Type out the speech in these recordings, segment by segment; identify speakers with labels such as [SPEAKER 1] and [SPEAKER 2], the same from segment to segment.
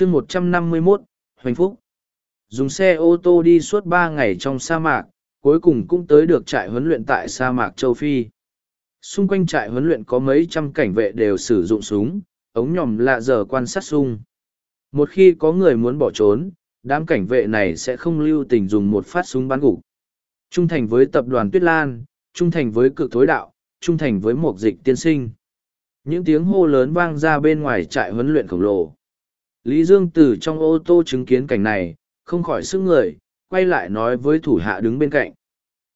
[SPEAKER 1] chương một trăm năm mươi 151, Hoành Phúc. Dùng xe ô tô đi suốt ba ngày trong sa mạc, cuối cùng cũng tới được trại huấn luyện tại sa mạc châu Phi. Xung quanh trại huấn luyện có mấy trăm cảnh vệ đều sử dụng súng, ống nhòm lạ giờ quan sát sung. Một khi có người muốn bỏ trốn, đám cảnh vệ này sẽ không lưu tình dùng một phát súng bắn gục. Trung thành với tập đoàn Tuyết Lan, trung thành với cực thối đạo, trung thành với một dịch tiên sinh. Những tiếng hô lớn vang ra bên ngoài trại huấn luyện khổng lồ. Lý Dương từ trong ô tô chứng kiến cảnh này, không khỏi sức người, quay lại nói với thủ hạ đứng bên cạnh.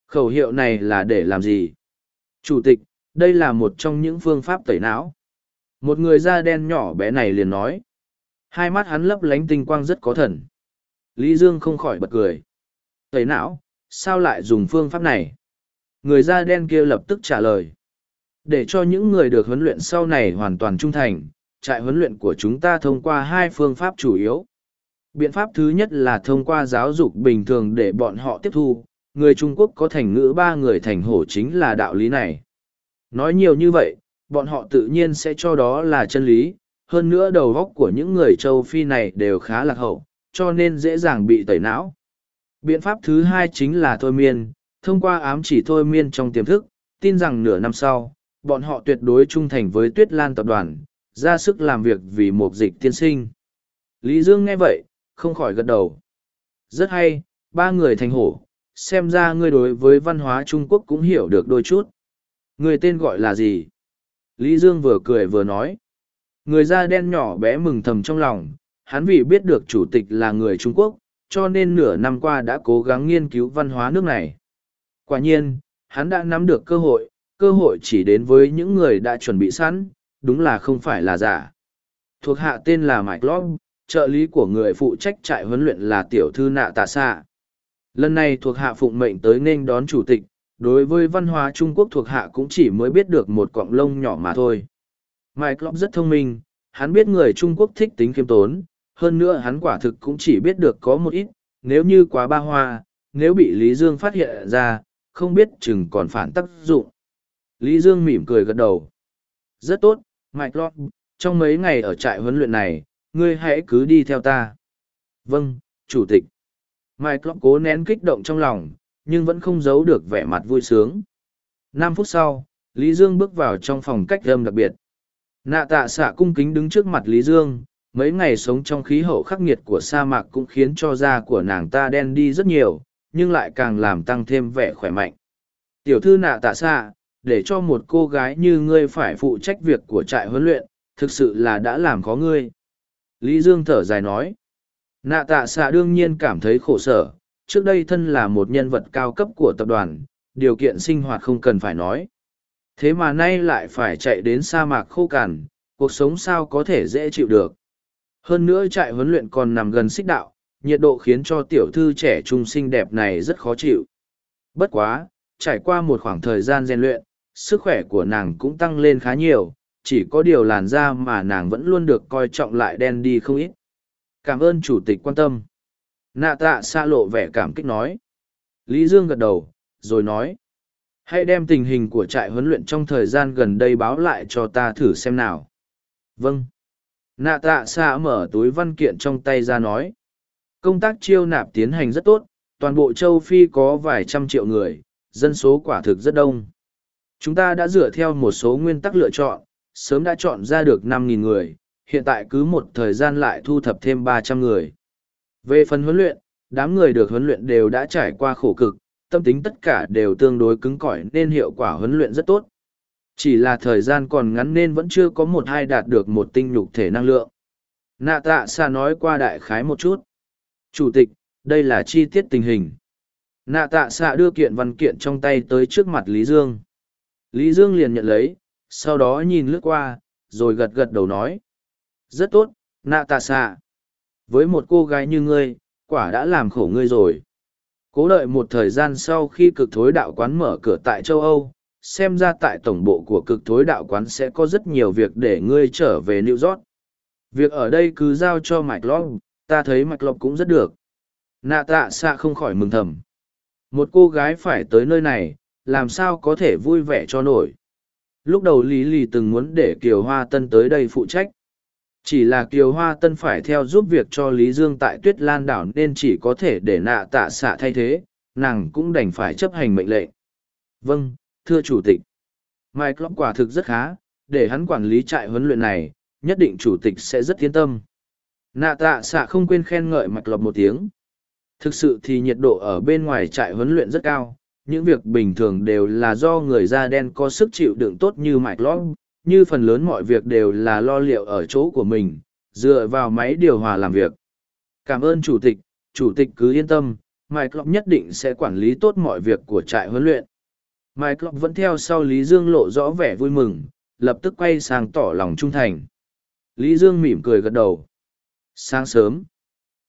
[SPEAKER 1] Khẩu hiệu này là để làm gì? Chủ tịch, đây là một trong những phương pháp tẩy não. Một người da đen nhỏ bé này liền nói. Hai mắt hắn lấp lánh tinh quang rất có thần. Lý Dương không khỏi bật cười. Tẩy não, sao lại dùng phương pháp này? Người da đen kia lập tức trả lời. Để cho những người được huấn luyện sau này hoàn toàn trung thành, trại huấn luyện của chúng ta thông qua hai phương pháp chủ yếu. Biện pháp thứ nhất là thông qua giáo dục bình thường để bọn họ tiếp thu, người Trung Quốc có thành ngữ ba người thành hổ chính là đạo lý này. Nói nhiều như vậy, bọn họ tự nhiên sẽ cho đó là chân lý, hơn nữa đầu góc của những người châu Phi này đều khá lạc hậu, cho nên dễ dàng bị tẩy não. Biện pháp thứ hai chính là thôi miên, thông qua ám chỉ thôi miên trong tiềm thức, tin rằng nửa năm sau, bọn họ tuyệt đối trung thành với Tuyết Lan tập đoàn, ra sức làm việc vì một dịch tiên sinh. Lý Dương nghe vậy, không khỏi gật đầu. Rất hay, ba người thành hổ, xem ra ngươi đối với văn hóa Trung Quốc cũng hiểu được đôi chút. Người tên gọi là gì? Lý Dương vừa cười vừa nói. Người da đen nhỏ bé mừng thầm trong lòng, hắn vì biết được chủ tịch là người Trung Quốc, cho nên nửa năm qua đã cố gắng nghiên cứu văn hóa nước này. Quả nhiên, hắn đã nắm được cơ hội, cơ hội chỉ đến với những người đã chuẩn bị sẵn, đúng là không phải là giả. Thuộc hạ tên là Mike Long, trợ lý của người phụ trách trại huấn luyện là tiểu thư nạ tạ xạ. Lần này thuộc hạ phụng mệnh tới nên đón chủ tịch, đối với văn hóa Trung Quốc thuộc hạ cũng chỉ mới biết được một cọng lông nhỏ mà thôi. Mike Long rất thông minh, hắn biết người Trung Quốc thích tính khiêm tốn, hơn nữa hắn quả thực cũng chỉ biết được có một ít, nếu như quá ba hoa, nếu bị Lý Dương phát hiện ra, không biết chừng còn phản tác dụng. Lý Dương mỉm cười gật đầu. Rất tốt, Mike Lord, trong mấy ngày ở trại huấn luyện này, ngươi hãy cứ đi theo ta. Vâng, Chủ tịch. Mike Lord cố nén kích động trong lòng, nhưng vẫn không giấu được vẻ mặt vui sướng. Năm phút sau, Lý Dương bước vào trong phòng cách âm đặc biệt. Nạ tạ xạ cung kính đứng trước mặt Lý Dương, mấy ngày sống trong khí hậu khắc nghiệt của sa mạc cũng khiến cho da của nàng ta đen đi rất nhiều, nhưng lại càng làm tăng thêm vẻ khỏe mạnh. Tiểu thư nạ tạ xạ, để cho một cô gái như ngươi phải phụ trách việc của trại huấn luyện, thực sự là đã làm khó ngươi. Lý Dương thở dài nói. Nạ tạ xạ đương nhiên cảm thấy khổ sở, trước đây thân là một nhân vật cao cấp của tập đoàn, điều kiện sinh hoạt không cần phải nói. Thế mà nay lại phải chạy đến sa mạc khô cằn, cuộc sống sao có thể dễ chịu được. Hơn nữa trại huấn luyện còn nằm gần xích đạo, nhiệt độ khiến cho tiểu thư trẻ trung xinh đẹp này rất khó chịu. Bất quá, trải qua một khoảng thời gian rèn luyện, sức khỏe của nàng cũng tăng lên khá nhiều, chỉ có điều làn da mà nàng vẫn luôn được coi trọng lại đen đi không ít. Cảm ơn chủ tịch quan tâm. Nạ tạ xa lộ vẻ cảm kích nói. Lý Dương gật đầu, rồi nói. Hãy đem tình hình của trại huấn luyện trong thời gian gần đây báo lại cho ta thử xem nào. Vâng. Nạ tạ xa mở túi văn kiện trong tay ra nói. Công tác chiêu nạp tiến hành rất tốt, toàn bộ châu Phi có vài trăm triệu người, dân số quả thực rất đông. Chúng ta đã dựa theo một số nguyên tắc lựa chọn, sớm đã chọn ra được 5.000 người, hiện tại cứ một thời gian lại thu thập thêm 300 người. Về phần huấn luyện, đám người được huấn luyện đều đã trải qua khổ cực, tâm tính tất cả đều tương đối cứng cỏi nên hiệu quả huấn luyện rất tốt. Chỉ là thời gian còn ngắn nên vẫn chưa có một hai đạt được một tinh nhục thể năng lượng. Nạ tạ xa nói qua đại khái một chút. Chủ tịch, đây là chi tiết tình hình. Nạ tạ xạ đưa kiện văn kiện trong tay tới trước mặt Lý Dương. Lý Dương liền nhận lấy, sau đó nhìn lướt qua, rồi gật gật đầu nói. Rất tốt, nạ tạ xạ. Với một cô gái như ngươi, quả đã làm khổ ngươi rồi. Cố đợi một thời gian sau khi cực thối đạo quán mở cửa tại châu Âu, xem ra tại tổng bộ của cực thối đạo quán sẽ có rất nhiều việc để ngươi trở về New York. Việc ở đây cứ giao cho Mạch Log, ta thấy Mạch Log cũng rất được. Nạ tạ xạ không khỏi mừng thầm. Một cô gái phải tới nơi này, làm sao có thể vui vẻ cho nổi. Lúc đầu Lý Lì từng muốn để Kiều Hoa Tân tới đây phụ trách. Chỉ là Kiều Hoa Tân phải theo giúp việc cho Lý Dương tại Tuyết Lan đảo nên chỉ có thể để nạ tạ xạ thay thế, nàng cũng đành phải chấp hành mệnh lệnh. Vâng, thưa Chủ tịch. Mike Lop quả thực rất khá, để hắn quản lý trại huấn luyện này, nhất định Chủ tịch sẽ rất yên tâm. Nạ tạ xạ không quên khen ngợi Mike Lop một tiếng. Thực sự thì nhiệt độ ở bên ngoài trại huấn luyện rất cao, những việc bình thường đều là do người da đen có sức chịu đựng tốt như mạch Klopp, như phần lớn mọi việc đều là lo liệu ở chỗ của mình, dựa vào máy điều hòa làm việc. Cảm ơn Chủ tịch, Chủ tịch cứ yên tâm, Mike Klopp nhất định sẽ quản lý tốt mọi việc của trại huấn luyện. Mike Klopp vẫn theo sau Lý Dương lộ rõ vẻ vui mừng, lập tức quay sang tỏ lòng trung thành. Lý Dương mỉm cười gật đầu. Sáng sớm,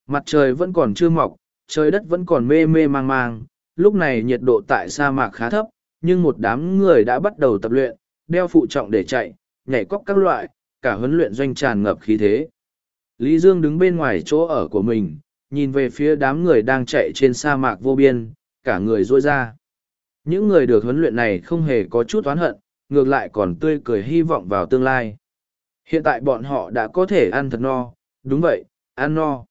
[SPEAKER 1] mặt trời vẫn còn chưa mọc, trời đất vẫn còn mê mê mang mang, lúc này nhiệt độ tại sa mạc khá thấp, nhưng một đám người đã bắt đầu tập luyện, đeo phụ trọng để chạy, nhảy cóc các loại, cả huấn luyện doanh tràn ngập khí thế. Lý Dương đứng bên ngoài chỗ ở của mình, nhìn về phía đám người đang chạy trên sa mạc vô biên, cả người rôi ra. Những người được huấn luyện này không hề có chút oán hận, ngược lại còn tươi cười hy vọng vào tương lai. Hiện tại bọn họ đã có thể ăn thật no, đúng vậy, ăn no.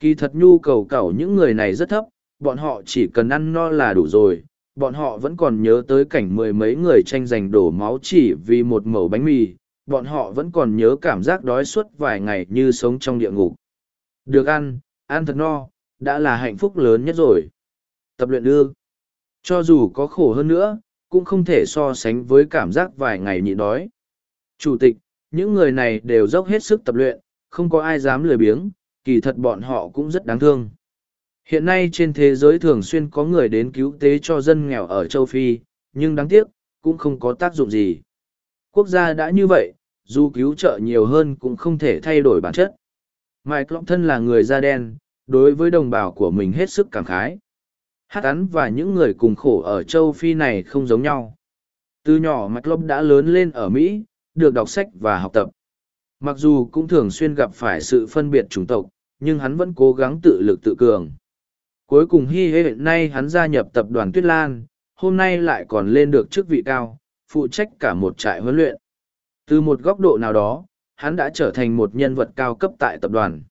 [SPEAKER 1] Kỳ thật nhu cầu cầu những người này rất thấp, bọn họ chỉ cần ăn no là đủ rồi, bọn họ vẫn còn nhớ tới cảnh mười mấy người tranh giành đổ máu chỉ vì một mẩu bánh mì, bọn họ vẫn còn nhớ cảm giác đói suốt vài ngày như sống trong địa ngục. Được ăn, ăn thật no, đã là hạnh phúc lớn nhất rồi. Tập luyện ư. Cho dù có khổ hơn nữa, cũng không thể so sánh với cảm giác vài ngày nhịn đói. Chủ tịch, những người này đều dốc hết sức tập luyện, không có ai dám lười biếng, kỳ thật bọn họ cũng rất đáng thương. Hiện nay trên thế giới thường xuyên có người đến cứu tế cho dân nghèo ở châu Phi, nhưng đáng tiếc, cũng không có tác dụng gì. Quốc gia đã như vậy, dù cứu trợ nhiều hơn cũng không thể thay đổi bản chất. Mike Long thân là người da đen, đối với đồng bào của mình hết sức cảm khái. Hát án và những người cùng khổ ở châu Phi này không giống nhau. Từ nhỏ Mike Long đã lớn lên ở Mỹ, được đọc sách và học tập. Mặc dù cũng thường xuyên gặp phải sự phân biệt chủng tộc, nhưng hắn vẫn cố gắng tự lực tự cường. Cuối cùng hy hệ nay hắn gia nhập tập đoàn Tuyết Lan, hôm nay lại còn lên được chức vị cao, phụ trách cả một trại huấn luyện. Từ một góc độ nào đó, hắn đã trở thành một nhân vật cao cấp tại tập đoàn.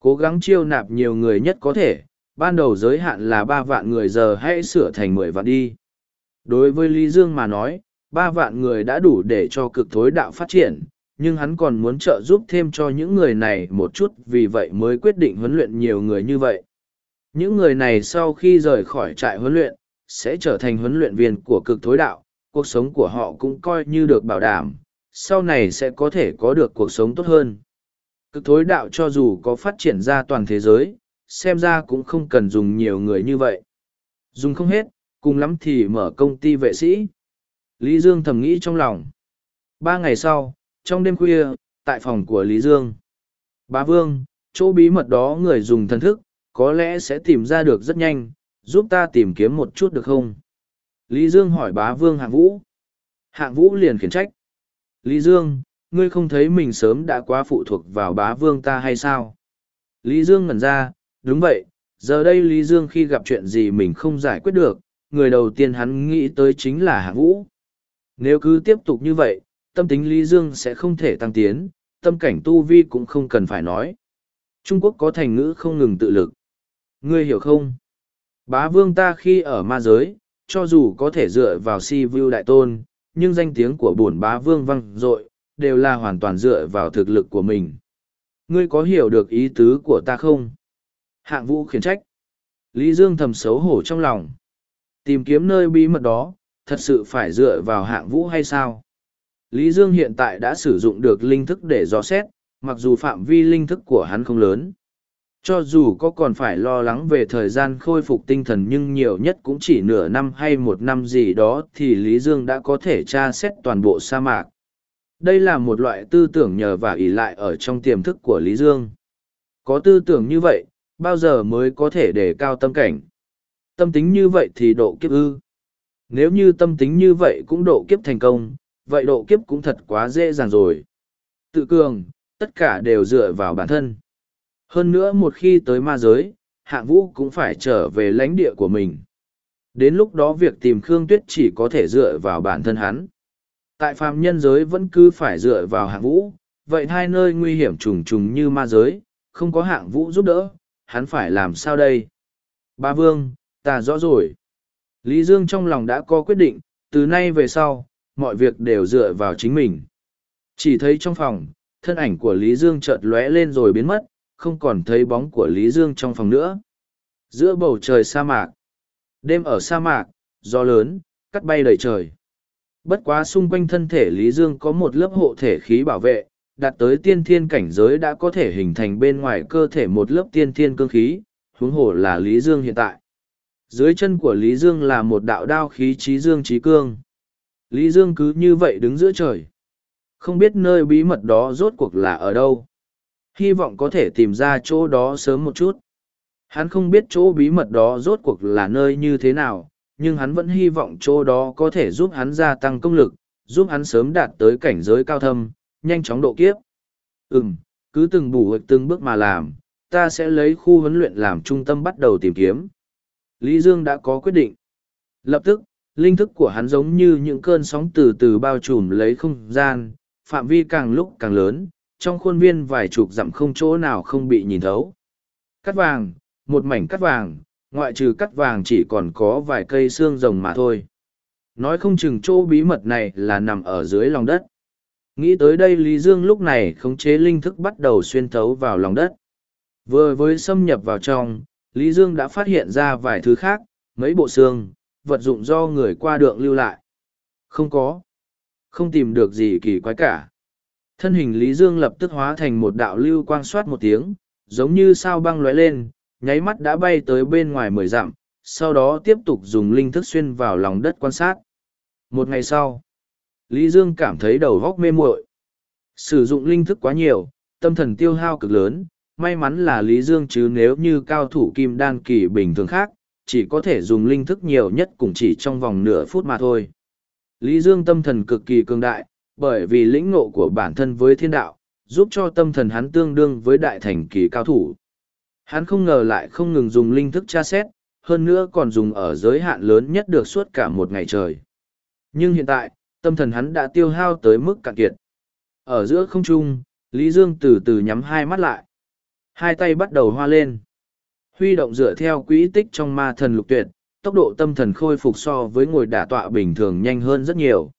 [SPEAKER 1] Cố gắng chiêu nạp nhiều người nhất có thể, ban đầu giới hạn là ba vạn người giờ hãy sửa thành mười vạn đi. Đối với Lý Dương mà nói, ba vạn người đã đủ để cho cực thối đạo phát triển, nhưng hắn còn muốn trợ giúp thêm cho những người này một chút vì vậy mới quyết định huấn luyện nhiều người như vậy. Những người này sau khi rời khỏi trại huấn luyện, sẽ trở thành huấn luyện viên của cực thối đạo, cuộc sống của họ cũng coi như được bảo đảm, sau này sẽ có thể có được cuộc sống tốt hơn. Cực thối đạo cho dù có phát triển ra toàn thế giới, xem ra cũng không cần dùng nhiều người như vậy. Dùng không hết, cùng lắm thì mở công ty vệ sĩ. Lý Dương thầm nghĩ trong lòng. Ba ngày sau, trong đêm khuya, tại phòng của Lý Dương. Bá Vương, chỗ bí mật đó người dùng thần thức, có lẽ sẽ tìm ra được rất nhanh, giúp ta tìm kiếm một chút được không? Lý Dương hỏi bá Vương Hạng Vũ. Hạng Vũ liền khiển trách. Lý Dương, ngươi không thấy mình sớm đã quá phụ thuộc vào bá Vương ta hay sao? Lý Dương ngẩn ra, đúng vậy, giờ đây Lý Dương khi gặp chuyện gì mình không giải quyết được, người đầu tiên hắn nghĩ tới chính là Hạng Vũ. Nếu cứ tiếp tục như vậy, tâm tính Lý Dương sẽ không thể tăng tiến, tâm cảnh tu vi cũng không cần phải nói. Trung Quốc có thành ngữ không ngừng tự lực. Ngươi hiểu không? Bá vương ta khi ở ma giới, cho dù có thể dựa vào si view đại tôn, nhưng danh tiếng của bổn bá vương văng dội đều là hoàn toàn dựa vào thực lực của mình. Ngươi có hiểu được ý tứ của ta không? Hạng vũ khiển trách. Lý Dương thầm xấu hổ trong lòng. Tìm kiếm nơi bí mật đó, thật sự phải dựa vào hạng vũ hay sao? Lý Dương hiện tại đã sử dụng được linh thức để dò xét, mặc dù phạm vi linh thức của hắn không lớn. Cho dù có còn phải lo lắng về thời gian khôi phục tinh thần nhưng nhiều nhất cũng chỉ nửa năm hay một năm gì đó thì Lý Dương đã có thể tra xét toàn bộ sa mạc. Đây là một loại tư tưởng nhờ và ỷ lại ở trong tiềm thức của Lý Dương. Có tư tưởng như vậy, bao giờ mới có thể đề cao tâm cảnh? Tâm tính như vậy thì độ kiếp ư. Nếu như tâm tính như vậy cũng độ kiếp thành công, vậy độ kiếp cũng thật quá dễ dàng rồi. Tự cường, tất cả đều dựa vào bản thân. Hơn nữa một khi tới ma giới, hạng vũ cũng phải trở về lãnh địa của mình. Đến lúc đó việc tìm Khương Tuyết chỉ có thể dựa vào bản thân hắn. Tại phàm nhân giới vẫn cứ phải dựa vào hạng vũ, vậy hai nơi nguy hiểm trùng trùng như ma giới, không có hạng vũ giúp đỡ, hắn phải làm sao đây? Ba Vương, ta rõ rồi. Lý Dương trong lòng đã có quyết định, từ nay về sau, mọi việc đều dựa vào chính mình. Chỉ thấy trong phòng, thân ảnh của Lý Dương chợt lóe lên rồi biến mất, không còn thấy bóng của Lý Dương trong phòng nữa. Giữa bầu trời sa mạc, đêm ở sa mạc, gió lớn, cắt bay đầy trời. Bất quá xung quanh thân thể Lý Dương có một lớp hộ thể khí bảo vệ, đạt tới tiên thiên cảnh giới đã có thể hình thành bên ngoài cơ thể một lớp tiên thiên cương khí, huống hồ là Lý Dương hiện tại. Dưới chân của Lý Dương là một đạo đao khí trí dương trí cương. Lý Dương cứ như vậy đứng giữa trời. Không biết nơi bí mật đó rốt cuộc là ở đâu. Hy vọng có thể tìm ra chỗ đó sớm một chút. Hắn không biết chỗ bí mật đó rốt cuộc là nơi như thế nào, nhưng hắn vẫn hy vọng chỗ đó có thể giúp hắn gia tăng công lực, giúp hắn sớm đạt tới cảnh giới cao thâm, nhanh chóng độ kiếp. Ừm, cứ từng bù hoạch từng bước mà làm, ta sẽ lấy khu huấn luyện làm trung tâm bắt đầu tìm kiếm. Lý Dương đã có quyết định. Lập tức, linh thức của hắn giống như những cơn sóng từ từ bao trùm lấy không gian, phạm vi càng lúc càng lớn, trong khuôn viên vài chục dặm không chỗ nào không bị nhìn thấu. Cắt vàng, một mảnh cắt vàng, ngoại trừ cắt vàng chỉ còn có vài cây xương rồng mà thôi. Nói không chừng chỗ bí mật này là nằm ở dưới lòng đất. Nghĩ tới đây Lý Dương lúc này khống chế linh thức bắt đầu xuyên thấu vào lòng đất. Vừa với xâm nhập vào trong, Lý Dương đã phát hiện ra vài thứ khác, mấy bộ xương, vật dụng do người qua đường lưu lại. Không có. Không tìm được gì kỳ quái cả. Thân hình Lý Dương lập tức hóa thành một đạo lưu quang soát một tiếng, giống như sao băng lóe lên, nháy mắt đã bay tới bên ngoài mười dặm, sau đó tiếp tục dùng linh thức xuyên vào lòng đất quan sát. Một ngày sau, Lý Dương cảm thấy đầu góc mê muội Sử dụng linh thức quá nhiều, tâm thần tiêu hao cực lớn, may mắn là Lý Dương chứ nếu như cao thủ kim đan kỳ bình thường khác, chỉ có thể dùng linh thức nhiều nhất cũng chỉ trong vòng nửa phút mà thôi. Lý Dương tâm thần cực kỳ cường đại, bởi vì lĩnh ngộ của bản thân với thiên đạo, giúp cho tâm thần hắn tương đương với đại thành kỳ cao thủ. Hắn không ngờ lại không ngừng dùng linh thức tra xét, hơn nữa còn dùng ở giới hạn lớn nhất được suốt cả một ngày trời. Nhưng hiện tại, tâm thần hắn đã tiêu hao tới mức cạn kiệt. Ở giữa không trung, Lý Dương từ từ nhắm hai mắt lại. Hai tay bắt đầu hoa lên. Huy động dựa theo quỹ tích trong ma thần lục tuyệt, tốc độ tâm thần khôi phục so với ngồi đả tọa bình thường nhanh hơn rất nhiều.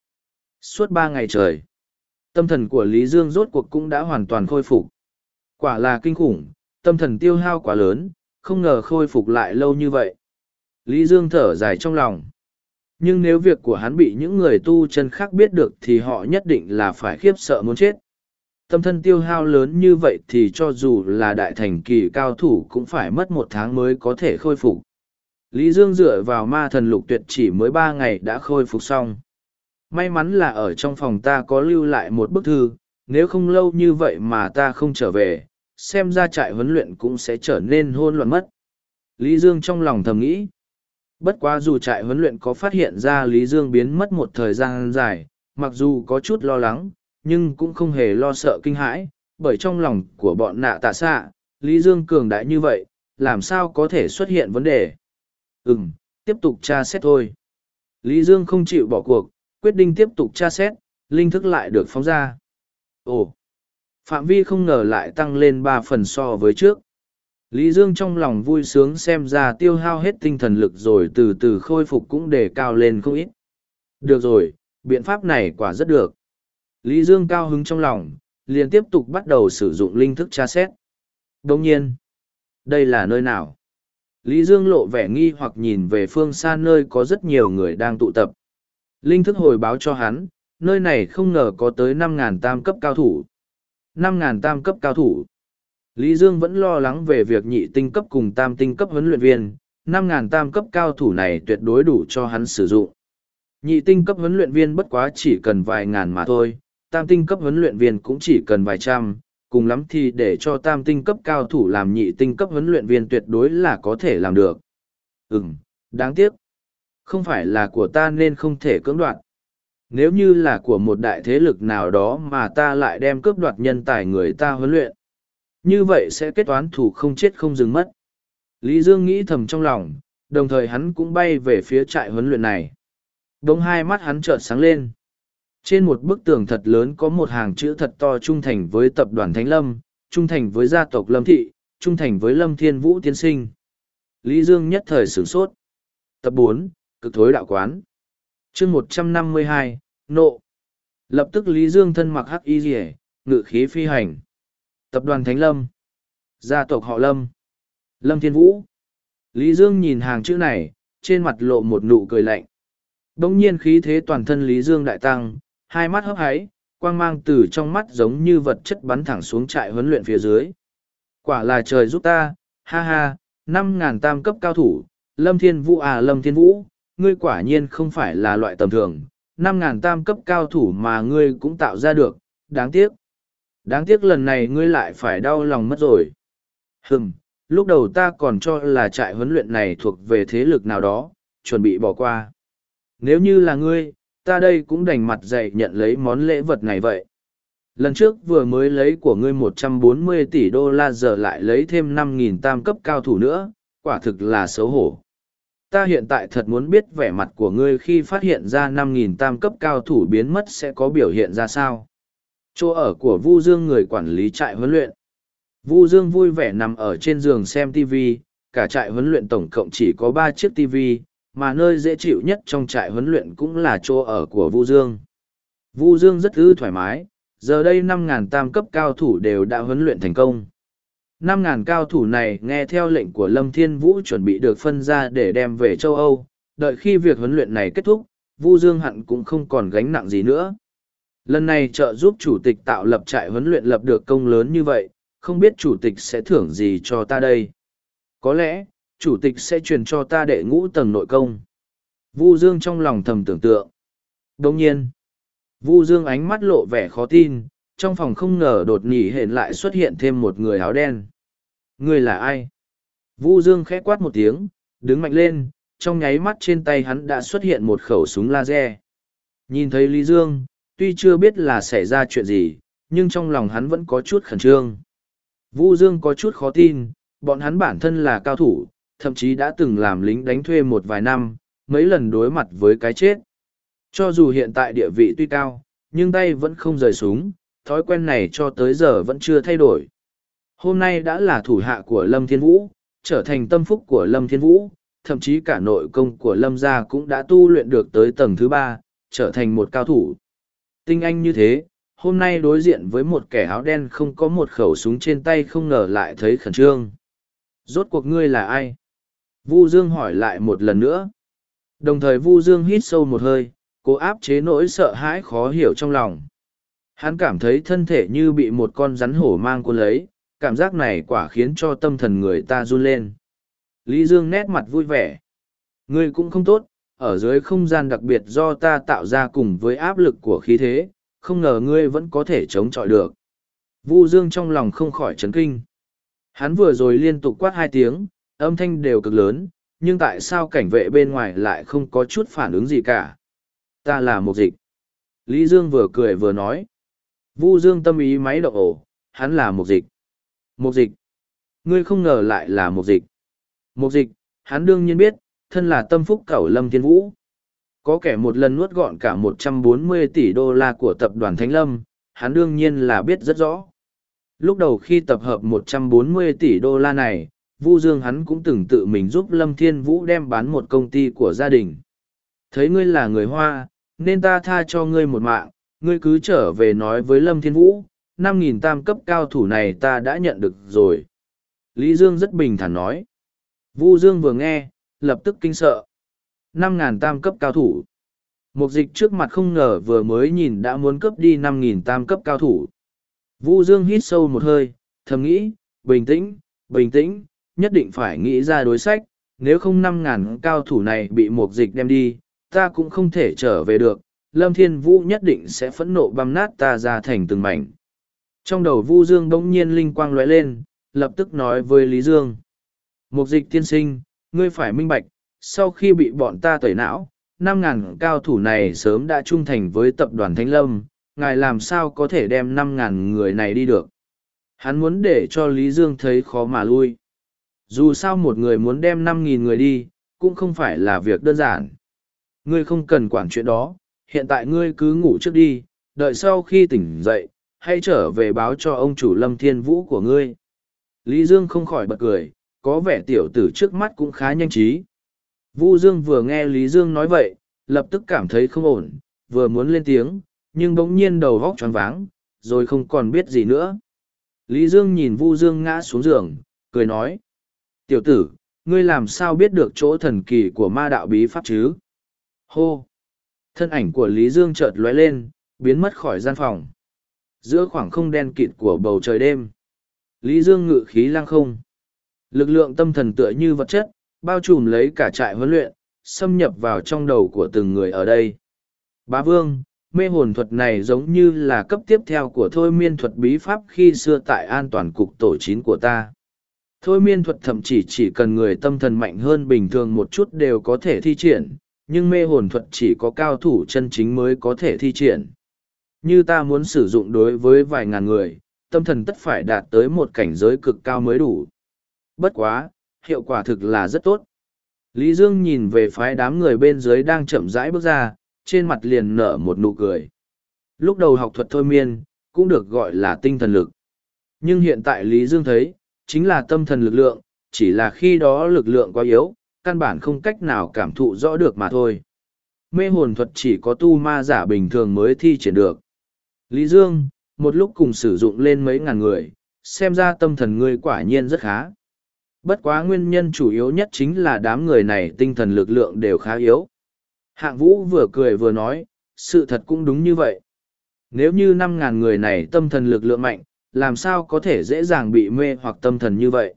[SPEAKER 1] Suốt ba ngày trời, tâm thần của Lý Dương rốt cuộc cũng đã hoàn toàn khôi phục. Quả là kinh khủng, tâm thần tiêu hao quá lớn, không ngờ khôi phục lại lâu như vậy. Lý Dương thở dài trong lòng. Nhưng nếu việc của hắn bị những người tu chân khác biết được thì họ nhất định là phải khiếp sợ muốn chết. Tâm thân tiêu hao lớn như vậy thì cho dù là đại thành kỳ cao thủ cũng phải mất một tháng mới có thể khôi phục. Lý Dương dựa vào ma thần lục tuyệt chỉ mới ba ngày đã khôi phục xong. May mắn là ở trong phòng ta có lưu lại một bức thư, nếu không lâu như vậy mà ta không trở về, xem ra trại huấn luyện cũng sẽ trở nên hôn loạn mất. Lý Dương trong lòng thầm nghĩ. Bất quá dù trại huấn luyện có phát hiện ra Lý Dương biến mất một thời gian dài, mặc dù có chút lo lắng, nhưng cũng không hề lo sợ kinh hãi, bởi trong lòng của bọn nạ tạ xạ, Lý Dương cường đại như vậy, làm sao có thể xuất hiện vấn đề. Ừm, tiếp tục tra xét thôi. Lý Dương không chịu bỏ cuộc, quyết định tiếp tục tra xét, linh thức lại được phóng ra. Ồ, phạm vi không ngờ lại tăng lên ba phần so với trước. Lý Dương trong lòng vui sướng xem ra tiêu hao hết tinh thần lực rồi từ từ khôi phục cũng để cao lên không ít. Được rồi, biện pháp này quả rất được. Lý Dương cao hứng trong lòng, liền tiếp tục bắt đầu sử dụng linh thức tra xét. Đồng nhiên, đây là nơi nào? Lý Dương lộ vẻ nghi hoặc nhìn về phương xa nơi có rất nhiều người đang tụ tập. Linh thức hồi báo cho hắn, nơi này không ngờ có tới 5.000 tam cấp cao thủ. 5.000 tam cấp cao thủ. Lý Dương vẫn lo lắng về việc nhị tinh cấp cùng tam tinh cấp huấn luyện viên, 5.000 tam cấp cao thủ này tuyệt đối đủ cho hắn sử dụng. Nhị tinh cấp huấn luyện viên bất quá chỉ cần vài ngàn mà thôi, tam tinh cấp huấn luyện viên cũng chỉ cần vài trăm, cùng lắm thì để cho tam tinh cấp cao thủ làm nhị tinh cấp huấn luyện viên tuyệt đối là có thể làm được. Ừm, đáng tiếc. Không phải là của ta nên không thể cưỡng đoạt. Nếu như là của một đại thế lực nào đó mà ta lại đem cướp đoạt nhân tài người ta huấn luyện. Như vậy sẽ kết toán thủ không chết không dừng mất. Lý Dương nghĩ thầm trong lòng, đồng thời hắn cũng bay về phía trại huấn luyện này. Đống hai mắt hắn chợt sáng lên. Trên một bức tường thật lớn có một hàng chữ thật to trung thành với tập đoàn Thánh Lâm, trung thành với gia tộc Lâm Thị, trung thành với Lâm Thiên Vũ Tiên Sinh. Lý Dương nhất thời sửng sốt. Tập bốn cực thối đạo quán. chương một trăm năm mươi hai nộ. Lập tức Lý Dương thân mặc hắc y rỉa, ngự khí phi hành. Tập đoàn Thánh Lâm. Gia tộc họ Lâm. Lâm Thiên Vũ. Lý Dương nhìn hàng chữ này, trên mặt lộ một nụ cười lạnh. Đông nhiên khí thế toàn thân Lý Dương đại tăng, hai mắt hấp háy, quang mang từ trong mắt giống như vật chất bắn thẳng xuống trại huấn luyện phía dưới. Quả là trời giúp ta, ha ha, năm ngàn tam cấp cao thủ, Lâm Thiên Vũ à Lâm Thiên Vũ, ngươi quả nhiên không phải là loại tầm thường, năm ngàn tam cấp cao thủ mà ngươi cũng tạo ra được, đáng tiếc. Đáng tiếc lần này ngươi lại phải đau lòng mất rồi. Hừm, lúc đầu ta còn cho là trại huấn luyện này thuộc về thế lực nào đó, chuẩn bị bỏ qua. Nếu như là ngươi, ta đây cũng đành mặt dạy nhận lấy món lễ vật này vậy. Lần trước vừa mới lấy của ngươi một trăm bốn mươi tỷ đô la giờ lại lấy thêm năm nghìn tam cấp cao thủ nữa, quả thực là xấu hổ. Ta hiện tại thật muốn biết vẻ mặt của ngươi khi phát hiện ra năm nghìn tam cấp cao thủ biến mất sẽ có biểu hiện ra sao. Chỗ ở của Vu Dương người quản lý trại huấn luyện. Vu Dương vui vẻ nằm ở trên giường xem TV, cả trại huấn luyện tổng cộng chỉ có ba chiếc TV, mà nơi dễ chịu nhất trong trại huấn luyện cũng là chỗ ở của Vu Dương. Vu Dương rất ư thoải mái, giờ đây năm ngàn tam cấp cao thủ đều đã huấn luyện thành công. Năm ngàn cao thủ này nghe theo lệnh của Lâm Thiên Vũ chuẩn bị được phân ra để đem về châu Âu, đợi khi việc huấn luyện này kết thúc, Vu Dương hẳn cũng không còn gánh nặng gì nữa. Lần này trợ giúp chủ tịch tạo lập trại huấn luyện lập được công lớn như vậy, không biết chủ tịch sẽ thưởng gì cho ta đây. Có lẽ, chủ tịch sẽ truyền cho ta đệ ngũ tầng nội công. Vu Dương trong lòng thầm tưởng tượng. Đồng nhiên, Vu Dương ánh mắt lộ vẻ khó tin, trong phòng không ngờ đột nhỉ hển lại xuất hiện thêm một người áo đen. Người là ai? Vu Dương khẽ quát một tiếng, đứng mạnh lên, trong nháy mắt trên tay hắn đã xuất hiện một khẩu súng laser. Nhìn thấy Lý Dương, tuy chưa biết là xảy ra chuyện gì, nhưng trong lòng hắn vẫn có chút khẩn trương. Vu Dương có chút khó tin, bọn hắn bản thân là cao thủ, thậm chí đã từng làm lính đánh thuê một vài năm, mấy lần đối mặt với cái chết. Cho dù hiện tại địa vị tuy cao, nhưng tay vẫn không rời súng, thói quen này cho tới giờ vẫn chưa thay đổi. Hôm nay đã là thủ hạ của Lâm Thiên Vũ, trở thành tâm phúc của Lâm Thiên Vũ, thậm chí cả nội công của Lâm gia cũng đã tu luyện được tới tầng thứ ba, trở thành một cao thủ. Tinh anh như thế, hôm nay đối diện với một kẻ áo đen không có một khẩu súng trên tay không ngờ lại thấy khẩn trương. Rốt cuộc ngươi là ai? Vu Dương hỏi lại một lần nữa. Đồng thời Vu Dương hít sâu một hơi, cố áp chế nỗi sợ hãi khó hiểu trong lòng. Hắn cảm thấy thân thể như bị một con rắn hổ mang cuốn lấy, cảm giác này quả khiến cho tâm thần người ta run lên. Lý Dương nét mặt vui vẻ. Ngươi cũng không tốt, ở dưới không gian đặc biệt do ta tạo ra cùng với áp lực của khí thế, không ngờ ngươi vẫn có thể chống chọi được. Vu Dương trong lòng không khỏi chấn kinh. Hắn vừa rồi liên tục quát hai tiếng, âm thanh đều cực lớn, nhưng tại sao cảnh vệ bên ngoài lại không có chút phản ứng gì cả? Ta là một dịch. Lý Dương vừa cười vừa nói. Vu Dương tâm ý máy động ổ, hắn là một dịch. Một dịch. Ngươi không ngờ lại là một dịch. Một dịch, hắn đương nhiên biết, thân là tâm phúc cẩu lâm thiên vũ. Có kẻ một lần nuốt gọn cả 140 tỷ đô la của tập đoàn Thánh Lâm, hắn đương nhiên là biết rất rõ. Lúc đầu khi tập hợp 140 tỷ đô la này, Vu Dương hắn cũng từng tự mình giúp Lâm Thiên Vũ đem bán một công ty của gia đình. Thấy ngươi là người Hoa, nên ta tha cho ngươi một mạng, ngươi cứ trở về nói với Lâm Thiên Vũ, 5.000 tam cấp cao thủ này ta đã nhận được rồi. Lý Dương rất bình thản nói. Vu Dương vừa nghe, lập tức kinh sợ. 5.000 tam cấp cao thủ. Một dịch trước mặt không ngờ vừa mới nhìn đã muốn cấp đi 5.000 tam cấp cao thủ. Vu Dương hít sâu một hơi, thầm nghĩ, bình tĩnh, bình tĩnh, nhất định phải nghĩ ra đối sách, nếu không 5.000 cao thủ này bị một dịch đem đi, ta cũng không thể trở về được, Lâm Thiên Vũ nhất định sẽ phẫn nộ băm nát ta ra thành từng mảnh. Trong đầu Vu Dương đống nhiên linh quang lóe lên, lập tức nói với Lý Dương. Mục dịch tiên sinh, ngươi phải minh bạch, sau khi bị bọn ta tẩy não, năm ngàn cao thủ này sớm đã trung thành với tập đoàn Thánh Lâm, ngài làm sao có thể đem năm ngàn người này đi được. Hắn muốn để cho Lý Dương thấy khó mà lui. Dù sao một người muốn đem năm nghìn người đi, cũng không phải là việc đơn giản. Ngươi không cần quản chuyện đó, hiện tại ngươi cứ ngủ trước đi, đợi sau khi tỉnh dậy, hãy trở về báo cho ông chủ lâm thiên vũ của ngươi. Lý Dương không khỏi bật cười, có vẻ tiểu tử trước mắt cũng khá nhanh trí. Vu Dương vừa nghe Lý Dương nói vậy, lập tức cảm thấy không ổn, vừa muốn lên tiếng, nhưng bỗng nhiên đầu vóc tròn váng, rồi không còn biết gì nữa. Lý Dương nhìn Vu Dương ngã xuống giường, cười nói. Tiểu tử, ngươi làm sao biết được chỗ thần kỳ của ma đạo bí pháp chứ? Hô! Thân ảnh của Lý Dương chợt lóe lên, biến mất khỏi gian phòng. Giữa khoảng không đen kịt của bầu trời đêm. Lý Dương ngự khí lang không. Lực lượng tâm thần tựa như vật chất, bao trùm lấy cả trại huấn luyện, xâm nhập vào trong đầu của từng người ở đây. Bá Vương, mê hồn thuật này giống như là cấp tiếp theo của thôi miên thuật bí pháp khi xưa tại an toàn cục tổ chín của ta. Thôi miên thuật thậm chí chỉ cần người tâm thần mạnh hơn bình thường một chút đều có thể thi triển, nhưng mê hồn thuật chỉ có cao thủ chân chính mới có thể thi triển. Như ta muốn sử dụng đối với vài ngàn người, tâm thần tất phải đạt tới một cảnh giới cực cao mới đủ. Bất quá, hiệu quả thực là rất tốt. Lý Dương nhìn về phái đám người bên dưới đang chậm rãi bước ra, trên mặt liền nở một nụ cười. Lúc đầu học thuật thôi miên, cũng được gọi là tinh thần lực. Nhưng hiện tại Lý Dương thấy, chính là tâm thần lực lượng, chỉ là khi đó lực lượng quá yếu, căn bản không cách nào cảm thụ rõ được mà thôi. Mê hồn thuật chỉ có tu ma giả bình thường mới thi triển được. Lý Dương, một lúc cùng sử dụng lên mấy ngàn người, xem ra tâm thần ngươi quả nhiên rất khá. Bất quá nguyên nhân chủ yếu nhất chính là đám người này tinh thần lực lượng đều khá yếu. Hạng vũ vừa cười vừa nói, sự thật cũng đúng như vậy. Nếu như năm ngàn người này tâm thần lực lượng mạnh, làm sao có thể dễ dàng bị mê hoặc tâm thần như vậy?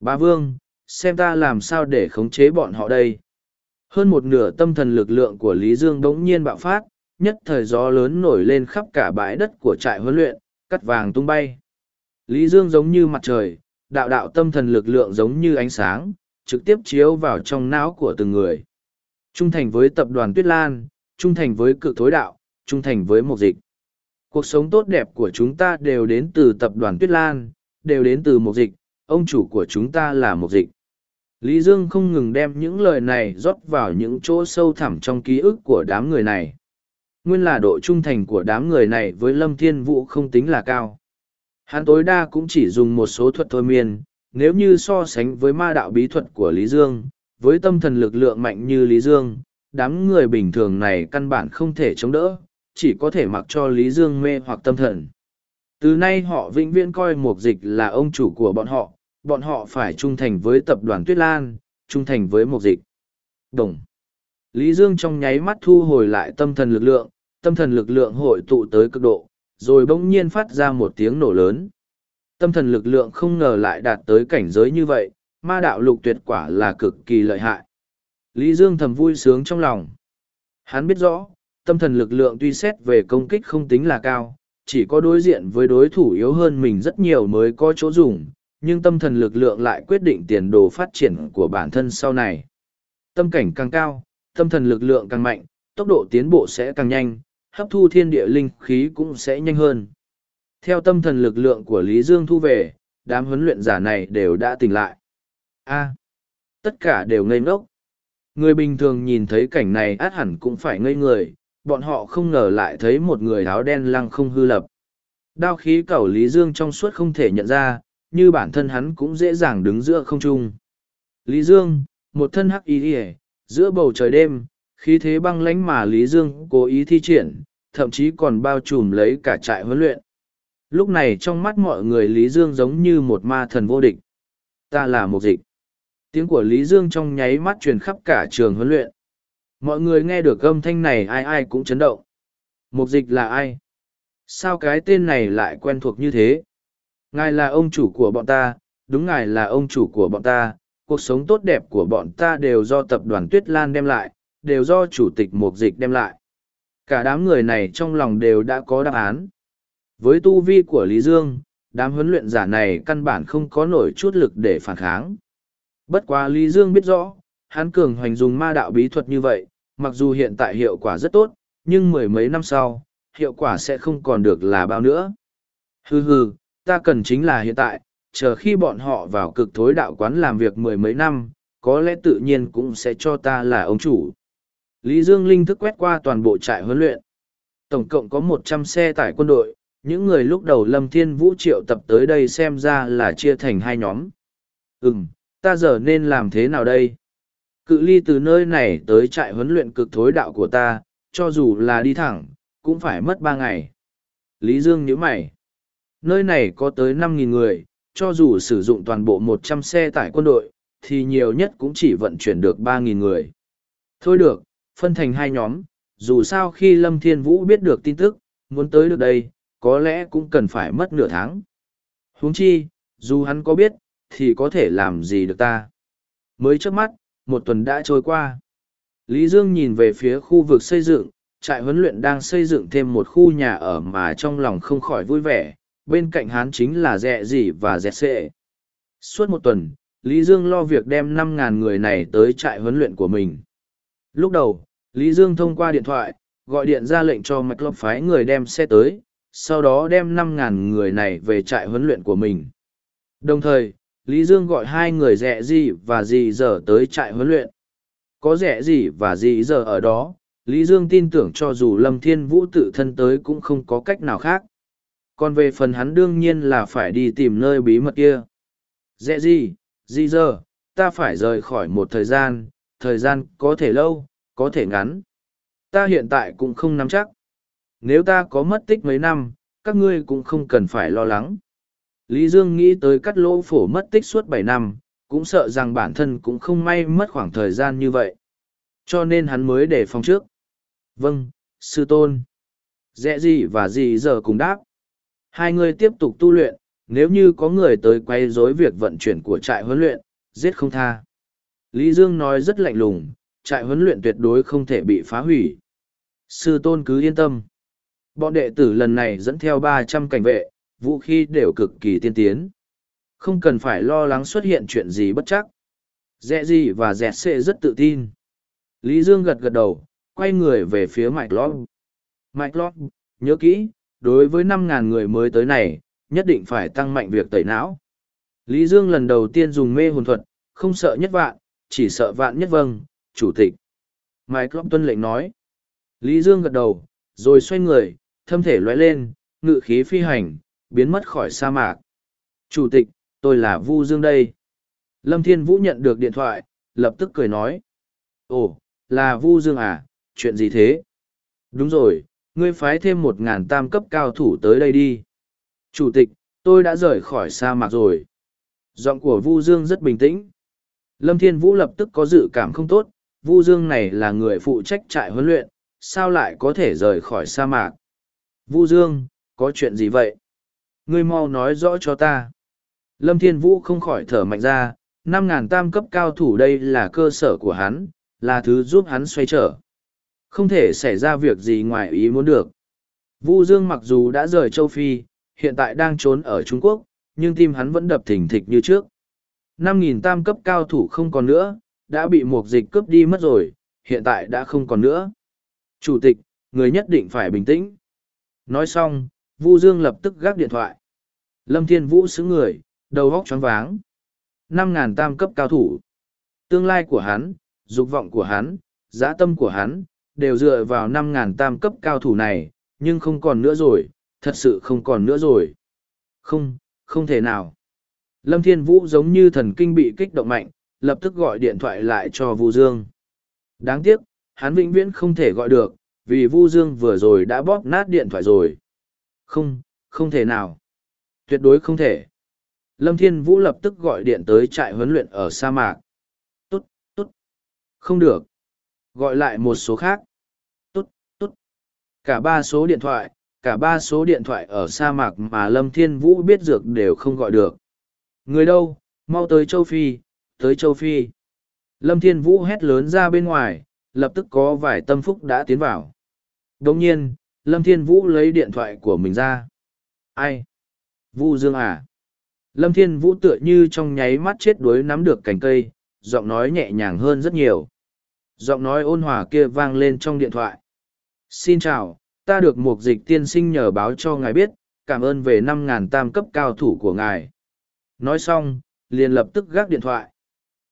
[SPEAKER 1] Ba Vương, xem ta làm sao để khống chế bọn họ đây. Hơn một nửa tâm thần lực lượng của Lý Dương đống nhiên bạo phát, nhất thời gió lớn nổi lên khắp cả bãi đất của trại huấn luyện, cắt vàng tung bay. Lý Dương giống như mặt trời, đạo đạo tâm thần lực lượng giống như ánh sáng, trực tiếp chiếu vào trong não của từng người. Trung thành với tập đoàn Tuyết Lan, trung thành với cực thối đạo, trung thành với mục dịch. Cuộc sống tốt đẹp của chúng ta đều đến từ tập đoàn Tuyết Lan, đều đến từ mục dịch, ông chủ của chúng ta là mục dịch. Lý Dương không ngừng đem những lời này rót vào những chỗ sâu thẳm trong ký ức của đám người này. Nguyên là độ trung thành của đám người này với Lâm Thiên Vũ không tính là cao. Hắn tối đa cũng chỉ dùng một số thuật thôi miên, nếu như so sánh với ma đạo bí thuật của Lý Dương, với tâm thần lực lượng mạnh như Lý Dương, đám người bình thường này căn bản không thể chống đỡ, chỉ có thể mặc cho Lý Dương mê hoặc tâm thần. Từ nay họ vĩnh viễn coi mục dịch là ông chủ của bọn họ, bọn họ phải trung thành với tập đoàn Tuyết Lan, trung thành với mục dịch. Đồng. Lý Dương trong nháy mắt thu hồi lại tâm thần lực lượng, tâm thần lực lượng hội tụ tới cực độ, rồi bỗng nhiên phát ra một tiếng nổ lớn. Tâm thần lực lượng không ngờ lại đạt tới cảnh giới như vậy, ma đạo lục tuyệt quả là cực kỳ lợi hại. Lý Dương thầm vui sướng trong lòng. Hắn biết rõ, tâm thần lực lượng tuy xét về công kích không tính là cao, chỉ có đối diện với đối thủ yếu hơn mình rất nhiều mới có chỗ dùng, nhưng tâm thần lực lượng lại quyết định tiền đồ phát triển của bản thân sau này. Tâm cảnh càng cao, tâm thần lực lượng càng mạnh, tốc độ tiến bộ sẽ càng nhanh, hấp thu thiên địa linh khí cũng sẽ nhanh hơn. Theo tâm thần lực lượng của Lý Dương thu về, đám huấn luyện giả này đều đã tỉnh lại. A, tất cả đều ngây ngốc. Người bình thường nhìn thấy cảnh này át hẳn cũng phải ngây người, bọn họ không ngờ lại thấy một người áo đen lăng không hư lập. Đao khí cầu Lý Dương trong suốt không thể nhận ra, như bản thân hắn cũng dễ dàng đứng giữa không trung. Lý Dương, một thân hắc y hề, giữa bầu trời đêm, khí thế băng lánh mà Lý Dương cố ý thi triển, thậm chí còn bao trùm lấy cả trại huấn luyện. Lúc này trong mắt mọi người Lý Dương giống như một ma thần vô địch. Ta là một dịch. Tiếng của Lý Dương trong nháy mắt truyền khắp cả trường huấn luyện. Mọi người nghe được âm thanh này ai ai cũng chấn động. Mục dịch là ai? Sao cái tên này lại quen thuộc như thế? Ngài là ông chủ của bọn ta, đúng ngài là ông chủ của bọn ta, cuộc sống tốt đẹp của bọn ta đều do tập đoàn Tuyết Lan đem lại, đều do chủ tịch mục dịch đem lại. Cả đám người này trong lòng đều đã có đáp án. Với tu vi của Lý Dương, đám huấn luyện giả này căn bản không có nổi chút lực để phản kháng. Bất quá Lý Dương biết rõ, hắn cường hoành dùng ma đạo bí thuật như vậy, mặc dù hiện tại hiệu quả rất tốt, nhưng mười mấy năm sau, hiệu quả sẽ không còn được là bao nữa. Hừ hừ, ta cần chính là hiện tại, chờ khi bọn họ vào cực thối đạo quán làm việc mười mấy năm, có lẽ tự nhiên cũng sẽ cho ta là ông chủ. Lý Dương Linh thức quét qua toàn bộ trại huấn luyện. Tổng cộng có một trăm xe tải quân đội, những người lúc đầu Lâm Thiên Vũ triệu tập tới đây xem ra là chia thành hai nhóm. Ừm, ta giờ nên làm thế nào đây? Cự ly từ nơi này tới trại huấn luyện cực thối đạo của ta, cho dù là đi thẳng, cũng phải mất ba ngày. Lý Dương nhíu mày. Nơi này có tới năm nghìn người, cho dù sử dụng toàn bộ một trăm xe tải quân đội, thì nhiều nhất cũng chỉ vận chuyển được ba nghìn người. Thôi được, phân thành hai nhóm, dù sao khi Lâm Thiên Vũ biết được tin tức, muốn tới được đây, có lẽ cũng cần phải mất nửa tháng. huống chi, dù hắn có biết, thì có thể làm gì được ta. Mới trước mắt, một tuần đã trôi qua. Lý Dương nhìn về phía khu vực xây dựng, trại huấn luyện đang xây dựng thêm một khu nhà ở mà trong lòng không khỏi vui vẻ, bên cạnh hắn chính là dẹ dỉ và dẹt xệ. Suốt một tuần, Lý Dương lo việc đem năm ngàn người này tới trại huấn luyện của mình. Lúc đầu, Lý Dương thông qua điện thoại, gọi điện ra lệnh cho Mạch Lộc phái người đem xe tới, sau đó đem năm ngàn người này về trại huấn luyện của mình. Đồng thời, Lý Dương gọi hai người rẻ gì và gì giờ tới trại huấn luyện. Có rẻ gì và gì giờ ở đó, Lý Dương tin tưởng cho dù Lâm Thiên Vũ tự thân tới cũng không có cách nào khác. Còn về phần hắn đương nhiên là phải đi tìm nơi bí mật kia. dễ gì, gì giờ, ta phải rời khỏi một thời gian, thời gian có thể lâu, có thể ngắn. Ta hiện tại cũng không nắm chắc. Nếu ta có mất tích mấy năm, các ngươi cũng không cần phải lo lắng. Lý Dương nghĩ tới cắt lỗ phổ mất tích suốt bảy năm, cũng sợ rằng bản thân cũng không may mất khoảng thời gian như vậy. Cho nên hắn mới để phòng trước. Vâng, sư tôn. dễ gì và gì giờ cùng đáp. Hai người tiếp tục tu luyện, nếu như có người tới quay rối việc vận chuyển của trại huấn luyện, giết không tha. Lý Dương nói rất lạnh lùng, trại huấn luyện tuyệt đối không thể bị phá hủy. Sư tôn cứ yên tâm. Bọn đệ tử lần này dẫn theo ba trăm cảnh vệ, vũ khí đều cực kỳ tiên tiến. Không cần phải lo lắng xuất hiện chuyện gì bất chắc. Dẹ gì và dẹt xệ rất tự tin. Lý Dương gật gật đầu, quay người về phía Mike Lord. Mike Lord, nhớ kỹ, đối với năm ngàn người mới tới này, nhất định phải tăng mạnh việc tẩy não. Lý Dương lần đầu tiên dùng mê hồn thuật, không sợ nhất vạn, chỉ sợ vạn nhất vâng, chủ tịch. Mike Lord tuân lệnh nói. Lý Dương gật đầu, rồi xoay người, thâm thể lóe lên, ngự khí phi hành, biến mất khỏi sa mạc. Chủ tịch, tôi là Vu Dương đây. Lâm Thiên Vũ nhận được điện thoại, lập tức cười nói. Ồ, là Vu Dương à, chuyện gì thế? Đúng rồi, ngươi phái thêm một ngàn tam cấp cao thủ tới đây đi. Chủ tịch, tôi đã rời khỏi sa mạc rồi. Giọng của Vu Dương rất bình tĩnh. Lâm Thiên Vũ lập tức có dự cảm không tốt, Vu Dương này là người phụ trách trại huấn luyện, sao lại có thể rời khỏi sa mạc? Vu Dương, có chuyện gì vậy? Ngươi mau nói rõ cho ta. Lâm Thiên Vũ không khỏi thở mạnh ra, năm ngàn tam cấp cao thủ đây là cơ sở của hắn, là thứ giúp hắn xoay trở. Không thể xảy ra việc gì ngoài ý muốn được. Vu Dương mặc dù đã rời châu Phi, hiện tại đang trốn ở Trung Quốc, nhưng tim hắn vẫn đập thình thịch như trước. Năm nghìn tam cấp cao thủ không còn nữa, đã bị một dịch cướp đi mất rồi, hiện tại đã không còn nữa. Chủ tịch, người nhất định phải bình tĩnh. Nói xong, Vu Dương lập tức gác điện thoại. Lâm Thiên Vũ xứng người, đầu góc choáng váng. Năm ngàn tam cấp cao thủ. Tương lai của hắn, dục vọng của hắn, giá tâm của hắn, đều dựa vào năm ngàn tam cấp cao thủ này, nhưng không còn nữa rồi, thật sự không còn nữa rồi. Không, không thể nào. Lâm Thiên Vũ giống như thần kinh bị kích động mạnh, lập tức gọi điện thoại lại cho Vu Dương. Đáng tiếc, hắn vĩnh viễn không thể gọi được, vì Vu Dương vừa rồi đã bóp nát điện thoại rồi. Không, không thể nào. Tuyệt đối không thể. Lâm Thiên Vũ lập tức gọi điện tới trại huấn luyện ở sa mạc. Tốt, tốt. Không được. Gọi lại một số khác. Cả ba số điện thoại, cả ba số điện thoại ở sa mạc mà Lâm Thiên Vũ biết dược đều không gọi được. Người đâu, mau tới châu Phi, tới châu Phi. Lâm Thiên Vũ hét lớn ra bên ngoài, lập tức có vài tâm phúc đã tiến vào. Đồng nhiên, Lâm Thiên Vũ lấy điện thoại của mình ra. Ai? Vu Dương à? Lâm Thiên Vũ tựa như trong nháy mắt chết đuối nắm được cành cây, giọng nói nhẹ nhàng hơn rất nhiều. Giọng nói ôn hòa kia vang lên trong điện thoại. Xin chào, ta được một dịch tiên sinh nhờ báo cho ngài biết, cảm ơn về năm ngàn tam cấp cao thủ của ngài. Nói xong, liền lập tức gác điện thoại.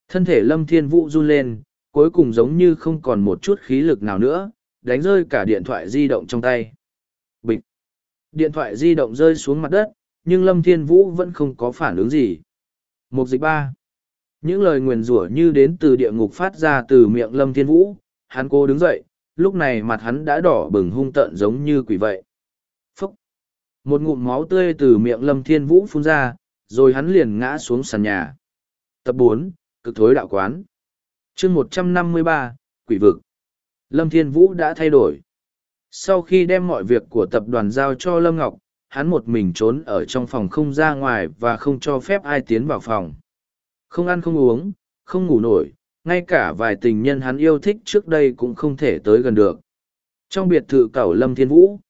[SPEAKER 1] Thân thể Lâm Thiên Vũ run lên, cuối cùng giống như không còn một chút khí lực nào nữa, đánh rơi cả điện thoại di động trong tay. Bịch! Điện thoại di động rơi xuống mặt đất, nhưng Lâm Thiên Vũ vẫn không có phản ứng gì. Mục dịch ba. Những lời nguyền rủa như đến từ địa ngục phát ra từ miệng Lâm Thiên Vũ, hắn cô đứng dậy, lúc này mặt hắn đã đỏ bừng hung tợn giống như quỷ vậy. Phúc! Một ngụm máu tươi từ miệng Lâm Thiên Vũ phun ra, rồi hắn liền ngã xuống sàn nhà. Tập bốn Cực thối đạo quán. chương một trăm năm mươi ba Quỷ vực. Lâm Thiên Vũ đã thay đổi. Sau khi đem mọi việc của tập đoàn giao cho Lâm Ngọc, hắn một mình trốn ở trong phòng không ra ngoài và không cho phép ai tiến vào phòng. Không ăn không uống, không ngủ nổi, ngay cả vài tình nhân hắn yêu thích trước đây cũng không thể tới gần được. Trong biệt thự cẩu Lâm Thiên Vũ,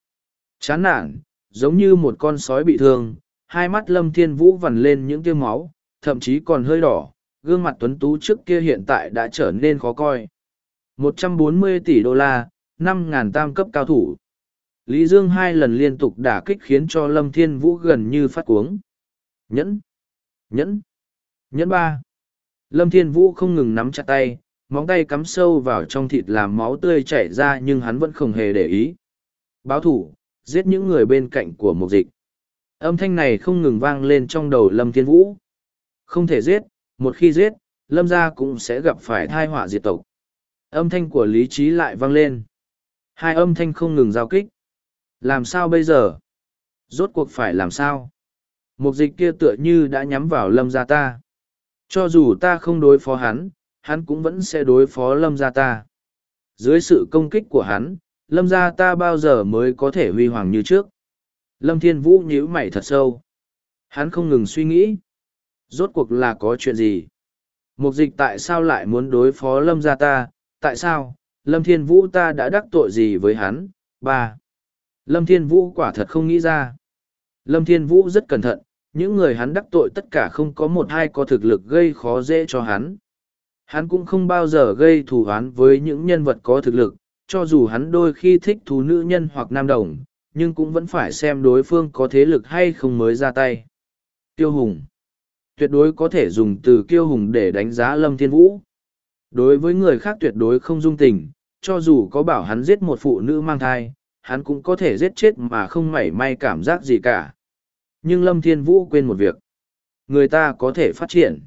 [SPEAKER 1] chán nản, giống như một con sói bị thương, hai mắt Lâm Thiên Vũ vằn lên những tiêu máu, thậm chí còn hơi đỏ, gương mặt tuấn tú trước kia hiện tại đã trở nên khó coi. 140 tỷ đô la, 5.000 tam cấp cao thủ. Lý Dương hai lần liên tục đả kích khiến cho Lâm Thiên Vũ gần như phát cuống. Nhẫn! Nhẫn! Nhẫn ba! Lâm Thiên Vũ không ngừng nắm chặt tay, móng tay cắm sâu vào trong thịt làm máu tươi chảy ra nhưng hắn vẫn không hề để ý. Báo thủ, giết những người bên cạnh của mục dịch. Âm thanh này không ngừng vang lên trong đầu Lâm Thiên Vũ. Không thể giết, một khi giết, Lâm gia cũng sẽ gặp phải thai họa diệt tộc. Âm thanh của lý trí lại vang lên. Hai âm thanh không ngừng giao kích. Làm sao bây giờ? Rốt cuộc phải làm sao? Mục dịch kia tựa như đã nhắm vào lâm gia ta. Cho dù ta không đối phó hắn, hắn cũng vẫn sẽ đối phó lâm gia ta. Dưới sự công kích của hắn, lâm gia ta bao giờ mới có thể huy hoàng như trước. Lâm Thiên Vũ nhíu mày thật sâu. Hắn không ngừng suy nghĩ. Rốt cuộc là có chuyện gì? Mục dịch tại sao lại muốn đối phó lâm gia ta? Tại sao? Lâm Thiên Vũ ta đã đắc tội gì với hắn? Ba. Lâm Thiên Vũ quả thật không nghĩ ra. Lâm Thiên Vũ rất cẩn thận, những người hắn đắc tội tất cả không có một hai có thực lực gây khó dễ cho hắn. Hắn cũng không bao giờ gây thù oán với những nhân vật có thực lực, cho dù hắn đôi khi thích thú nữ nhân hoặc nam đồng, nhưng cũng vẫn phải xem đối phương có thế lực hay không mới ra tay. Tiêu hùng Tuyệt đối có thể dùng từ kiêu hùng để đánh giá Lâm Thiên Vũ. Đối với người khác tuyệt đối không dung tình, cho dù có bảo hắn giết một phụ nữ mang thai, hắn cũng có thể giết chết mà không mảy may cảm giác gì cả. Nhưng Lâm Thiên Vũ quên một việc. Người ta có thể phát triển.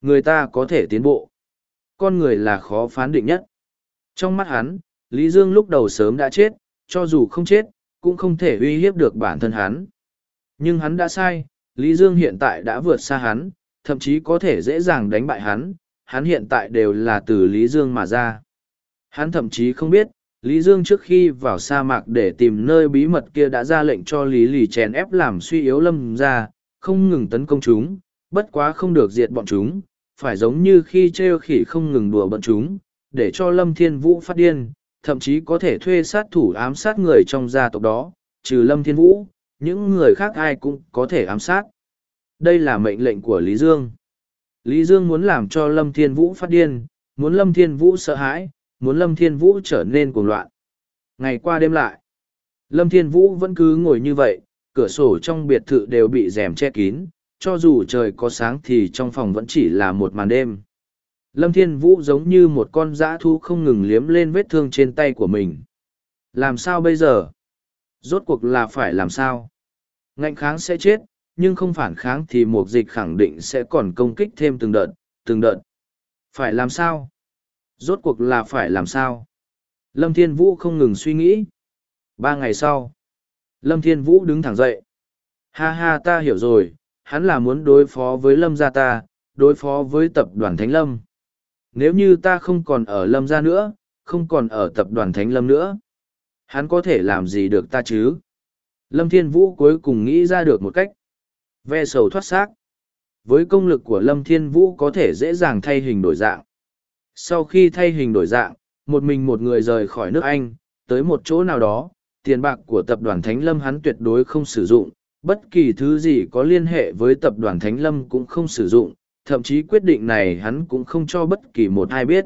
[SPEAKER 1] Người ta có thể tiến bộ. Con người là khó phán định nhất. Trong mắt hắn, Lý Dương lúc đầu sớm đã chết, cho dù không chết, cũng không thể uy hiếp được bản thân hắn. Nhưng hắn đã sai, Lý Dương hiện tại đã vượt xa hắn, thậm chí có thể dễ dàng đánh bại hắn, hắn hiện tại đều là từ Lý Dương mà ra. Hắn thậm chí không biết, Lý Dương trước khi vào sa mạc để tìm nơi bí mật kia đã ra lệnh cho Lý Lì chèn ép làm suy yếu lâm ra, không ngừng tấn công chúng, bất quá không được diệt bọn chúng, phải giống như khi treo khỉ không ngừng đùa bọn chúng, để cho Lâm Thiên Vũ phát điên, thậm chí có thể thuê sát thủ ám sát người trong gia tộc đó, trừ Lâm Thiên Vũ, những người khác ai cũng có thể ám sát. Đây là mệnh lệnh của Lý Dương. Lý Dương muốn làm cho Lâm Thiên Vũ phát điên, muốn Lâm Thiên Vũ sợ hãi, muốn Lâm Thiên Vũ trở nên cuồng loạn. Ngày qua đêm lại, Lâm Thiên Vũ vẫn cứ ngồi như vậy, cửa sổ trong biệt thự đều bị rèm che kín, cho dù trời có sáng thì trong phòng vẫn chỉ là một màn đêm. Lâm Thiên Vũ giống như một con dã thu không ngừng liếm lên vết thương trên tay của mình. Làm sao bây giờ? Rốt cuộc là phải làm sao? Ngạnh kháng sẽ chết, nhưng không phản kháng thì một dịch khẳng định sẽ còn công kích thêm từng đợt, từng đợt. Phải làm sao? Rốt cuộc là phải làm sao? Lâm Thiên Vũ không ngừng suy nghĩ. Ba ngày sau, Lâm Thiên Vũ đứng thẳng dậy. Ha ha ta hiểu rồi, hắn là muốn đối phó với Lâm gia ta, đối phó với tập đoàn Thánh Lâm. Nếu như ta không còn ở Lâm gia nữa, không còn ở tập đoàn Thánh Lâm nữa, hắn có thể làm gì được ta chứ? Lâm Thiên Vũ cuối cùng nghĩ ra được một cách. Ve sầu thoát xác. Với công lực của Lâm Thiên Vũ có thể dễ dàng thay hình đổi dạng. Sau khi thay hình đổi dạng, một mình một người rời khỏi nước Anh, tới một chỗ nào đó, tiền bạc của tập đoàn Thánh Lâm hắn tuyệt đối không sử dụng, bất kỳ thứ gì có liên hệ với tập đoàn Thánh Lâm cũng không sử dụng, thậm chí quyết định này hắn cũng không cho bất kỳ một ai biết.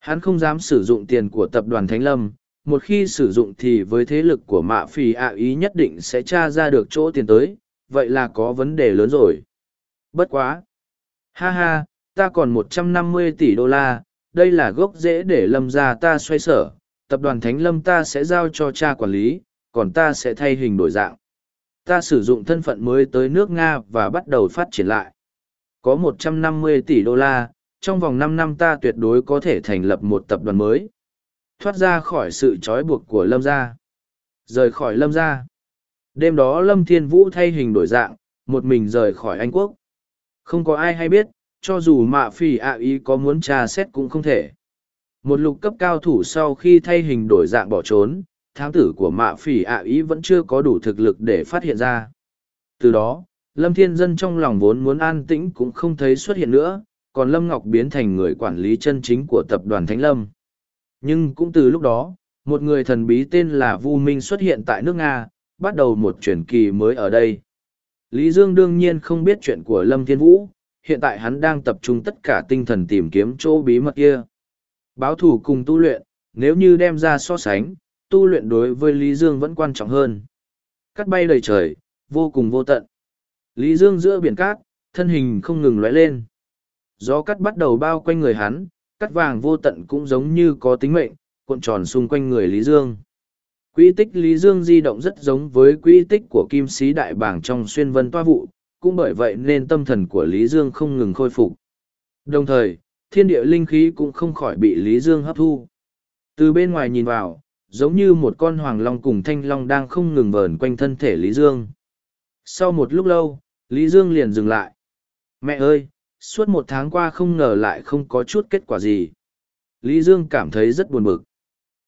[SPEAKER 1] Hắn không dám sử dụng tiền của tập đoàn Thánh Lâm, một khi sử dụng thì với thế lực của mạ phì ạ ý nhất định sẽ tra ra được chỗ tiền tới, vậy là có vấn đề lớn rồi. Bất quá! Ha ha, ta còn một trăm năm mươi tỷ đô la, đây là gốc rễ để lâm ra ta xoay sở, tập đoàn Thánh Lâm ta sẽ giao cho cha quản lý, còn ta sẽ thay hình đổi dạng. Ta sử dụng thân phận mới tới nước Nga và bắt đầu phát triển lại. Có 150 tỷ đô la, trong vòng năm năm ta tuyệt đối có thể thành lập một tập đoàn mới. Thoát ra khỏi sự trói buộc của Lâm gia. Rời khỏi Lâm gia. Đêm đó Lâm Thiên Vũ thay hình đổi dạng, một mình rời khỏi Anh Quốc. Không có ai hay biết, cho dù mạ phỉ ạ ý có muốn tra xét cũng không thể. Một lục cấp cao thủ sau khi thay hình đổi dạng bỏ trốn, thám tử của mạ phỉ ạ ý vẫn chưa có đủ thực lực để phát hiện ra. Từ đó, Lâm Thiên Dân trong lòng vốn muốn an tĩnh cũng không thấy xuất hiện nữa, còn Lâm Ngọc biến thành người quản lý chân chính của tập đoàn Thánh Lâm. Nhưng cũng từ lúc đó, một người thần bí tên là Vu Minh xuất hiện tại nước Nga, bắt đầu một chuyển kỳ mới ở đây. Lý Dương đương nhiên không biết chuyện của Lâm Thiên Vũ, hiện tại hắn đang tập trung tất cả tinh thần tìm kiếm chỗ bí mật kia. Báo thủ cùng tu luyện, nếu như đem ra so sánh, tu luyện đối với Lý Dương vẫn quan trọng hơn. Cắt bay đầy trời, vô cùng vô tận. Lý Dương giữa biển cát, thân hình không ngừng lóe lên. Gió cắt bắt đầu bao quanh người hắn, cắt vàng vô tận cũng giống như có tính mệnh, cuộn tròn xung quanh người Lý Dương. Quỹ tích Lý Dương di động rất giống với quỹ tích của kim sĩ đại bảng trong xuyên vân toa vụ, cũng bởi vậy nên tâm thần của Lý Dương không ngừng khôi phục. Đồng thời, thiên địa linh khí cũng không khỏi bị Lý Dương hấp thu. Từ bên ngoài nhìn vào, giống như một con hoàng long cùng thanh long đang không ngừng vờn quanh thân thể Lý Dương. Sau một lúc lâu, Lý Dương liền dừng lại. Mẹ ơi, suốt một tháng qua không ngờ lại không có chút kết quả gì. Lý Dương cảm thấy rất buồn bực.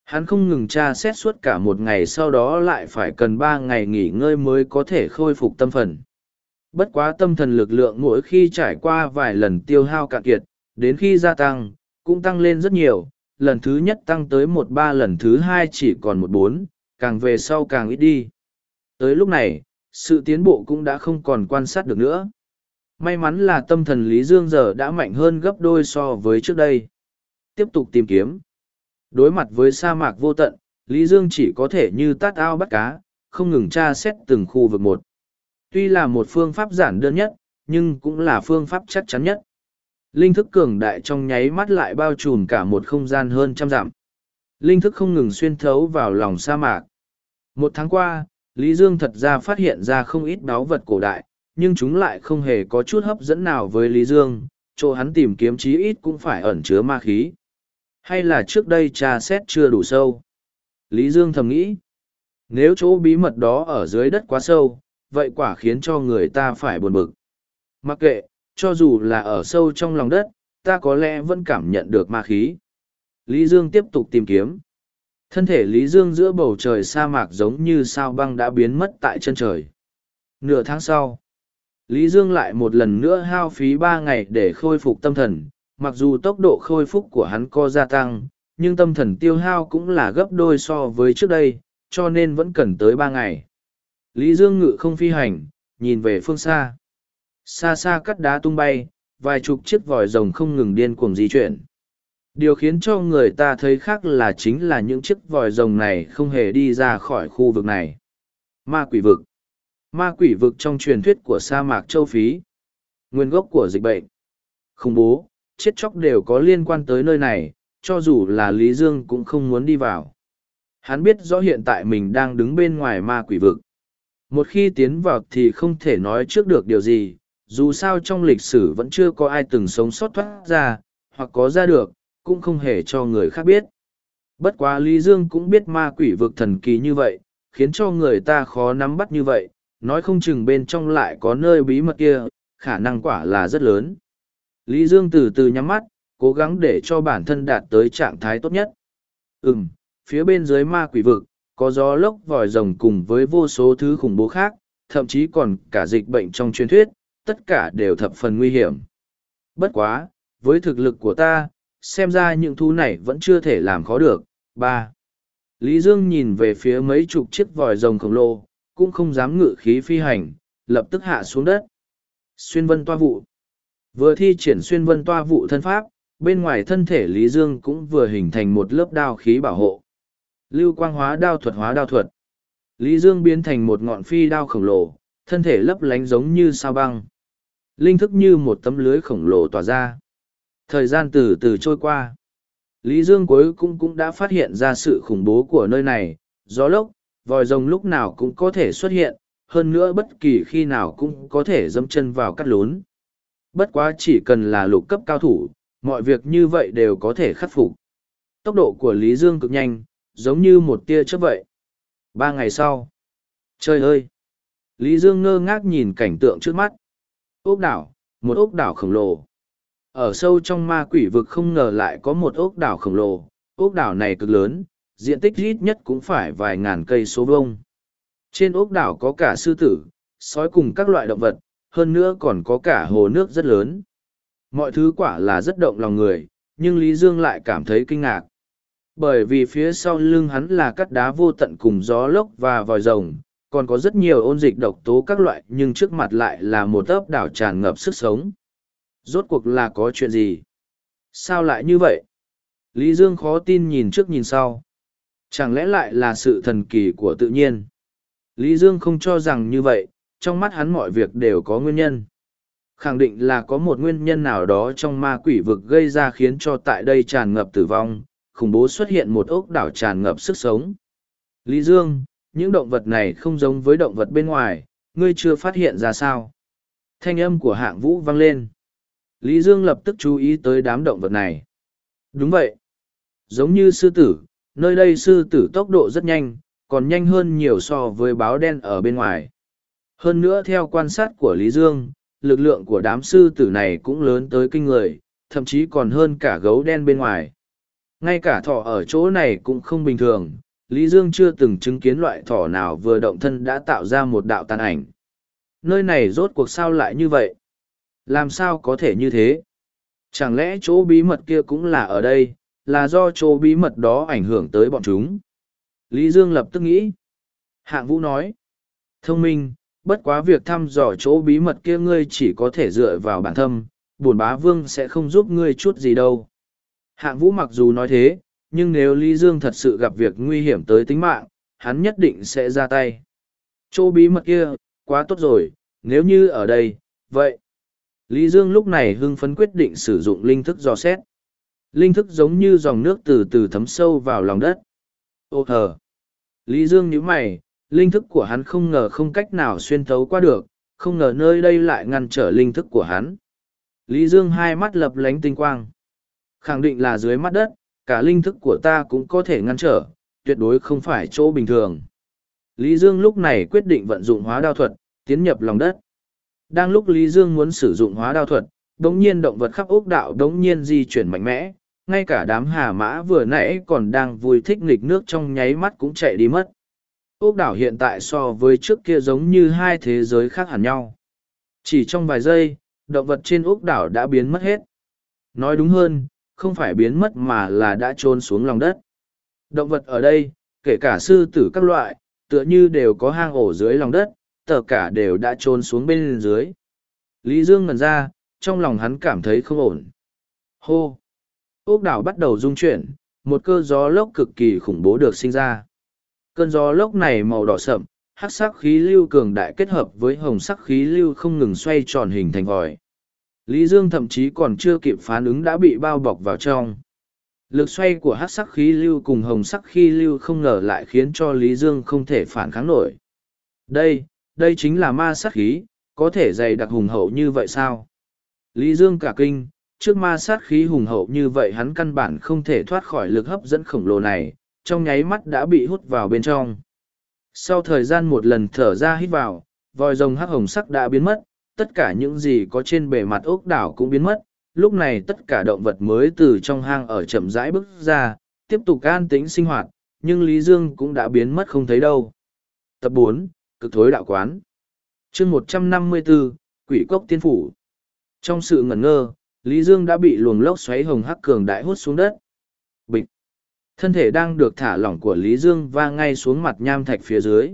[SPEAKER 1] Hắn không ngừng tra xét suốt cả một ngày sau đó lại phải cần ba ngày nghỉ ngơi mới có thể khôi phục tâm phần. Bất quá tâm thần lực lượng mỗi khi trải qua vài lần tiêu hao cạn kiệt, đến khi gia tăng, cũng tăng lên rất nhiều, lần thứ nhất tăng tới một ba lần thứ hai chỉ còn một bốn, càng về sau càng ít đi. Tới lúc này, sự tiến bộ cũng đã không còn quan sát được nữa. May mắn là tâm thần Lý Dương giờ đã mạnh hơn gấp đôi so với trước đây. Tiếp tục tìm kiếm. Đối mặt với sa mạc vô tận, Lý Dương chỉ có thể như tát ao bắt cá, không ngừng tra xét từng khu vực một. Tuy là một phương pháp giản đơn nhất, nhưng cũng là phương pháp chắc chắn nhất. Linh thức cường đại trong nháy mắt lại bao trùm cả một không gian hơn trăm dặm. Linh thức không ngừng xuyên thấu vào lòng sa mạc. Một tháng qua, Lý Dương thật ra phát hiện ra không ít báu vật cổ đại, nhưng chúng lại không hề có chút hấp dẫn nào với Lý Dương, chỗ hắn tìm kiếm chí ít cũng phải ẩn chứa ma khí. Hay là trước đây tra xét chưa đủ sâu? Lý Dương thầm nghĩ, nếu chỗ bí mật đó ở dưới đất quá sâu, vậy quả khiến cho người ta phải buồn bực. Mặc kệ, cho dù là ở sâu trong lòng đất, ta có lẽ vẫn cảm nhận được ma khí. Lý Dương tiếp tục tìm kiếm. Thân thể Lý Dương giữa bầu trời sa mạc giống như sao băng đã biến mất tại chân trời. Nửa tháng sau, Lý Dương lại một lần nữa hao phí ba ngày để khôi phục tâm thần, mặc dù tốc độ khôi phục của hắn có gia tăng, nhưng tâm thần tiêu hao cũng là gấp đôi so với trước đây, cho nên vẫn cần tới ba ngày. Lý Dương ngự không phi hành, nhìn về phương xa. Xa xa cắt đá tung bay, vài chục chiếc vòi rồng không ngừng điên cuồng di chuyển. Điều khiến cho người ta thấy khác là chính là những chiếc vòi rồng này không hề đi ra khỏi khu vực này. Ma quỷ vực Ma quỷ vực trong truyền thuyết của sa mạc châu Phí. Nguyên gốc của dịch bệnh. Khủng bố, chết chóc đều có liên quan tới nơi này, cho dù là Lý Dương cũng không muốn đi vào. Hắn biết rõ hiện tại mình đang đứng bên ngoài ma quỷ vực. Một khi tiến vào thì không thể nói trước được điều gì, dù sao trong lịch sử vẫn chưa có ai từng sống sót thoát ra, hoặc có ra được, cũng không hề cho người khác biết. Bất quá Lý Dương cũng biết ma quỷ vực thần kỳ như vậy, khiến cho người ta khó nắm bắt như vậy, nói không chừng bên trong lại có nơi bí mật kia, khả năng quả là rất lớn. Lý Dương từ từ nhắm mắt, cố gắng để cho bản thân đạt tới trạng thái tốt nhất. Ừm, phía bên dưới ma quỷ vực, có gió lốc vòi rồng cùng với vô số thứ khủng bố khác, thậm chí còn cả dịch bệnh trong truyền thuyết, tất cả đều thập phần nguy hiểm. Bất quá, với thực lực của ta, xem ra những thú này vẫn chưa thể làm khó được. ba Lý Dương nhìn về phía mấy chục chiếc vòi rồng khổng lồ, cũng không dám ngự khí phi hành, lập tức hạ xuống đất. Xuyên vân toa vụ Vừa thi triển xuyên vân toa vụ thân pháp, bên ngoài thân thể Lý Dương cũng vừa hình thành một lớp đao khí bảo hộ. Lưu quang hóa đao thuật hóa đao thuật. Lý Dương biến thành một ngọn phi đao khổng lồ, thân thể lấp lánh giống như sao băng. Linh thức như một tấm lưới khổng lồ tỏa ra. Thời gian từ từ trôi qua. Lý Dương cuối cùng cũng đã phát hiện ra sự khủng bố của nơi này, gió lốc, vòi rồng lúc nào cũng có thể xuất hiện, hơn nữa bất kỳ khi nào cũng có thể dâm chân vào cắt lún. Bất quá chỉ cần là lục cấp cao thủ, mọi việc như vậy đều có thể khắc phục. Tốc độ của Lý Dương cực nhanh, giống như một tia chớp vậy. Ba ngày sau. Trời ơi! Lý Dương ngơ ngác nhìn cảnh tượng trước mắt. Ốc đảo, một ốc đảo khổng lồ. Ở sâu trong ma quỷ vực không ngờ lại có một ốc đảo khổng lồ. Ốc đảo này cực lớn, diện tích ít nhất cũng phải vài ngàn cây số vông. Trên ốc đảo có cả sư tử, sói cùng các loại động vật, hơn nữa còn có cả hồ nước rất lớn. Mọi thứ quả là rất động lòng người, nhưng Lý Dương lại cảm thấy kinh ngạc. Bởi vì phía sau lưng hắn là cắt đá vô tận cùng gió lốc và vòi rồng, còn có rất nhiều ôn dịch độc tố các loại nhưng trước mặt lại là một ấp đảo tràn ngập sức sống. Rốt cuộc là có chuyện gì? Sao lại như vậy? Lý Dương khó tin nhìn trước nhìn sau. Chẳng lẽ lại là sự thần kỳ của tự nhiên? Lý Dương không cho rằng như vậy, trong mắt hắn mọi việc đều có nguyên nhân. Khẳng định là có một nguyên nhân nào đó trong ma quỷ vực gây ra khiến cho tại đây tràn ngập tử vong, khủng bố xuất hiện một ốc đảo tràn ngập sức sống. Lý Dương, những động vật này không giống với động vật bên ngoài, ngươi chưa phát hiện ra sao. Thanh âm của hạng vũ vang lên. Lý Dương lập tức chú ý tới đám động vật này. Đúng vậy. Giống như sư tử, nơi đây sư tử tốc độ rất nhanh, còn nhanh hơn nhiều so với báo đen ở bên ngoài. Hơn nữa theo quan sát của Lý Dương, lực lượng của đám sư tử này cũng lớn tới kinh người, thậm chí còn hơn cả gấu đen bên ngoài. Ngay cả thỏ ở chỗ này cũng không bình thường, Lý Dương chưa từng chứng kiến loại thỏ nào vừa động thân đã tạo ra một đạo tàn ảnh. Nơi này rốt cuộc sao lại như vậy? Làm sao có thể như thế? Chẳng lẽ chỗ bí mật kia cũng là ở đây, là do chỗ bí mật đó ảnh hưởng tới bọn chúng? Lý Dương lập tức nghĩ. Hạng Vũ nói. Thông minh, bất quá việc thăm dò chỗ bí mật kia ngươi chỉ có thể dựa vào bản thân, bổn bá vương sẽ không giúp ngươi chút gì đâu. Hạng Vũ mặc dù nói thế, nhưng nếu Lý Dương thật sự gặp việc nguy hiểm tới tính mạng, hắn nhất định sẽ ra tay. Chỗ bí mật kia, quá tốt rồi, nếu như ở đây, vậy. Lý Dương lúc này hưng phấn quyết định sử dụng linh thức dò xét. Linh thức giống như dòng nước từ từ thấm sâu vào lòng đất. Ô hờ! Lý Dương nhíu mày, linh thức của hắn không ngờ không cách nào xuyên thấu qua được, không ngờ nơi đây lại ngăn trở linh thức của hắn. Lý Dương hai mắt lập lánh tinh quang. Khẳng định là dưới mắt đất, cả linh thức của ta cũng có thể ngăn trở, tuyệt đối không phải chỗ bình thường. Lý Dương lúc này quyết định vận dụng hóa đao thuật, tiến nhập lòng đất. Đang lúc Lý Dương muốn sử dụng hóa đao thuật, đống nhiên động vật khắp ốc đạo đống nhiên di chuyển mạnh mẽ, ngay cả đám hà mã vừa nãy còn đang vui thích nghịch nước trong nháy mắt cũng chạy đi mất. Ốc đảo hiện tại so với trước kia giống như hai thế giới khác hẳn nhau. Chỉ trong vài giây, động vật trên ốc đảo đã biến mất hết. Nói đúng hơn, không phải biến mất mà là đã trôn xuống lòng đất. Động vật ở đây, kể cả sư tử các loại, tựa như đều có hang ổ dưới lòng đất, tờ cả đều đã trôn xuống bên dưới. Lý Dương ngần ra, trong lòng hắn cảm thấy không ổn. Hô! Ốc đảo bắt đầu rung chuyển, một cơ gió lốc cực kỳ khủng bố được sinh ra. Cơn gió lốc này màu đỏ sậm, hắc sắc khí lưu cường đại kết hợp với hồng sắc khí lưu không ngừng xoay tròn hình thành vòi. Lý Dương thậm chí còn chưa kịp phản ứng đã bị bao bọc vào trong. Lực xoay của hắc sắc khí lưu cùng hồng sắc khí lưu không ngờ lại khiến cho Lý Dương không thể phản kháng nổi. Đây, đây chính là ma sát khí, có thể dày đặc hùng hậu như vậy sao? Lý Dương cả kinh, trước ma sát khí hùng hậu như vậy hắn căn bản không thể thoát khỏi lực hấp dẫn khổng lồ này, trong nháy mắt đã bị hút vào bên trong. Sau thời gian một lần thở ra hít vào, vòi rồng hắc hồng sắc đã biến mất, tất cả những gì có trên bề mặt ốc đảo cũng biến mất, lúc này tất cả động vật mới từ trong hang ở chậm rãi bước ra, tiếp tục an tĩnh sinh hoạt, nhưng Lý Dương cũng đã biến mất không thấy đâu. Tập bốn Cực thối đạo quán chương một trăm năm mươi bốn Quỷ cốc tiên phủ Trong sự ngẩn ngơ, Lý Dương đã bị luồng lốc xoáy hồng hắc cường đại hút xuống đất. Bịch! Thân thể đang được thả lỏng của Lý Dương va ngay xuống mặt nham thạch phía dưới.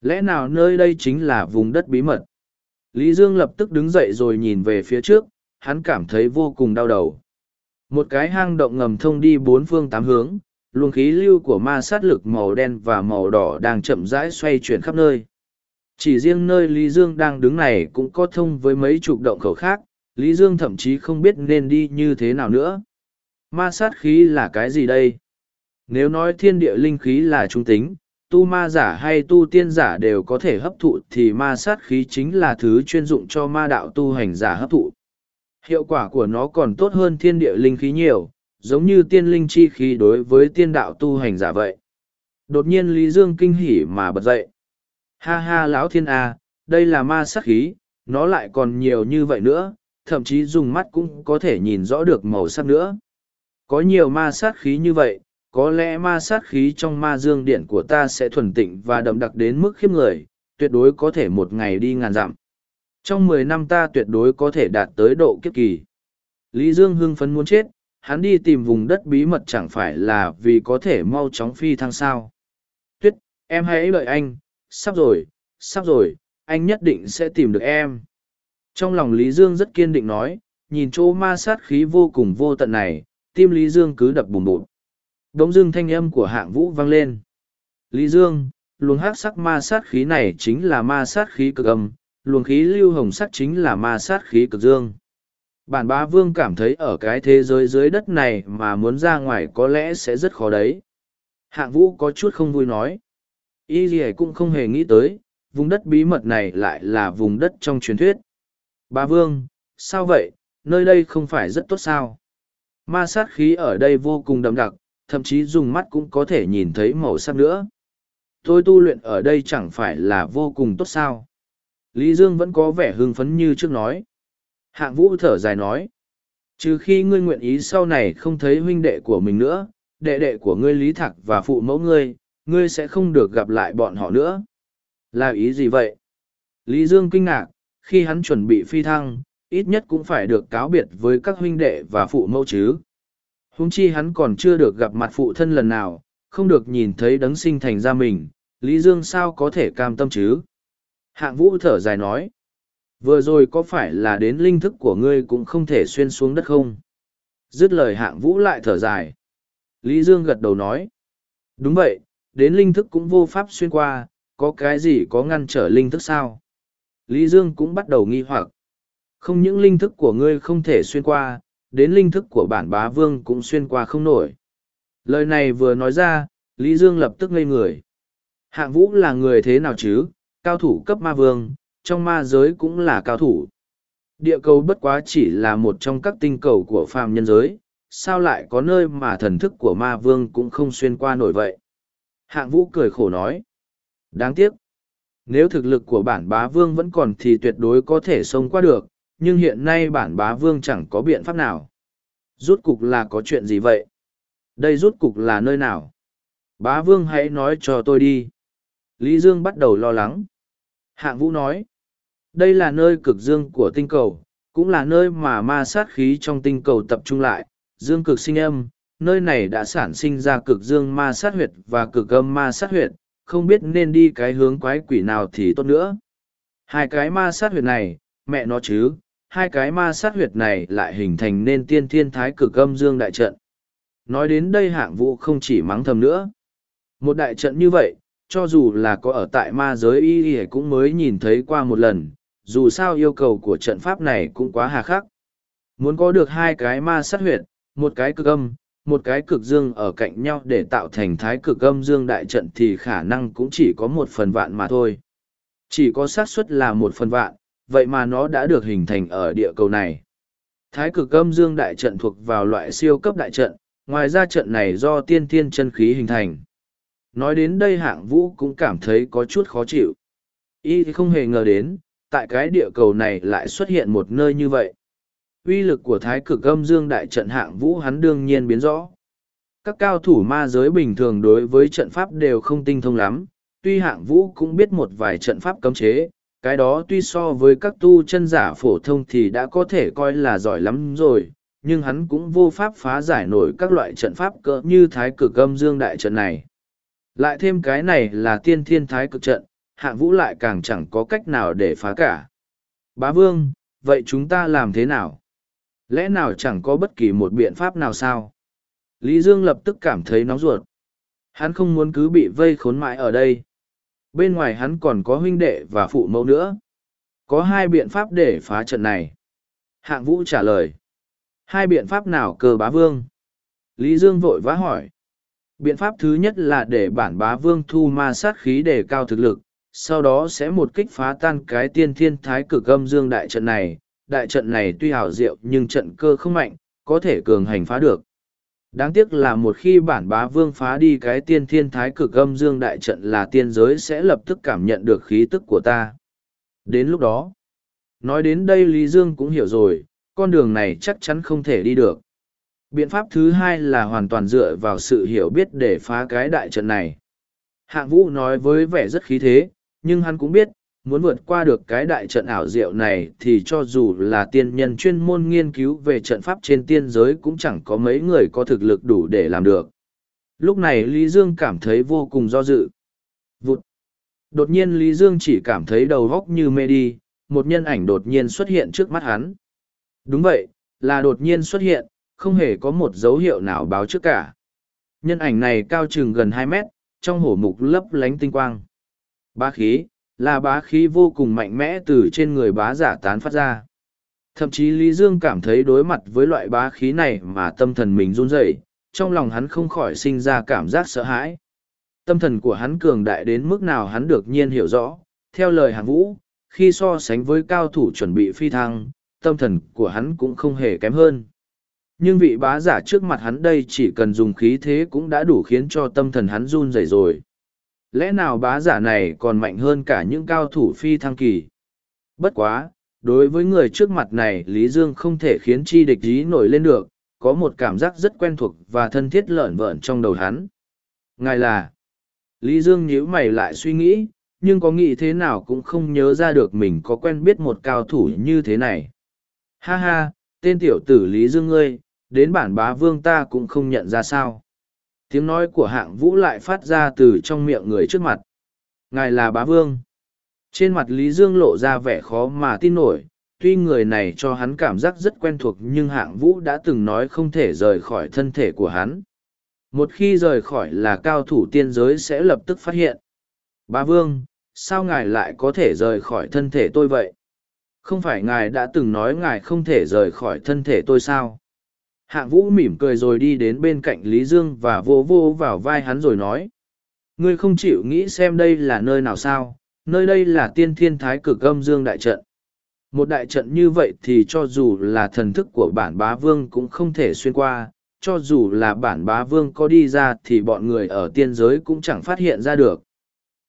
[SPEAKER 1] Lẽ nào nơi đây chính là vùng đất bí mật? Lý Dương lập tức đứng dậy rồi nhìn về phía trước, hắn cảm thấy vô cùng đau đầu. Một cái hang động ngầm thông đi bốn phương tám hướng, luồng khí lưu của ma sát lực màu đen và màu đỏ đang chậm rãi xoay chuyển khắp nơi. Chỉ riêng nơi Lý Dương đang đứng này cũng có thông với mấy chục động khẩu khác, Lý Dương thậm chí không biết nên đi như thế nào nữa. Ma sát khí là cái gì đây? Nếu nói thiên địa linh khí là trung tính, tu ma giả hay tu tiên giả đều có thể hấp thụ thì ma sát khí chính là thứ chuyên dụng cho ma đạo tu hành giả hấp thụ. Hiệu quả của nó còn tốt hơn thiên địa linh khí nhiều, giống như tiên linh chi khí đối với tiên đạo tu hành giả vậy. Đột nhiên Lý Dương kinh hỉ mà bật dậy. Ha ha lão thiên a, đây là ma sát khí, nó lại còn nhiều như vậy nữa, thậm chí dùng mắt cũng có thể nhìn rõ được màu sắc nữa. Có nhiều ma sát khí như vậy, có lẽ ma sát khí trong ma dương điện của ta sẽ thuần tịnh và đậm đặc đến mức khiếp người, tuyệt đối có thể một ngày đi ngàn dặm. Trong mười năm ta tuyệt đối có thể đạt tới độ kiếp kỳ. Lý Dương hưng phấn muốn chết, hắn đi tìm vùng đất bí mật chẳng phải là vì có thể mau chóng phi thăng sao. Tuyết, em hãy đợi anh, sắp rồi, sắp rồi, anh nhất định sẽ tìm được em. Trong lòng Lý Dương rất kiên định nói, nhìn chỗ ma sát khí vô cùng vô tận này, tim Lý Dương cứ đập bùm bụt. Đống dưng thanh âm của hạng vũ vang lên. Lý Dương, luồng hát sắc ma sát khí này chính là ma sát khí cực âm, luồng khí lưu hồng sắc chính là ma sát khí cực dương. Bản bá vương cảm thấy ở cái thế giới dưới đất này mà muốn ra ngoài có lẽ sẽ rất khó đấy. Hạng vũ có chút không vui nói. Y gì cũng không hề nghĩ tới, vùng đất bí mật này lại là vùng đất trong truyền thuyết. Bá vương, sao vậy, nơi đây không phải rất tốt sao? Ma sát khí ở đây vô cùng đậm đặc, thậm chí dùng mắt cũng có thể nhìn thấy màu sắc nữa. Tôi tu luyện ở đây chẳng phải là vô cùng tốt sao? Lý Dương vẫn có vẻ hưng phấn như trước nói. Hạng vũ thở dài nói. Trừ khi ngươi nguyện ý sau này không thấy huynh đệ của mình nữa, đệ đệ của ngươi Lý Thạc và phụ mẫu ngươi, ngươi sẽ không được gặp lại bọn họ nữa. Là ý gì vậy? Lý Dương kinh ngạc, khi hắn chuẩn bị phi thăng, ít nhất cũng phải được cáo biệt với các huynh đệ và phụ mẫu chứ huống chi hắn còn chưa được gặp mặt phụ thân lần nào, không được nhìn thấy đấng sinh thành ra mình, Lý Dương sao có thể cam tâm chứ? Hạng vũ thở dài nói, vừa rồi có phải là đến linh thức của ngươi cũng không thể xuyên xuống đất không? Dứt lời hạng vũ lại thở dài. Lý Dương gật đầu nói, đúng vậy, đến linh thức cũng vô pháp xuyên qua, có cái gì có ngăn trở linh thức sao? Lý Dương cũng bắt đầu nghi hoặc. Không những linh thức của ngươi không thể xuyên qua, đến linh thức của bản bá vương cũng xuyên qua không nổi. Lời này vừa nói ra, Lý Dương lập tức ngây người. Hạng vũ là người thế nào chứ, cao thủ cấp ma vương, trong ma giới cũng là cao thủ. Địa cầu bất quá chỉ là một trong các tinh cầu của phàm nhân giới, sao lại có nơi mà thần thức của ma vương cũng không xuyên qua nổi vậy? Hạng vũ cười khổ nói. Đáng tiếc. Nếu thực lực của bản bá vương vẫn còn thì tuyệt đối có thể xông qua được, nhưng hiện nay bản bá vương chẳng có biện pháp nào. Rút cục là có chuyện gì vậy? Đây rút cục là nơi nào? Bá vương hãy nói cho tôi đi. Lý Dương bắt đầu lo lắng. Hạng vũ nói, đây là nơi cực dương của tinh cầu, cũng là nơi mà ma sát khí trong tinh cầu tập trung lại, dương cực sinh âm, nơi này đã sản sinh ra cực dương ma sát huyệt và cực âm ma sát huyệt, không biết nên đi cái hướng quái quỷ nào thì tốt nữa. Hai cái ma sát huyệt này, mẹ nó chứ, hai cái ma sát huyệt này lại hình thành nên tiên thiên thái cực âm dương đại trận. Nói đến đây hạng vũ không chỉ mắng thầm nữa. Một đại trận như vậy, cho dù là có ở tại ma giới y y cũng mới nhìn thấy qua một lần, dù sao yêu cầu của trận pháp này cũng quá hà khắc. Muốn có được hai cái ma sát huyệt, một cái cực âm, một cái cực dương ở cạnh nhau để tạo thành thái cực âm dương đại trận thì khả năng cũng chỉ có một phần vạn mà thôi. Chỉ có xác suất là một phần vạn, vậy mà nó đã được hình thành ở địa cầu này. Thái cực âm dương đại trận thuộc vào loại siêu cấp đại trận, ngoài ra trận này do tiên thiên chân khí hình thành. Nói đến đây hạng vũ cũng cảm thấy có chút khó chịu. Y không hề ngờ đến, tại cái địa cầu này lại xuất hiện một nơi như vậy. Uy lực của thái cực âm dương đại trận hạng vũ hắn đương nhiên biến rõ. Các cao thủ ma giới bình thường đối với trận pháp đều không tinh thông lắm, tuy hạng vũ cũng biết một vài trận pháp cấm chế, cái đó tuy so với các tu chân giả phổ thông thì đã có thể coi là giỏi lắm rồi, nhưng hắn cũng vô pháp phá giải nổi các loại trận pháp cỡ như thái cực âm dương đại trận này. Lại thêm cái này là tiên thiên thái cực trận, hạng vũ lại càng chẳng có cách nào để phá cả. Bá vương, vậy chúng ta làm thế nào? Lẽ nào chẳng có bất kỳ một biện pháp nào sao? Lý Dương lập tức cảm thấy nóng ruột. Hắn không muốn cứ bị vây khốn mãi ở đây. Bên ngoài hắn còn có huynh đệ và phụ mẫu nữa. Có hai biện pháp để phá trận này. Hạng vũ trả lời. Hai biện pháp nào cơ bá vương? Lý Dương vội vã hỏi. Biện pháp thứ nhất là để bản bá vương thu ma sát khí để cao thực lực, sau đó sẽ một kích phá tan cái tiên thiên thái cực âm dương đại trận này. Đại trận này tuy hảo diệu nhưng trận cơ không mạnh, có thể cường hành phá được. Đáng tiếc là một khi bản bá vương phá đi cái tiên thiên thái cực âm dương đại trận là tiên giới sẽ lập tức cảm nhận được khí tức của ta. Đến lúc đó, nói đến đây Lý Dương cũng hiểu rồi, con đường này chắc chắn không thể đi được. Biện pháp thứ hai là hoàn toàn dựa vào sự hiểu biết để phá cái đại trận này. Hạng vũ nói với vẻ rất khí thế, nhưng hắn cũng biết, muốn vượt qua được cái đại trận ảo diệu này thì cho dù là tiên nhân chuyên môn nghiên cứu về trận pháp trên tiên giới cũng chẳng có mấy người có thực lực đủ để làm được. Lúc này Lý Dương cảm thấy vô cùng do dự. Vụt! Đột nhiên Lý Dương chỉ cảm thấy đầu góc như mê đi, một nhân ảnh đột nhiên xuất hiện trước mắt hắn. Đúng vậy, là đột nhiên xuất hiện, không hề có một dấu hiệu nào báo trước cả. Nhân ảnh này cao chừng gần hai mét, trong hổ mục lấp lánh tinh quang. Ba khí, là bá khí vô cùng mạnh mẽ từ trên người bá giả tán phát ra. Thậm chí Lý Dương cảm thấy đối mặt với loại bá khí này mà tâm thần mình run rẩy, trong lòng hắn không khỏi sinh ra cảm giác sợ hãi. Tâm thần của hắn cường đại đến mức nào hắn được nhiên hiểu rõ, theo lời hàng vũ, khi so sánh với cao thủ chuẩn bị phi thăng, tâm thần của hắn cũng không hề kém hơn. Nhưng vị bá giả trước mặt hắn đây chỉ cần dùng khí thế cũng đã đủ khiến cho tâm thần hắn run rẩy rồi lẽ nào bá giả này còn mạnh hơn cả những cao thủ phi thăng kỳ. Bất quá, đối với người trước mặt này Lý Dương không thể khiến chi địch ý nổi lên được, có một cảm giác rất quen thuộc và thân thiết lợn vợn trong đầu hắn. Ngài là, Lý Dương nhíu mày lại suy nghĩ, nhưng có nghĩ thế nào cũng không nhớ ra được mình có quen biết một cao thủ như thế này. Ha ha, tên tiểu tử Lý Dương ngươi, đến bản bá vương ta cũng không nhận ra sao tiếng nói của hạng vũ lại phát ra từ trong miệng người trước mặt. Ngài là bá vương. Trên mặt lý dương lộ ra vẻ khó mà tin nổi. Tuy người này cho hắn cảm giác rất quen thuộc nhưng hạng vũ đã từng nói không thể rời khỏi thân thể của hắn. Một khi rời khỏi là cao thủ tiên giới sẽ lập tức phát hiện. Bá vương, sao ngài lại có thể rời khỏi thân thể tôi vậy? Không phải ngài đã từng nói ngài không thể rời khỏi thân thể tôi sao? Hạng vũ mỉm cười rồi đi đến bên cạnh Lý Dương và vô vô vào vai hắn rồi nói. Ngươi không chịu nghĩ xem đây là nơi nào sao, nơi đây là tiên thiên thái cực âm dương đại trận. Một đại trận như vậy thì cho dù là thần thức của bản bá vương cũng không thể xuyên qua, cho dù là bản bá vương có đi ra thì bọn người ở tiên giới cũng chẳng phát hiện ra được.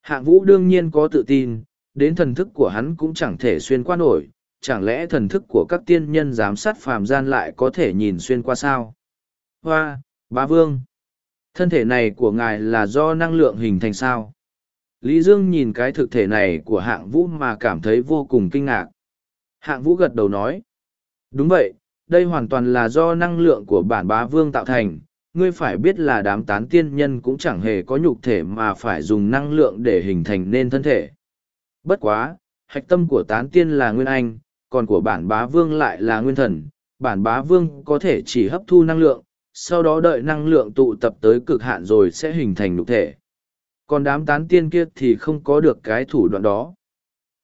[SPEAKER 1] Hạng vũ đương nhiên có tự tin, đến thần thức của hắn cũng chẳng thể xuyên qua nổi, chẳng lẽ thần thức của các tiên nhân giám sát phàm gian lại có thể nhìn xuyên qua sao? Hoa, bá vương, thân thể này của ngài là do năng lượng hình thành sao? Lý Dương nhìn cái thực thể này của hạng vũ mà cảm thấy vô cùng kinh ngạc. Hạng vũ gật đầu nói. Đúng vậy, đây hoàn toàn là do năng lượng của bản bá vương tạo thành. Ngươi phải biết là đám tán tiên nhân cũng chẳng hề có nhục thể mà phải dùng năng lượng để hình thành nên thân thể. Bất quá, hạch tâm của tán tiên là Nguyên Anh, còn của bản bá vương lại là nguyên thần, bản bá vương có thể chỉ hấp thu năng lượng, sau đó đợi năng lượng tụ tập tới cực hạn rồi sẽ hình thành nhục thể. Còn đám tán tiên kia thì không có được cái thủ đoạn đó.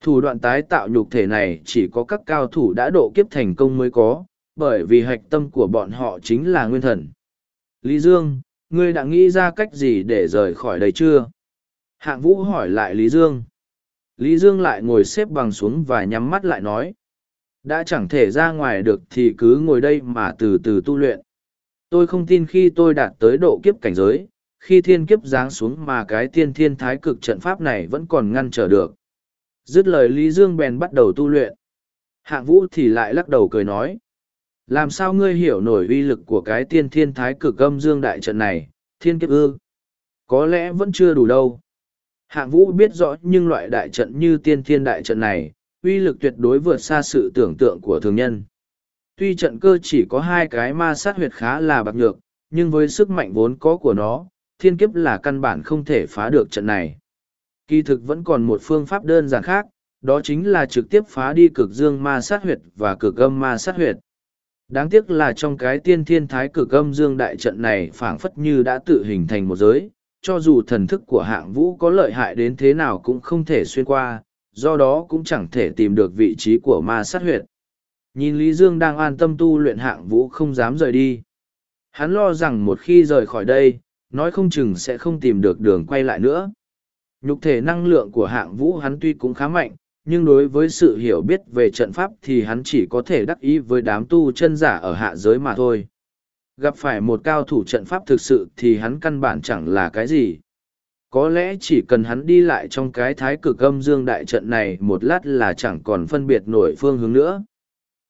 [SPEAKER 1] Thủ đoạn tái tạo nhục thể này chỉ có các cao thủ đã độ kiếp thành công mới có, bởi vì hạch tâm của bọn họ chính là nguyên thần. Lý Dương, ngươi đã nghĩ ra cách gì để rời khỏi đây chưa? Hạng Vũ hỏi lại Lý Dương. Lý Dương lại ngồi xếp bằng xuống và nhắm mắt lại nói. Đã chẳng thể ra ngoài được thì cứ ngồi đây mà từ từ tu luyện. Tôi không tin khi tôi đạt tới độ kiếp cảnh giới, khi thiên kiếp giáng xuống mà cái tiên thiên thái cực trận pháp này vẫn còn ngăn trở được. Dứt lời Lý Dương bèn bắt đầu tu luyện. Hạng vũ thì lại lắc đầu cười nói. Làm sao ngươi hiểu nổi uy lực của cái tiên thiên thái cực âm dương đại trận này, thiên kiếp ư? Có lẽ vẫn chưa đủ đâu. Hạng vũ biết rõ nhưng loại đại trận như tiên thiên đại trận này, uy lực tuyệt đối vượt xa sự tưởng tượng của thường nhân. Tuy trận cơ chỉ có hai cái ma sát huyệt khá là bạc nhược, nhưng với sức mạnh vốn có của nó, thiên kiếp là căn bản không thể phá được trận này. Kỳ thực vẫn còn một phương pháp đơn giản khác, đó chính là trực tiếp phá đi cực dương ma sát huyệt và cực âm ma sát huyệt. Đáng tiếc là trong cái tiên thiên thái cực âm dương đại trận này phảng phất như đã tự hình thành một giới, cho dù thần thức của hạng vũ có lợi hại đến thế nào cũng không thể xuyên qua, do đó cũng chẳng thể tìm được vị trí của ma sát huyệt. Nhìn Lý Dương đang an tâm tu luyện hạng vũ không dám rời đi. Hắn lo rằng một khi rời khỏi đây, nói không chừng sẽ không tìm được đường quay lại nữa. Nhục thể năng lượng của hạng vũ hắn tuy cũng khá mạnh, nhưng đối với sự hiểu biết về trận pháp thì hắn chỉ có thể đắc ý với đám tu chân giả ở hạ giới mà thôi. Gặp phải một cao thủ trận pháp thực sự thì hắn căn bản chẳng là cái gì. Có lẽ chỉ cần hắn đi lại trong cái thái cực âm dương đại trận này một lát là chẳng còn phân biệt nổi phương hướng nữa.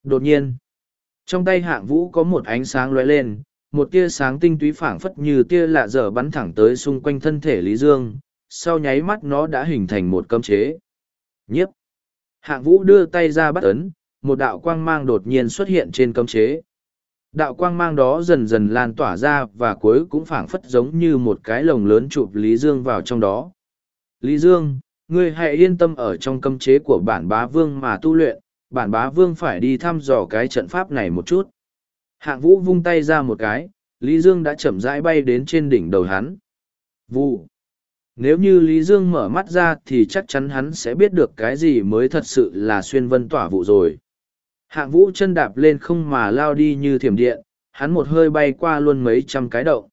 [SPEAKER 1] Đột nhiên, trong tay hạng vũ có một ánh sáng lóe lên, một tia sáng tinh túy phảng phất như tia lạ dở bắn thẳng tới xung quanh thân thể Lý Dương, sau nháy mắt nó đã hình thành một cấm chế. Nhiếp! Hạng vũ đưa tay ra bắt ấn, một đạo quang mang đột nhiên xuất hiện trên cấm chế. Đạo quang mang đó dần dần lan tỏa ra và cuối cũng phảng phất giống như một cái lồng lớn chụp Lý Dương vào trong đó. Lý Dương, ngươi hãy yên tâm ở trong cấm chế của bản bá vương mà tu luyện, bản bá vương phải đi thăm dò cái trận pháp này một chút. Hạng vũ vung tay ra một cái, Lý Dương đã chậm rãi bay đến trên đỉnh đầu hắn. Vụ. Nếu như Lý Dương mở mắt ra thì chắc chắn hắn sẽ biết được cái gì mới thật sự là xuyên vân tỏa vụ rồi. Hạng vũ chân đạp lên không mà lao đi như thiểm điện, hắn một hơi bay qua luôn mấy trăm cái động.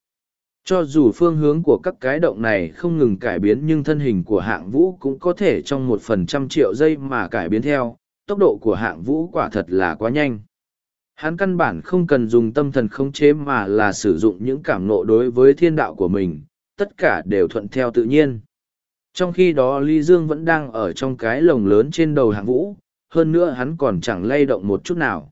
[SPEAKER 1] Cho dù phương hướng của các cái động này không ngừng cải biến nhưng thân hình của hạng vũ cũng có thể trong một phần trăm triệu giây mà cải biến theo, tốc độ của hạng vũ quả thật là quá nhanh. Hắn căn bản không cần dùng tâm thần khống chế mà là sử dụng những cảm nộ đối với thiên đạo của mình, tất cả đều thuận theo tự nhiên. Trong khi đó Lý Dương vẫn đang ở trong cái lồng lớn trên đầu hạng vũ, hơn nữa hắn còn chẳng lay động một chút nào.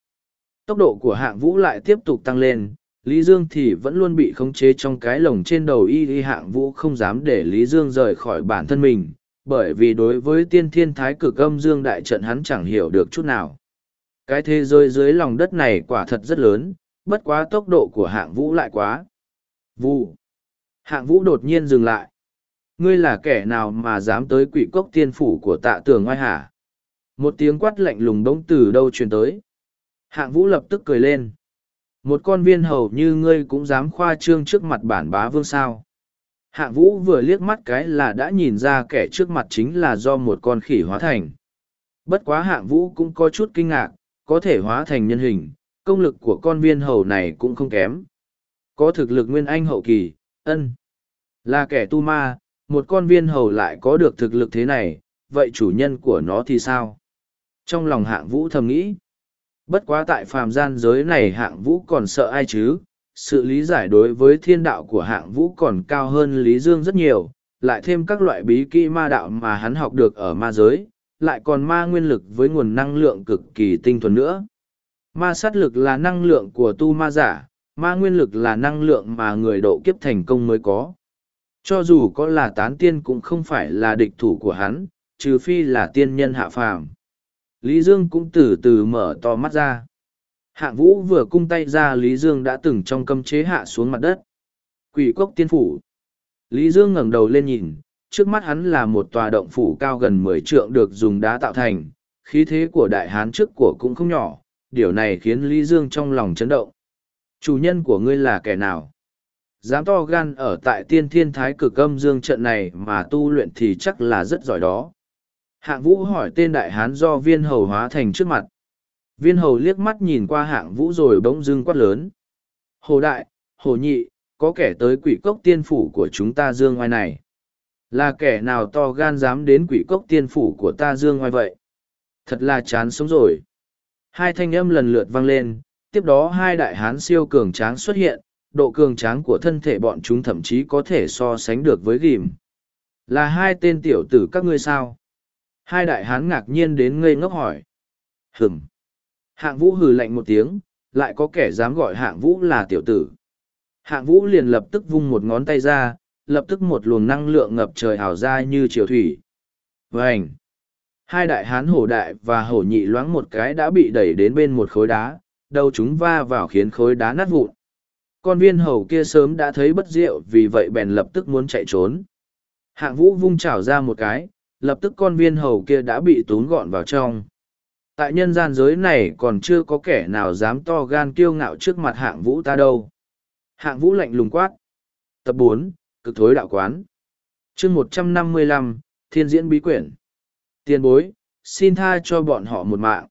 [SPEAKER 1] Tốc độ của hạng vũ lại tiếp tục tăng lên, Lý Dương thì vẫn luôn bị khống chế trong cái lồng trên đầu y y hạng vũ không dám để Lý Dương rời khỏi bản thân mình, bởi vì đối với tiên thiên thái cực âm dương đại trận hắn chẳng hiểu được chút nào. Cái thế giới dưới lòng đất này quả thật rất lớn, bất quá tốc độ của hạng vũ lại quá. Vũ. Hạng vũ đột nhiên dừng lại. Ngươi là kẻ nào mà dám tới quỷ cốc tiên phủ của tạ tường ngoai hả? Một tiếng quát lạnh lùng đống từ đâu truyền tới. Hạng vũ lập tức cười lên. Một con viên hầu như ngươi cũng dám khoa trương trước mặt bản bá vương sao. Hạng vũ vừa liếc mắt cái là đã nhìn ra kẻ trước mặt chính là do một con khỉ hóa thành. Bất quá hạng vũ cũng có chút kinh ngạc, có thể hóa thành nhân hình, công lực của con viên hầu này cũng không kém. Có thực lực nguyên anh hậu kỳ, ân. Là kẻ tu ma, một con viên hầu lại có được thực lực thế này, vậy chủ nhân của nó thì sao? Trong lòng hạng vũ thầm nghĩ. Bất quá tại phàm gian giới này hạng vũ còn sợ ai chứ? Sự lý giải đối với thiên đạo của hạng vũ còn cao hơn Lý Dương rất nhiều, lại thêm các loại bí kỹ ma đạo mà hắn học được ở ma giới, lại còn ma nguyên lực với nguồn năng lượng cực kỳ tinh thuần nữa. Ma sát lực là năng lượng của tu ma giả, ma nguyên lực là năng lượng mà người độ kiếp thành công mới có. Cho dù có là tán tiên cũng không phải là địch thủ của hắn, trừ phi là tiên nhân hạ phàm. Lý Dương cũng từ từ mở to mắt ra. Hạng vũ vừa cung tay ra Lý Dương đã từng trong cấm chế hạ xuống mặt đất. Quỷ cốc tiên phủ. Lý Dương ngẩng đầu lên nhìn, trước mắt hắn là một tòa động phủ cao gần mười trượng được dùng đá tạo thành, khí thế của đại hán trước của cũng không nhỏ, điều này khiến Lý Dương trong lòng chấn động. Chủ nhân của ngươi là kẻ nào? Dám to gan ở tại tiên thiên thái cực âm dương trận này mà tu luyện thì chắc là rất giỏi đó. Hạng vũ hỏi tên đại hán do viên hầu hóa thành trước mặt. Viên hầu liếc mắt nhìn qua hạng vũ rồi bỗng dưng quát lớn. Hồ đại, hồ nhị, có kẻ tới quỷ cốc tiên phủ của chúng ta dương ngoài này. Là kẻ nào to gan dám đến quỷ cốc tiên phủ của ta dương ngoài vậy? Thật là chán sống rồi. Hai thanh âm lần lượt vang lên, tiếp đó hai đại hán siêu cường tráng xuất hiện, độ cường tráng của thân thể bọn chúng thậm chí có thể so sánh được với ghim. Là hai tên tiểu tử các ngươi sao? Hai đại hán ngạc nhiên đến ngây ngốc hỏi. Hửm. Hạng vũ hừ lạnh một tiếng, lại có kẻ dám gọi hạng vũ là tiểu tử. Hạng vũ liền lập tức vung một ngón tay ra, lập tức một luồng năng lượng ngập trời hào ra như chiều thủy. Vânh! Hai đại hán hổ đại và hổ nhị loáng một cái đã bị đẩy đến bên một khối đá, đầu chúng va vào khiến khối đá nát vụn. Con viên hầu kia sớm đã thấy bất diệu vì vậy bèn lập tức muốn chạy trốn. Hạng vũ vung chảo ra một cái, lập tức con viên hầu kia đã bị tốn gọn vào trong. Tại nhân gian giới này còn chưa có kẻ nào dám to gan kiêu ngạo trước mặt hạng vũ ta đâu. Hạng vũ lạnh lùng quát. Tập bốn cực thối đạo quán. chương một trăm năm mươi lăm thiên diễn bí quyển. Tiền bối, xin tha cho bọn họ một mạng.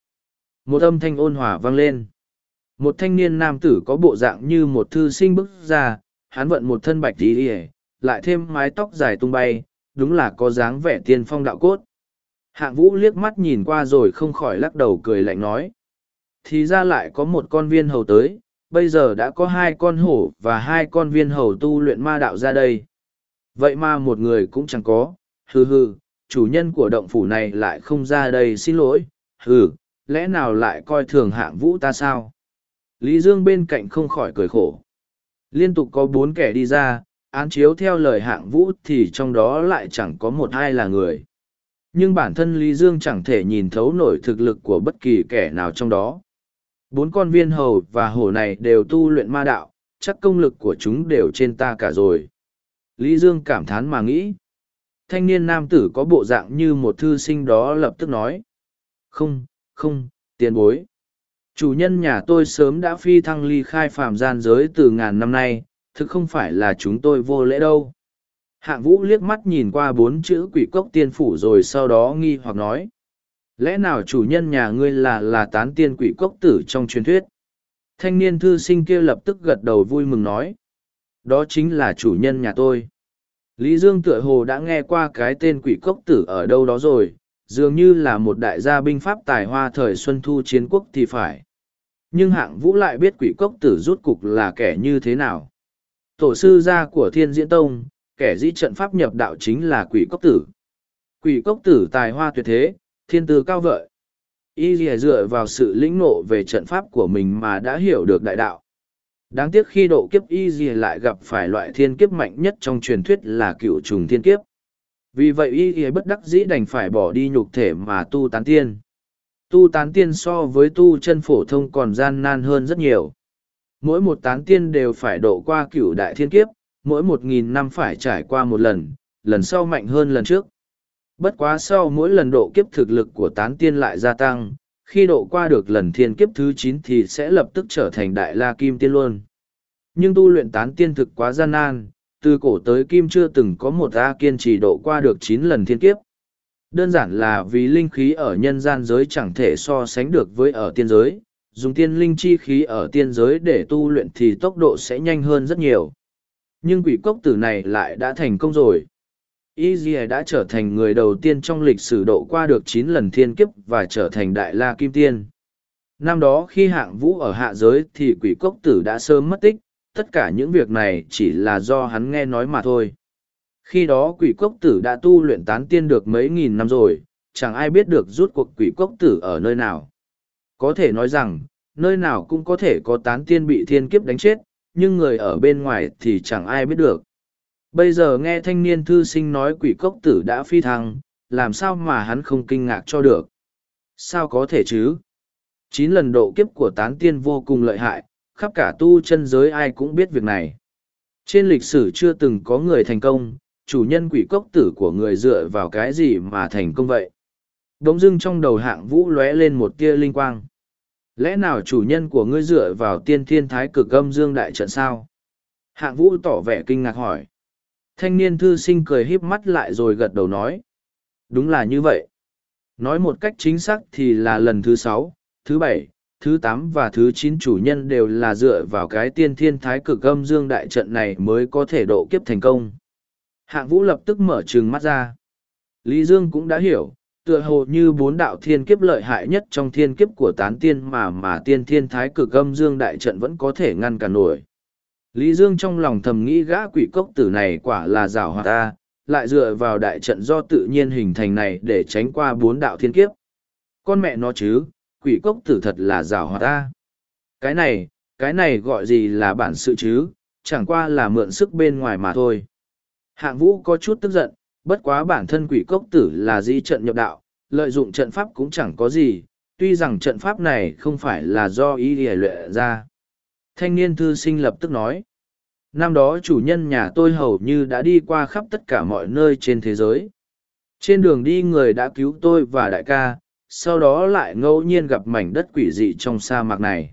[SPEAKER 1] Một âm thanh ôn hòa vang lên. một thanh niên nam tử có bộ dạng như một thư sinh bước ra hắn vận một thân bạch tí lại thêm mái tóc dài tung bay đúng là có dáng vẻ tiên phong đạo cốt. Hạng vũ liếc mắt nhìn qua rồi không khỏi lắc đầu cười lạnh nói, thì ra lại có một con viên hầu tới, bây giờ đã có hai con hổ và hai con viên hầu tu luyện ma đạo ra đây. Vậy mà một người cũng chẳng có, hừ hừ, chủ nhân của động phủ này lại không ra đây xin lỗi, hừ, lẽ nào lại coi thường hạng vũ ta sao? Lý dương bên cạnh không khỏi cười khổ. Liên tục có bốn kẻ đi ra án chiếu theo lời hạng vũ thì trong đó lại chẳng có một ai là người. Nhưng bản thân lý dương chẳng thể nhìn thấu nổi thực lực của bất kỳ kẻ nào trong đó. Bốn con viên hầu và hổ này đều tu luyện ma đạo, chắc công lực của chúng đều trên ta cả rồi. Lý dương cảm thán mà nghĩ. Thanh niên nam tử có bộ dạng như một thư sinh đó lập tức nói. Không không, tiền bối. Chủ nhân nhà tôi sớm đã phi thăng ly khai phàm gian giới từ ngàn năm nay thực không phải là chúng tôi vô lễ đâu. Hạng vũ liếc mắt nhìn qua bốn chữ quỷ cốc tiên phủ rồi sau đó nghi hoặc nói, lẽ nào chủ nhân nhà ngươi là là tán tiên quỷ cốc tử trong truyền thuyết? Thanh niên thư sinh kia lập tức gật đầu vui mừng nói, đó chính là chủ nhân nhà tôi. Lý dương tựa hồ đã nghe qua cái tên quỷ cốc tử ở đâu đó rồi, dường như là một đại gia binh pháp tài hoa thời xuân thu chiến quốc thì phải. Nhưng hạng vũ lại biết quỷ cốc tử rút cục là kẻ như thế nào tổ sư gia của thiên diễn tông, kẻ dĩ trận pháp nhập đạo chính là quỷ cốc tử. Quỷ cốc tử tài hoa tuyệt thế, thiên tư cao vợi. Y dìa dựa vào sự lĩnh nộ về trận pháp của mình mà đã hiểu được đại đạo. Đáng tiếc khi độ kiếp y dìa lại gặp phải loại thiên kiếp mạnh nhất trong truyền thuyết là cựu trùng thiên kiếp. Vì vậy y dìa bất đắc dĩ đành phải bỏ đi nhục thể mà tu tán tiên. Tu tán tiên so với tu chân phổ thông còn gian nan hơn rất nhiều mỗi một tán tiên đều phải độ qua cửu đại thiên kiếp, mỗi một nghìn năm phải trải qua một lần lần sau mạnh hơn lần trước. Bất quá sau mỗi lần độ kiếp thực lực của tán tiên lại gia tăng, khi độ qua được lần thiên kiếp thứ chín thì sẽ lập tức trở thành đại la kim tiên luôn. Nhưng tu luyện tán tiên thực quá gian nan, từ cổ tới kim chưa từng có một a kiên trì độ qua được chín lần thiên kiếp. Đơn giản là vì linh khí ở nhân gian giới chẳng thể so sánh được với ở tiên giới dùng tiên linh chi khí ở tiên giới để tu luyện thì tốc độ sẽ nhanh hơn rất nhiều. Nhưng quỷ cốc tử này lại đã thành công rồi. Y đã trở thành người đầu tiên trong lịch sử độ qua được chín lần thiên kiếp và trở thành đại la kim tiên. Năm đó khi hạng vũ ở hạ giới thì quỷ cốc tử đã sớm mất tích. Tất cả những việc này chỉ là do hắn nghe nói mà thôi. Khi đó quỷ cốc tử đã tu luyện tán tiên được mấy nghìn năm rồi. Chẳng ai biết được rút cuộc quỷ cốc tử ở nơi nào có thể nói rằng, nơi nào cũng có thể có tán tiên bị thiên kiếp đánh chết, nhưng người ở bên ngoài thì chẳng ai biết được. Bây giờ nghe thanh niên thư sinh nói quỷ cốc tử đã phi thăng, làm sao mà hắn không kinh ngạc cho được? Sao có thể chứ? Chín lần độ kiếp của tán tiên vô cùng lợi hại, khắp cả tu chân giới ai cũng biết việc này. Trên lịch sử chưa từng có người thành công, chủ nhân quỷ cốc tử của người dựa vào cái gì mà thành công vậy? Đống dưng trong đầu hạng vũ lóe lên một tia linh quang. Lẽ nào chủ nhân của ngươi dựa vào tiên thiên thái cực âm dương đại trận sao? Hạng vũ tỏ vẻ kinh ngạc hỏi. Thanh niên thư sinh cười híp mắt lại rồi gật đầu nói. Đúng là như vậy. Nói một cách chính xác thì là lần thứ sáu, thứ bảy, thứ tám và thứ chín chủ nhân đều là dựa vào cái tiên thiên thái cực âm dương đại trận này mới có thể độ kiếp thành công. Hạng vũ lập tức mở trừng mắt ra. Lý dương cũng đã hiểu tựa hồ như bốn đạo thiên kiếp lợi hại nhất trong thiên kiếp của tán tiên mà mà tiên thiên thái cực âm dương đại trận vẫn có thể ngăn cản nổi Lý Dương trong lòng thầm nghĩ gã quỷ cốc tử này quả là rào hoạt ta, lại dựa vào đại trận do tự nhiên hình thành này để tránh qua bốn đạo thiên kiếp. Con mẹ nó chứ, quỷ cốc tử thật là rào hoạt ta. Cái này, cái này gọi gì là bản sự chứ, chẳng qua là mượn sức bên ngoài mà thôi. Hạng vũ có chút tức giận, bất quá bản thân quỷ cốc tử là di trận nhập đạo, lợi dụng trận pháp cũng chẳng có gì, tuy rằng trận pháp này không phải là do ý địa lệ ra. Thanh niên thư sinh lập tức nói. Năm đó chủ nhân nhà tôi hầu như đã đi qua khắp tất cả mọi nơi trên thế giới. Trên đường đi người đã cứu tôi và đại ca, sau đó lại ngẫu nhiên gặp mảnh đất quỷ dị trong sa mạc này.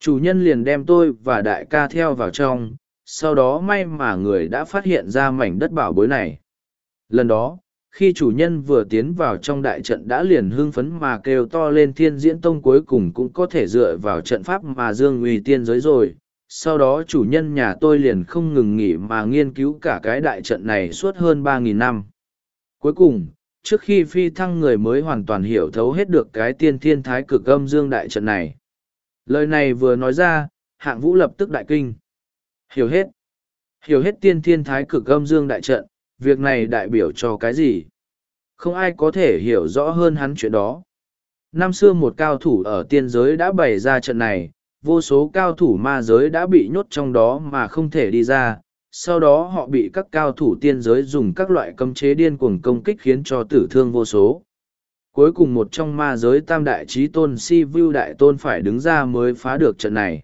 [SPEAKER 1] Chủ nhân liền đem tôi và đại ca theo vào trong, sau đó may mà người đã phát hiện ra mảnh đất bảo bối này. Lần đó, khi chủ nhân vừa tiến vào trong đại trận đã liền hưng phấn mà kêu to lên thiên diễn tông cuối cùng cũng có thể dựa vào trận pháp mà dương uy tiên giới rồi. Sau đó chủ nhân nhà tôi liền không ngừng nghỉ mà nghiên cứu cả cái đại trận này suốt hơn ba nghìn năm. Cuối cùng trước khi phi thăng người mới hoàn toàn hiểu thấu hết được cái tiên thiên thái cực âm dương đại trận này. Lời này vừa nói ra hạng vũ lập tức đại kinh. Hiểu hết. Hiểu hết tiên thiên thái cực âm dương đại trận việc này đại biểu cho cái gì? Không ai có thể hiểu rõ hơn hắn chuyện đó. Năm xưa một cao thủ ở tiên giới đã bày ra trận này, vô số cao thủ ma giới đã bị nhốt trong đó mà không thể đi ra, sau đó họ bị các cao thủ tiên giới dùng các loại cấm chế điên cuồng công kích khiến cho tử thương vô số. Cuối cùng một trong ma giới tam đại trí tôn si vu đại tôn phải đứng ra mới phá được trận này.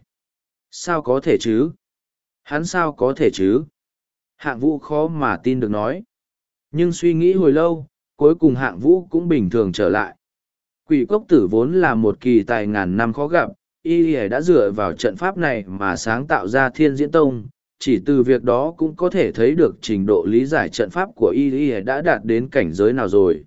[SPEAKER 1] Sao có thể chứ? Hắn sao có thể chứ? Hạng vũ khó mà tin được nói. Nhưng suy nghĩ hồi lâu, cuối cùng hạng vũ cũng bình thường trở lại. Quỷ cốc tử vốn là một kỳ tài ngàn năm khó gặp, y ỉa đã dựa vào trận pháp này mà sáng tạo ra thiên diễn tông, chỉ từ việc đó cũng có thể thấy được trình độ lý giải trận pháp của y ỉa đã đạt đến cảnh giới nào rồi.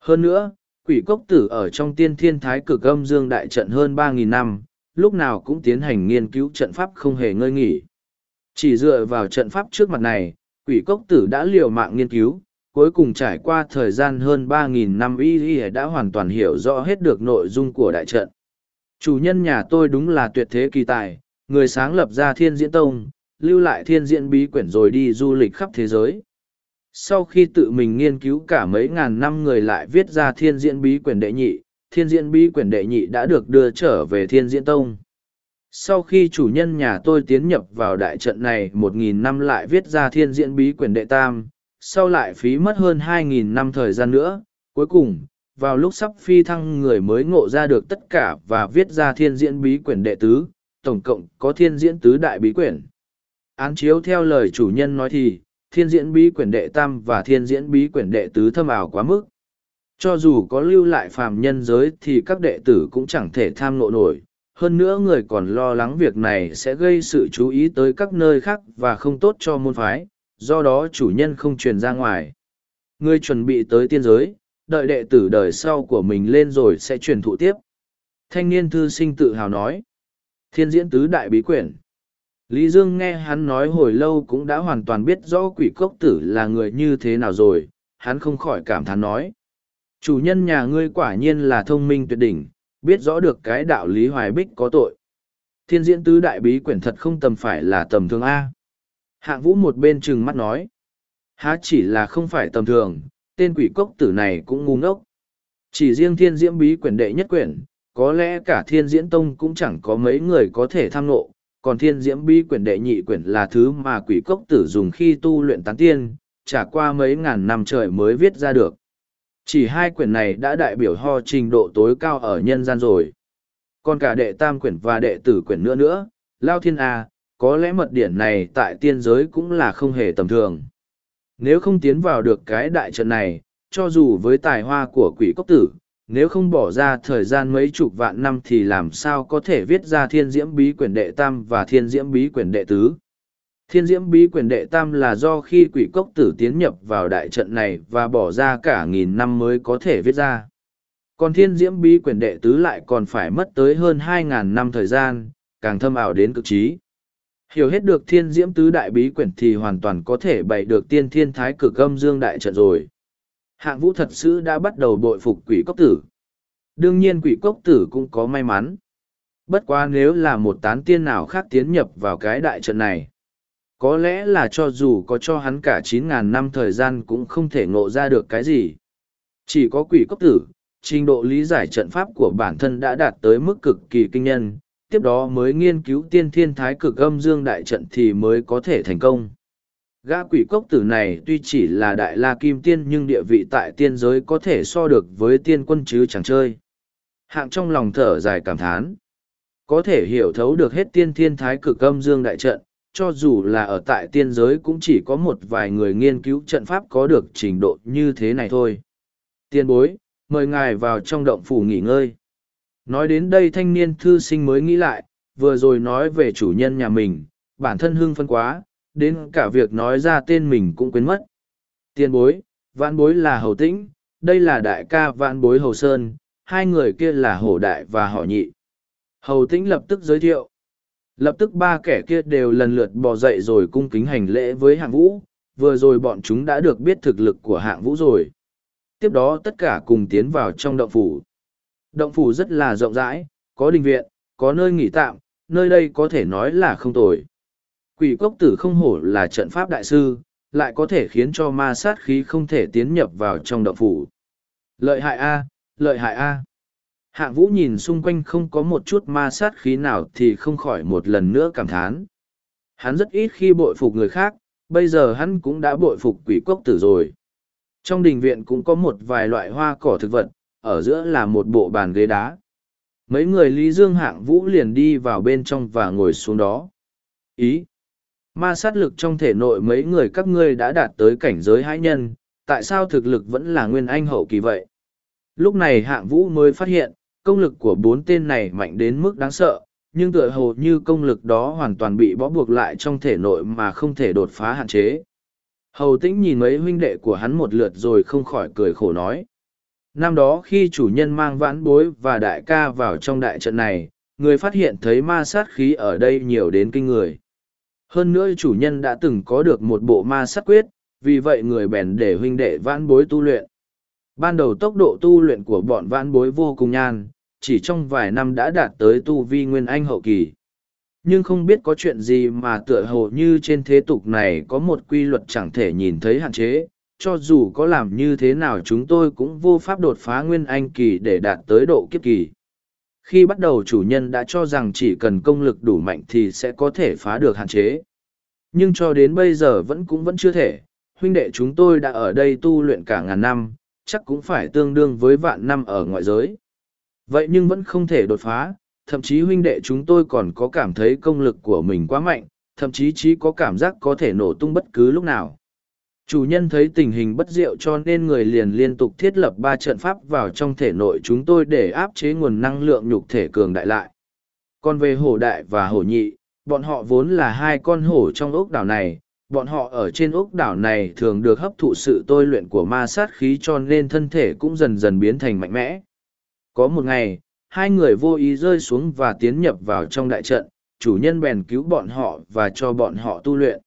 [SPEAKER 1] Hơn nữa, quỷ cốc tử ở trong tiên thiên thái cực âm dương đại trận hơn ba nghìn năm, lúc nào cũng tiến hành nghiên cứu trận pháp không hề ngơi nghỉ chỉ dựa vào trận pháp trước mặt này, quỷ cốc tử đã liều mạng nghiên cứu, cuối cùng trải qua thời gian hơn 3.000 năm y y đã hoàn toàn hiểu rõ hết được nội dung của đại trận. Chủ nhân nhà tôi đúng là tuyệt thế kỳ tài, người sáng lập ra thiên diễn tông, lưu lại thiên diễn bí quyển rồi đi du lịch khắp thế giới. Sau khi tự mình nghiên cứu cả mấy ngàn năm người lại viết ra thiên diễn bí quyển đệ nhị, thiên diễn bí quyển đệ nhị đã được đưa trở về thiên diễn tông sau khi chủ nhân nhà tôi tiến nhập vào đại trận này, một nghìn năm lại viết ra thiên diễn bí quyển đệ tam, sau lại phí mất hơn hai nghìn năm thời gian nữa. Cuối cùng, vào lúc sắp phi thăng, người mới ngộ ra được tất cả và viết ra thiên diễn bí quyển đệ tứ, tổng cộng có thiên diễn tứ đại bí quyển án chiếu theo lời chủ nhân nói thì, thiên diễn bí quyển đệ tam và thiên diễn bí quyển đệ tứ thâm ảo quá mức. Cho dù có lưu lại phàm nhân giới thì các đệ tử cũng chẳng thể tham nộ nổi hơn nữa người còn lo lắng việc này sẽ gây sự chú ý tới các nơi khác và không tốt cho môn phái, do đó chủ nhân không truyền ra ngoài. Ngươi chuẩn bị tới tiên giới, đợi đệ tử đời sau của mình lên rồi sẽ truyền thụ tiếp. Thanh niên thư sinh tự hào nói. Thiên diễn tứ đại bí quyển. Lý Dương nghe hắn nói hồi lâu cũng đã hoàn toàn biết rõ quỷ cốc tử là người như thế nào rồi, hắn không khỏi cảm thán nói. Chủ nhân nhà ngươi quả nhiên là thông minh tuyệt đỉnh, biết rõ được cái đạo lý hoài bích có tội. Thiên diễn tứ đại bí quyển thật không tầm phải là tầm thường A. Hạng vũ một bên trừng mắt nói. Há chỉ là không phải tầm thường, tên quỷ cốc tử này cũng ngu ngốc. Chỉ riêng thiên diễn bí quyển đệ nhất quyển, có lẽ cả thiên diễn tông cũng chẳng có mấy người có thể tham ngộ, còn thiên diễn bí quyển đệ nhị quyển là thứ mà quỷ cốc tử dùng khi tu luyện tán tiên, trả qua mấy ngàn năm trời mới viết ra được. Chỉ hai quyển này đã đại biểu ho trình độ tối cao ở nhân gian rồi. Còn cả đệ tam quyển và đệ tử quyển nữa nữa, Lao Thiên A, có lẽ mật điển này tại tiên giới cũng là không hề tầm thường. Nếu không tiến vào được cái đại trận này, cho dù với tài hoa của quỷ cốc tử, nếu không bỏ ra thời gian mấy chục vạn năm thì làm sao có thể viết ra thiên diễm bí quyển đệ tam và thiên diễm bí quyển đệ tứ. Thiên diễm bí quyền đệ tam là do khi quỷ cốc tử tiến nhập vào đại trận này và bỏ ra cả nghìn năm mới có thể viết ra. Còn thiên diễm bí quyền đệ tứ lại còn phải mất tới hơn hai ngàn năm thời gian, càng thâm ảo đến cực trí. Hiểu hết được thiên diễm tứ đại bí quyển thì hoàn toàn có thể bày được tiên thiên thái cực âm dương đại trận rồi. Hạng vũ thật sự đã bắt đầu bội phục quỷ cốc tử. Đương nhiên quỷ cốc tử cũng có may mắn. Bất quá nếu là một tán tiên nào khác tiến nhập vào cái đại trận này có lẽ là cho dù có cho hắn cả chín ngàn năm thời gian cũng không thể ngộ ra được cái gì. Chỉ có quỷ cốc tử, trình độ lý giải trận pháp của bản thân đã đạt tới mức cực kỳ kinh nhân, tiếp đó mới nghiên cứu tiên thiên thái cực âm dương đại trận thì mới có thể thành công. Gã quỷ cốc tử này tuy chỉ là đại la kim tiên nhưng địa vị tại tiên giới có thể so được với tiên quân chứ chẳng chơi. Hạng trong lòng thở dài cảm thán. Có thể hiểu thấu được hết tiên thiên thái cực âm dương đại trận, cho dù là ở tại tiên giới cũng chỉ có một vài người nghiên cứu trận pháp có được trình độ như thế này thôi. Tiên bối, mời ngài vào trong động phủ nghỉ ngơi. Nói đến đây thanh niên thư sinh mới nghĩ lại, vừa rồi nói về chủ nhân nhà mình, bản thân hưng phân quá, đến cả việc nói ra tên mình cũng quên mất. Tiên bối, Vạn bối là hầu tĩnh, đây là đại ca vạn bối hầu sơn, hai người kia là hổ đại và họ nhị. Hầu tĩnh lập tức giới thiệu. Lập tức ba kẻ kia đều lần lượt bò dậy rồi cung kính hành lễ với hạng vũ, vừa rồi bọn chúng đã được biết thực lực của hạng vũ rồi. Tiếp đó tất cả cùng tiến vào trong động phủ. Động phủ rất là rộng rãi, có đình viện, có nơi nghỉ tạm, nơi đây có thể nói là không tồi. Quỷ cốc tử không hổ là trận pháp đại sư, lại có thể khiến cho ma sát khí không thể tiến nhập vào trong động phủ. Lợi hại A, lợi hại A. Hạng vũ nhìn xung quanh không có một chút ma sát khí nào thì không khỏi một lần nữa cảm thán. Hắn rất ít khi bội phục người khác, bây giờ hắn cũng đã bội phục quỷ cốc tử rồi. Trong đình viện cũng có một vài loại hoa cỏ thực vật, ở giữa là một bộ bàn ghế đá. Mấy người Lý Dương hạng vũ liền đi vào bên trong và ngồi xuống đó. Ý! Ma sát lực trong thể nội mấy người các ngươi đã đạt tới cảnh giới hãi nhân, tại sao thực lực vẫn là nguyên anh hậu kỳ vậy? Lúc này hạng vũ mới phát hiện, công lực của bốn tên này mạnh đến mức đáng sợ, nhưng tựa hồ như công lực đó hoàn toàn bị bó buộc lại trong thể nội mà không thể đột phá hạn chế. Hầu tĩnh nhìn mấy huynh đệ của hắn một lượt rồi không khỏi cười khổ nói. Năm đó khi chủ nhân mang vãn bối và đại ca vào trong đại trận này, người phát hiện thấy ma sát khí ở đây nhiều đến kinh người. Hơn nữa chủ nhân đã từng có được một bộ ma sát quyết, vì vậy người bèn để huynh đệ vãn bối tu luyện. Ban đầu tốc độ tu luyện của bọn vãn bối vô cùng nhan, chỉ trong vài năm đã đạt tới tu vi nguyên anh hậu kỳ. Nhưng không biết có chuyện gì mà tựa hồ như trên thế tục này có một quy luật chẳng thể nhìn thấy hạn chế, cho dù có làm như thế nào chúng tôi cũng vô pháp đột phá nguyên anh kỳ để đạt tới độ kiếp kỳ. Khi bắt đầu chủ nhân đã cho rằng chỉ cần công lực đủ mạnh thì sẽ có thể phá được hạn chế. Nhưng cho đến bây giờ vẫn cũng vẫn chưa thể, huynh đệ chúng tôi đã ở đây tu luyện cả ngàn năm, chắc cũng phải tương đương với vạn năm ở ngoại giới. Vậy nhưng vẫn không thể đột phá, thậm chí huynh đệ chúng tôi còn có cảm thấy công lực của mình quá mạnh, thậm chí chỉ có cảm giác có thể nổ tung bất cứ lúc nào. Chủ nhân thấy tình hình bất diệu cho nên người liền liên tục thiết lập ba trận pháp vào trong thể nội chúng tôi để áp chế nguồn năng lượng nhục thể cường đại lại. Còn về hổ đại và hổ nhị, bọn họ vốn là hai con hổ trong ốc đảo này, bọn họ ở trên ốc đảo này thường được hấp thụ sự tôi luyện của ma sát khí cho nên thân thể cũng dần dần biến thành mạnh mẽ. Có một ngày, hai người vô ý rơi xuống và tiến nhập vào trong đại trận, chủ nhân bèn cứu bọn họ và cho bọn họ tu luyện.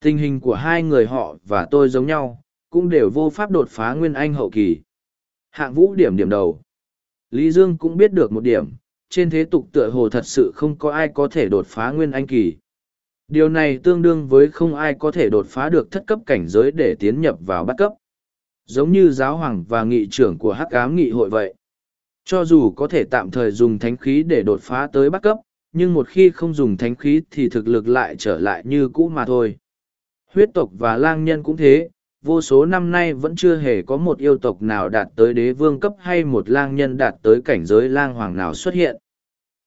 [SPEAKER 1] Tình hình của hai người họ và tôi giống nhau, cũng đều vô pháp đột phá nguyên anh hậu kỳ. Hạng vũ điểm điểm đầu. Lý Dương cũng biết được một điểm, trên thế tục tựa hồ thật sự không có ai có thể đột phá nguyên anh kỳ. Điều này tương đương với không ai có thể đột phá được thất cấp cảnh giới để tiến nhập vào bắt cấp. Giống như giáo hoàng và nghị trưởng của hắc ám nghị hội vậy. Cho dù có thể tạm thời dùng thánh khí để đột phá tới bắt cấp, nhưng một khi không dùng thánh khí thì thực lực lại trở lại như cũ mà thôi. Huyết tộc và lang nhân cũng thế, vô số năm nay vẫn chưa hề có một yêu tộc nào đạt tới đế vương cấp hay một lang nhân đạt tới cảnh giới lang hoàng nào xuất hiện.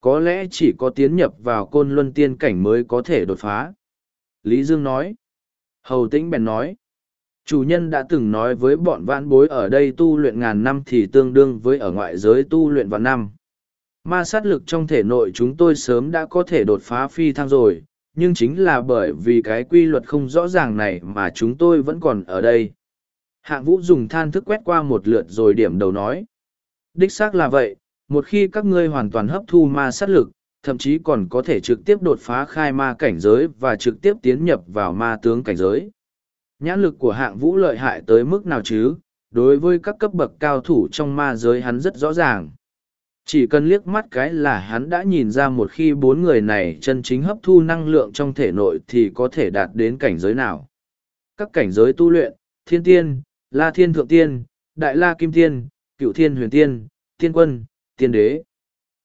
[SPEAKER 1] Có lẽ chỉ có tiến nhập vào côn luân tiên cảnh mới có thể đột phá. Lý Dương nói. Hầu tĩnh bèn nói. Chủ nhân đã từng nói với bọn vãn bối ở đây tu luyện ngàn năm thì tương đương với ở ngoại giới tu luyện vạn năm. Ma sát lực trong thể nội chúng tôi sớm đã có thể đột phá phi thăng rồi, nhưng chính là bởi vì cái quy luật không rõ ràng này mà chúng tôi vẫn còn ở đây. Hạng vũ dùng than thức quét qua một lượt rồi điểm đầu nói. Đích xác là vậy, một khi các ngươi hoàn toàn hấp thu ma sát lực, thậm chí còn có thể trực tiếp đột phá khai ma cảnh giới và trực tiếp tiến nhập vào ma tướng cảnh giới. Nhãn lực của hạng vũ lợi hại tới mức nào chứ, đối với các cấp bậc cao thủ trong ma giới hắn rất rõ ràng. Chỉ cần liếc mắt cái là hắn đã nhìn ra một khi bốn người này chân chính hấp thu năng lượng trong thể nội thì có thể đạt đến cảnh giới nào. Các cảnh giới tu luyện, thiên tiên, la thiên thượng tiên, đại la kim tiên, cựu thiên huyền tiên, tiên quân, tiên đế.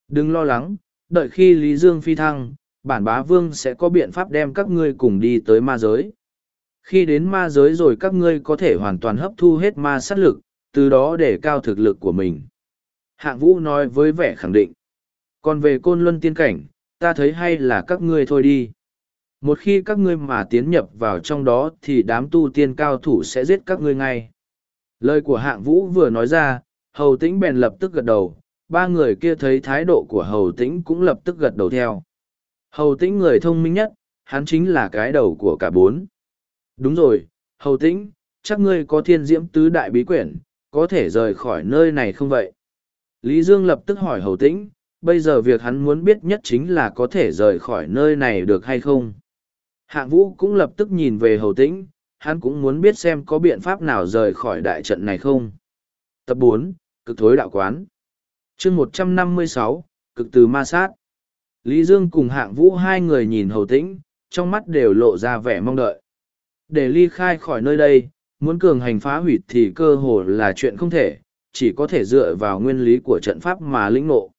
[SPEAKER 1] Đừng lo lắng, đợi khi Lý Dương phi thăng, bản bá vương sẽ có biện pháp đem các ngươi cùng đi tới ma giới. Khi đến ma giới rồi các ngươi có thể hoàn toàn hấp thu hết ma sát lực, từ đó để cao thực lực của mình. Hạng vũ nói với vẻ khẳng định. Còn về côn luân tiên cảnh, ta thấy hay là các ngươi thôi đi. Một khi các ngươi mà tiến nhập vào trong đó thì đám tu tiên cao thủ sẽ giết các ngươi ngay. Lời của hạng vũ vừa nói ra, hầu tĩnh bèn lập tức gật đầu, ba người kia thấy thái độ của hầu tĩnh cũng lập tức gật đầu theo. Hầu tĩnh người thông minh nhất, hắn chính là cái đầu của cả bốn. Đúng rồi, hầu tĩnh, chắc ngươi có thiên diễm tứ đại bí quyển, có thể rời khỏi nơi này không vậy? Lý Dương lập tức hỏi hầu tĩnh, bây giờ việc hắn muốn biết nhất chính là có thể rời khỏi nơi này được hay không. Hạng vũ cũng lập tức nhìn về hầu tĩnh, hắn cũng muốn biết xem có biện pháp nào rời khỏi đại trận này không. Tập bốn Cực thối đạo quán chương một trăm năm mươi sáu Cực từ ma sát Lý Dương cùng hạng vũ hai người nhìn hầu tĩnh, trong mắt đều lộ ra vẻ mong đợi. Để ly khai khỏi nơi đây, muốn cường hành phá hủy thì cơ hồ là chuyện không thể, chỉ có thể dựa vào nguyên lý của trận pháp mà lĩnh ngộ.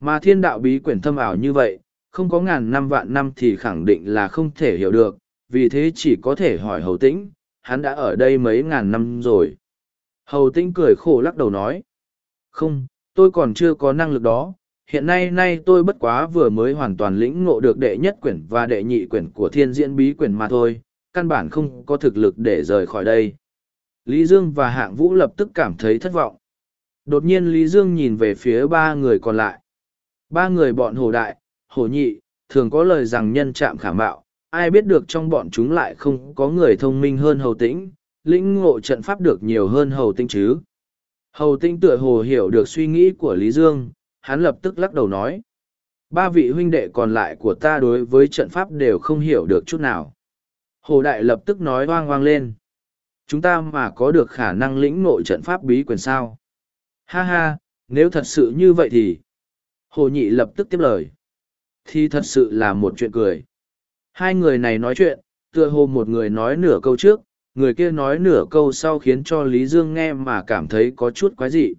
[SPEAKER 1] Mà thiên đạo bí quyển thâm ảo như vậy, không có ngàn năm vạn năm thì khẳng định là không thể hiểu được, vì thế chỉ có thể hỏi hầu tĩnh, hắn đã ở đây mấy ngàn năm rồi. Hầu tĩnh cười khổ lắc đầu nói, không, tôi còn chưa có năng lực đó, hiện nay nay tôi bất quá vừa mới hoàn toàn lĩnh ngộ được đệ nhất quyển và đệ nhị quyển của thiên diễn bí quyển mà thôi, căn bản không có thực lực để rời khỏi đây. Lý Dương và Hạng Vũ lập tức cảm thấy thất vọng. Đột nhiên Lý Dương nhìn về phía ba người còn lại. Ba người bọn hồ đại, hồ nhị, thường có lời rằng nhân chạm khả mạo, ai biết được trong bọn chúng lại không có người thông minh hơn hầu tĩnh, lĩnh ngộ trận pháp được nhiều hơn hầu tĩnh chứ. Hầu tĩnh tựa hồ hiểu được suy nghĩ của Lý Dương, hắn lập tức lắc đầu nói. Ba vị huynh đệ còn lại của ta đối với trận pháp đều không hiểu được chút nào. Hồ Đại lập tức nói hoang hoang lên. Chúng ta mà có được khả năng lĩnh nội trận pháp bí quyền sao? Ha ha, nếu thật sự như vậy thì... Hồ Nhị lập tức tiếp lời. Thì thật sự là một chuyện cười. Hai người này nói chuyện, tựa hồ một người nói nửa câu trước, người kia nói nửa câu sau khiến cho Lý Dương nghe mà cảm thấy có chút quái dị.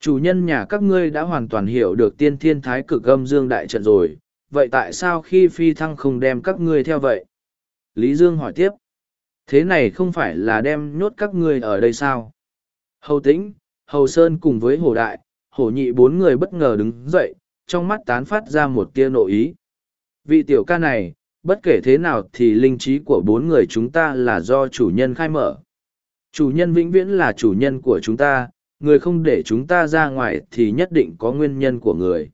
[SPEAKER 1] Chủ nhân nhà các ngươi đã hoàn toàn hiểu được tiên thiên thái cực âm dương đại trận rồi, vậy tại sao khi phi thăng không đem các ngươi theo vậy? Lý Dương hỏi tiếp. Thế này không phải là đem nhốt các ngươi ở đây sao? Hầu tĩnh, Hầu Sơn cùng với Hồ Đại, Hồ Nhị bốn người bất ngờ đứng dậy, trong mắt tán phát ra một tia nội ý. Vị tiểu ca này, bất kể thế nào thì linh trí của bốn người chúng ta là do chủ nhân khai mở. Chủ nhân vĩnh viễn là chủ nhân của chúng ta, người không để chúng ta ra ngoài thì nhất định có nguyên nhân của người.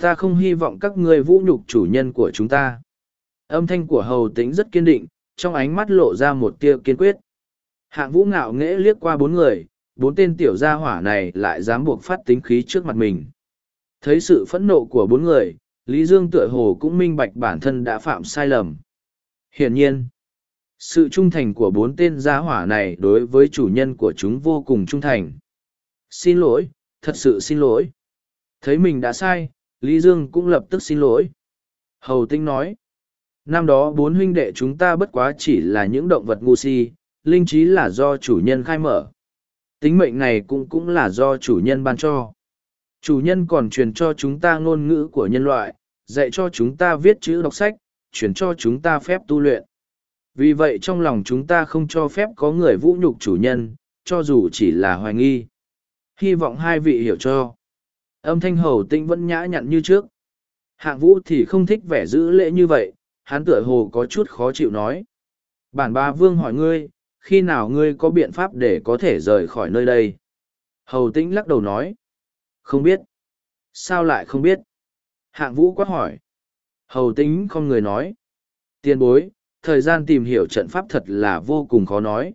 [SPEAKER 1] Ta không hy vọng các ngươi vũ nhục chủ nhân của chúng ta. Âm thanh của hầu tĩnh rất kiên định, trong ánh mắt lộ ra một tia kiên quyết. Hạng vũ ngạo nghễ liếc qua bốn người, bốn tên tiểu gia hỏa này lại dám buộc phát tính khí trước mặt mình. Thấy sự phẫn nộ của bốn người, Lý Dương tựa hồ cũng minh bạch bản thân đã phạm sai lầm. Hiển nhiên, sự trung thành của bốn tên gia hỏa này đối với chủ nhân của chúng vô cùng trung thành. Xin lỗi, thật sự xin lỗi. Thấy mình đã sai, Lý Dương cũng lập tức xin lỗi. Hầu Tinh nói, năm đó bốn huynh đệ chúng ta bất quá chỉ là những động vật ngu si, linh trí là do chủ nhân khai mở. Tính mệnh này cũng cũng là do chủ nhân ban cho. Chủ nhân còn truyền cho chúng ta ngôn ngữ của nhân loại, dạy cho chúng ta viết chữ đọc sách, truyền cho chúng ta phép tu luyện. Vì vậy trong lòng chúng ta không cho phép có người vũ nhục chủ nhân, cho dù chỉ là hoài nghi. Hy vọng hai vị hiểu cho. Âm thanh hầu tinh vẫn nhã nhặn như trước. Hạng vũ thì không thích vẻ giữ lễ như vậy, hắn tựa hồ có chút khó chịu nói. Bản ba vương hỏi ngươi, khi nào ngươi có biện pháp để có thể rời khỏi nơi đây? Hầu tĩnh lắc đầu nói. Không biết. Sao lại không biết? Hạng vũ quát hỏi. Hầu tĩnh không người nói. Tiên bối, thời gian tìm hiểu trận pháp thật là vô cùng khó nói.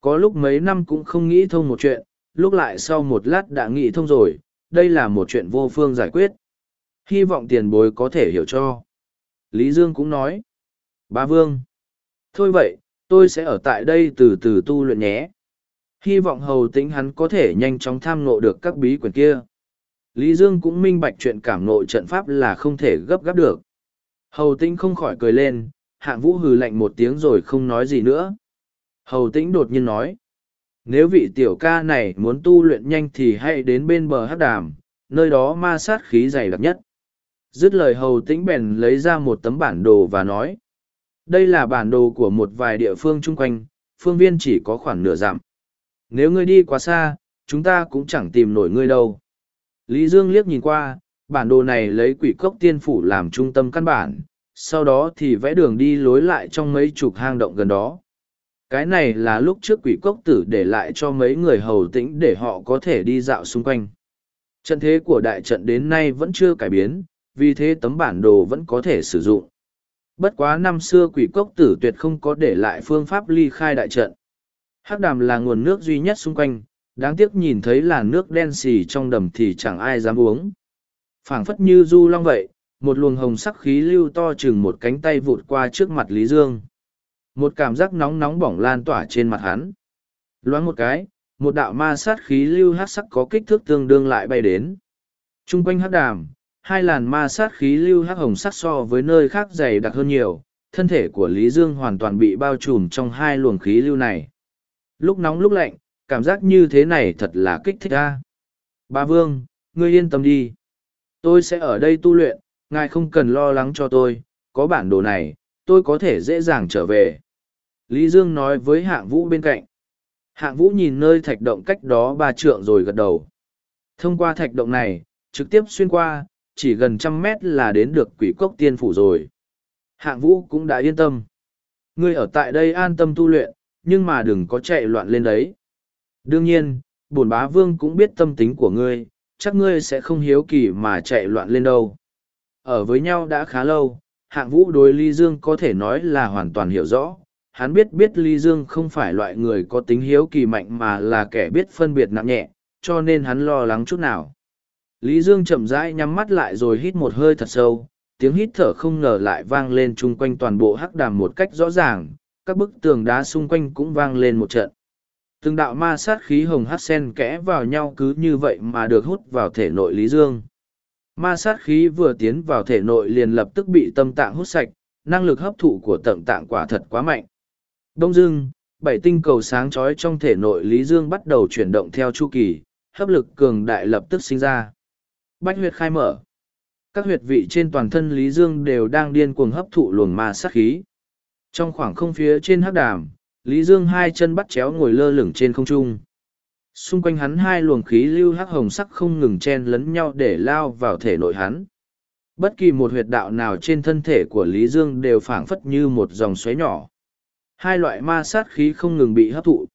[SPEAKER 1] Có lúc mấy năm cũng không nghĩ thông một chuyện, lúc lại sau một lát đã nghĩ thông rồi, đây là một chuyện vô phương giải quyết. Hy vọng tiền bối có thể hiểu cho. Lý Dương cũng nói. Ba Vương. Thôi vậy, tôi sẽ ở tại đây từ từ tu luyện nhé. Hy vọng hầu tĩnh hắn có thể nhanh chóng tham ngộ được các bí quyển kia. Lý Dương cũng minh bạch chuyện cảm ngộ trận pháp là không thể gấp gáp được. Hầu tĩnh không khỏi cười lên, hạng vũ hừ lạnh một tiếng rồi không nói gì nữa. Hầu tĩnh đột nhiên nói. Nếu vị tiểu ca này muốn tu luyện nhanh thì hãy đến bên bờ hắc đàm, nơi đó ma sát khí dày đặc nhất. Dứt lời hầu tĩnh bèn lấy ra một tấm bản đồ và nói. Đây là bản đồ của một vài địa phương chung quanh, phương viên chỉ có khoảng nửa dặm. Nếu ngươi đi quá xa, chúng ta cũng chẳng tìm nổi ngươi đâu. Lý Dương liếc nhìn qua, bản đồ này lấy quỷ cốc tiên phủ làm trung tâm căn bản, sau đó thì vẽ đường đi lối lại trong mấy chục hang động gần đó. Cái này là lúc trước quỷ cốc tử để lại cho mấy người hầu tĩnh để họ có thể đi dạo xung quanh. Trận thế của đại trận đến nay vẫn chưa cải biến, vì thế tấm bản đồ vẫn có thể sử dụng. Bất quá năm xưa quỷ cốc tử tuyệt không có để lại phương pháp ly khai đại trận. Hắc đàm là nguồn nước duy nhất xung quanh, đáng tiếc nhìn thấy là nước đen xì trong đầm thì chẳng ai dám uống. phảng phất như du long vậy, một luồng hồng sắc khí lưu to chừng một cánh tay vụt qua trước mặt Lý Dương. Một cảm giác nóng nóng bỏng lan tỏa trên mặt hắn. Loáng một cái, một đạo ma sát khí lưu hát sắc có kích thước tương đương lại bay đến. Trung quanh hắc đàm, hai làn ma sát khí lưu hắc hồng sắc so với nơi khác dày đặc hơn nhiều, thân thể của Lý Dương hoàn toàn bị bao trùm trong hai luồng khí lưu này. Lúc nóng lúc lạnh, cảm giác như thế này thật là kích thích a. Ba Vương, ngươi yên tâm đi. Tôi sẽ ở đây tu luyện, ngài không cần lo lắng cho tôi, có bản đồ này, tôi có thể dễ dàng trở về. Lý Dương nói với hạng vũ bên cạnh. Hạng vũ nhìn nơi thạch động cách đó ba trượng rồi gật đầu. Thông qua thạch động này, trực tiếp xuyên qua, chỉ gần trăm mét là đến được quỷ cốc tiên phủ rồi. Hạng vũ cũng đã yên tâm. Ngươi ở tại đây an tâm tu luyện, nhưng mà đừng có chạy loạn lên đấy. Đương nhiên, bổn bá vương cũng biết tâm tính của ngươi, chắc ngươi sẽ không hiếu kỳ mà chạy loạn lên đâu. Ở với nhau đã khá lâu, hạng vũ đối Ly Dương có thể nói là hoàn toàn hiểu rõ. Hắn biết biết Ly Dương không phải loại người có tính hiếu kỳ mạnh mà là kẻ biết phân biệt nặng nhẹ, cho nên hắn lo lắng chút nào. Lý Dương chậm rãi nhắm mắt lại rồi hít một hơi thật sâu, tiếng hít thở không ngờ lại vang lên chung quanh toàn bộ hắc đàm một cách rõ ràng, các bức tường đá xung quanh cũng vang lên một trận. Từng đạo ma sát khí hồng hắc sen kẽ vào nhau cứ như vậy mà được hút vào thể nội Lý Dương. Ma sát khí vừa tiến vào thể nội liền lập tức bị tâm tạng hút sạch, năng lực hấp thụ của tận tạng quả thật quá mạnh. Đông Dương, bảy tinh cầu sáng chói trong thể nội Lý Dương bắt đầu chuyển động theo chu kỳ, hấp lực cường đại lập tức sinh ra. Bách huyệt khai mở. Các huyệt vị trên toàn thân Lý Dương đều đang điên cuồng hấp thụ luồng ma sát khí. Trong khoảng không phía trên hắc đàm, Lý Dương hai chân bắt chéo ngồi lơ lửng trên không trung. Xung quanh hắn hai luồng khí lưu hắc hồng sắc không ngừng chen lấn nhau để lao vào thể nội hắn. Bất kỳ một huyệt đạo nào trên thân thể của Lý Dương đều phảng phất như một dòng xoáy nhỏ. Hai loại ma sát khí không ngừng bị hấp thụ.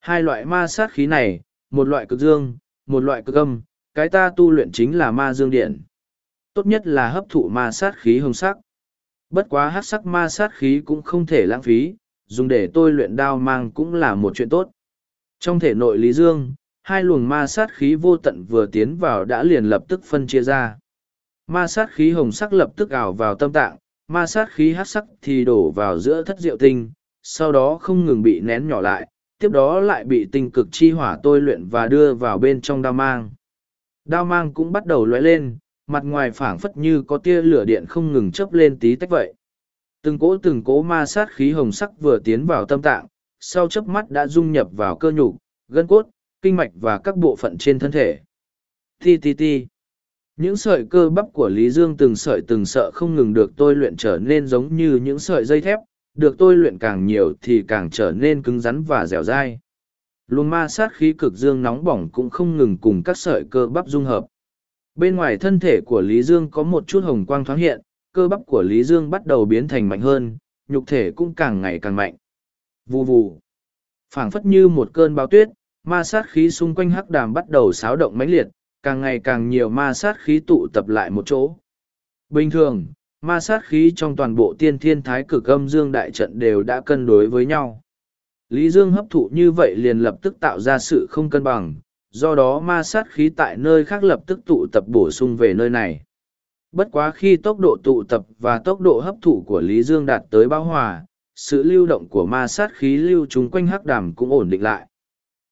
[SPEAKER 1] Hai loại ma sát khí này, một loại cực dương, một loại cực âm, cái ta tu luyện chính là ma dương điện. Tốt nhất là hấp thụ ma sát khí hồng sắc. Bất quá hát sắc ma sát khí cũng không thể lãng phí, dùng để tôi luyện đao mang cũng là một chuyện tốt. Trong thể nội Lý Dương, hai luồng ma sát khí vô tận vừa tiến vào đã liền lập tức phân chia ra. Ma sát khí hồng sắc lập tức ảo vào tâm tạng, ma sát khí hát sắc thì đổ vào giữa thất diệu tinh, sau đó không ngừng bị nén nhỏ lại, tiếp đó lại bị tinh cực chi hỏa tôi luyện và đưa vào bên trong đao mang. Đao mang cũng bắt đầu lóe lên, mặt ngoài phảng phất như có tia lửa điện không ngừng chớp lên tí tách vậy. Từng cỗ từng cỗ ma sát khí hồng sắc vừa tiến vào tâm tạng, sau chớp mắt đã dung nhập vào cơ nhục, gân cốt, kinh mạch và các bộ phận trên thân thể. Ti ti ti. Những sợi cơ bắp của Lý Dương từng sợi từng sợ không ngừng được tôi luyện trở nên giống như những sợi dây thép, được tôi luyện càng nhiều thì càng trở nên cứng rắn và dẻo dai. Luồng ma sát khí cực dương nóng bỏng cũng không ngừng cùng các sợi cơ bắp dung hợp. Bên ngoài thân thể của Lý Dương có một chút hồng quang thoáng hiện, cơ bắp của Lý Dương bắt đầu biến thành mạnh hơn, nhục thể cũng càng ngày càng mạnh. Vù vù. phảng phất như một cơn bão tuyết, ma sát khí xung quanh hắc đàm bắt đầu xáo động mãnh liệt, càng ngày càng nhiều ma sát khí tụ tập lại một chỗ. Bình thường, ma sát khí trong toàn bộ tiên thiên thái cực âm dương đại trận đều đã cân đối với nhau. Lý Dương hấp thụ như vậy liền lập tức tạo ra sự không cân bằng, do đó ma sát khí tại nơi khác lập tức tụ tập bổ sung về nơi này. Bất quá khi tốc độ tụ tập và tốc độ hấp thụ của Lý Dương đạt tới bao hòa, sự lưu động của ma sát khí lưu trúng quanh hắc đàm cũng ổn định lại.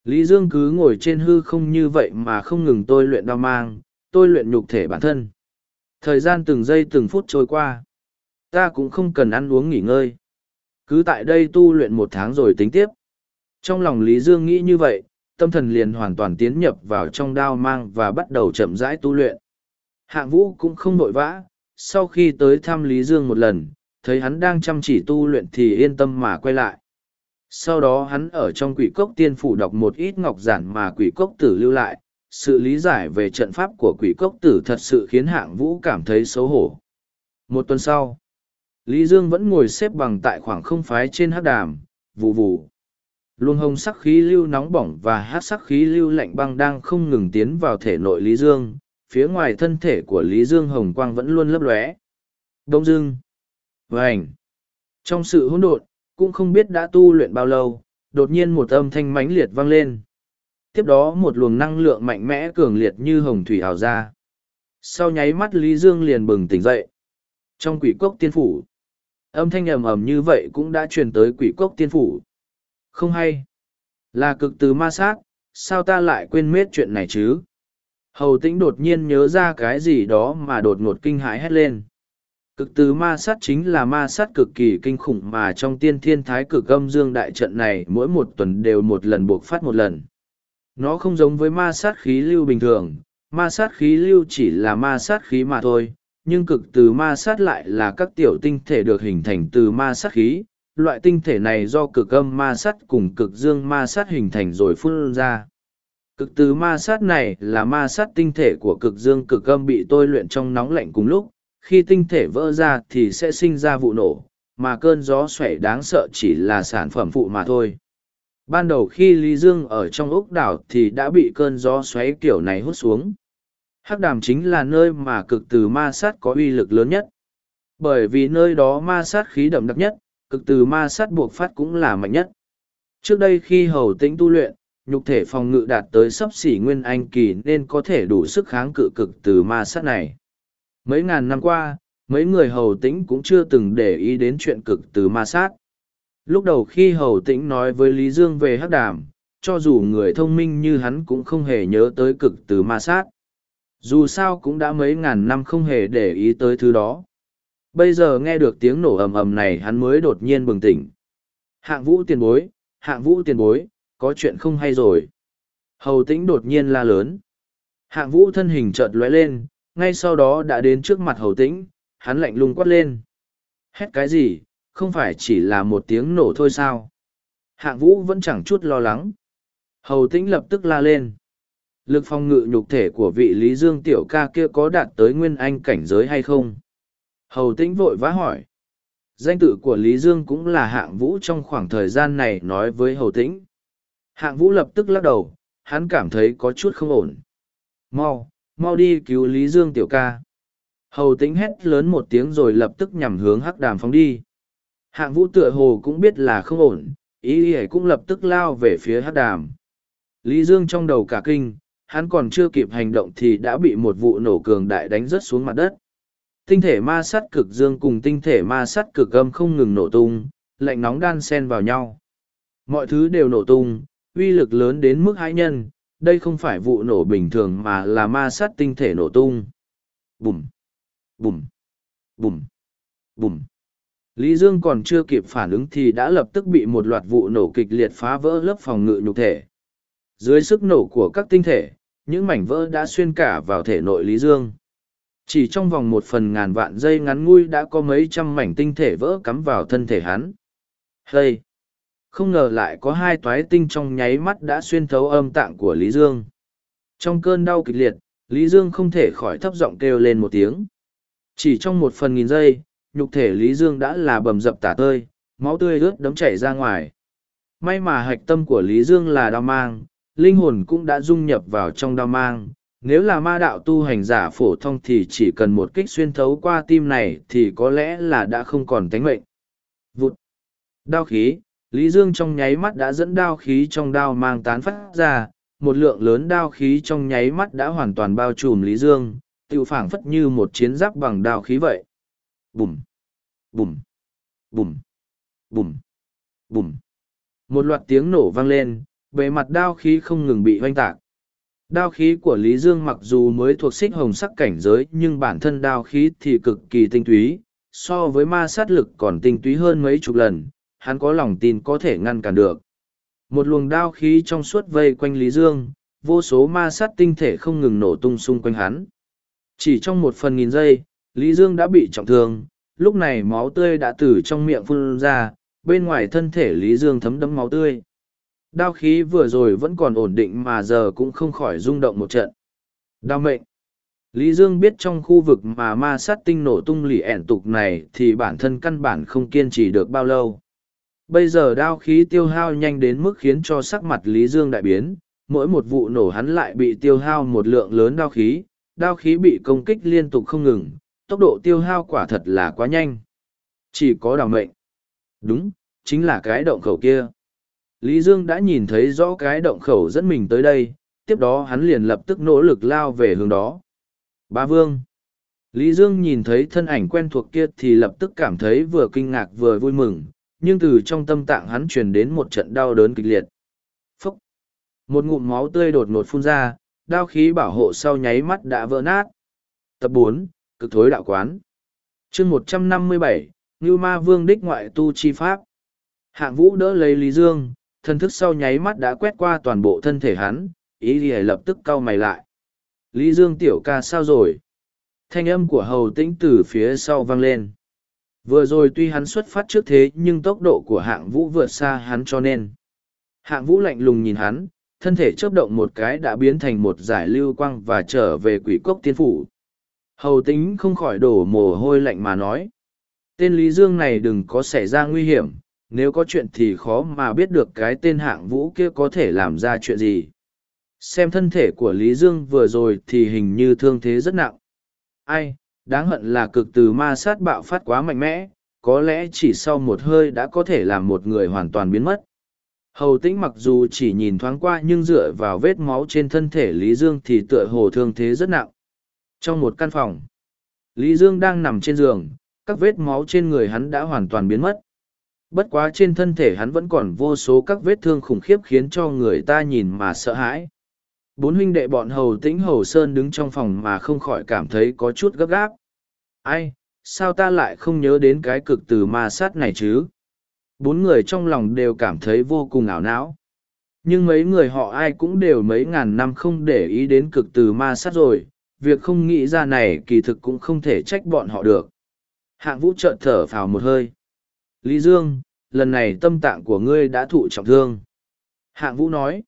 [SPEAKER 1] Lý Dương cứ ngồi trên hư không như vậy mà không ngừng tôi luyện đao mang, tôi luyện nhục thể bản thân. Thời gian từng giây từng phút trôi qua. Ta cũng không cần ăn uống nghỉ ngơi. Cứ tại đây tu luyện một tháng rồi tính tiếp. Trong lòng Lý Dương nghĩ như vậy, tâm thần liền hoàn toàn tiến nhập vào trong đao mang và bắt đầu chậm rãi tu luyện. Hạng vũ cũng không nội vã, sau khi tới thăm Lý Dương một lần, thấy hắn đang chăm chỉ tu luyện thì yên tâm mà quay lại. Sau đó hắn ở trong quỷ cốc tiên phủ đọc một ít ngọc giản mà quỷ cốc tử lưu lại, sự lý giải về trận pháp của quỷ cốc tử thật sự khiến hạng vũ cảm thấy xấu hổ. Một tuần sau, Lý Dương vẫn ngồi xếp bằng tại khoảng không phái trên hát đàm, vụ vụ. Luồng hồng sắc khí lưu nóng bỏng và hát sắc khí lưu lạnh băng đang không ngừng tiến vào thể nội Lý Dương, phía ngoài thân thể của Lý Dương hồng quang vẫn luôn lấp lóe. Đông Dương. Vành. Trong sự hỗn độn, cũng không biết đã tu luyện bao lâu, đột nhiên một âm thanh mãnh liệt vang lên. Tiếp đó một luồng năng lượng mạnh mẽ cường liệt như hồng thủy hào ra. Sau nháy mắt Lý Dương liền bừng tỉnh dậy. Trong quỷ cốc tiên phủ, âm thanh ầm ầm như vậy cũng đã truyền tới quỷ cốc tiên phủ. Không hay. Là cực từ ma sát, sao ta lại quên mết chuyện này chứ? Hầu tĩnh đột nhiên nhớ ra cái gì đó mà đột ngột kinh hãi hét lên. Cực từ ma sát chính là ma sát cực kỳ kinh khủng mà trong tiên thiên thái cực âm dương đại trận này mỗi một tuần đều một lần buộc phát một lần. Nó không giống với ma sát khí lưu bình thường, ma sát khí lưu chỉ là ma sát khí mà thôi, nhưng cực từ ma sát lại là các tiểu tinh thể được hình thành từ ma sát khí. Loại tinh thể này do cực âm ma sát cùng cực dương ma sát hình thành rồi phun ra. Cực từ ma sát này là ma sát tinh thể của cực dương cực âm bị tôi luyện trong nóng lạnh cùng lúc, khi tinh thể vỡ ra thì sẽ sinh ra vụ nổ, mà cơn gió xoẻ đáng sợ chỉ là sản phẩm phụ mà thôi. Ban đầu khi Lý Dương ở trong ốc đảo thì đã bị cơn gió xoáy kiểu này hút xuống. Hắc đàm chính là nơi mà cực từ ma sát có uy lực lớn nhất. Bởi vì nơi đó ma sát khí đậm đặc nhất, cực từ ma sát buộc phát cũng là mạnh nhất. Trước đây khi hầu tĩnh tu luyện, nhục thể phòng ngự đạt tới sấp xỉ nguyên anh kỳ nên có thể đủ sức kháng cự cực từ ma sát này. Mấy ngàn năm qua, mấy người hầu tĩnh cũng chưa từng để ý đến chuyện cực từ ma sát. Lúc đầu khi hầu tĩnh nói với Lý Dương về hắc đàm, cho dù người thông minh như hắn cũng không hề nhớ tới cực từ ma sát. Dù sao cũng đã mấy ngàn năm không hề để ý tới thứ đó. Bây giờ nghe được tiếng nổ ầm ầm này hắn mới đột nhiên bừng tỉnh. Hạng vũ tiền bối, hạng vũ tiền bối, có chuyện không hay rồi. Hầu tĩnh đột nhiên la lớn. Hạng vũ thân hình chợt lóe lên, ngay sau đó đã đến trước mặt hầu tĩnh, hắn lạnh lùng quát lên. Hét cái gì, không phải chỉ là một tiếng nổ thôi sao? Hạng vũ vẫn chẳng chút lo lắng. Hầu tĩnh lập tức la lên. Lực phòng ngự nhục thể của vị Lý Dương tiểu ca kia có đạt tới nguyên anh cảnh giới hay không? Hầu tĩnh vội vã hỏi. Danh tự của Lý Dương cũng là hạng vũ trong khoảng thời gian này nói với hầu tĩnh. Hạng vũ lập tức lắc đầu, hắn cảm thấy có chút không ổn. Mau, mau đi cứu Lý Dương tiểu ca. Hầu tĩnh hét lớn một tiếng rồi lập tức nhằm hướng hắc đàm phóng đi. Hạng vũ tựa hồ cũng biết là không ổn, ý ý cũng lập tức lao về phía hắc đàm. Lý Dương trong đầu cả kinh, hắn còn chưa kịp hành động thì đã bị một vụ nổ cường đại đánh rớt xuống mặt đất. Tinh thể ma sắt cực dương cùng tinh thể ma sắt cực âm không ngừng nổ tung, lạnh nóng đan xen vào nhau. Mọi thứ đều nổ tung, uy lực lớn đến mức hãi nhân, đây không phải vụ nổ bình thường mà là ma sát tinh thể nổ tung. Bùm, bùm, bùm, bùm. Lý Dương còn chưa kịp phản ứng thì đã lập tức bị một loạt vụ nổ kịch liệt phá vỡ lớp phòng ngự nhục thể. Dưới sức nổ của các tinh thể, những mảnh vỡ đã xuyên cả vào thể nội Lý Dương. Chỉ trong vòng một phần ngàn vạn giây ngắn ngui đã có mấy trăm mảnh tinh thể vỡ cắm vào thân thể hắn. Hây! Không ngờ lại có hai toái tinh trong nháy mắt đã xuyên thấu âm tạng của Lý Dương. Trong cơn đau kịch liệt, Lý Dương không thể khỏi thấp giọng kêu lên một tiếng. Chỉ trong một phần nghìn giây, nhục thể Lý Dương đã là bầm dập tả tơi, máu tươi ướt đấm chảy ra ngoài. May mà hạch tâm của Lý Dương là đau mang, linh hồn cũng đã dung nhập vào trong đao mang. Nếu là ma đạo tu hành giả phổ thông thì chỉ cần một kích xuyên thấu qua tim này thì có lẽ là đã không còn tánh mệnh. Vụt! Đao khí, Lý Dương trong nháy mắt đã dẫn đao khí trong đao mang tán phát ra, một lượng lớn đao khí trong nháy mắt đã hoàn toàn bao trùm Lý Dương, tự phảng phất như một chiến giáp bằng đao khí vậy. Bùm! Bùm! Bùm! Bùm! Bùm! Một loạt tiếng nổ vang lên, bề mặt đao khí không ngừng bị oanh tạc. Đao khí của Lý Dương mặc dù mới thuộc xích hồng sắc cảnh giới nhưng bản thân đao khí thì cực kỳ tinh túy, so với ma sát lực còn tinh túy hơn mấy chục lần, hắn có lòng tin có thể ngăn cản được. Một luồng đao khí trong suốt vây quanh Lý Dương, vô số ma sát tinh thể không ngừng nổ tung xung quanh hắn. Chỉ trong một phần nghìn giây, Lý Dương đã bị trọng thương, lúc này máu tươi đã từ trong miệng phun ra, bên ngoài thân thể Lý Dương thấm đẫm máu tươi. Đao khí vừa rồi vẫn còn ổn định mà giờ cũng không khỏi rung động một trận. Đao mệnh. Lý Dương biết trong khu vực mà ma sát tinh nổ tung lì ẻn tục này thì bản thân căn bản không kiên trì được bao lâu. Bây giờ đao khí tiêu hao nhanh đến mức khiến cho sắc mặt Lý Dương đại biến, mỗi một vụ nổ hắn lại bị tiêu hao một lượng lớn đao khí, đao khí bị công kích liên tục không ngừng, tốc độ tiêu hao quả thật là quá nhanh. Chỉ có đào mệnh. Đúng, chính là cái động khẩu kia. Lý Dương đã nhìn thấy rõ cái động khẩu dẫn mình tới đây, tiếp đó hắn liền lập tức nỗ lực lao về hướng đó. Ba Vương Lý Dương nhìn thấy thân ảnh quen thuộc kia thì lập tức cảm thấy vừa kinh ngạc vừa vui mừng, nhưng từ trong tâm tạng hắn truyền đến một trận đau đớn kịch liệt. Phúc! Một ngụm máu tươi đột ngột phun ra, đao khí bảo hộ sau nháy mắt đã vỡ nát. Tập bốn Cực thối đạo quán chương một trăm năm mươi bảy Ngưu Ma Vương đích ngoại tu chi pháp. Hạng vũ đỡ lấy Lý Dương, Thần thức sau nháy mắt đã quét qua toàn bộ thân thể hắn, ý gì lập tức cau mày lại. Lý Dương tiểu ca sao rồi? Thanh âm của hầu tĩnh từ phía sau vang lên. Vừa rồi tuy hắn xuất phát trước thế nhưng tốc độ của hạng vũ vượt xa hắn cho nên. Hạng vũ lạnh lùng nhìn hắn, thân thể chớp động một cái đã biến thành một giải lưu quang và trở về quỷ cốc tiên phủ. Hầu tính không khỏi đổ mồ hôi lạnh mà nói. Tên Lý Dương này đừng có xảy ra nguy hiểm, nếu có chuyện thì khó mà biết được cái tên hạng vũ kia có thể làm ra chuyện gì. Xem thân thể của Lý Dương vừa rồi thì hình như thương thế rất nặng. Ai, đáng hận là cực từ ma sát bạo phát quá mạnh mẽ, có lẽ chỉ sau một hơi đã có thể làm một người hoàn toàn biến mất. Hầu tĩnh mặc dù chỉ nhìn thoáng qua nhưng dựa vào vết máu trên thân thể Lý Dương thì tựa hồ thương thế rất nặng. Trong một căn phòng, Lý Dương đang nằm trên giường, các vết máu trên người hắn đã hoàn toàn biến mất. Bất quá trên thân thể hắn vẫn còn vô số các vết thương khủng khiếp khiến cho người ta nhìn mà sợ hãi. Bốn huynh đệ bọn hầu tĩnh hầu sơn đứng trong phòng mà không khỏi cảm thấy có chút gấp gáp. Ai, sao ta lại không nhớ đến cái cực từ ma sát này chứ? Bốn người trong lòng đều cảm thấy vô cùng ảo não. Nhưng mấy người họ ai cũng đều mấy ngàn năm không để ý đến cực từ ma sát rồi, việc không nghĩ ra này kỳ thực cũng không thể trách bọn họ được. Hạng vũ trợn thở phào một hơi. Lý Dương, lần này tâm tạng của ngươi đã thụ trọng thương. Hạng vũ nói.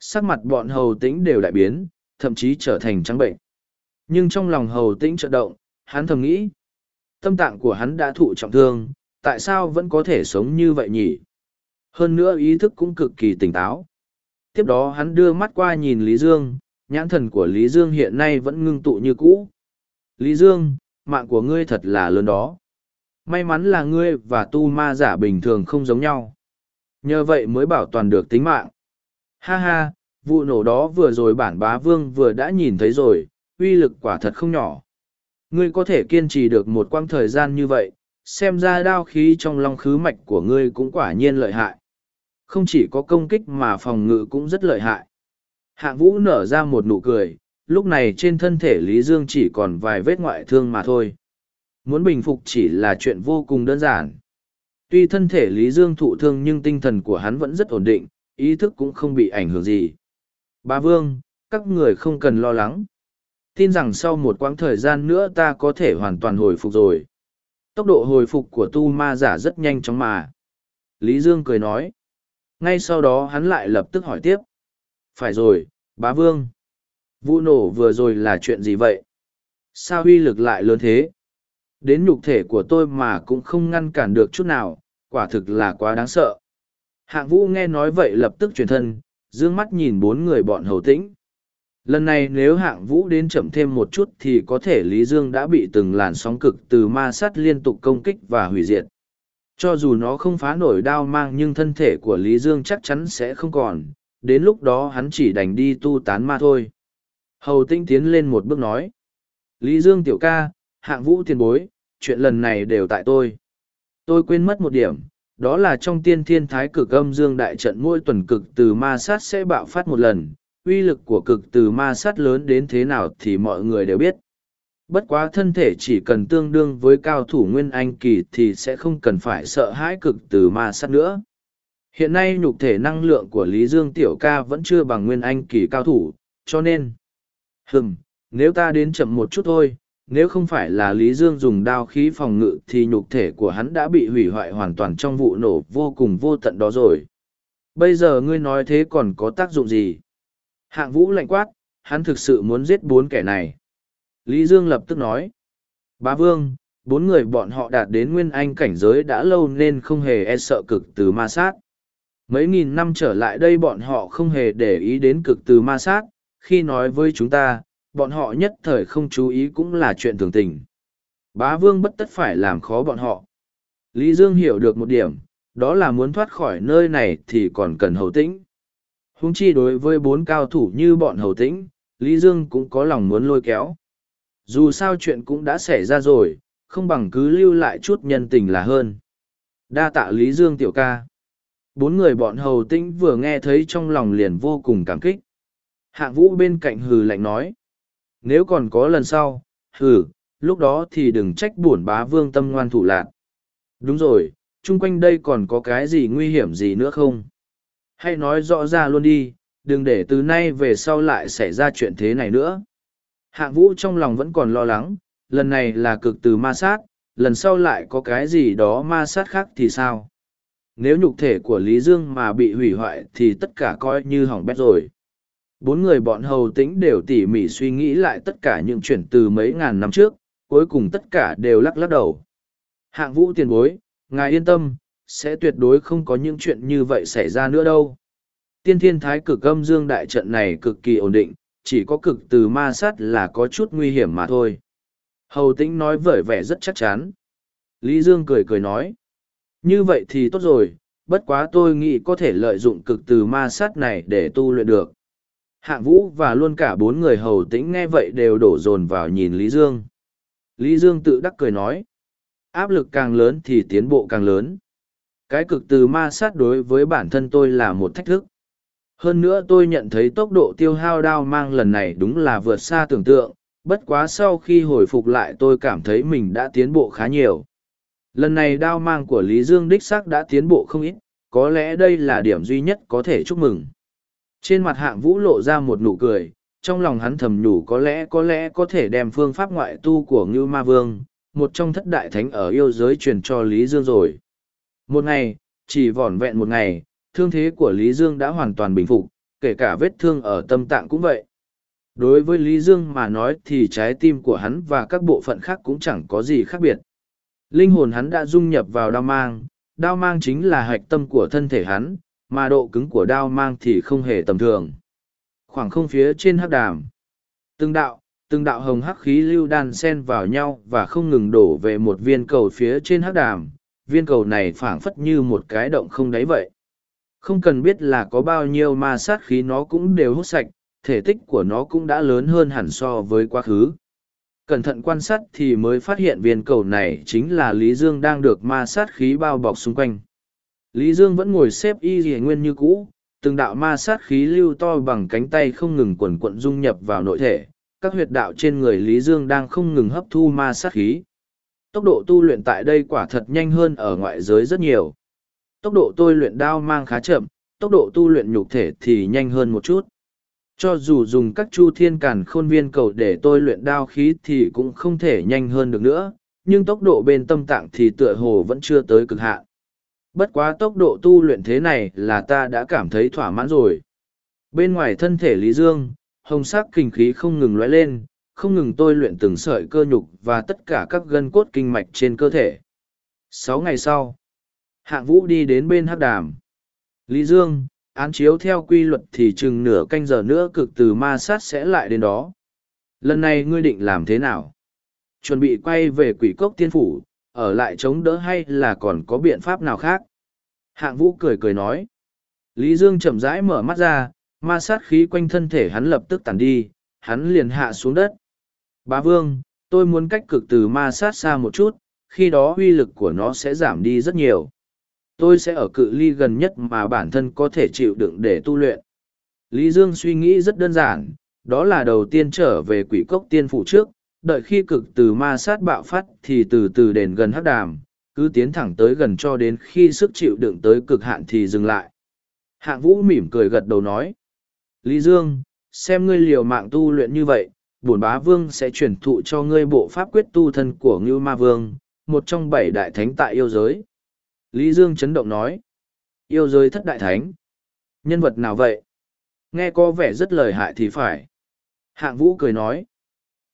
[SPEAKER 1] Sắc mặt bọn hầu tĩnh đều đại biến, thậm chí trở thành trắng bệnh. Nhưng trong lòng hầu tĩnh trợ động, hắn thầm nghĩ. Tâm tạng của hắn đã thụ trọng thương, tại sao vẫn có thể sống như vậy nhỉ? Hơn nữa ý thức cũng cực kỳ tỉnh táo. Tiếp đó hắn đưa mắt qua nhìn Lý Dương, nhãn thần của Lý Dương hiện nay vẫn ngưng tụ như cũ. Lý Dương, mạng của ngươi thật là lớn đó. May mắn là ngươi và tu ma giả bình thường không giống nhau. Nhờ vậy mới bảo toàn được tính mạng. Ha ha, vụ nổ đó vừa rồi bản bá vương vừa đã nhìn thấy rồi, uy lực quả thật không nhỏ. Ngươi có thể kiên trì được một quãng thời gian như vậy, xem ra đao khí trong long khứ mạch của ngươi cũng quả nhiên lợi hại. Không chỉ có công kích mà phòng ngự cũng rất lợi hại. Hạng vũ nở ra một nụ cười, lúc này trên thân thể Lý Dương chỉ còn vài vết ngoại thương mà thôi. Muốn bình phục chỉ là chuyện vô cùng đơn giản. Tuy thân thể Lý Dương thụ thương nhưng tinh thần của hắn vẫn rất ổn định, ý thức cũng không bị ảnh hưởng gì. Bà Vương, các người không cần lo lắng. Tin rằng sau một quãng thời gian nữa ta có thể hoàn toàn hồi phục rồi. Tốc độ hồi phục của tu ma giả rất nhanh chóng mà. Lý Dương cười nói. Ngay sau đó hắn lại lập tức hỏi tiếp. Phải rồi, bá vương. Vụ nổ vừa rồi là chuyện gì vậy? Sao uy lực lại lớn thế? Đến nhục thể của tôi mà cũng không ngăn cản được chút nào, quả thực là quá đáng sợ. Hạng vũ nghe nói vậy lập tức chuyển thân, dương mắt nhìn bốn người bọn hầu tĩnh. Lần này nếu hạng vũ đến chậm thêm một chút thì có thể Lý Dương đã bị từng làn sóng cực từ ma sát liên tục công kích và hủy diệt. Cho dù nó không phá nổi đao mang nhưng thân thể của Lý Dương chắc chắn sẽ không còn, đến lúc đó hắn chỉ đành đi tu tán ma thôi. Hầu Tĩnh tiến lên một bước nói. Lý Dương tiểu ca, hạng vũ tiền bối, chuyện lần này đều tại tôi. Tôi quên mất một điểm, đó là trong tiên thiên thái cực âm dương đại trận mỗi tuần cực từ ma sát sẽ bạo phát một lần, uy lực của cực từ ma sát lớn đến thế nào thì mọi người đều biết. Bất quá thân thể chỉ cần tương đương với cao thủ nguyên anh kỳ thì sẽ không cần phải sợ hãi cực từ ma sát nữa. Hiện nay nhục thể năng lượng của Lý Dương Tiểu ca vẫn chưa bằng nguyên anh kỳ cao thủ, cho nên... Hừm, nếu ta đến chậm một chút thôi, nếu không phải là Lý Dương dùng đao khí phòng ngự thì nhục thể của hắn đã bị hủy hoại hoàn toàn trong vụ nổ vô cùng vô tận đó rồi. Bây giờ ngươi nói thế còn có tác dụng gì? Hạng vũ lạnh quát, hắn thực sự muốn giết bốn kẻ này. Lý Dương lập tức nói. Bá Vương, bốn người bọn họ đạt đến nguyên anh cảnh giới đã lâu nên không hề e sợ cực từ ma sát. Mấy nghìn năm trở lại đây bọn họ không hề để ý đến cực từ ma sát, khi nói với chúng ta, bọn họ nhất thời không chú ý cũng là chuyện thường tình. Bá vương bất tất phải làm khó bọn họ. Lý Dương hiểu được một điểm, đó là muốn thoát khỏi nơi này thì còn cần hầu tĩnh. Húng chi đối với bốn cao thủ như bọn hầu tĩnh, Lý Dương cũng có lòng muốn lôi kéo. Dù sao chuyện cũng đã xảy ra rồi, không bằng cứ lưu lại chút nhân tình là hơn. Đa tạ Lý Dương tiểu ca. Bốn người bọn hầu tĩnh vừa nghe thấy trong lòng liền vô cùng cảm kích. Hạng vũ bên cạnh hừ lạnh nói. Nếu còn có lần sau, hừ, lúc đó thì đừng trách buồn bá vương tâm ngoan thủ lạc. Đúng rồi, chung quanh đây còn có cái gì nguy hiểm gì nữa không? Hãy nói rõ ra luôn đi, đừng để từ nay về sau lại xảy ra chuyện thế này nữa. Hạng vũ trong lòng vẫn còn lo lắng, lần này là cực từ ma sát, lần sau lại có cái gì đó ma sát khác thì sao? Nếu nhục thể của Lý Dương mà bị hủy hoại thì tất cả coi như hỏng bét rồi. Bốn người bọn hầu tĩnh đều tỉ mỉ suy nghĩ lại tất cả những chuyện từ mấy ngàn năm trước, cuối cùng tất cả đều lắc lắc đầu. Hạng vũ tiền bối, ngài yên tâm, sẽ tuyệt đối không có những chuyện như vậy xảy ra nữa đâu. Tiên thiên thái cực âm dương đại trận này cực kỳ ổn định, chỉ có cực từ ma sát là có chút nguy hiểm mà thôi. Hầu tĩnh nói vởi vẻ rất chắc chắn. Lý Dương cười cười nói. Như vậy thì tốt rồi, bất quá tôi nghĩ có thể lợi dụng cực từ ma sát này để tu luyện được. Hạng vũ và luôn cả bốn người hầu tĩnh nghe vậy đều đổ dồn vào nhìn Lý Dương. Lý Dương tự đắc cười nói. Áp lực càng lớn thì tiến bộ càng lớn. Cái cực từ ma sát đối với bản thân tôi là một thách thức. Hơn nữa tôi nhận thấy tốc độ tiêu hao đao mang lần này đúng là vượt xa tưởng tượng, bất quá sau khi hồi phục lại tôi cảm thấy mình đã tiến bộ khá nhiều. Lần này đao mang của Lý Dương đích xác đã tiến bộ không ít, có lẽ đây là điểm duy nhất có thể chúc mừng. Trên mặt hạng vũ lộ ra một nụ cười, trong lòng hắn thầm nhủ có lẽ có lẽ có thể đem phương pháp ngoại tu của Ngưu Ma Vương, một trong thất đại thánh ở yêu giới truyền cho Lý Dương rồi. Một ngày, chỉ vỏn vẹn một ngày, thương thế của Lý Dương đã hoàn toàn bình phục, kể cả vết thương ở tâm tạng cũng vậy. Đối với Lý Dương mà nói thì trái tim của hắn và các bộ phận khác cũng chẳng có gì khác biệt. Linh hồn hắn đã dung nhập vào đao mang, đao mang chính là hạch tâm của thân thể hắn, mà độ cứng của đao mang thì không hề tầm thường. Khoảng không phía trên hắc đàm. Từng đạo, từng đạo hồng hắc khí lưu đan xen vào nhau và không ngừng đổ về một viên cầu phía trên hắc đàm. Viên cầu này phảng phất như một cái động không đáy vậy. Không cần biết là có bao nhiêu ma sát khí nó cũng đều hút sạch, thể tích của nó cũng đã lớn hơn hẳn so với quá khứ. Cẩn thận quan sát thì mới phát hiện viên cầu này chính là Lý Dương đang được ma sát khí bao bọc xung quanh. Lý Dương vẫn ngồi xếp y dì nguyên như cũ, từng đạo ma sát khí lưu to bằng cánh tay không ngừng quần quận dung nhập vào nội thể, các huyệt đạo trên người Lý Dương đang không ngừng hấp thu ma sát khí. Tốc độ tu luyện tại đây quả thật nhanh hơn ở ngoại giới rất nhiều. Tốc độ tôi luyện đao mang khá chậm, tốc độ tu luyện nhục thể thì nhanh hơn một chút. Cho dù dùng các chu thiên càn khôn viên cầu để tôi luyện đao khí thì cũng không thể nhanh hơn được nữa, nhưng tốc độ bên tâm tạng thì tựa hồ vẫn chưa tới cực hạn. Bất quá tốc độ tu luyện thế này là ta đã cảm thấy thỏa mãn rồi. Bên ngoài thân thể Lý Dương, hồng sắc kinh khí không ngừng lóe lên, không ngừng tôi luyện từng sợi cơ nhục và tất cả các gân cốt kinh mạch trên cơ thể. Sáu ngày sau, hạng vũ đi đến bên hắc đàm. Lý Dương, án chiếu theo quy luật thì chừng nửa canh giờ nữa cực từ ma sát sẽ lại đến đó. Lần này ngươi định làm thế nào? Chuẩn bị quay về quỷ cốc tiên phủ, ở lại chống đỡ hay là còn có biện pháp nào khác? Hạng vũ cười cười nói. Lý Dương chậm rãi mở mắt ra, ma sát khí quanh thân thể hắn lập tức tàn đi, hắn liền hạ xuống đất. Bá Vương, tôi muốn cách cực từ ma sát xa một chút, khi đó uy lực của nó sẽ giảm đi rất nhiều tôi sẽ ở cự ly gần nhất mà bản thân có thể chịu đựng để tu luyện lý dương suy nghĩ rất đơn giản đó là đầu tiên trở về quỷ cốc tiên phủ trước đợi khi cực từ ma sát bạo phát thì từ từ đền gần hắc đàm, cứ tiến thẳng tới gần cho đến khi sức chịu đựng tới cực hạn thì dừng lại hạng vũ mỉm cười gật đầu nói, lý dương, xem ngươi liều mạng tu luyện như vậy, bổn bá vương sẽ truyền thụ cho ngươi bộ pháp quyết tu thân của ngưu ma vương, một trong bảy đại thánh tại yêu giới Lý Dương chấn động nói. Yêu giới thất đại thánh. Nhân vật nào vậy? Nghe có vẻ rất lời hại thì phải. Hạng vũ cười nói.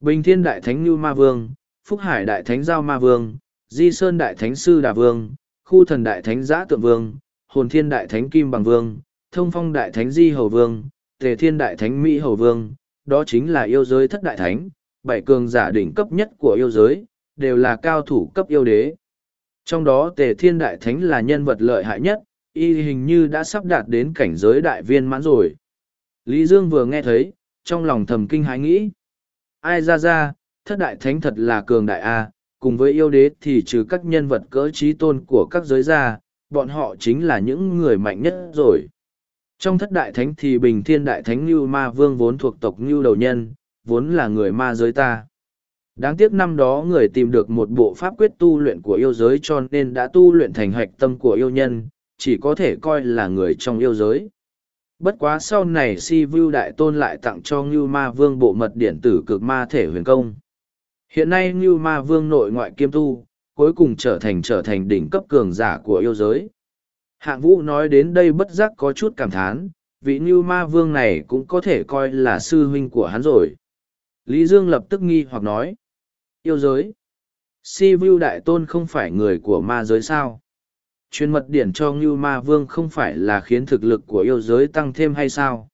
[SPEAKER 1] Bình thiên đại thánh Như Ma Vương, Phúc Hải đại thánh Giao Ma Vương, Di Sơn đại thánh Sư Đà Vương, Khu thần đại thánh Giã Tượng Vương, Hồn thiên đại thánh Kim Bằng Vương, Thông phong đại thánh Di Hầu Vương, Tề thiên đại thánh Mỹ Hầu Vương, đó chính là yêu giới thất đại thánh, bảy cường giả đỉnh cấp nhất của yêu giới, đều là cao thủ cấp yêu đế. Trong đó Tề Thiên Đại Thánh là nhân vật lợi hại nhất, y hình như đã sắp đạt đến cảnh giới đại viên mãn rồi. Lý Dương vừa nghe thấy, trong lòng thầm kinh hãi nghĩ. Ai ra ra, thất đại thánh thật là cường đại A, cùng với yêu đế thì trừ các nhân vật cỡ trí tôn của các giới ra, bọn họ chính là những người mạnh nhất rồi. Trong thất đại thánh thì bình thiên đại thánh như ma vương vốn thuộc tộc như đầu nhân, vốn là người ma giới ta. Đáng tiếc năm đó người tìm được một bộ pháp quyết tu luyện của yêu giới cho nên đã tu luyện thành hạch tâm của yêu nhân, chỉ có thể coi là người trong yêu giới. Bất quá sau này si Vu đại tôn lại tặng cho Ngưu Ma Vương bộ mật điện tử cực ma thể huyền công. Hiện nay Ngưu Ma Vương nội ngoại kiêm tu, cuối cùng trở thành trở thành đỉnh cấp cường giả của yêu giới. Hạng vũ nói đến đây bất giác có chút cảm thán, vị Ngưu Ma Vương này cũng có thể coi là sư huynh của hắn rồi. Lý Dương lập tức nghi hoặc nói. Yêu giới. Si Vu Đại Tôn không phải người của ma giới sao? Truyền mật điển cho Ngưu Ma Vương không phải là khiến thực lực của yêu giới tăng thêm hay sao?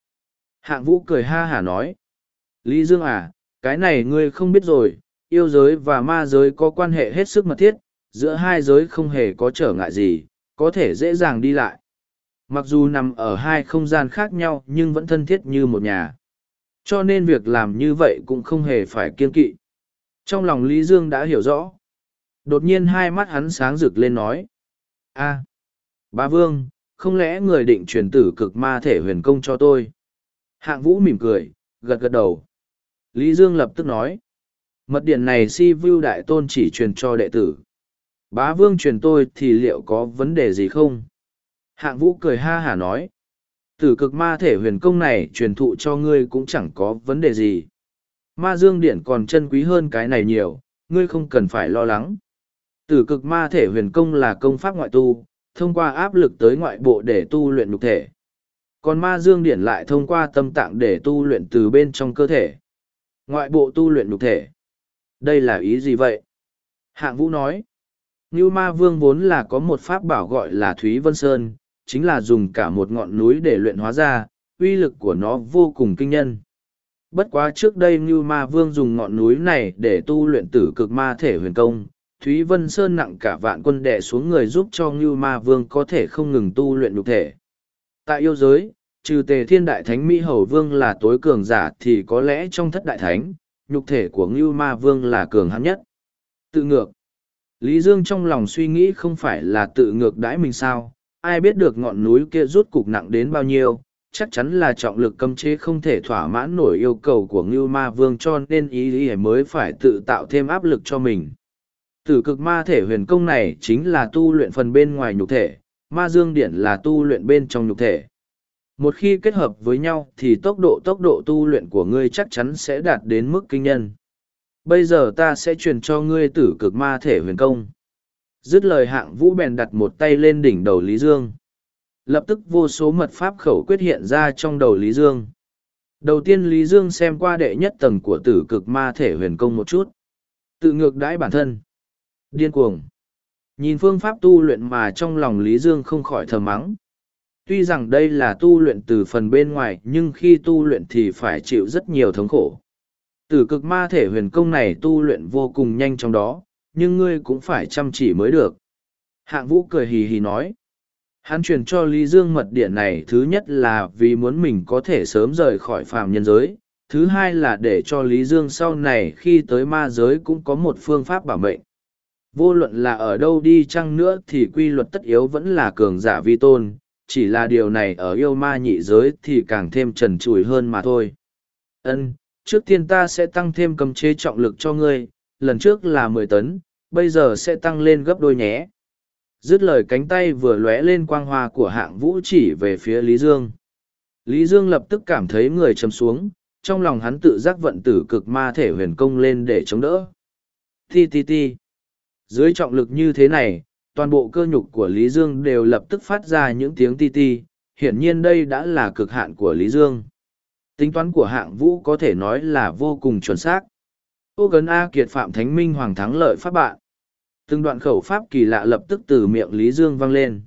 [SPEAKER 1] Hạng Vũ cười ha hả nói. Lý Dương à, cái này ngươi không biết rồi, yêu giới và ma giới có quan hệ hết sức mật thiết, giữa hai giới không hề có trở ngại gì, có thể dễ dàng đi lại. Mặc dù nằm ở hai không gian khác nhau nhưng vẫn thân thiết như một nhà. Cho nên việc làm như vậy cũng không hề phải kiên kỵ. Trong lòng Lý Dương đã hiểu rõ. Đột nhiên hai mắt hắn sáng rực lên nói a à, ba vương, không lẽ người định truyền tử cực ma thể huyền công cho tôi? Hạng vũ mỉm cười, gật gật đầu. Lý Dương lập tức nói. Mật điện này si vưu đại tôn chỉ truyền cho đệ tử. Bá vương truyền tôi thì liệu có vấn đề gì không? Hạng vũ cười ha hả nói. Tử cực ma thể huyền công này truyền thụ cho ngươi cũng chẳng có vấn đề gì. Ma dương điện còn chân quý hơn cái này nhiều, ngươi không cần phải lo lắng. Tử cực ma thể huyền công là công pháp ngoại tu, thông qua áp lực tới ngoại bộ để tu luyện nhục thể. Còn ma dương điển lại thông qua tâm tạng để tu luyện từ bên trong cơ thể. Ngoại bộ tu luyện nhục thể. Đây là ý gì vậy? Hạng Vũ nói. Như ma vương vốn là có một pháp bảo gọi là Thúy Vân Sơn, chính là dùng cả một ngọn núi để luyện hóa ra, uy lực của nó vô cùng kinh nhân. Bất quá trước đây Như Ma Vương dùng ngọn núi này để tu luyện tử cực ma thể huyền công, Thúy Vân Sơn nặng cả vạn quân đè xuống người giúp cho Ngưu Ma Vương có thể không ngừng tu luyện nhục thể. Tại yêu giới, trừ tề thiên đại thánh Mỹ Hầu Vương là tối cường giả thì có lẽ trong thất đại thánh, nhục thể của Ngưu Ma Vương là cường hãn nhất. Tự ngược. Lý Dương trong lòng suy nghĩ không phải là tự ngược đãi mình sao, ai biết được ngọn núi kia rút cục nặng đến bao nhiêu, chắc chắn là trọng lực cấm chế không thể thỏa mãn nổi yêu cầu của Ngưu Ma Vương cho nên ý ý mới phải tự tạo thêm áp lực cho mình. Tử cực ma thể huyền công này chính là tu luyện phần bên ngoài nhục thể, ma dương điển là tu luyện bên trong nhục thể. Một khi kết hợp với nhau thì tốc độ tốc độ tu luyện của ngươi chắc chắn sẽ đạt đến mức kinh nhân. Bây giờ ta sẽ truyền cho ngươi tử cực ma thể huyền công. Dứt lời hạng vũ bèn đặt một tay lên đỉnh đầu Lý Dương lập tức vô số mật pháp khẩu quyết hiện ra trong đầu Lý Dương. Đầu tiên Lý Dương xem qua đệ nhất tầng của tử cực ma thể huyền công một chút. Tự ngược đãi bản thân. Điên cuồng. Nhìn phương pháp tu luyện mà trong lòng Lý Dương không khỏi thầm mắng. Tuy rằng đây là tu luyện từ phần bên ngoài nhưng khi tu luyện thì phải chịu rất nhiều thống khổ. Tử cực ma thể huyền công này tu luyện vô cùng nhanh trong đó, nhưng ngươi cũng phải chăm chỉ mới được. Hạng vũ cười hì hì nói. Hắn truyền cho Lý Dương mật điện này thứ nhất là vì muốn mình có thể sớm rời khỏi phàm nhân giới, thứ hai là để cho Lý Dương sau này khi tới ma giới cũng có một phương pháp bảo mệnh. Vô luận là ở đâu đi chăng nữa thì quy luật tất yếu vẫn là cường giả vi tôn, chỉ là điều này ở yêu ma nhị giới thì càng thêm trần trụi hơn mà thôi. Ân, trước tiên ta sẽ tăng thêm cầm chế trọng lực cho ngươi, lần trước là mười tấn, bây giờ sẽ tăng lên gấp đôi nhé. Dứt lời cánh tay vừa lóe lên quang hoa của hạng vũ chỉ về phía lý dương. Lý dương lập tức cảm thấy người chầm xuống trong lòng hắn tự giác vận tử cực ma thể huyền công lên để chống đỡ. Ti ti ti dưới trọng lực như thế này toàn bộ cơ nhục của lý dương đều lập tức phát ra những tiếng ti ti hiển nhiên đây đã là cực hạn của lý dương tính toán của hạng vũ có thể nói là vô cùng chuẩn xác ô Gấn a kiệt phạm thánh minh hoàng thắng lợi pháp bạn Từng đoạn khẩu pháp kỳ lạ lập tức từ miệng Lý Dương vang lên.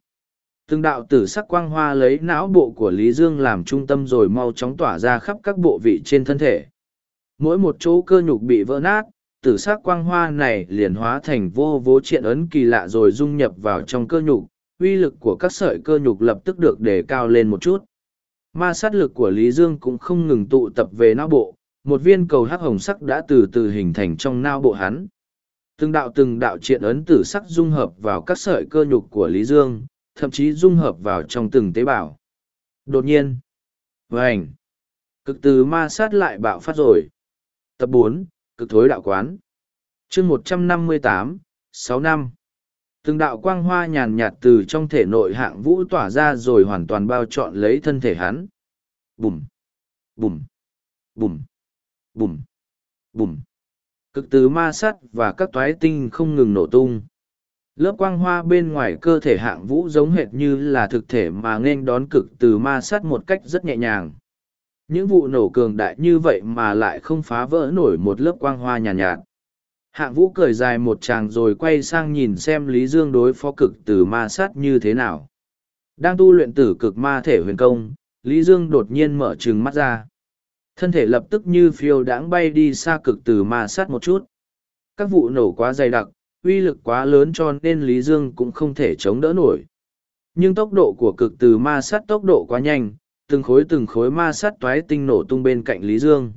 [SPEAKER 1] Từng đạo tử sắc quang hoa lấy não bộ của Lý Dương làm trung tâm rồi mau chóng tỏa ra khắp các bộ vị trên thân thể. Mỗi một chỗ cơ nhục bị vỡ nát, tử s ắ c quang hoa này liền hóa thành vô vố triện ấn kỳ lạ rồi dung nhập vào trong cơ nhục, uy lực của các sợi cơ nhục lập tức được đề cao lên một chút. Ma sát lực của lý dương cũng không ngừng tụ tập về não bộ, một viên cầu hắc hồng sắc đã từ từ hình thành trong não bộ hắn. Từng đạo từng đạo triện ấn tử sắc dung hợp vào các sợi cơ nhục của lý dương, thậm chí dung hợp vào trong từng tế bào. Đột nhiên vảnh cực từ ma sát lại bạo phát rồi. Tập bốn cực thối đạo quán. Chương một trăm năm mươi tám, sáu năm. Từng đạo quang hoa nhàn nhạt từ trong thể nội hạng vũ tỏa ra rồi hoàn toàn bao trọn lấy thân thể hắn. Bùm bùm bùm bùm bùm. Cực từ ma sắt và các toái tinh không ngừng nổ tung. Lớp quang hoa bên ngoài cơ thể hạng vũ giống hệt như là thực thể mà nên đón cực từ ma sắt một cách rất nhẹ nhàng những vụ nổ cường đại như vậy mà lại không phá vỡ nổi một lớp quang hoa nhàn nhạt, nhạt hạng vũ cười dài một tràng rồi quay sang nhìn xem lý dương đối phó cực từ ma sát như thế nào. Đang tu luyện tử cực ma thể huyền công lý dương đột nhiên mở trừng mắt ra. Thân thể lập tức như phiêu đãng bay đi xa cực từ ma sát một chút. Các vụ nổ quá dày đặc uy lực quá lớn cho nên lý dương cũng không thể chống đỡ nổi. Nhưng tốc độ của cực từ ma sát tốc độ quá nhanh từng khối từng khối ma sát toái tinh nổ tung bên cạnh lý dương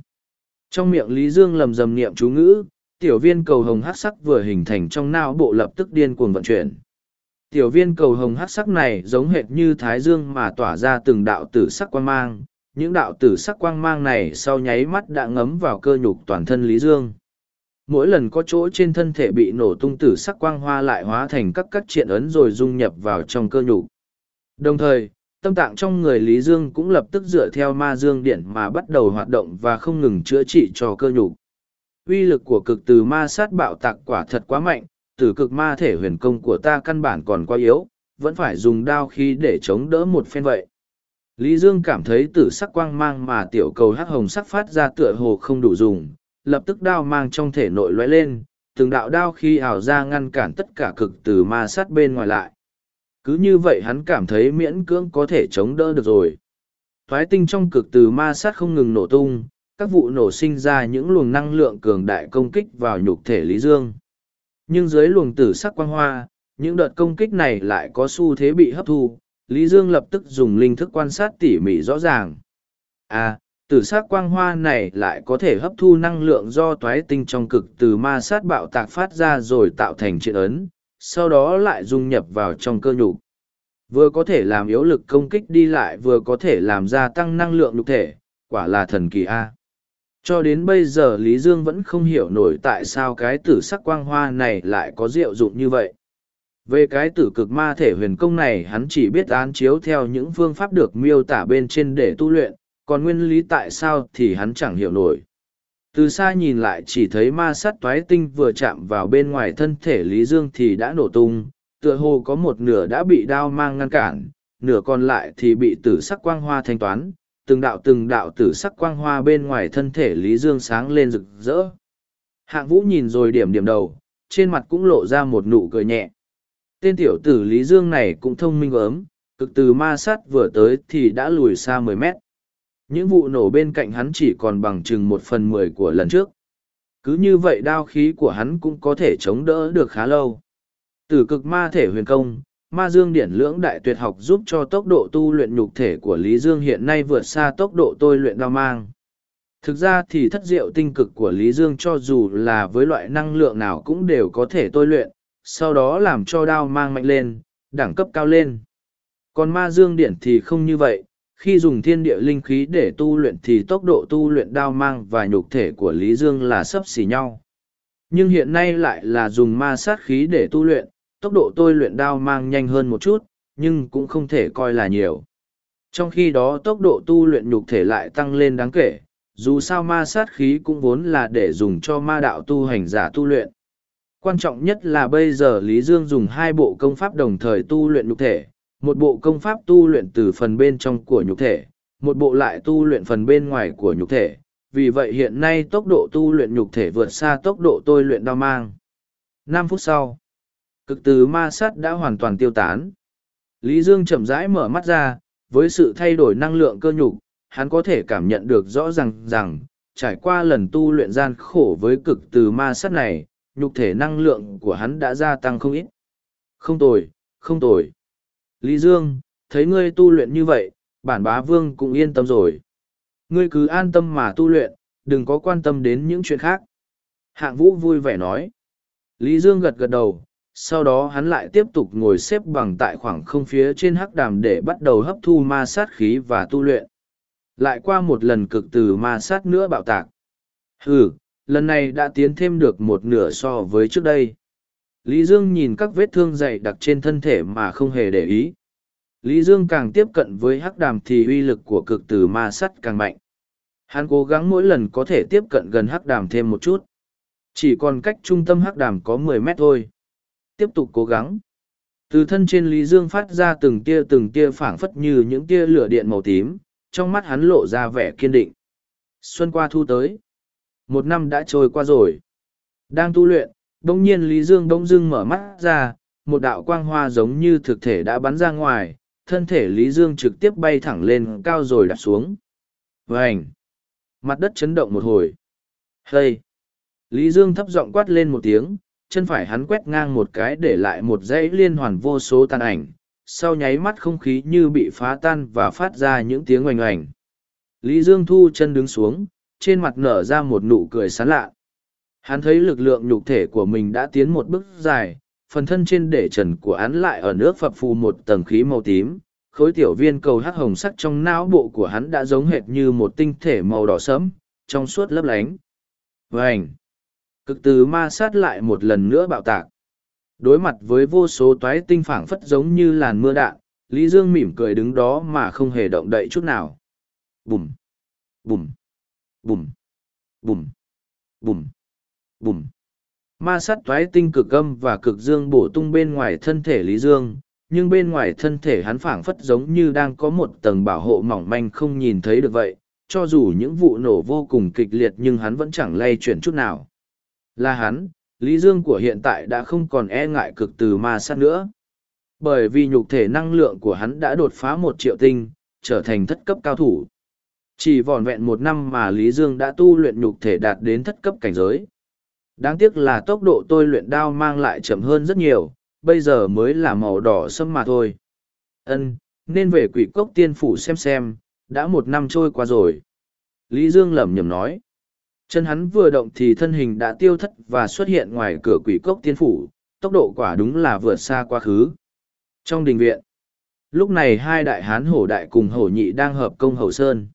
[SPEAKER 1] trong miệng lý dương lầm rầm niệm chú ngữ tiểu viên cầu hồng hát sắc vừa hình thành trong não bộ lập tức điên cuồng vận chuyển. Tiểu viên cầu hồng hát sắc này giống hệt như thái dương mà tỏa ra từng đạo tử sắc quang mang, những đạo tử sắc quang mang này sau nháy mắt đã ngấm vào cơ nhục toàn thân Lý Dương. Mỗi lần có chỗ trên thân thể bị nổ tung tử sắc quang hoa lại hóa thành các các triện ấn rồi dung nhập vào trong cơ nhục. Đồng thời, tâm tạng trong người Lý Dương cũng lập tức dựa theo ma dương điện mà bắt đầu hoạt động và không ngừng chữa trị cho cơ nhục uy lực của cực từ ma sát bạo tạc quả thật quá mạnh, từ cực ma thể huyền công của ta căn bản còn quá yếu, vẫn phải dùng đao khí để chống đỡ một phen vậy. Lý Dương cảm thấy tử sắc quang mang mà tiểu cầu hắc hồng sắc phát ra tựa hồ không đủ dùng, lập tức đao mang trong thể nội lóe lên, từng đạo đao khí ảo ra ngăn cản tất cả cực từ ma sát bên ngoài lại. Cứ như vậy hắn cảm thấy miễn cưỡng có thể chống đỡ được rồi. Thoái tinh trong cực từ ma sát không ngừng nổ tung, các vụ nổ sinh ra những luồng năng lượng cường đại công kích vào nhục thể Lý Dương. Nhưng dưới luồng tử sắc quang hoa, những đợt công kích này lại có xu thế bị hấp thu, Lý Dương lập tức dùng linh thức quan sát tỉ mỉ rõ ràng. À, tử sắc quang hoa này lại có thể hấp thu năng lượng do toái tinh trong cực từ ma sát bạo tạc phát ra rồi tạo thành triện ấn, sau đó lại dung nhập vào trong cơ nhục. Vừa có thể làm yếu lực công kích đi lại vừa có thể làm gia tăng năng lượng nhục thể, quả là thần kỳ A. Cho đến bây giờ Lý Dương vẫn không hiểu nổi tại sao cái tử sắc quang hoa này lại có diệu dụng như vậy. Về cái tử cực ma thể huyền công này hắn chỉ biết án chiếu theo những phương pháp được miêu tả bên trên để tu luyện, còn nguyên lý tại sao thì hắn chẳng hiểu nổi. Từ xa nhìn lại chỉ thấy ma sát toái tinh vừa chạm vào bên ngoài thân thể Lý Dương thì đã nổ tung, tựa hồ có một nửa đã bị đao mang ngăn cản, nửa còn lại thì bị tử sắc quang hoa thanh toán, từng đạo từng đạo tử sắc quang hoa bên ngoài thân thể Lý Dương sáng lên rực rỡ. Hạng vũ nhìn rồi điểm điểm đầu, trên mặt cũng lộ ra một nụ cười nhẹ. Tên tiểu tử Lý Dương này cũng thông minh ớm, cực từ ma sát vừa tới thì đã lùi xa mười mét. Những vụ nổ bên cạnh hắn chỉ còn bằng chừng một phần mười của lần trước. Cứ như vậy đao khí của hắn cũng có thể chống đỡ được khá lâu. Từ cực ma thể huyền công, Ma Dương Điển Lưỡng Đại Tuyệt học giúp cho tốc độ tu luyện nhục thể của Lý Dương hiện nay vượt xa tốc độ tôi luyện đao mang. Thực ra thì thất diệu tinh cực của Lý Dương cho dù là với loại năng lượng nào cũng đều có thể tôi luyện, sau đó làm cho đao mang mạnh lên, đẳng cấp cao lên. Còn ma dương điển thì không như vậy, khi dùng thiên địa linh khí để tu luyện thì tốc độ tu luyện đao mang và nhục thể của Lý Dương là sấp xỉ nhau. Nhưng hiện nay lại là dùng ma sát khí để tu luyện, tốc độ tôi luyện đao mang nhanh hơn một chút, nhưng cũng không thể coi là nhiều. Trong khi đó tốc độ tu luyện nhục thể lại tăng lên đáng kể, dù sao ma sát khí cũng vốn là để dùng cho ma đạo tu hành giả tu luyện. Quan trọng nhất là bây giờ Lý Dương dùng hai bộ công pháp đồng thời tu luyện nhục thể, một bộ công pháp tu luyện từ phần bên trong của nhục thể, một bộ lại tu luyện phần bên ngoài của nhục thể. Vì vậy hiện nay tốc độ tu luyện nhục thể vượt xa tốc độ tôi luyện đao mang. Năm phút sau, Cực từ ma sát đã hoàn toàn tiêu tán. Lý Dương chậm rãi mở mắt ra, với sự thay đổi năng lượng cơ nhục, hắn có thể cảm nhận được rõ ràng rằng, trải qua lần tu luyện gian khổ với cực từ ma sát này, nhục thể năng lượng của hắn đã gia tăng không ít. Không tồi, không tồi. Lý Dương, thấy ngươi tu luyện như vậy, bản bá vương cũng yên tâm rồi. Ngươi cứ an tâm mà tu luyện, đừng có quan tâm đến những chuyện khác. Hạng vũ vui vẻ nói. Lý Dương gật gật đầu, sau đó hắn lại tiếp tục ngồi xếp bằng tại khoảng không phía trên hắc đàm để bắt đầu hấp thu ma sát khí và tu luyện. Lại qua một lần cực từ ma sát nữa bạo tạc. Ừ, lần này đã tiến thêm được một nửa so với trước đây. Lý Dương nhìn các vết thương dày đặc trên thân thể mà không hề để ý. Lý Dương càng tiếp cận với hắc đàm thì uy lực của cực từ ma sắt càng mạnh. Hắn cố gắng mỗi lần có thể tiếp cận gần hắc đàm thêm một chút. Chỉ còn cách trung tâm hắc đàm có mười mét thôi. Tiếp tục cố gắng. Từ thân trên Lý Dương phát ra từng tia từng tia phảng phất như những tia lửa điện màu tím, trong mắt hắn lộ ra vẻ kiên định. Xuân qua thu tới. Một năm đã trôi qua rồi. Đang tu luyện, đông nhiên Lý Dương đông dưng mở mắt ra, một đạo quang hoa giống như thực thể đã bắn ra ngoài, thân thể Lý Dương trực tiếp bay thẳng lên cao rồi đạp xuống. Vành Mặt đất chấn động một hồi. Hây! Lý Dương thấp giọng quát lên một tiếng, chân phải hắn quét ngang một cái để lại một dãy liên hoàn vô số tàn ảnh, sau nháy mắt không khí như bị phá tan và phát ra những tiếng oành oành. Lý Dương thu chân đứng xuống, trên mặt nở ra một nụ cười sán lạ. Hắn thấy lực lượng nhục thể của mình đã tiến một bước dài, phần thân trên để trần của hắn lại ở nước phập phù một tầng khí màu tím. Khối tiểu viên cầu hắc hồng sắc trong não bộ của hắn đã giống hệt như một tinh thể màu đỏ sẫm, trong suốt lấp lánh. Vành! Cực từ ma sát lại một lần nữa bạo tạc. Đối mặt với vô số toái tinh phảng phất giống như làn mưa đạn, Lý Dương mỉm cười đứng đó mà không hề động đậy chút nào. Bùm! Bùm! Bùm! Bùm! Bùm! Bùm! Ma sát toái tinh cực âm và cực dương bổ tung bên ngoài thân thể Lý Dương, nhưng bên ngoài thân thể hắn phảng phất giống như đang có một tầng bảo hộ mỏng manh không nhìn thấy được vậy, cho dù những vụ nổ vô cùng kịch liệt nhưng hắn vẫn chẳng lay chuyển chút nào. Là hắn, Lý Dương của hiện tại đã không còn e ngại cực từ ma sát nữa. Bởi vì nhục thể năng lượng của hắn đã đột phá một triệu tinh, trở thành thất cấp cao thủ. Chỉ vỏn vẹn một năm mà Lý Dương đã tu luyện nhục thể đạt đến thất cấp cảnh giới. Đáng tiếc là tốc độ tôi luyện đao mang lại chậm hơn rất nhiều, bây giờ mới là màu đỏ sâm mà thôi. Ân, nên về quỷ cốc tiên phủ xem xem, đã một năm trôi qua rồi. Lý Dương lẩm nhẩm nói. Chân hắn vừa động thì thân hình đã tiêu thất và xuất hiện ngoài cửa quỷ cốc tiên phủ, tốc độ quả đúng là vượt xa quá khứ. Trong đình viện, lúc này hai đại hán hổ đại cùng hổ nhị đang hợp công hầu sơn.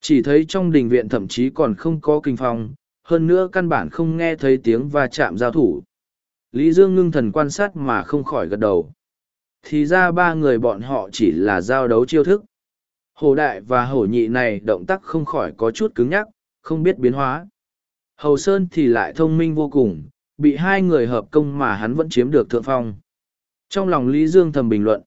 [SPEAKER 1] Chỉ thấy trong đình viện thậm chí còn không có kinh phong, hơn nữa căn bản không nghe thấy tiếng va chạm giao thủ. Lý Dương ngưng thần quan sát mà không khỏi gật đầu. Thì ra ba người bọn họ chỉ là giao đấu chiêu thức. Hổ đại và hổ nhị này động tác không khỏi có chút cứng nhắc, không biết biến hóa. Hầu Sơn thì lại thông minh vô cùng, bị hai người hợp công mà hắn vẫn chiếm được thượng phong. Trong lòng Lý Dương thầm bình luận,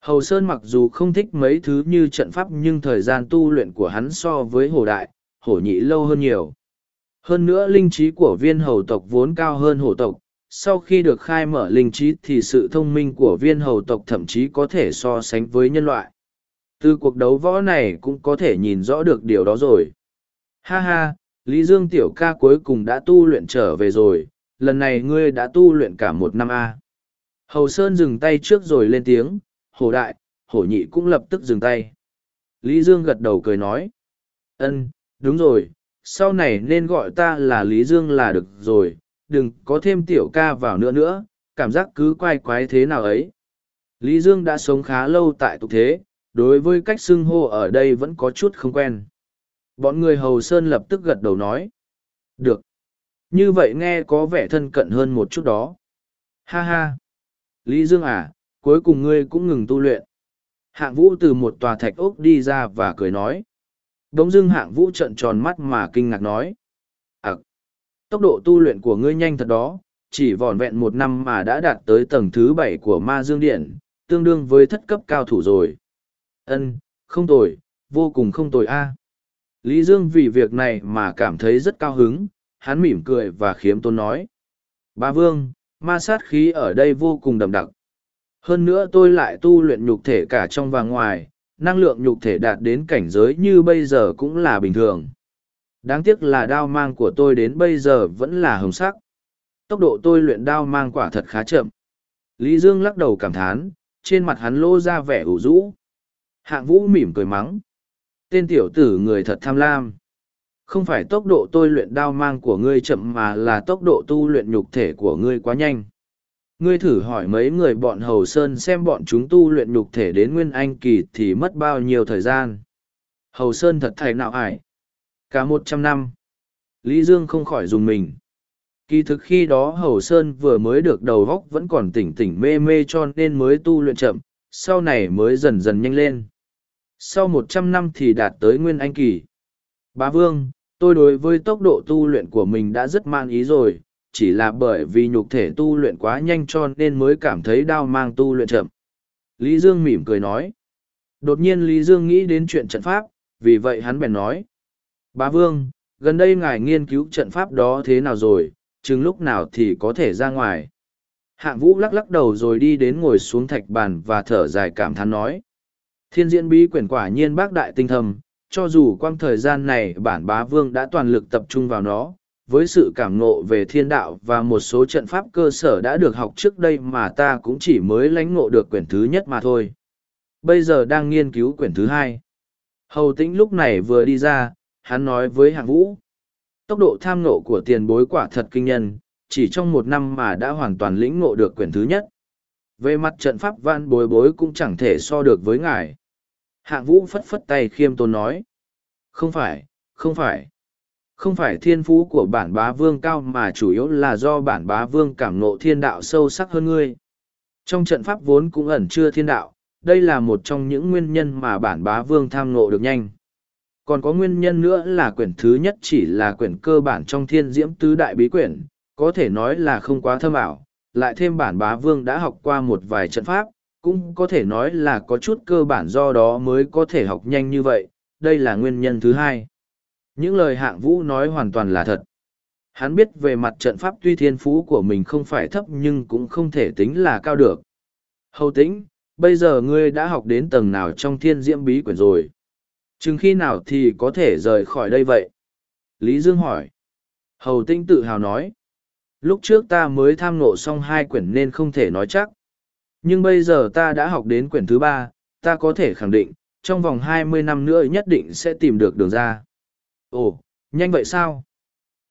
[SPEAKER 1] Hầu Sơn mặc dù không thích mấy thứ như trận pháp nhưng thời gian tu luyện của hắn so với hổ đại, hổ nhị lâu hơn nhiều. Hơn nữa linh trí của viên hầu tộc vốn cao hơn hổ tộc, sau khi được khai mở linh trí thì sự thông minh của viên hầu tộc thậm chí có thể so sánh với nhân loại. Từ cuộc đấu võ này cũng có thể nhìn rõ được điều đó rồi. Ha ha, Lý Dương tiểu ca cuối cùng đã tu luyện trở về rồi, lần này ngươi đã tu luyện cả một năm A. Hầu Sơn dừng tay trước rồi lên tiếng, hổ đại, hổ nhị cũng lập tức dừng tay. Lý Dương gật đầu cười nói. ân đúng rồi, sau này nên gọi ta là Lý Dương là được rồi, đừng có thêm tiểu ca vào nữa nữa, cảm giác cứ quay quái thế nào ấy. Lý Dương đã sống khá lâu tại tục thế, đối với cách xưng hô ở đây vẫn có chút không quen. Bọn người Hầu Sơn lập tức gật đầu nói. Được. Như vậy nghe có vẻ thân cận hơn một chút đó. Ha ha. Lý Dương à, cuối cùng ngươi cũng ngừng tu luyện. Hạng vũ từ một tòa thạch ốc đi ra và cười nói. Đống dưng hạng vũ trận tròn mắt mà kinh ngạc nói. À, tốc độ tu luyện của ngươi nhanh thật đó, chỉ vỏn vẹn một năm mà đã đạt tới tầng thứ bảy của ma dương điện, tương đương với thất cấp cao thủ rồi. Ân, không tồi, vô cùng không tồi a. Lý Dương vì việc này mà cảm thấy rất cao hứng, hắn mỉm cười và khiếm tôn nói. Ba Vương, ma sát khí ở đây vô cùng đậm đặc. Hơn nữa tôi lại tu luyện nhục thể cả trong và ngoài, năng lượng nhục thể đạt đến cảnh giới như bây giờ cũng là bình thường. Đáng tiếc là đao mang của tôi đến bây giờ vẫn là hồng sắc. Tốc độ tôi luyện đao mang quả thật khá chậm. Lý Dương lắc đầu cảm thán, trên mặt hắn lô ra vẻ ủ rũ. Hạng vũ mỉm cười mắng. Tên tiểu tử người thật tham lam. Không phải tốc độ tôi luyện đao mang của ngươi chậm mà là tốc độ tu luyện nhục thể của ngươi quá nhanh. Ngươi thử hỏi mấy người bọn Hầu Sơn xem bọn chúng tu luyện nhục thể đến Nguyên Anh Kỳ thì mất bao nhiêu thời gian. Hầu Sơn thật thầy nạo ải. Cả một trăm năm. Lý Dương không khỏi dùng mình. Kỳ thực khi đó Hầu Sơn vừa mới được đầu góc vẫn còn tỉnh tỉnh mê mê cho nên mới tu luyện chậm, sau này mới dần dần nhanh lên. Sau một trăm năm thì đạt tới Nguyên Anh Kỳ. Bá Vương, tôi đối với tốc độ tu luyện của mình đã rất man ý rồi, chỉ là bởi vì nhục thể tu luyện quá nhanh cho nên mới cảm thấy đau mang tu luyện chậm. Lý Dương mỉm cười nói. Đột nhiên Lý Dương nghĩ đến chuyện trận pháp, vì vậy hắn bèn nói. Bá Vương, gần đây ngài nghiên cứu trận pháp đó thế nào rồi, chừng lúc nào thì có thể ra ngoài. Hạng vũ lắc lắc đầu rồi đi đến ngồi xuống thạch bàn và thở dài cảm thán nói. Thiên diễn bí quyển quả nhiên bác đại tinh thầm, cho dù quang thời gian này bản bá vương đã toàn lực tập trung vào nó, với sự cảm ngộ về thiên đạo và một số trận pháp cơ sở đã được học trước đây mà ta cũng chỉ mới lãnh ngộ được quyển thứ nhất mà thôi. Bây giờ đang nghiên cứu quyển thứ hai. Hầu tĩnh lúc này vừa đi ra, hắn nói với hạng vũ. Tốc độ tham ngộ của tiền bối quả thật kinh nhân, chỉ trong một năm mà đã hoàn toàn lĩnh ngộ được quyển thứ nhất. Về mặt trận pháp văn bối bối cũng chẳng thể so được với ngài. Hạng vũ phất phất tay khiêm tôn nói. Không phải, không phải. Không phải thiên phú của bản bá vương cao mà chủ yếu là do bản bá vương cảm nộ thiên đạo sâu sắc hơn ngươi. Trong trận pháp vốn cũng ẩn chưa thiên đạo, đây là một trong những nguyên nhân mà bản bá vương tham nộ được nhanh. Còn có nguyên nhân nữa là quyển thứ nhất chỉ là quyển cơ bản trong thiên diễm tứ đại bí quyển, có thể nói là không quá thâm ảo, lại thêm bản bá vương đã học qua một vài trận pháp, cũng có thể nói là có chút cơ bản do đó mới có thể học nhanh như vậy, đây là nguyên nhân thứ hai. Những lời hạng vũ nói hoàn toàn là thật. Hắn biết về mặt trận pháp tuy thiên phú của mình không phải thấp nhưng cũng không thể tính là cao được. Hầu tĩnh, bây giờ ngươi đã học đến tầng nào trong thiên diễm bí quyển rồi? Chừng khi nào thì có thể rời khỏi đây vậy? Lý Dương hỏi. Hầu tĩnh tự hào nói. Lúc trước ta mới tham ngộ xong hai quyển nên không thể nói chắc. Nhưng bây giờ ta đã học đến quyển thứ ba, ta có thể khẳng định, trong vòng hai mươi năm nữa nhất định sẽ tìm được đường ra. Ồ, nhanh vậy sao?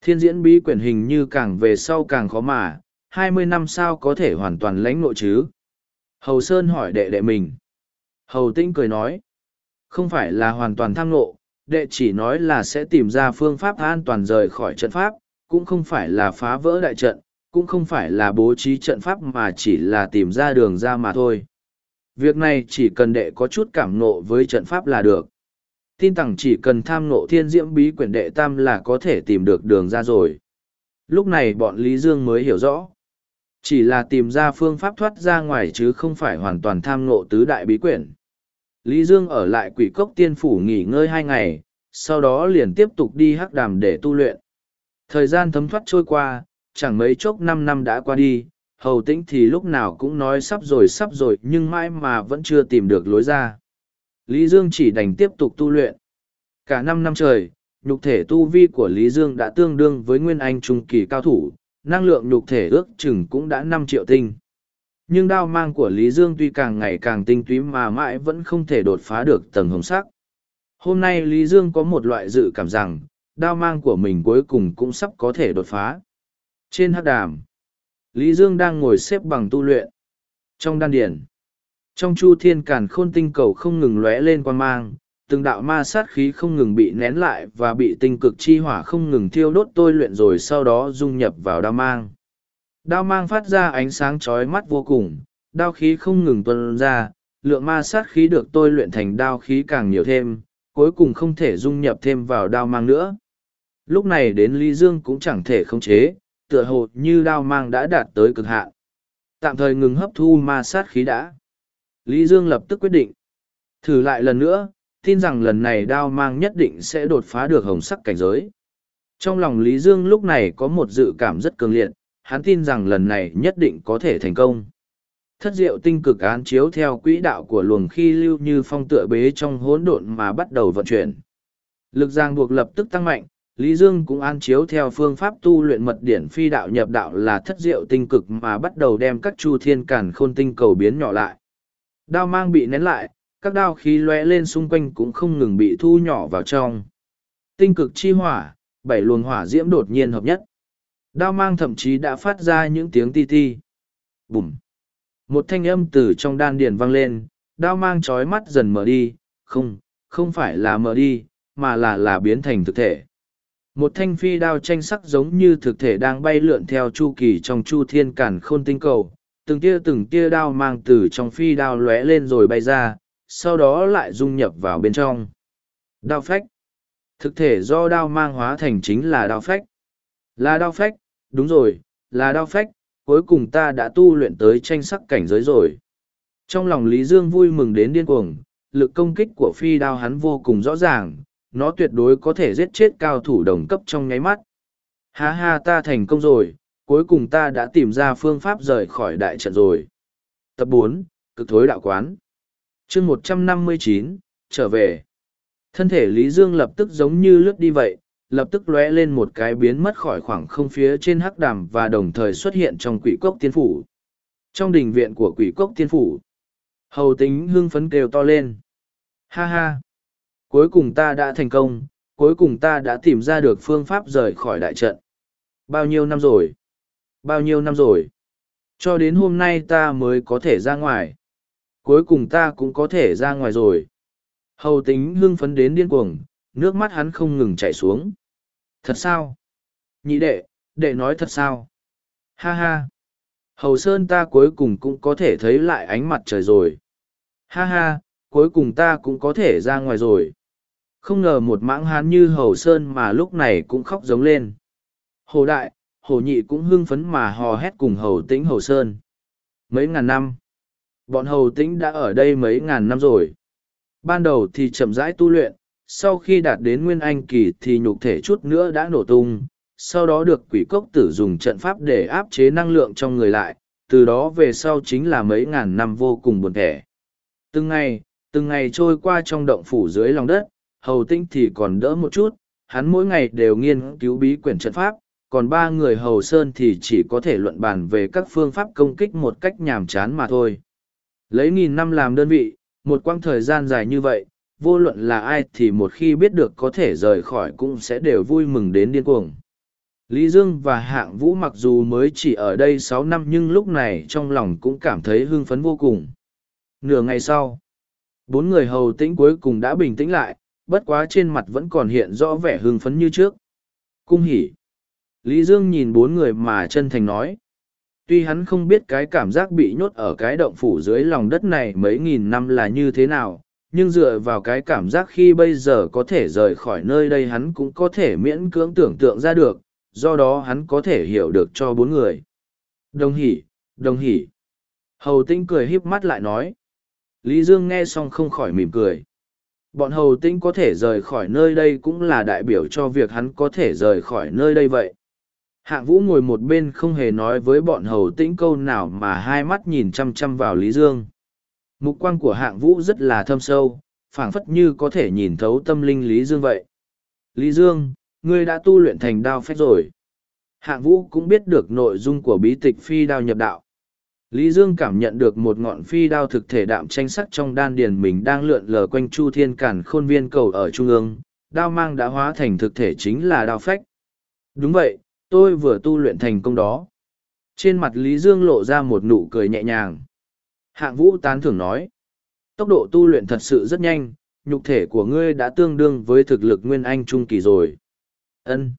[SPEAKER 1] Thiên diễn bí quyển hình như càng về sau càng khó mà, hai mươi năm sao có thể hoàn toàn lãnh nội chứ? Hầu Sơn hỏi đệ đệ mình. Hầu Tĩnh cười nói. Không phải là hoàn toàn tham ngộ, đệ chỉ nói là sẽ tìm ra phương pháp an toàn rời khỏi trận pháp, cũng không phải là phá vỡ đại trận, cũng không phải là bố trí trận pháp mà chỉ là tìm ra đường ra mà thôi. Việc này chỉ cần đệ có chút cảm nộ với trận pháp là được. Tin rằng chỉ cần tham nộ thiên diễm bí quyển đệ tam là có thể tìm được đường ra rồi. Lúc này bọn Lý Dương mới hiểu rõ. Chỉ là tìm ra phương pháp thoát ra ngoài chứ không phải hoàn toàn tham ngộ tứ đại bí quyển. Lý Dương ở lại quỷ cốc tiên phủ nghỉ ngơi hai ngày, sau đó liền tiếp tục đi hắc đàm để tu luyện. Thời gian thấm thoát trôi qua, chẳng mấy chốc năm năm đã qua đi, hầu tĩnh thì lúc nào cũng nói sắp rồi sắp rồi nhưng mãi mà vẫn chưa tìm được lối ra. Lý Dương chỉ đành tiếp tục tu luyện. Cả năm năm trời, nhục thể tu vi của Lý Dương đã tương đương với Nguyên Anh trung kỳ cao thủ, năng lượng nhục thể ước chừng cũng đã năm triệu tinh. Nhưng đao mang của Lý Dương tuy càng ngày càng tinh túy mà mãi vẫn không thể đột phá được tầng hồng sắc. Hôm nay Lý Dương có một loại dự cảm rằng, đao mang của mình cuối cùng cũng sắp có thể đột phá. Trên hát đàm, Lý Dương đang ngồi xếp bằng tu luyện. Trong đan điển, trong chu thiên càn khôn tinh cầu không ngừng lóe lên quan mang, từng đạo ma sát khí không ngừng bị nén lại và bị tinh cực chi hỏa không ngừng thiêu đốt tôi luyện rồi sau đó dung nhập vào đao mang. Đao mang phát ra ánh sáng chói mắt vô cùng, đao khí không ngừng tuân ra, lượng ma sát khí được tôi luyện thành đao khí càng nhiều thêm, cuối cùng không thể dung nhập thêm vào đao mang nữa. Lúc này đến Lý Dương cũng chẳng thể khống chế, tựa hồ như đao mang đã đạt tới cực hạn. Tạm thời ngừng hấp thu ma sát khí đã. Lý Dương lập tức quyết định. Thử lại lần nữa, tin rằng lần này đao mang nhất định sẽ đột phá được hồng sắc cảnh giới. Trong lòng Lý Dương lúc này có một dự cảm rất cường liệt, hắn tin rằng lần này nhất định có thể thành công. Thất diệu tinh cực án chiếu theo quỹ đạo của luồng khi lưu như phong tựa bế trong hỗn độn mà bắt đầu vận chuyển. Lực giang buộc lập tức tăng mạnh, Lý Dương cũng an chiếu theo phương pháp tu luyện mật điển phi đạo nhập đạo là thất diệu tinh cực mà bắt đầu đem các chu thiên cản khôn tinh cầu biến nhỏ lại. Đao mang bị nén lại, các đao khí lóe lên xung quanh cũng không ngừng bị thu nhỏ vào trong. Tinh cực chi hỏa, bảy luồng hỏa diễm đột nhiên hợp nhất. Đao mang thậm chí đã phát ra những tiếng ti ti. Bùm! Một thanh âm từ trong đan điền vang lên, đao mang trói mắt dần mở đi, không, không phải là mở đi, mà là là biến thành thực thể. Một thanh phi đao tranh sắc giống như thực thể đang bay lượn theo chu kỳ trong chu thiên cản khôn tinh cầu, từng tia từng tia đao mang từ trong phi đao lóe lên rồi bay ra, sau đó lại dung nhập vào bên trong. Đao phách. Thực thể do đao mang hóa thành chính là đao phách. Là đao phách, đúng rồi, là đao phách, cuối cùng ta đã tu luyện tới tranh sắc cảnh giới rồi. Trong lòng Lý Dương vui mừng đến điên cuồng, lực công kích của phi đao hắn vô cùng rõ ràng, nó tuyệt đối có thể giết chết cao thủ đồng cấp trong nháy mắt. Ha ha ta thành công rồi, cuối cùng ta đã tìm ra phương pháp rời khỏi đại trận rồi. Tập bốn Cực thối đạo quán chương một trăm năm mươi chín trở về. Thân thể Lý Dương lập tức giống như lướt đi vậy, lập tức lóe lên một cái biến mất khỏi khoảng không phía trên hắc đàm và đồng thời xuất hiện trong quỷ cốc tiên phủ. Trong đình viện của quỷ cốc tiên phủ, hầu tính hưng phấn kêu to lên. Ha ha! Cuối cùng ta đã thành công, cuối cùng ta đã tìm ra được phương pháp rời khỏi đại trận. Bao nhiêu năm rồi? Bao nhiêu năm rồi? Cho đến hôm nay ta mới có thể ra ngoài. Cuối cùng ta cũng có thể ra ngoài rồi. Hầu tính hưng phấn đến điên cuồng, nước mắt hắn không ngừng chảy xuống. Thật sao? Nhị đệ, đệ nói thật sao? Ha ha! Hầu Sơn ta cuối cùng cũng có thể thấy lại ánh mặt trời rồi. Ha ha, cuối cùng ta cũng có thể ra ngoài rồi. Không ngờ một mãng hán như Hầu Sơn mà lúc này cũng khóc giống lên. Hồ Đại, Hồ Nhị cũng hưng phấn mà hò hét cùng Hầu Tĩnh Hầu Sơn. Mấy ngàn năm, bọn Hầu Tĩnh đã ở đây mấy ngàn năm rồi. Ban đầu thì chậm rãi tu luyện, sau khi đạt đến nguyên anh kỳ thì nhục thể chút nữa đã nổ tung, sau đó được quỷ cốc tử dùng trận pháp để áp chế năng lượng trong người lại, từ đó về sau chính là mấy ngàn năm vô cùng buồn thẻ. Từng ngày, từng ngày trôi qua trong động phủ dưới lòng đất, hầu tinh thì còn đỡ một chút, hắn mỗi ngày đều nghiên cứu bí quyển trận pháp, còn ba người hầu sơn thì chỉ có thể luận bàn về các phương pháp công kích một cách nhàm chán mà thôi. Lấy nghìn năm làm đơn vị, một quãng thời gian dài như vậy, vô luận là ai thì một khi biết được có thể rời khỏi cũng sẽ đều vui mừng đến điên cuồng. Lý Dương và Hạng Vũ mặc dù mới chỉ ở đây sáu năm nhưng lúc này trong lòng cũng cảm thấy hưng phấn vô cùng. Nửa ngày sau, bốn người hầu tĩnh cuối cùng đã bình tĩnh lại, bất quá trên mặt vẫn còn hiện rõ vẻ hưng phấn như trước. Cung hỉ. Lý Dương nhìn bốn người mà chân thành nói. Tuy hắn không biết cái cảm giác bị nhốt ở cái động phủ dưới lòng đất này mấy nghìn năm là như thế nào, nhưng dựa vào cái cảm giác khi bây giờ có thể rời khỏi nơi đây hắn cũng có thể miễn cưỡng tưởng tượng ra được, do đó hắn có thể hiểu được cho bốn người. Đồng hỉ, đồng hỉ. Hầu tinh cười híp mắt lại nói. Lý Dương nghe xong không khỏi mỉm cười. Bọn hầu tinh có thể rời khỏi nơi đây cũng là đại biểu cho việc hắn có thể rời khỏi nơi đây vậy. Hạng vũ ngồi một bên không hề nói với bọn hầu tĩnh câu nào mà hai mắt nhìn chăm chăm vào Lý Dương. Mục quang của hạng vũ rất là thâm sâu, phảng phất như có thể nhìn thấu tâm linh Lý Dương vậy. Lý Dương, ngươi đã tu luyện thành đao phách rồi. Hạng vũ cũng biết được nội dung của bí tịch phi đao nhập đạo. Lý Dương cảm nhận được một ngọn phi đao thực thể đạm tranh sắc trong đan điền mình đang lượn lờ quanh chu thiên cản khôn viên cầu ở trung ương, đao mang đã hóa thành thực thể chính là đao phách. Đúng vậy, tôi vừa tu luyện thành công đó. Trên mặt Lý Dương lộ ra một nụ cười nhẹ nhàng. Hạng vũ tán thưởng nói, tốc độ tu luyện thật sự rất nhanh, nhục thể của ngươi đã tương đương với thực lực nguyên anh trung kỳ rồi. Ân.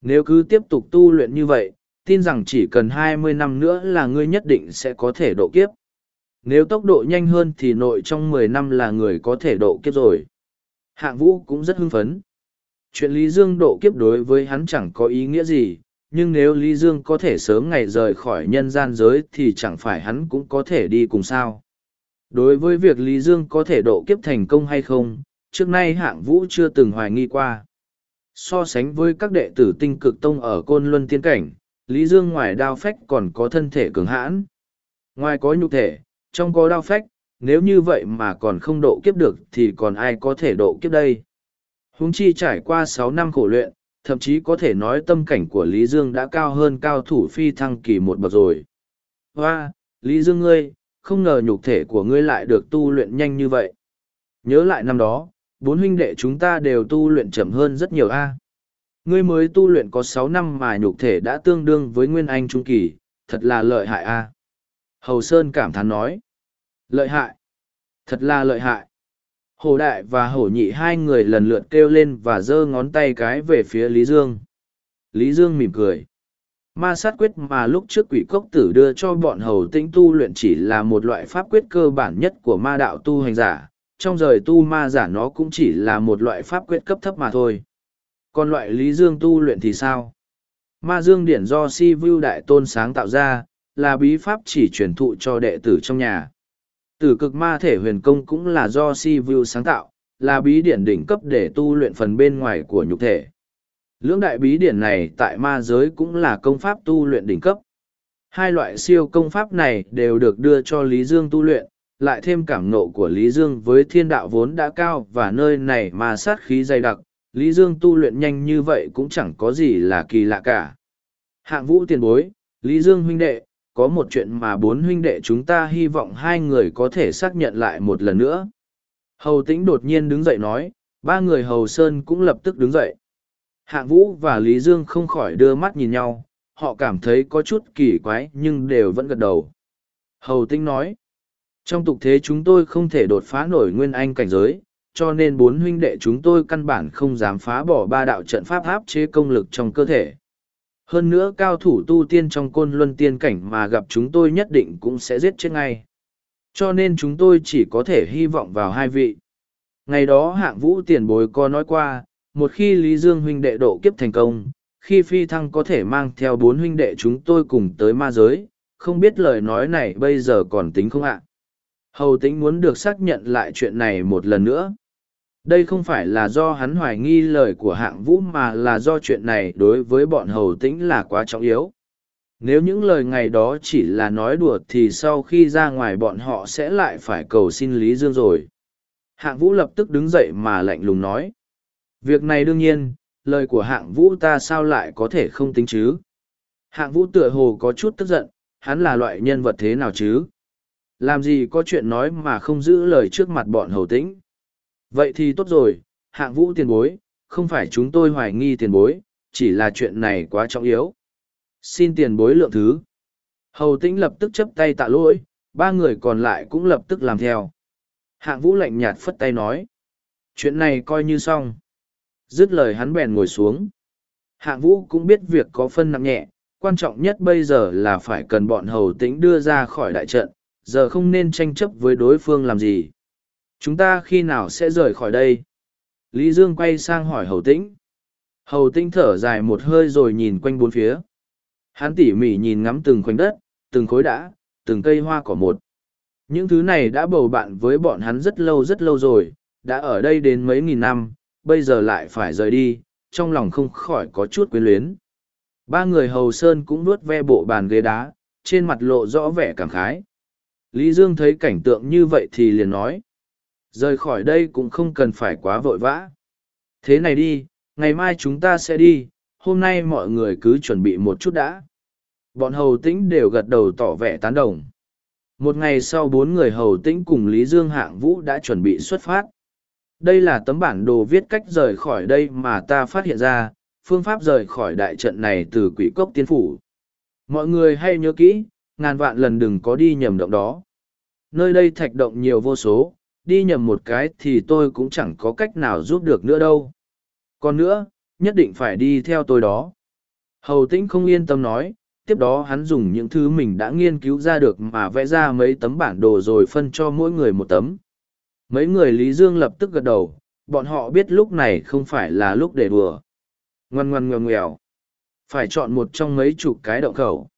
[SPEAKER 1] Nếu cứ tiếp tục tu luyện như vậy, tin rằng chỉ cần hai mươi năm nữa là ngươi nhất định sẽ có thể độ kiếp. Nếu tốc độ nhanh hơn thì nội trong mười năm là người có thể độ kiếp rồi. Hạng vũ cũng rất hưng phấn. Chuyện Lý Dương độ kiếp đối với hắn chẳng có ý nghĩa gì, nhưng nếu Lý Dương có thể sớm ngày rời khỏi nhân gian giới thì chẳng phải hắn cũng có thể đi cùng sao. Đối với việc Lý Dương có thể độ kiếp thành công hay không, trước nay hạng vũ chưa từng hoài nghi qua. So sánh với các đệ tử tinh cực tông ở Côn Luân Tiên Cảnh, Lý Dương ngoài đao phách còn có thân thể cường hãn. Ngoài có nhục thể, trong có đao phách, nếu như vậy mà còn không độ kiếp được thì còn ai có thể độ kiếp đây. Húng chi trải qua sáu năm khổ luyện, thậm chí có thể nói tâm cảnh của Lý Dương đã cao hơn cao thủ phi thăng kỳ một bậc rồi. Hoa, Lý Dương ngươi, không ngờ nhục thể của ngươi lại được tu luyện nhanh như vậy. Nhớ lại năm đó, bốn huynh đệ chúng ta đều tu luyện chậm hơn rất nhiều a. Ngươi mới tu luyện có sáu năm mà nhục thể đã tương đương với Nguyên Anh Trung Kỳ, thật là lợi hại a. Hầu Sơn cảm thán nói. Lợi hại. Thật là lợi hại. Hổ Đại và Hổ Nhị hai người lần lượt kêu lên và giơ ngón tay cái về phía Lý Dương. Lý Dương mỉm cười. Ma sát quyết mà lúc trước quỷ cốc tử đưa cho bọn hầu tĩnh tu luyện chỉ là một loại pháp quyết cơ bản nhất của ma đạo tu hành giả. Trong rời tu ma giả nó cũng chỉ là một loại pháp quyết cấp thấp mà thôi. Còn loại Lý Dương tu luyện thì sao? Ma Dương Điển do Si Vưu Đại Tôn sáng tạo ra, là bí pháp chỉ truyền thụ cho đệ tử trong nhà. Tử cực ma thể huyền công cũng là do Si Vưu sáng tạo, là bí điển đỉnh cấp để tu luyện phần bên ngoài của nhục thể. Lưỡng đại bí điển này tại ma giới cũng là công pháp tu luyện đỉnh cấp. Hai loại siêu công pháp này đều được đưa cho Lý Dương tu luyện, lại thêm cảm nộ của Lý Dương với thiên đạo vốn đã cao và nơi này mà sát khí dày đặc, Lý Dương tu luyện nhanh như vậy cũng chẳng có gì là kỳ lạ cả. Hạng vũ tiền bối, Lý Dương huynh đệ, có một chuyện mà bốn huynh đệ chúng ta hy vọng hai người có thể xác nhận lại một lần nữa. Hầu tĩnh đột nhiên đứng dậy nói, ba người hầu sơn cũng lập tức đứng dậy. Hạng vũ và Lý Dương không khỏi đưa mắt nhìn nhau, họ cảm thấy có chút kỳ quái nhưng đều vẫn gật đầu. Hầu tĩnh nói, trong tục thế chúng tôi không thể đột phá nổi nguyên anh cảnh giới, cho nên bốn huynh đệ chúng tôi căn bản không dám phá bỏ ba đạo trận pháp áp chế công lực trong cơ thể. Hơn nữa cao thủ tu tiên trong côn luân tiên cảnh mà gặp chúng tôi nhất định cũng sẽ giết chết ngay. Cho nên chúng tôi chỉ có thể hy vọng vào hai vị. Ngày đó hạng vũ tiền bối có nói qua, một khi Lý Dương huynh đệ độ kiếp thành công, khi phi thăng có thể mang theo bốn huynh đệ chúng tôi cùng tới ma giới, không biết lời nói này bây giờ còn tính không ạ? Hầu tính muốn được xác nhận lại chuyện này một lần nữa. Đây không phải là do hắn hoài nghi lời của hạng vũ mà là do chuyện này đối với bọn hầu tĩnh là quá trọng yếu. Nếu những lời ngày đó chỉ là nói đùa thì sau khi ra ngoài bọn họ sẽ lại phải cầu xin Lý Dương rồi. Hạng vũ lập tức đứng dậy mà lạnh lùng nói. Việc này đương nhiên, lời của hạng vũ ta sao lại có thể không tính chứ? Hạng vũ tựa hồ có chút tức giận, hắn là loại nhân vật thế nào chứ? Làm gì có chuyện nói mà không giữ lời trước mặt bọn hầu tĩnh? Vậy thì tốt rồi, hạng vũ tiền bối, không phải chúng tôi hoài nghi tiền bối, chỉ là chuyện này quá trọng yếu. Xin tiền bối lượng thứ. Hầu tĩnh lập tức chấp tay tạ lỗi, ba người còn lại cũng lập tức làm theo. Hạng vũ lạnh nhạt phất tay nói. Chuyện này coi như xong. Dứt lời hắn bèn ngồi xuống. Hạng vũ cũng biết việc có phân nặng nhẹ, quan trọng nhất bây giờ là phải cần bọn hầu tĩnh đưa ra khỏi đại trận, giờ không nên tranh chấp với đối phương làm gì. Chúng ta khi nào sẽ rời khỏi đây? Lý Dương quay sang hỏi Hầu Tĩnh. Hầu Tĩnh thở dài một hơi rồi nhìn quanh bốn phía. Hắn tỉ mỉ nhìn ngắm từng khoảnh đất, từng khối đá, từng cây hoa cỏ một. Những thứ này đã bầu bạn với bọn hắn rất lâu rất lâu rồi, đã ở đây đến mấy nghìn năm, bây giờ lại phải rời đi, trong lòng không khỏi có chút quyến luyến. Ba người hầu sơn cũng nuốt ve bộ bàn ghế đá, trên mặt lộ rõ vẻ cảm khái. Lý Dương thấy cảnh tượng như vậy thì liền nói. Rời khỏi đây cũng không cần phải quá vội vã. Thế này đi, ngày mai chúng ta sẽ đi, hôm nay mọi người cứ chuẩn bị một chút đã. Bọn hầu tĩnh đều gật đầu tỏ vẻ tán đồng. Một ngày sau bốn người hầu tĩnh cùng Lý Dương Hạng Vũ đã chuẩn bị xuất phát. Đây là tấm bản đồ viết cách rời khỏi đây mà ta phát hiện ra, phương pháp rời khỏi đại trận này từ quỷ cốc tiên phủ. Mọi người hay nhớ kỹ, ngàn vạn lần đừng có đi nhầm động đó. Nơi đây thạch động nhiều vô số, đi nhầm một cái thì tôi cũng chẳng có cách nào giúp được nữa đâu. Còn nữa, nhất định phải đi theo tôi đó. Hầu tĩnh không yên tâm nói, tiếp đó hắn dùng những thứ mình đã nghiên cứu ra được mà vẽ ra mấy tấm bản đồ rồi phân cho mỗi người một tấm. Mấy người Lý Dương lập tức gật đầu, bọn họ biết lúc này không phải là lúc để đùa. Ngoan ngoan ngoèo ngoèo. Phải chọn một trong mấy chục cái động khẩu.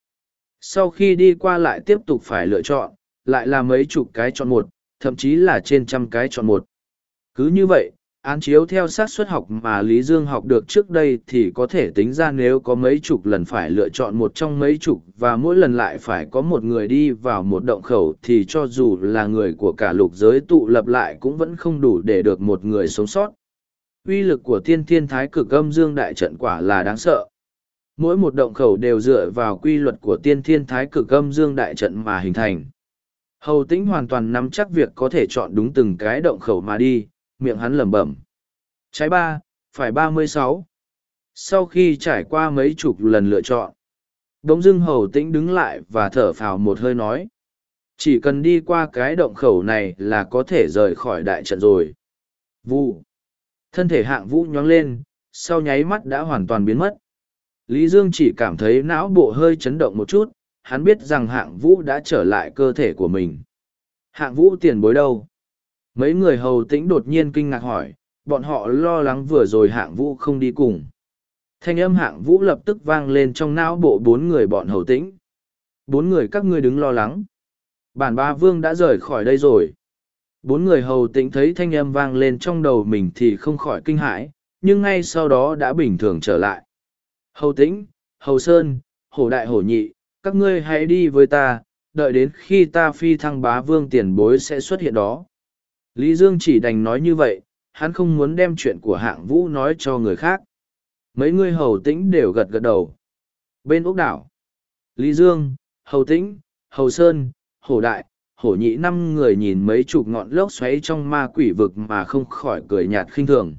[SPEAKER 1] Sau khi đi qua lại tiếp tục phải lựa chọn, lại là mấy chục cái chọn một, thậm chí là trên trăm cái chọn một. Cứ như vậy, án chiếu theo xác suất học mà Lý Dương học được trước đây thì có thể tính ra nếu có mấy chục lần phải lựa chọn một trong mấy chục và mỗi lần lại phải có một người đi vào một động khẩu thì cho dù là người của cả lục giới tụ lập lại cũng vẫn không đủ để được một người sống sót. uy lực của tiên thiên thái cực âm dương đại trận quả là đáng sợ. Mỗi một động khẩu đều dựa vào quy luật của tiên thiên thái cực âm dương đại trận mà hình thành. Hầu tĩnh hoàn toàn nắm chắc việc có thể chọn đúng từng cái động khẩu mà đi, miệng hắn lẩm bẩm. Trái ba, phải ba mươi sáu. Sau khi trải qua mấy chục lần lựa chọn, đống dưng hầu tĩnh đứng lại và thở phào một hơi nói. Chỉ cần đi qua cái động khẩu này là có thể rời khỏi đại trận rồi. Vụ. Thân thể hạng vũ nhoáng lên, sau nháy mắt đã hoàn toàn biến mất. Lý Dương chỉ cảm thấy não bộ hơi chấn động một chút, hắn biết rằng hạng vũ đã trở lại cơ thể của mình. Hạng vũ tiền bối đâu? Mấy người hầu tĩnh đột nhiên kinh ngạc hỏi, bọn họ lo lắng vừa rồi hạng vũ không đi cùng. Thanh âm hạng vũ lập tức vang lên trong não bộ bốn người bọn hầu tĩnh. Bốn người các ngươi đứng lo lắng. Bản ba vương đã rời khỏi đây rồi. Bốn người hầu tĩnh thấy thanh âm vang lên trong đầu mình thì không khỏi kinh hãi, nhưng ngay sau đó đã bình thường trở lại. Hầu tĩnh, hầu sơn, hổ đại hổ nhị, các ngươi hãy đi với ta, đợi đến khi ta phi thăng bá vương tiền bối sẽ xuất hiện đó. Lý Dương chỉ đành nói như vậy, hắn không muốn đem chuyện của hạng vũ nói cho người khác. Mấy người hầu tĩnh đều gật gật đầu. Bên ốc đảo, Lý Dương, hầu tĩnh, hầu sơn, hổ đại, hổ nhị năm người nhìn mấy chục ngọn lốc xoáy trong ma quỷ vực mà không khỏi cười nhạt khinh thường.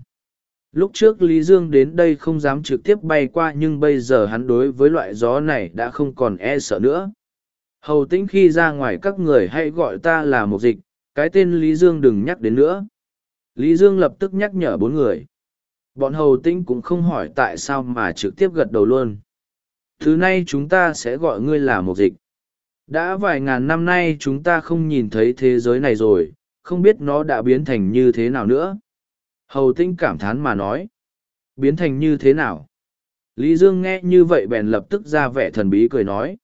[SPEAKER 1] Lúc trước Lý Dương đến đây không dám trực tiếp bay qua nhưng bây giờ hắn đối với loại gió này đã không còn e sợ nữa. Hầu tĩnh khi ra ngoài các người hãy gọi ta là một dịch, cái tên Lý Dương đừng nhắc đến nữa. Lý Dương lập tức nhắc nhở bốn người. Bọn hầu tĩnh cũng không hỏi tại sao mà trực tiếp gật đầu luôn. Thứ nay chúng ta sẽ gọi ngươi là một dịch. Đã vài ngàn năm nay chúng ta không nhìn thấy thế giới này rồi, không biết nó đã biến thành như thế nào nữa. Hầu tinh cảm thán mà nói. Biến thành như thế nào? Lý Dương nghe như vậy bèn lập tức ra vẻ thần bí cười nói.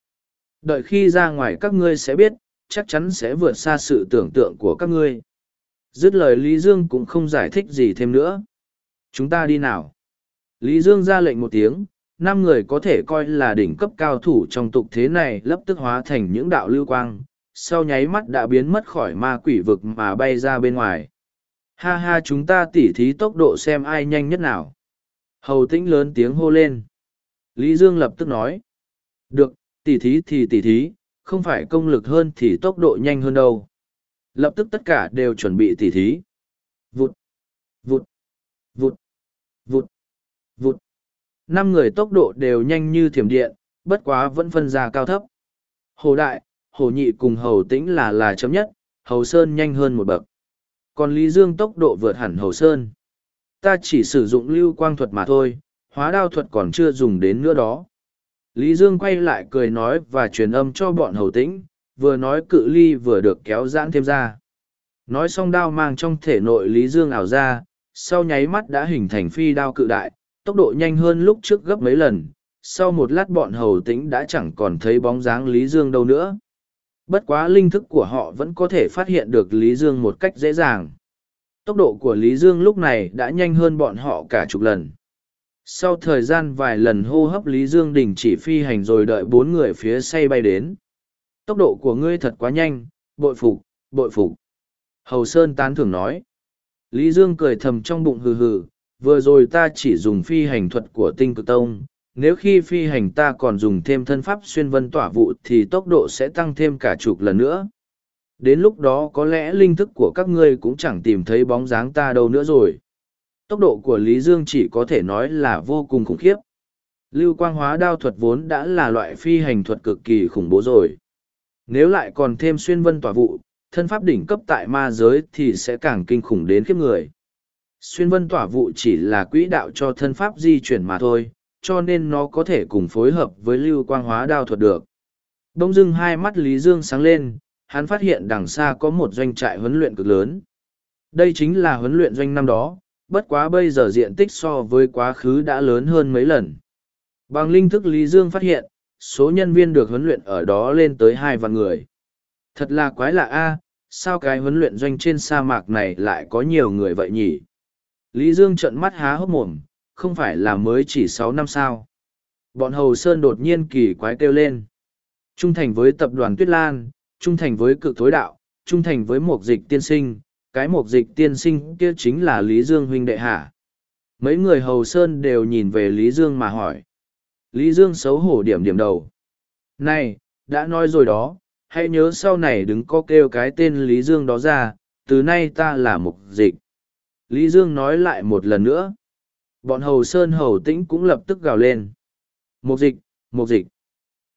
[SPEAKER 1] Đợi khi ra ngoài các ngươi sẽ biết, chắc chắn sẽ vượt xa sự tưởng tượng của các ngươi. Dứt lời Lý Dương cũng không giải thích gì thêm nữa. Chúng ta đi nào? Lý Dương ra lệnh một tiếng, năm người có thể coi là đỉnh cấp cao thủ trong tục thế này lập tức hóa thành những đạo lưu quang, sau nháy mắt đã biến mất khỏi ma quỷ vực mà bay ra bên ngoài. Ha ha chúng ta tỉ thí tốc độ xem ai nhanh nhất nào. Hầu tĩnh lớn tiếng hô lên. Lý Dương lập tức nói. Được, tỉ thí thì tỉ thí, không phải công lực hơn thì tốc độ nhanh hơn đâu. Lập tức tất cả đều chuẩn bị tỉ thí. Vụt, vụt, vụt, vụt, vụt. Năm người tốc độ đều nhanh như thiểm điện, bất quá vẫn phân ra cao thấp. Hồ đại, hồ nhị cùng hầu tĩnh là là chấm nhất, hầu sơn nhanh hơn một bậc còn Lý Dương tốc độ vượt hẳn Hầu Sơn. Ta chỉ sử dụng lưu quang thuật mà thôi, hóa đao thuật còn chưa dùng đến nữa đó. Lý Dương quay lại cười nói và truyền âm cho bọn hầu tĩnh, vừa nói cự ly vừa được kéo giãn thêm ra. Nói xong đao mang trong thể nội Lý Dương ảo ra, sau nháy mắt đã hình thành phi đao cự đại, tốc độ nhanh hơn lúc trước gấp mấy lần. Sau một lát bọn hầu tĩnh đã chẳng còn thấy bóng dáng Lý Dương đâu nữa. Bất quá linh thức của họ vẫn có thể phát hiện được Lý Dương một cách dễ dàng. Tốc độ của Lý Dương lúc này đã nhanh hơn bọn họ cả chục lần. Sau thời gian vài lần hô hấp Lý Dương đình chỉ phi hành rồi đợi bốn người phía say bay đến. Tốc độ của ngươi thật quá nhanh, bội phục, bội phục. Hầu Sơn tán thưởng nói. Lý Dương cười thầm trong bụng hừ hừ, vừa rồi ta chỉ dùng phi hành thuật của tinh cực tông, nếu khi phi hành ta còn dùng thêm thân pháp xuyên vân tỏa vụ thì tốc độ sẽ tăng thêm cả chục lần nữa. Đến lúc đó có lẽ linh thức của các ngươi cũng chẳng tìm thấy bóng dáng ta đâu nữa rồi. Tốc độ của Lý Dương chỉ có thể nói là vô cùng khủng khiếp. Lưu quang hóa đao thuật vốn đã là loại phi hành thuật cực kỳ khủng bố rồi. Nếu lại còn thêm xuyên vân tỏa vụ, thân pháp đỉnh cấp tại ma giới thì sẽ càng kinh khủng đến khiếp người. Xuyên vân tỏa vụ chỉ là quỹ đạo cho thân pháp di chuyển mà thôi, cho nên nó có thể cùng phối hợp với lưu quang hóa đao thuật được. Đông dưng hai mắt Lý Dương sáng lên, hắn phát hiện đằng xa có một doanh trại huấn luyện cực lớn. Đây chính là huấn luyện doanh năm đó, bất quá bây giờ diện tích so với quá khứ đã lớn hơn mấy lần. Bằng linh thức Lý Dương phát hiện, số nhân viên được huấn luyện ở đó lên tới hai vạn người. Thật là quái lạ a, sao cái huấn luyện doanh trên sa mạc này lại có nhiều người vậy nhỉ? Lý Dương trợn mắt há hốc mồm, không phải là mới chỉ sáu năm sao. Bọn Hầu Sơn đột nhiên kỳ quái kêu lên. Trung thành với tập đoàn Tuyết Lan, trung thành với cực thối đạo, trung thành với mục dịch tiên sinh, cái mục dịch tiên sinh kia chính là Lý Dương huynh đệ hạ. Mấy người hầu sơn đều nhìn về Lý Dương mà hỏi. Lý Dương xấu hổ điểm điểm đầu. Này, đã nói rồi đó, hãy nhớ sau này đừng có kêu cái tên Lý Dương đó ra, từ nay ta là mục dịch. Lý Dương nói lại một lần nữa. Bọn hầu sơn hầu tĩnh cũng lập tức gào lên. Mục dịch, mục dịch.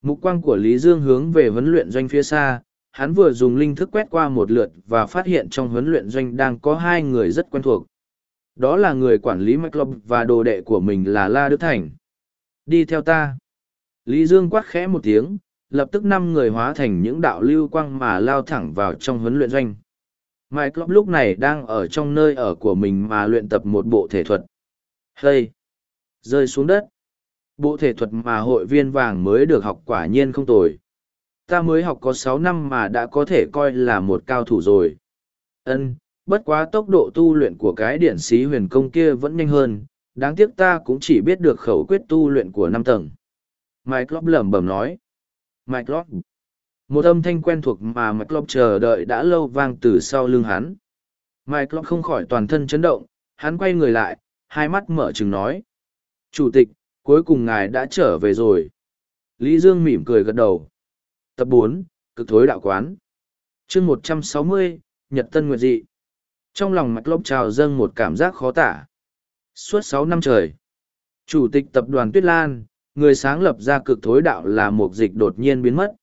[SPEAKER 1] Mục quang của Lý Dương hướng về huấn luyện doanh phía xa, hắn vừa dùng linh thức quét qua một lượt và phát hiện trong huấn luyện doanh đang có hai người rất quen thuộc. Đó là người quản lý Mạch Lộc và đồ đệ của mình là La Đức Thành. Đi theo ta. Lý Dương quát khẽ một tiếng, lập tức năm người hóa thành những đạo lưu quang mà lao thẳng vào trong huấn luyện doanh. Mike Klopp lúc này đang ở trong nơi ở của mình mà luyện tập một bộ thể thuật. Hây! Rơi xuống đất. Bộ thể thuật mà hội viên vàng mới được học quả nhiên không tồi. Ta mới học có sáu năm mà đã có thể coi là một cao thủ rồi. Ân, bất quá tốc độ tu luyện của cái điện sĩ huyền công kia vẫn nhanh hơn, đáng tiếc ta cũng chỉ biết được khẩu quyết tu luyện của năm tầng. Mike Lop lẩm bẩm nói. Mike Lop. Một âm thanh quen thuộc mà Mike Lop chờ đợi đã lâu vang từ sau lưng hắn. Mike Lop không khỏi toàn thân chấn động, hắn quay người lại, hai mắt mở trừng nói. Chủ tịch, cuối cùng ngài đã trở về rồi. Lý Dương mỉm cười gật đầu. Tập bốn cực thối đạo quán. chương một trăm sáu mươi Nhật Tân Nguyệt Dị. Trong lòng mạch lốc trào dâng một cảm giác khó tả. Suốt sáu năm trời, Chủ tịch tập đoàn Tuyết Lan, người sáng lập ra cực thối đạo là một dịch đột nhiên biến mất.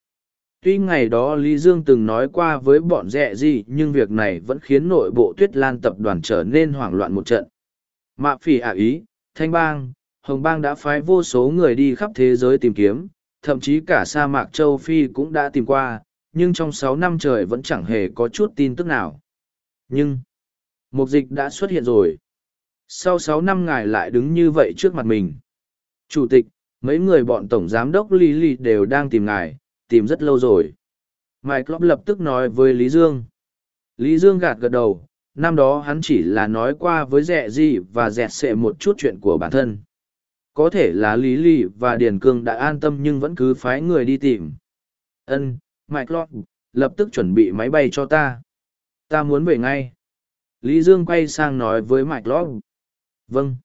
[SPEAKER 1] Tuy ngày đó Lý Dương từng nói qua với bọn rẻ gì nhưng việc này vẫn khiến nội bộ Tuyết Lan tập đoàn trở nên hoảng loạn một trận. Mạ phỉ ả ý, Thanh Bang, Hồng Bang đã phái vô số người đi khắp thế giới tìm kiếm, thậm chí cả sa mạc châu Phi cũng đã tìm qua, nhưng trong sáu năm trời vẫn chẳng hề có chút tin tức nào. Nhưng, một dịch đã xuất hiện rồi. Sau sáu năm ngài lại đứng như vậy trước mặt mình. Chủ tịch, mấy người bọn tổng giám đốc Lý Lý đều đang tìm ngài, tìm rất lâu rồi. Mike Lop lập tức nói với Lý Dương. Lý Dương gạt gật đầu, năm đó hắn chỉ là nói qua với dẹ gì và dẹt sệ một chút chuyện của bản thân. Có thể là Lý lì và Điền Cương đã an tâm nhưng vẫn cứ phái người đi tìm. Ân, Mike Klopp, lập tức chuẩn bị máy bay cho ta. Ta muốn về ngay. Lý Dương quay sang nói với Mike Klopp. Vâng.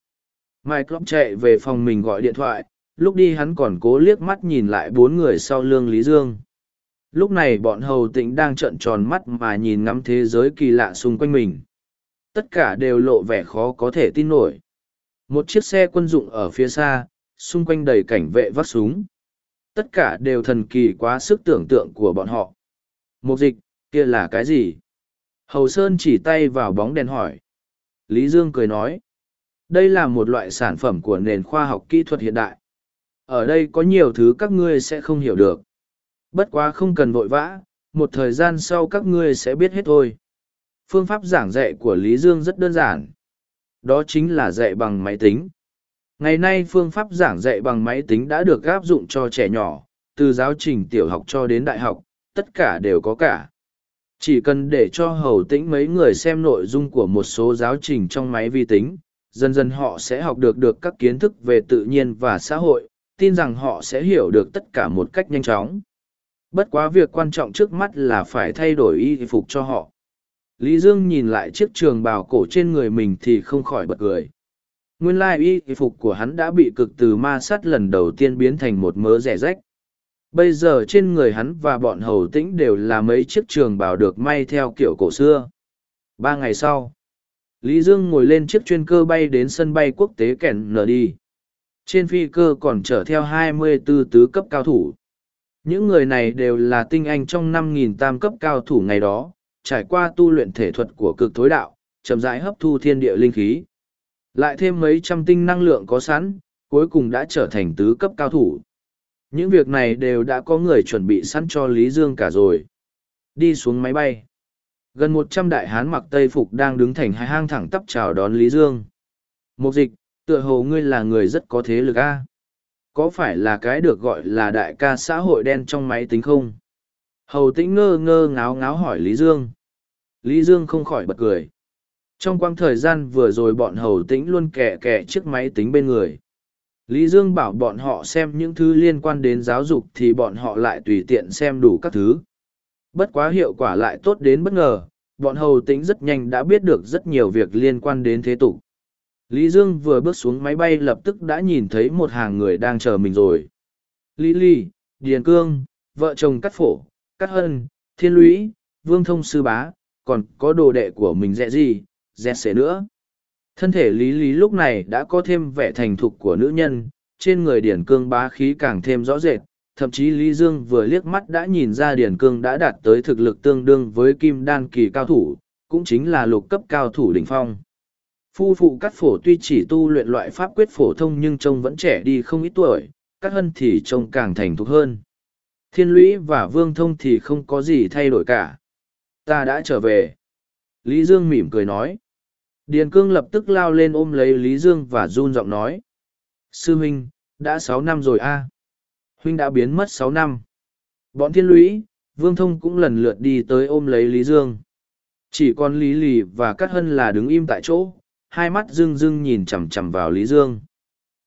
[SPEAKER 1] Mike Klopp chạy về phòng mình gọi điện thoại, lúc đi hắn còn cố liếc mắt nhìn lại bốn người sau lương Lý Dương. Lúc này bọn hầu tĩnh đang trợn tròn mắt mà nhìn ngắm thế giới kỳ lạ xung quanh mình. Tất cả đều lộ vẻ khó có thể tin nổi. Một chiếc xe quân dụng ở phía xa, xung quanh đầy cảnh vệ vắt súng. Tất cả đều thần kỳ quá sức tưởng tượng của bọn họ. Mục dịch, kia là cái gì? Hầu Sơn chỉ tay vào bóng đèn hỏi. Lý Dương cười nói. Đây là một loại sản phẩm của nền khoa học kỹ thuật hiện đại. Ở đây có nhiều thứ các ngươi sẽ không hiểu được. Bất quá không cần vội vã, một thời gian sau các ngươi sẽ biết hết thôi. Phương pháp giảng dạy của Lý Dương rất đơn giản. Đó chính là dạy bằng máy tính. Ngày nay phương pháp giảng dạy bằng máy tính đã được áp dụng cho trẻ nhỏ, từ giáo trình tiểu học cho đến đại học, tất cả đều có cả. Chỉ cần để cho hầu tĩnh mấy người xem nội dung của một số giáo trình trong máy vi tính, dần dần họ sẽ học được được các kiến thức về tự nhiên và xã hội, tin rằng họ sẽ hiểu được tất cả một cách nhanh chóng. Bất quá việc quan trọng trước mắt là phải thay đổi y phục cho họ. Lý Dương nhìn lại chiếc trường bào cổ trên người mình thì không khỏi bật cười. Nguyên lai y phục của hắn đã bị cực từ ma sát lần đầu tiên biến thành một mớ rẻ rách. Bây giờ trên người hắn và bọn hầu tĩnh đều là mấy chiếc trường bào được may theo kiểu cổ xưa. Ba ngày sau, Lý Dương ngồi lên chiếc chuyên cơ bay đến sân bay quốc tế Kèn Nờ đi. Trên phi cơ còn chở theo 24 tứ cấp cao thủ. Những người này đều là tinh anh trong 5.000 tam cấp cao thủ ngày đó, trải qua tu luyện thể thuật của cực thối đạo, chậm rãi hấp thu thiên địa linh khí. Lại thêm mấy trăm tinh năng lượng có sẵn, cuối cùng đã trở thành tứ cấp cao thủ. Những việc này đều đã có người chuẩn bị sẵn cho Lý Dương cả rồi. Đi xuống máy bay. Gần một trăm đại hán mặc tây phục đang đứng thành hai hang thẳng tắp chào đón Lý Dương. Mục dịch, tựa hồ ngươi là người rất có thế lực a có phải là cái được gọi là đại ca xã hội đen trong máy tính không? Hầu tĩnh ngơ ngơ ngáo ngáo hỏi Lý Dương. Lý Dương không khỏi bật cười. Trong quãng thời gian vừa rồi bọn hầu tĩnh luôn kẻ kẻ chiếc máy tính bên người. Lý Dương bảo bọn họ xem những thứ liên quan đến giáo dục thì bọn họ lại tùy tiện xem đủ các thứ. Bất quá hiệu quả lại tốt đến bất ngờ, bọn hầu tĩnh rất nhanh đã biết được rất nhiều việc liên quan đến thế tục. Lý Dương vừa bước xuống máy bay lập tức đã nhìn thấy một hàng người đang chờ mình rồi. Lý Lý, Điền Cương, vợ chồng Cát Phổ, Cát Hân, Thiên Lũy, Vương Thông Sư Bá, còn có đồ đệ của mình dẹ gì, dẹ xế nữa. Thân thể Lý Lý lúc này đã có thêm vẻ thành thục của nữ nhân, trên người Điền Cương bá khí càng thêm rõ rệt, thậm chí Lý Dương vừa liếc mắt đã nhìn ra Điền Cương đã đạt tới thực lực tương đương với kim đan kỳ cao thủ, cũng chính là lục cấp cao thủ đỉnh phong. Phu phụ cắt phổ tuy chỉ tu luyện loại pháp quyết phổ thông nhưng trông vẫn trẻ đi không ít tuổi, cắt hân thì trông càng thành thục hơn. Thiên lũy và vương thông thì không có gì thay đổi cả. Ta đã trở về. Lý Dương mỉm cười nói. Điền cương lập tức lao lên ôm lấy Lý Dương và run giọng nói. Sư huynh, đã sáu năm rồi a Huynh đã biến mất sáu năm. Bọn thiên lũy, vương thông cũng lần lượt đi tới ôm lấy Lý Dương. Chỉ còn Lý Lì và Cát Hân là đứng im tại chỗ, hai mắt rưng rưng nhìn chằm chằm vào Lý Dương.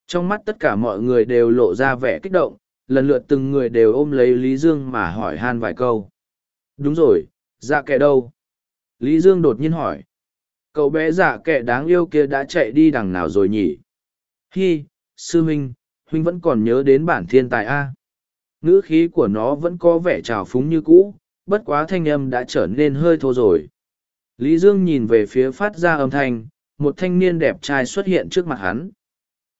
[SPEAKER 1] Trong mắt tất cả mọi người đều lộ ra vẻ kích động, lần lượt từng người đều ôm lấy Lý Dương mà hỏi han vài câu. Đúng rồi, dạ kẻ đâu? Lý Dương đột nhiên hỏi. Cậu bé dạ kẻ đáng yêu kia đã chạy đi đằng nào rồi nhỉ? Hi, sư huynh, huynh vẫn còn nhớ đến bản thiên tài A. Ngữ khí của nó vẫn có vẻ trào phúng như cũ, bất quá thanh âm đã trở nên hơi thô rồi. Lý Dương nhìn về phía phát ra âm thanh, một thanh niên đẹp trai xuất hiện trước mặt hắn.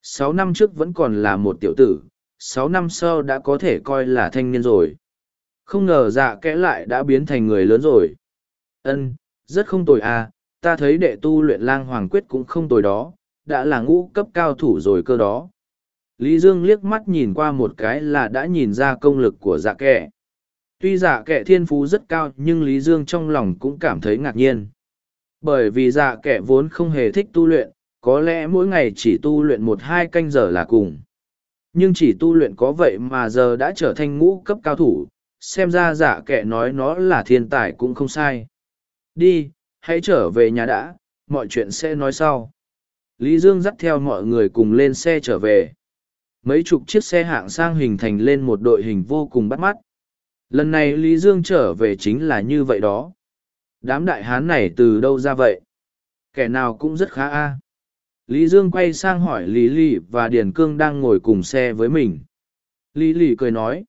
[SPEAKER 1] Sáu năm trước vẫn còn là một tiểu tử, sáu năm sau đã có thể coi là thanh niên rồi. Không ngờ dạ kẽ lại đã biến thành người lớn rồi. Ân, rất không tồi à, ta thấy đệ tu luyện lang hoàng quyết cũng không tồi đó, đã là ngũ cấp cao thủ rồi cơ đó. Lý Dương liếc mắt nhìn qua một cái là đã nhìn ra công lực của dạ kẻ. Tuy dạ kẻ thiên phú rất cao nhưng Lý Dương trong lòng cũng cảm thấy ngạc nhiên bởi vì dạ kẻ vốn không hề thích tu luyện, có lẽ mỗi ngày chỉ tu luyện một hai canh giờ là cùng. Nhưng chỉ tu luyện có vậy mà giờ đã trở thành ngũ cấp cao thủ, xem ra dạ kẻ nói nó là thiên tài cũng không sai. Đi, hãy trở về nhà đã, mọi chuyện sẽ nói sau. Lý dương dắt theo mọi người cùng lên xe trở về. Mấy chục chiếc xe hạng sang hình thành lên một đội hình vô cùng bắt mắt. Lần này lý dương trở về chính là như vậy đó đám đại hán này từ đâu ra vậy? Kẻ nào cũng rất khá a. Lý dương quay sang hỏi lý lì và điền cương đang ngồi cùng xe với mình. Lý lì cười nói,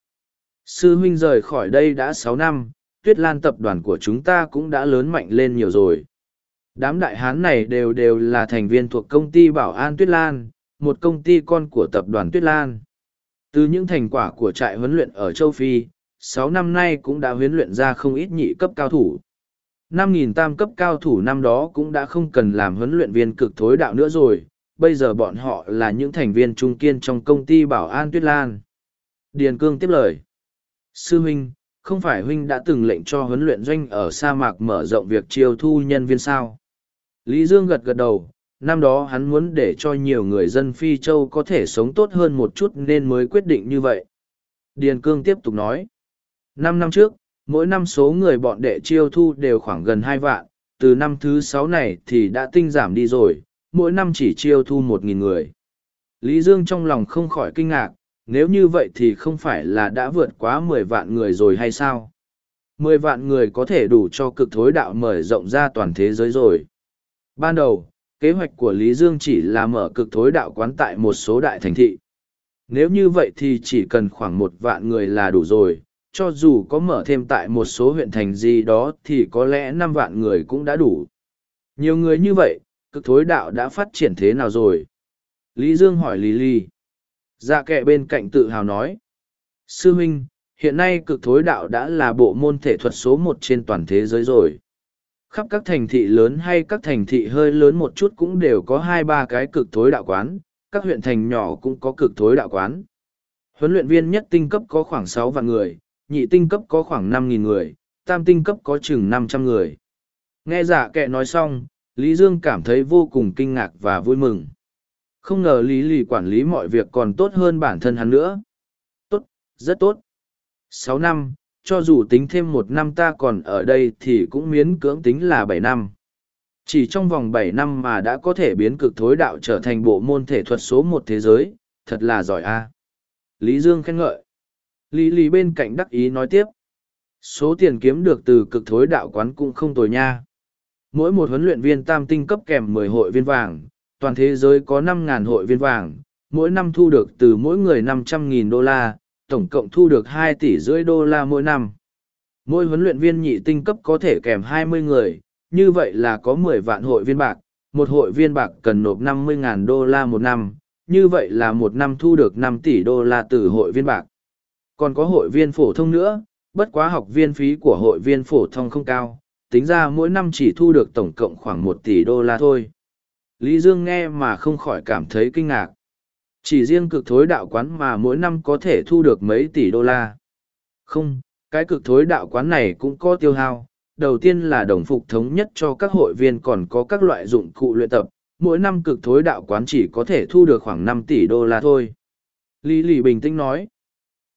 [SPEAKER 1] sư huynh rời khỏi đây đã sáu năm, tuyết lan tập đoàn của chúng ta cũng đã lớn mạnh lên nhiều rồi. Đám đại hán này đều đều là thành viên thuộc công ty bảo an tuyết lan, một công ty con của tập đoàn tuyết lan. Từ những thành quả của trại huấn luyện ở châu phi, sáu năm nay cũng đã huấn luyện ra không ít nhị cấp cao thủ năm nghìn tam cấp cao thủ năm đó cũng đã không cần làm huấn luyện viên cực thối đạo nữa rồi, bây giờ bọn họ là những thành viên trung kiên trong công ty bảo an tuyết lan. Điền cương tiếp lời. Sư huynh, không phải huynh đã từng lệnh cho huấn luyện doanh ở sa mạc mở rộng việc chiêu thu nhân viên sao? Lý dương gật gật đầu, năm đó hắn muốn để cho nhiều người dân phi châu có thể sống tốt hơn một chút nên mới quyết định như vậy. Điền cương tiếp tục nói. Năm năm trước mỗi năm số người bọn đệ chiêu thu đều khoảng gần hai vạn, từ năm thứ sáu này thì đã tinh giảm đi rồi, mỗi năm chỉ chiêu thu một nghìn người. Lý Dương trong lòng không khỏi kinh ngạc, nếu như vậy thì không phải là đã vượt quá mười vạn người rồi hay sao? Mười vạn người có thể đủ cho cực thối đạo mở rộng ra toàn thế giới rồi. Ban đầu, kế hoạch của Lý Dương chỉ là mở cực thối đạo quán tại một số đại thành thị. Nếu như vậy thì chỉ cần khoảng một vạn người là đủ rồi, cho dù có mở thêm tại một số huyện thành gì đó thì có lẽ năm vạn người cũng đã đủ. Nhiều người như vậy, cực thối đạo đã phát triển thế nào rồi? Lý Dương hỏi Lý Ly. Dạ kệ bên cạnh tự hào nói. Sư Minh, hiện nay cực thối đạo đã là bộ môn thể thuật số một trên toàn thế giới rồi. Khắp các thành thị lớn hay các thành thị hơi lớn một chút cũng đều có hai ba cái cực thối đạo quán, các huyện thành nhỏ cũng có cực thối đạo quán. Huấn luyện viên nhất tinh cấp có khoảng sáu vạn người, nhị tinh cấp có khoảng năm nghìn người, tam tinh cấp có chừng năm trăm người. Nghe giả kệ nói xong, Lý Dương cảm thấy vô cùng kinh ngạc và vui mừng. Không ngờ Lý Lì quản lý mọi việc còn tốt hơn bản thân hắn nữa. Tốt, rất tốt. Sáu năm, cho dù tính thêm một năm ta còn ở đây thì cũng miễn cưỡng tính là bảy năm. Chỉ trong vòng bảy năm mà đã có thể biến cực thối đạo trở thành bộ môn thể thuật số một thế giới, thật là giỏi a. Lý Dương khen ngợi. Lý Lý bên cạnh đắc ý nói tiếp. Số tiền kiếm được từ cực thối đạo quán cũng không tồi nha. Mỗi một huấn luyện viên tam tinh cấp kèm mười hội viên vàng, toàn thế giới có 5.000 hội viên vàng, mỗi năm thu được từ mỗi người 500.000 đô la, tổng cộng thu được 2 tỷ rưỡi đô la mỗi năm. Mỗi huấn luyện viên nhị tinh cấp có thể kèm 20 người, như vậy là có 10 vạn hội viên bạc, một hội viên bạc cần nộp 50.000 đô la một năm, như vậy là một năm thu được 5 tỷ đô la từ hội viên bạc. Còn có hội viên phổ thông nữa, bất quá học viên phí của hội viên phổ thông không cao, tính ra mỗi năm chỉ thu được tổng cộng khoảng 1 tỷ đô la thôi. Lý Dương nghe mà không khỏi cảm thấy kinh ngạc. Chỉ riêng cực thối đạo quán mà mỗi năm có thể thu được mấy tỷ đô la. Không, cái cực thối đạo quán này cũng có tiêu hao. Đầu tiên là đồng phục thống nhất cho các hội viên còn có các loại dụng cụ luyện tập. Mỗi năm cực thối đạo quán chỉ có thể thu được khoảng năm tỷ đô la thôi. Lý lì bình tĩnh nói.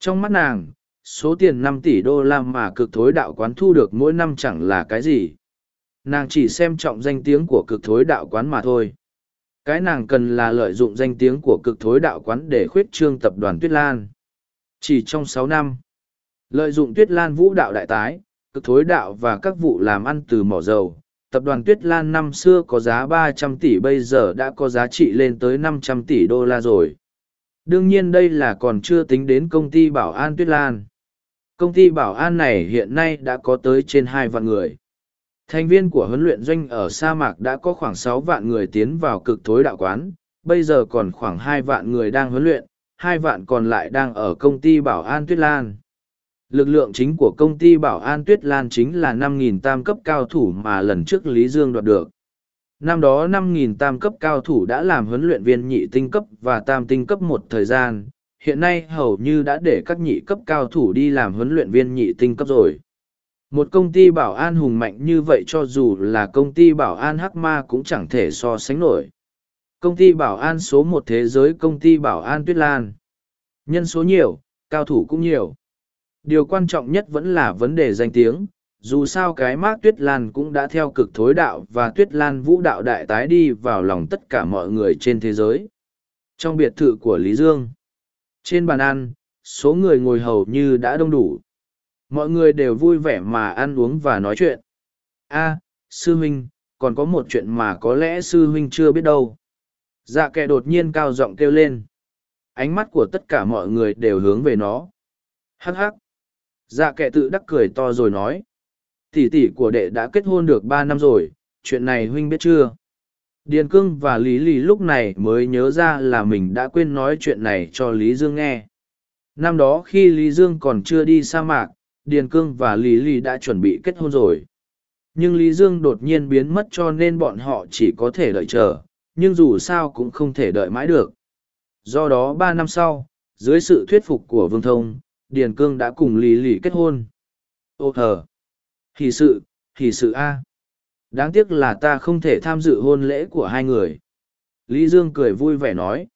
[SPEAKER 1] Trong mắt nàng, số tiền năm tỷ đô la mà cực thối đạo quán thu được mỗi năm chẳng là cái gì. Nàng chỉ xem trọng danh tiếng của cực thối đạo quán mà thôi. Cái nàng cần là lợi dụng danh tiếng của cực thối đạo quán để khuyết trương tập đoàn Tuyết Lan. Chỉ trong sáu năm, lợi dụng Tuyết Lan vũ đạo đại tái, cực thối đạo và các vụ làm ăn từ mỏ dầu, tập đoàn Tuyết Lan năm xưa có giá ba trăm tỷ bây giờ đã có giá trị lên tới năm trăm tỷ đô la rồi. Đương nhiên đây là còn chưa tính đến công ty bảo an Tuyết Lan. Công ty bảo an này hiện nay đã có tới trên hai vạn người. Thành viên của huấn luyện doanh ở sa mạc đã có khoảng sáu vạn người tiến vào cực thối đạo quán, bây giờ còn khoảng hai vạn người đang huấn luyện, hai vạn còn lại đang ở công ty Bảo An Tuyết Lan. Lực lượng chính của công ty Bảo An Tuyết Lan chính là 5.000 tam cấp cao thủ mà lần trước Lý Dương đoạt được. Năm đó 5.000 tam cấp cao thủ đã làm huấn luyện viên nhị tinh cấp và tam tinh cấp một thời gian, hiện nay hầu như đã để các nhị cấp cao thủ đi làm huấn luyện viên nhị tinh cấp rồi. Một công ty bảo an hùng mạnh như vậy cho dù là công ty bảo an hắc ma cũng chẳng thể so sánh nổi. Công ty bảo an số một thế giới công ty bảo an Tuyết Lan. Nhân số nhiều, cao thủ cũng nhiều. Điều quan trọng nhất vẫn là vấn đề danh tiếng, dù sao cái mác Tuyết Lan cũng đã theo cực thối đạo và Tuyết Lan vũ đạo đại tái đi vào lòng tất cả mọi người trên thế giới. Trong biệt thự của Lý Dương, trên bàn ăn, số người ngồi hầu như đã đông đủ. Mọi người đều vui vẻ mà ăn uống và nói chuyện. A sư huynh còn có một chuyện mà có lẽ sư huynh chưa biết đâu. Dạ kệ đột nhiên cao giọng kêu lên. Ánh mắt của tất cả mọi người đều hướng về nó. Hắc hắc. Dạ kệ tự đắc cười to rồi nói tỷ tỷ của đệ đã kết hôn được ba năm rồi chuyện này huynh biết chưa điền cương và lý lì lúc này mới nhớ ra là mình đã quên nói chuyện này cho lý dương nghe năm đó khi lý dương còn chưa đi sa mạc Điền Cương và Lý Lý đã chuẩn bị kết hôn rồi. Nhưng Lý Dương đột nhiên biến mất cho nên bọn họ chỉ có thể đợi chờ, nhưng dù sao cũng không thể đợi mãi được. Do đó ba năm sau, dưới sự thuyết phục của Vương Thông, Điền Cương đã cùng Lý Lý kết hôn. Ô thờ! Hỷ sự, hỷ sự A. Đáng tiếc là ta không thể tham dự hôn lễ của hai người. Lý Dương cười vui vẻ nói.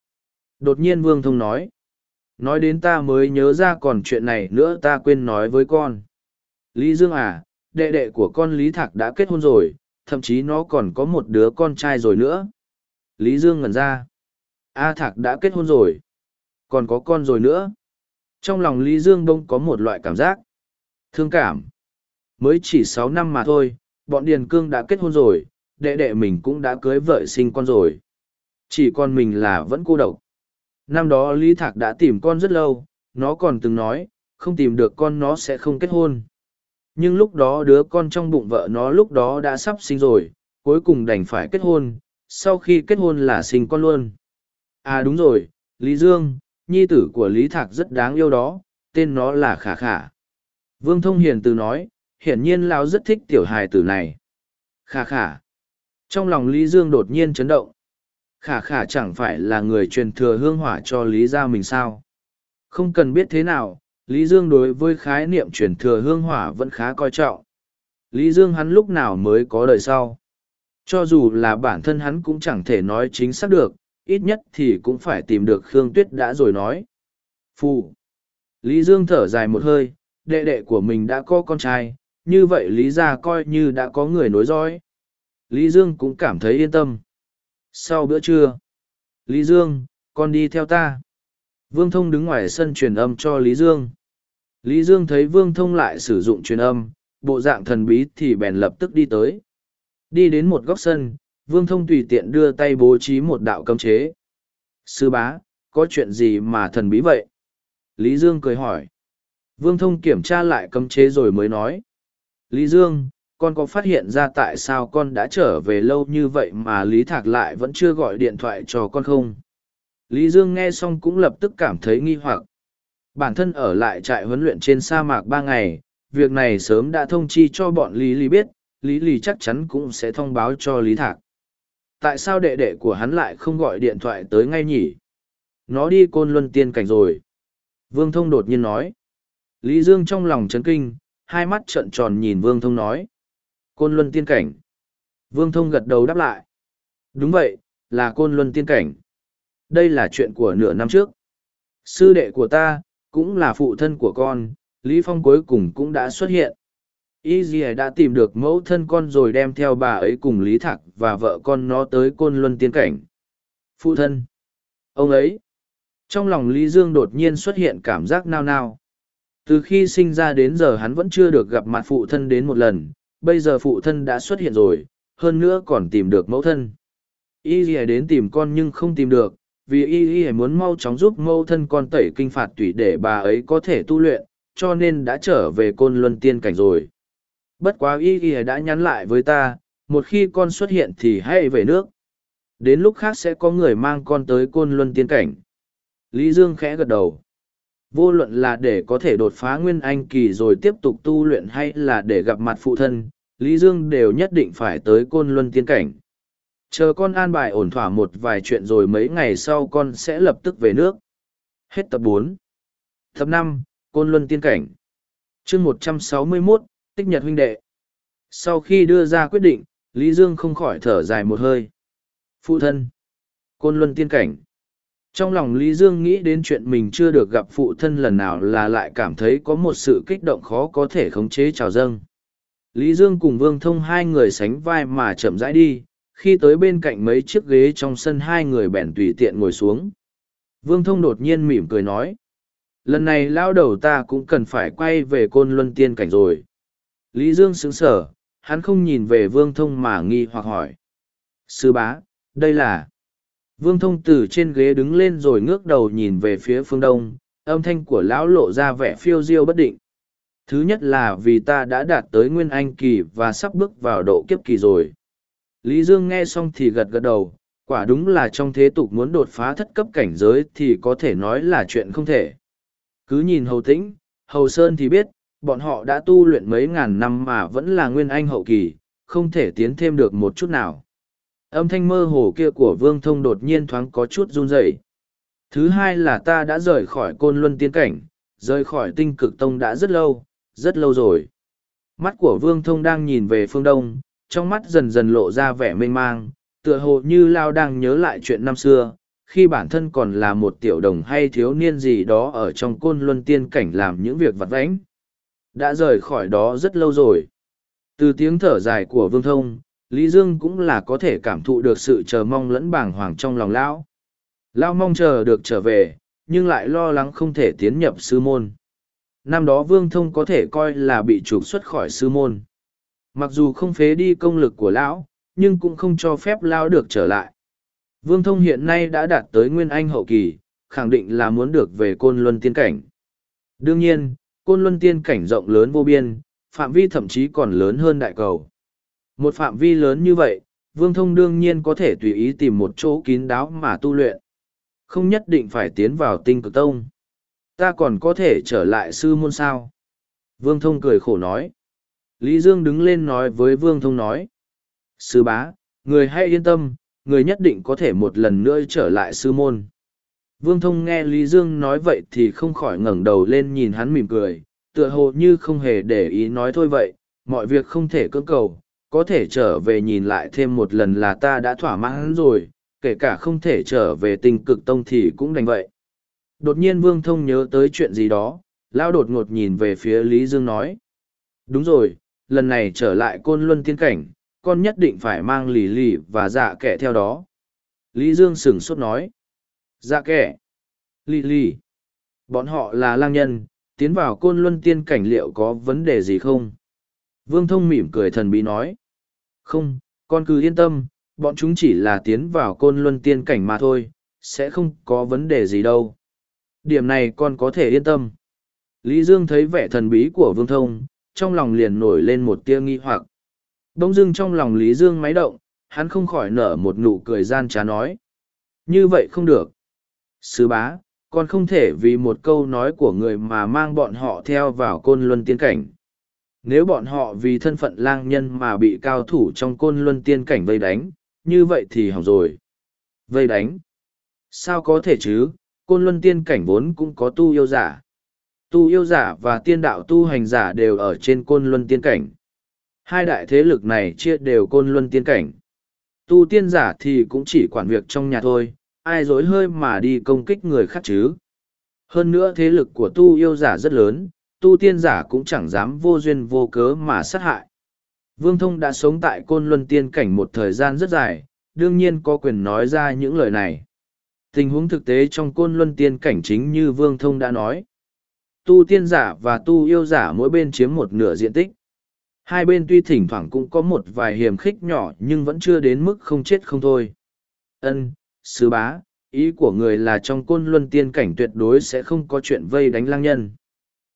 [SPEAKER 1] Đột nhiên Vương Thông nói. Nói đến ta mới nhớ ra còn chuyện này nữa ta quên nói với con. Lý Dương à, đệ đệ của con Lý Thạc đã kết hôn rồi, thậm chí nó còn có một đứa con trai rồi nữa. Lý Dương ngẩn ra. A Thạc đã kết hôn rồi. Còn có con rồi nữa. Trong lòng Lý Dương bông có một loại cảm giác. Thương cảm. Mới chỉ sáu năm mà thôi, bọn Điền Cương đã kết hôn rồi, đệ đệ mình cũng đã cưới vợ sinh con rồi. Chỉ con mình là vẫn cô độc. Năm đó Lý Thạc đã tìm con rất lâu, nó còn từng nói, không tìm được con nó sẽ không kết hôn. Nhưng lúc đó đứa con trong bụng vợ nó lúc đó đã sắp sinh rồi, cuối cùng đành phải kết hôn, sau khi kết hôn là sinh con luôn. À đúng rồi, Lý Dương, nhi tử của Lý Thạc rất đáng yêu đó, tên nó là Khả Khả. Vương Thông Hiền từ nói, hiển nhiên Lão rất thích tiểu hài tử này. Khả Khả. Trong lòng Lý Dương đột nhiên chấn động. Khả khả chẳng phải là người truyền thừa hương hỏa cho lý gia mình sao? Không cần biết thế nào, lý dương đối với khái niệm truyền thừa hương hỏa vẫn khá coi trọng. Lý dương hắn lúc nào mới có đời sau? Cho dù là bản thân hắn cũng chẳng thể nói chính xác được, ít nhất thì cũng phải tìm được khương tuyết đã rồi nói. Phù. Lý dương thở dài một hơi, đệ đệ của mình đã có con trai như vậy lý gia coi như đã có người nối dõi lý dương cũng cảm thấy yên tâm sau bữa trưa, Lý Dương, con đi theo ta. Vương Thông đứng ngoài sân truyền âm cho Lý Dương. Lý Dương thấy Vương Thông lại sử dụng truyền âm, bộ dạng thần bí thì bèn lập tức đi tới. Đi đến một góc sân, vương thông tùy tiện đưa tay bố trí một đạo cấm chế. Sư bá, có chuyện gì mà thần bí vậy? Lý Dương cười hỏi. Vương thông kiểm tra lại cấm chế rồi mới nói. Lý Dương, con có phát hiện ra tại sao con đã trở về lâu như vậy mà Lý Thạc lại vẫn chưa gọi điện thoại cho con không? Lý Dương nghe xong cũng lập tức cảm thấy nghi hoặc. Bản thân ở lại trại huấn luyện trên sa mạc ba ngày, việc này sớm đã thông chi cho bọn Lý Lý biết, Lý Lý chắc chắn cũng sẽ thông báo cho Lý Thạc. Tại sao đệ đệ của hắn lại không gọi điện thoại tới ngay nhỉ? Nó đi côn luân tiên cảnh rồi. Vương Thông đột nhiên nói. Lý Dương trong lòng chấn kinh, hai mắt trợn tròn nhìn Vương Thông nói. Côn luân tiên cảnh. Vương Thông gật đầu đáp lại. Đúng vậy, là côn luân tiên cảnh. Đây là chuyện của nửa năm trước. Sư đệ của ta, cũng là phụ thân của con, Lý Phong cuối cùng cũng đã xuất hiện. Y Dì đã tìm được mẫu thân con rồi đem theo bà ấy cùng Lý Thạc và vợ con nó tới côn luân tiên cảnh. Phụ thân. Ông ấy. Trong lòng Lý Dương đột nhiên xuất hiện cảm giác nao nao. Từ khi sinh ra đến giờ hắn vẫn chưa được gặp mặt phụ thân đến một lần, bây giờ phụ thân đã xuất hiện rồi, hơn nữa còn tìm được mẫu thân. Y Y đến tìm con nhưng không tìm được, vì Y Y muốn mau chóng giúp mẫu thân con tẩy kinh phạt tủy để bà ấy có thể tu luyện, cho nên đã trở về côn luân tiên cảnh rồi. Bất quá Y Y đã nhắn lại với ta, một khi con xuất hiện thì hãy về nước. Đến lúc khác sẽ có người mang con tới côn luân tiên cảnh. Lý Dương khẽ gật đầu. Vô luận là để có thể đột phá nguyên anh kỳ rồi tiếp tục tu luyện hay là để gặp mặt phụ thân, Lý Dương đều nhất định phải tới côn luân tiên cảnh. Chờ con an bài ổn thỏa một vài chuyện rồi mấy ngày sau con sẽ lập tức về nước. Hết tập bốn Tập năm Côn Luân Tiên Cảnh chương một trăm sáu mươi mốt Tích Nhật Huynh Đệ Sau khi đưa ra quyết định, Lý Dương không khỏi thở dài một hơi. Phụ thân Côn Luân Tiên Cảnh trong lòng Lý Dương nghĩ đến chuyện mình chưa được gặp phụ thân lần nào là lại cảm thấy có một sự kích động khó có thể khống chế trào dâng. Lý Dương cùng Vương Thông hai người sánh vai mà chậm rãi đi, khi tới bên cạnh mấy chiếc ghế trong sân hai người bèn tùy tiện ngồi xuống. Vương Thông đột nhiên mỉm cười nói. Lần này lao đầu ta cũng cần phải quay về côn luân tiên cảnh rồi. Lý Dương sững sở, hắn không nhìn về Vương Thông mà nghi hoặc hỏi. Sư bá, đây là... Vương Thông từ trên ghế đứng lên rồi ngước đầu nhìn về phía phương đông, âm thanh của lão lộ ra vẻ phiêu diêu bất định. Thứ nhất là vì ta đã đạt tới nguyên anh kỳ và sắp bước vào độ kiếp kỳ rồi. Lý Dương nghe xong thì gật gật đầu, quả đúng là trong thế tục muốn đột phá thất cấp cảnh giới thì có thể nói là chuyện không thể. Cứ nhìn Hầu Tĩnh, Hầu Sơn thì biết, bọn họ đã tu luyện mấy ngàn năm mà vẫn là nguyên anh hậu kỳ, không thể tiến thêm được một chút nào. Âm thanh mơ hồ kia của Vương Thông đột nhiên thoáng có chút run rẩy. Thứ hai là ta đã rời khỏi côn luân tiên cảnh, rời khỏi tinh cực tông đã rất lâu, rất lâu rồi. Mắt của Vương Thông đang nhìn về phương đông, trong mắt dần dần lộ ra vẻ mênh mang, tựa hồ như Lao đang nhớ lại chuyện năm xưa, khi bản thân còn là một tiểu đồng hay thiếu niên gì đó ở trong côn luân tiên cảnh làm những việc vặt vãnh. Đã rời khỏi đó rất lâu rồi. Từ tiếng thở dài của Vương Thông, Lý Dương cũng là có thể cảm thụ được sự chờ mong lẫn bàng hoàng trong lòng Lão. Lão mong chờ được trở về, nhưng lại lo lắng không thể tiến nhập sư môn. Năm đó Vương Thông có thể coi là bị trục xuất khỏi sư môn mặc dù không phế đi công lực của lão nhưng cũng không cho phép lão được trở lại vương thông hiện nay đã đạt tới nguyên anh hậu kỳ khẳng định là muốn được về côn luân tiên cảnh đương nhiên côn luân tiên cảnh rộng lớn vô biên phạm vi thậm chí còn lớn hơn đại cầu một phạm vi lớn như vậy vương thông đương nhiên có thể tùy ý tìm một chỗ kín đáo mà tu luyện. Không nhất định phải tiến vào tinh cực tông. Ta còn có thể trở lại sư môn sao? Vương thông cười khổ nói. Lý Dương đứng lên nói với Vương Thông nói. Sư bá, người hãy yên tâm, người nhất định có thể một lần nữa trở lại sư môn. Vương Thông nghe Lý Dương nói vậy thì không khỏi ngẩng đầu lên nhìn hắn mỉm cười, tựa hồ như không hề để ý nói thôi vậy, mọi việc không thể cưỡng cầu, có thể trở về nhìn lại thêm một lần là ta đã thỏa mãn rồi, kể cả không thể trở về tình cực tông thì cũng đành vậy. Đột nhiên Vương Thông nhớ tới chuyện gì đó, lao đột ngột nhìn về phía Lý Dương nói. Đúng rồi, lần này trở lại côn luân tiên cảnh, con nhất định phải mang lì lì và dạ kẻ theo đó. Lý Dương sửng sốt nói. Dạ kẻ. Lì lì. Bọn họ là lang nhân, tiến vào côn luân tiên cảnh liệu có vấn đề gì không? Vương Thông mỉm cười thần bí nói. Không, con cứ yên tâm, bọn chúng chỉ là tiến vào côn luân tiên cảnh mà thôi, sẽ không có vấn đề gì đâu. Điểm này con có thể yên tâm. Lý Dương thấy vẻ thần bí của Vương Thông, trong lòng liền nổi lên một tia nghi hoặc. Đông dưng trong lòng Lý Dương máy động, hắn không khỏi nở một nụ cười gian trá nói. Như vậy không được. Sư bá, con không thể vì một câu nói của người mà mang bọn họ theo vào côn luân tiên cảnh. Nếu bọn họ vì thân phận lang nhân mà bị cao thủ trong côn luân tiên cảnh vây đánh, như vậy thì hỏng rồi. Vây đánh? Sao có thể chứ, côn luân tiên cảnh vốn cũng có tu yêu giả. Tu yêu giả và tiên đạo tu hành giả đều ở trên côn luân tiên cảnh. Hai đại thế lực này chia đều côn luân tiên cảnh. Tu tiên giả thì cũng chỉ quản việc trong nhà thôi, ai dối hơi mà đi công kích người khác chứ. Hơn nữa thế lực của tu yêu giả rất lớn, tu tiên giả cũng chẳng dám vô duyên vô cớ mà sát hại. Vương Thông đã sống tại Côn Luân Tiên Cảnh một thời gian rất dài, đương nhiên có quyền nói ra những lời này. Tình huống thực tế trong Côn Luân Tiên Cảnh chính như Vương Thông đã nói. Tu tiên giả và tu yêu giả mỗi bên chiếm một nửa diện tích. Hai bên tuy thỉnh thoảng cũng có một vài hiểm khích nhỏ nhưng vẫn chưa đến mức không chết không thôi. Ân, sứ bá, ý của người là trong côn luân tiên cảnh tuyệt đối sẽ không có chuyện vây đánh lang nhân.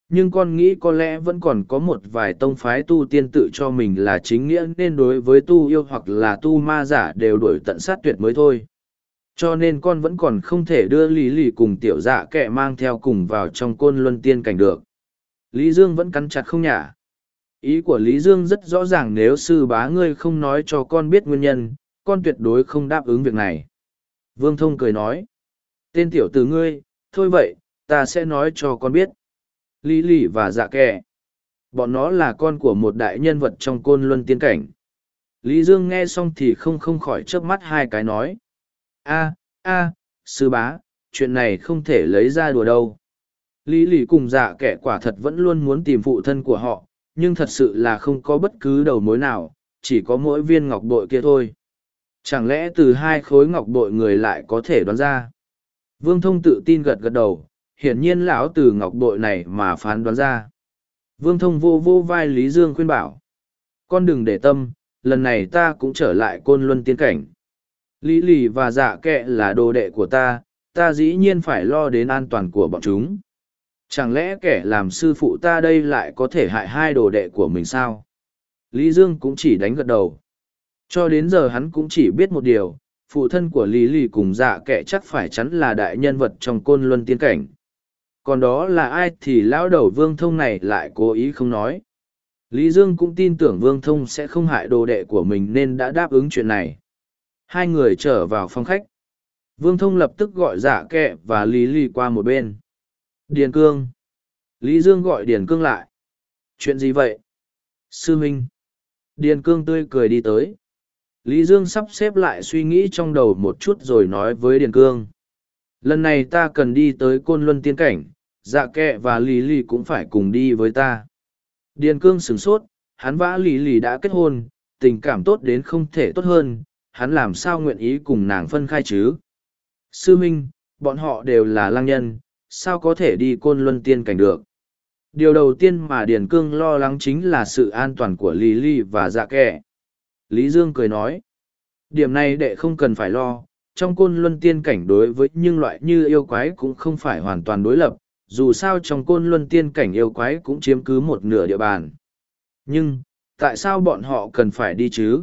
[SPEAKER 1] Nhưng con nghĩ có lẽ vẫn còn có một vài tông phái tu tiên tự cho mình là chính nghĩa nên đối với tu yêu hoặc là tu ma giả đều đổi tận sát tuyệt mới thôi. Cho nên con vẫn còn không thể đưa Lý Lì cùng tiểu dạ kệ mang theo cùng vào trong côn luân tiên cảnh được. Lý Dương vẫn cắn chặt không nhả. Ý của Lý Dương rất rõ ràng nếu sư bá ngươi không nói cho con biết nguyên nhân, con tuyệt đối không đáp ứng việc này. Vương Thông cười nói. Tên tiểu tử ngươi, thôi vậy, ta sẽ nói cho con biết. Lý lì và dạ kẹ. Bọn nó là con của một đại nhân vật trong côn luân tiên cảnh. Lý Dương nghe xong thì không không khỏi chớp mắt hai cái nói. a a sư bá, chuyện này không thể lấy ra đùa đâu. Lý lì cùng dạ kẻ quả thật vẫn luôn muốn tìm phụ thân của họ, nhưng thật sự là không có bất cứ đầu mối nào, chỉ có mỗi viên ngọc bội kia thôi. Chẳng lẽ từ hai khối ngọc bội người lại có thể đoán ra? Vương Thông tự tin gật gật đầu, hiển nhiên lão từ ngọc bội này mà phán đoán ra. Vương Thông vô vô vai Lý Dương khuyên bảo. Con đừng để tâm, lần này ta cũng trở lại côn luân tiên cảnh. Lý lì và dạ kệ là đồ đệ của ta, ta dĩ nhiên phải lo đến an toàn của bọn chúng. Chẳng lẽ kẻ làm sư phụ ta đây lại có thể hại hai đồ đệ của mình sao? Lý Dương cũng chỉ đánh gật đầu. Cho đến giờ hắn cũng chỉ biết một điều, phụ thân của Lý Lì cùng dạ kệ chắc phải chắn là đại nhân vật trong côn luân tiên cảnh. Còn đó là ai thì lão đầu vương thông này lại cố ý không nói. Lý Dương cũng tin tưởng vương thông sẽ không hại đồ đệ của mình nên đã đáp ứng chuyện này. Hai người trở vào phòng khách. Vương thông lập tức gọi dạ kẹ và Lý Lì qua một bên. Điền Cương. Lý Dương gọi Điền Cương lại. Chuyện gì vậy? Sư Minh. Điền Cương tươi cười đi tới. Lý Dương sắp xếp lại suy nghĩ trong đầu một chút rồi nói với Điền Cương. Lần này ta cần đi tới Côn Luân Tiên Cảnh, dạ Kệ và Lý Lì cũng phải cùng đi với ta. Điền Cương sửng sốt, hắn vã Lý Lì đã kết hôn, tình cảm tốt đến không thể tốt hơn, hắn làm sao nguyện ý cùng nàng phân khai chứ? Sư Minh, bọn họ đều là lang nhân, sao có thể đi côn luân tiên cảnh được. Điều đầu tiên mà Điền Cương lo lắng chính là sự an toàn của Lý Lì và dạ Kệ. Lý Dương cười nói, điểm này đệ không cần phải lo, trong côn luân tiên cảnh đối với những loại như yêu quái cũng không phải hoàn toàn đối lập, dù sao trong côn luân tiên cảnh yêu quái cũng chiếm cứ một nửa địa bàn. Nhưng, tại sao bọn họ cần phải đi chứ?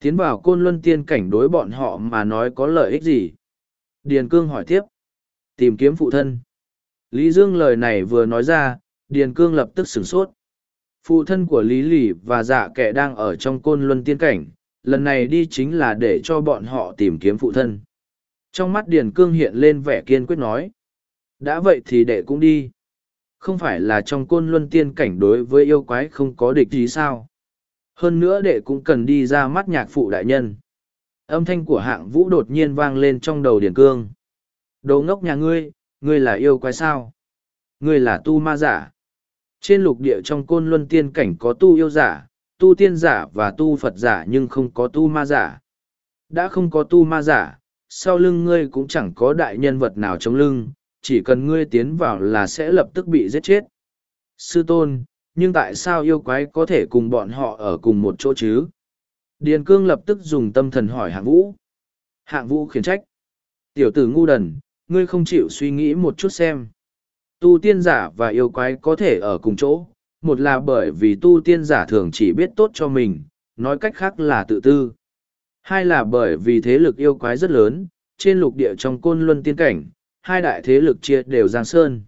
[SPEAKER 1] Tiến vào côn luân tiên cảnh đối bọn họ mà nói có lợi ích gì? Điền Cương hỏi tiếp tìm kiếm phụ thân lý dương lời này vừa nói ra điền cương lập tức sửng sốt phụ thân của lý Lỷ và dạ kẻ đang ở trong côn luân tiên cảnh lần này đi chính là để cho bọn họ tìm kiếm phụ thân trong mắt điền cương hiện lên vẻ kiên quyết nói đã vậy thì đệ cũng đi không phải là trong côn luân tiên cảnh đối với yêu quái không có địch gì sao hơn nữa đệ cũng cần đi ra mắt nhạc phụ đại nhân âm thanh của hạng vũ đột nhiên vang lên trong đầu điển cương Đồ ngốc nhà ngươi, ngươi là yêu quái sao? Ngươi là tu ma giả. Trên lục địa trong côn luân tiên cảnh có tu yêu giả, tu tiên giả và tu Phật giả nhưng không có tu ma giả. Đã không có tu ma giả, sau lưng ngươi cũng chẳng có đại nhân vật nào chống lưng, chỉ cần ngươi tiến vào là sẽ lập tức bị giết chết. Sư tôn, nhưng tại sao yêu quái có thể cùng bọn họ ở cùng một chỗ chứ? Điền cương lập tức dùng tâm thần hỏi hạng vũ. Hạng vũ khiển trách. Tiểu tử ngu đần, ngươi không chịu suy nghĩ một chút xem. Tu tiên giả và yêu quái có thể ở cùng chỗ, một là bởi vì tu tiên giả thường chỉ biết tốt cho mình, nói cách khác là tự tư. Hai là bởi vì thế lực yêu quái rất lớn, trên lục địa trong côn luân tiên cảnh, hai đại thế lực chia đều giang sơn.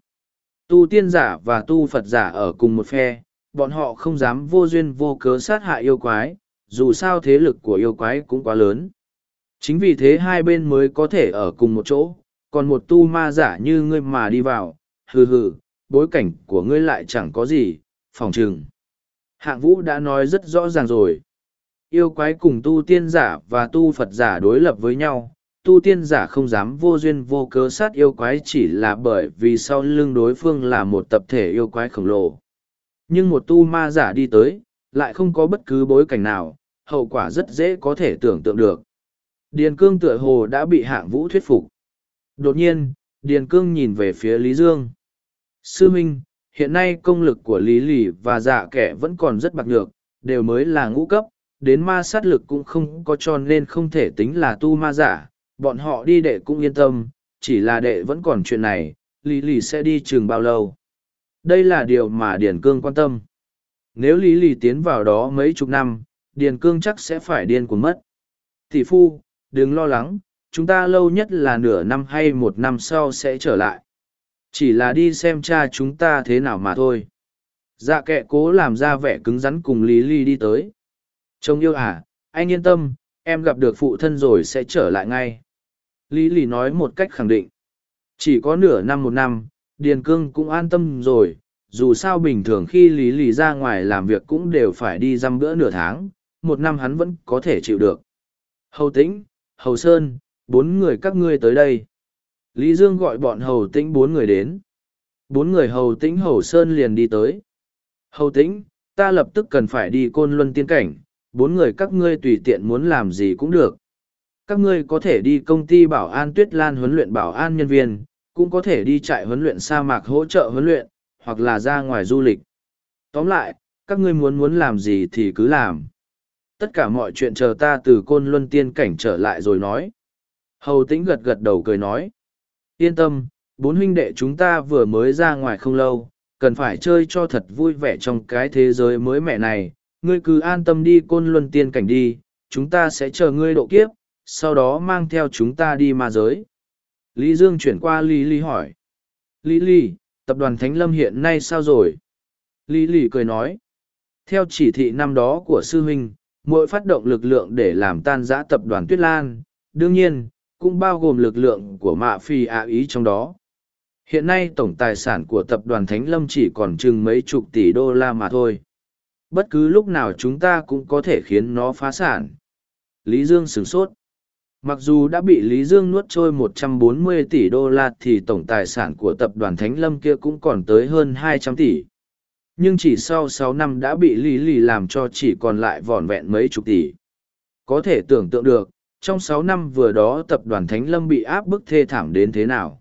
[SPEAKER 1] Tu tiên giả và tu Phật giả ở cùng một phe, bọn họ không dám vô duyên vô cớ sát hại yêu quái, dù sao thế lực của yêu quái cũng quá lớn. Chính vì thế hai bên mới có thể ở cùng một chỗ, còn một tu ma giả như ngươi mà đi vào, hừ hừ, bối cảnh của ngươi lại chẳng có gì, phòng trừng. Hạng vũ đã nói rất rõ ràng rồi. Yêu quái cùng tu tiên giả và tu Phật giả đối lập với nhau, tu tiên giả không dám vô duyên vô cớ sát yêu quái chỉ là bởi vì sau lưng đối phương là một tập thể yêu quái khổng lồ. Nhưng một tu ma giả đi tới, lại không có bất cứ bối cảnh nào, hậu quả rất dễ có thể tưởng tượng được. Điền cương tựa hồ đã bị hạng vũ thuyết phục. Đột nhiên, Điền cương nhìn về phía Lý Dương. Sư Minh, hiện nay công lực của Lý Lì và dạ kẻ vẫn còn rất bạc nhược, đều mới là ngũ cấp, đến ma sát lực cũng không có cho nên không thể tính là tu ma giả, bọn họ đi đệ cũng yên tâm, chỉ là đệ vẫn còn chuyện này, Lý Lì sẽ đi trường bao lâu. Đây là điều mà Điền Cương quan tâm. Nếu Lý Lì tiến vào đó mấy chục năm, Điền Cương chắc sẽ phải điên cuồng mất. Tỷ phu, đừng lo lắng, chúng ta lâu nhất là nửa năm hay một năm sau sẽ trở lại. Chỉ là đi xem cha chúng ta thế nào mà thôi. Dạ kệ cố làm ra vẻ cứng rắn cùng Lý Lì đi tới. Trông yêu à, anh yên tâm, em gặp được phụ thân rồi sẽ trở lại ngay. Lý Lì nói một cách khẳng định. Chỉ có nửa năm một năm, Điền Cương cũng an tâm rồi, dù sao bình thường khi Lý Lì ra ngoài làm việc cũng đều phải đi dăm bữa nửa tháng, một năm hắn vẫn có thể chịu được. Hầu Tĩnh, Hầu Sơn, bốn người các ngươi tới đây. Lý Dương gọi bọn Hầu Tĩnh bốn người đến. Bốn người Hầu Tĩnh Hầu Sơn liền đi tới. Hầu Tĩnh, ta lập tức cần phải đi côn luân tiên cảnh, bốn người các ngươi tùy tiện muốn làm gì cũng được. Các ngươi có thể đi công ty bảo an tuyết lan huấn luyện bảo an nhân viên, cũng có thể đi trại huấn luyện sa mạc hỗ trợ huấn luyện, hoặc là ra ngoài du lịch. Tóm lại, các ngươi muốn muốn làm gì thì cứ làm. Tất cả mọi chuyện chờ ta từ côn luân tiên cảnh trở lại rồi nói. Hầu tĩnh gật gật đầu cười nói. Yên tâm, bốn huynh đệ chúng ta vừa mới ra ngoài không lâu, cần phải chơi cho thật vui vẻ trong cái thế giới mới mẹ này. Ngươi cứ an tâm đi côn luân tiên cảnh đi, chúng ta sẽ chờ ngươi độ kiếp, sau đó mang theo chúng ta đi ma giới. Lý Dương chuyển qua Lý Lý hỏi. Lý Lý, tập đoàn Thánh Lâm hiện nay sao rồi? Lý Lý cười nói. Theo chỉ thị năm đó của sư huynh, mỗi phát động lực lượng để làm tan giã tập đoàn Tuyết Lan, đương nhiên, cũng bao gồm lực lượng của mạ phi ạ ý trong đó. Hiện nay tổng tài sản của tập đoàn Thánh Lâm chỉ còn chừng mấy chục tỷ đô la mà thôi. Bất cứ lúc nào chúng ta cũng có thể khiến nó phá sản. Lý Dương sửng sốt. Mặc dù đã bị Lý Dương nuốt trôi 140 tỷ đô la thì tổng tài sản của tập đoàn Thánh Lâm kia cũng còn tới hơn 200 tỷ. Nhưng chỉ sau 6 năm đã bị Lý Lì làm cho chỉ còn lại vỏn vẹn mấy chục tỷ. Có thể tưởng tượng được, trong 6 năm vừa đó tập đoàn Thánh Lâm bị áp bức thê thảm đến thế nào.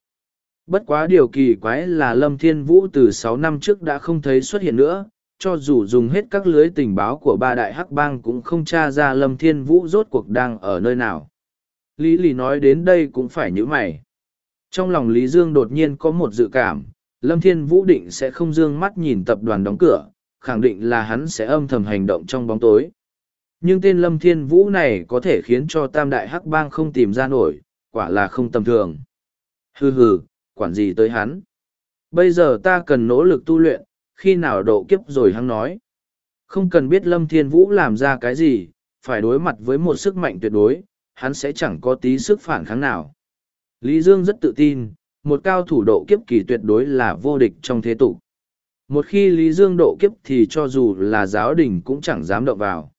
[SPEAKER 1] Bất quá điều kỳ quái là Lâm Thiên Vũ từ 6 năm trước đã không thấy xuất hiện nữa, cho dù dùng hết các lưới tình báo của ba đại hắc bang cũng không tra ra Lâm Thiên Vũ rốt cuộc đang ở nơi nào. Lý Lý nói đến đây cũng phải nhíu mày. Trong lòng Lý Dương đột nhiên có một dự cảm, Lâm Thiên Vũ định sẽ không dương mắt nhìn tập đoàn đóng cửa, khẳng định là hắn sẽ âm thầm hành động trong bóng tối. Nhưng tên Lâm Thiên Vũ này có thể khiến cho Tam Đại Hắc Bang không tìm ra nổi, quả là không tầm thường. Hừ hừ, quản gì tới hắn. Bây giờ ta cần nỗ lực tu luyện, khi nào độ kiếp rồi hắn nói. Không cần biết Lâm Thiên Vũ làm ra cái gì, phải đối mặt với một sức mạnh tuyệt đối, hắn sẽ chẳng có tí sức phản kháng nào. Lý Dương rất tự tin, một cao thủ độ kiếp kỳ tuyệt đối là vô địch trong thế tục. Một khi Lý Dương độ kiếp thì cho dù là giáo đình cũng chẳng dám động vào.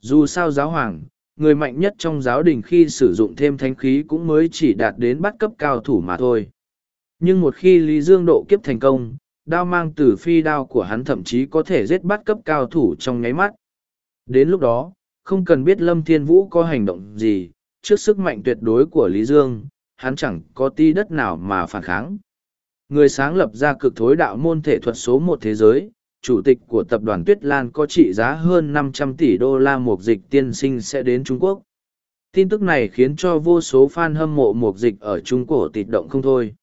[SPEAKER 1] Dù sao giáo hoàng, người mạnh nhất trong giáo đình khi sử dụng thêm thánh khí cũng mới chỉ đạt đến bắt cấp cao thủ mà thôi. Nhưng một khi Lý Dương độ kiếp thành công, đao mang từ phi đao của hắn thậm chí có thể giết bắt cấp cao thủ trong nháy mắt. Đến lúc đó, không cần biết Lâm Thiên Vũ có hành động gì, trước sức mạnh tuyệt đối của Lý Dương, hắn chẳng có ti đất nào mà phản kháng. Người sáng lập ra cực thối đạo môn thể thuật số một thế giới, chủ tịch của tập đoàn Tuyết Lan có trị giá hơn 500 tỷ đô la mục dịch tiên sinh sẽ đến Trung Quốc. Tin tức này khiến cho vô số fan hâm mộ mục dịch ở Trung Quốc tịt động không thôi.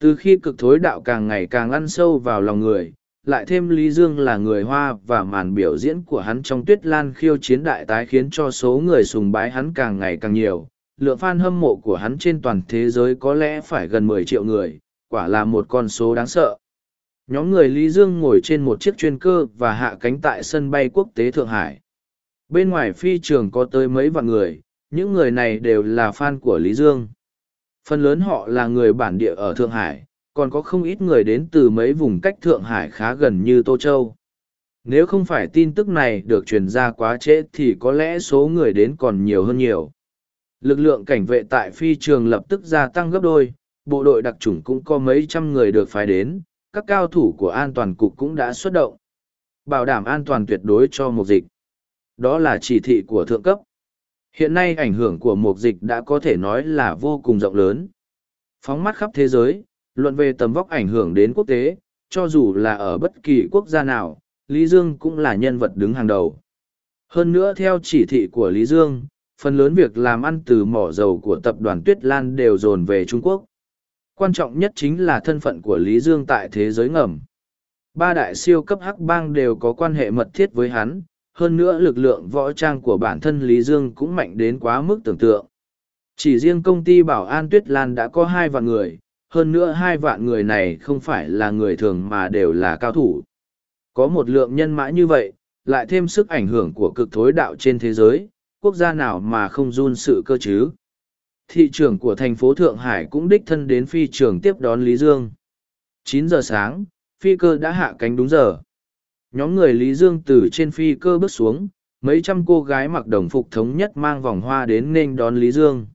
[SPEAKER 1] Từ khi cực thối đạo càng ngày càng ăn sâu vào lòng người, lại thêm Lý Dương là người Hoa và màn biểu diễn của hắn trong Tuyết Lan khiêu chiến đại tái khiến cho số người sùng bái hắn càng ngày càng nhiều. Lượng fan hâm mộ của hắn trên toàn thế giới có lẽ phải gần 10 triệu người, quả là một con số đáng sợ. Nhóm người lý dương ngồi trên một chiếc chuyên cơ và hạ cánh tại sân bay quốc tế thượng hải. Bên ngoài phi trường có tới mấy vạn người những người này đều là fan của lý dương. Phần lớn họ là người bản địa ở thượng hải còn có không ít người đến từ mấy vùng cách thượng hải khá gần như tô châu nếu không phải tin tức này được truyền ra quá trễ thì có lẽ số người đến còn nhiều hơn nhiều lực lượng cảnh vệ tại phi trường lập tức gia tăng gấp đôi bộ đội đặc chủng cũng có mấy trăm người được phái đến các cao thủ của an toàn cục cũng đã xuất động. Bảo đảm an toàn tuyệt đối cho mục dịch. Đó là chỉ thị của thượng cấp. Hiện nay ảnh hưởng của mục dịch đã có thể nói là vô cùng rộng lớn. Phóng mắt khắp thế giới, luận về tầm vóc ảnh hưởng đến quốc tế, cho dù là ở bất kỳ quốc gia nào, Lý Dương cũng là nhân vật đứng hàng đầu. Hơn nữa theo chỉ thị của Lý Dương, phần lớn việc làm ăn từ mỏ dầu của tập đoàn Tuyết Lan đều dồn về Trung Quốc quan trọng nhất chính là thân phận của Lý Dương tại thế giới ngầm. Ba đại siêu cấp hắc bang đều có quan hệ mật thiết với hắn, hơn nữa lực lượng võ trang của bản thân Lý Dương cũng mạnh đến quá mức tưởng tượng. Chỉ riêng công ty Bảo An Tuyết Lan đã có hai vạn người, hơn nữa hai vạn người này không phải là người thường mà đều là cao thủ. Có một lượng nhân mã như vậy, lại thêm sức ảnh hưởng của cực thối đạo trên thế giới, quốc gia nào mà không run sự cơ chứ thị trưởng của thành phố Thượng Hải cũng đích thân đến phi trường tiếp đón Lý Dương. Chín giờ sáng, phi cơ đã hạ cánh đúng giờ. Nhóm người Lý Dương từ trên phi cơ bước xuống, mấy trăm cô gái mặc đồng phục thống nhất mang vòng hoa đến nên đón Lý Dương.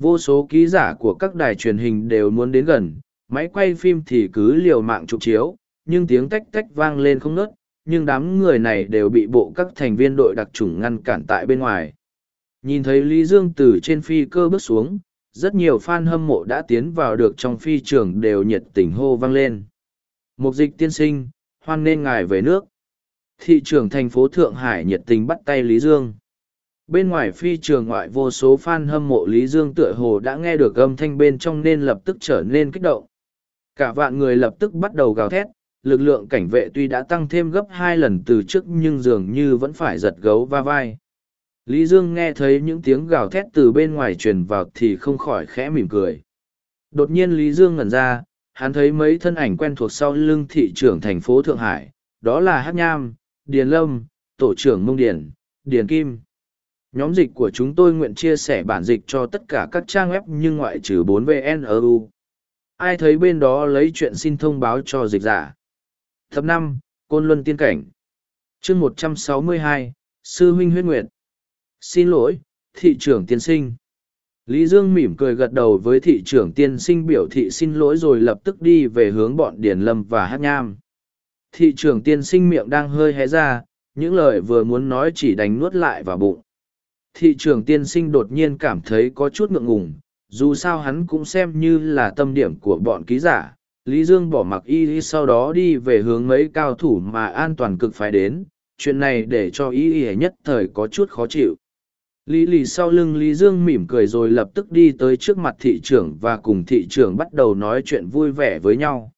[SPEAKER 1] Vô số ký giả của các đài truyền hình đều muốn đến gần, máy quay phim thì cứ liều mạng chụp chiếu, nhưng tiếng tách tách vang lên không nớt, nhưng đám người này đều bị bộ các thành viên đội đặc trùng ngăn cản tại bên ngoài. Nhìn thấy Lý Dương từ trên phi cơ bước xuống, rất nhiều fan hâm mộ đã tiến vào được trong phi trường đều nhiệt tình hô vang lên. Mục dịch tiên sinh, hoan nên ngài về nước. Thị trưởng thành phố Thượng Hải nhiệt tình bắt tay Lý Dương. Bên ngoài phi trường ngoại vô số fan hâm mộ Lý Dương tựa hồ đã nghe được âm thanh bên trong nên lập tức trở nên kích động. Cả vạn người lập tức bắt đầu gào thét, lực lượng cảnh vệ tuy đã tăng thêm gấp hai lần từ trước nhưng dường như vẫn phải giật gấu va vai. Lý Dương nghe thấy những tiếng gào thét từ bên ngoài truyền vào thì không khỏi khẽ mỉm cười. Đột nhiên Lý Dương ngẩn ra, hắn thấy mấy thân ảnh quen thuộc sau lưng thị trưởng thành phố Thượng Hải, đó là Hát Nham, Điền Lâm, Tổ trưởng Mông Điền, Điền Kim. Nhóm dịch của chúng tôi nguyện chia sẻ bản dịch cho tất cả các trang web nhưng ngoại trừ 4VNU. E Ai thấy bên đó lấy chuyện xin thông báo cho dịch giả. Thập năm, Côn Luân Tiên Cảnh. chương 162, Sư Huynh Huyết Nguyệt xin lỗi thị trưởng tiên sinh lý dương mỉm cười gật đầu với thị trưởng tiên sinh biểu thị xin lỗi rồi lập tức đi về hướng bọn điền lâm và hát nham thị trưởng tiên sinh miệng đang hơi hé ra những lời vừa muốn nói chỉ đánh nuốt lại vào bụng thị trường tiên sinh đột nhiên cảm thấy có chút ngượng ngùng dù sao hắn cũng xem như là tâm điểm của bọn ký giả lý dương bỏ mặc y sau đó đi về hướng mấy cao thủ mà an toàn cực phải đến chuyện này để cho y y nhất thời có chút khó chịu Lý lì sau lưng Lý Dương mỉm cười rồi lập tức đi tới trước mặt thị trưởng và cùng thị trưởng bắt đầu nói chuyện vui vẻ với nhau.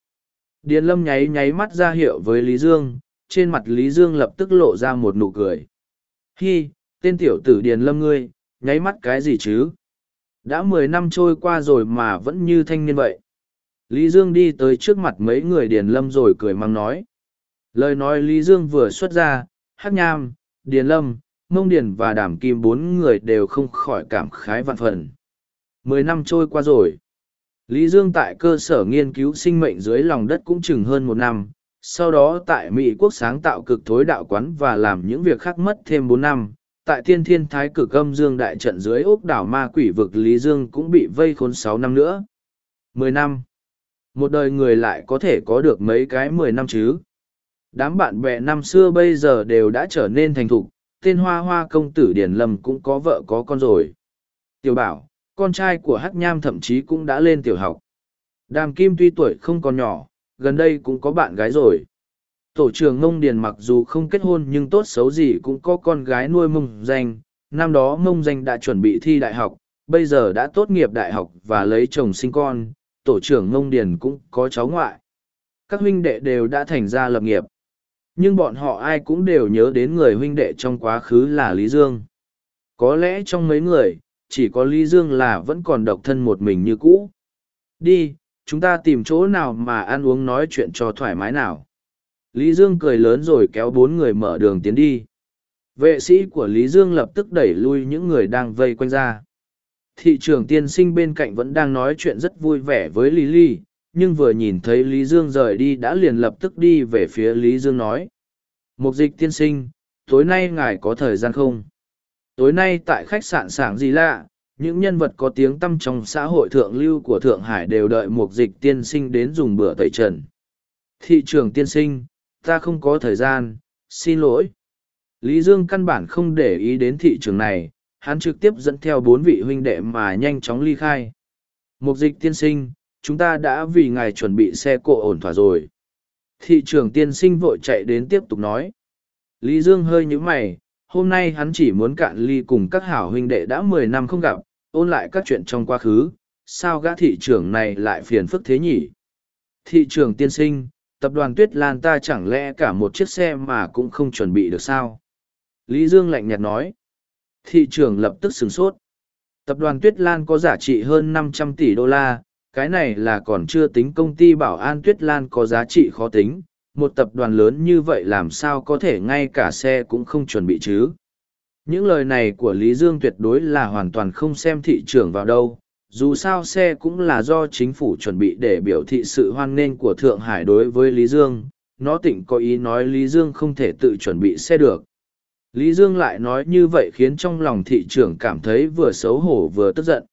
[SPEAKER 1] Điền Lâm nháy nháy mắt ra hiệu với Lý Dương, trên mặt Lý Dương lập tức lộ ra một nụ cười. Hi, tên tiểu tử Điền Lâm ngươi, nháy mắt cái gì chứ? Đã mười năm trôi qua rồi mà vẫn như thanh niên vậy. Lý Dương đi tới trước mặt mấy người Điền Lâm rồi cười mắng nói. Lời nói Lý Dương vừa xuất ra, Hắc Nham, Điền Lâm, mông điền và đàm kim bốn người đều không khỏi cảm khái vạn phần mười năm trôi qua rồi lý dương tại cơ sở nghiên cứu sinh mệnh dưới lòng đất cũng chừng hơn một năm sau đó tại mỹ quốc sáng tạo cực thối đạo quán và làm những việc khác mất thêm bốn năm tại thiên thiên thái cực âm dương đại trận dưới ốc đảo ma quỷ vực lý dương cũng bị vây khốn sáu năm nữa mười năm một đời người lại có thể có được mấy cái mười năm chứ đám bạn bè năm xưa bây giờ đều đã trở nên thành thục tên hoa hoa công tử điển Lâm cũng có vợ có con rồi. Tiểu bảo, con trai của Hắc Nham thậm chí cũng đã lên tiểu học. Đàm Kim tuy tuổi không còn nhỏ, gần đây cũng có bạn gái rồi. Tổ trưởng Ngông Điền mặc dù không kết hôn nhưng tốt xấu gì cũng có con gái nuôi mông danh, năm đó mông danh đã chuẩn bị thi đại học, bây giờ đã tốt nghiệp đại học và lấy chồng sinh con, tổ trưởng Ngông Điền cũng có cháu ngoại. Các huynh đệ đều đã thành ra lập nghiệp. Nhưng bọn họ ai cũng đều nhớ đến người huynh đệ trong quá khứ là Lý Dương. Có lẽ trong mấy người, chỉ có Lý Dương là vẫn còn độc thân một mình như cũ. Đi, chúng ta tìm chỗ nào mà ăn uống nói chuyện cho thoải mái nào. Lý Dương cười lớn rồi kéo bốn người mở đường tiến đi. Vệ sĩ của Lý Dương lập tức đẩy lui những người đang vây quanh ra. Thị trường tiên sinh bên cạnh vẫn đang nói chuyện rất vui vẻ với Lý Ly, nhưng vừa nhìn thấy Lý Dương rời đi đã liền lập tức đi về phía Lý Dương nói. Mục dịch tiên sinh, tối nay ngài có thời gian không? Tối nay tại khách sạn sảng gì lạ, những nhân vật có tiếng tăm trong xã hội thượng lưu của Thượng Hải đều đợi mục dịch tiên sinh đến dùng bữa tẩy trần. Thị trường tiên sinh, ta không có thời gian, xin lỗi. Lý Dương căn bản không để ý đến thị trường này, hắn trực tiếp dẫn theo bốn vị huynh đệ mà nhanh chóng ly khai. Mục dịch tiên sinh, chúng ta đã vì ngài chuẩn bị xe cộ ổn thỏa rồi. Thị trường tiên sinh vội chạy đến tiếp tục nói. Lý Dương hơi như mày, hôm nay hắn chỉ muốn cạn ly cùng các hảo huynh đệ đã mười năm không gặp, ôn lại các chuyện trong quá khứ, sao gã thị trưởng này lại phiền phức thế nhỉ? Thị trường tiên sinh, tập đoàn Tuyết Lan ta chẳng lẽ cả một chiếc xe mà cũng không chuẩn bị được sao? Lý Dương lạnh nhạt nói. Thị trường lập tức sửng sốt. Tập đoàn Tuyết Lan có giá trị hơn năm trăm tỷ đô la, cái này là còn chưa tính công ty bảo an Tuyết Lan có giá trị khó tính. Một tập đoàn lớn như vậy làm sao có thể ngay cả xe cũng không chuẩn bị chứ? Những lời này của Lý Dương tuyệt đối là hoàn toàn không xem thị trường vào đâu. Dù sao xe cũng là do chính phủ chuẩn bị để biểu thị sự hoan nghênh của Thượng Hải đối với Lý Dương. Nó tỉnh có ý nói Lý Dương không thể tự chuẩn bị xe được. Lý Dương lại nói như vậy khiến trong lòng thị trưởng cảm thấy vừa xấu hổ vừa tức giận.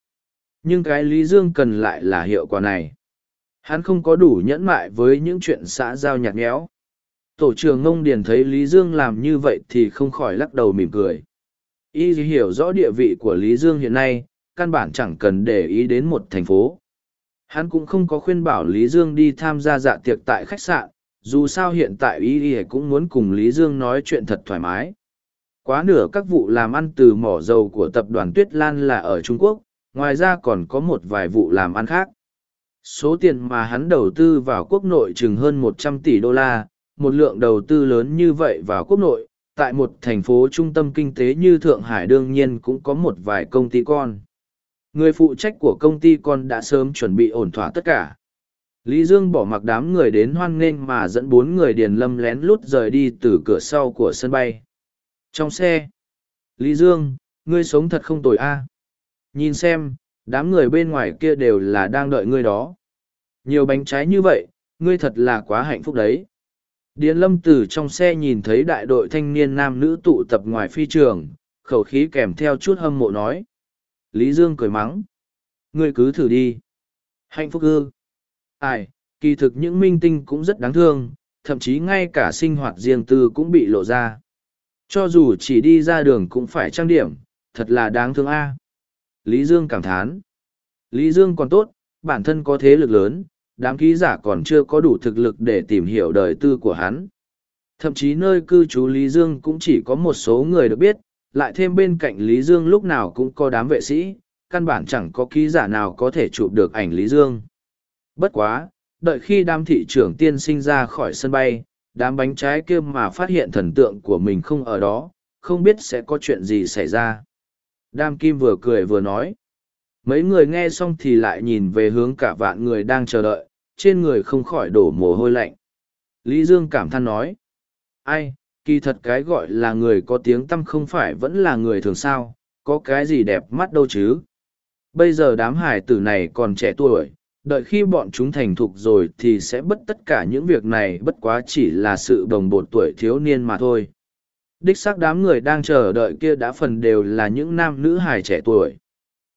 [SPEAKER 1] Nhưng cái Lý Dương cần lại là hiệu quả này. Hắn không có đủ nhẫn mại với những chuyện xã giao nhạt nhẽo. Tổ trưởng Ngông Điền thấy Lý Dương làm như vậy thì không khỏi lắc đầu mỉm cười. Y hiểu rõ địa vị của Lý Dương hiện nay, căn bản chẳng cần để ý đến một thành phố. Hắn cũng không có khuyên bảo Lý Dương đi tham gia dạ tiệc tại khách sạn, dù sao hiện tại Y cũng muốn cùng Lý Dương nói chuyện thật thoải mái. Quá nửa các vụ làm ăn từ mỏ dầu của tập đoàn Tuyết Lan là ở Trung Quốc, ngoài ra còn có một vài vụ làm ăn khác. Số tiền mà hắn đầu tư vào quốc nội chừng hơn một trăm tỷ đô la, một lượng đầu tư lớn như vậy vào quốc nội, tại một thành phố trung tâm kinh tế như Thượng Hải đương nhiên cũng có một vài công ty con. Người phụ trách của công ty con đã sớm chuẩn bị ổn thỏa tất cả. Lý Dương bỏ mặc đám người đến hoan nghênh mà dẫn bốn người điền lâm lén lút rời đi từ cửa sau của sân bay. Trong xe, Lý Dương, ngươi sống thật không tồi a. Nhìn xem, đám người bên ngoài kia đều là đang đợi ngươi đó. Nhiều bánh trái như vậy, ngươi thật là quá hạnh phúc đấy. Điền lâm từ trong xe nhìn thấy đại đội thanh niên nam nữ tụ tập ngoài phi trường, khẩu khí kèm theo chút hâm mộ nói. Lý Dương cười mắng. Ngươi cứ thử đi. Hạnh phúc ư. Ai, kỳ thực những minh tinh cũng rất đáng thương, thậm chí ngay cả sinh hoạt riêng tư cũng bị lộ ra. Cho dù chỉ đi ra đường cũng phải trang điểm, thật là đáng thương a. Lý Dương cảm thán. Lý Dương còn tốt, bản thân có thế lực lớn, đám ký giả còn chưa có đủ thực lực để tìm hiểu đời tư của hắn. Thậm chí nơi cư trú Lý Dương cũng chỉ có một số người được biết, lại thêm bên cạnh Lý Dương lúc nào cũng có đám vệ sĩ, căn bản chẳng có ký giả nào có thể chụp được ảnh Lý Dương. Bất quá, đợi khi đám thị trưởng tiên sinh ra khỏi sân bay, đám bánh trái kia mà phát hiện thần tượng của mình không ở đó, không biết sẽ có chuyện gì xảy ra. Đam Kim vừa cười vừa nói. Mấy người nghe xong thì lại nhìn về hướng cả vạn người đang chờ đợi, trên người không khỏi đổ mồ hôi lạnh. Lý Dương cảm than nói. Ai, kỳ thật cái gọi là người có tiếng tâm không phải vẫn là người thường sao, có cái gì đẹp mắt đâu chứ. Bây giờ đám hải tử này còn trẻ tuổi, đợi khi bọn chúng thành thục rồi thì sẽ bất tất cả những việc này bất quá chỉ là sự đồng bột tuổi thiếu niên mà thôi. Đích xác đám người đang chờ đợi kia đã phần đều là những nam nữ hài trẻ tuổi.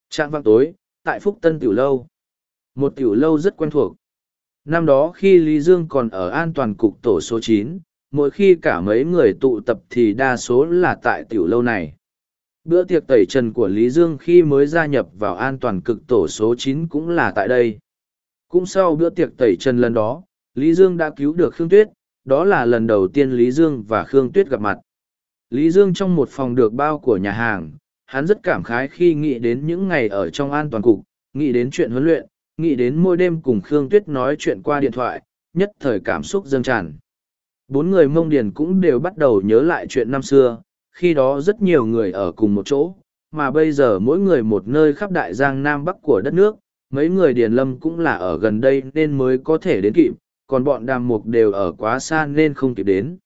[SPEAKER 1] Trạng vang tối tại phúc tân tiểu lâu. Một tiểu lâu rất quen thuộc. Năm đó khi lý dương còn ở an toàn cục tổ số chín mỗi khi cả mấy người tụ tập thì đa số là tại tiểu lâu này bữa tiệc tẩy trần của lý dương khi mới gia nhập vào an toàn cực tổ số chín cũng là tại đây cũng sau bữa tiệc tẩy trần lần đó, Lý Dương đã cứu được Khương Tuyết, Đó là lần đầu tiên Lý Dương và Khương Tuyết gặp mặt. Lý Dương trong một phòng được bao của nhà hàng, hắn rất cảm khái khi nghĩ đến những ngày ở trong an toàn cục, nghĩ đến chuyện huấn luyện, nghĩ đến mỗi đêm cùng Khương Tuyết nói chuyện qua điện thoại, nhất thời cảm xúc dâng tràn. Bốn người mông điền cũng đều bắt đầu nhớ lại chuyện năm xưa, khi đó rất nhiều người ở cùng một chỗ, mà bây giờ mỗi người một nơi khắp đại giang Nam Bắc của đất nước, mấy người điền lâm cũng là ở gần đây nên mới có thể đến kịp, còn bọn đàm mục đều ở quá xa nên không kịp đến.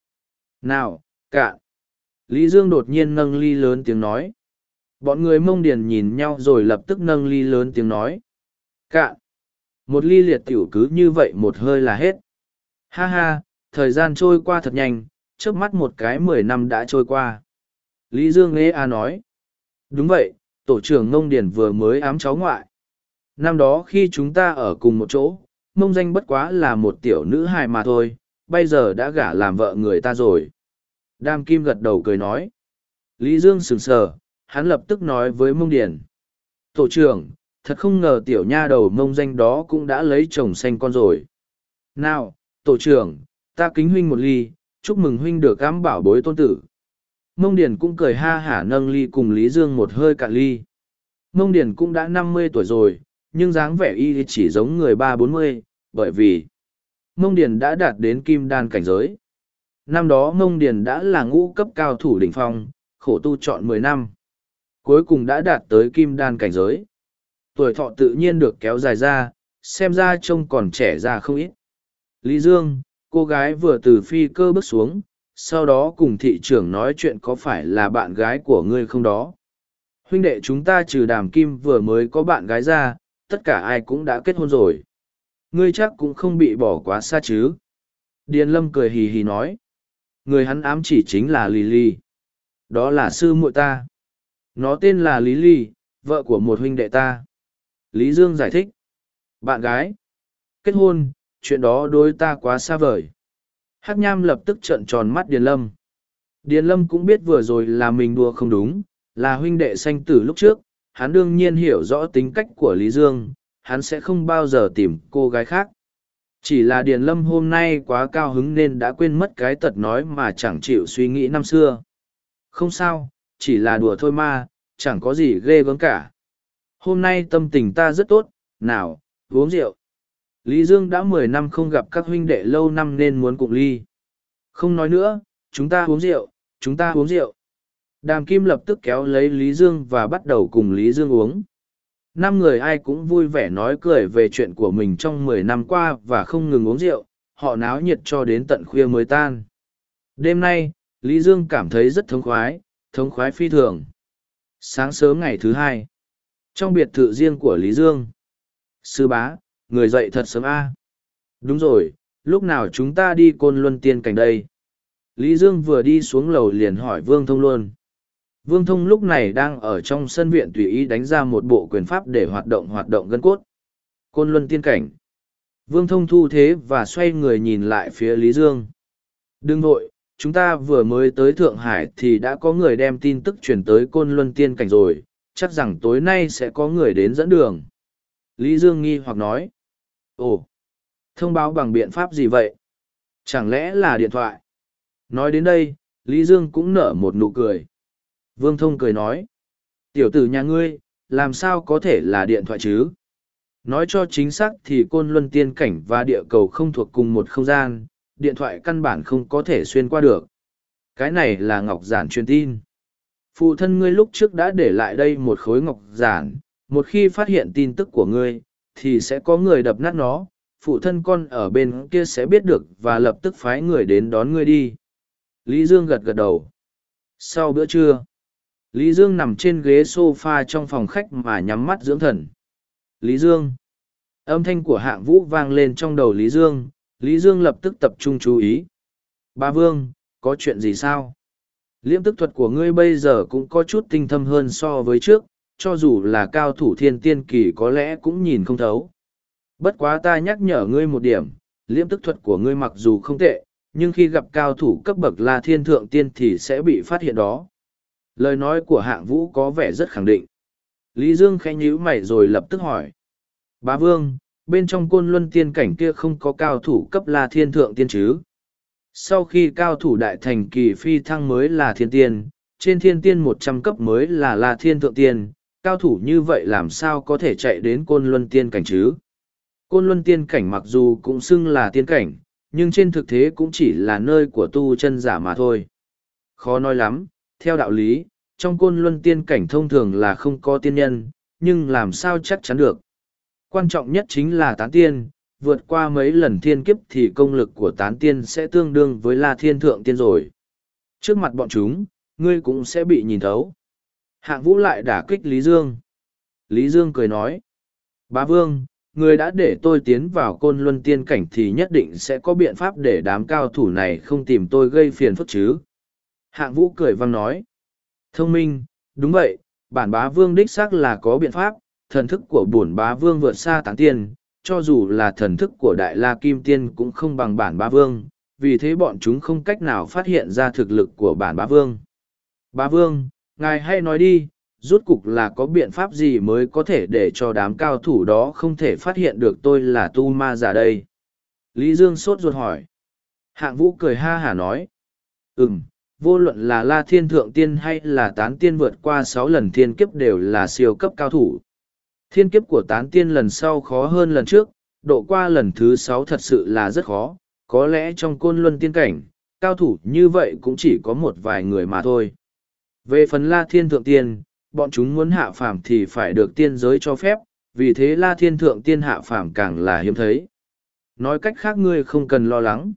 [SPEAKER 1] Nào, cạn! Lý Dương đột nhiên nâng ly lớn tiếng nói. Bọn người mông điền nhìn nhau rồi lập tức nâng ly lớn tiếng nói. Cạn! Một ly liệt tiểu cứ như vậy một hơi là hết. Ha ha, thời gian trôi qua thật nhanh, trước mắt một cái mười năm đã trôi qua. Lý Dương Ê A nói. Đúng vậy, tổ trưởng Ngông Điền vừa mới ám cháu ngoại. Năm đó khi chúng ta ở cùng một chỗ, mông danh bất quá là một tiểu nữ hài mà thôi, bây giờ đã gả làm vợ người ta rồi. Đam Kim gật đầu cười nói. Lý Dương sừng sờ, hắn lập tức nói với mông điền. Tổ trưởng, thật không ngờ tiểu nha đầu mông danh đó cũng đã lấy chồng xanh con rồi. Nào, tổ trưởng, ta kính huynh một ly, chúc mừng huynh được ám bảo bối tôn tử. Mông Điền cũng cười ha hả nâng ly cùng Lý Dương một hơi cạn ly. Mông Điền cũng đã năm mươi tuổi rồi, nhưng dáng vẻ y chỉ giống người ba bốn mươi, bởi vì Mông Điền đã đạt đến kim đan cảnh giới. Năm đó Mông Điền đã là ngũ cấp cao thủ đỉnh phong, khổ tu chọn mười năm. Cuối cùng đã đạt tới kim đan cảnh giới. Tuổi thọ tự nhiên được kéo dài ra, xem ra trông còn trẻ ra không ít. Lý Dương, cô gái vừa từ phi cơ bước xuống, sau đó cùng thị trưởng nói chuyện có phải là bạn gái của ngươi không đó. Huynh đệ chúng ta trừ đàm kim vừa mới có bạn gái ra, tất cả ai cũng đã kết hôn rồi. Ngươi chắc cũng không bị bỏ quá xa chứ. Điền lâm cười hì hì nói. Người hắn ám chỉ chính là Lily. Đó là sư muội ta. Nó tên là Lý lì vợ của một huynh đệ ta. Lý Dương giải thích. Bạn gái. Kết hôn, chuyện đó đối ta quá xa vời. Hắc Nham lập tức trợn tròn mắt Điền Lâm. Điền Lâm cũng biết vừa rồi là mình đùa không đúng, là huynh đệ sanh tử lúc trước, hắn đương nhiên hiểu rõ tính cách của Lý Dương, hắn sẽ không bao giờ tìm cô gái khác. Chỉ là Điền Lâm hôm nay quá cao hứng nên đã quên mất cái tật nói mà chẳng chịu suy nghĩ năm xưa. Không sao, chỉ là đùa thôi mà, chẳng có gì ghê gớm cả. Hôm nay tâm tình ta rất tốt, nào, uống rượu. Lý Dương đã mười năm không gặp các huynh đệ lâu năm nên muốn cùng ly. Không nói nữa, chúng ta uống rượu, chúng ta uống rượu. Đàm Kim lập tức kéo lấy Lý Dương và bắt đầu cùng Lý Dương uống. Năm người ai cũng vui vẻ nói cười về chuyện của mình trong mười năm qua và không ngừng uống rượu, họ náo nhiệt cho đến tận khuya mới tan. Đêm nay, Lý Dương cảm thấy rất thống khoái, thống khoái phi thường. Sáng sớm ngày thứ hai, trong biệt thự riêng của Lý Dương, sư bá, người dậy thật sớm a. Đúng rồi, lúc nào chúng ta đi côn luân tiên cảnh đây? Lý dương vừa đi xuống lầu liền hỏi vương thông luôn. Vương thông lúc này đang ở trong sân viện tùy ý đánh ra một bộ quyền pháp để hoạt động hoạt động gân cốt. Côn luân tiên cảnh. Vương thông thu thế và xoay người nhìn lại phía lý dương. Đừng vội, chúng ta vừa mới tới thượng hải thì đã có người đem tin tức truyền tới côn luân tiên cảnh rồi, chắc rằng tối nay sẽ có người đến dẫn đường. Lý dương nghi hoặc nói ồ, thông báo bằng biện pháp gì vậy? Chẳng lẽ là điện thoại? Nói đến đây, lý dương cũng nở một nụ cười. Vương thông cười nói, tiểu tử nhà ngươi, làm sao có thể là điện thoại chứ? Nói cho chính xác thì côn luân tiên cảnh và địa cầu không thuộc cùng một không gian, điện thoại căn bản không có thể xuyên qua được. Cái này là ngọc giản truyền tin. Phụ thân ngươi lúc trước đã để lại đây một khối ngọc giản, một khi phát hiện tin tức của ngươi thì sẽ có người đập nát nó, phụ thân con ở bên kia sẽ biết được và lập tức phái người đến đón ngươi đi. Lý dương gật gật đầu. Sau bữa trưa, lý dương nằm trên ghế s o f a trong phòng khách mà nhắm mắt dưỡng thần. Lý dương. Âm thanh của hạng vũ vang lên trong đầu lý dương lý dương lập tức tập trung chú ý. Ba vương, có chuyện gì sao? Liễm tức thuật của ngươi bây giờ cũng có chút tinh thâm hơn so với trước cho dù là cao thủ thiên tiên kỳ có lẽ cũng nhìn không thấu. Bất quá ta nhắc nhở ngươi một điểm, liễm tức thuật của ngươi mặc dù không tệ, nhưng khi gặp cao thủ cấp bậc là thiên thượng tiên thì sẽ bị phát hiện đó. Lời nói của hạng vũ có vẻ rất khẳng định. Lý Dương khẽ nhíu mày rồi lập tức hỏi. Bá Vương, bên trong côn luân tiên cảnh kia không có cao thủ cấp là thiên thượng tiên chứ? Sau khi cao thủ đại thành kỳ phi thăng mới là thiên tiên, trên thiên tiên một trăm cấp mới là là thiên thượng tiên, cao thủ như vậy làm sao có thể chạy đến côn luân tiên cảnh chứ? Côn luân tiên cảnh mặc dù cũng xưng là tiên cảnh, nhưng trên thực tế cũng chỉ là nơi của tu chân giả mà thôi. Khó nói lắm, theo đạo lý, trong côn luân tiên cảnh thông thường là không có tiên nhân, nhưng làm sao chắc chắn được. Quan trọng nhất chính là tán tiên, vượt qua mấy lần thiên kiếp thì công lực của tán tiên sẽ tương đương với la thiên thượng tiên rồi. Trước mặt bọn chúng, ngươi cũng sẽ bị nhìn thấu. Hạng vũ lại đả kích Lý Dương. Lý Dương cười nói. Bá Vương, người đã để tôi tiến vào côn luân tiên cảnh thì nhất định sẽ có biện pháp để đám cao thủ này không tìm tôi gây phiền phức chứ. Hạng vũ cười vang nói. Thông minh, đúng vậy, bản bá vương đích xác là có biện pháp, thần thức của bổn bá vương vượt xa tán tiên, cho dù là thần thức của đại la kim tiên cũng không bằng bản bá vương, vì thế bọn chúng không cách nào phát hiện ra thực lực của bản bá vương. Bá vương, ngài hay nói đi, rút cục là có biện pháp gì mới có thể để cho đám cao thủ đó không thể phát hiện được tôi là tu ma giả đây? Lý Dương sốt ruột hỏi. Hạng vũ cười ha hả nói. Ừm, vô luận là la thiên thượng tiên hay là tán tiên vượt qua sáu lần thiên kiếp đều là siêu cấp cao thủ. Thiên kiếp của tán tiên lần sau khó hơn lần trước, độ qua lần thứ sáu thật sự là rất khó, có lẽ trong côn luân tiên cảnh, cao thủ như vậy cũng chỉ có một vài người mà thôi. Về phần la thiên thượng tiên, bọn chúng muốn hạ phàm thì phải được tiên giới cho phép, vì thế la thiên thượng tiên hạ phàm càng là hiếm thấy. Nói cách khác ngươi không cần lo lắng.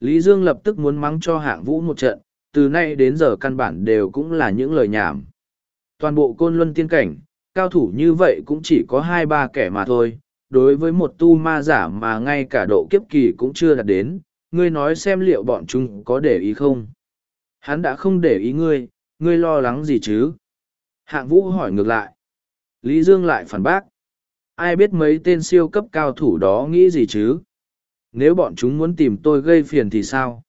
[SPEAKER 1] Lý Dương lập tức muốn mắng cho hạng vũ một trận, từ nay đến giờ căn bản đều cũng là những lời nhảm. Toàn bộ côn luân tiên cảnh, cao thủ như vậy cũng chỉ có hai ba kẻ mà thôi. Đối với một tu ma giả mà ngay cả độ kiếp kỳ cũng chưa đạt đến, ngươi nói xem liệu bọn chúng có để ý không? Hắn đã không để ý ngươi, ngươi lo lắng gì chứ? Hạng vũ hỏi ngược lại. Lý Dương lại phản bác. Ai biết mấy tên siêu cấp cao thủ đó nghĩ gì chứ? Nếu bọn chúng muốn tìm tôi gây phiền thì sao?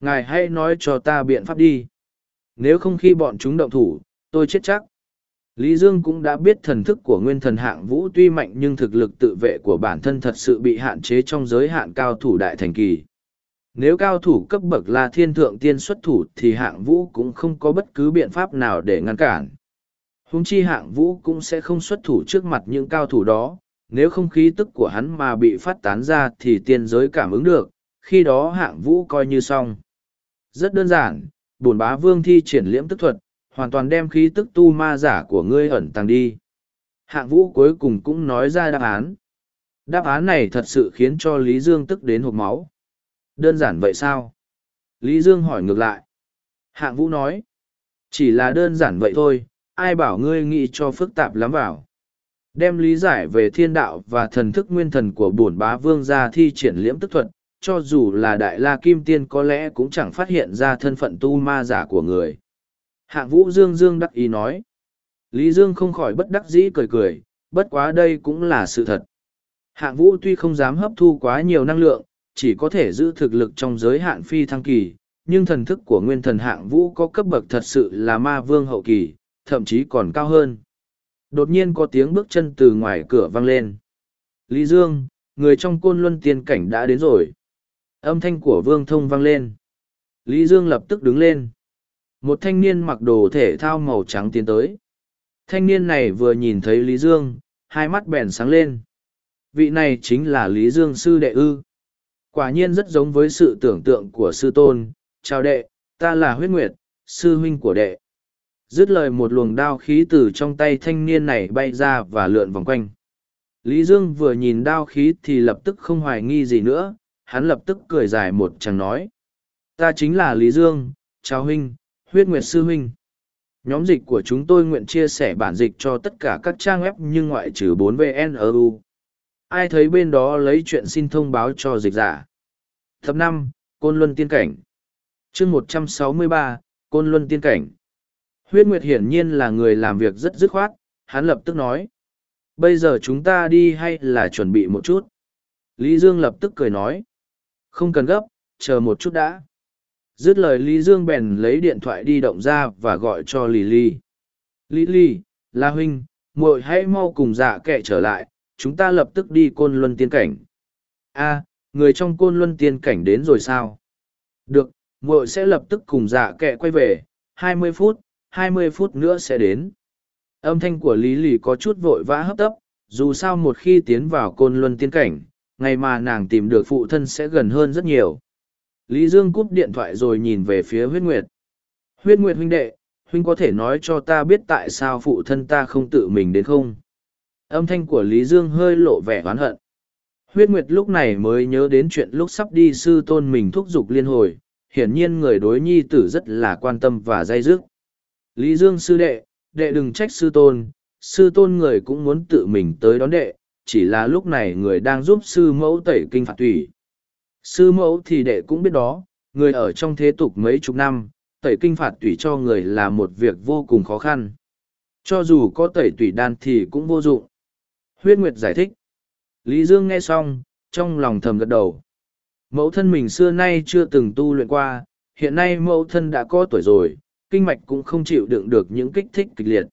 [SPEAKER 1] Ngài hãy nói cho ta biện pháp đi. Nếu không khi bọn chúng động thủ, tôi chết chắc. Lý Dương cũng đã biết thần thức của nguyên thần hạng vũ tuy mạnh nhưng thực lực tự vệ của bản thân thật sự bị hạn chế trong giới hạn cao thủ đại thành kỳ. Nếu cao thủ cấp bậc là thiên thượng tiên xuất thủ thì hạng vũ cũng không có bất cứ biện pháp nào để ngăn cản. Hùng chi hạng vũ cũng sẽ không xuất thủ trước mặt những cao thủ đó, nếu không khí tức của hắn mà bị phát tán ra thì tiên giới cảm ứng được, khi đó hạng vũ coi như xong. Rất đơn giản, bổn bá vương thi triển liễm tức thuật, hoàn toàn đem khí tức tu ma giả của ngươi ẩn tàng đi. Hạng vũ cuối cùng cũng nói ra đáp án. Đáp án này thật sự khiến cho Lý Dương tức đến hộp máu. Đơn giản vậy sao? Lý Dương hỏi ngược lại. Hạng vũ nói. Chỉ là đơn giản vậy thôi, ai bảo ngươi nghĩ cho phức tạp lắm vào. Đem lý giải về thiên đạo và thần thức nguyên thần của bổn bá vương ra thi triển liễm tức thuật, cho dù là đại la kim tiên có lẽ cũng chẳng phát hiện ra thân phận tu ma giả của người. Hạng vũ dương dương đắc ý nói. Lý Dương không khỏi bất đắc dĩ cười cười, bất quá đây cũng là sự thật. Hạng vũ tuy không dám hấp thu quá nhiều năng lượng, chỉ có thể giữ thực lực trong giới hạn phi thăng kỳ, nhưng thần thức của nguyên thần hạng vũ có cấp bậc thật sự là ma vương hậu kỳ, thậm chí còn cao hơn. Đột nhiên có tiếng bước chân từ ngoài cửa vang lên. Lý Dương, người trong côn luân tiên cảnh đã đến rồi. Âm thanh của Vương Thông vang lên. Lý Dương lập tức đứng lên. Một thanh niên mặc đồ thể thao màu trắng tiến tới. Thanh niên này vừa nhìn thấy Lý Dương, hai mắt bèn sáng lên. Vị này chính là Lý Dương sư đệ ư. Quả nhiên rất giống với sự tưởng tượng của sư tôn. Chào đệ, ta là huyết nguyệt, sư huynh của đệ. Dứt lời một luồng đao khí từ trong tay thanh niên này bay ra và lượn vòng quanh. Lý Dương vừa nhìn đao khí thì lập tức không hoài nghi gì nữa, hắn lập tức cười dài một chàng nói. Ta chính là Lý Dương, chào huynh, huyết nguyệt sư huynh. Nhóm dịch của chúng tôi nguyện chia sẻ bản dịch cho tất cả các trang web nhưng ngoại trừ 4VNRU. Ai thấy bên đó lấy chuyện xin thông báo cho dịch giả. Tập năm Côn Luân Tiên Cảnh chương 163, Côn Luân Tiên Cảnh Huyết Nguyệt hiển nhiên là người làm việc rất dứt khoát, hắn lập tức nói. Bây giờ chúng ta đi hay là chuẩn bị một chút? Lý Dương lập tức cười nói. Không cần gấp, chờ một chút đã. Dứt lời Lý Dương bèn lấy điện thoại đi động ra và gọi cho Lý Lý. Lý Lý, La Huynh, muội hãy mau cùng dạ kệ trở lại, chúng ta lập tức đi côn luân tiên cảnh. a người trong côn luân tiên cảnh đến rồi sao? được, muội sẽ lập tức cùng dạ kệ quay về, hai mươi phút, hai mươi phút nữa sẽ đến. Âm thanh của lý lì có chút vội vã hấp tấp, dù sao một khi tiến vào côn luân tiên cảnh, ngày mà nàng tìm được phụ thân sẽ gần hơn rất nhiều. Lý dương cúp điện thoại rồi nhìn về phía huyết nguyệt. Huyết nguyệt huynh đệ, huynh có thể nói cho ta biết tại sao phụ thân ta không tự mình đến không? Âm thanh của lý dương hơi lộ vẻ oán hận huyết nguyệt lúc này mới nhớ đến chuyện lúc sắp đi sư tôn mình thúc giục liên hồi, hiển nhiên người đối nhi tử rất là quan tâm và dây dứt. Lý dương sư đệ đệ đừng trách sư tôn sư tôn người cũng muốn tự mình tới đón đệ, chỉ là lúc này người đang giúp sư mẫu tẩy kinh phạt tủy. Sư mẫu thì đệ cũng biết đó, người ở trong thế tục mấy chục năm, tẩy kinh phạt tủy cho người là một việc vô cùng khó khăn. Cho dù có tẩy tủy đan thì cũng vô dụng. Huyết nguyệt giải thích lý dương nghe xong, trong lòng thầm gật đầu. Mẫu thân mình xưa nay chưa từng tu luyện qua, hiện nay mẫu thân đã có tuổi rồi, kinh mạch cũng không chịu đựng được những kích thích kịch liệt.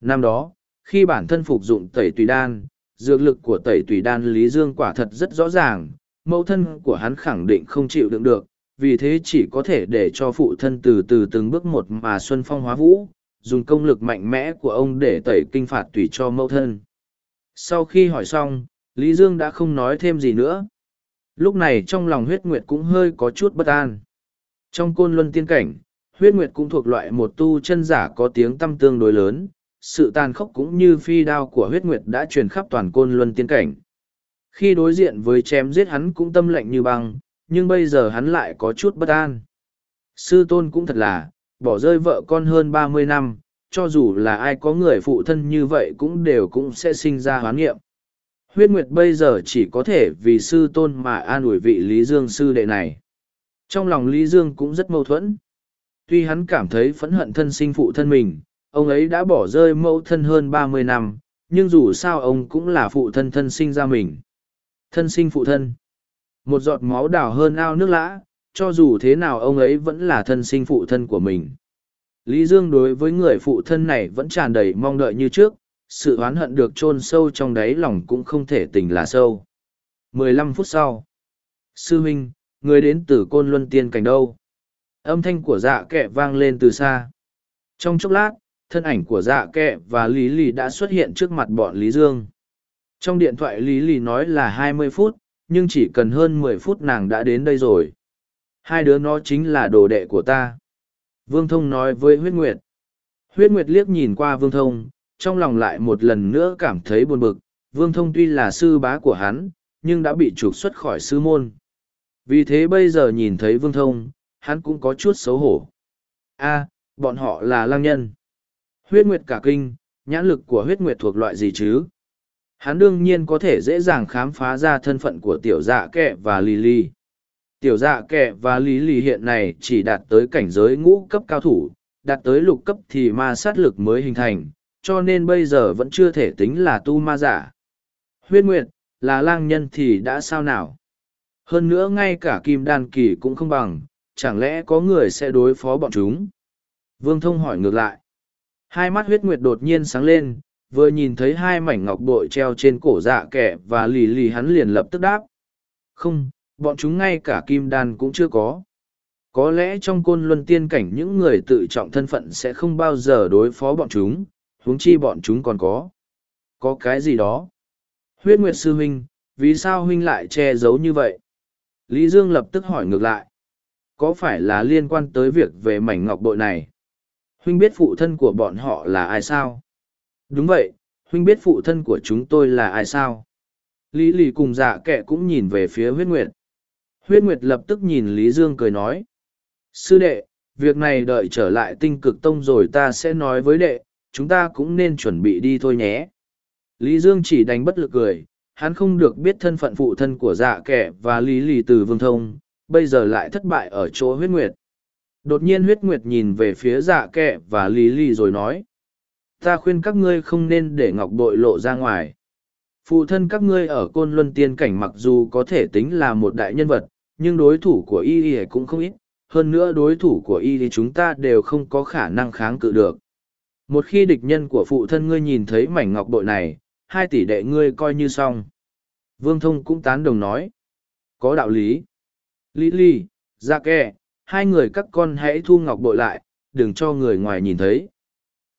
[SPEAKER 1] Năm đó, khi bản thân phục dụng tẩy tùy đan, dược lực của tẩy tùy đan lý dương quả thật rất rõ ràng, mẫu thân của hắn khẳng định không chịu đựng được, vì thế chỉ có thể để cho phụ thân từ từ từng bước một mà xuân phong hóa vũ, dùng công lực mạnh mẽ của ông để tẩy kinh phạt tùy cho mẫu thân. Sau khi hỏi xong lý dương đã không nói thêm gì nữa. Lúc này trong lòng huyết nguyệt cũng hơi có chút bất an. Trong côn luân tiên cảnh, huyết nguyệt cũng thuộc loại một tu chân giả có tiếng tăm tương đối lớn. Sự tàn khốc cũng như phi đao của huyết nguyệt đã truyền khắp toàn côn luân tiên cảnh. Khi đối diện với chém giết hắn cũng tâm lệnh như băng, nhưng bây giờ hắn lại có chút bất an. Sư tôn cũng thật là, bỏ rơi vợ con hơn ba mươi năm, cho dù là ai có người phụ thân như vậy cũng đều cũng sẽ sinh ra hoán nghiệm huyết nguyệt bây giờ chỉ có thể vì sư tôn mà an ủi vị lý dương sư đệ này. Trong lòng lý dương cũng rất mâu thuẫn. Tuy hắn cảm thấy phẫn hận thân sinh phụ thân mình, ông ấy đã bỏ rơi mẫu thân hơn ba mươi năm, nhưng dù sao ông cũng là phụ thân thân sinh ra mình. Thân sinh phụ thân. Một giọt máu đào hơn ao nước lã, cho dù thế nào ông ấy vẫn là thân sinh phụ thân của mình. Lý dương đối với người phụ thân này vẫn tràn đầy mong đợi như trước sự oán hận được chôn sâu trong đáy lòng cũng không thể tình là sâu. Mười lăm phút sau. Sư huynh, người đến từ côn luân tiên cảnh đâu? Âm thanh của dạ kệ vang lên từ xa. Trong chốc lát, thân ảnh của dạ kệ và lý lì đã xuất hiện trước mặt bọn lý dương. Trong điện thoại lý lì nói là hai mươi phút, nhưng chỉ cần hơn mười phút nàng đã đến đây rồi. Hai đứa nó chính là đồ đệ của ta. Vương thông nói với huyết nguyệt. Huyết nguyệt liếc nhìn qua vương thông trong lòng lại một lần nữa cảm thấy buồn bực, vương thông tuy là sư bá của hắn, nhưng đã bị trục xuất khỏi sư môn. Vì thế bây giờ nhìn thấy vương thông, hắn cũng có chút xấu hổ. A, bọn họ là lang nhân. Huyết nguyệt cả kinh, nhãn lực của huyết nguyệt thuộc loại gì chứ? Hắn đương nhiên có thể dễ dàng khám phá ra thân phận của tiểu dạ kệ và lì lì. Tiểu dạ kệ và lý lì hiện này chỉ đạt tới cảnh giới ngũ cấp cao thủ, đạt tới lục cấp thì ma sát lực mới hình thành cho nên bây giờ vẫn chưa thể tính là tu ma giả. Huyết nguyệt, là lang nhân thì đã sao nào? Hơn nữa ngay cả kim đan kỳ cũng không bằng, chẳng lẽ có người sẽ đối phó bọn chúng? Vương thông hỏi ngược lại. Hai mắt huyết nguyệt đột nhiên sáng lên, vừa nhìn thấy hai mảnh ngọc bội treo trên cổ dạ kẻ và lì lì hắn liền lập tức đáp. Không, bọn chúng ngay cả kim đan cũng chưa có. Có lẽ trong côn luân tiên cảnh những người tự trọng thân phận sẽ không bao giờ đối phó bọn chúng huống chi bọn chúng còn có. Có cái gì đó? Huyết nguyệt sư huynh, vì sao huynh lại che giấu như vậy? Lý dương lập tức hỏi ngược lại. Có phải là liên quan tới việc về mảnh ngọc bội này? Huynh biết phụ thân của bọn họ là ai sao? Đúng vậy, huynh biết phụ thân của chúng tôi là ai sao? Lý lì cùng dạ kệ cũng nhìn về phía huyết nguyệt. Huyết nguyệt lập tức nhìn lý dương cười nói. Sư đệ, việc này đợi trở lại tinh cực tông rồi ta sẽ nói với đệ chúng ta cũng nên chuẩn bị đi thôi nhé. Lý dương chỉ đánh bất lực cười, hắn không được biết thân phận phụ thân của dạ kẻ và lý lì từ vương thông, bây giờ lại thất bại ở chỗ huyết nguyệt. Đột nhiên huyết nguyệt nhìn về phía dạ kẻ và lý lì rồi nói, ta khuyên các ngươi không nên để ngọc bội lộ ra ngoài. Phụ thân các ngươi ở côn luân tiên cảnh mặc dù có thể tính là một đại nhân vật, nhưng đối thủ của y y cũng không ít. Hơn nữa đối thủ của y thì chúng ta đều không có khả năng kháng cự được một khi địch nhân của phụ thân ngươi nhìn thấy mảnh ngọc bội này hai tỷ đệ ngươi coi như xong vương thông cũng tán đồng nói có đạo lý lý lý ra Kè, hai người các con hãy thu ngọc bội lại, đừng cho người ngoài nhìn thấy.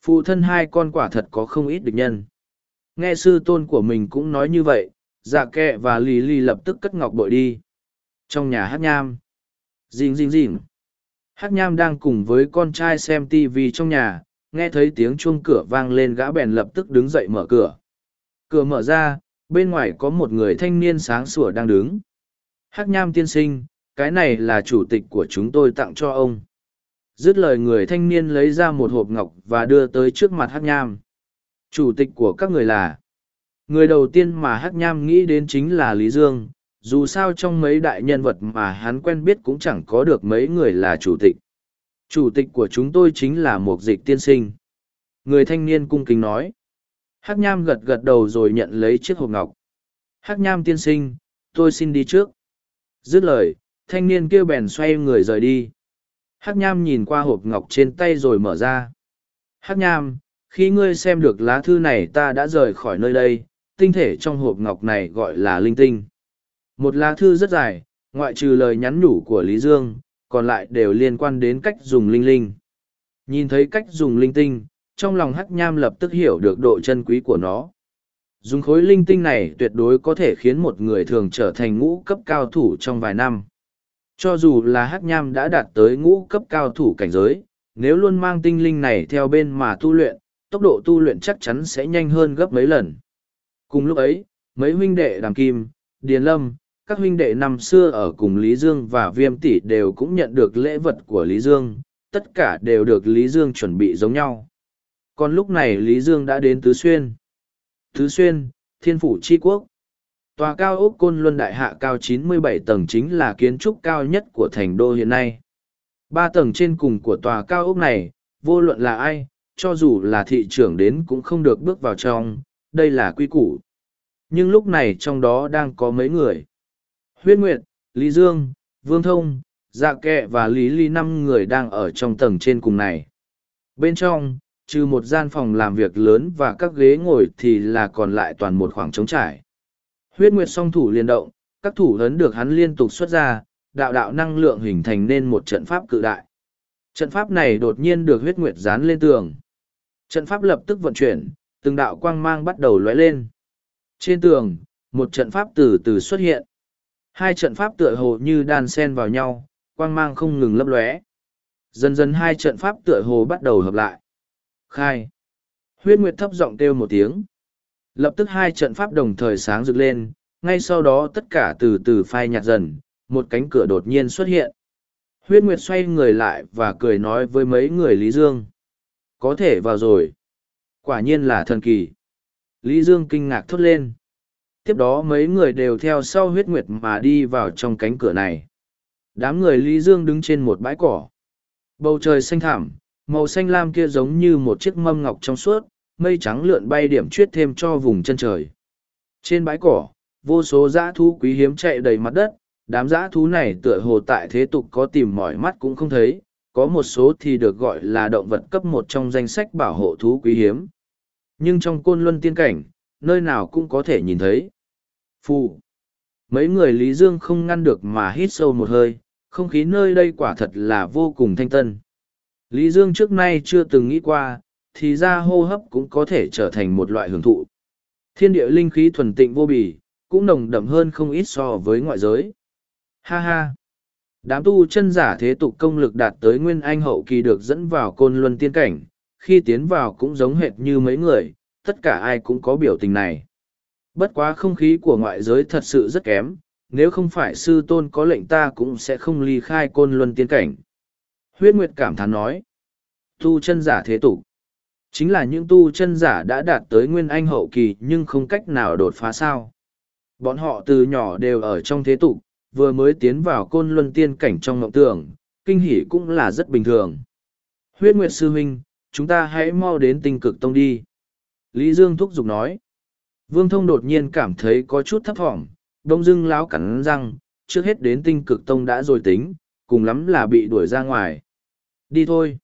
[SPEAKER 1] Phụ thân hai con quả thật có không ít địch nhân. Nghe sư tôn của mình cũng nói như vậy, dạ Kệ và lì lì lập tức cất ngọc bội đi. Trong nhà hát nham. Dình dình dình. Hát nham đang cùng với con trai xem tv trong nhà, nghe thấy tiếng chuông cửa vang lên gã bèn lập tức đứng dậy mở cửa. Cửa mở ra, bên ngoài có một người thanh niên sáng sủa đang đứng. Hắc nham tiên sinh, cái này là chủ tịch của chúng tôi tặng cho ông. Dứt lời người thanh niên lấy ra một hộp ngọc và đưa tới trước mặt Hắc nham. Chủ tịch của các người là Người đầu tiên mà Hắc nham nghĩ đến chính là Lý Dương, dù sao trong mấy đại nhân vật mà hắn quen biết cũng chẳng có được mấy người là chủ tịch. Chủ tịch của chúng tôi chính là mục dịch tiên sinh. Người thanh niên cung kính nói. Hắc nham gật gật đầu rồi nhận lấy chiếc hộp ngọc. Hắc nham tiên sinh, tôi xin đi trước. Dứt lời, thanh niên kêu bèn xoay người rời đi. Hắc nham nhìn qua hộp ngọc trên tay rồi mở ra. Hắc nham, khi ngươi xem được lá thư này ta đã rời khỏi nơi đây, tinh thể trong hộp ngọc này gọi là linh tinh. Một lá thư rất dài, ngoại trừ lời nhắn nhủ của Lý Dương, còn lại đều liên quan đến cách dùng linh linh. Nhìn thấy cách dùng linh tinh, trong lòng hắc nham lập tức hiểu được độ chân quý của nó. Dùng khối linh tinh này tuyệt đối có thể khiến một người thường trở thành ngũ cấp cao thủ trong vài năm. Cho dù là hắc nham đã đạt tới ngũ cấp cao thủ cảnh giới, nếu luôn mang tinh linh này theo bên mà tu luyện, tốc độ tu luyện chắc chắn sẽ nhanh hơn gấp mấy lần. Cùng lúc ấy, mấy huynh đệ đàm kim, điền lâm, các huynh đệ năm xưa ở cùng Lý Dương và Viêm Tỷ đều cũng nhận được lễ vật của Lý Dương, tất cả đều được Lý Dương chuẩn bị giống nhau. Còn lúc này Lý Dương đã đến Tứ Xuyên. Tứ Xuyên, Thiên Phủ Tri Quốc. Tòa cao ốc Côn Luân Đại Hạ cao 97 tầng chính là kiến trúc cao nhất của thành đô hiện nay. Ba tầng trên cùng của tòa cao ốc này, vô luận là ai, cho dù là thị trưởng đến cũng không được bước vào trong, đây là quy củ. Nhưng lúc này trong đó đang có mấy người. Huyết Nguyệt, Lý Dương, Vương Thông, Dạ Kệ và Lý Ly năm người đang ở trong tầng trên cùng này. Bên trong, trừ một gian phòng làm việc lớn và các ghế ngồi thì là còn lại toàn một khoảng trống trải. Huyết Nguyệt song thủ liên động, các thủ lớn được hắn liên tục xuất ra, đạo đạo năng lượng hình thành nên một trận pháp cự đại. Trận pháp này đột nhiên được huyết nguyệt dán lên tường. Trận pháp lập tức vận chuyển, từng đạo quang mang bắt đầu lóe lên. Trên tường, một trận pháp từ từ xuất hiện. Hai trận pháp tựa hồ như đan sen vào nhau, quang mang không ngừng lấp lóe. Dần dần hai trận pháp tựa hồ bắt đầu hợp lại. Khai. Huyết Nguyệt thấp giọng kêu một tiếng. Lập tức hai trận pháp đồng thời sáng rực lên, ngay sau đó tất cả từ từ phai nhạt dần, một cánh cửa đột nhiên xuất hiện. Huyết Nguyệt xoay người lại và cười nói với mấy người Lý Dương. Có thể vào rồi. Quả nhiên là thần kỳ. Lý Dương kinh ngạc thốt lên. Tiếp đó mấy người đều theo sau huyết nguyệt mà đi vào trong cánh cửa này. Đám người Lý Dương đứng trên một bãi cỏ. Bầu trời xanh thảm, màu xanh lam kia giống như một chiếc mâm ngọc trong suốt, mây trắng lượn bay điểm chuyết thêm cho vùng chân trời. Trên bãi cỏ, vô số dã thú quý hiếm chạy đầy mặt đất, đám dã thú này tựa hồ tại thế tục có tìm mỏi mắt cũng không thấy, có một số thì được gọi là động vật cấp một trong danh sách bảo hộ thú quý hiếm. Nhưng trong côn luân tiên cảnh, nơi nào cũng có thể nhìn thấy. Phù. Mấy người Lý Dương không ngăn được mà hít sâu một hơi, không khí nơi đây quả thật là vô cùng thanh tân. Lý Dương trước nay chưa từng nghĩ qua, thì ra hô hấp cũng có thể trở thành một loại hưởng thụ. Thiên địa linh khí thuần tịnh vô bì, cũng nồng đậm hơn không ít so với ngoại giới. Ha ha! Đám tu chân giả thế tục công lực đạt tới nguyên anh hậu kỳ được dẫn vào côn luân tiên cảnh, khi tiến vào cũng giống hệt như mấy người, tất cả ai cũng có biểu tình này. Bất quá không khí của ngoại giới thật sự rất kém, nếu không phải sư tôn có lệnh ta cũng sẽ không ly khai côn luân tiên cảnh. Huyết Nguyệt cảm thán nói, tu chân giả thế tục, chính là những tu chân giả đã đạt tới nguyên anh hậu kỳ nhưng không cách nào đột phá sao. Bọn họ từ nhỏ đều ở trong thế tục, vừa mới tiến vào côn luân tiên cảnh trong ngộng tưởng, kinh hỉ cũng là rất bình thường. Huyết Nguyệt Sư Huynh, chúng ta hãy mau đến tinh cực tông đi. Lý Dương thúc giục nói. Vương Thông đột nhiên cảm thấy có chút thấp thỏm, đông dưng láo cắn răng, trước hết đến tinh cực tông đã rồi tính, cùng lắm là bị đuổi ra ngoài. Đi thôi.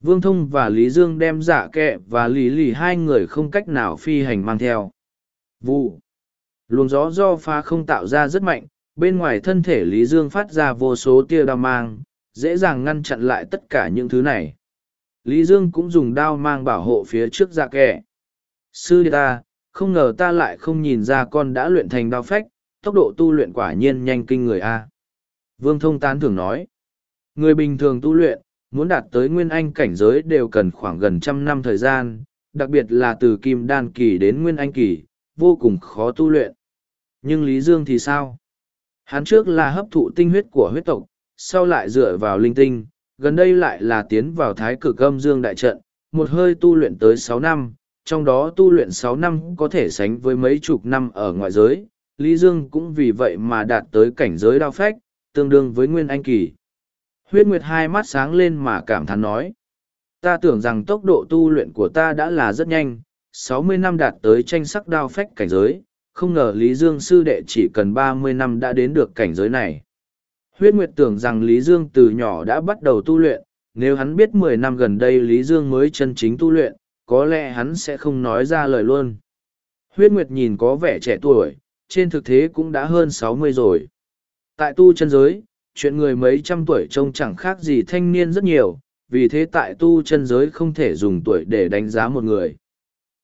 [SPEAKER 1] Vương Thông và Lý Dương đem giả kẹ và lý lì hai người không cách nào phi hành mang theo. Vụ. Luồng gió do pha không tạo ra rất mạnh, bên ngoài thân thể Lý Dương phát ra vô số tia đao mang, dễ dàng ngăn chặn lại tất cả những thứ này. Lý Dương cũng dùng đao mang bảo hộ phía trước dạ kẹ. Sư đệ ta, không ngờ ta lại không nhìn ra con đã luyện thành đao phách, tốc độ tu luyện quả nhiên nhanh kinh người A. Vương Thông tán thường nói, người bình thường tu luyện, muốn đạt tới nguyên anh cảnh giới đều cần khoảng gần trăm năm thời gian, đặc biệt là từ kim đan kỳ đến nguyên anh kỳ, vô cùng khó tu luyện. Nhưng Lý Dương thì sao? Hắn trước là hấp thụ tinh huyết của huyết tộc, sau lại dựa vào linh tinh, gần đây lại là tiến vào thái cực âm dương đại trận, một hơi tu luyện tới sáu năm, trong đó tu luyện sáu năm có thể sánh với mấy chục năm ở ngoại giới, Lý Dương cũng vì vậy mà đạt tới cảnh giới đao phách, tương đương với Nguyên Anh Kỳ. Huyết Nguyệt hai mắt sáng lên mà cảm thán nói. Ta tưởng rằng tốc độ tu luyện của ta đã là rất nhanh, sáu mươi năm đạt tới tranh sắc đao phách cảnh giới, không ngờ Lý Dương sư đệ chỉ cần ba mươi năm đã đến được cảnh giới này. Huyết Nguyệt tưởng rằng Lý Dương từ nhỏ đã bắt đầu tu luyện, nếu hắn biết mười năm gần đây Lý Dương mới chân chính tu luyện, có lẽ hắn sẽ không nói ra lời luôn. Huyết Nguyệt nhìn có vẻ trẻ tuổi, trên thực tế cũng đã hơn sáu mươi rồi. Tại tu chân giới, chuyện người mấy trăm tuổi trông chẳng khác gì thanh niên rất nhiều, vì thế tại tu chân giới không thể dùng tuổi để đánh giá một người.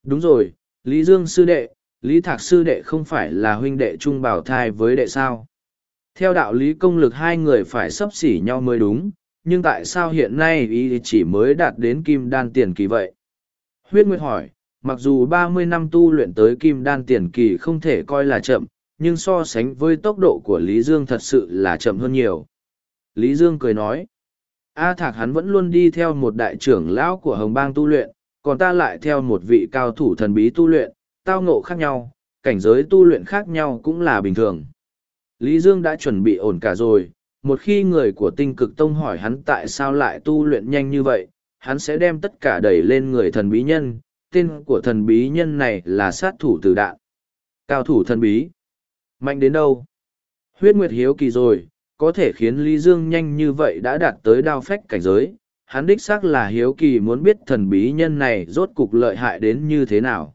[SPEAKER 1] Đúng rồi, Lý Dương sư đệ, Lý Thạc sư đệ không phải là huynh đệ trung bảo thai với đệ sao. Theo đạo lý công lực hai người phải sấp xỉ nhau mới đúng, nhưng tại sao hiện nay ý chỉ mới đạt đến kim đan tiền kỳ vậy? Huyết Nguyệt hỏi, mặc dù ba mươi năm tu luyện tới kim đan tiền kỳ không thể coi là chậm, nhưng so sánh với tốc độ của Lý Dương thật sự là chậm hơn nhiều. Lý Dương cười nói, A Thạc hắn vẫn luôn đi theo một đại trưởng lão của Hồng Bang tu luyện, còn ta lại theo một vị cao thủ thần bí tu luyện, tao ngộ khác nhau, cảnh giới tu luyện khác nhau cũng là bình thường. Lý Dương đã chuẩn bị ổn cả rồi, một khi người của tinh cực tông hỏi hắn tại sao lại tu luyện nhanh như vậy, hắn sẽ đem tất cả đẩy lên người thần bí nhân, tên của thần bí nhân này là sát thủ tử đạn. Cao thủ thần bí. Mạnh đến đâu? Huyết Nguyệt hiếu kỳ rồi, có thể khiến Lý Dương nhanh như vậy đã đạt tới đao phách cảnh giới. Hắn đích xác là hiếu kỳ muốn biết thần bí nhân này rốt cục lợi hại đến như thế nào.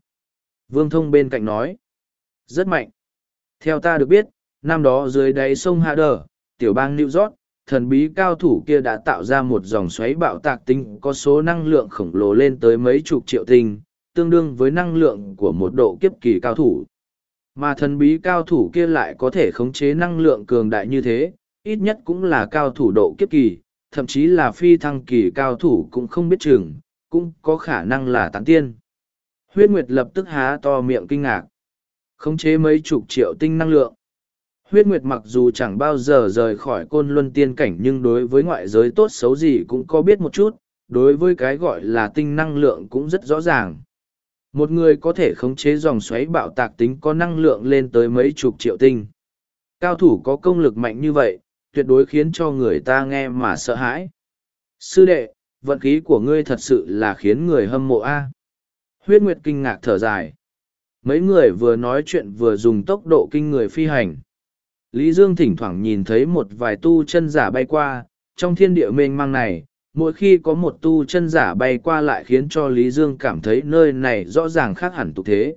[SPEAKER 1] Vương Thông bên cạnh nói. Rất mạnh. Theo ta được biết, năm đó dưới đáy sông Hà Đờ, tiểu bang New York, thần bí cao thủ kia đã tạo ra một dòng xoáy bạo tạc tinh có số năng lượng khổng lồ lên tới mấy chục triệu tinh, tương đương với năng lượng của một độ kiếp kỳ cao thủ. Mà thần bí cao thủ kia lại có thể khống chế năng lượng cường đại như thế, ít nhất cũng là cao thủ độ kiếp kỳ, thậm chí là phi thăng kỳ cao thủ cũng không biết chừng, cũng có khả năng là tán tiên. Huyết Nguyệt lập tức há to miệng kinh ngạc. Khống chế mấy chục triệu tinh năng lượng. Huyết Nguyệt mặc dù chẳng bao giờ rời khỏi côn luân tiên cảnh nhưng đối với ngoại giới tốt xấu gì cũng có biết một chút, đối với cái gọi là tinh năng lượng cũng rất rõ ràng. Một người có thể khống chế dòng xoáy bạo tạc tính có năng lượng lên tới mấy chục triệu tinh. Cao thủ có công lực mạnh như vậy, tuyệt đối khiến cho người ta nghe mà sợ hãi. Sư đệ, vận khí của ngươi thật sự là khiến người hâm mộ a. Huyết Nguyệt kinh ngạc thở dài. Mấy người vừa nói chuyện vừa dùng tốc độ kinh người phi hành. Lý Dương thỉnh thoảng nhìn thấy một vài tu chân giả bay qua, trong thiên địa mênh mang này, mỗi khi có một tu chân giả bay qua lại khiến cho Lý Dương cảm thấy nơi này rõ ràng khác hẳn tục thế.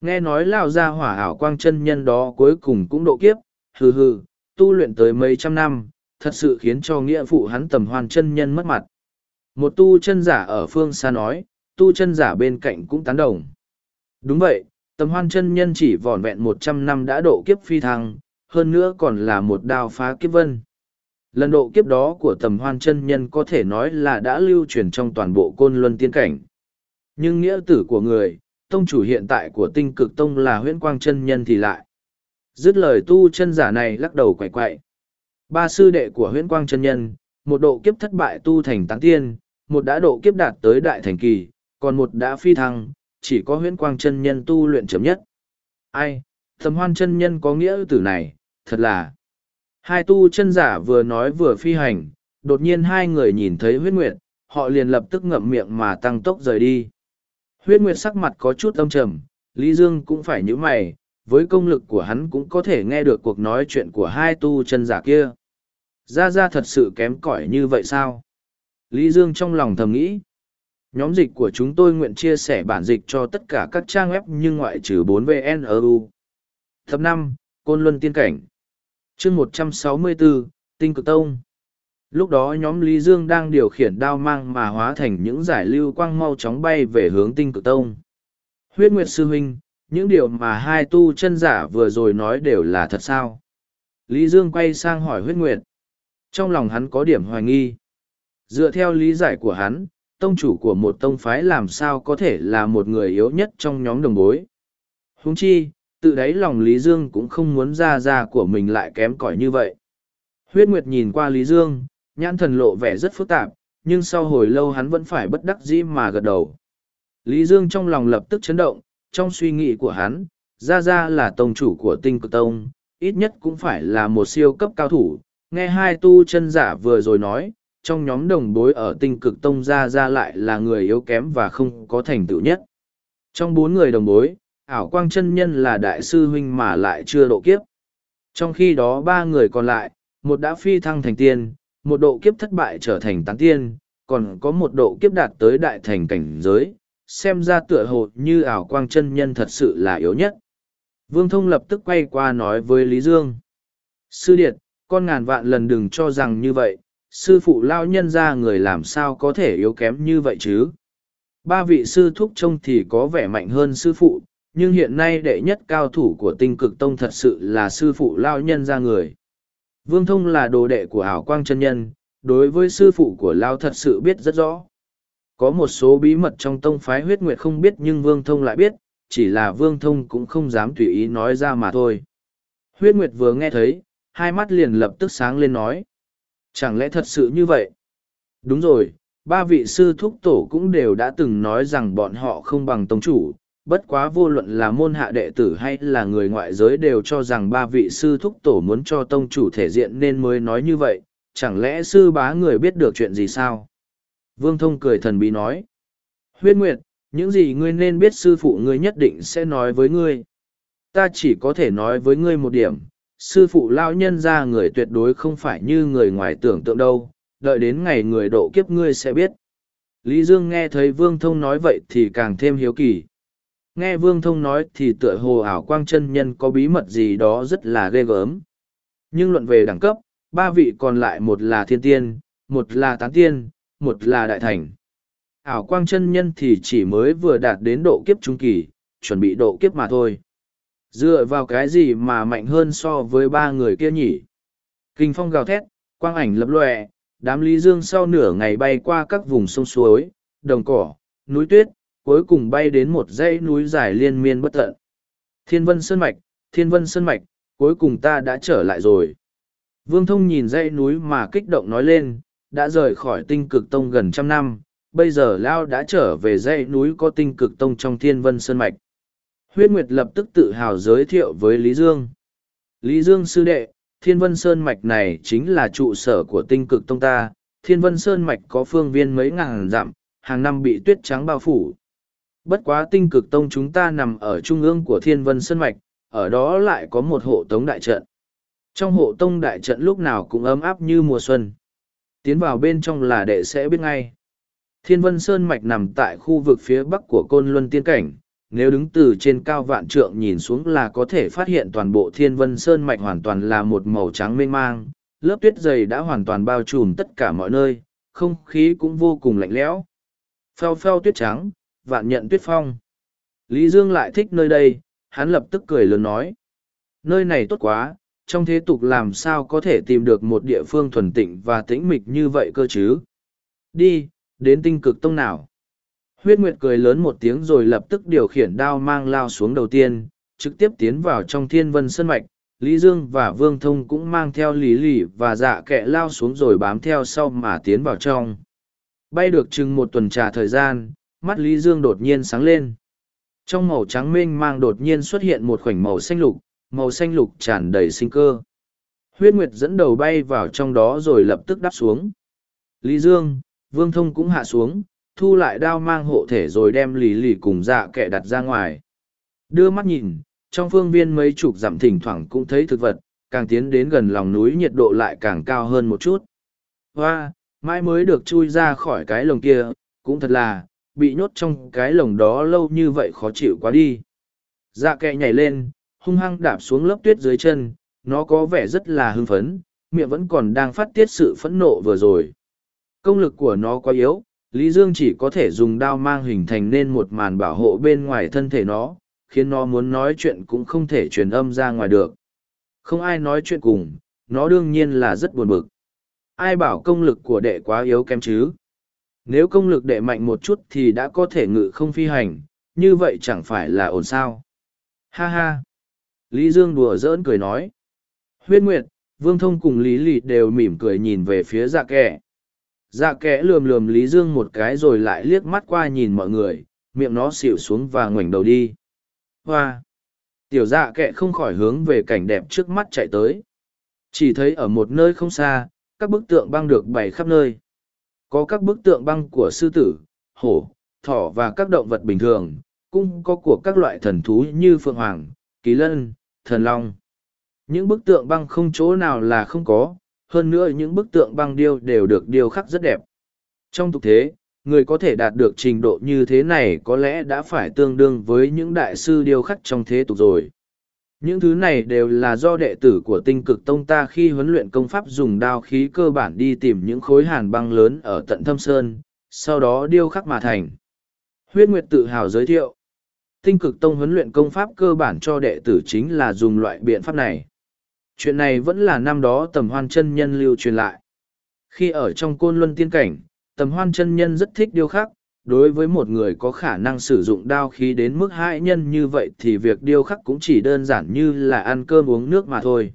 [SPEAKER 1] Nghe nói lao ra hỏa ảo quang chân nhân đó cuối cùng cũng độ kiếp, hừ hừ, tu luyện tới mấy trăm năm, thật sự khiến cho nghĩa phụ hắn tầm hoan chân nhân mất mặt. Một tu chân giả ở phương xa nói, tu chân giả bên cạnh cũng tán đồng. Đúng vậy, tầm hoan chân nhân chỉ vỏn vẹn một trăm năm đã độ kiếp phi thăng, hơn nữa còn là một đao phá kiếp vân. Lần độ kiếp đó của tầm hoan chân nhân có thể nói là đã lưu truyền trong toàn bộ côn luân tiên cảnh. Nhưng nghĩa tử của người, tông chủ hiện tại của tinh cực tông là huyễn quang chân nhân thì lại. Dứt lời tu chân giả này lắc đầu quậy quậy. Ba sư đệ của huyễn quang chân nhân, một độ kiếp thất bại tu thành tán tiên, một đã độ kiếp đạt tới đại thành kỳ, còn một đã phi thăng, chỉ có huyễn quang chân nhân tu luyện chấm nhất. Ai, tầm hoan chân nhân có nghĩa tử này, thật là. Hai tu chân giả vừa nói vừa phi hành, đột nhiên hai người nhìn thấy huyết nguyệt, họ liền lập tức ngậm miệng mà tăng tốc rời đi. Huyết nguyệt sắc mặt có chút âm trầm, lý dương cũng phải nhíu mày, với công lực của hắn cũng có thể nghe được cuộc nói chuyện của hai tu chân giả kia. Ra ra thật sự kém cỏi như vậy sao? Lý dương trong lòng thầm nghĩ. Nhóm dịch của chúng tôi nguyện chia sẻ bản dịch cho tất cả các trang web nhưng ngoại trừ 4 vnu Thập năm, Côn Luân Tiên Cảnh chương một trăm sáu mươi bốn tinh cực tông Lúc đó nhóm Lý Dương đang điều khiển đao mang mà hóa thành những giải lưu quang mau chóng bay về hướng tinh cực tông. Huyết Nguyệt Sư Huynh, những điều mà hai tu chân giả vừa rồi nói đều là thật sao? Lý Dương quay sang hỏi Huyết Nguyệt. Trong lòng hắn có điểm hoài nghi. Dựa theo lý giải của hắn, tông chủ của một tông phái làm sao có thể là một người yếu nhất trong nhóm đồng bối. Húng chi, tự đáy lòng Lý Dương cũng không muốn ra ra của mình lại kém cỏi như vậy. Huyết Nguyệt nhìn qua Lý Dương, nhãn thần lộ vẻ rất phức tạp, nhưng sau hồi lâu hắn vẫn phải bất đắc dĩ mà gật đầu. Lý Dương trong lòng lập tức chấn động, trong suy nghĩ của hắn, ra ra là tông chủ của tinh cực tông, ít nhất cũng phải là một siêu cấp cao thủ. Nghe hai tu chân giả vừa rồi nói, trong nhóm đồng bối ở tinh cực tông ra ra lại là người yếu kém và không có thành tựu nhất. Trong bốn người đồng bối, ảo quang chân nhân là đại sư huynh mà lại chưa độ kiếp. Trong khi đó ba người còn lại, một đã phi thăng thành tiên, một độ kiếp thất bại trở thành tán tiên, còn có một độ kiếp đạt tới đại thành cảnh giới, xem ra tựa hồ như ảo quang chân nhân thật sự là yếu nhất. Vương Thông lập tức quay qua nói với Lý Dương. Sư Điệt, con ngàn vạn lần đừng cho rằng như vậy, sư phụ lao nhân ra người làm sao có thể yếu kém như vậy chứ. Ba vị sư thúc trông thì có vẻ mạnh hơn sư phụ, nhưng hiện nay đệ nhất cao thủ của tinh cực tông thật sự là sư phụ lao nhân ra người. Vương Thông là đồ đệ của ảo quang chân nhân, đối với sư phụ của lao thật sự biết rất rõ. Có một số bí mật trong tông phái huyết nguyệt không biết nhưng Vương Thông lại biết, chỉ là Vương Thông cũng không dám tùy ý nói ra mà thôi. Huyết nguyệt vừa nghe thấy, hai mắt liền lập tức sáng lên nói. Chẳng lẽ thật sự như vậy? Đúng rồi, ba vị sư thúc tổ cũng đều đã từng nói rằng bọn họ không bằng tông chủ, bất quá vô luận là môn hạ đệ tử hay là người ngoại giới đều cho rằng ba vị sư thúc tổ muốn cho tông chủ thể diện nên mới nói như vậy, chẳng lẽ sư bá người biết được chuyện gì sao? Vương Thông cười thần bí nói. Huyết Nguyệt, những gì ngươi nên biết sư phụ ngươi nhất định sẽ nói với ngươi. Ta chỉ có thể nói với ngươi một điểm, sư phụ lao nhân ra người tuyệt đối không phải như người ngoài tưởng tượng đâu, đợi đến ngày người độ kiếp ngươi sẽ biết. Lý Dương nghe thấy Vương Thông nói vậy thì càng thêm hiếu kỳ. Nghe Vương Thông nói thì tựa hồ ảo quang chân nhân có bí mật gì đó rất là ghê gớm. Nhưng luận về đẳng cấp, ba vị còn lại một là thiên tiên, một là tán tiên, một là đại thành. Ảo quang chân nhân thì chỉ mới vừa đạt đến độ kiếp trung kỳ, chuẩn bị độ kiếp mà thôi. Dựa vào cái gì mà mạnh hơn so với ba người kia nhỉ? Kinh phong gào thét, quang ảnh lập lòe, đám lý dương sau nửa ngày bay qua các vùng sông suối, đồng cỏ, núi tuyết, cuối cùng bay đến một dãy núi dài liên miên bất tận. Thiên vân sơn mạch, thiên vân sơn mạch, cuối cùng ta đã trở lại rồi. Vương thông nhìn dãy núi mà kích động nói lên, đã rời khỏi tinh cực tông gần trăm năm, bây giờ Lao đã trở về dãy núi có tinh cực tông trong thiên vân sơn mạch. Huyết Nguyệt lập tức tự hào giới thiệu với Lý Dương. Lý Dương sư đệ, Thiên Vân Sơn Mạch này chính là trụ sở của tinh cực tông ta. Thiên Vân Sơn Mạch có phương viên mấy ngàn dặm, hàng năm bị tuyết trắng bao phủ. Bất quá tinh cực tông chúng ta nằm ở trung ương của Thiên Vân Sơn Mạch, ở đó lại có một hộ tống đại trận. Trong hộ tông đại trận lúc nào cũng ấm áp như mùa xuân. Tiến vào bên trong là đệ sẽ biết ngay. Thiên Vân Sơn Mạch nằm tại khu vực phía bắc của Côn Luân Tiên Cảnh, nếu đứng từ trên cao vạn trượng nhìn xuống là có thể phát hiện toàn bộ thiên vân sơn mạch hoàn toàn là một màu trắng mênh mang lớp tuyết dày đã hoàn toàn bao trùm tất cả mọi nơi không khí cũng vô cùng lạnh lẽo phao phao tuyết trắng vạn nhận tuyết phong lý dương lại thích nơi đây hắn lập tức cười lớn nói nơi này tốt quá trong thế tục làm sao có thể tìm được một địa phương thuần tịnh và tĩnh mịch như vậy cơ chứ đi đến tinh cực tông nào Huyết Nguyệt cười lớn một tiếng rồi lập tức điều khiển đao mang lao xuống đầu tiên, trực tiếp tiến vào trong thiên vân sân mạch. Lý Dương và Vương Thông cũng mang theo lý lì và dạ kẹ lao xuống rồi bám theo sau mà tiến vào trong. Bay được chừng một tuần trà thời gian, mắt Lý Dương đột nhiên sáng lên. Trong màu trắng mênh mang đột nhiên xuất hiện một khoảnh màu xanh lục, màu xanh lục tràn đầy sinh cơ. Huyết Nguyệt dẫn đầu bay vào trong đó rồi lập tức đáp xuống. Lý Dương, Vương Thông cũng hạ xuống, thu lại đao mang hộ thể rồi đem lì lì cùng dạ Kẻ đặt ra ngoài. Đưa mắt nhìn, trong phương viên mấy chục dặm thỉnh thoảng cũng thấy thực vật, càng tiến đến gần lòng núi nhiệt độ lại càng cao hơn một chút. Hoa, mãi mới được chui ra khỏi cái lồng kia, cũng thật là, bị nhốt trong cái lồng đó lâu như vậy khó chịu quá đi. Dạ kẹ nhảy lên, hung hăng đạp xuống lớp tuyết dưới chân, nó có vẻ rất là hưng phấn, miệng vẫn còn đang phát tiết sự phẫn nộ vừa rồi. Công lực của nó quá yếu, Lý Dương chỉ có thể dùng đao mang hình thành nên một màn bảo hộ bên ngoài thân thể nó, khiến nó muốn nói chuyện cũng không thể truyền âm ra ngoài được. Không ai nói chuyện cùng, nó đương nhiên là rất buồn bực. Ai bảo công lực của đệ quá yếu kém chứ? Nếu công lực đệ mạnh một chút thì đã có thể ngự không phi hành, như vậy chẳng phải là ổn sao. Ha ha! Lý Dương đùa giỡn cười nói. Huyết Nguyệt, Vương Thông cùng Lý Lị đều mỉm cười nhìn về phía dạ kẻ. Dạ kẻ lườm lườm Lý Dương một cái rồi lại liếc mắt qua nhìn mọi người, miệng nó xịu xuống và ngoảnh đầu đi. Hoa! Tiểu dạ kẻ không khỏi hướng về cảnh đẹp trước mắt chạy tới. Chỉ thấy ở một nơi không xa, các bức tượng băng được bày khắp nơi. Có các bức tượng băng của sư tử, hổ, thỏ và các động vật bình thường, cũng có của các loại thần thú như phượng hoàng, kỳ lân, thần long. Những bức tượng băng không chỗ nào là không có, hơn nữa những bức tượng băng điêu đều được điêu khắc rất đẹp. Trong thực thế, người có thể đạt được trình độ như thế này có lẽ đã phải tương đương với những đại sư điêu khắc trong thế tục rồi. Những thứ này đều là do đệ tử của tinh cực tông ta khi huấn luyện công pháp dùng đao khí cơ bản đi tìm những khối hàn băng lớn ở tận thâm sơn, sau đó điêu khắc mà thành. Huyết Nguyệt tự hào giới thiệu. Tinh cực tông huấn luyện công pháp cơ bản cho đệ tử chính là dùng loại biện pháp này. Chuyện này vẫn là năm đó tầm hoan chân nhân lưu truyền lại. Khi ở trong côn luân tiên cảnh, tầm hoan chân nhân rất thích điêu khắc, đối với một người có khả năng sử dụng đao khí đến mức hại nhân như vậy thì việc điêu khắc cũng chỉ đơn giản như là ăn cơm uống nước mà thôi.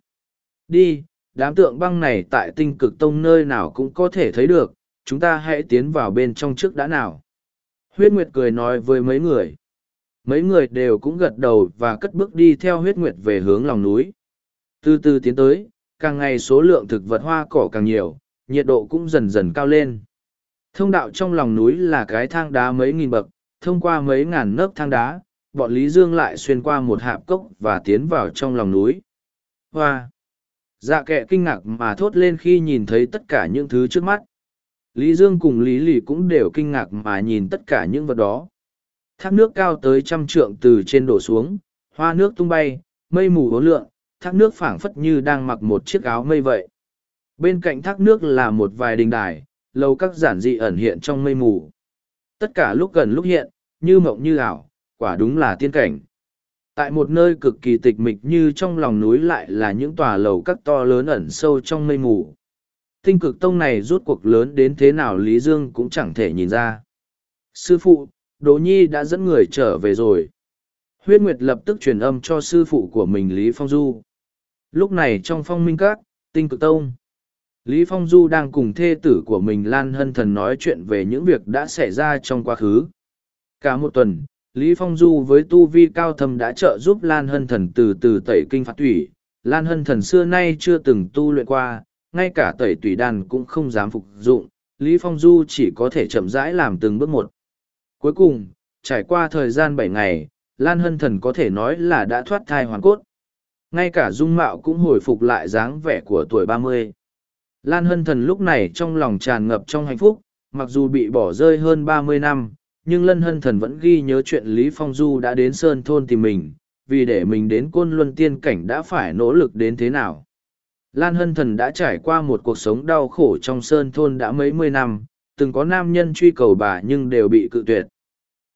[SPEAKER 1] Đi, đám tượng băng này tại tinh cực tông nơi nào cũng có thể thấy được, chúng ta hãy tiến vào bên trong trước đã nào. Huyết Nguyệt cười nói với mấy người. Mấy người đều cũng gật đầu và cất bước đi theo huyết nguyệt về hướng lòng núi. Từ từ tiến tới, càng ngày số lượng thực vật hoa cỏ càng nhiều, nhiệt độ cũng dần dần cao lên. Thông đạo trong lòng núi là cái thang đá mấy nghìn bậc, thông qua mấy ngàn nấc thang đá, bọn Lý Dương lại xuyên qua một hạp cốc và tiến vào trong lòng núi. Hoa! Dạ kệ kinh ngạc mà thốt lên khi nhìn thấy tất cả những thứ trước mắt. Lý Dương cùng Lý Lì cũng đều kinh ngạc mà nhìn tất cả những vật đó. Thác nước cao tới trăm trượng từ trên đổ xuống, hoa nước tung bay, mây mù hố lượng, thác nước phảng phất như đang mặc một chiếc áo mây vậy. Bên cạnh thác nước là một vài đình đài, lầu các giản dị ẩn hiện trong mây mù. Tất cả lúc gần lúc hiện, như mộng như ảo, quả đúng là tiên cảnh. Tại một nơi cực kỳ tịch mịch như trong lòng núi lại là những tòa lầu các to lớn ẩn sâu trong mây mù. Tinh cực tông này rút cuộc lớn đến thế nào Lý Dương cũng chẳng thể nhìn ra. Sư phụ, Đỗ Nhi đã dẫn người trở về rồi. Huyết Nguyệt lập tức truyền âm cho sư phụ của mình Lý Phong Du. Lúc này trong phong minh các, tinh cực tông. Lý Phong Du đang cùng thê tử của mình Lan Hân Thần nói chuyện về những việc đã xảy ra trong quá khứ. Cả một tuần, Lý Phong Du với tu vi cao thâm đã trợ giúp Lan Hân Thần từ từ tẩy kinh phạt thủy. Lan Hân Thần xưa nay chưa từng tu luyện qua, ngay cả tẩy tủy đàn cũng không dám phục dụng. Lý Phong Du chỉ có thể chậm rãi làm từng bước một. Cuối cùng, trải qua thời gian bảy ngày, Lan Hân Thần có thể nói là đã thoát thai hoàn cốt. Ngay cả dung mạo cũng hồi phục lại dáng vẻ của tuổi ba mươi. Lan Hân Thần lúc này trong lòng tràn ngập trong hạnh phúc, mặc dù bị bỏ rơi hơn ba mươi năm, nhưng Lân Hân Thần vẫn ghi nhớ chuyện Lý Phong Du đã đến Sơn Thôn tìm mình, vì để mình đến Côn Luân Tiên Cảnh đã phải nỗ lực đến thế nào. Lan Hân Thần đã trải qua một cuộc sống đau khổ trong Sơn Thôn đã mấy mươi năm, từng có nam nhân truy cầu bà nhưng đều bị cự tuyệt.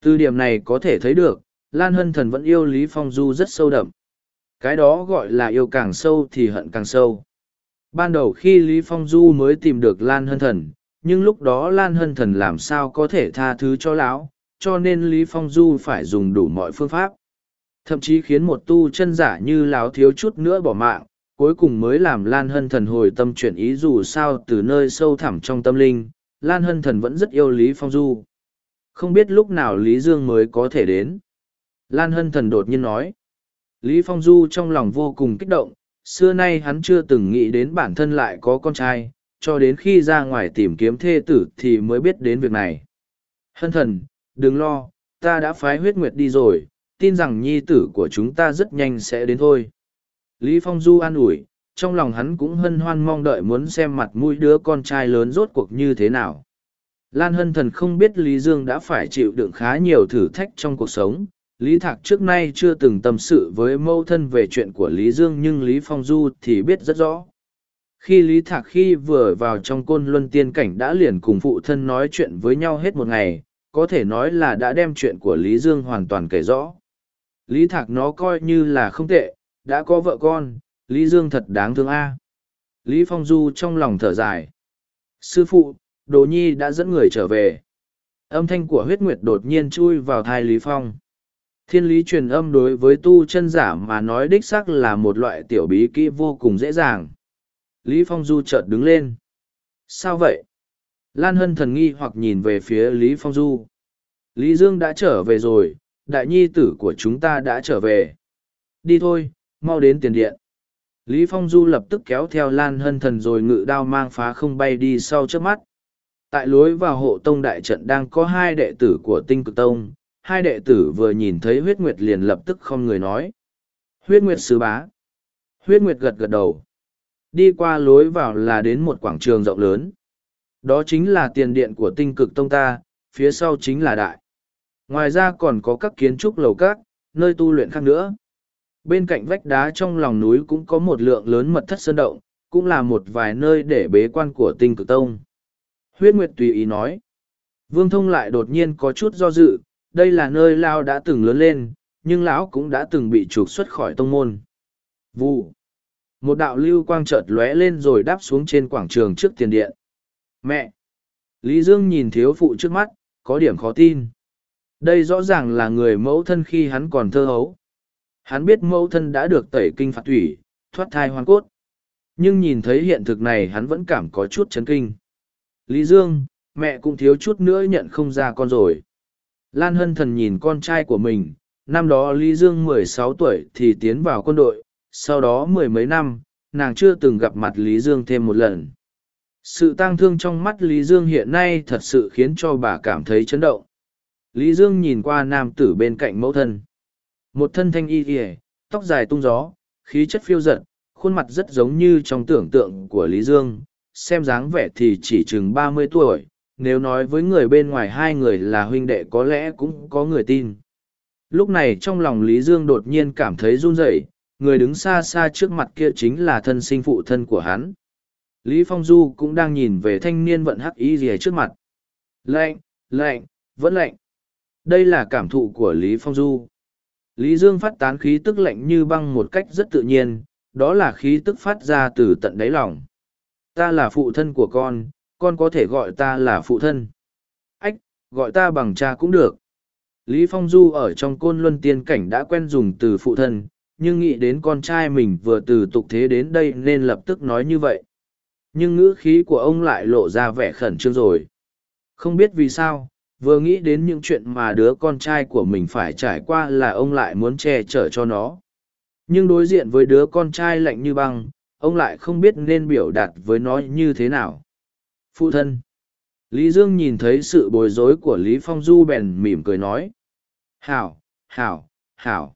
[SPEAKER 1] Từ điểm này có thể thấy được, Lan Hân Thần vẫn yêu Lý Phong Du rất sâu đậm. Cái đó gọi là yêu càng sâu thì hận càng sâu. Ban đầu khi Lý Phong Du mới tìm được Lan Hân Thần, nhưng lúc đó Lan Hân Thần làm sao có thể tha thứ cho lão, cho nên Lý Phong Du phải dùng đủ mọi phương pháp. Thậm chí khiến một tu chân giả như lão thiếu chút nữa bỏ mạng, cuối cùng mới làm Lan Hân Thần hồi tâm chuyển ý dù sao từ nơi sâu thẳm trong tâm linh, Lan Hân Thần vẫn rất yêu Lý Phong Du. Không biết lúc nào Lý Dương mới có thể đến. Lan Hân Thần đột nhiên nói. Lý Phong Du trong lòng vô cùng kích động, xưa nay hắn chưa từng nghĩ đến bản thân lại có con trai, cho đến khi ra ngoài tìm kiếm thê tử thì mới biết đến việc này. Hân thần, đừng lo, ta đã phái huyết nguyệt đi rồi, tin rằng nhi tử của chúng ta rất nhanh sẽ đến thôi. Lý Phong Du an ủi, trong lòng hắn cũng hân hoan mong đợi muốn xem mặt mũi đứa con trai lớn rốt cuộc như thế nào. Lan Hân Thần không biết Lý Dương đã phải chịu đựng khá nhiều thử thách trong cuộc sống. Lý Thạc trước nay chưa từng tâm sự với mâu thân về chuyện của Lý Dương nhưng Lý Phong Du thì biết rất rõ. khi lý thạc khi vừa vào trong côn luân tiên cảnh đã liền cùng phụ thân nói chuyện với nhau hết một ngày, có thể nói là đã đem chuyện của lý dương hoàn toàn kể rõ. Lý thạc nó coi như là không tệ, đã có vợ con, lý dương thật đáng thương a. Lý phong du trong lòng thở dài. Sư phụ, đồ nhi đã dẫn người trở về. Âm thanh của huyết nguyệt đột nhiên chui vào thai lý phong thiên lý truyền âm đối với tu chân giả mà nói đích xác là một loại tiểu bí kỹ vô cùng dễ dàng. Lý phong du chợt đứng lên. Sao vậy? Lan hân thần nghi hoặc nhìn về phía lý phong du. Lý dương đã trở về rồi, đại nhi tử của chúng ta đã trở về. Đi thôi, mau đến tiền điện. Lý phong du lập tức kéo theo lan hân thần rồi ngự đao mang phá không bay đi sau trước mắt. Tại lối vào hộ tông đại trận đang có hai đệ tử của tinh cực tông hai đệ tử vừa nhìn thấy huyết nguyệt liền lập tức không người nói. Huyết nguyệt sứ bá. Huyết nguyệt gật gật đầu. Đi qua lối vào là đến một quảng trường rộng lớn. Đó chính là tiền điện của tinh cực tông ta phía sau chính là đại. Ngoài ra còn có các kiến trúc lầu các, nơi tu luyện khác nữa. Bên cạnh vách đá trong lòng núi cũng có một lượng lớn mật thất sơn động cũng là một vài nơi để bế quan của tinh cực tông. Huyết nguyệt tùy ý nói. Vương thông lại đột nhiên có chút do dự đây là nơi lao đã từng lớn lên, nhưng lão cũng đã từng bị trục xuất khỏi tông môn. Vu một đạo lưu quang chợt lóe lên rồi đáp xuống trên quảng trường trước tiền điện. Mẹ. Lý dương nhìn thiếu phụ trước mắt, có điểm khó tin. Đây rõ ràng là người mẫu thân khi hắn còn thơ hấu. Hắn biết mẫu thân đã được tẩy kinh phạt thủy, thoát thai hoàn cốt. Nhưng nhìn thấy hiện thực này hắn vẫn cảm có chút chấn kinh. Lý dương, mẹ cũng thiếu chút nữa nhận không ra con rồi lan hân thần nhìn con trai của mình năm đó lý dương mười sáu tuổi thì tiến vào quân đội sau đó mười mấy năm nàng chưa từng gặp mặt lý dương thêm một lần. Sự tang thương trong mắt lý dương hiện nay thật sự khiến cho bà cảm thấy chấn động. Lý dương nhìn qua nam tử bên cạnh mẫu thân. Một thân thanh y kìa, tóc dài tung gió khí chất phiêu giật khuôn mặt rất giống như trong tưởng tượng của lý dương xem dáng vẻ thì chỉ chừng ba mươi tuổi nếu nói với người bên ngoài hai người là huynh đệ có lẽ cũng có người tin. Lúc này trong lòng lý dương đột nhiên cảm thấy run rẩy, người đứng xa xa trước mặt kia chính là thân sinh phụ thân của hắn. Lý phong du cũng đang nhìn về thanh niên vận hắc y rìa trước mặt. Lạnh lạnh, vẫn lạnh. Đây là cảm thụ của lý phong du. Lý dương phát tán khí tức lạnh như băng một cách rất tự nhiên, đó là khí tức phát ra từ tận đáy lòng. Ta là phụ thân của con con có thể gọi ta là phụ thân. Ách, gọi ta bằng cha cũng được. Lý phong du ở trong côn luân tiên cảnh đã quen dùng từ phụ thân, nhưng nghĩ đến con trai mình vừa từ tục thế đến đây nên lập tức nói như vậy. Nhưng ngữ khí của ông lại lộ ra vẻ khẩn trương rồi. Không biết vì sao, vừa nghĩ đến những chuyện mà đứa con trai của mình phải trải qua là ông lại muốn che chở cho nó. Nhưng đối diện với đứa con trai lạnh như băng, ông lại không biết nên biểu đạt với nó như thế nào phụ thân. Lý dương nhìn thấy sự bối rối của lý phong du bèn mỉm cười nói. Hảo hảo hảo.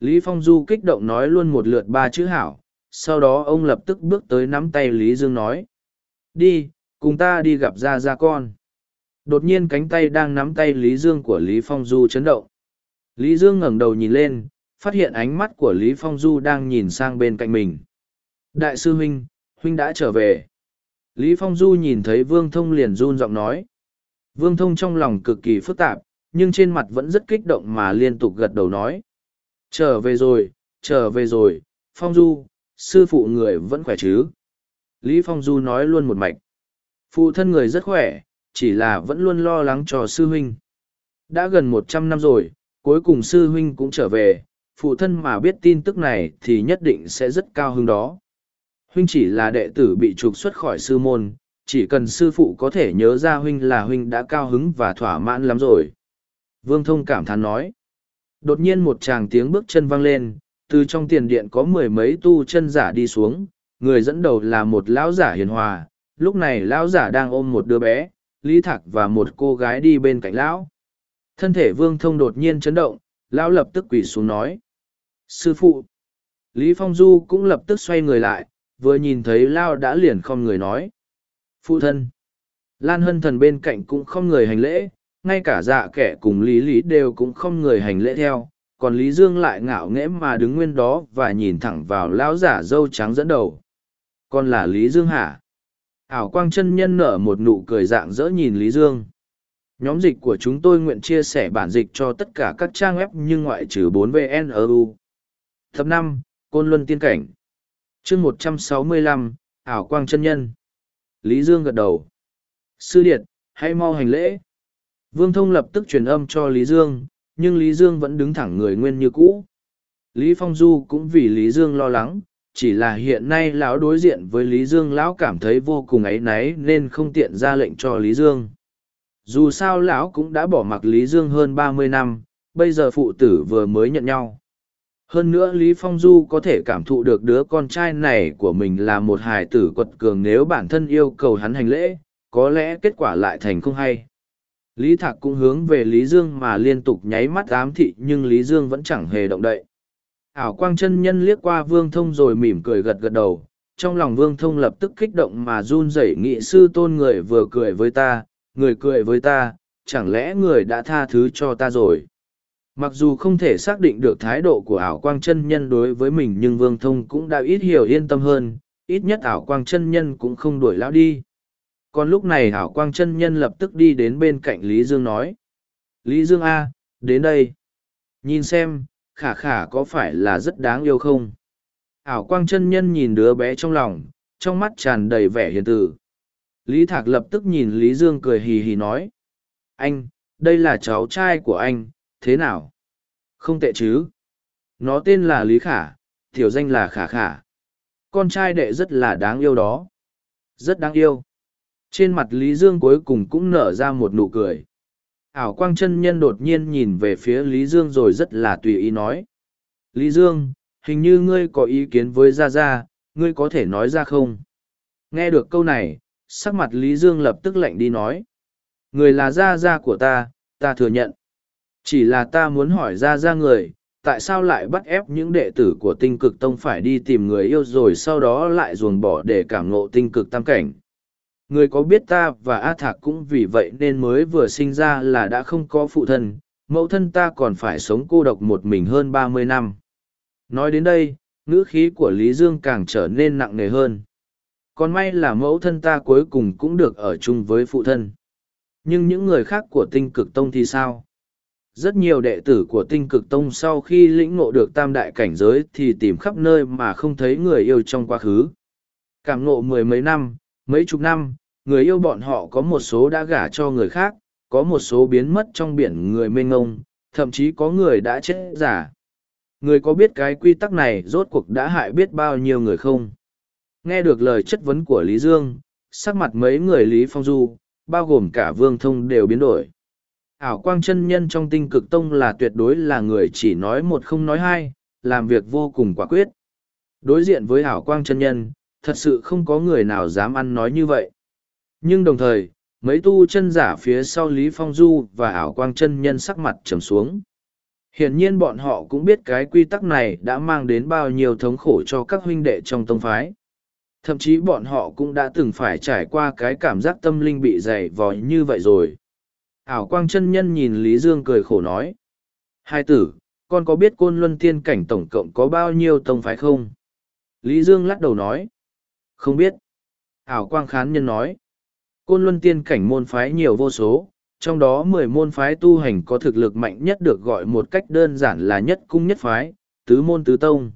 [SPEAKER 1] Lý phong du kích động nói luôn một lượt ba chữ hảo. Sau đó ông lập tức bước tới nắm tay lý dương nói. Đi, cùng ta đi gặp ra ra con. Đột nhiên cánh tay đang nắm tay lý dương của lý phong du chấn động. Lý dương ngẩng đầu nhìn lên, phát hiện ánh mắt của lý phong du đang nhìn sang bên cạnh mình. Đại sư huynh huynh đã trở về lý phong du nhìn thấy vương thông liền run giọng nói vương thông trong lòng cực kỳ phức tạp nhưng trên mặt vẫn rất kích động mà liên tục gật đầu nói trở về rồi trở về rồi phong du sư phụ người vẫn khỏe chứ lý phong du nói luôn một mạch phụ thân người rất khỏe chỉ là vẫn luôn lo lắng cho sư huynh. Đã gần một trăm năm rồi, cuối cùng sư huynh cũng trở về, phụ thân mà biết tin tức này thì nhất định sẽ rất cao hứng đó. Huynh chỉ là đệ tử bị trục xuất khỏi sư môn, chỉ cần sư phụ có thể nhớ ra huynh là huynh đã cao hứng và thỏa mãn lắm rồi. Vương Thông cảm thán nói. Đột nhiên một chàng tiếng bước chân vang lên, từ trong tiền điện có mười mấy tu chân giả đi xuống, người dẫn đầu là một lão giả hiền hòa, lúc này lão giả đang ôm một đứa bé, lý thạc và một cô gái đi bên cạnh lão thân thể vương thông đột nhiên chấn động lão lập tức quỳ xuống nói sư phụ lý phong du cũng lập tức xoay người lại vừa nhìn thấy lao đã liền không người nói phụ thân, lan hân thần bên cạnh cũng không người hành lễ, ngay cả dạ kẻ cùng lý lý đều cũng không người hành lễ theo, còn lý dương lại ngạo nghễ mà đứng nguyên đó và nhìn thẳng vào lão giả dâu trắng dẫn đầu Con là Lý Dương hả? Ảo quang chân nhân nở một nụ cười dạng dỡ nhìn Lý Dương. Nhóm dịch của chúng tôi nguyện chia sẻ bản dịch cho tất cả các trang web nhưng ngoại trừ 4VNU. Tập năm, Côn Luân Tiên Cảnh chương một trăm sáu mươi lăm Ảo Quang chân Nhân Lý Dương gật đầu. Sư Điệt, hãy mau hành lễ. Vương Thông lập tức truyền âm cho Lý Dương, nhưng Lý Dương vẫn đứng thẳng người nguyên như cũ. Lý Phong Du cũng vì Lý Dương lo lắng, chỉ là hiện nay lão đối diện với Lý Dương lão cảm thấy vô cùng áy náy nên không tiện ra lệnh cho Lý Dương. Dù sao lão cũng đã bỏ mặc Lý Dương hơn ba mươi năm, bây giờ phụ tử vừa mới nhận nhau. Hơn nữa Lý Phong Du có thể cảm thụ được đứa con trai này của mình là một hài tử quật cường nếu bản thân yêu cầu hắn hành lễ, có lẽ kết quả lại thành không hay. Lý Thạc cũng hướng về Lý Dương mà liên tục nháy mắt ám thị nhưng Lý Dương vẫn chẳng hề động đậy. Ảo quang chân nhân liếc qua Vương Thông rồi mỉm cười gật gật đầu, trong lòng Vương Thông lập tức kích động mà run rẩy nghị sư tôn người vừa cười với ta, người cười với ta, chẳng lẽ người đã tha thứ cho ta rồi. Mặc dù không thể xác định được thái độ của ảo quang chân nhân đối với mình nhưng Vương Thông cũng đã ít hiểu yên tâm hơn, ít nhất ảo quang chân nhân cũng không đuổi lão đi. Còn lúc này ảo quang chân nhân lập tức đi đến bên cạnh Lý Dương nói. Lý Dương A, đến đây. Nhìn xem, khả khả có phải là rất đáng yêu không? Ảo quang chân nhân nhìn đứa bé trong lòng, trong mắt tràn đầy vẻ hiền tử. Lý Thạc lập tức nhìn Lý Dương cười hì hì nói. Anh, đây là cháu trai của anh, thế nào? Không tệ chứ. Nó tên là Lý Khả, tiểu danh là Khả Khả. Con trai đệ rất là đáng yêu đó. Rất đáng yêu. Trên mặt Lý Dương cuối cùng cũng nở ra một nụ cười. Ảo quang chân nhân đột nhiên nhìn về phía Lý Dương rồi rất là tùy ý nói. Lý Dương, hình như ngươi có ý kiến với Gia Gia, ngươi có thể nói ra không? Nghe được câu này, sắc mặt Lý Dương lập tức lạnh đi nói. Người là Gia Gia của ta, ta thừa nhận. Chỉ là ta muốn hỏi Ra Ra người, tại sao lại bắt ép những đệ tử của tinh cực tông phải đi tìm người yêu rồi sau đó lại ruồng bỏ để cảm ngộ tinh cực tam cảnh? Người có biết ta và A Thạc cũng vì vậy nên mới vừa sinh ra là đã không có phụ thân, mẫu thân ta còn phải sống cô độc một mình hơn ba mươi năm. Nói đến đây, ngữ khí của Lý Dương càng trở nên nặng nề hơn. Còn may là mẫu thân ta cuối cùng cũng được ở chung với phụ thân. Nhưng những người khác của tinh cực tông thì sao? Rất nhiều đệ tử của tinh cực tông sau khi lĩnh ngộ được tam đại cảnh giới thì tìm khắp nơi mà không thấy người yêu trong quá khứ. Cảm ngộ mười mấy năm, mấy chục năm, người yêu bọn họ có một số đã gả cho người khác, có một số biến mất trong biển người mênh ngông, thậm chí có người đã chết giả. Người có biết cái quy tắc này rốt cuộc đã hại biết bao nhiêu người không? Nghe được lời chất vấn của Lý Dương, sắc mặt mấy người Lý Phong Du, bao gồm cả Vương Thông đều biến đổi. Ảo quang chân nhân trong tinh cực tông là tuyệt đối là người chỉ nói một không nói hai, làm việc vô cùng quả quyết. Đối diện với ảo quang chân nhân, thật sự không có người nào dám ăn nói như vậy. Nhưng đồng thời, mấy tu chân giả phía sau Lý Phong Du và ảo quang chân nhân sắc mặt trầm xuống. Hiển nhiên bọn họ cũng biết cái quy tắc này đã mang đến bao nhiêu thống khổ cho các huynh đệ trong tông phái. Thậm chí bọn họ cũng đã từng phải trải qua cái cảm giác tâm linh bị dày vò như vậy rồi. Ảo quang chân nhân nhìn Lý Dương cười khổ nói. Hai tử, con có biết côn luân tiên cảnh tổng cộng có bao nhiêu tông phái không? Lý Dương lắc đầu nói. Không biết. Ảo quang khán nhân nói. Côn luân tiên cảnh môn phái nhiều vô số, trong đó mười môn phái tu hành có thực lực mạnh nhất được gọi một cách đơn giản là nhất cung nhất phái, tứ môn tứ tông.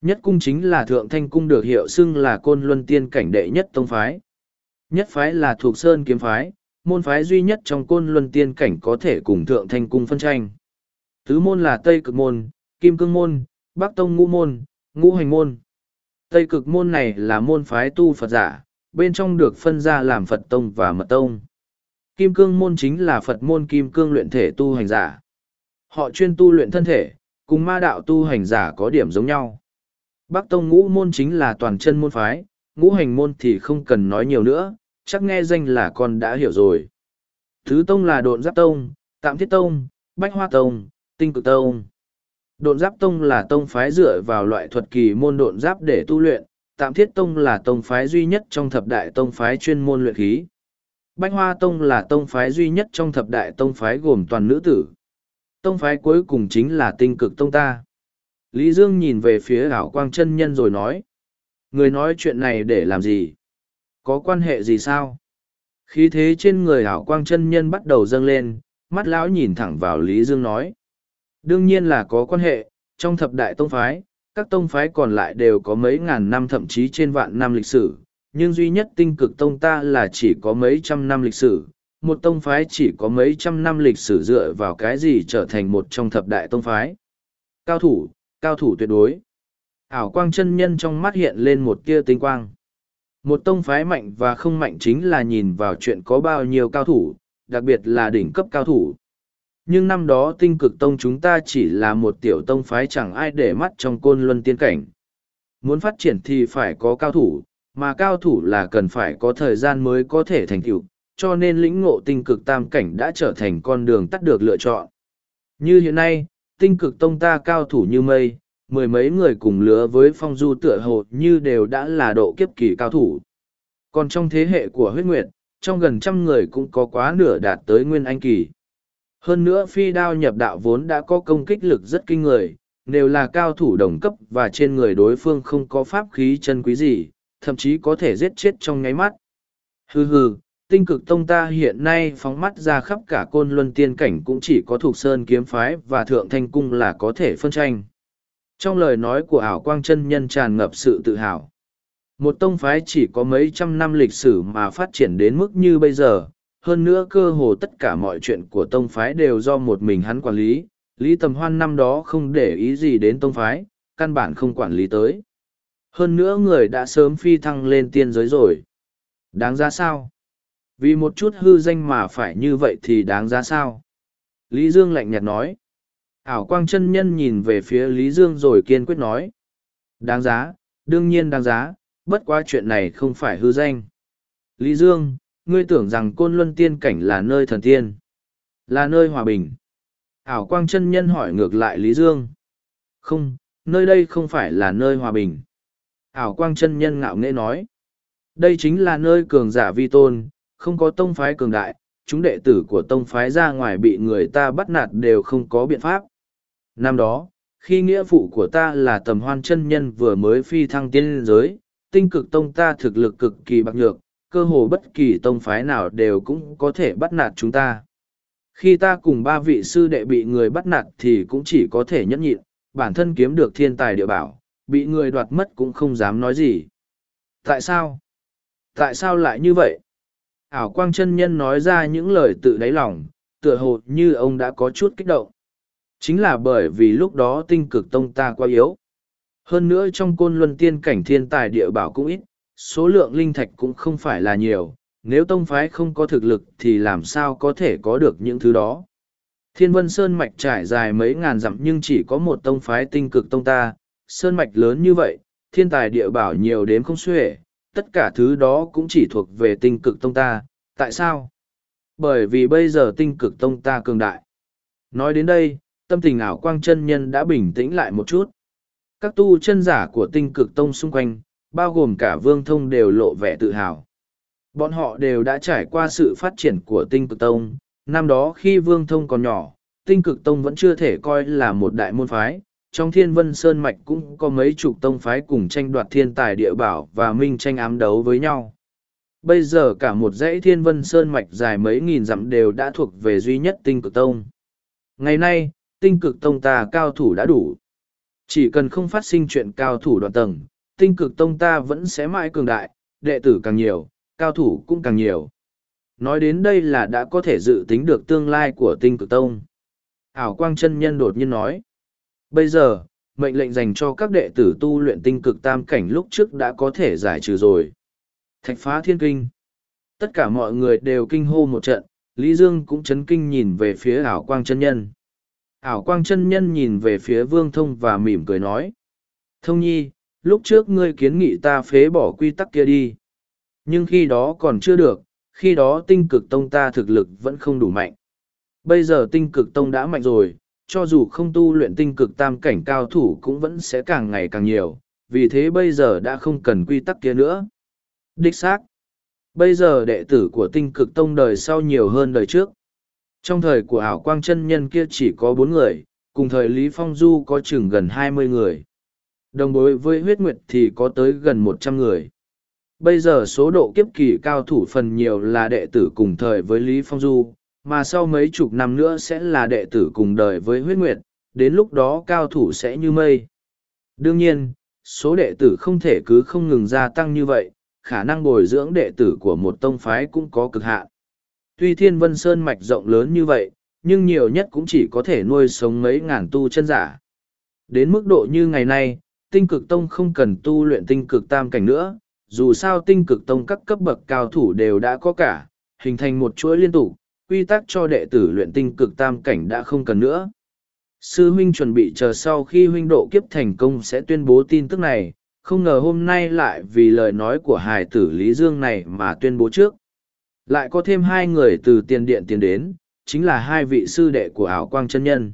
[SPEAKER 1] Nhất cung chính là thượng thanh cung được hiệu xưng là côn luân tiên cảnh đệ nhất tông phái. Nhất phái là thuộc sơn kiếm phái, môn phái duy nhất trong côn luân tiên cảnh có thể cùng thượng thanh cung phân tranh. Tứ môn là Tây Cực Môn, Kim Cương Môn, Bắc Tông Ngũ Môn, Ngũ Hành Môn. Tây Cực Môn này là môn phái tu Phật giả, bên trong được phân ra làm Phật Tông và Mật Tông. Kim Cương Môn chính là Phật môn Kim Cương luyện thể tu hành giả. Họ chuyên tu luyện thân thể, cùng ma đạo tu hành giả có điểm giống nhau. Bắc Tông Ngũ Môn chính là toàn chân môn phái, ngũ hành môn thì không cần nói nhiều nữa, chắc nghe danh là con đã hiểu rồi. Thứ tông là độn giáp tông, tạm thiết tông, bách hoa tông, tinh cực tông. Độn giáp tông là tông phái dựa vào loại thuật kỳ môn độn giáp để tu luyện, tạm thiết tông là tông phái duy nhất trong thập đại tông phái chuyên môn luyện khí. Bách hoa tông là tông phái duy nhất trong thập đại tông phái gồm toàn nữ tử. Tông phái cuối cùng chính là tinh cực tông ta. Lý Dương nhìn về phía ảo quang chân nhân rồi nói. Người nói chuyện này để làm gì? Có quan hệ gì sao? Khí thế trên người hảo quang chân nhân bắt đầu dâng lên, mắt lão nhìn thẳng vào Lý Dương nói. Đương nhiên là có quan hệ, trong thập đại tông phái, các tông phái còn lại đều có mấy ngàn năm thậm chí trên vạn năm lịch sử, nhưng duy nhất tinh cực tông ta là chỉ có mấy trăm năm lịch sử. Một tông phái chỉ có mấy trăm năm lịch sử dựa vào cái gì trở thành một trong thập đại tông phái. Cao thủ, cao thủ tuyệt đối. Ảo quang chân nhân trong mắt hiện lên một tia tinh quang. Một tông phái mạnh và không mạnh chính là nhìn vào chuyện có bao nhiêu cao thủ, đặc biệt là đỉnh cấp cao thủ. Nhưng năm đó tinh cực tông chúng ta chỉ là một tiểu tông phái chẳng ai để mắt trong côn luân tiên cảnh. Muốn phát triển thì phải có cao thủ, mà cao thủ là cần phải có thời gian mới có thể thành tựu, cho nên lĩnh ngộ tinh cực tam cảnh đã trở thành con đường tắt được lựa chọn. Như hiện nay, tinh cực tông ta cao thủ như mây, mười mấy người cùng lứa với phong du tựa hồ như đều đã là độ kiếp kỳ cao thủ. Còn trong thế hệ của huyết nguyệt, trong gần trăm người cũng có quá nửa đạt tới nguyên anh kỳ. Hơn nữa phi đao nhập đạo vốn đã có công kích lực rất kinh người, đều là cao thủ đồng cấp và trên người đối phương không có pháp khí chân quý gì, thậm chí có thể giết chết trong nháy mắt. Hừ hừ, tinh cực tông ta hiện nay phóng mắt ra khắp cả côn luân tiên cảnh cũng chỉ có thuộc sơn kiếm phái và thượng thanh cung là có thể phân tranh. Trong lời nói của ảo quang chân nhân tràn ngập sự tự hào. Một tông phái chỉ có mấy trăm năm lịch sử mà phát triển đến mức như bây giờ, hơn nữa cơ hồ tất cả mọi chuyện của tông phái đều do một mình hắn quản lý. Lý Tầm Hoan năm đó không để ý gì đến tông phái, căn bản không quản lý tới. Hơn nữa người đã sớm phi thăng lên tiên giới rồi. Đáng ra sao? Vì một chút hư danh mà phải như vậy thì đáng ra sao? Lý Dương lạnh nhạt nói. Ảo quang chân nhân nhìn về phía Lý Dương rồi kiên quyết nói. Đáng giá, đương nhiên đáng giá, bất quá chuyện này không phải hư danh. Lý Dương, ngươi tưởng rằng côn luân tiên cảnh là nơi thần tiên, là nơi hòa bình. Ảo quang chân nhân hỏi ngược lại Lý Dương. Không, nơi đây không phải là nơi hòa bình. Ảo quang chân nhân ngạo nghễ nói. Đây chính là nơi cường giả vi tôn, không có tông phái cường đại, chúng đệ tử của tông phái ra ngoài bị người ta bắt nạt đều không có biện pháp. Năm đó, khi nghĩa phụ của ta là tầm hoan chân nhân vừa mới phi thăng tiên giới, tinh cực tông ta thực lực cực kỳ bạc nhược, cơ hồ bất kỳ tông phái nào đều cũng có thể bắt nạt chúng ta. Khi ta cùng ba vị sư đệ bị người bắt nạt thì cũng chỉ có thể nhẫn nhịn, bản thân kiếm được thiên tài địa bảo, bị người đoạt mất cũng không dám nói gì. Tại sao? Tại sao lại như vậy? Ảo quang chân nhân nói ra những lời tự đáy lòng, tựa hồ như ông đã có chút kích động. Chính là bởi vì lúc đó tinh cực tông ta quá yếu. Hơn nữa trong côn luân tiên cảnh thiên tài địa bảo cũng ít, số lượng linh thạch cũng không phải là nhiều, nếu tông phái không có thực lực thì làm sao có thể có được những thứ đó. Thiên vân sơn mạch trải dài mấy ngàn dặm nhưng chỉ có một tông phái tinh cực tông ta, sơn mạch lớn như vậy, thiên tài địa bảo nhiều đến không xuể, tất cả thứ đó cũng chỉ thuộc về tinh cực tông ta, tại sao? Bởi vì bây giờ tinh cực tông ta cường đại. Nói đến đây, tâm tình ảo quang chân nhân đã bình tĩnh lại một chút. Các tu chân giả của tinh cực tông xung quanh, bao gồm cả vương thông đều lộ vẻ tự hào. Bọn họ đều đã trải qua sự phát triển của tinh cực tông. Năm đó khi vương thông còn nhỏ, tinh cực tông vẫn chưa thể coi là một đại môn phái. Trong thiên vân sơn mạch cũng có mấy chục tông phái cùng tranh đoạt thiên tài địa bảo và minh tranh ám đấu với nhau. Bây giờ cả một dãy thiên vân sơn mạch dài mấy nghìn dặm đều đã thuộc về duy nhất tinh cực tông. Ngày nay, tinh cực tông ta cao thủ đã đủ. Chỉ cần không phát sinh chuyện cao thủ đoạn tầng, tinh cực tông ta vẫn sẽ mãi cường đại, đệ tử càng nhiều, cao thủ cũng càng nhiều. Nói đến đây là đã có thể dự tính được tương lai của tinh cực tông. Ảo quang chân nhân đột nhiên nói. Bây giờ, mệnh lệnh dành cho các đệ tử tu luyện tinh cực tam cảnh lúc trước đã có thể giải trừ rồi. Thạch phá thiên kinh. Tất cả mọi người đều kinh hô một trận, Lý Dương cũng chấn kinh nhìn về phía ảo quang chân nhân. Ảo quang chân nhân nhìn về phía vương thông và mỉm cười nói. Thông nhi, lúc trước ngươi kiến nghị ta phế bỏ quy tắc kia đi. Nhưng khi đó còn chưa được, khi đó tinh cực tông ta thực lực vẫn không đủ mạnh. Bây giờ tinh cực tông đã mạnh rồi, cho dù không tu luyện tinh cực tam cảnh cao thủ cũng vẫn sẽ càng ngày càng nhiều, vì thế bây giờ đã không cần quy tắc kia nữa. Đích xác. Bây giờ đệ tử của tinh cực tông đời sau nhiều hơn đời trước. Trong thời của ảo quang chân nhân kia chỉ có bốn người, cùng thời Lý Phong Du có chừng gần hai mươi người. Đồng bối với huyết nguyệt thì có tới gần một trăm người. Bây giờ số độ kiếp kỳ cao thủ phần nhiều là đệ tử cùng thời với Lý Phong Du, mà sau mấy chục năm nữa sẽ là đệ tử cùng đời với huyết nguyệt, đến lúc đó cao thủ sẽ như mây. Đương nhiên, số đệ tử không thể cứ không ngừng gia tăng như vậy, khả năng bồi dưỡng đệ tử của một tông phái cũng có cực hạn. Tuy Thiên Vân Sơn mạch rộng lớn như vậy, nhưng nhiều nhất cũng chỉ có thể nuôi sống mấy ngàn tu chân giả. Đến mức độ như ngày nay, tinh cực tông không cần tu luyện tinh cực tam cảnh nữa, dù sao tinh cực tông các cấp bậc cao thủ đều đã có cả, hình thành một chuỗi liên tục, quy tắc cho đệ tử luyện tinh cực tam cảnh đã không cần nữa. Sư huynh chuẩn bị chờ sau khi huynh độ kiếp thành công sẽ tuyên bố tin tức này, không ngờ hôm nay lại vì lời nói của hài tử Lý Dương này mà tuyên bố trước. Lại có thêm hai người từ tiền điện tiến đến, chính là hai vị sư đệ của ảo quang chân nhân.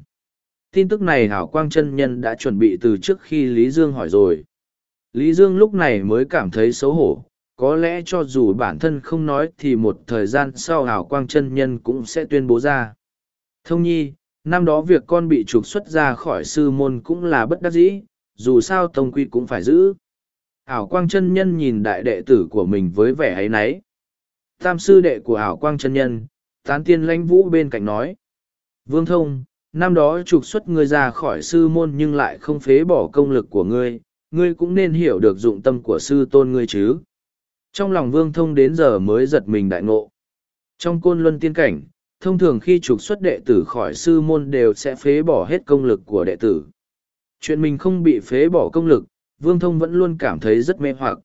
[SPEAKER 1] Tin tức này ảo quang chân nhân đã chuẩn bị từ trước khi Lý Dương hỏi rồi. Lý Dương lúc này mới cảm thấy xấu hổ, có lẽ cho dù bản thân không nói thì một thời gian sau ảo quang chân nhân cũng sẽ tuyên bố ra. Thông nhi, năm đó việc con bị trục xuất ra khỏi sư môn cũng là bất đắc dĩ, dù sao tông quy cũng phải giữ. Ảo quang chân nhân nhìn đại đệ tử của mình với vẻ ấy nấy. Tam sư đệ của ảo quang chân nhân, tán tiên lãnh vũ bên cạnh nói. Vương thông, năm đó trục xuất ngươi ra khỏi sư môn nhưng lại không phế bỏ công lực của ngươi, ngươi cũng nên hiểu được dụng tâm của sư tôn ngươi chứ. Trong lòng vương thông đến giờ mới giật mình đại ngộ. Trong côn luân tiên cảnh, thông thường khi trục xuất đệ tử khỏi sư môn đều sẽ phế bỏ hết công lực của đệ tử. Chuyện mình không bị phế bỏ công lực, vương thông vẫn luôn cảm thấy rất mê hoặc.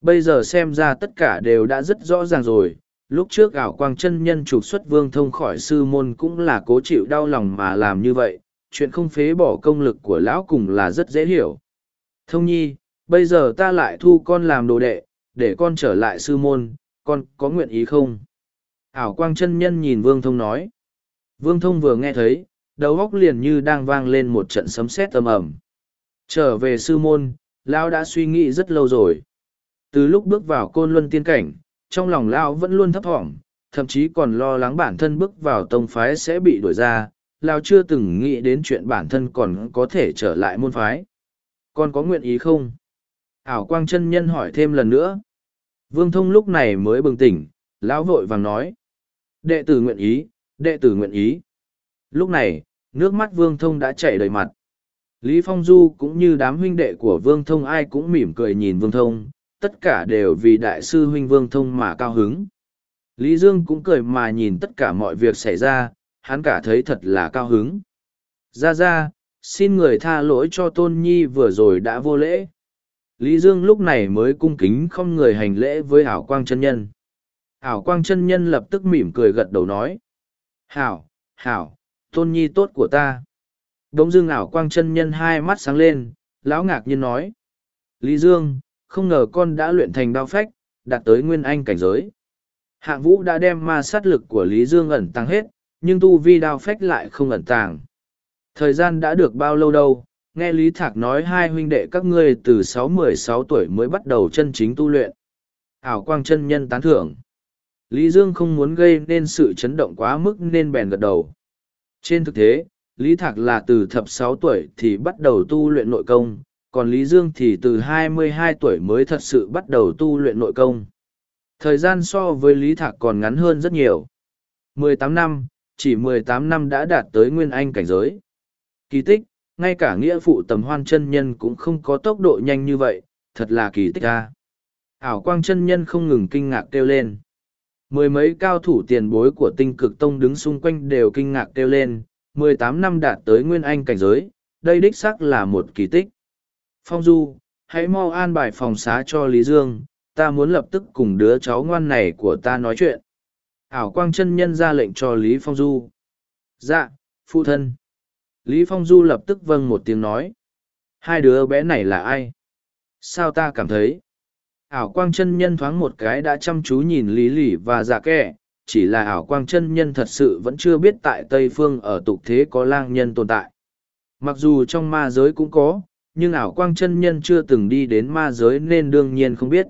[SPEAKER 1] Bây giờ xem ra tất cả đều đã rất rõ ràng rồi, lúc trước ảo quang chân nhân trục xuất vương thông khỏi sư môn cũng là cố chịu đau lòng mà làm như vậy, chuyện không phế bỏ công lực của lão cùng là rất dễ hiểu. Thông nhi, bây giờ ta lại thu con làm đồ đệ, để con trở lại sư môn, con có nguyện ý không? Ảo quang chân nhân nhìn vương thông nói. Vương thông vừa nghe thấy, đầu óc liền như đang vang lên một trận sấm sét âm ầm Trở về sư môn, lão đã suy nghĩ rất lâu rồi. Từ lúc bước vào côn luân tiên cảnh, trong lòng lão vẫn luôn thấp thỏm, thậm chí còn lo lắng bản thân bước vào tông phái sẽ bị đuổi ra, lão chưa từng nghĩ đến chuyện bản thân còn có thể trở lại môn phái. Con có nguyện ý không? Ảo quang chân nhân hỏi thêm lần nữa. Vương thông lúc này mới bừng tỉnh, lão vội vàng nói. Đệ tử nguyện ý, đệ tử nguyện ý. Lúc này, nước mắt vương thông đã chảy đầy mặt. Lý Phong Du cũng như đám huynh đệ của vương thông ai cũng mỉm cười nhìn vương thông, tất cả đều vì đại sư huynh vương thông mà cao hứng. Lý Dương cũng cười mà nhìn tất cả mọi việc xảy ra, hắn cả thấy thật là cao hứng. Ra ra, xin người tha lỗi cho tôn nhi vừa rồi đã vô lễ lý dương lúc này mới cung kính không người hành lễ với ảo quang chân nhân ảo quang chân nhân lập tức mỉm cười gật đầu nói hảo hảo tôn nhi tốt của ta đ Dương n g dưng ảo quang chân nhân hai mắt sáng lên lão ngạc nhiên nói lý dương không ngờ con đã luyện thành đao phách đạt tới nguyên anh cảnh giới hạng vũ đã đem ma sát lực của lý dương ẩn tàng hết nhưng tu vi đao phách lại không ẩn tàng Thời gian đã được bao lâu đâu, nghe Lý Thạc nói hai huynh đệ các ngươi từ sáu mười sáu tuổi mới bắt đầu chân chính tu luyện. Ảo quang chân nhân tán thưởng. Lý Dương không muốn gây nên sự chấn động quá mức nên bèn gật đầu. Trên thực tế, Lý Thạc là từ thập sáu tuổi thì bắt đầu tu luyện nội công, còn Lý Dương thì từ hai mươi hai tuổi mới thật sự bắt đầu tu luyện nội công. Thời gian so với Lý Thạc còn ngắn hơn rất nhiều. mười tám năm, chỉ mười tám năm đã đạt tới nguyên anh cảnh giới. Kỳ tích, ngay cả nghĩa phụ tầm hoan chân nhân cũng không có tốc độ nhanh như vậy, thật là kỳ tích ca. Ảo quang chân nhân không ngừng kinh ngạc kêu lên. Mười mấy cao thủ tiền bối của tinh cực tông đứng xung quanh đều kinh ngạc kêu lên, mười tám năm đạt tới nguyên anh cảnh giới, đây đích xác là một kỳ tích. Phong Du, hãy mau an bài phòng xá cho Lý Dương, ta muốn lập tức cùng đứa cháu ngoan này của ta nói chuyện. Ảo quang chân nhân ra lệnh cho Lý Phong Du. Dạ, phụ thân. Lý Phong Du lập tức vâng một tiếng nói. Hai đứa bé này là ai? Sao ta cảm thấy? Ảo quang chân nhân thoáng một cái đã chăm chú nhìn Lý Lỷ và dạ kẻ, chỉ là ảo quang chân nhân thật sự vẫn chưa biết tại Tây Phương ở tục thế có lang nhân tồn tại. Mặc dù trong ma giới cũng có, nhưng ảo quang chân nhân chưa từng đi đến ma giới nên đương nhiên không biết.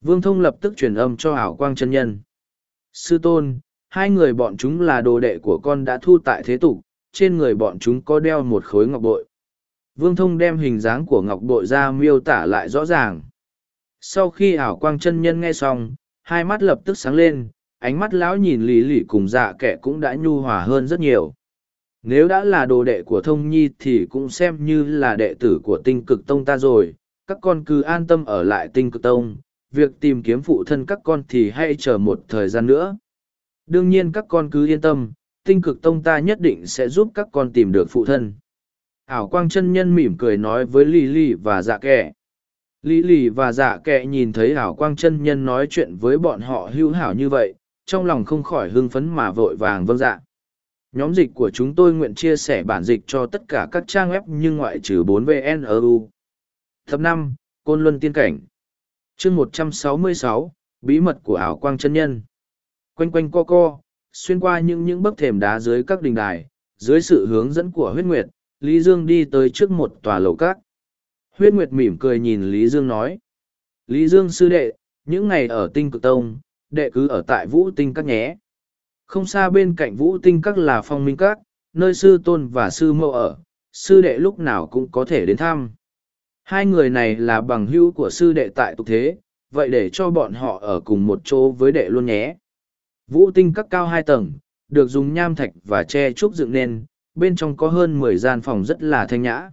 [SPEAKER 1] Vương Thông lập tức truyền âm cho ảo quang chân nhân. Sư tôn, hai người bọn chúng là đồ đệ của con đã thu tại thế tục, trên người bọn chúng có đeo một khối ngọc bội. Vương Thông đem hình dáng của ngọc bội ra miêu tả lại rõ ràng. Sau khi ảo quang chân nhân nghe xong, hai mắt lập tức sáng lên, ánh mắt lão nhìn lì lì cùng dạ kẻ cũng đã nhu hòa hơn rất nhiều. Nếu đã là đồ đệ của thông nhi thì cũng xem như là đệ tử của tinh cực tông ta rồi, các con cứ an tâm ở lại tinh cực tông, việc tìm kiếm phụ thân các con thì hãy chờ một thời gian nữa. Đương nhiên các con cứ yên tâm, tinh cực tông ta nhất định sẽ giúp các con tìm được phụ thân. Ảo quang chân nhân mỉm cười nói với Lì Lì và dạ kẻ. Lý lì và dạ kệ nhìn thấy ảo quang chân nhân nói chuyện với bọn họ hữu hảo như vậy, trong lòng không khỏi hưng phấn mà vội vàng vâng dạ. Nhóm dịch của chúng tôi nguyện chia sẻ bản dịch cho tất cả các trang web nhưng ngoại trừ 4VNRU. Tập năm Côn Luân Tiên Cảnh chương 166, Bí mật của ảo quang chân nhân. Quanh quanh co co, xuyên qua những những bậc thềm đá dưới các đình đài, dưới sự hướng dẫn của huyết nguyệt, Lý Dương đi tới trước một tòa lầu cát. Huyết Nguyệt mỉm cười nhìn Lý Dương nói. Lý Dương sư đệ, những ngày ở tinh cực tông, đệ cứ ở tại vũ tinh các nhé. Không xa bên cạnh vũ tinh các là phong minh các, nơi sư tôn và sư mẫu ở, sư đệ lúc nào cũng có thể đến thăm. Hai người này là bằng hữu của sư đệ tại tục thế, vậy để cho bọn họ ở cùng một chỗ với đệ luôn nhé. Vũ tinh các cao hai tầng, được dùng nham thạch và tre trúc dựng nên, bên trong có hơn mười gian phòng rất là thanh nhã.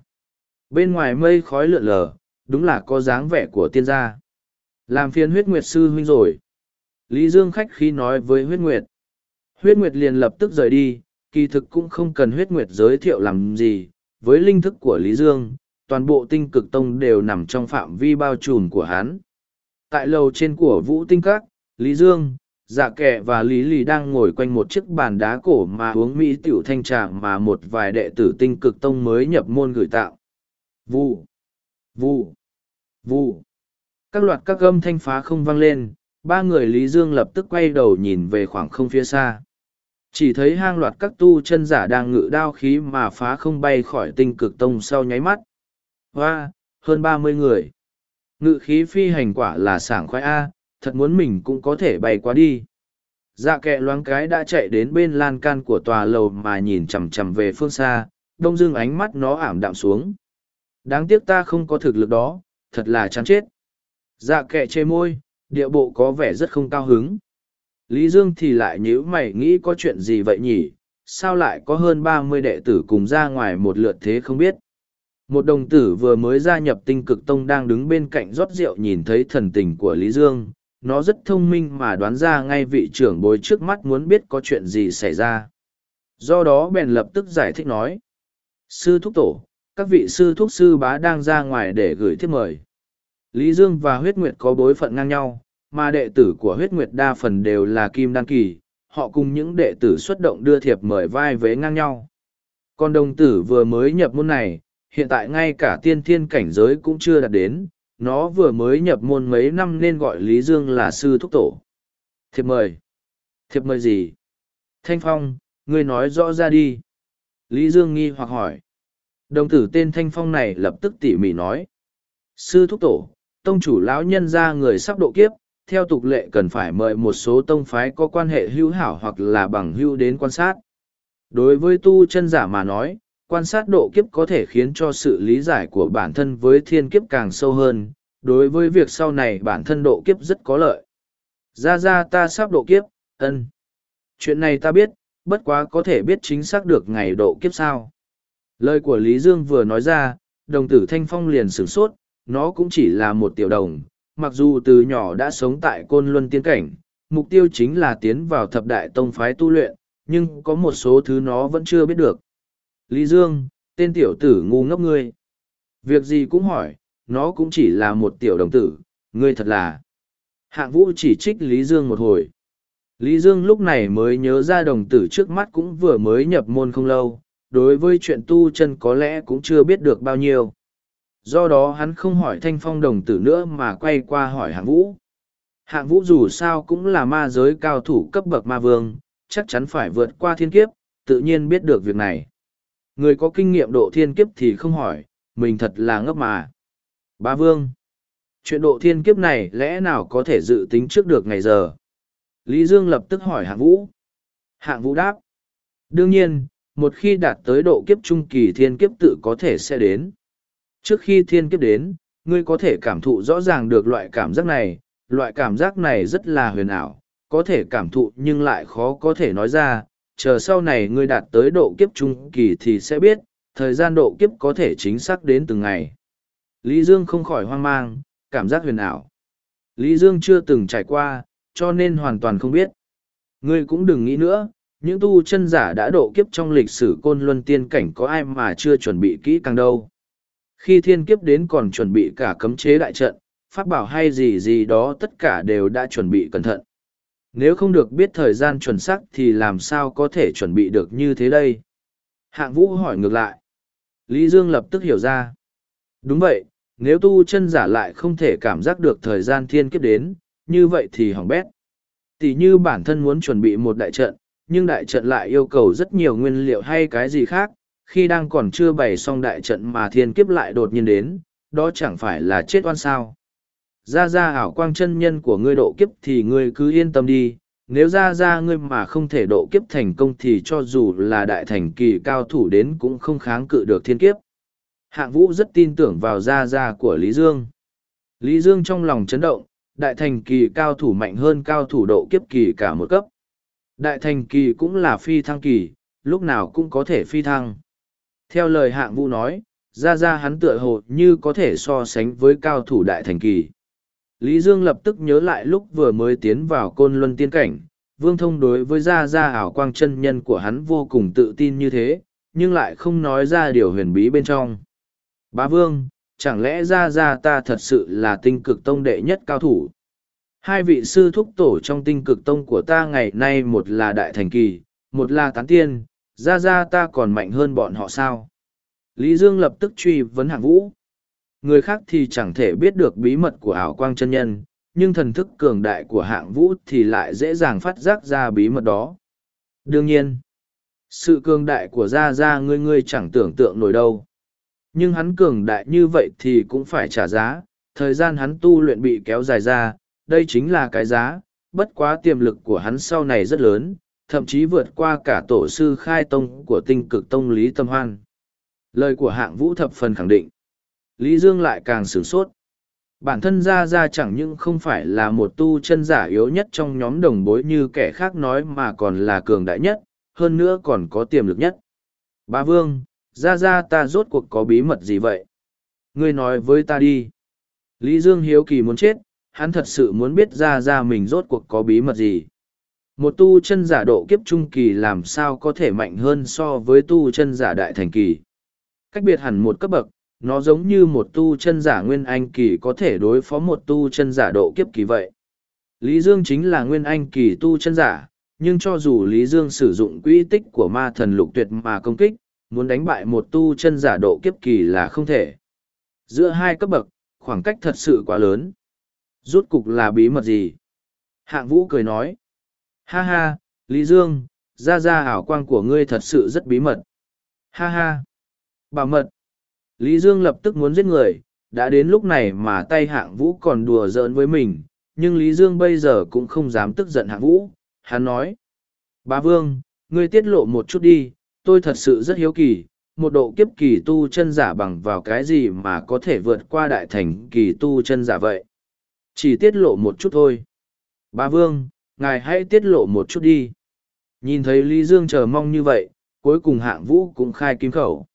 [SPEAKER 1] Bên ngoài mây khói lượn lờ, đúng là có dáng vẻ của tiên gia. Làm phiền huyết nguyệt sư huynh rồi. Lý Dương khách khi nói với huyết nguyệt. Huyết nguyệt liền lập tức rời đi, kỳ thực cũng không cần huyết nguyệt giới thiệu làm gì. Với linh thức của Lý Dương, toàn bộ tinh cực tông đều nằm trong phạm vi bao trùm của hắn. Tại lầu trên của Vũ Tinh Các, Lý Dương, dạ kệ và lý lì đang ngồi quanh một chiếc bàn đá cổ mà uống mỹ tiểu thanh trạng mà một vài đệ tử tinh cực tông mới nhập môn gửi tạo Vụ, vụ, vụ. Các loạt các gâm thanh phá không vang lên, ba người Lý Dương lập tức quay đầu nhìn về khoảng không phía xa. Chỉ thấy hang loạt các tu chân giả đang ngự đao khí mà phá không bay khỏi tinh cực tông sau nháy mắt. Hoa, hơn ba mươi người. Ngự khí phi hành quả là sảng khoái A, thật muốn mình cũng có thể bay qua đi. Dạ kẹ loáng cái đã chạy đến bên lan can của tòa lầu mà nhìn chằm chằm về phương xa, đông dưng ánh mắt nó ảm đạm xuống. Đáng tiếc ta không có thực lực đó, thật là chán chết. Dạ kệ chê môi, địa bộ có vẻ rất không cao hứng. Lý Dương thì lại nhíu mày nghĩ có chuyện gì vậy nhỉ, sao lại có hơn ba mươi đệ tử cùng ra ngoài một lượt thế không biết. Một đồng tử vừa mới gia nhập tinh cực tông đang đứng bên cạnh rót rượu nhìn thấy thần tình của Lý Dương, nó rất thông minh mà đoán ra ngay vị trưởng bối trước mắt muốn biết có chuyện gì xảy ra. Do đó bèn lập tức giải thích nói. Sư thúc tổ, các vị sư thúc sư bá đang ra ngoài để gửi thiếp mời. Lý Dương và huyết nguyệt có bối phận ngang nhau, mà đệ tử của huyết nguyệt đa phần đều là kim đan kỳ, họ cùng những đệ tử xuất động đưa thiệp mời vai vế ngang nhau. Còn đồng tử vừa mới nhập môn này, hiện tại ngay cả tiên thiên cảnh giới cũng chưa đạt đến, nó vừa mới nhập môn mấy năm nên gọi Lý Dương là sư thúc tổ. Thiệp mời. Thiệp mời gì? Thanh Phong, ngươi nói rõ ra đi. Lý Dương nghi hoặc hỏi. Đồng tử tên Thanh Phong này lập tức tỉ mỉ nói. Sư thúc tổ, tông chủ lão nhân ra người sắp độ kiếp, theo tục lệ cần phải mời một số tông phái có quan hệ hữu hảo hoặc là bằng hữu đến quan sát. Đối với tu chân giả mà nói, quan sát độ kiếp có thể khiến cho sự lý giải của bản thân với thiên kiếp càng sâu hơn, đối với việc sau này bản thân độ kiếp rất có lợi. Ra ra ta sắp độ kiếp, ân. Chuyện này ta biết, bất quá có thể biết chính xác được ngày độ kiếp sao. Lời của Lý Dương vừa nói ra, đồng tử Thanh Phong liền sửng sốt, nó cũng chỉ là một tiểu đồng, mặc dù từ nhỏ đã sống tại Côn Luân Tiên Cảnh, mục tiêu chính là tiến vào thập đại tông phái tu luyện, nhưng có một số thứ nó vẫn chưa biết được. Lý Dương, tên tiểu tử ngu ngốc ngươi. Việc gì cũng hỏi, nó cũng chỉ là một tiểu đồng tử, ngươi thật là. Hạng vũ chỉ trích Lý Dương một hồi. Lý Dương lúc này mới nhớ ra đồng tử trước mắt cũng vừa mới nhập môn không lâu, đối với chuyện tu chân có lẽ cũng chưa biết được bao nhiêu. Do đó hắn không hỏi thanh phong đồng tử nữa mà quay qua hỏi hạng vũ. Hạng vũ dù sao cũng là ma giới cao thủ cấp bậc ma vương, chắc chắn phải vượt qua thiên kiếp, tự nhiên biết được việc này. Người có kinh nghiệm độ thiên kiếp thì không hỏi, mình thật là ngốc mà. Ba vương, chuyện độ thiên kiếp này lẽ nào có thể dự tính trước được ngày giờ? Lý Dương lập tức hỏi hạng vũ. Hạng vũ đáp. Đương nhiên, một khi đạt tới độ kiếp trung kỳ thiên kiếp tự có thể sẽ đến. Trước khi thiên kiếp đến, ngươi có thể cảm thụ rõ ràng được loại cảm giác này, loại cảm giác này rất là huyền ảo, có thể cảm thụ nhưng lại khó có thể nói ra, chờ sau này ngươi đạt tới độ kiếp trung kỳ thì sẽ biết, thời gian độ kiếp có thể chính xác đến từng ngày. Lý Dương không khỏi hoang mang, cảm giác huyền ảo. Lý Dương chưa từng trải qua, cho nên hoàn toàn không biết. Ngươi cũng đừng nghĩ nữa, những tu chân giả đã độ kiếp trong lịch sử côn luân tiên cảnh có ai mà chưa chuẩn bị kỹ càng đâu. Khi thiên kiếp đến còn chuẩn bị cả cấm chế đại trận, pháp bảo hay gì gì đó tất cả đều đã chuẩn bị cẩn thận. Nếu không được biết thời gian chuẩn xác thì làm sao có thể chuẩn bị được như thế đây? Hạng vũ hỏi ngược lại. Lý Dương lập tức hiểu ra. Đúng vậy, nếu tu chân giả lại không thể cảm giác được thời gian thiên kiếp đến, như vậy thì hỏng bét. Tỷ như bản thân muốn chuẩn bị một đại trận, nhưng đại trận lại yêu cầu rất nhiều nguyên liệu hay cái gì khác, khi đang còn chưa bày xong đại trận mà thiên kiếp lại đột nhiên đến, đó chẳng phải là chết oan sao. Ra ra ảo quang chân nhân của ngươi độ kiếp thì ngươi cứ yên tâm đi, nếu ra ra ngươi mà không thể độ kiếp thành công thì cho dù là đại thành kỳ cao thủ đến cũng không kháng cự được thiên kiếp. Hạng vũ rất tin tưởng vào ra ra của Lý Dương. Lý Dương trong lòng chấn động, đại thành kỳ cao thủ mạnh hơn cao thủ độ kiếp kỳ cả một cấp. Đại thành kỳ cũng là phi thăng kỳ, lúc nào cũng có thể phi thăng. Theo lời hạng vũ nói, ra ra hắn tựa hồ như có thể so sánh với cao thủ đại thành kỳ. Lý Dương lập tức nhớ lại lúc vừa mới tiến vào côn luân tiên cảnh, vương thông đối với gia gia ảo quang chân nhân của hắn vô cùng tự tin như thế, nhưng lại không nói ra điều huyền bí bên trong. Bá vương, chẳng lẽ gia gia ta thật sự là tinh cực tông đệ nhất cao thủ? Hai vị sư thúc tổ trong tinh cực tông của ta ngày nay một là đại thành kỳ, một là tán tiên, gia gia ta còn mạnh hơn bọn họ sao? Lý Dương lập tức truy vấn hạng vũ. Người khác thì chẳng thể biết được bí mật của ảo quang chân nhân, nhưng thần thức cường đại của hạng vũ thì lại dễ dàng phát giác ra bí mật đó. Đương nhiên, sự cường đại của gia gia ngươi ngươi chẳng tưởng tượng nổi đâu. Nhưng hắn cường đại như vậy thì cũng phải trả giá. Thời gian hắn tu luyện bị kéo dài ra, đây chính là cái giá. Bất quá tiềm lực của hắn sau này rất lớn thậm chí vượt qua cả tổ sư khai tông của tinh cực tông lý tâm hoan lời của hạng vũ thập phần khẳng định Lý Dương lại càng sửng sốt. Bản thân ra ra chẳng những không phải là một tu chân giả yếu nhất trong nhóm đồng bối như kẻ khác nói mà còn là cường đại nhất, hơn nữa còn có tiềm lực nhất. Ba Vương, ra ra ta rốt cuộc có bí mật gì vậy? Ngươi nói với ta đi. Lý Dương hiếu kỳ muốn chết, hắn thật sự muốn biết ra ra mình rốt cuộc có bí mật gì. Một tu chân giả độ kiếp trung kỳ làm sao có thể mạnh hơn so với tu chân giả đại thành kỳ. Cách biệt hẳn một cấp bậc, nó giống như một tu chân giả nguyên anh kỳ có thể đối phó một tu chân giả độ kiếp kỳ vậy. Lý Dương chính là nguyên anh kỳ tu chân giả, nhưng cho dù Lý Dương sử dụng quỹ tích của ma thần lục tuyệt mà công kích, muốn đánh bại một tu chân giả độ kiếp kỳ là không thể. Giữa hai cấp bậc, khoảng cách thật sự quá lớn. Rút cục là bí mật gì? Hạng Vũ cười nói. Ha ha, Lý Dương, ra ra ảo quang của ngươi thật sự rất bí mật. Ha ha. Bảo mật, Lý Dương lập tức muốn giết người, đã đến lúc này mà tay hạng vũ còn đùa giỡn với mình, nhưng Lý Dương bây giờ cũng không dám tức giận hạng vũ. Hắn nói, bà Vương, ngươi tiết lộ một chút đi, tôi thật sự rất hiếu kỳ, một độ kiếp kỳ tu chân giả bằng vào cái gì mà có thể vượt qua đại thành kỳ tu chân giả vậy. Chỉ tiết lộ một chút thôi. bà Vương, ngài hãy tiết lộ một chút đi. Nhìn thấy Lý Dương chờ mong như vậy, cuối cùng hạng vũ cũng khai kim khẩu.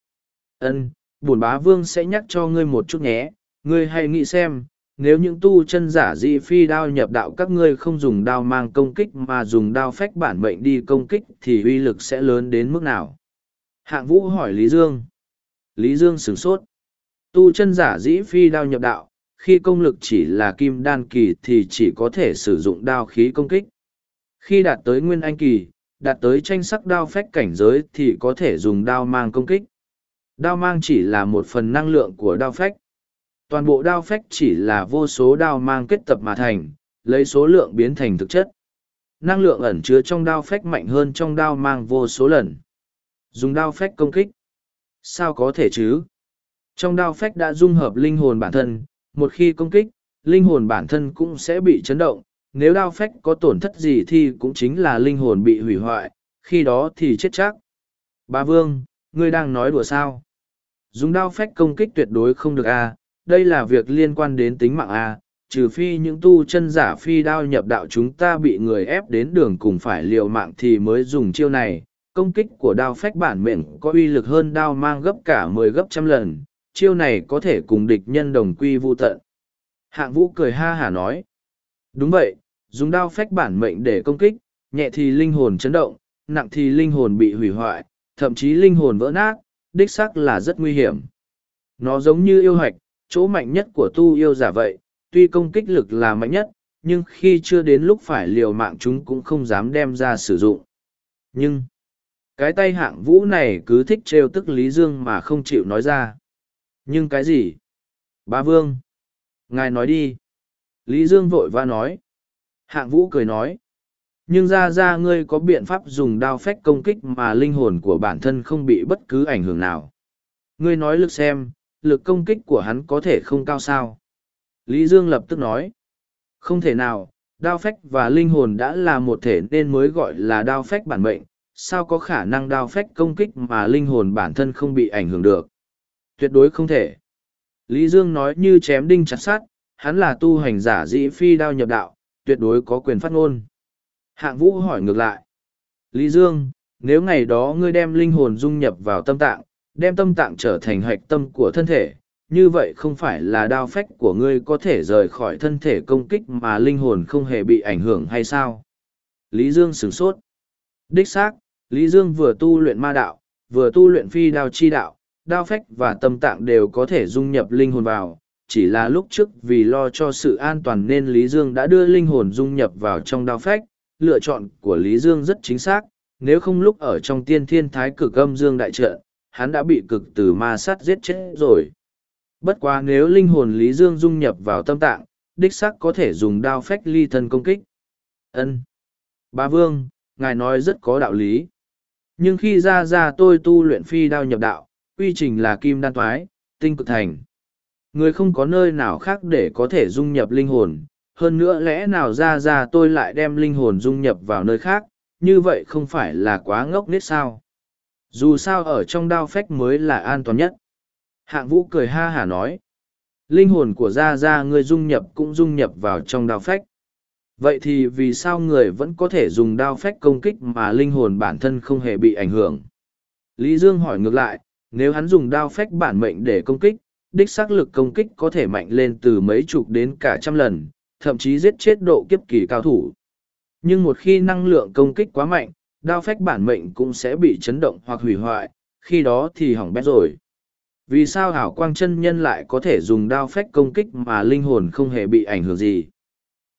[SPEAKER 1] Ân, bổn bá vương sẽ nhắc cho ngươi một chút nhé ngươi hãy nghĩ xem nếu những tu chân giả dị phi đao nhập đạo các ngươi không dùng đao mang công kích mà dùng đao phách bản mệnh đi công kích thì uy lực sẽ lớn đến mức nào hạng vũ hỏi lý dương lý dương sửng sốt tu chân giả dĩ phi đao nhập đạo khi công lực chỉ là kim đan kỳ thì chỉ có thể sử dụng đao khí công kích khi đạt tới nguyên anh kỳ đạt tới tranh sắc đao phách cảnh giới thì có thể dùng đao mang công kích Đao mang chỉ là một phần năng lượng của đao phách. Toàn bộ đao phách chỉ là vô số đao mang kết tập mà thành, lấy số lượng biến thành thực chất. Năng lượng ẩn chứa trong đao phách mạnh hơn trong đao mang vô số lần. Dùng đao phách công kích. Sao có thể chứ? Trong đao phách đã dung hợp linh hồn bản thân, một khi công kích, linh hồn bản thân cũng sẽ bị chấn động. Nếu đao phách có tổn thất gì thì cũng chính là linh hồn bị hủy hoại, khi đó thì chết chắc. Ba Vương, ngươi đang nói đùa sao? dùng đao phách công kích tuyệt đối không được a đây là việc liên quan đến tính mạng a trừ phi những tu chân giả phi đao nhập đạo chúng ta bị người ép đến đường cùng phải liều mạng thì mới dùng chiêu này công kích của đao phách bản mệnh có uy lực hơn đao mang gấp cả mười gấp trăm lần chiêu này có thể cùng địch nhân đồng quy vô tận hạng vũ cười ha hả nói đúng vậy dùng đao phách bản mệnh để công kích, nhẹ thì linh hồn chấn động, nặng thì linh hồn bị hủy hoại, thậm chí linh hồn vỡ nát, đích xác là rất nguy hiểm. Nó giống như yêu hạch, chỗ mạnh nhất của tu yêu giả vậy, tuy công kích lực là mạnh nhất, nhưng khi chưa đến lúc phải liều mạng chúng cũng không dám đem ra sử dụng. Nhưng, cái tay hạng vũ này cứ thích trêu tức lý dương mà không chịu nói ra. Nhưng cái gì? Ba vương, ngài nói đi. Lý dương vội vã nói hạng vũ cười nói, nhưng ra ra ngươi có biện pháp dùng đao phách công kích mà linh hồn của bản thân không bị bất cứ ảnh hưởng nào. Ngươi nói lực xem, lực công kích của hắn có thể không cao sao? Lý dương lập tức nói, không thể nào, đao phách và linh hồn đã là một thể nên mới gọi là đao phách bản mệnh. Sao có khả năng đao phách công kích mà linh hồn bản thân không bị ảnh hưởng được? Tuyệt đối không thể. Lý dương nói như chém đinh chặt sát hắn là tu hành giả dĩ phi đao nhập đạo tuyệt đối có quyền phát ngôn. Hạng vũ hỏi ngược lại. Lý dương, nếu ngày đó ngươi đem linh hồn dung nhập vào tâm tạng, đem tâm tạng trở thành hạch tâm của thân thể, như vậy không phải là đao phách của ngươi có thể rời khỏi thân thể công kích mà linh hồn không hề bị ảnh hưởng hay sao? Lý dương sửng sốt. Đích xác, lý dương vừa tu luyện ma đạo, vừa tu luyện phi đao chi đạo, đao phách và tâm tạng đều có thể dung nhập linh hồn vào chỉ là lúc trước vì lo cho sự an toàn nên lý dương đã đưa linh hồn dung nhập vào trong đao phách. Lựa chọn của lý dương rất chính xác nếu không lúc ở trong tiên thiên thái cực âm dương đại trợ hắn đã bị cực từ ma sát giết chết rồi. Bất quá nếu linh hồn lý dương dung nhập vào tâm tạng đích xác có thể dùng đao phách ly thân công kích. Ân. Ba vương ngài nói rất có đạo lý. Nhưng khi ra ra tôi tu luyện phi đao nhập đạo quy trình là kim đan toái, tinh cực thành. Người không có nơi nào khác để có thể dung nhập linh hồn, hơn nữa lẽ nào ra ra tôi lại đem linh hồn dung nhập vào nơi khác, như vậy không phải là quá ngốc nết sao. Dù sao ở trong đao phách mới là an toàn nhất. Hạng vũ cười ha hả nói. Linh hồn của Ra Ra ngươi dung nhập cũng dung nhập vào trong đao phách. Vậy thì vì sao người vẫn có thể dùng đao phách công kích mà linh hồn bản thân không hề bị ảnh hưởng? Lý Dương hỏi ngược lại, nếu hắn dùng đao phách bản mệnh để công kích, đích xác lực công kích có thể mạnh lên từ mấy chục đến cả trăm lần, thậm chí giết chết độ kiếp kỳ cao thủ. Nhưng một khi năng lượng công kích quá mạnh, đao phách bản mệnh cũng sẽ bị chấn động hoặc hủy hoại, khi đó thì hỏng bét rồi. Vì sao hảo quang chân nhân lại có thể dùng đao phách công kích mà linh hồn không hề bị ảnh hưởng gì?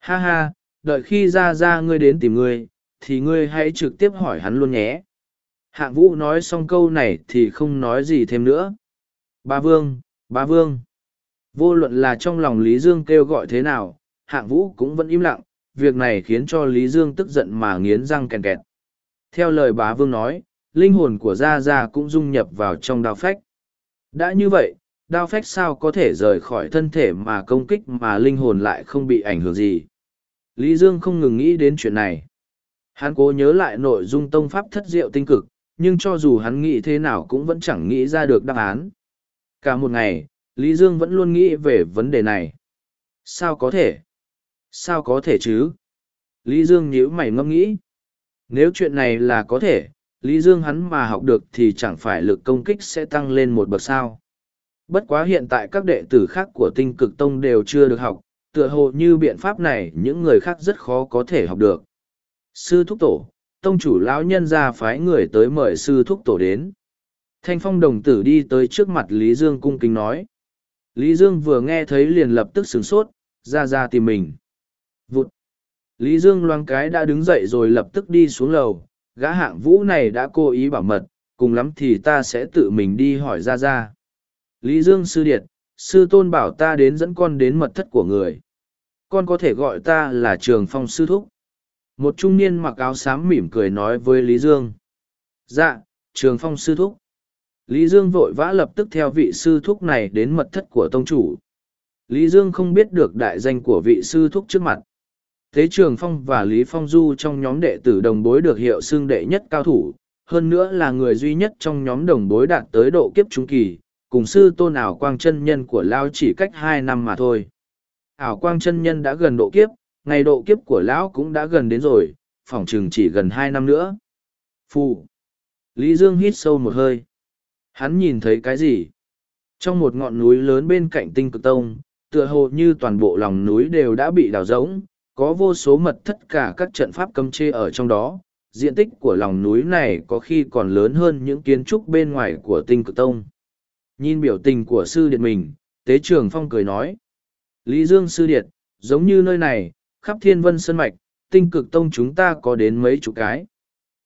[SPEAKER 1] Ha ha, đợi khi ra ra ngươi đến tìm ngươi, thì ngươi hãy trực tiếp hỏi hắn luôn nhé. Hạng vũ nói xong câu này thì không nói gì thêm nữa. Ba vương, ba vương. Vô luận là trong lòng Lý Dương kêu gọi thế nào, hạng vũ cũng vẫn im lặng, việc này khiến cho Lý Dương tức giận mà nghiến răng kèn kẹt. Theo lời bá vương nói, linh hồn của Gia Gia cũng dung nhập vào trong đao phách. Đã như vậy, đao phách sao có thể rời khỏi thân thể mà công kích mà linh hồn lại không bị ảnh hưởng gì. Lý Dương không ngừng nghĩ đến chuyện này. Hắn cố nhớ lại nội dung tông pháp thất diệu tinh cực, nhưng cho dù hắn nghĩ thế nào cũng vẫn chẳng nghĩ ra được đáp án. Cả một ngày, Lý Dương vẫn luôn nghĩ về vấn đề này. Sao có thể? Sao có thể chứ? Lý Dương nhíu mày ngâm nghĩ. Nếu chuyện này là có thể, Lý Dương hắn mà học được thì chẳng phải lực công kích sẽ tăng lên một bậc sao. Bất quá hiện tại các đệ tử khác của tinh cực tông đều chưa được học, tựa hồ như biện pháp này những người khác rất khó có thể học được. Sư thúc tổ, tông chủ lão nhân ra phái người tới mời sư thúc tổ đến. Thanh phong đồng tử đi tới trước mặt Lý Dương cung kính nói. Lý Dương vừa nghe thấy liền lập tức sửng sốt, ra ra tìm mình. Vụt! Lý Dương loang cái đã đứng dậy rồi lập tức đi xuống lầu, gã hạng vũ này đã cố ý bảo mật, cùng lắm thì ta sẽ tự mình đi hỏi ra ra. Lý Dương sư điệt, sư tôn bảo ta đến dẫn con đến mật thất của người. Con có thể gọi ta là trường phong sư thúc một trung niên mặc áo xám mỉm cười nói với lý dương dạ trường phong sư thúc lý dương vội vã lập tức theo vị sư thúc này đến mật thất của tông chủ. Lý dương không biết được đại danh của vị sư thúc trước mặt. Thế trường phong và lý phong du trong nhóm đệ tử đồng bối được hiệu xương đệ nhất cao thủ, hơn nữa là người duy nhất trong nhóm đồng bối đạt tới độ kiếp trung kỳ, cùng sư tôn ảo quang chân nhân của lão chỉ cách hai năm mà thôi. Ảo quang chân nhân đã gần độ kiếp, ngày độ kiếp của lão cũng đã gần đến rồi, phỏng chừng chỉ gần hai năm nữa. Phụ! lý dương hít sâu một hơi hắn nhìn thấy cái gì? Trong một ngọn núi lớn bên cạnh tinh cực tông, tựa hồ như toàn bộ lòng núi đều đã bị đào rỗng, có vô số mật thất cả các trận pháp cấm chê ở trong đó. Diện tích của lòng núi này có khi còn lớn hơn những kiến trúc bên ngoài của tinh cực tông. Nhìn biểu tình của sư điện mình, tế trường phong cười nói, lý dương sư điện giống như nơi này, khắp thiên vân sân mạch, tinh cực tông chúng ta có đến mấy chục cái.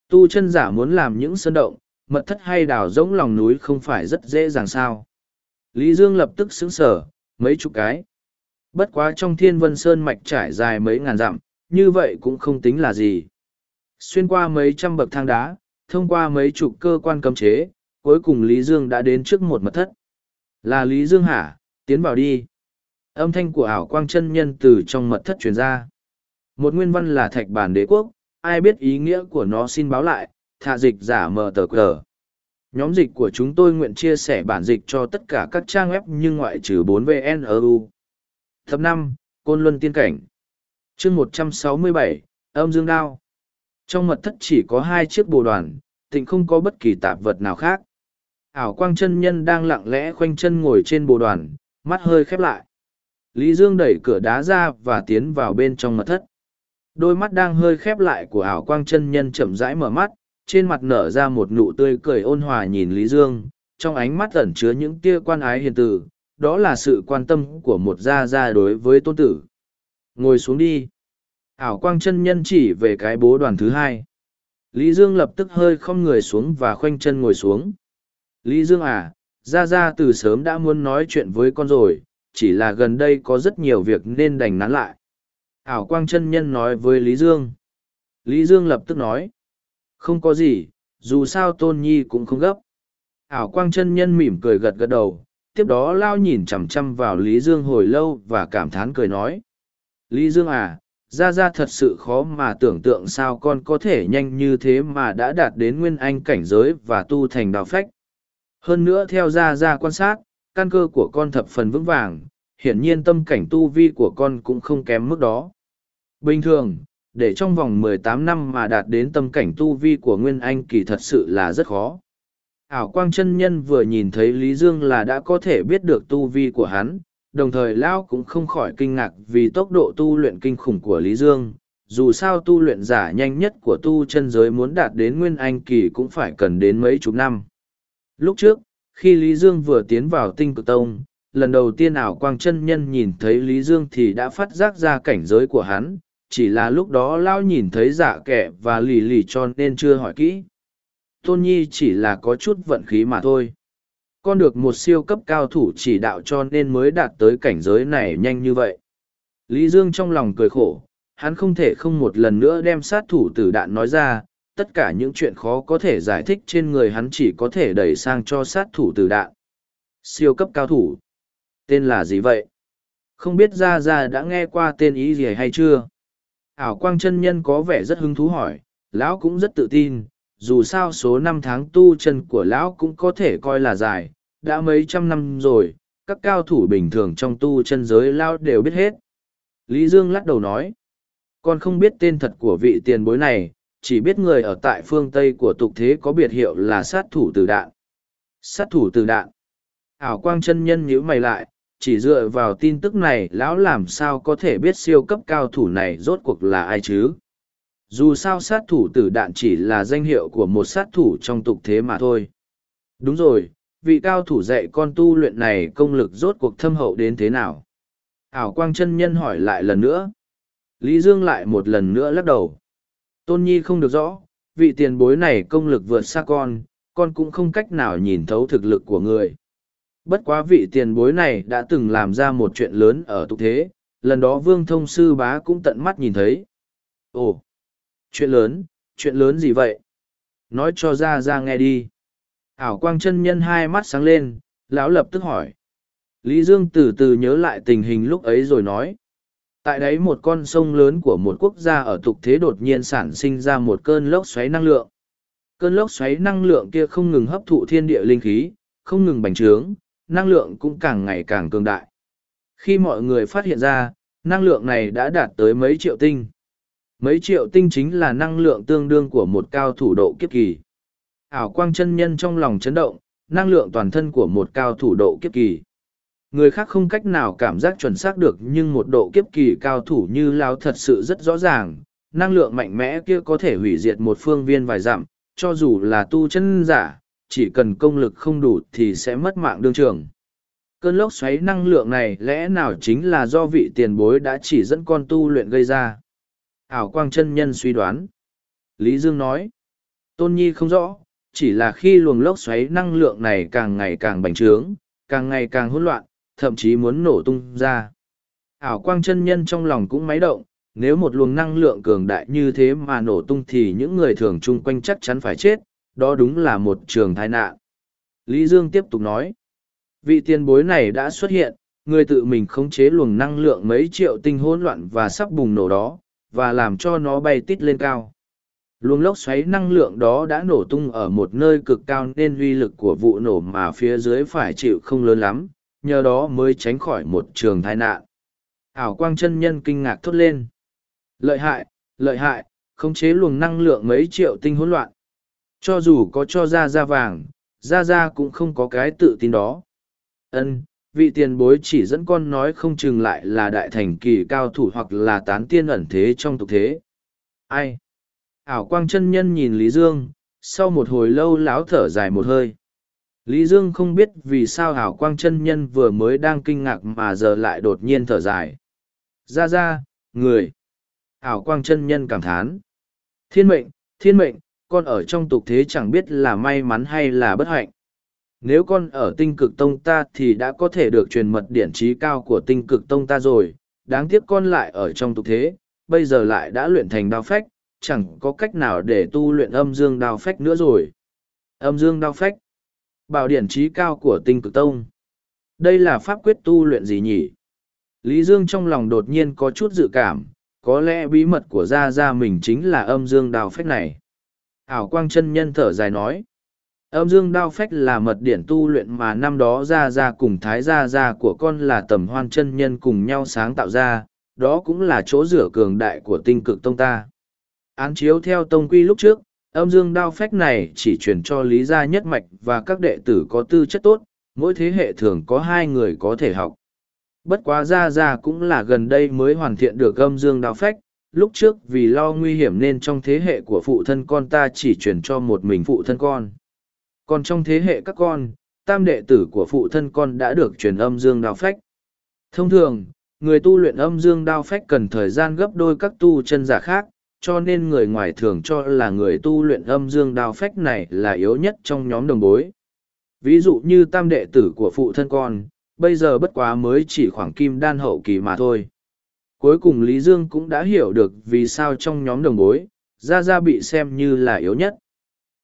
[SPEAKER 1] Tu chân giả muốn làm những sân động mật thất hay đào rỗng lòng núi không phải rất dễ dàng sao lý dương lập tức xứng sở mấy chục cái bất quá trong thiên vân sơn mạch trải dài mấy ngàn dặm như vậy cũng không tính là gì Xuyên qua mấy trăm bậc thang đá, thông qua mấy chục cơ quan cấm chế, cuối cùng Lý Dương đã đến trước một mật thất. Là Lý Dương hả? Tiến vào đi. Âm thanh của ảo quang chân nhân từ trong mật thất truyền ra. Một nguyên văn là thạch bản đế quốc, ai biết ý nghĩa của nó xin báo lại, thạ dịch giả mờ tờ cờ. Nhóm dịch của chúng tôi nguyện chia sẻ bản dịch cho tất cả các trang web nhưng ngoại trừ 4VNRU. Thập năm Côn Luân Tiên Cảnh chương 167, âm dương đao. Trong mật thất chỉ có hai chiếc bồ đoàn, tịnh không có bất kỳ tạp vật nào khác. Ảo quang chân nhân đang lặng lẽ khoanh chân ngồi trên bồ đoàn, mắt hơi khép lại. Lý Dương đẩy cửa đá ra và tiến vào bên trong mật thất. Đôi mắt đang hơi khép lại của ảo quang chân nhân chậm rãi mở mắt, trên mặt nở ra một nụ tươi cười ôn hòa nhìn Lý Dương, trong ánh mắt ẩn chứa những tia quan ái hiền tử, đó là sự quan tâm của một gia gia đối với tôn tử. Ngồi xuống đi. Ảo quang chân nhân chỉ về cái bố đoàn thứ hai. Lý dương lập tức hơi không người xuống và khoanh chân ngồi xuống. Lý dương à ra ra từ sớm đã muốn nói chuyện với con rồi chỉ là gần đây có rất nhiều việc nên đành nán lại. Ảo quang chân nhân nói với lý dương. Lý dương lập tức nói không có gì dù sao tôn nhi cũng không gấp ảo quang chân nhân mỉm cười gật gật đầu tiếp đó lao nhìn chằm chằm vào lý dương hồi lâu và cảm thán cười nói lý dương à ra ra thật sự khó mà tưởng tượng sao con có thể nhanh như thế mà đã đạt đến nguyên anh cảnh giới và tu thành đạo phách. Hơn nữa theo ra ra quan sát, căn cơ của con thập phần vững vàng, hiển nhiên tâm cảnh tu vi của con cũng không kém mức đó. Bình thường, để trong vòng mười tám năm mà đạt đến tâm cảnh tu vi của Nguyên Anh kỳ thật sự là rất khó. Ảo Quang chân Nhân vừa nhìn thấy Lý Dương là đã có thể biết được tu vi của hắn, đồng thời Lão cũng không khỏi kinh ngạc vì tốc độ tu luyện kinh khủng của Lý Dương. Dù sao tu luyện giả nhanh nhất của tu chân giới muốn đạt đến nguyên anh kỳ cũng phải cần đến mấy chục năm. Lúc trước, khi Lý Dương vừa tiến vào tinh cực tông, lần đầu tiên ảo quang chân nhân nhìn thấy Lý Dương thì đã phát giác ra cảnh giới của hắn, chỉ là lúc đó Lão nhìn thấy giả kẻ và lì lì cho nên chưa hỏi kỹ. Tôn Nhi chỉ là có chút vận khí mà thôi con được một siêu cấp cao thủ chỉ đạo cho nên mới đạt tới cảnh giới này nhanh như vậy. Lý Dương trong lòng cười khổ, hắn không thể không một lần nữa đem sát thủ tử đạn nói ra, tất cả những chuyện khó có thể giải thích trên người hắn chỉ có thể đẩy sang cho sát thủ tử đạn. Siêu cấp cao thủ. Tên là gì vậy? Không biết Ra Ra đã nghe qua tên ý gì hay chưa? Ảo Quang chân Nhân có vẻ rất hứng thú hỏi, lão cũng rất tự tin, dù sao số năm tháng tu chân của lão cũng có thể coi là dài, đã mấy trăm năm rồi, các cao thủ bình thường trong tu chân giới lao đều biết hết. Lý Dương lắc đầu nói, con không biết tên thật của vị tiền bối này, chỉ biết người ở tại phương Tây của tục thế có biệt hiệu là sát thủ tử đạn. Sát thủ tử đạn. Ảo quang chân nhân nhíu mày lại, chỉ dựa vào tin tức này lão làm sao có thể biết siêu cấp cao thủ này rốt cuộc là ai chứ? Dù sao sát thủ tử đạn chỉ là danh hiệu của một sát thủ trong tục thế mà thôi. Đúng rồi, vị cao thủ dạy con tu luyện này công lực rốt cuộc thâm hậu đến thế nào? Ảo quang chân nhân hỏi lại lần nữa. Lý Dương lại một lần nữa lắc đầu. Tôn Nhi không được rõ, vị tiền bối này công lực vượt xa con, con cũng không cách nào nhìn thấu thực lực của người. Bất quá vị tiền bối này đã từng làm ra một chuyện lớn ở tục thế, lần đó Vương Thông Sư Bá cũng tận mắt nhìn thấy. Ồ, chuyện lớn, chuyện lớn gì vậy? Nói cho ra ra nghe đi ảo quang chân nhân hai mắt sáng lên lão lập tức hỏi lý dương từ từ nhớ lại tình hình lúc ấy rồi nói tại đấy một con sông lớn của một quốc gia ở tục thế đột nhiên sản sinh ra một cơn lốc xoáy năng lượng cơn lốc xoáy năng lượng kia không ngừng hấp thụ thiên địa linh khí không ngừng bành trướng năng lượng cũng càng ngày càng cường đại. Khi mọi người phát hiện ra, năng lượng này đã đạt tới mấy triệu tinh. Mấy triệu tinh chính là năng lượng tương đương của một cao thủ độ kiếp kỳ. Ảo quang chân nhân trong lòng chấn động, năng lượng toàn thân của một cao thủ độ kiếp kỳ. Người khác không cách nào cảm giác chuẩn xác được nhưng một độ kiếp kỳ cao thủ như Lao thật sự rất rõ ràng. Năng lượng mạnh mẽ kia có thể hủy diệt một phương viên vài dặm, cho dù là tu chân giả, chỉ cần công lực không đủ thì sẽ mất mạng đương trường. Cơn lốc xoáy năng lượng này lẽ nào chính là do vị tiền bối đã chỉ dẫn con tu luyện gây ra? Ảo quang chân nhân suy đoán. Lý Dương nói. Tôn Nhi không rõ, chỉ là khi luồng lốc xoáy năng lượng này càng ngày càng bành trướng, càng ngày càng hỗn loạn, thậm chí muốn nổ tung ra. Ảo quang chân nhân trong lòng cũng máy động, nếu một luồng năng lượng cường đại như thế mà nổ tung thì những người thường chung quanh chắc chắn phải chết, đó đúng là một trường tai nạn. Lý Dương tiếp tục nói, vị tiền bối này đã xuất hiện, người tự mình khống chế luồng năng lượng mấy triệu tinh hỗn loạn và sắp bùng nổ đó, và làm cho nó bay tít lên cao. Luồng lốc xoáy năng lượng đó đã nổ tung ở một nơi cực cao nên uy lực của vụ nổ mà phía dưới phải chịu không lớn lắm, nhờ đó mới tránh khỏi một trường tai nạn. Ảo quang chân nhân kinh ngạc thốt lên. Lợi hại, lợi hại, khống chế luồng năng lượng mấy triệu tinh hỗn loạn. Cho dù có cho ra ra vàng, ra ra cũng không có cái tự tin đó. Ân, vị tiền bối chỉ dẫn con nói không chừng lại là đại thành kỳ cao thủ hoặc là tán tiên ẩn thế trong tục thế. Ai? ảo quang chân nhân nhìn lý dương sau một hồi lâu láo thở dài một hơi lý dương không biết vì sao ảo quang chân nhân vừa mới đang kinh ngạc mà giờ lại đột nhiên thở dài ra ra người ảo quang chân nhân cảm thán thiên mệnh thiên mệnh con ở trong tục thế chẳng biết là may mắn hay là bất hạnh nếu con ở tinh cực tông ta thì đã có thể được truyền mật điển trí cao của tinh cực tông ta rồi đáng tiếc con lại ở trong tục thế bây giờ lại đã luyện thành đao phách chẳng có cách nào để tu luyện âm dương đao phách nữa rồi. Âm dương đao phách. Bảo điển trí cao của tinh cực tông. Đây là pháp quyết tu luyện gì nhỉ? Lý Dương trong lòng đột nhiên có chút dự cảm, có lẽ bí mật của Gia Gia mình chính là âm dương đào phách này. Ảo quang chân nhân thở dài nói. Âm dương đao phách là mật điển tu luyện mà năm đó Gia Gia cùng Thái Gia Gia của con là tầm hoan chân nhân cùng nhau sáng tạo ra, đó cũng là chỗ rửa cường đại của tinh cực tông ta. Án chiếu theo tông quy lúc trước, âm dương đao phách này chỉ truyền cho lý gia nhất mạch và các đệ tử có tư chất tốt, mỗi thế hệ thường có hai người có thể học. Bất quá ra ra cũng là gần đây mới hoàn thiện được âm dương đao phách, lúc trước vì lo nguy hiểm nên trong thế hệ của phụ thân con ta chỉ truyền cho một mình phụ thân con. Còn trong thế hệ các con, tam đệ tử của phụ thân con đã được truyền âm dương đao phách. Thông thường, người tu luyện âm dương đao phách cần thời gian gấp đôi các tu chân giả khác, cho nên người ngoài thường cho là người tu luyện âm dương đao phách này là yếu nhất trong nhóm đồng bối. Ví dụ như tam đệ tử của phụ thân con, bây giờ bất quá mới chỉ khoảng kim đan hậu kỳ mà thôi. Cuối cùng Lý Dương cũng đã hiểu được vì sao trong nhóm đồng bối, Gia Gia bị xem như là yếu nhất.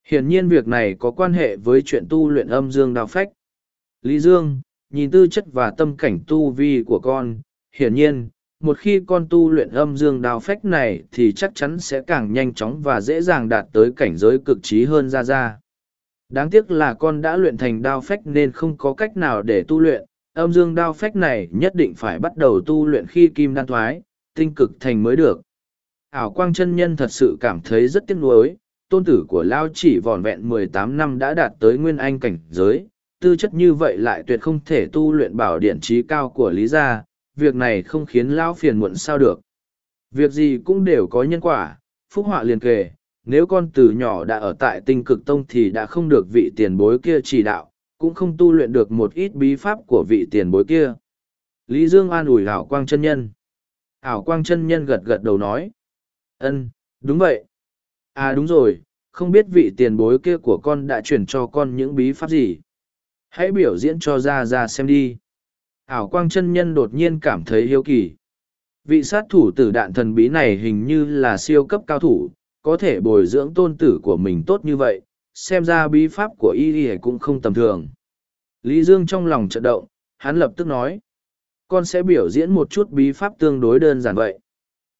[SPEAKER 1] Hiển nhiên việc này có quan hệ với chuyện tu luyện âm dương đao phách. Lý Dương, nhìn tư chất và tâm cảnh tu vi của con, hiển nhiên, một khi con tu luyện âm dương đao phách này thì chắc chắn sẽ càng nhanh chóng và dễ dàng đạt tới cảnh giới cực trí hơn ra ra. Đáng tiếc là con đã luyện thành đao phách nên không có cách nào để tu luyện, âm dương đao phách này nhất định phải bắt đầu tu luyện khi kim đan thoái, tinh cực thành mới được. Ảo quang chân nhân thật sự cảm thấy rất tiếc nuối, tôn tử của Lao chỉ vòn vẹn mười tám năm đã đạt tới nguyên anh cảnh giới, tư chất như vậy lại tuyệt không thể tu luyện bảo điện trí cao của Lý Gia, việc này không khiến lão phiền muộn sao được. Việc gì cũng đều có nhân quả, phúc họa liền kề, nếu con từ nhỏ đã ở tại tinh cực tông thì đã không được vị tiền bối kia chỉ đạo, cũng không tu luyện được một ít bí pháp của vị tiền bối kia. Lý Dương an ủi ảo quang chân nhân. Ảo quang chân nhân gật gật đầu nói. ân đúng vậy. À đúng rồi, không biết vị tiền bối kia của con đã truyền cho con những bí pháp gì. Hãy biểu diễn cho ra ra xem đi ảo quang chân nhân đột nhiên cảm thấy hiếu kỳ. Vị sát thủ tử đạn thần bí này hình như là siêu cấp cao thủ, có thể bồi dưỡng tôn tử của mình tốt như vậy, xem ra bí pháp của y y cũng không tầm thường. Lý Dương trong lòng trận động, hắn lập tức nói, con sẽ biểu diễn một chút bí pháp tương đối đơn giản vậy.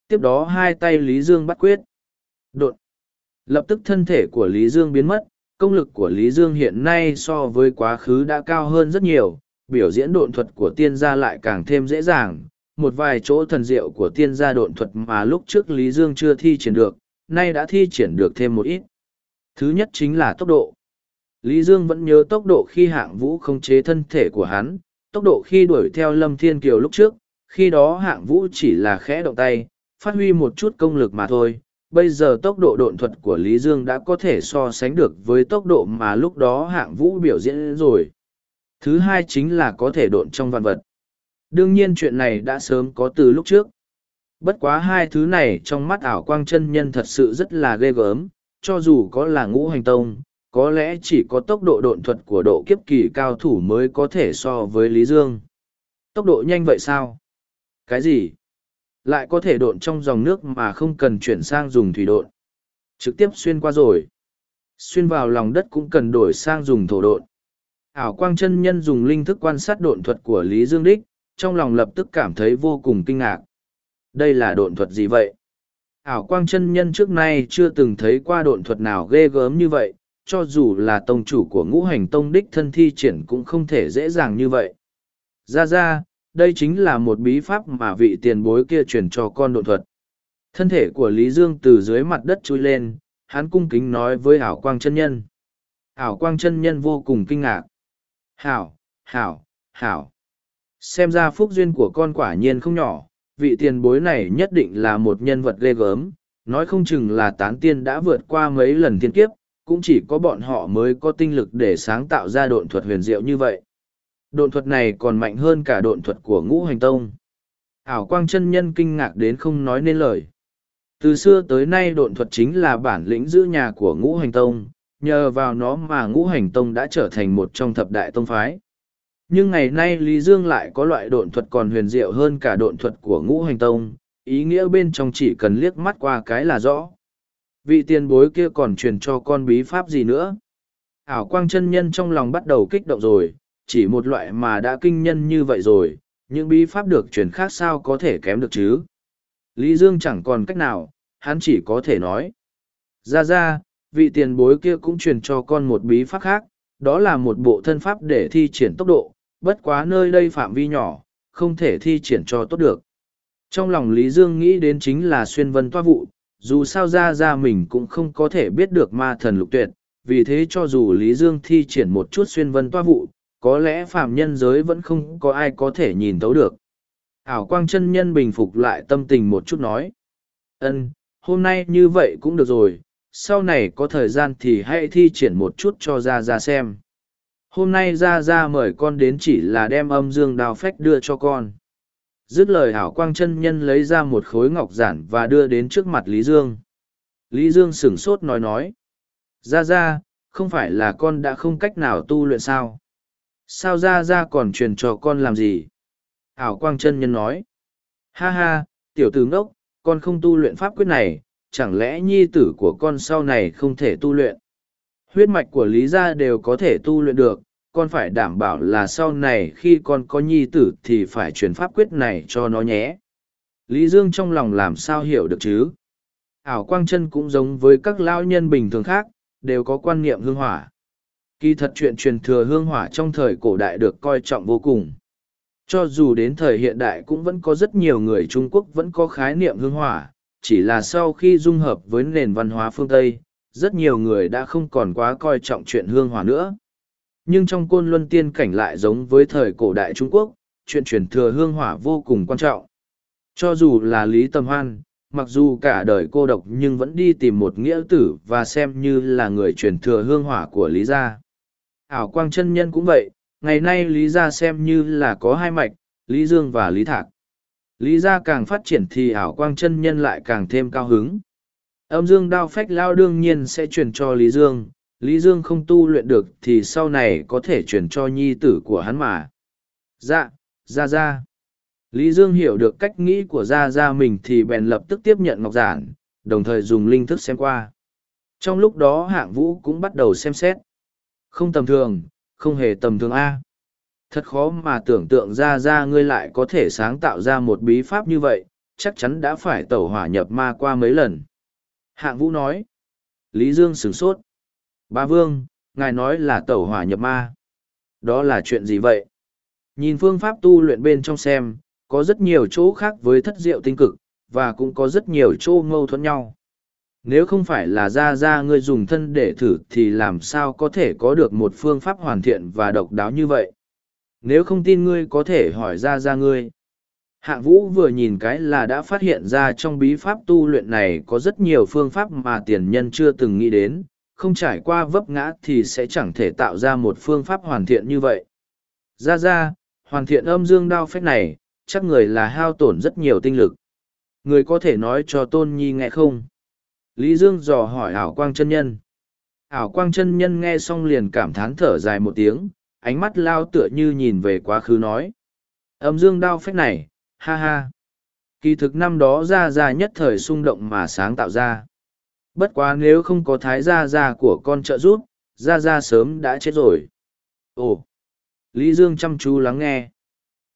[SPEAKER 1] Tiếp đó hai tay Lý Dương bắt quyết. Đột. Lập tức thân thể của Lý Dương biến mất, công lực của Lý Dương hiện nay so với quá khứ đã cao hơn rất nhiều, biểu diễn độn thuật của tiên gia lại càng thêm dễ dàng, một vài chỗ thần diệu của tiên gia độn thuật mà lúc trước Lý Dương chưa thi triển được, nay đã thi triển được thêm một ít. Thứ nhất chính là tốc độ. Lý Dương vẫn nhớ tốc độ khi hạng vũ không chế thân thể của hắn, tốc độ khi đuổi theo Lâm Thiên Kiều lúc trước, khi đó hạng vũ chỉ là khẽ động tay, phát huy một chút công lực mà thôi. Bây giờ tốc độ độn thuật của Lý Dương đã có thể so sánh được với tốc độ mà lúc đó hạng vũ biểu diễn rồi. Thứ hai chính là có thể độn trong vạn vật. Đương nhiên chuyện này đã sớm có từ lúc trước. Bất quá hai thứ này trong mắt ảo quang chân nhân thật sự rất là ghê gớm, cho dù có là ngũ hành tông, có lẽ chỉ có tốc độ độn thuật của độ kiếp kỳ cao thủ mới có thể so với Lý Dương. Tốc độ nhanh vậy sao? Cái gì? Lại có thể độn trong dòng nước mà không cần chuyển sang dùng thủy độn. Trực tiếp xuyên qua rồi. Xuyên vào lòng đất cũng cần đổi sang dùng thổ độn. Ảo quang chân nhân dùng linh thức quan sát độn thuật của Lý Dương Đích, trong lòng lập tức cảm thấy vô cùng kinh ngạc. Đây là độn thuật gì vậy? Ảo quang chân nhân trước nay chưa từng thấy qua độn thuật nào ghê gớm như vậy, cho dù là tông chủ của ngũ hành tông đích thân thi triển cũng không thể dễ dàng như vậy. Ra ra, đây chính là một bí pháp mà vị tiền bối kia truyền cho con độn thuật. Thân thể của Lý Dương từ dưới mặt đất chui lên, hắn cung kính nói với ảo quang chân nhân. Ảo quang chân nhân vô cùng kinh ngạc. Hảo, hảo, hảo. Xem ra phúc duyên của con quả nhiên không nhỏ, vị tiền bối này nhất định là một nhân vật ghê gớm, nói không chừng là tán tiên đã vượt qua mấy lần thiên kiếp, cũng chỉ có bọn họ mới có tinh lực để sáng tạo ra độn thuật huyền diệu như vậy. Độn thuật này còn mạnh hơn cả độn thuật của ngũ hành tông. Ảo quang chân nhân kinh ngạc đến không nói nên lời. Từ xưa tới nay độn thuật chính là bản lĩnh giữ nhà của ngũ hành tông, nhờ vào nó mà ngũ hành tông đã trở thành một trong thập đại tông phái. Nhưng ngày nay Lý Dương lại có loại độn thuật còn huyền diệu hơn cả độn thuật của ngũ hành tông, ý nghĩa bên trong chỉ cần liếc mắt qua cái là rõ. Vị tiền bối kia còn truyền cho con bí pháp gì nữa? Ảo quang chân nhân trong lòng bắt đầu kích động rồi, chỉ một loại mà đã kinh nhân như vậy rồi, những bí pháp được truyền khác sao có thể kém được chứ? Lý Dương chẳng còn cách nào, hắn chỉ có thể nói. Ra ra, vị tiền bối kia cũng truyền cho con một bí pháp khác, đó là một bộ thân pháp để thi triển tốc độ, bất quá nơi đây phạm vi nhỏ, không thể thi triển cho tốt được. Trong lòng Lý Dương nghĩ đến chính là xuyên vân toa vụ, dù sao ra ra mình cũng không có thể biết được ma thần lục tuyệt, vì thế cho dù Lý Dương thi triển một chút xuyên vân toa vụ, có lẽ phạm nhân giới vẫn không có ai có thể nhìn tấu được. Ảo quang chân nhân bình phục lại tâm tình một chút nói. ân hôm nay như vậy cũng được rồi, sau này có thời gian thì hãy thi triển một chút cho ra ra xem hôm nay ra ra mời con đến chỉ là đem âm dương đào phách đưa cho con. Dứt lời hảo quang chân nhân lấy ra một khối ngọc giản và đưa đến trước mặt lý dương. Lý dương sửng sốt nói nói, ra ra, không phải là con đã không cách nào tu luyện sao? Sao ra ra còn truyền cho con làm gì? Hảo quang chân nhân nói, ha ha, tiểu tử ngốc, con không tu luyện pháp quyết này, chẳng lẽ nhi tử của con sau này không thể tu luyện? Huyết mạch của lý gia đều có thể tu luyện được, con phải đảm bảo là sau này khi con có nhi tử thì phải truyền pháp quyết này cho nó nhé. Lý dương trong lòng làm sao hiểu được chứ? Ảo quang chân cũng giống với các lão nhân bình thường khác, đều có quan niệm hương hỏa. Kỳ thật chuyện truyền thừa hương hỏa trong thời cổ đại được coi trọng vô cùng. Cho dù đến thời hiện đại cũng vẫn có rất nhiều người trung quốc vẫn có khái niệm hương hỏa, chỉ là sau khi dung hợp với nền văn hóa phương tây rất nhiều người đã không còn quá coi trọng chuyện hương hỏa nữa. Nhưng trong côn luân tiên cảnh lại giống với thời cổ đại Trung Quốc, chuyện truyền thừa hương hỏa vô cùng quan trọng. Cho dù là Lý Tâm Hoan, mặc dù cả đời cô độc nhưng vẫn đi tìm một nghĩa tử và xem như là người truyền thừa hương hỏa của Lý Gia. Ảo Quang chân Nhân cũng vậy, ngày nay Lý Gia xem như là có hai mạch, Lý Dương và Lý Thạc. Lý Gia càng phát triển thì ảo quang chân nhân lại càng thêm cao hứng. Âm dương đao phách lao đương nhiên sẽ truyền cho Lý Dương, Lý Dương không tu luyện được thì sau này có thể truyền cho nhi tử của hắn mà. Dạ, ra ra. Lý Dương hiểu được cách nghĩ của Gia Gia mình thì bèn lập tức tiếp nhận ngọc giản, đồng thời dùng linh thức xem qua. Trong lúc đó hạng vũ cũng bắt đầu xem xét. Không tầm thường, không hề tầm thường A. Thật khó mà tưởng tượng ra ra ngươi lại có thể sáng tạo ra một bí pháp như vậy, chắc chắn đã phải tẩu hỏa nhập ma qua mấy lần. Hạng vũ nói. Lý Dương sửng sốt. Ba Vương, ngài nói là tẩu hỏa nhập ma. Đó là chuyện gì vậy? Nhìn phương pháp tu luyện bên trong xem, có rất nhiều chỗ khác với thất diệu tinh cực, và cũng có rất nhiều chỗ mâu thuẫn nhau. Nếu không phải là ra ra ngươi dùng thân để thử thì làm sao có thể có được một phương pháp hoàn thiện và độc đáo như vậy? Nếu không tin ngươi có thể hỏi ra ra ngươi. Hạng vũ vừa nhìn cái là đã phát hiện ra trong bí pháp tu luyện này có rất nhiều phương pháp mà tiền nhân chưa từng nghĩ đến, không trải qua vấp ngã thì sẽ chẳng thể tạo ra một phương pháp hoàn thiện như vậy. Ra ra, hoàn thiện âm dương đao phép này, chắc người là hao tổn rất nhiều tinh lực. Người có thể nói cho Tôn Nhi nghe không? Lý Dương dò hỏi ảo quang chân nhân. Ảo quang chân nhân nghe xong liền cảm thán thở dài một tiếng, ánh mắt lao tựa như nhìn về quá khứ nói. Âm dương đao phách này, ha ha. Kỳ thực năm đó ra ra nhất thời xung động mà sáng tạo ra. Bất quá nếu không có thái gia gia của con trợ giúp, gia gia sớm đã chết rồi. Ồ! Lý Dương chăm chú lắng nghe.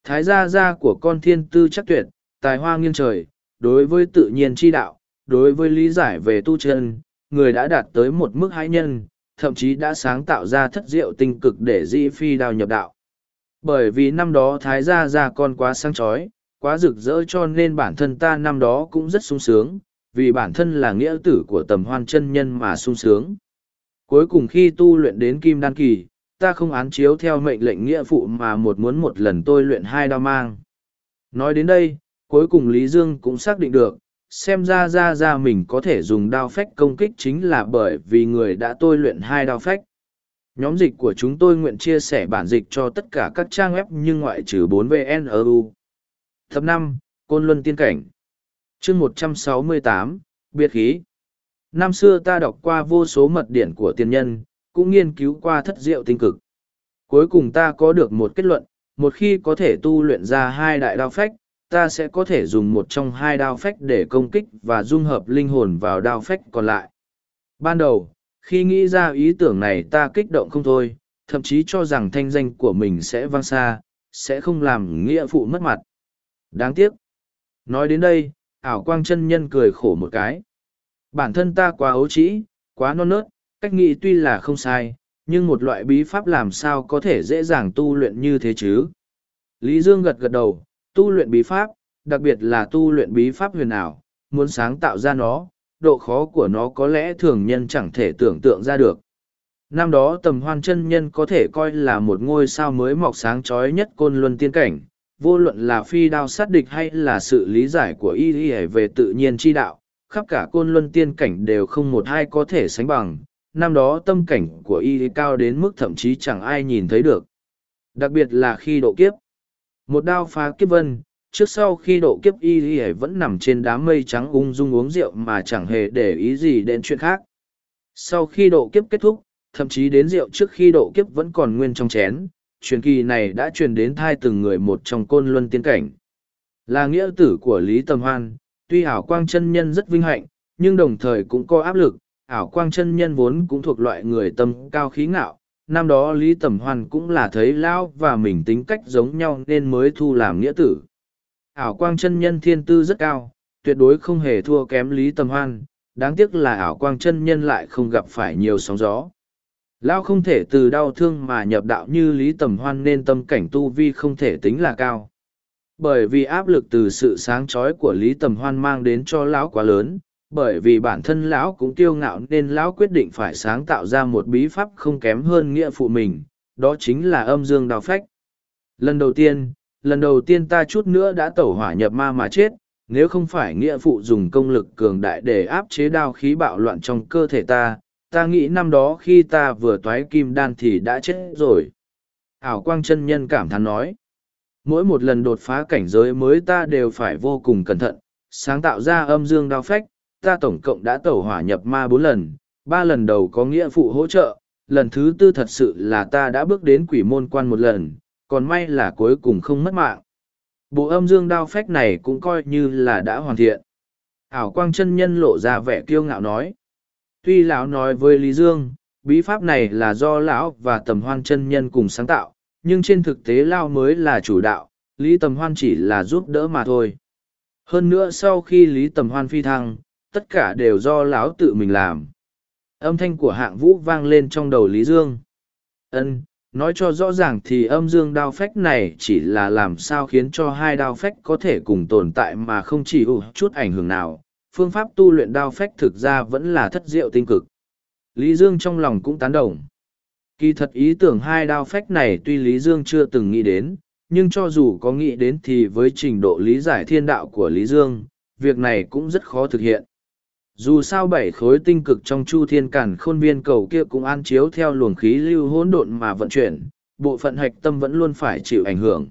[SPEAKER 1] Thái gia gia của con thiên tư chắc tuyệt, tài hoa nghiêng trời, đối với tự nhiên chi đạo, đối với lý giải về tu chân, người đã đạt tới một mức hãi nhân, thậm chí đã sáng tạo ra thất diệu tinh cực để di phi đào nhập đạo. Bởi vì năm đó thái gia gia con quá sáng chói, quá rực rỡ cho nên bản thân ta năm đó cũng rất sung sướng, vì bản thân là nghĩa tử của tầm hoan chân nhân mà sung sướng. Cuối cùng khi tu luyện đến kim đan kỳ, ta không án chiếu theo mệnh lệnh nghĩa phụ mà một muốn một lần tôi luyện hai đao mang. Nói đến đây, cuối cùng Lý Dương cũng xác định được, xem ra ra ra mình có thể dùng đao phách công kích chính là bởi vì người đã tôi luyện hai đao phách. Nhóm dịch của chúng tôi nguyện chia sẻ bản dịch cho tất cả các trang web nhưng ngoại trừ 4VNRU. Thập năm Côn Luân Tiên Cảnh chương 168, Biệt khí Năm xưa ta đọc qua vô số mật điển của tiên nhân, cũng nghiên cứu qua thất diệu tinh cực. Cuối cùng ta có được một kết luận, một khi có thể tu luyện ra hai đại đao phách, ta sẽ có thể dùng một trong hai đao phách để công kích và dung hợp linh hồn vào đao phách còn lại. Ban đầu, khi nghĩ ra ý tưởng này ta kích động không thôi, thậm chí cho rằng thanh danh của mình sẽ vang xa, sẽ không làm nghĩa phụ mất mặt. Đáng tiếc. Nói đến đây, ảo quang chân nhân cười khổ một cái. Bản thân ta quá ấu trĩ, quá non nớt, cách nghĩ tuy là không sai, nhưng một loại bí pháp làm sao có thể dễ dàng tu luyện như thế chứ? Lý Dương gật gật đầu, tu luyện bí pháp, đặc biệt là tu luyện bí pháp huyền ảo, muốn sáng tạo ra nó, độ khó của nó có lẽ thường nhân chẳng thể tưởng tượng ra được. Năm đó tầm hoan chân nhân có thể coi là một ngôi sao mới mọc sáng chói nhất côn luân tiên cảnh, vô luận là phi đao sát địch hay là sự lý giải của y y về tự nhiên chi đạo, khắp cả côn luân tiên cảnh đều không một ai có thể sánh bằng. Năm đó tâm cảnh của y cao đến mức thậm chí chẳng ai nhìn thấy được. Đặc biệt là khi độ kiếp. Một đao phá kiếp vân, trước sau khi độ kiếp y y vẫn nằm trên đám mây trắng ung dung uống rượu mà chẳng hề để ý gì đến chuyện khác. Sau khi độ kiếp kết thúc, thậm chí đến rượu trước khi độ kiếp vẫn còn nguyên trong chén, truyền kỳ này đã truyền đến thai từng người một trong côn luân tiên cảnh. Là nghĩa tử của Lý Tầm Hoan, tuy ảo quang chân nhân rất vinh hạnh, nhưng đồng thời cũng có áp lực, ảo quang chân nhân vốn cũng thuộc loại người tâm cao khí ngạo. Năm đó Lý Tầm Hoan cũng là thấy lão và mình tính cách giống nhau nên mới thu làm nghĩa tử. Ảo quang chân nhân thiên tư rất cao, tuyệt đối không hề thua kém Lý Tầm Hoan, đáng tiếc là ảo quang chân nhân lại không gặp phải nhiều sóng gió. Lao không thể từ đau thương mà nhập đạo như Lý Tầm Hoan nên tâm cảnh tu vi không thể tính là cao. Bởi vì áp lực từ sự sáng chói của Lý Tầm Hoan mang đến cho lão quá lớn, bởi vì bản thân lão cũng kiêu ngạo nên lão quyết định phải sáng tạo ra một bí pháp không kém hơn nghĩa phụ mình, đó chính là âm dương đào phách. Lần đầu tiên, lần đầu tiên ta chút nữa đã tẩu hỏa nhập ma mà chết, nếu không phải nghĩa phụ dùng công lực cường đại để áp chế đao khí bạo loạn trong cơ thể ta, ta nghĩ năm đó khi ta vừa toái kim đan thì đã chết rồi. Ảo quang chân nhân cảm thán nói. Mỗi một lần đột phá cảnh giới mới ta đều phải vô cùng cẩn thận, sáng tạo ra âm dương đao phách, ta tổng cộng đã tẩu hỏa nhập ma bốn lần, ba lần đầu có nghĩa phụ hỗ trợ, lần thứ tư thật sự là ta đã bước đến quỷ môn quan một lần, còn may là cuối cùng không mất mạng. Bộ âm dương đao phách này cũng coi như là đã hoàn thiện. Ảo quang chân nhân lộ ra vẻ kiêu ngạo nói tuy lão nói với lý dương, bí pháp này là do lão và tầm hoan chân nhân cùng sáng tạo, nhưng trên thực tế lao mới là chủ đạo, lý tầm hoan chỉ là giúp đỡ mà thôi. Hơn nữa sau khi lý tầm hoan phi thăng, tất cả đều do lão tự mình làm. Âm thanh của hạng vũ vang lên trong đầu lý dương. Ân, nói cho rõ ràng thì âm dương đao phách này chỉ là làm sao khiến cho hai đao phách có thể cùng tồn tại mà không chỉ ủ chút ảnh hưởng nào phương pháp tu luyện đao phách thực ra vẫn là thất diệu tinh cực. Lý dương trong lòng cũng tán đồng. Kỳ thật ý tưởng hai đao phách này tuy lý dương chưa từng nghĩ đến, nhưng cho dù có nghĩ đến thì với trình độ lý giải thiên đạo của lý dương, việc này cũng rất khó thực hiện. Dù sao bảy khối tinh cực trong chu thiên cản khôn viên cầu kia cũng an chiếu theo luồng khí lưu hỗn độn mà vận chuyển, bộ phận hạch tâm vẫn luôn phải chịu ảnh hưởng.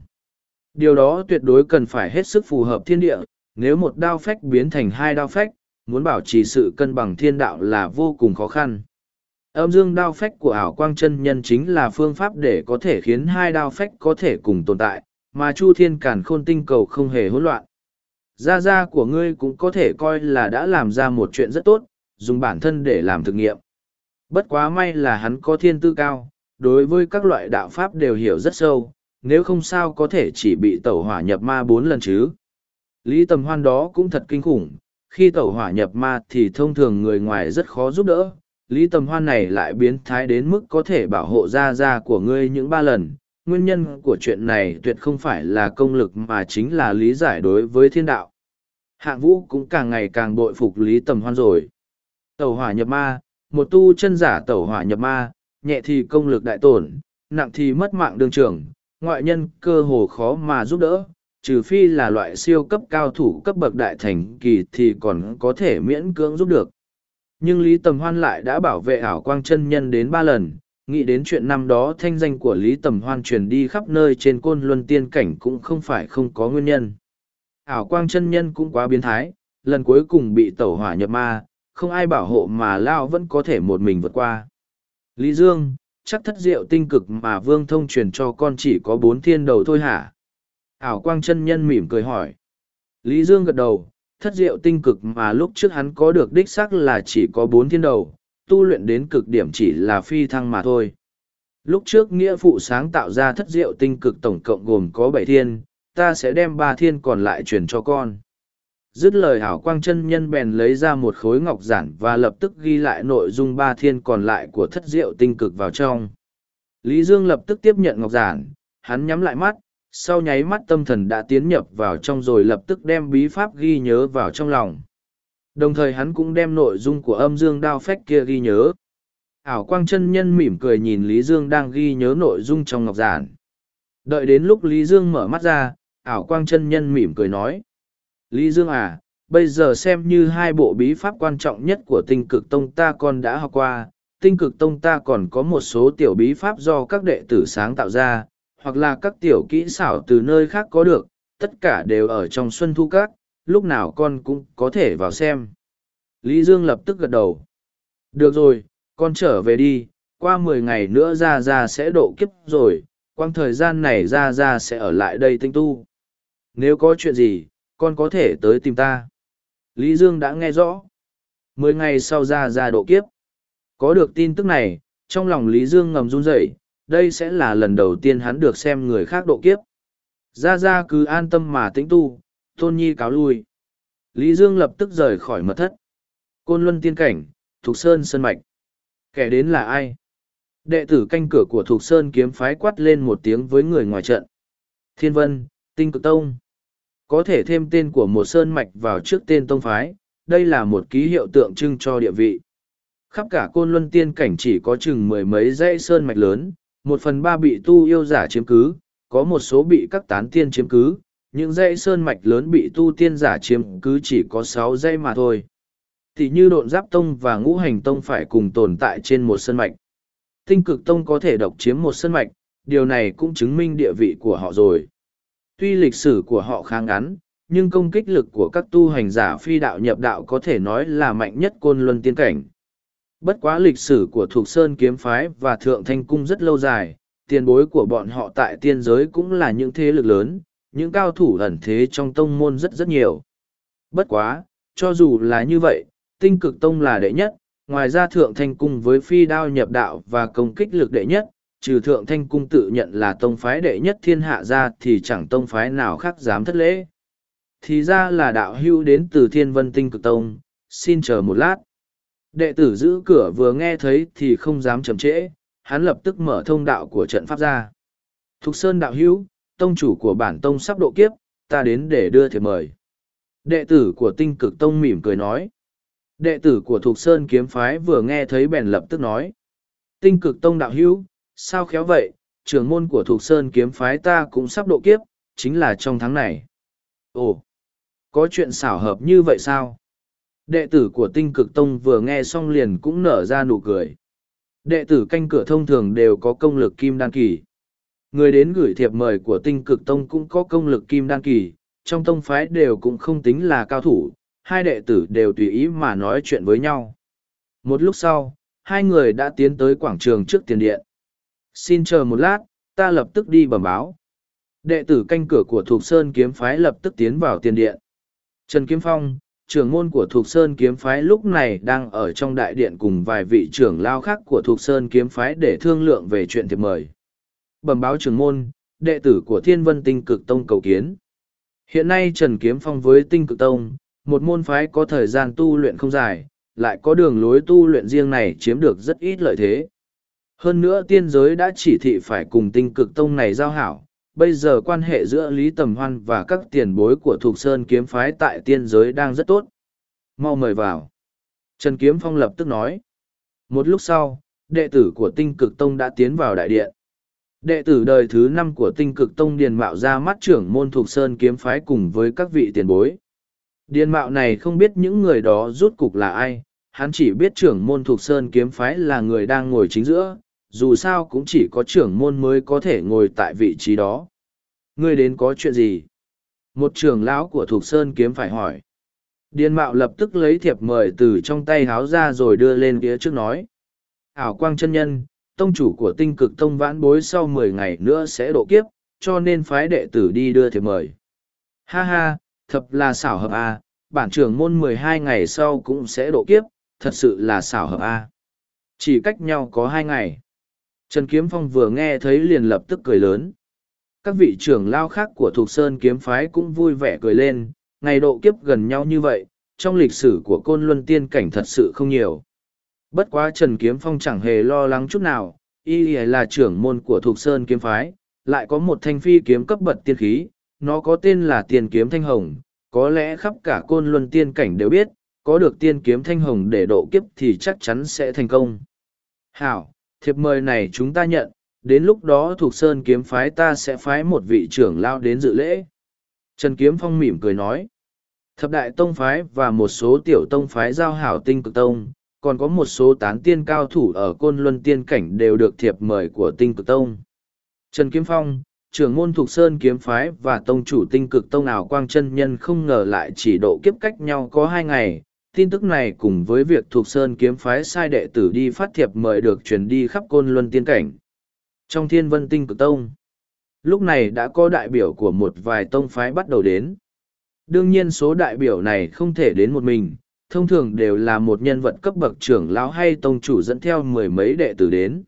[SPEAKER 1] Điều đó tuyệt đối cần phải hết sức phù hợp thiên địa nếu một đao phách biến thành hai đao phách, muốn bảo trì sự cân bằng thiên đạo là vô cùng khó khăn. Âm dương đao phách của ảo quang chân nhân chính là phương pháp để có thể khiến hai đao phách có thể cùng tồn tại, mà chu thiên cản khôn tinh cầu không hề hỗn loạn. Gia gia của ngươi cũng có thể coi là đã làm ra một chuyện rất tốt, dùng bản thân để làm thực nghiệm. Bất quá may là hắn có thiên tư cao, đối với các loại đạo pháp đều hiểu rất sâu, nếu không sao có thể chỉ bị tẩu hỏa nhập ma bốn lần chứ lý tầm hoan đó cũng thật kinh khủng khi tẩu hỏa nhập ma thì thông thường người ngoài rất khó giúp đỡ lý tầm hoan này lại biến thái đến mức có thể bảo hộ gia gia của ngươi những ba lần nguyên nhân của chuyện này tuyệt không phải là công lực mà chính là lý giải đối với thiên đạo. Hạng vũ cũng càng ngày càng bội phục lý tầm hoan rồi. Tẩu hỏa nhập ma, một tu chân giả tẩu hỏa nhập ma, nhẹ thì công lực đại tổn, nặng thì mất mạng đương trường, ngoại nhân cơ hồ khó mà giúp đỡ, trừ phi là loại siêu cấp cao thủ cấp bậc đại thành kỳ thì còn có thể miễn cưỡng giúp được. Nhưng Lý Tầm Hoan lại đã bảo vệ ảo quang chân nhân đến ba lần, nghĩ đến chuyện năm đó thanh danh của Lý Tầm Hoan truyền đi khắp nơi trên côn luân tiên cảnh cũng không phải không có nguyên nhân. Ảo quang chân nhân cũng quá biến thái, lần cuối cùng bị tẩu hỏa nhập ma, không ai bảo hộ mà Lao vẫn có thể một mình vượt qua. Lý Dương, chắc thất diệu tinh cực mà Vương Thông truyền cho con chỉ có bốn thiên đầu thôi hả? Ảo quang chân nhân mỉm cười hỏi. Lý Dương gật đầu, thất diệu tinh cực mà lúc trước hắn có được đích xác là chỉ có bốn thiên đầu, tu luyện đến cực điểm chỉ là phi thăng mà thôi. Lúc trước nghĩa phụ sáng tạo ra thất diệu tinh cực tổng cộng gồm có bảy thiên, ta sẽ đem ba thiên còn lại truyền cho con. Dứt lời hảo quang chân nhân bèn lấy ra một khối ngọc giản và lập tức ghi lại nội dung ba thiên còn lại của thất diệu tinh cực vào trong. Lý Dương lập tức tiếp nhận ngọc giản, hắn nhắm lại mắt, sau nháy mắt tâm thần đã tiến nhập vào trong rồi lập tức đem bí pháp ghi nhớ vào trong lòng. Đồng thời hắn cũng đem nội dung của âm dương đao phách kia ghi nhớ. Ảo quang chân nhân mỉm cười nhìn Lý Dương đang ghi nhớ nội dung trong ngọc giản. Đợi đến lúc Lý Dương mở mắt ra, ảo quang chân nhân mỉm cười nói. Lý Dương à, bây giờ xem như hai bộ bí pháp quan trọng nhất của tinh cực tông ta còn đã học qua. Tinh cực tông ta còn có một số tiểu bí pháp do các đệ tử sáng tạo ra, hoặc là các tiểu kỹ xảo từ nơi khác có được, tất cả đều ở trong Xuân Thu Các, lúc nào con cũng có thể vào xem. Lý Dương lập tức gật đầu. Được rồi, con trở về đi, qua mười ngày nữa ra ra sẽ độ kiếp rồi, quang thời gian này ra ra sẽ ở lại đây tinh tu. Nếu có chuyện gì, con có thể tới tìm ta. Lý Dương đã nghe rõ. Mười ngày sau ra ra độ kiếp. Có được tin tức này, trong lòng Lý Dương ngầm run rẩy, đây sẽ là lần đầu tiên hắn được xem người khác độ kiếp. Ra ra cứ an tâm mà tĩnh tu, tôn nhi cáo lui. Lý Dương lập tức rời khỏi mật thất. Côn Luân Tiên Cảnh, Thục Sơn Sơn Mạch. Kẻ đến là ai? Đệ tử canh cửa của Thục Sơn kiếm phái quát lên một tiếng với người ngoài trận. Thiên Vân, Tinh Cực Tông. Có thể thêm tên của một Sơn Mạch vào trước tên Tông Phái, đây là một ký hiệu tượng trưng cho địa vị. Khắp cả Côn Luân Tiên Cảnh chỉ có chừng mười mấy dãy Sơn Mạch lớn, một phần ba bị tu yêu giả chiếm cứ, có một số bị các tán tiên chiếm cứ, những dãy sơn mạch lớn bị tu tiên giả chiếm cứ chỉ có sáu dãy mà thôi. Thì như độn giáp tông và ngũ hành tông phải cùng tồn tại trên một sơn mạch. Tinh cực tông có thể độc chiếm một sơn mạch điều này cũng chứng minh địa vị của họ rồi. Tuy lịch sử của họ khá ngắn nhưng công kích lực của các tu hành giả phi đạo nhập đạo có thể nói là mạnh nhất côn luân tiên cảnh bất quá lịch sử của thuộc sơn kiếm phái và thượng thanh cung rất lâu dài tiền bối của bọn họ tại tiên giới cũng là những thế lực lớn những cao thủ ẩn thế trong tông môn rất rất nhiều. Bất quá, cho dù là như vậy, tinh cực tông là đệ nhất, ngoài ra thượng thanh cung với phi đao nhập đạo và công kích lực đệ nhất, trừ thượng thanh cung tự nhận là tông phái đệ nhất thiên hạ ra thì chẳng tông phái nào khác dám thất lễ. Thì ra là đạo hưu đến từ thiên vân tinh cực tông, xin chờ một lát. Đệ tử giữ cửa vừa nghe thấy thì không dám chậm trễ, hắn lập tức mở thông đạo của trận pháp ra. Thục Sơn đạo hữu, tông chủ của bản tông sắp độ kiếp, ta đến để đưa thiệp mời. Đệ tử của tinh cực tông mỉm cười nói. Đệ tử của Thục Sơn kiếm phái vừa nghe thấy bèn lập tức nói. Tinh cực tông đạo hữu, sao khéo vậy, trưởng môn của Thục Sơn kiếm phái ta cũng sắp độ kiếp, chính là trong tháng này. Ồ, có chuyện xảo hợp như vậy sao? Đệ tử của tinh cực tông vừa nghe xong liền cũng nở ra nụ cười. Đệ tử canh cửa thông thường đều có công lực kim đan kỳ. Người đến gửi thiệp mời của tinh cực tông cũng có công lực kim đan kỳ, trong tông phái đều cũng không tính là cao thủ, hai đệ tử đều tùy ý mà nói chuyện với nhau. Một lúc sau, hai người đã tiến tới quảng trường trước tiền điện. Xin chờ một lát, ta lập tức đi bẩm báo. Đệ tử canh cửa của Thục Sơn kiếm phái lập tức tiến vào tiền điện. Trần Kiếm Phong, trưởng môn của Thục Sơn kiếm phái lúc này đang ở trong đại điện cùng vài vị trưởng lao khác của Thục Sơn kiếm phái để thương lượng về chuyện thiệp mời. Bẩm báo trưởng môn, đệ tử của Thiên Vân Tinh Cực Tông cầu kiến. Hiện nay Trần Kiếm Phong với Tinh Cực Tông, một môn phái có thời gian tu luyện không dài, lại có đường lối tu luyện riêng này chiếm được rất ít lợi thế. Hơn nữa tiên giới đã chỉ thị phải cùng Tinh Cực Tông này giao hảo, bây giờ quan hệ giữa Lý Tầm Hoan và các tiền bối của Thục Sơn kiếm phái tại tiên giới đang rất tốt. Mau mời vào. Trần Kiếm Phong lập tức nói. Một lúc sau, đệ tử của tinh cực tông đã tiến vào đại điện. Đệ tử đời thứ năm của tinh cực tông Điền Mạo ra mắt trưởng môn Thục Sơn kiếm phái cùng với các vị tiền bối. Điền Mạo này không biết những người đó rút cục là ai, hắn chỉ biết trưởng môn Thục Sơn kiếm phái là người đang ngồi chính giữa, dù sao cũng chỉ có trưởng môn mới có thể ngồi tại vị trí đó. Ngươi đến có chuyện gì? Một trưởng lão của Thục Sơn kiếm phải hỏi. Điền mạo lập tức lấy thiệp mời từ trong tay háo ra rồi đưa lên phía trước nói. Ảo quang chân nhân, tông chủ của tinh cực tông vãn bối sau mười ngày nữa sẽ độ kiếp, cho nên phái đệ tử đi đưa thiệp mời. Ha ha, thật là xảo hợp a, bản trưởng môn mười hai ngày sau cũng sẽ độ kiếp, thật sự là xảo hợp a. Chỉ cách nhau có hai ngày. Trần Kiếm Phong vừa nghe thấy liền lập tức cười lớn. Các vị trưởng lao khác của Thục Sơn kiếm phái cũng vui vẻ cười lên, ngày độ kiếp gần nhau như vậy, trong lịch sử của côn luân tiên cảnh thật sự không nhiều. Bất quá Trần Kiếm Phong chẳng hề lo lắng chút nào, y là trưởng môn của Thục Sơn kiếm phái, lại có một thanh phi kiếm cấp bậc tiên khí, nó có tên là tiền kiếm thanh hồng, có lẽ khắp cả côn luân tiên cảnh đều biết, có được tiên kiếm thanh hồng để độ kiếp thì chắc chắn sẽ thành công. Hảo, thiệp mời này chúng ta nhận, đến lúc đó thuộc sơn kiếm phái ta sẽ phái một vị trưởng lao đến dự lễ. Trần Kiếm Phong mỉm cười nói, thập đại tông phái và một số tiểu tông phái giao hảo tinh cực tông, còn có một số tán tiên cao thủ ở côn luân tiên cảnh đều được thiệp mời của tinh cực tông. Trần Kiếm Phong, trưởng môn thuộc sơn kiếm phái và tông chủ tinh cực tông ảo quang chân nhân không ngờ lại chỉ độ kiếp cách nhau có hai ngày, tin tức này cùng với việc thuộc sơn kiếm phái sai đệ tử đi phát thiệp mời được truyền đi khắp côn luân tiên cảnh. Trong thiên vân tinh cực tông, lúc này đã có đại biểu của một vài tông phái bắt đầu đến. Đương nhiên số đại biểu này không thể đến một mình, thông thường đều là một nhân vật cấp bậc trưởng lão hay tông chủ dẫn theo mười mấy đệ tử đến.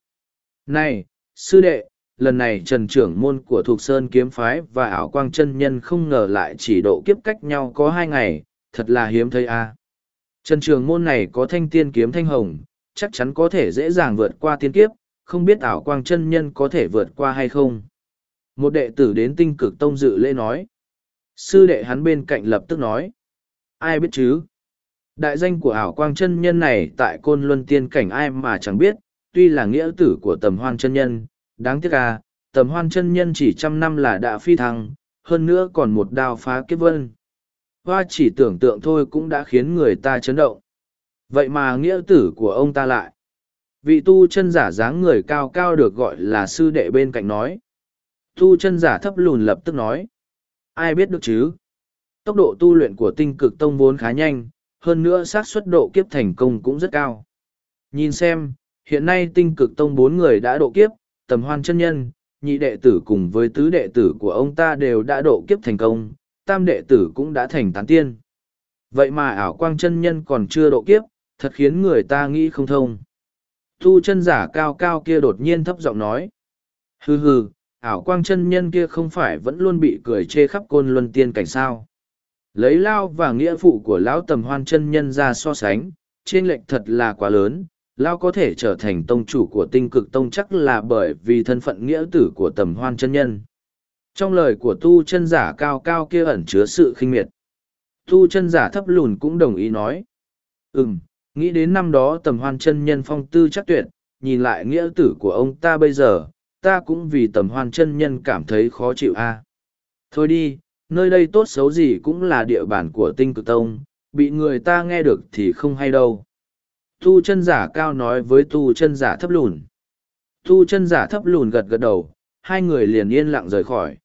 [SPEAKER 1] Này, sư đệ, lần này trần trưởng môn của Thục Sơn kiếm phái và ảo quang chân nhân không ngờ lại chỉ độ kiếp cách nhau có hai ngày, thật là hiếm thấy a. Trần trường môn này có thanh tiên kiếm thanh hồng, chắc chắn có thể dễ dàng vượt qua tiên kiếp, không biết ảo quang chân nhân có thể vượt qua hay không. Một đệ tử đến tinh cực tông dự lễ nói. Sư đệ hắn bên cạnh lập tức nói. Ai biết chứ? Đại danh của ảo quang chân nhân này tại côn luân tiên cảnh ai mà chẳng biết, tuy là nghĩa tử của tầm hoan chân nhân, đáng tiếc à, tầm hoan chân nhân chỉ trăm năm là đã phi thăng, hơn nữa còn một đao phá kiếp vân hoa chỉ tưởng tượng thôi cũng đã khiến người ta chấn động. Vậy mà nghĩa tử của ông ta lại. Vị tu chân giả dáng người cao cao được gọi là sư đệ bên cạnh nói. Tu chân giả thấp lùn lập tức nói. Ai biết được chứ? Tốc độ tu luyện của tinh cực tông vốn khá nhanh, hơn nữa xác suất độ kiếp thành công cũng rất cao. Nhìn xem, hiện nay tinh cực tông bốn người đã độ kiếp, tầm hoan chân nhân, nhị đệ tử cùng với tứ đệ tử của ông ta đều đã độ kiếp thành công, tam đệ tử cũng đã thành tán tiên. Vậy mà ảo quang chân nhân còn chưa độ kiếp, thật khiến người ta nghĩ không thông. Thu chân giả cao cao kia đột nhiên thấp giọng nói. Hừ hừ, ảo quang chân nhân kia không phải vẫn luôn bị cười chê khắp côn luân tiên cảnh sao. Lấy lao và nghĩa phụ của lão tầm hoan chân nhân ra so sánh, trên lệnh thật là quá lớn, Lao có thể trở thành tông chủ của tinh cực tông chắc là bởi vì thân phận nghĩa tử của tầm hoan chân nhân. Trong lời của tu chân giả cao cao kia ẩn chứa sự khinh miệt. Tu chân giả thấp lùn cũng đồng ý nói. Ừm, nghĩ đến năm đó tầm hoan chân nhân phong tư chắc tuyệt, nhìn lại nghĩa tử của ông ta bây giờ, ta cũng vì tầm hoan chân nhân cảm thấy khó chịu a. Thôi đi, nơi đây tốt xấu gì cũng là địa bàn của tinh cực tông, bị người ta nghe được thì không hay đâu. Tu chân giả cao nói với tu chân giả thấp lùn. Tu chân giả thấp lùn gật gật đầu, hai người liền yên lặng rời khỏi.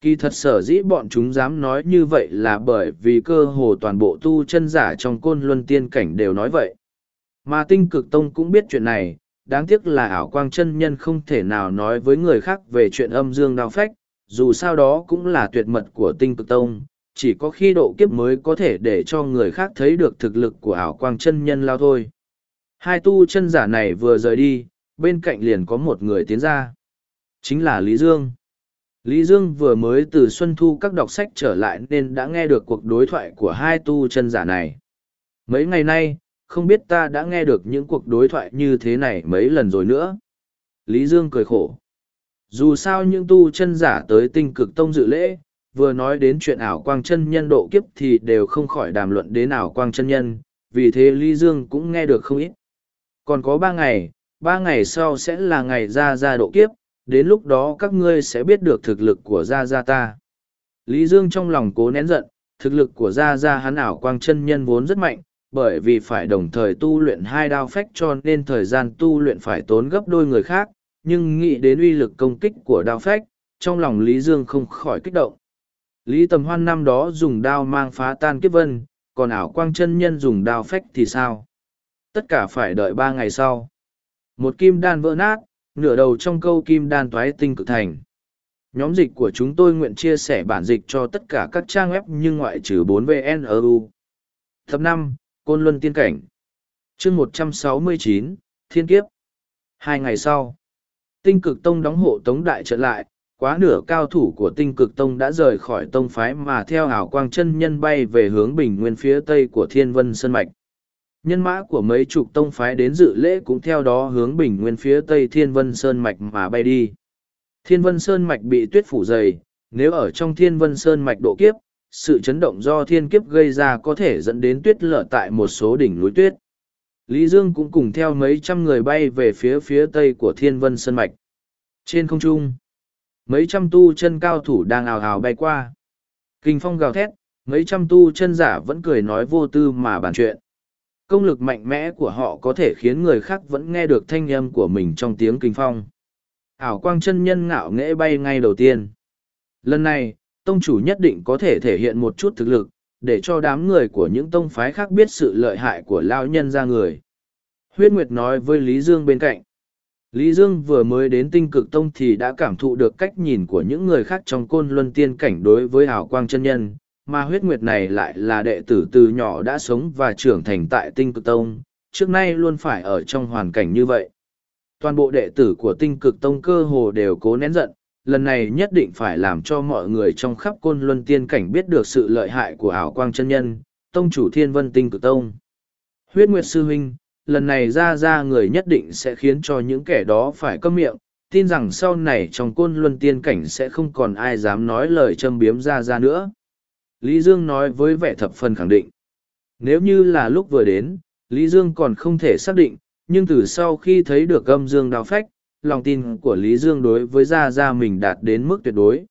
[SPEAKER 1] Kỳ thật sở dĩ bọn chúng dám nói như vậy là bởi vì cơ hồ toàn bộ tu chân giả trong côn luân tiên cảnh đều nói vậy. Mà tinh cực tông cũng biết chuyện này, đáng tiếc là ảo quang chân nhân không thể nào nói với người khác về chuyện âm dương đao phách, dù sao đó cũng là tuyệt mật của tinh cực tông, chỉ có khi độ kiếp mới có thể để cho người khác thấy được thực lực của ảo quang chân nhân lao thôi. Hai tu chân giả này vừa rời đi, bên cạnh liền có một người tiến ra. Chính là Lý Dương. Lý Dương vừa mới từ Xuân Thu các đọc sách trở lại nên đã nghe được cuộc đối thoại của hai tu chân giả này. Mấy ngày nay, không biết ta đã nghe được những cuộc đối thoại như thế này mấy lần rồi nữa. Lý Dương cười khổ. Dù sao những tu chân giả tới tinh cực tông dự lễ, vừa nói đến chuyện ảo quang chân nhân độ kiếp thì đều không khỏi đàm luận đến ảo quang chân nhân, vì thế Lý Dương cũng nghe được không ít. Còn có ba ngày, ba ngày sau sẽ là ngày ra ra độ kiếp, đến lúc đó các ngươi sẽ biết được thực lực của Gia Gia ta. Lý Dương trong lòng cố nén giận, thực lực của Gia Gia hắn ảo quang chân nhân vốn rất mạnh, bởi vì phải đồng thời tu luyện hai đao phách cho nên thời gian tu luyện phải tốn gấp đôi người khác, nhưng nghĩ đến uy lực công kích của đao phách, trong lòng Lý Dương không khỏi kích động. Lý Tầm Hoan năm đó dùng đao mang phá tan kiếp vân, còn ảo quang chân nhân dùng đao phách thì sao? Tất cả phải đợi ba ngày sau. Một kim đan vỡ nát, nửa đầu trong câu kim đan toái tinh cực thành. Nhóm dịch của chúng tôi nguyện chia sẻ bản dịch cho tất cả các trang web nhưng ngoại trừ 4vnru. Tập năm Côn Luân Tiên Cảnh chương 169, Thiên Kiếp Hai ngày sau, tinh cực tông đóng hộ tống đại trận lại, quá nửa cao thủ của tinh cực tông đã rời khỏi tông phái mà theo ảo quang chân nhân bay về hướng bình nguyên phía tây của thiên vân sơn mạch nhân mã của mấy chục tông phái đến dự lễ cũng theo đó hướng bình nguyên phía tây thiên vân sơn mạch mà bay đi. Thiên vân sơn mạch bị tuyết phủ dày, nếu ở trong thiên vân sơn mạch độ kiếp, sự chấn động do thiên kiếp gây ra có thể dẫn đến tuyết lở tại một số đỉnh núi tuyết. Lý dương cũng cùng theo mấy trăm người bay về phía phía tây của thiên vân sơn mạch. Trên không trung, mấy trăm tu chân cao thủ đang ào ào bay qua. Kinh phong gào thét, mấy trăm tu chân giả vẫn cười nói vô tư mà bàn chuyện công lực mạnh mẽ của họ có thể khiến người khác vẫn nghe được thanh âm của mình trong tiếng kinh phong. Ảo quang chân nhân ngạo nghễ bay ngay đầu tiên. Lần này, tông chủ nhất định có thể thể hiện một chút thực lực, để cho đám người của những tông phái khác biết sự lợi hại của lao nhân ra người. Huyết nguyệt nói với lý dương bên cạnh. Lý dương vừa mới đến tinh cực tông thì đã cảm thụ được cách nhìn của những người khác trong côn luân tiên cảnh đối với ảo quang chân nhân mà huyết nguyệt này lại là đệ tử từ nhỏ đã sống và trưởng thành tại tinh cực tông, trước nay luôn phải ở trong hoàn cảnh như vậy. Toàn bộ đệ tử của tinh cực tông cơ hồ đều cố nén giận, lần này nhất định phải làm cho mọi người trong khắp côn luân tiên cảnh biết được sự lợi hại của ảo quang chân nhân, tông chủ thiên vân tinh cực tông. Huyết nguyệt sư huynh, lần này ra ra người nhất định sẽ khiến cho những kẻ đó phải câm miệng, tin rằng sau này trong côn luân tiên cảnh sẽ không còn ai dám nói lời châm biếm ra ra nữa. Lý Dương nói với vẻ thập phần khẳng định. Nếu như là lúc vừa đến, Lý Dương còn không thể xác định, nhưng từ sau khi thấy được âm dương đào phách, lòng tin của Lý Dương đối với Gia Gia mình đạt đến mức tuyệt đối.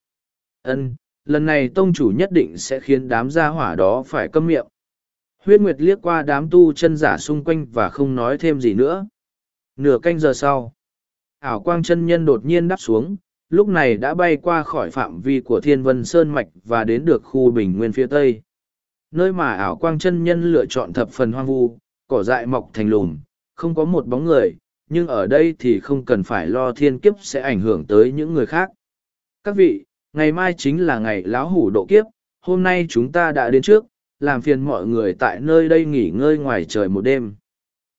[SPEAKER 1] Ân, lần này tông chủ nhất định sẽ khiến đám gia hỏa đó phải câm miệng. Huyết Nguyệt liếc qua đám tu chân giả xung quanh và không nói thêm gì nữa. Nửa canh giờ sau, ảo quang chân nhân đột nhiên đáp xuống, lúc này đã bay qua khỏi phạm vi của thiên vân sơn mạch và đến được khu bình nguyên phía tây. Nơi mà ảo quang chân nhân lựa chọn thập phần hoang vu, cỏ dại mọc thành lùm, không có một bóng người, nhưng ở đây thì không cần phải lo thiên kiếp sẽ ảnh hưởng tới những người khác. Các vị, ngày mai chính là ngày lão hủ độ kiếp, hôm nay chúng ta đã đến trước, làm phiền mọi người tại nơi đây nghỉ ngơi ngoài trời một đêm.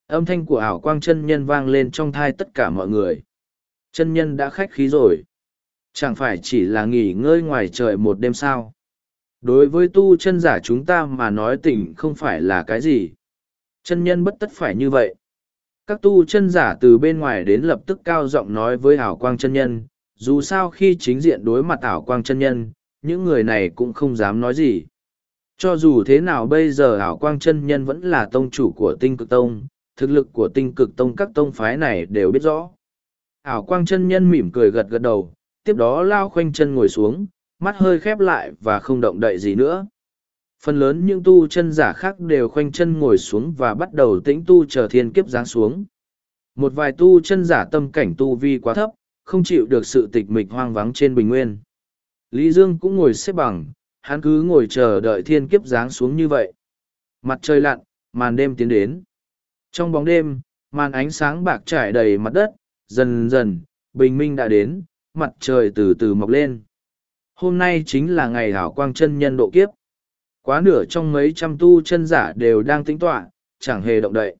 [SPEAKER 1] Âm thanh của ảo quang chân nhân vang lên trong thai tất cả mọi người. Chân nhân đã khách khí rồi. Chẳng phải chỉ là nghỉ ngơi ngoài trời một đêm sao. Đối với tu chân giả chúng ta mà nói tỉnh không phải là cái gì. Chân nhân bất tất phải như vậy. các tu chân giả từ bên ngoài đến lập tức cao giọng nói với ảo quang chân nhân, dù sao khi chính diện đối mặt ảo quang chân nhân, những người này cũng không dám nói gì. Cho dù thế nào bây giờ ảo quang chân nhân vẫn là tông chủ của tinh cực tông, thực lực của tinh cực tông các tông phái này đều biết rõ. Ảo quang chân nhân mỉm cười gật gật đầu, tiếp đó lao khoanh chân ngồi xuống, mắt hơi khép lại và không động đậy gì nữa. Phần lớn những tu chân giả khác đều khoanh chân ngồi xuống và bắt đầu tĩnh tu chờ thiên kiếp giáng xuống. Một vài tu chân giả tâm cảnh tu vi quá thấp, không chịu được sự tịch mịch hoang vắng trên bình nguyên. Lý Dương cũng ngồi xếp bằng, hắn cứ ngồi chờ đợi thiên kiếp giáng xuống như vậy. Mặt trời lặn, màn đêm tiến đến. Trong bóng đêm, màn ánh sáng bạc trải đầy mặt đất, dần dần, bình minh đã đến, mặt trời từ từ mọc lên. Hôm nay chính là ngày hảo quang chân nhân độ kiếp. Quá nửa trong mấy trăm tu chân giả đều đang tính tọa, chẳng hề động đậy.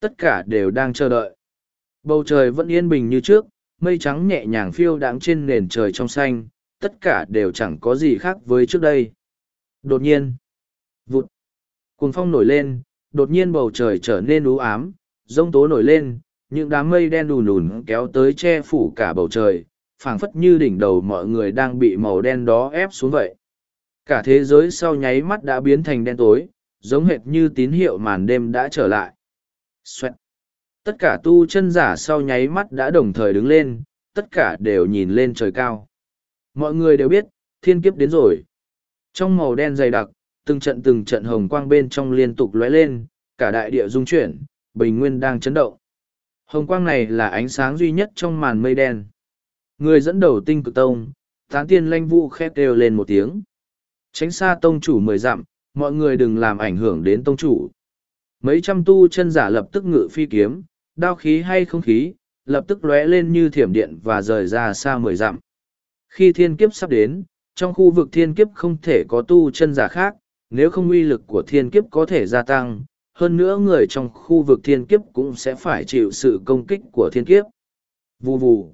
[SPEAKER 1] Tất cả đều đang chờ đợi. Bầu trời vẫn yên bình như trước, mây trắng nhẹ nhàng phiêu đáng trên nền trời trong xanh, tất cả đều chẳng có gì khác với trước đây. Đột nhiên, vụt, cuồng phong nổi lên, đột nhiên bầu trời trở nên u ám, rông tố nổi lên, những đám mây đen đùn đùn kéo tới che phủ cả bầu trời, phảng phất như đỉnh đầu mọi người đang bị màu đen đó ép xuống vậy. Cả thế giới sau nháy mắt đã biến thành đen tối, giống hệt như tín hiệu màn đêm đã trở lại. Xoẹt. Tất cả tu chân giả sau nháy mắt đã đồng thời đứng lên, tất cả đều nhìn lên trời cao. Mọi người đều biết, thiên kiếp đến rồi. Trong màu đen dày đặc, từng trận từng trận hồng quang bên trong liên tục lóe lên, cả đại địa rung chuyển, bình nguyên đang chấn động. Hồng quang này là ánh sáng duy nhất trong màn mây đen. Người dẫn đầu tinh cực tông, tán tiên lanh vũ khét đều lên một tiếng. Tránh xa tông chủ mười dặm, mọi người đừng làm ảnh hưởng đến tông chủ. Mấy trăm tu chân giả lập tức ngự phi kiếm, đao khí hay không khí, lập tức lóe lên như thiểm điện và rời ra xa mười dặm. Khi thiên kiếp sắp đến, trong khu vực thiên kiếp không thể có tu chân giả khác, nếu không uy lực của thiên kiếp có thể gia tăng, hơn nữa người trong khu vực thiên kiếp cũng sẽ phải chịu sự công kích của thiên kiếp. Vù vù.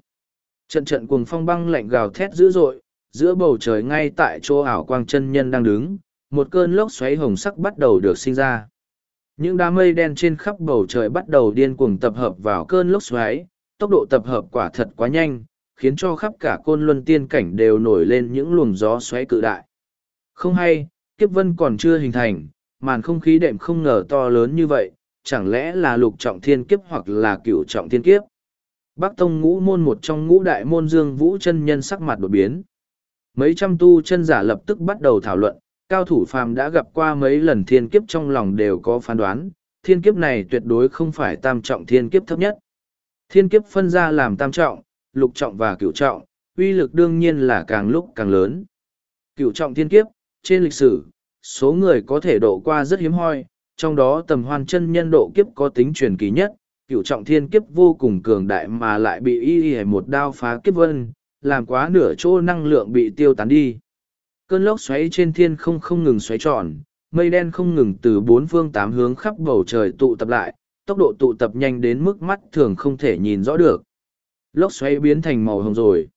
[SPEAKER 1] Trận trận cuồng phong băng lạnh gào thét dữ dội, giữa bầu trời ngay tại chỗ ảo quang chân nhân đang đứng, một cơn lốc xoáy hồng sắc bắt đầu được sinh ra. Những đám mây đen trên khắp bầu trời bắt đầu điên cuồng tập hợp vào cơn lốc xoáy, tốc độ tập hợp quả thật quá nhanh, khiến cho khắp cả côn luân tiên cảnh đều nổi lên những luồng gió xoáy cự đại. Không hay, kiếp vân còn chưa hình thành, màn không khí đệm không ngờ to lớn như vậy, chẳng lẽ là lục trọng thiên kiếp hoặc là cửu trọng thiên kiếp. Bắc Tông ngũ môn một trong ngũ đại môn dương vũ chân nhân sắc mặt đột biến. Mấy trăm tu chân giả lập tức bắt đầu thảo luận, cao thủ phàm đã gặp qua mấy lần thiên kiếp trong lòng đều có phán đoán, thiên kiếp này tuyệt đối không phải tam trọng thiên kiếp thấp nhất. Thiên kiếp phân ra làm tam trọng, lục trọng và cửu trọng, uy lực đương nhiên là càng lúc càng lớn. Cửu trọng thiên kiếp, trên lịch sử, số người có thể độ qua rất hiếm hoi, trong đó tầm hoan chân nhân độ kiếp có tính truyền kỳ nhất, cửu trọng thiên kiếp vô cùng cường đại mà lại bị y y một đao phá kiếp vân, làm quá nửa chỗ năng lượng bị tiêu tán đi. Cơn lốc xoáy trên thiên không không ngừng xoáy tròn, mây đen không ngừng từ bốn phương tám hướng khắp bầu trời tụ tập lại, tốc độ tụ tập nhanh đến mức mắt thường không thể nhìn rõ được. Lốc xoáy biến thành màu hồng rồi.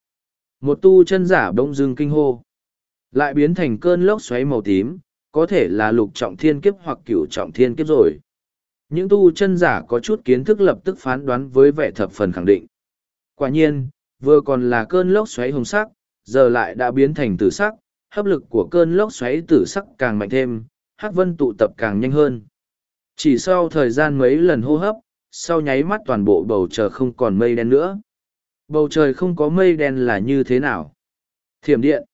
[SPEAKER 1] Một tu chân giả bỗng dưng kinh hô. Lại biến thành cơn lốc xoáy màu tím, có thể là lục trọng thiên kiếp hoặc cửu trọng thiên kiếp rồi. Những tu chân giả có chút kiến thức lập tức phán đoán với vẻ thập phần khẳng định. Quả nhiên, vừa còn là cơn lốc xoáy hồng sắc, giờ lại đã biến thành tử sắc, hấp lực của cơn lốc xoáy tử sắc càng mạnh thêm, hắc vân tụ tập càng nhanh hơn. Chỉ sau thời gian mấy lần hô hấp, sau nháy mắt toàn bộ bầu trời không còn mây đen nữa. Bầu trời không có mây đen là như thế nào? Thiểm điện.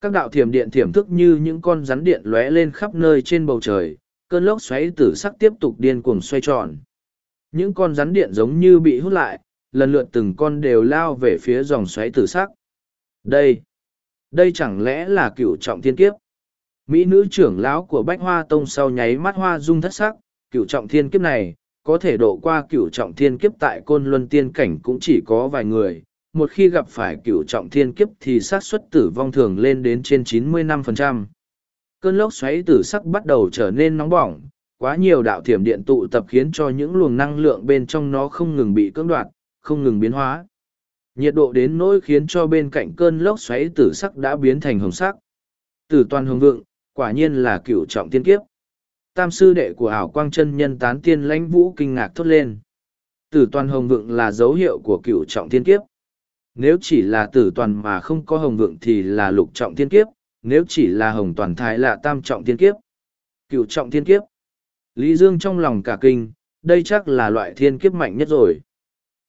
[SPEAKER 1] Các đạo thiểm điện thiểm thức như những con rắn điện lóe lên khắp nơi trên bầu trời, cơn lốc xoáy tử sắc tiếp tục điên cuồng xoay tròn. Những con rắn điện giống như bị hút lại, lần lượt từng con đều lao về phía dòng xoáy tử sắc. Đây, đây chẳng lẽ là cựu trọng thiên kiếp? Mỹ nữ trưởng lão của Bách Hoa Tông sau nháy mắt hoa dung thất sắc, cựu trọng thiên kiếp này, có thể độ qua cựu trọng thiên kiếp tại côn luân tiên cảnh cũng chỉ có vài người. Một khi gặp phải cựu trọng thiên kiếp thì xác suất tử vong thường lên đến trên 95%. Cơn lốc xoáy tử sắc bắt đầu trở nên nóng bỏng, quá nhiều đạo thiểm điện tụ tập khiến cho những luồng năng lượng bên trong nó không ngừng bị cưỡng đoạt, không ngừng biến hóa. Nhiệt độ đến nỗi khiến cho bên cạnh cơn lốc xoáy tử sắc đã biến thành hồng sắc. Tử toàn hồng vượng, quả nhiên là cựu trọng tiên kiếp. Tam sư đệ của ảo quang chân nhân tán tiên lãnh vũ kinh ngạc thốt lên. Tử toàn hồng vượng là dấu hiệu của cựu trọng thiên kiếp. Nếu chỉ là tử toàn mà không có hồng vượng thì là lục trọng thiên kiếp, nếu chỉ là hồng toàn thái là tam trọng thiên kiếp. Cựu trọng thiên kiếp. Lý Dương trong lòng cả kinh, đây chắc là loại thiên kiếp mạnh nhất rồi.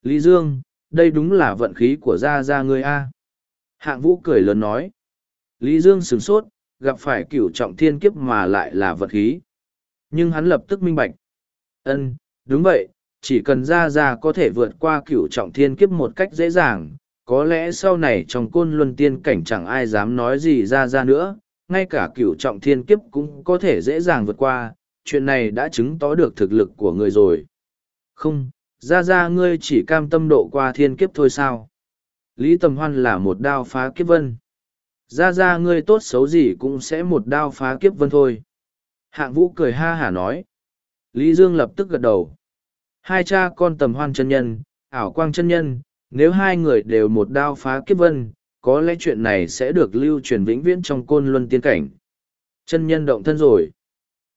[SPEAKER 1] Lý Dương, đây đúng là vận khí của gia gia ngươi a. Hạng vũ cười lớn nói. Lý Dương sửng sốt, gặp phải cửu trọng thiên kiếp mà lại là vận khí. Nhưng hắn lập tức minh bạch. Ân, đúng vậy, chỉ cần gia gia có thể vượt qua cửu trọng thiên kiếp một cách dễ dàng, có lẽ sau này trong côn luân tiên cảnh chẳng ai dám nói gì ra ra nữa, ngay cả cửu trọng thiên kiếp cũng có thể dễ dàng vượt qua, chuyện này đã chứng tỏ được thực lực của người rồi. Không, ra ra ngươi chỉ cam tâm độ qua thiên kiếp thôi sao? Lý Tầm Hoan là một đao phá kiếp vân. Ra ra ngươi tốt xấu gì cũng sẽ một đao phá kiếp vân thôi. Hạng vũ cười ha hả nói. Lý Dương lập tức gật đầu. Hai cha con tầm hoan chân nhân, ảo quang chân nhân, nếu hai người đều một đao phá kiếp vân, có lẽ chuyện này sẽ được lưu truyền vĩnh viễn trong côn luân tiên cảnh. Chân nhân động thân rồi.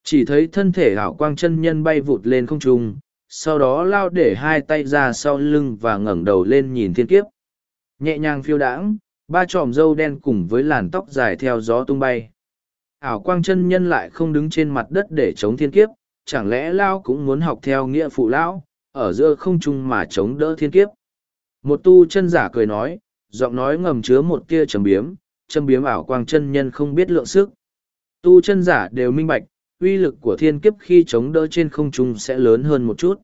[SPEAKER 1] Chỉ thấy thân thể ảo quang chân nhân bay vụt lên không trung, sau đó lao để hai tay ra sau lưng và ngẩng đầu lên nhìn thiên kiếp. Nhẹ nhàng phiêu đãng, ba tròm râu đen cùng với làn tóc dài theo gió tung bay. Ảo quang chân nhân lại không đứng trên mặt đất để chống thiên kiếp, chẳng lẽ lao cũng muốn học theo nghĩa phụ lão, ở giữa không trung mà chống đỡ thiên kiếp. Một tu chân giả cười nói, giọng nói ngầm chứa một tia trầm biếm, châm biếm ảo quang chân nhân không biết lượng sức. Tu chân giả đều minh bạch, uy lực của thiên kiếp khi chống đỡ trên không trung sẽ lớn hơn một chút.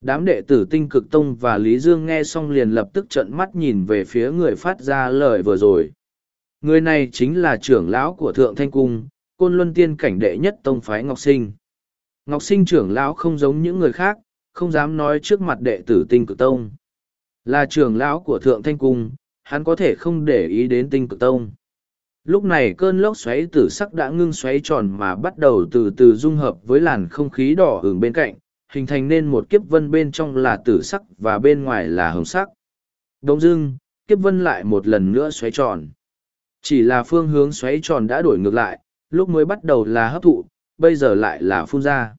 [SPEAKER 1] Đám đệ tử tinh cực tông và Lý Dương nghe xong liền lập tức trợn mắt nhìn về phía người phát ra lời vừa rồi. Người này chính là trưởng lão của Thượng Thanh Cung, côn luân tiên cảnh đệ nhất tông phái Ngọc Sinh. Ngọc Sinh trưởng lão không giống những người khác, không dám nói trước mặt đệ tử tinh cực tông. Là trưởng lão của Thượng Thanh Cung, hắn có thể không để ý đến tinh cực tông. Lúc này cơn lốc xoáy tử sắc đã ngưng xoáy tròn mà bắt đầu từ từ dung hợp với làn không khí đỏ hưởng bên cạnh, hình thành nên một kiếp vân bên trong là tử sắc và bên ngoài là hồng sắc. Đông dưng, kiếp vân lại một lần nữa xoáy tròn. Chỉ là phương hướng xoáy tròn đã đổi ngược lại, lúc mới bắt đầu là hấp thụ, bây giờ lại là phun ra.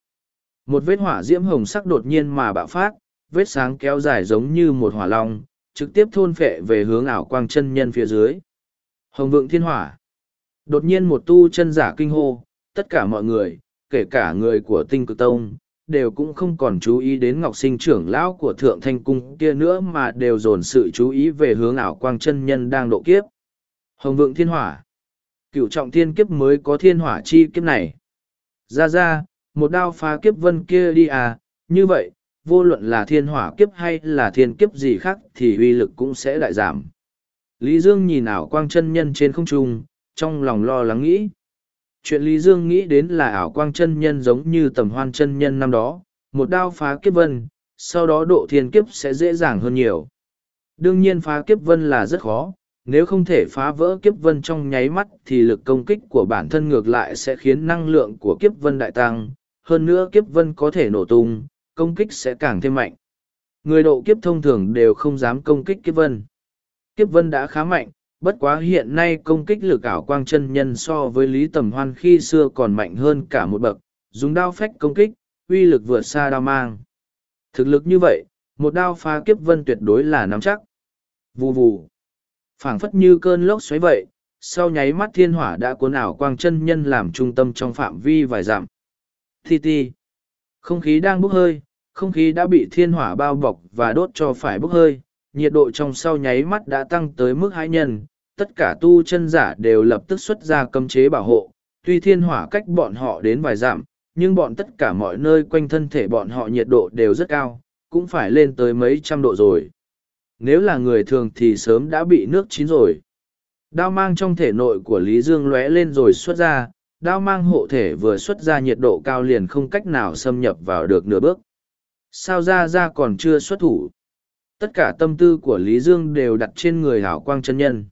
[SPEAKER 1] Một vết hỏa diễm hồng sắc đột nhiên mà bạo phát, vết sáng kéo dài giống như một hỏa long, trực tiếp thôn phệ về hướng ảo quang chân nhân phía dưới. Hồng vượng thiên hỏa. Đột nhiên một tu chân giả kinh hô, tất cả mọi người, kể cả người của tinh cực tông, đều cũng không còn chú ý đến ngọc sinh trưởng lão của thượng thanh cung kia nữa mà đều dồn sự chú ý về hướng ảo quang chân nhân đang độ kiếp. Hồng vượng thiên hỏa. Cựu trọng thiên kiếp mới có thiên hỏa chi kiếp này. Ra ra, một đao phá kiếp vân kia đi à, như vậy, vô luận là thiên hỏa kiếp hay là thiên kiếp gì khác thì uy lực cũng sẽ đại giảm. Lý Dương nhìn ảo quang chân nhân trên không trung, trong lòng lo lắng nghĩ. Chuyện Lý Dương nghĩ đến là ảo quang chân nhân giống như tầm hoan chân nhân năm đó, một đao phá kiếp vân, sau đó độ thiên kiếp sẽ dễ dàng hơn nhiều. Đương nhiên phá kiếp vân là rất khó, nếu không thể phá vỡ kiếp vân trong nháy mắt thì lực công kích của bản thân ngược lại sẽ khiến năng lượng của kiếp vân đại tăng, hơn nữa kiếp vân có thể nổ tung, công kích sẽ càng thêm mạnh. Người độ kiếp thông thường đều không dám công kích kiếp vân. Kiếp vân đã khá mạnh, bất quá hiện nay công kích lực ảo quang chân nhân so với Lý Tầm Hoan khi xưa còn mạnh hơn cả một bậc, dùng đao phách công kích, uy lực vượt xa đao mang. Thực lực như vậy, một đao phá kiếp vân tuyệt đối là nắm chắc. Vù vù. phảng phất như cơn lốc xoáy vậy, sau nháy mắt thiên hỏa đã cuốn ảo quang chân nhân làm trung tâm trong phạm vi vài dặm. Thi ti. Không khí đang bốc hơi, không khí đã bị thiên hỏa bao bọc và đốt cho phải bốc hơi, nhiệt độ trong sau nháy mắt đã tăng tới mức hai nhân, tất cả tu chân giả đều lập tức xuất ra cấm chế bảo hộ, tuy thiên hỏa cách bọn họ đến vài dặm, nhưng bọn tất cả mọi nơi quanh thân thể bọn họ nhiệt độ đều rất cao, cũng phải lên tới mấy trăm độ rồi. Nếu là người thường thì sớm đã bị nước chín rồi. Đao mang trong thể nội của Lý Dương lóe lên rồi xuất ra, đao mang hộ thể vừa xuất ra nhiệt độ cao liền không cách nào xâm nhập vào được nửa bước. Sao ra ra còn chưa xuất thủ? Tất cả tâm tư của Lý Dương đều đặt trên người hảo quang chân nhân.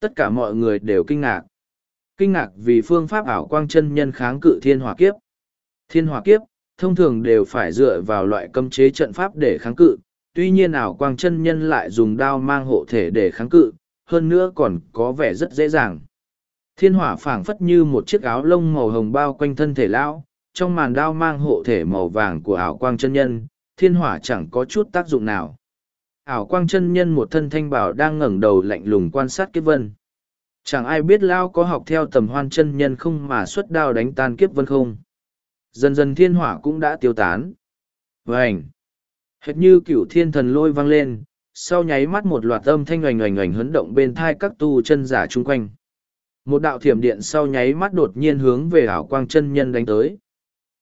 [SPEAKER 1] Tất cả mọi người đều kinh ngạc. Kinh ngạc vì phương pháp ảo quang chân nhân kháng cự thiên hỏa kiếp. Thiên hỏa kiếp, thông thường đều phải dựa vào loại cấm chế trận pháp để kháng cự, tuy nhiên ảo quang chân nhân lại dùng đao mang hộ thể để kháng cự, hơn nữa còn có vẻ rất dễ dàng. Thiên hỏa phảng phất như một chiếc áo lông màu hồng bao quanh thân thể lão, trong màn đao mang hộ thể màu vàng của ảo quang chân nhân, thiên hỏa chẳng có chút tác dụng nào. Ảo quang chân nhân một thân thanh bảo đang ngẩng đầu lạnh lùng quan sát kiếp vân. Chẳng ai biết Lao có học theo tầm hoan chân nhân không mà xuất đao đánh tan kiếp vân không. Dần dần thiên hỏa cũng đã tiêu tán. Vânh! Hệt như cửu thiên thần lôi vang lên, sau nháy mắt một loạt âm thanh oành oành oành hấn động bên thai các tu chân giả chung quanh. Một đạo thiểm điện sau nháy mắt đột nhiên hướng về ảo quang chân nhân đánh tới.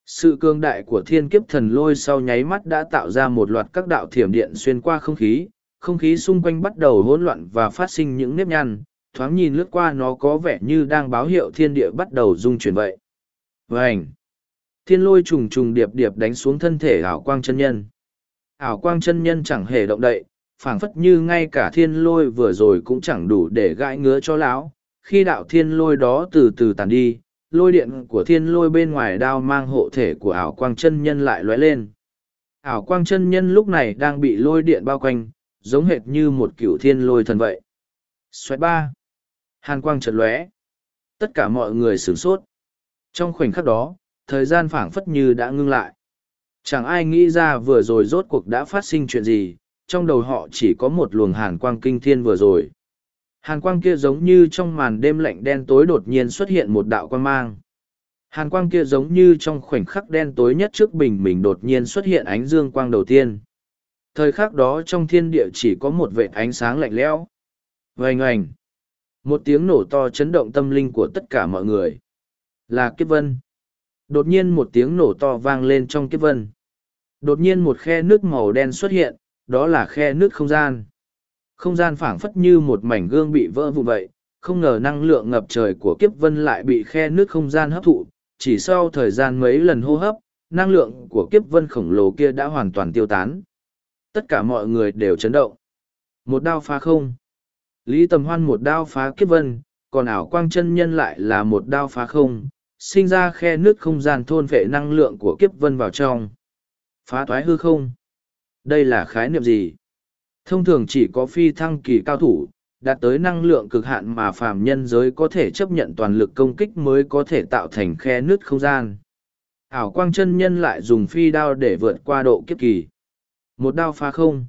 [SPEAKER 1] Sự cương đại của thiên kiếp thần lôi sau nháy mắt đã tạo ra một loạt các đạo thiểm điện xuyên qua không khí, không khí xung quanh bắt đầu hỗn loạn và phát sinh những nếp nhăn, thoáng nhìn lướt qua nó có vẻ như đang báo hiệu thiên địa bắt đầu rung chuyển vậy. Vânh! Thiên lôi trùng trùng điệp điệp đánh xuống thân thể ảo quang chân nhân. Ảo quang chân nhân chẳng hề động đậy, phảng phất như ngay cả thiên lôi vừa rồi cũng chẳng đủ để gãi ngứa cho lão. Khi đạo thiên lôi đó từ từ tàn đi, lôi điện của thiên lôi bên ngoài đao mang hộ thể của ảo quang chân nhân lại lóe lên. Ảo quang chân nhân lúc này đang bị lôi điện bao quanh, giống hệt như một cửu thiên lôi thần vậy. Xoay ba. Hàn quang chợt lóe. Tất cả mọi người sửng sốt. Trong khoảnh khắc đó, thời gian phảng phất như đã ngưng lại. Chẳng ai nghĩ ra vừa rồi rốt cuộc đã phát sinh chuyện gì, trong đầu họ chỉ có một luồng hàn quang kinh thiên vừa rồi. Hàn quang kia giống như trong màn đêm lạnh đen tối đột nhiên xuất hiện một đạo quang mang. Hàn quang kia giống như trong khoảnh khắc đen tối nhất trước bình mình đột nhiên xuất hiện ánh dương quang đầu tiên. Thời khắc đó trong thiên địa chỉ có một vệt ánh sáng lạnh lẽo. Vành oành. Một tiếng nổ to chấn động tâm linh của tất cả mọi người. Là kiếp vân. Đột nhiên một tiếng nổ to vang lên trong kiếp vân. Đột nhiên một khe nước màu đen xuất hiện, đó là khe nước không gian. Không gian phảng phất như một mảnh gương bị vỡ vụn vậy, không ngờ năng lượng ngập trời của kiếp vân lại bị khe nước không gian hấp thụ, chỉ sau thời gian mấy lần hô hấp, năng lượng của kiếp vân khổng lồ kia đã hoàn toàn tiêu tán. Tất cả mọi người đều chấn động. Một đao phá không. Lý Tầm Hoan một đao phá kiếp vân, còn ảo quang chân nhân lại là một đao phá không, sinh ra khe nước không gian thôn vệ năng lượng của kiếp vân vào trong. Phá toái hư không? Đây là khái niệm gì? Thông thường chỉ có phi thăng kỳ cao thủ, đạt tới năng lượng cực hạn mà phàm nhân giới có thể chấp nhận toàn lực công kích mới có thể tạo thành khe nứt không gian. Ảo quang chân nhân lại dùng phi đao để vượt qua độ kiếp kỳ. Một đao phá không.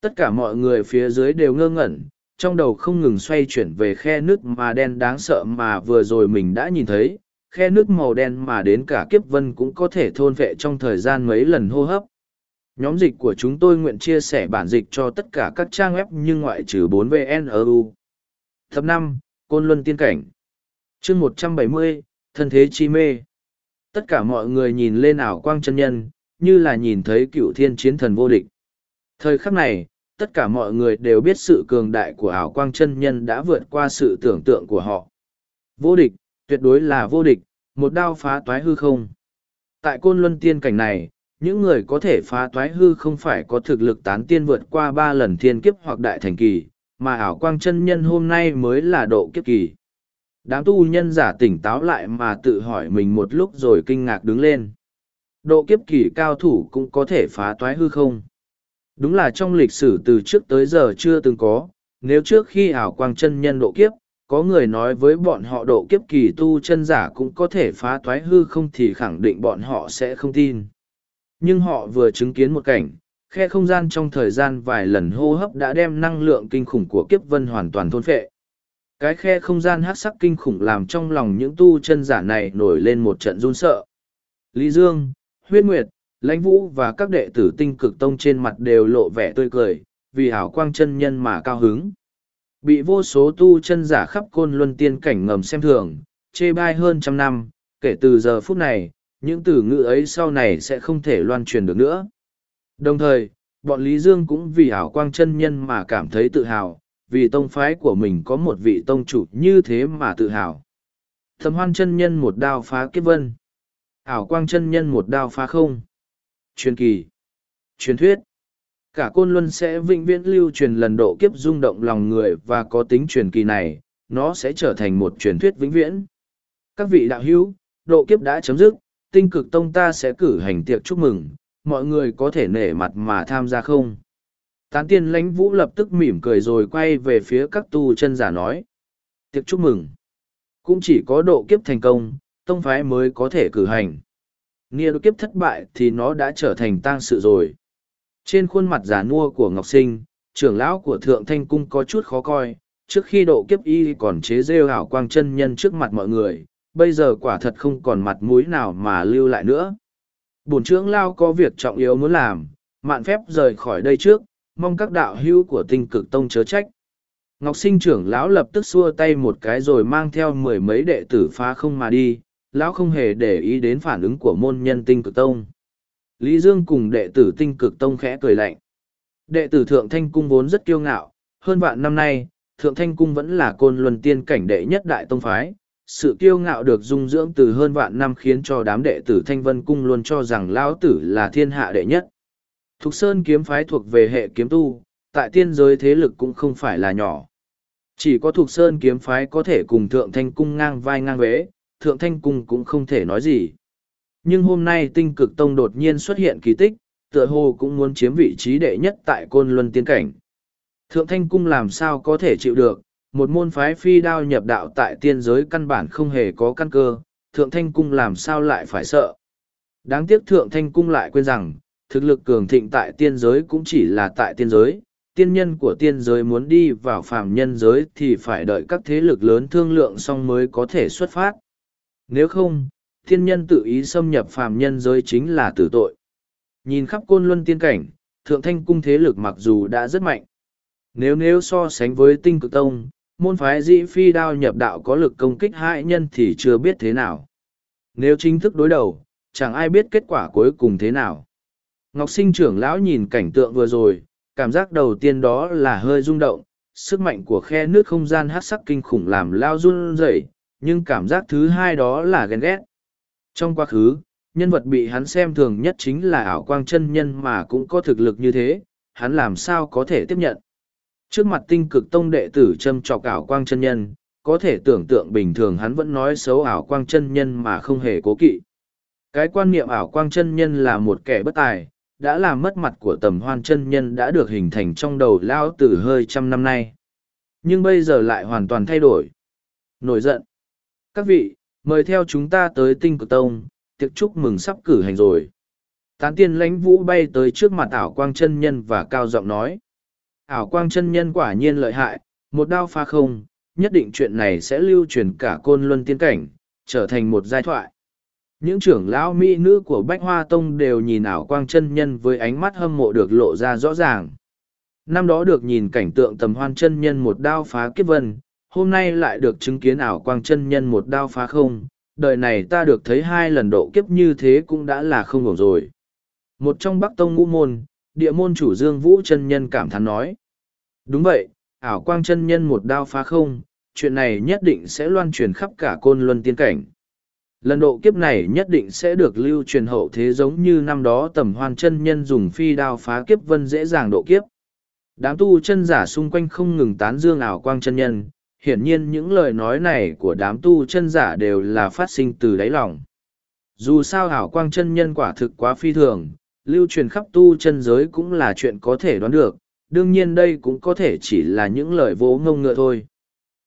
[SPEAKER 1] Tất cả mọi người phía dưới đều ngơ ngẩn, trong đầu không ngừng xoay chuyển về khe nước mà đen đáng sợ mà vừa rồi mình đã nhìn thấy, khe nước màu đen mà đến cả kiếp vân cũng có thể thôn vệ trong thời gian mấy lần hô hấp. Nhóm dịch của chúng tôi nguyện chia sẻ bản dịch cho tất cả các trang web nhưng ngoại trừ 4VNRU. Tập năm Côn Luân Tiên Cảnh chương 170, Thân Thế Chi Mê Tất cả mọi người nhìn lên ảo quang chân nhân, như là nhìn thấy cựu thiên chiến thần vô địch. Thời khắc này, tất cả mọi người đều biết sự cường đại của ảo quang chân nhân đã vượt qua sự tưởng tượng của họ. Vô địch, tuyệt đối là vô địch, một đao phá toái hư không. Tại côn luân tiên cảnh này, những người có thể phá toái hư không phải có thực lực tán tiên vượt qua ba lần thiên kiếp hoặc đại thành kỳ, mà ảo quang chân nhân hôm nay mới là độ kiếp kỳ. Đám tu nhân giả tỉnh táo lại mà tự hỏi mình một lúc rồi kinh ngạc đứng lên. Độ kiếp kỳ cao thủ cũng có thể phá toái hư không? Đúng là trong lịch sử từ trước tới giờ chưa từng có, nếu trước khi ảo quang chân nhân độ kiếp, có người nói với bọn họ độ kiếp kỳ tu chân giả cũng có thể phá toái hư không thì khẳng định bọn họ sẽ không tin. Nhưng họ vừa chứng kiến một cảnh, khe không gian trong thời gian vài lần hô hấp đã đem năng lượng kinh khủng của kiếp vân hoàn toàn thôn phệ. Cái khe không gian hát sắc kinh khủng làm trong lòng những tu chân giả này nổi lên một trận run sợ. Lý Dương, Huyết Nguyệt, Lãnh Vũ và các đệ tử tinh cực tông trên mặt đều lộ vẻ tươi cười, vì hảo quang chân nhân mà cao hứng. Bị vô số tu chân giả khắp côn luân tiên cảnh ngầm xem thường, chê bai hơn trăm năm, kể từ giờ phút này, những từ ngữ ấy sau này sẽ không thể loan truyền được nữa. Đồng thời, bọn Lý Dương cũng vì hảo quang chân nhân mà cảm thấy tự hào, vì tông phái của mình có một vị tông chủ như thế mà tự hào. Thầm hoan chân nhân một đao phá kiếp vân. Ảo quang chân nhân một đao phá không. Truyền kỳ. Truyền thuyết. Cả côn luân sẽ vĩnh viễn lưu truyền lần độ kiếp rung động lòng người và có tính truyền kỳ này, nó sẽ trở thành một truyền thuyết vĩnh viễn. Các vị đạo hữu, độ kiếp đã chấm dứt, tinh cực tông ta sẽ cử hành tiệc chúc mừng, mọi người có thể nể mặt mà tham gia không? Tán tiên lãnh vũ lập tức mỉm cười rồi quay về phía các tu chân giả nói. Tiệc chúc mừng. Cũng chỉ có độ kiếp thành công, tông phái mới có thể cử hành. Nghĩa độ kiếp thất bại thì nó đã trở thành tang sự rồi. Trên khuôn mặt giả nua của Ngọc Sinh, trưởng lão của Thượng Thanh Cung có chút khó coi, trước khi độ kiếp y còn chế rêu hảo quang chân nhân trước mặt mọi người, bây giờ quả thật không còn mặt mũi nào mà lưu lại nữa. Bổn trưởng lao có việc trọng yếu muốn làm, mạn phép rời khỏi đây trước, mong các đạo hữu của tinh cực tông chớ trách. Ngọc sinh trưởng lão lập tức xua tay một cái rồi mang theo mười mấy đệ tử phá không mà đi, lão không hề để ý đến phản ứng của môn nhân tinh cực tông. Lý Dương cùng đệ tử tinh cực tông khẽ cười lạnh. Đệ tử Thượng Thanh Cung vốn rất kiêu ngạo, hơn vạn năm nay, Thượng Thanh Cung vẫn là côn luân tiên cảnh đệ nhất đại tông phái. Sự kiêu ngạo được dung dưỡng từ hơn vạn năm khiến cho đám đệ tử Thanh Vân Cung luôn cho rằng lão tử là thiên hạ đệ nhất. Thục Sơn kiếm phái thuộc về hệ kiếm tu, tại tiên giới thế lực cũng không phải là nhỏ. Chỉ có Thục Sơn kiếm phái có thể cùng Thượng Thanh Cung ngang vai ngang vế, Thượng Thanh Cung cũng không thể nói gì. Nhưng hôm nay tinh cực tông đột nhiên xuất hiện kỳ tích, tựa hồ cũng muốn chiếm vị trí đệ nhất tại Côn Luân tiến Cảnh. Thượng Thanh Cung làm sao có thể chịu được, một môn phái phi đao nhập đạo tại tiên giới căn bản không hề có căn cơ, Thượng Thanh Cung làm sao lại phải sợ. Đáng tiếc Thượng Thanh Cung lại quên rằng, thực lực cường thịnh tại tiên giới cũng chỉ là tại tiên giới, tiên nhân của tiên giới muốn đi vào phàm nhân giới thì phải đợi các thế lực lớn thương lượng xong mới có thể xuất phát. Nếu không, tiên nhân tự ý xâm nhập phàm nhân giới chính là tử tội. Nhìn khắp côn luân tiên cảnh, thượng thanh cung thế lực mặc dù đã rất mạnh. Nếu nếu so sánh với tinh cực tông, môn phái dĩ phi đao nhập đạo có lực công kích hại nhân thì chưa biết thế nào. Nếu chính thức đối đầu, chẳng ai biết kết quả cuối cùng thế nào. Ngọc sinh trưởng lão nhìn cảnh tượng vừa rồi, cảm giác đầu tiên đó là hơi rung động, sức mạnh của khe nước không gian hát sắc kinh khủng làm lao run rẩy, nhưng cảm giác thứ hai đó là ghen ghét. Trong quá khứ, nhân vật bị hắn xem thường nhất chính là ảo quang chân nhân mà cũng có thực lực như thế, hắn làm sao có thể tiếp nhận. Trước mặt tinh cực tông đệ tử châm trọc ảo quang chân nhân, có thể tưởng tượng bình thường hắn vẫn nói xấu ảo quang chân nhân mà không hề cố kỵ. Cái quan niệm ảo quang chân nhân là một kẻ bất tài, đã làm mất mặt của tầm hoan chân nhân đã được hình thành trong đầu lao từ hơi trăm năm nay. Nhưng bây giờ lại hoàn toàn thay đổi. Nổi giận. Các vị, mời theo chúng ta tới tinh cực tông, tiệc chúc mừng sắp cử hành rồi. Tán tiên lãnh vũ bay tới trước mặt ảo quang chân nhân và cao giọng nói. Ảo quang chân nhân quả nhiên lợi hại, một đao pha không, nhất định chuyện này sẽ lưu truyền cả côn luân tiên cảnh, trở thành một giai thoại. Những trưởng lão mỹ nữ của Bách Hoa Tông đều nhìn ảo quang chân nhân với ánh mắt hâm mộ được lộ ra rõ ràng. Năm đó được nhìn cảnh tượng tầm hoan chân nhân một đao phá kiếp vân, hôm nay lại được chứng kiến ảo quang chân nhân một đao phá không, đời này ta được thấy hai lần độ kiếp như thế cũng đã là không ổn rồi. Một trong Bắc Tông ngũ môn, địa môn chủ Dương Vũ chân nhân cảm thán nói. Đúng vậy, ảo quang chân nhân một đao phá không, chuyện này nhất định sẽ loan truyền khắp cả côn luân tiên cảnh. Lần độ kiếp này nhất định sẽ được lưu truyền hậu thế giống như năm đó tầm hoan chân nhân dùng phi đao phá kiếp vân dễ dàng độ kiếp. Đám tu chân giả xung quanh không ngừng tán dương ảo quang chân nhân, hiển nhiên những lời nói này của đám tu chân giả đều là phát sinh từ đáy lòng. Dù sao ảo quang chân nhân quả thực quá phi thường, lưu truyền khắp tu chân giới cũng là chuyện có thể đoán được, đương nhiên đây cũng có thể chỉ là những lời vỗ ngông ngựa thôi.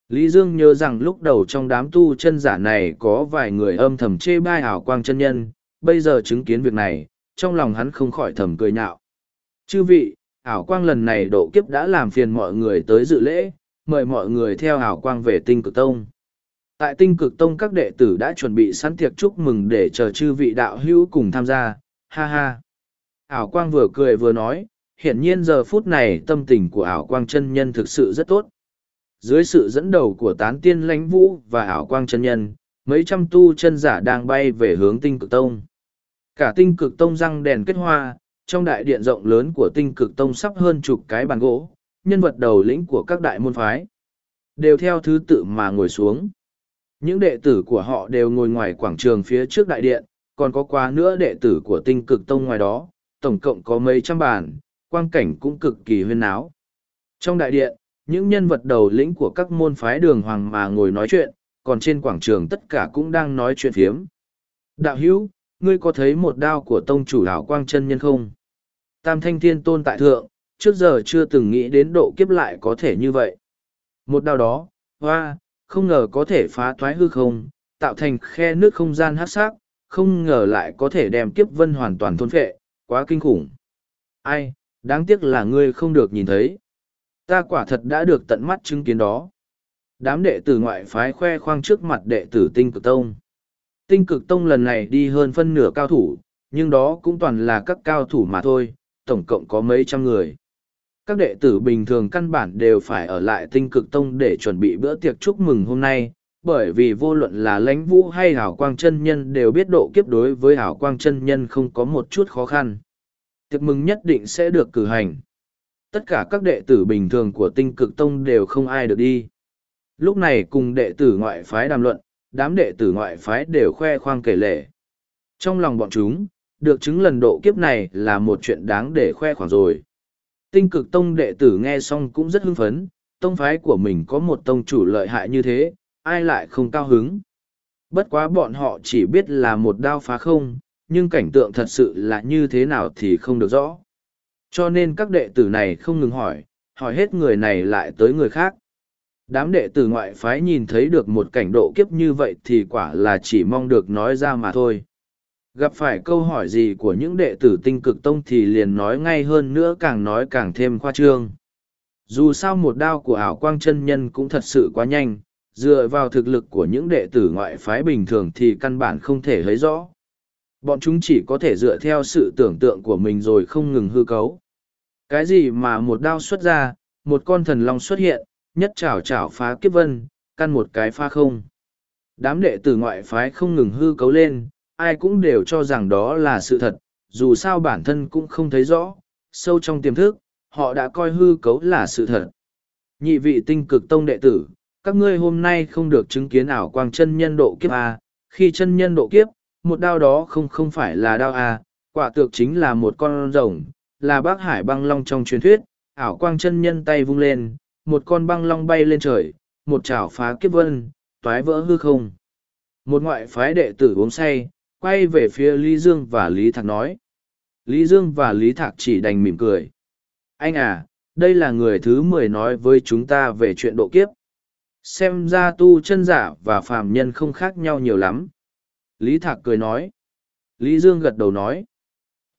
[SPEAKER 1] Lý Dương nhớ rằng lúc đầu trong đám tu chân giả này có vài người âm thầm chê bai ảo quang chân nhân, bây giờ chứng kiến việc này, trong lòng hắn không khỏi thầm cười nhạo. Chư vị, ảo quang lần này độ kiếp đã làm phiền mọi người tới dự lễ, mời mọi người theo ảo quang về tinh cực tông. Tại tinh cực tông các đệ tử đã chuẩn bị sẵn tiệc chúc mừng để chờ chư vị đạo hữu cùng tham gia, ha ha. Ảo quang vừa cười vừa nói, hiển nhiên giờ phút này tâm tình của ảo quang chân nhân thực sự rất tốt. Dưới sự dẫn đầu của tán tiên lãnh vũ và ảo quang chân nhân mấy trăm tu chân giả đang bay về hướng tinh cực tông. Cả tinh cực tông răng đèn kết hoa trong đại điện rộng lớn của tinh cực tông sắp hơn chục cái bàn gỗ nhân vật đầu lĩnh của các đại môn phái. Đều theo thứ tự mà ngồi xuống. Những đệ tử của họ đều ngồi ngoài quảng trường phía trước đại điện còn có quá nữa đệ tử của tinh cực tông ngoài đó tổng cộng có mấy trăm bàn quang cảnh cũng cực kỳ huyên náo trong đại điện những nhân vật đầu lĩnh của các môn phái đường hoàng mà ngồi nói chuyện, còn trên quảng trường tất cả cũng đang nói chuyện phiếm. Đạo hữu, ngươi có thấy một đao của tông chủ đảo quang chân nhân không? Tam thanh thiên tôn tại thượng, trước giờ chưa từng nghĩ đến độ kiếp lại có thể như vậy. Một đao đó, hoa, không ngờ có thể phá thoái hư không, tạo thành khe nước không gian hát sắc, không ngờ lại có thể đem kiếp vân hoàn toàn thôn phệ, quá kinh khủng. Ai, Đáng tiếc là ngươi không được nhìn thấy. Ta quả thật đã được tận mắt chứng kiến đó. Đám đệ tử ngoại phái khoe khoang trước mặt đệ tử tinh cực tông. Tinh cực tông lần này đi hơn phân nửa cao thủ, nhưng đó cũng toàn là các cao thủ mà thôi, tổng cộng có mấy trăm người. Các đệ tử bình thường căn bản đều phải ở lại tinh cực tông để chuẩn bị bữa tiệc chúc mừng hôm nay, bởi vì vô luận là lãnh vũ hay hảo quang chân nhân đều biết độ kiếp đối với hảo quang chân nhân không có một chút khó khăn. Tiệc mừng nhất định sẽ được cử hành. Tất cả các đệ tử bình thường của tinh cực tông đều không ai được đi. Lúc này cùng đệ tử ngoại phái đàm luận, đám đệ tử ngoại phái đều khoe khoang kể lể. Trong lòng bọn chúng, được chứng lần độ kiếp này là một chuyện đáng để khoe khoang rồi. Tinh cực tông đệ tử nghe xong cũng rất hưng phấn, tông phái của mình có một tông chủ lợi hại như thế, ai lại không cao hứng. Bất quá bọn họ chỉ biết là một đao phá không, nhưng cảnh tượng thật sự là như thế nào thì không được rõ. Cho nên các đệ tử này không ngừng hỏi, hỏi hết người này lại tới người khác. Đám đệ tử ngoại phái nhìn thấy được một cảnh độ kiếp như vậy thì quả là chỉ mong được nói ra mà thôi. Gặp phải câu hỏi gì của những đệ tử tinh cực tông thì liền nói ngay hơn nữa càng nói càng thêm khoa trương. Dù sao một đao của ảo quang chân nhân cũng thật sự quá nhanh, dựa vào thực lực của những đệ tử ngoại phái bình thường thì căn bản không thể thấy rõ. Bọn chúng chỉ có thể dựa theo sự tưởng tượng của mình rồi không ngừng hư cấu. Cái gì mà một đao xuất ra, một con thần long xuất hiện, nhất chảo chảo phá kiếp vân, căn một cái pha không. Đám đệ tử ngoại phái không ngừng hư cấu lên, ai cũng đều cho rằng đó là sự thật, dù sao bản thân cũng không thấy rõ, sâu trong tiềm thức, họ đã coi hư cấu là sự thật. Nhị vị tinh cực tông đệ tử, các ngươi hôm nay không được chứng kiến ảo quang chân nhân độ kiếp A, khi chân nhân độ kiếp, một đao đó không không phải là đao A, quả tược chính là một con rồng, là bác hải băng long trong truyền thuyết, ảo quang chân nhân tay vung lên, một con băng long bay lên trời, một chảo phá kiếp vân, toái vỡ hư không. Một ngoại phái đệ tử uống say, quay về phía Lý Dương và Lý Thạc nói. Lý Dương và Lý Thạc chỉ đành mỉm cười. Anh à, đây là người thứ mười nói với chúng ta về chuyện độ kiếp. Xem ra tu chân giả và phàm nhân không khác nhau nhiều lắm. Lý Thạc cười nói. Lý Dương gật đầu nói.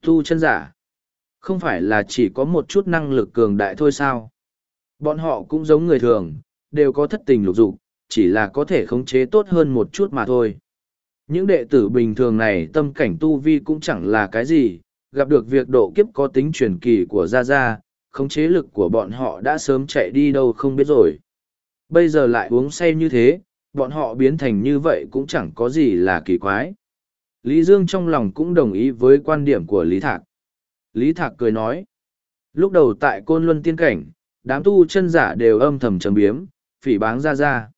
[SPEAKER 1] Tu chân giả. Không phải là chỉ có một chút năng lực cường đại thôi sao? Bọn họ cũng giống người thường, đều có thất tình lục dục, chỉ là có thể khống chế tốt hơn một chút mà thôi. Những đệ tử bình thường này tâm cảnh tu vi cũng chẳng là cái gì, gặp được việc độ kiếp có tính truyền kỳ của Gia Gia, khống chế lực của bọn họ đã sớm chạy đi đâu không biết rồi. Bây giờ lại uống say như thế, bọn họ biến thành như vậy cũng chẳng có gì là kỳ quái. Lý Dương trong lòng cũng đồng ý với quan điểm của Lý Thạc. Lý Thạc cười nói, lúc đầu tại Côn Luân Tiên Cảnh, đám tu chân giả đều âm thầm trầm biếm, phỉ báng ra ra.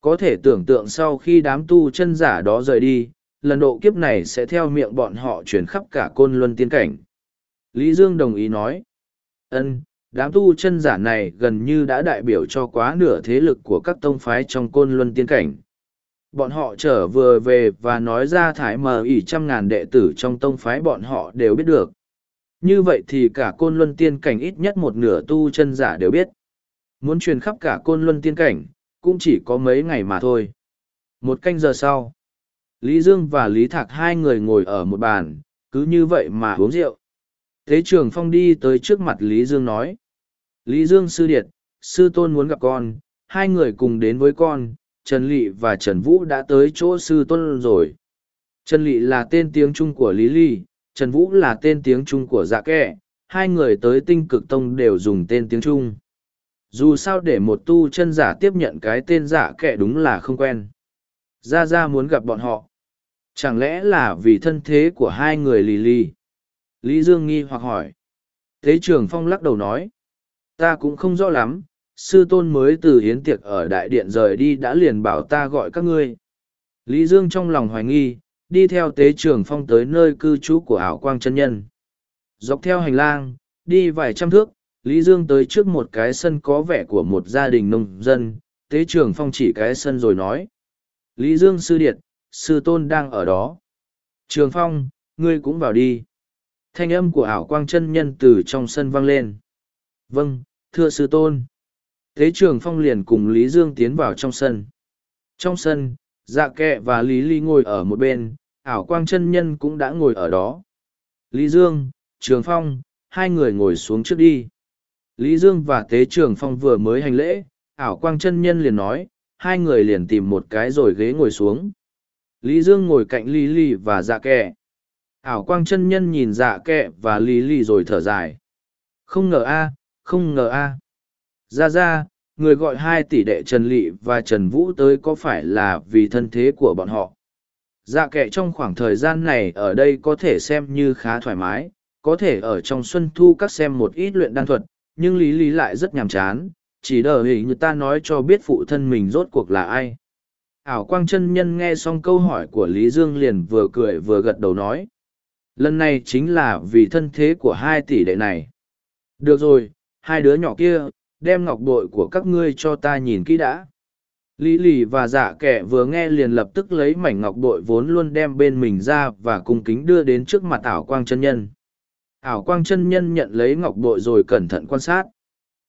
[SPEAKER 1] Có thể tưởng tượng sau khi đám tu chân giả đó rời đi, lần độ kiếp này sẽ theo miệng bọn họ chuyển khắp cả côn luân tiên cảnh. Lý Dương đồng ý nói, ân, đám tu chân giả này gần như đã đại biểu cho quá nửa thế lực của các tông phái trong côn luân tiên cảnh. Bọn họ trở vừa về và nói ra thải mờ ỉ trăm ngàn đệ tử trong tông phái bọn họ đều biết được. Như vậy thì cả côn luân tiên cảnh ít nhất một nửa tu chân giả đều biết. Muốn truyền khắp cả côn luân tiên cảnh, cũng chỉ có mấy ngày mà thôi. Một canh giờ sau, Lý Dương và Lý Thạc hai người ngồi ở một bàn, cứ như vậy mà uống rượu. Thế trường phong đi tới trước mặt Lý Dương nói. Lý Dương sư điệt, sư tôn muốn gặp con, hai người cùng đến với con, Trần Lị và Trần Vũ đã tới chỗ sư tôn rồi. Trần Lị là tên tiếng Trung của Lý Ly, Trần Vũ là tên tiếng Trung của Dạ Kẻ, hai người tới tinh cực tông đều dùng tên tiếng Trung. Dù sao để một tu chân giả tiếp nhận cái tên Dạ Kẻ đúng là không quen. Gia Gia muốn gặp bọn họ. Chẳng lẽ là vì thân thế của hai người Lý lì? Lý Dương nghi hoặc hỏi. Thế trường phong lắc đầu nói. Ta cũng không rõ lắm, sư tôn mới từ hiến tiệc ở đại điện rời đi đã liền bảo ta gọi các ngươi. Lý Dương trong lòng hoài nghi, đi theo tế trường phong tới nơi cư trú của ảo quang chân nhân. Dọc theo hành lang, đi vài trăm thước, Lý Dương tới trước một cái sân có vẻ của một gia đình nông dân, tế trường phong chỉ cái sân rồi nói. Lý Dương sư điệt, sư tôn đang ở đó. Trường phong, ngươi cũng vào đi. Thanh âm của ảo quang chân nhân từ trong sân vang lên. Vâng, thưa sư tôn. Thế trường phong liền cùng Lý Dương tiến vào trong sân. Trong sân, dạ kệ và Lý Ly ngồi ở một bên, ảo quang chân nhân cũng đã ngồi ở đó. Lý Dương, Trường Phong, hai người ngồi xuống trước đi. Lý Dương và Tế Trường Phong vừa mới hành lễ, ảo quang chân nhân liền nói, hai người liền tìm một cái rồi ghế ngồi xuống. Lý Dương ngồi cạnh Lý Lý và dạ kẹ. Ảo quang chân nhân nhìn dạ kẹ và Lý Lý rồi thở dài. Không ngờ a, không ngờ a. Ra ra, người gọi hai tỷ đệ Trần Lị và Trần Vũ tới có phải là vì thân thế của bọn họ? Dạ kệ trong khoảng thời gian này ở đây có thể xem như khá thoải mái, có thể ở trong xuân thu các xem một ít luyện đan thuật, nhưng lý lý lại rất nhàm chán, chỉ đợi hình như ta nói cho biết phụ thân mình rốt cuộc là ai. Ảo quang chân nhân nghe xong câu hỏi của Lý Dương liền vừa cười vừa gật đầu nói. Lần này chính là vì thân thế của hai tỷ đệ này. Được rồi, hai đứa nhỏ kia, đem ngọc bội của các ngươi cho ta nhìn kỹ đã. Lý lì và dạ kẻ vừa nghe liền lập tức lấy mảnh ngọc bội vốn luôn đem bên mình ra và cung kính đưa đến trước mặt ảo quang chân nhân. Ảo quang chân nhân nhận lấy ngọc bội rồi cẩn thận quan sát.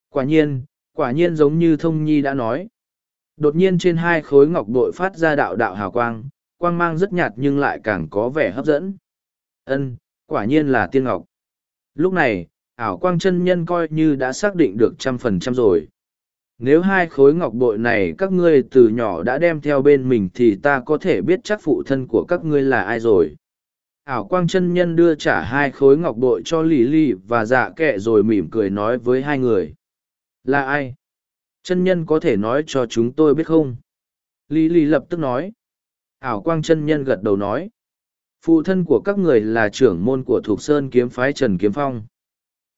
[SPEAKER 1] Quả nhiên, quả nhiên giống như thông nhi đã nói. Đột nhiên trên hai khối ngọc bội phát ra đạo đạo hào quang, quang mang rất nhạt nhưng lại càng có vẻ hấp dẫn. Ân, quả nhiên là tiên ngọc. Lúc này, ảo quang chân nhân coi như đã xác định được trăm phần trăm rồi. Nếu hai khối ngọc bội này các ngươi từ nhỏ đã đem theo bên mình thì ta có thể biết chắc phụ thân của các ngươi là ai rồi. Ảo quang chân nhân đưa trả hai khối ngọc bội cho lì lì và dạ kệ rồi mỉm cười nói với hai người. Là ai? Chân nhân có thể nói cho chúng tôi biết không? Lý lì lập tức nói. Ảo quang chân nhân gật đầu nói. Phụ thân của các người là trưởng môn của Thục Sơn kiếm phái Trần Kiếm Phong.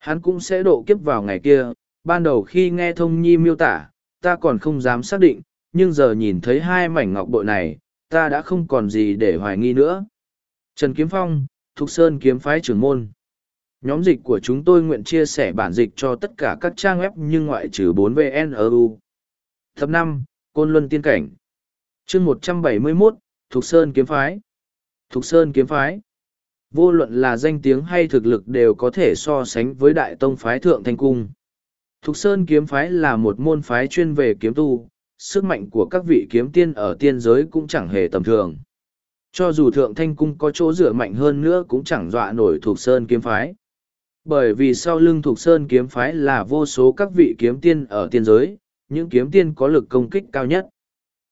[SPEAKER 1] Hắn cũng sẽ độ kiếp vào ngày kia, ban đầu khi nghe thông nhi miêu tả, ta còn không dám xác định, nhưng giờ nhìn thấy hai mảnh ngọc bội này, ta đã không còn gì để hoài nghi nữa. Trần Kiếm Phong, Thục Sơn kiếm phái trưởng môn. Nhóm dịch của chúng tôi nguyện chia sẻ bản dịch cho tất cả các trang web nhưng ngoại trừ 4VNRU. Tập năm Côn Luân Tiên Cảnh chương 171, Thục Sơn Kiếm Phái Thục Sơn Kiếm Phái Vô luận là danh tiếng hay thực lực đều có thể so sánh với Đại Tông Phái Thượng Thanh Cung. Thục Sơn Kiếm Phái là một môn phái chuyên về kiếm tu, sức mạnh của các vị kiếm tiên ở tiên giới cũng chẳng hề tầm thường. Cho dù Thượng Thanh Cung có chỗ dựa mạnh hơn nữa cũng chẳng dọa nổi Thục Sơn Kiếm Phái. Bởi vì sau lưng Thục Sơn Kiếm Phái là vô số các vị kiếm tiên ở tiên giới, những kiếm tiên có lực công kích cao nhất.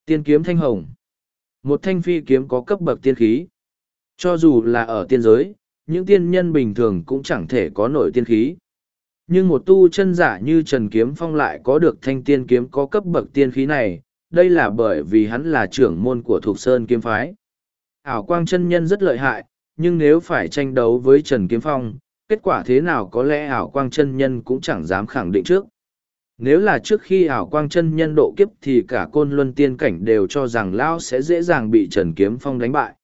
[SPEAKER 1] Tiên kiếm thanh hồng. Một thanh phi kiếm có cấp bậc tiên khí. Cho dù là ở tiên giới, những tiên nhân bình thường cũng chẳng thể có nổi tiên khí. Nhưng một tu chân giả như Trần Kiếm Phong lại có được thanh tiên kiếm có cấp bậc tiên khí này, đây là bởi vì hắn là trưởng môn của Thục Sơn Kiếm Phái. Ảo quang chân nhân rất lợi hại, nhưng nếu phải tranh đấu với Trần Kiếm Phong, kết quả thế nào có lẽ ảo quang chân nhân cũng chẳng dám khẳng định trước. Nếu là trước khi ảo quang chân nhân độ kiếp thì cả côn luân tiên cảnh đều cho rằng Lao sẽ dễ dàng bị Trần Kiếm Phong đánh bại.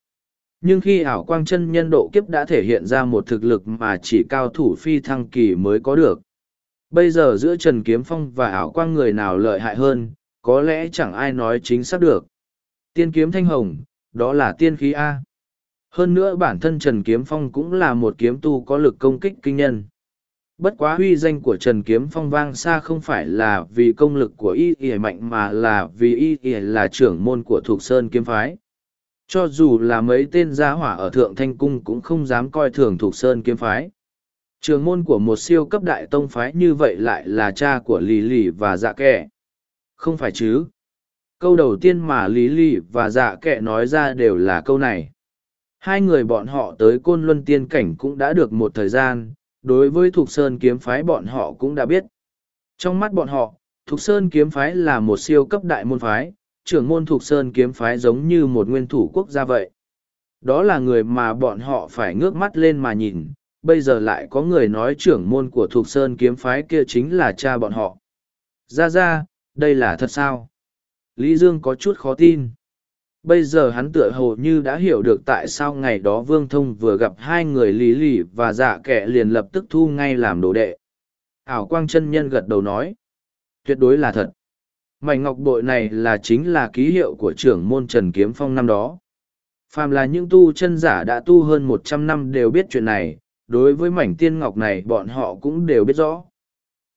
[SPEAKER 1] Nhưng khi ảo quang chân nhân độ kiếp đã thể hiện ra một thực lực mà chỉ cao thủ phi thăng kỳ mới có được. Bây giờ giữa Trần Kiếm Phong và ảo quang người nào lợi hại hơn, có lẽ chẳng ai nói chính xác được. Tiên kiếm thanh hồng, đó là tiên khí A. Hơn nữa bản thân Trần Kiếm Phong cũng là một kiếm tu có lực công kích kinh nhân. Bất quá huy danh của Trần Kiếm Phong vang xa không phải là vì công lực của y y mạnh mà là vì y y là trưởng môn của Thục Sơn Kiếm Phái. Cho dù là mấy tên gia hỏa ở Thượng Thanh Cung cũng không dám coi thường Thục Sơn Kiếm Phái. Trường môn của một siêu cấp đại tông phái như vậy lại là cha của Lý Lì và Dạ Kẻ. Không phải chứ. Câu đầu tiên mà Lý Lì và Dạ Kẻ nói ra đều là câu này. Hai người bọn họ tới Côn Luân Tiên Cảnh cũng đã được một thời gian, đối với Thục Sơn kiếm phái bọn họ cũng đã biết. Trong mắt bọn họ, Thục Sơn kiếm phái là một siêu cấp đại môn phái, trưởng môn thuộc Sơn kiếm phái giống như một nguyên thủ quốc gia vậy. Đó là người mà bọn họ phải ngước mắt lên mà nhìn, bây giờ lại có người nói trưởng môn của thuộc Sơn kiếm phái kia chính là cha bọn họ. Ra ra, đây là thật sao? Lý Dương có chút khó tin bây giờ hắn tựa hồ như đã hiểu được tại sao ngày đó vương thông vừa gặp hai người lý lì và dạ kệ liền lập tức thu ngay làm đồ đệ ảo quang chân nhân gật đầu nói tuyệt đối là thật mảnh ngọc bội này là chính là ký hiệu của trưởng môn trần kiếm phong năm đó phàm là những tu chân giả đã tu hơn một trăm năm đều biết chuyện này đối với mảnh tiên ngọc này bọn họ cũng đều biết rõ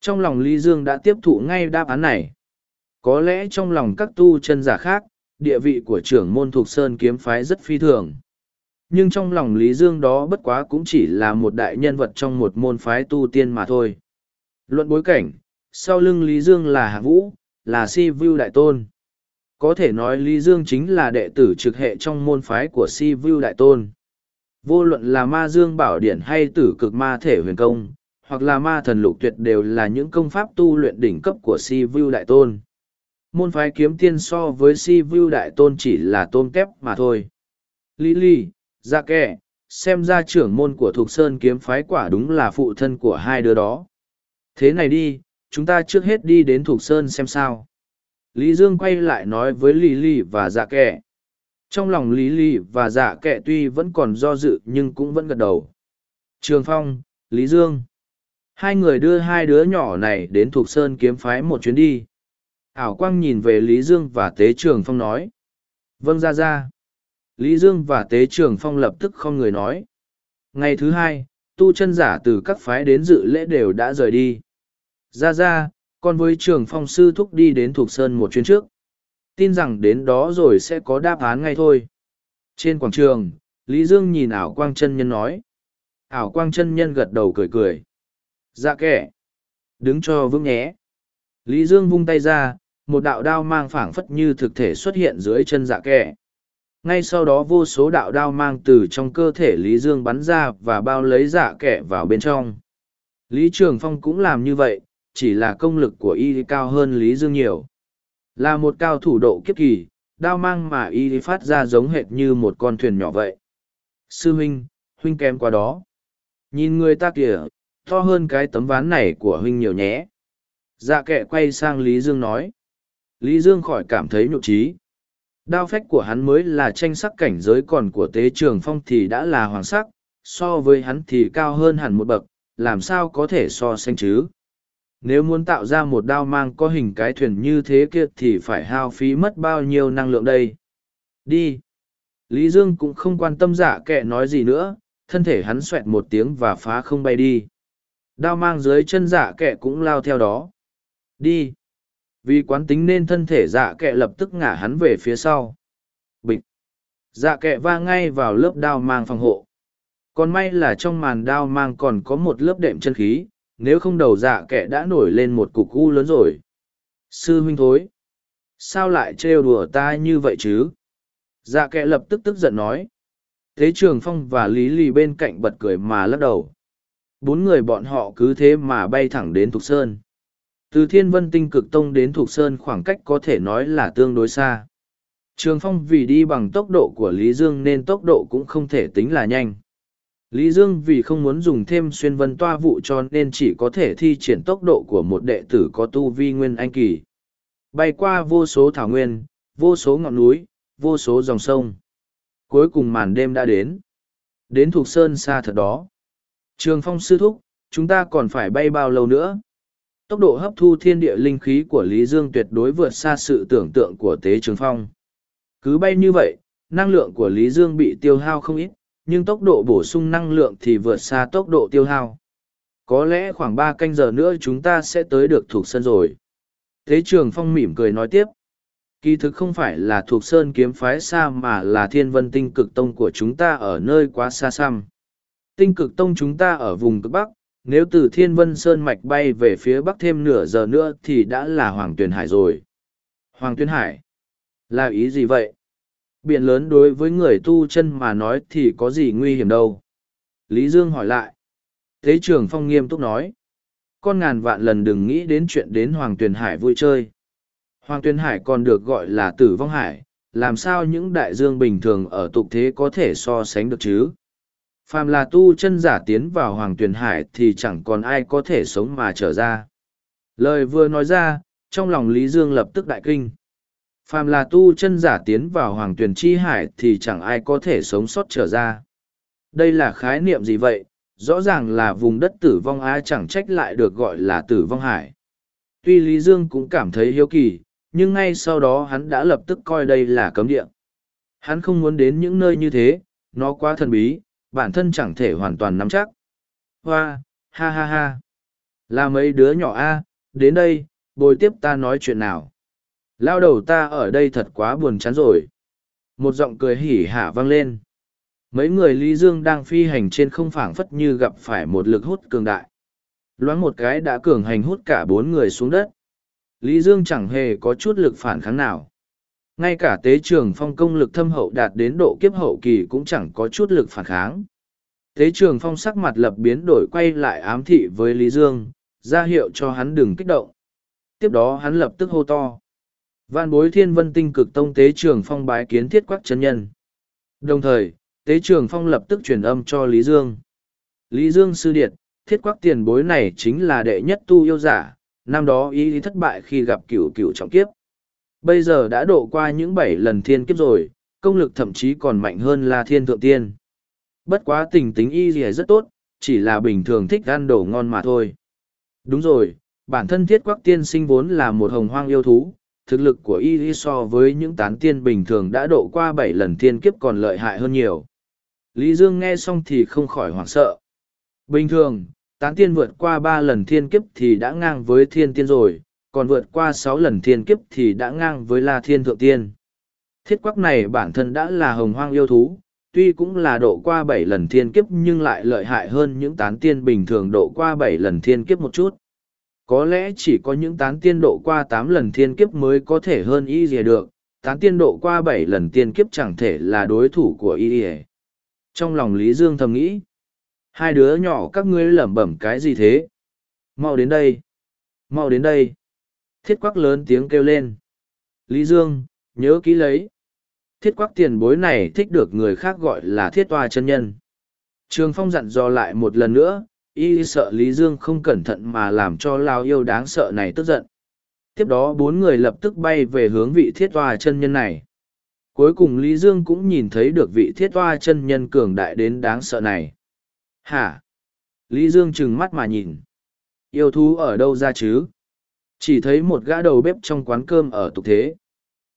[SPEAKER 1] trong lòng lý dương đã tiếp thụ ngay đáp án này có lẽ trong lòng các tu chân giả khác địa vị của trưởng môn thuộc sơn kiếm phái rất phi thường. Nhưng trong lòng Lý Dương đó bất quá cũng chỉ là một đại nhân vật trong một môn phái tu tiên mà thôi. Luận bối cảnh, sau lưng Lý Dương là Hạ Vũ, là Si Vu Đại Tôn. Có thể nói Lý Dương chính là đệ tử trực hệ trong môn phái của Si Vu Đại Tôn. Vô luận là ma dương bảo điển hay tử cực ma thể huyền công, hoặc là ma thần lục tuyệt đều là những công pháp tu luyện đỉnh cấp của Si Vu Đại Tôn. Môn phái kiếm tiên so với Si Vu Đại Tôn chỉ là tôn kép mà thôi. Lý Lý, ra kẻ, xem ra trưởng môn của Thục Sơn kiếm phái quả đúng là phụ thân của hai đứa đó. Thế này đi, chúng ta trước hết đi đến Thục Sơn xem sao. Lý Dương quay lại nói với Lý Lý và dạ kẻ. Trong lòng Lý Lý và dạ kẻ tuy vẫn còn do dự nhưng cũng vẫn gật đầu. Trường Phong, Lý Dương. Hai người đưa hai đứa nhỏ này đến Thục Sơn kiếm phái một chuyến đi. Ảo Quang nhìn về Lý Dương và Tế Trường Phong nói. Vâng ra ra. Lý Dương và Tế Trường Phong lập tức không người nói. Ngày thứ hai, tu chân giả từ các phái đến dự lễ đều đã rời đi. Ra ra, con với Trường Phong sư thúc đi đến Thục Sơn một chuyến trước. Tin rằng đến đó rồi sẽ có đáp án ngay thôi. Trên quảng trường, Lý Dương nhìn ảo quang chân nhân nói. Ảo quang chân nhân gật đầu cười cười. Dạ kẻ. Đứng cho vững nhé. Lý Dương vung tay ra, một đạo đao mang phảng phất như thực thể xuất hiện dưới chân dạ kẻ ngay sau đó vô số đạo đao mang từ trong cơ thể lý dương bắn ra và bao lấy dạ kẻ vào bên trong lý trường phong cũng làm như vậy chỉ là công lực của y cao hơn lý dương nhiều. Là một cao thủ độ kiếp kỳ đao mang mà y phát ra giống hệt như một con thuyền nhỏ vậy. Sư huynh huynh kém qua đó. Nhìn người ta kìa to hơn cái tấm ván này của huynh nhiều nhé. Dạ kệ quay sang lý dương nói. Lý dương khỏi cảm thấy nhục trí Đao phách của hắn mới là tranh sắc cảnh giới còn của tế trường phong thì đã là hoàng sắc, so với hắn thì cao hơn hẳn một bậc, làm sao có thể so sánh chứ? Nếu muốn tạo ra một đao mang có hình cái thuyền như thế kia thì phải hao phí mất bao nhiêu năng lượng đây? Đi! Lý Dương cũng không quan tâm giả kệ nói gì nữa, thân thể hắn xoẹt một tiếng và phá không bay đi. Đao mang dưới chân giả kệ cũng lao theo đó. Đi! vì quán tính nên thân thể giả kệ lập tức ngả hắn về phía sau bịch Giả kệ va ngay vào lớp đao mang phòng hộ còn may là trong màn đao mang còn có một lớp đệm chân khí nếu không đầu dạ kệ đã nổi lên một cục u lớn rồi. Sư huynh thối, sao lại trêu đùa ta như vậy chứ? Dạ kệ lập tức tức giận nói. Thế trường phong và lý lì bên cạnh bật cười mà lắc đầu. Bốn người bọn họ cứ thế mà bay thẳng đến thục sơn. Từ thiên vân tinh cực tông đến Thục Sơn khoảng cách có thể nói là tương đối xa. Trường Phong vì đi bằng tốc độ của Lý Dương nên tốc độ cũng không thể tính là nhanh. Lý Dương vì không muốn dùng thêm xuyên vân toa vụ cho nên chỉ có thể thi triển tốc độ của một đệ tử có tu vi nguyên anh kỳ. Bay qua vô số thảo nguyên, vô số ngọn núi, vô số dòng sông. Cuối cùng màn đêm đã đến. Đến thuộc sơn xa thật đó. Trường Phong sư thúc, chúng ta còn phải bay bao lâu nữa? tốc độ hấp thu thiên địa linh khí của Lý Dương tuyệt đối vượt xa sự tưởng tượng của Tế Trường Phong. Cứ bay như vậy, năng lượng của Lý Dương bị tiêu hao không ít, nhưng tốc độ bổ sung năng lượng thì vượt xa tốc độ tiêu hao. Có lẽ khoảng ba canh giờ nữa chúng ta sẽ tới được thuộc sân rồi. thế Trường Phong mỉm cười nói tiếp. Kỳ thực không phải là thuộc sơn kiếm phái xa mà là thiên vân tinh cực tông của chúng ta ở nơi quá xa xăm. Tinh cực tông chúng ta ở vùng cực Bắc, nếu từ thiên vân sơn mạch bay về phía bắc thêm nửa giờ nữa thì đã là hoàng tuyền hải rồi hoàng tuyền hải là ý gì vậy biển lớn đối với người tu chân mà nói thì có gì nguy hiểm đâu. Lý dương hỏi lại. Thế trường phong nghiêm túc nói. Con ngàn vạn lần đừng nghĩ đến chuyện đến hoàng tuyền hải vui chơi. Hoàng tuyền hải còn được gọi là tử vong hải. Làm sao những đại dương bình thường ở tục thế có thể so sánh được chứ? Phàm là tu chân giả tiến vào hoàng tuyền hải thì chẳng còn ai có thể sống mà trở ra. Lời vừa nói ra, trong lòng lý dương lập tức đại kinh phàm là tu chân giả tiến vào hoàng tuyền chi hải thì chẳng ai có thể sống sót trở ra đây là khái niệm gì vậy rõ ràng là vùng đất tử vong á chẳng trách lại được gọi là tử vong hải tuy lý dương cũng cảm thấy hiếu kỳ nhưng ngay sau đó hắn đã lập tức coi đây là cấm địa hắn không muốn đến những nơi như thế nó quá thần bí bản thân chẳng thể hoàn toàn nắm chắc. Hoa, ha ha ha. Là mấy đứa nhỏ a, đến đây, bồi tiếp ta nói chuyện nào. Lao đầu ta ở đây thật quá buồn chán rồi. Một giọng cười hỉ hả vang lên. mấy người lý dương đang phi hành trên không phảng phất như gặp phải một lực hút cường đại. Loáng một cái đã cường hành hút cả bốn người xuống đất. Lý dương chẳng hề có chút lực phản kháng nào. Ngay cả tế trường phong công lực thâm hậu đạt đến độ kiếp hậu kỳ cũng chẳng có chút lực phản kháng. Tế trường phong sắc mặt lập biến đổi quay lại ám thị với lý dương, ra hiệu cho hắn đừng kích động. Tiếp đó hắn lập tức hô to văn bối thiên vân tinh cực tông tế trường phong bái kiến thiết quắc chân nhân đồng thời tế trường phong lập tức truyền âm cho lý dương lý dương sư điệt thiết quắc tiền bối này chính là đệ nhất tu yêu giả năm đó ý thất bại khi gặp cửu cửu trọng kiếp Bây giờ đã độ qua những bảy lần thiên kiếp rồi, công lực thậm chí còn mạnh hơn là thiên thượng tiên. Bất quá tình tính y gì rất tốt, chỉ là bình thường thích ăn đồ ngon mà thôi. Đúng rồi, bản thân thiết quắc tiên sinh vốn là một hồng hoang yêu thú, thực lực của y so với những tán tiên bình thường đã độ qua bảy lần thiên kiếp còn lợi hại hơn nhiều. Lý Dương nghe xong thì không khỏi hoảng sợ. Bình thường, tán tiên vượt qua ba lần thiên kiếp thì đã ngang với thiên tiên rồi, còn vượt qua sáu lần thiên kiếp thì đã ngang với La Thiên Thượng Tiên. Thiết quắc này bản thân đã là hồng hoang yêu thú, tuy cũng là độ qua bảy lần thiên kiếp nhưng lại lợi hại hơn những tán tiên bình thường độ qua bảy lần thiên kiếp một chút. Có lẽ chỉ có những tán tiên độ qua tám lần thiên kiếp mới có thể hơn y dìa được, tán tiên độ qua bảy lần tiên kiếp chẳng thể là đối thủ của y dìa. Trong lòng Lý Dương thầm nghĩ, hai đứa nhỏ các ngươi lẩm bẩm cái gì thế? Mau đến đây! Mau đến đây! thiết quắc lớn tiếng kêu lên lý dương nhớ kỹ lấy thiết quắc tiền bối này thích được người khác gọi là thiết toa chân nhân trường phong dặn dò lại một lần nữa y sợ lý dương không cẩn thận mà làm cho lao yêu đáng sợ này tức giận. Tiếp đó bốn người lập tức bay về hướng vị thiết toa chân nhân này. Cuối cùng lý dương cũng nhìn thấy được vị thiết toa chân nhân cường đại đến đáng sợ này. Hả? Lý dương trừng mắt mà nhìn. Yêu thú ở đâu ra chứ? Chỉ thấy một gã đầu bếp trong quán cơm ở tục thế.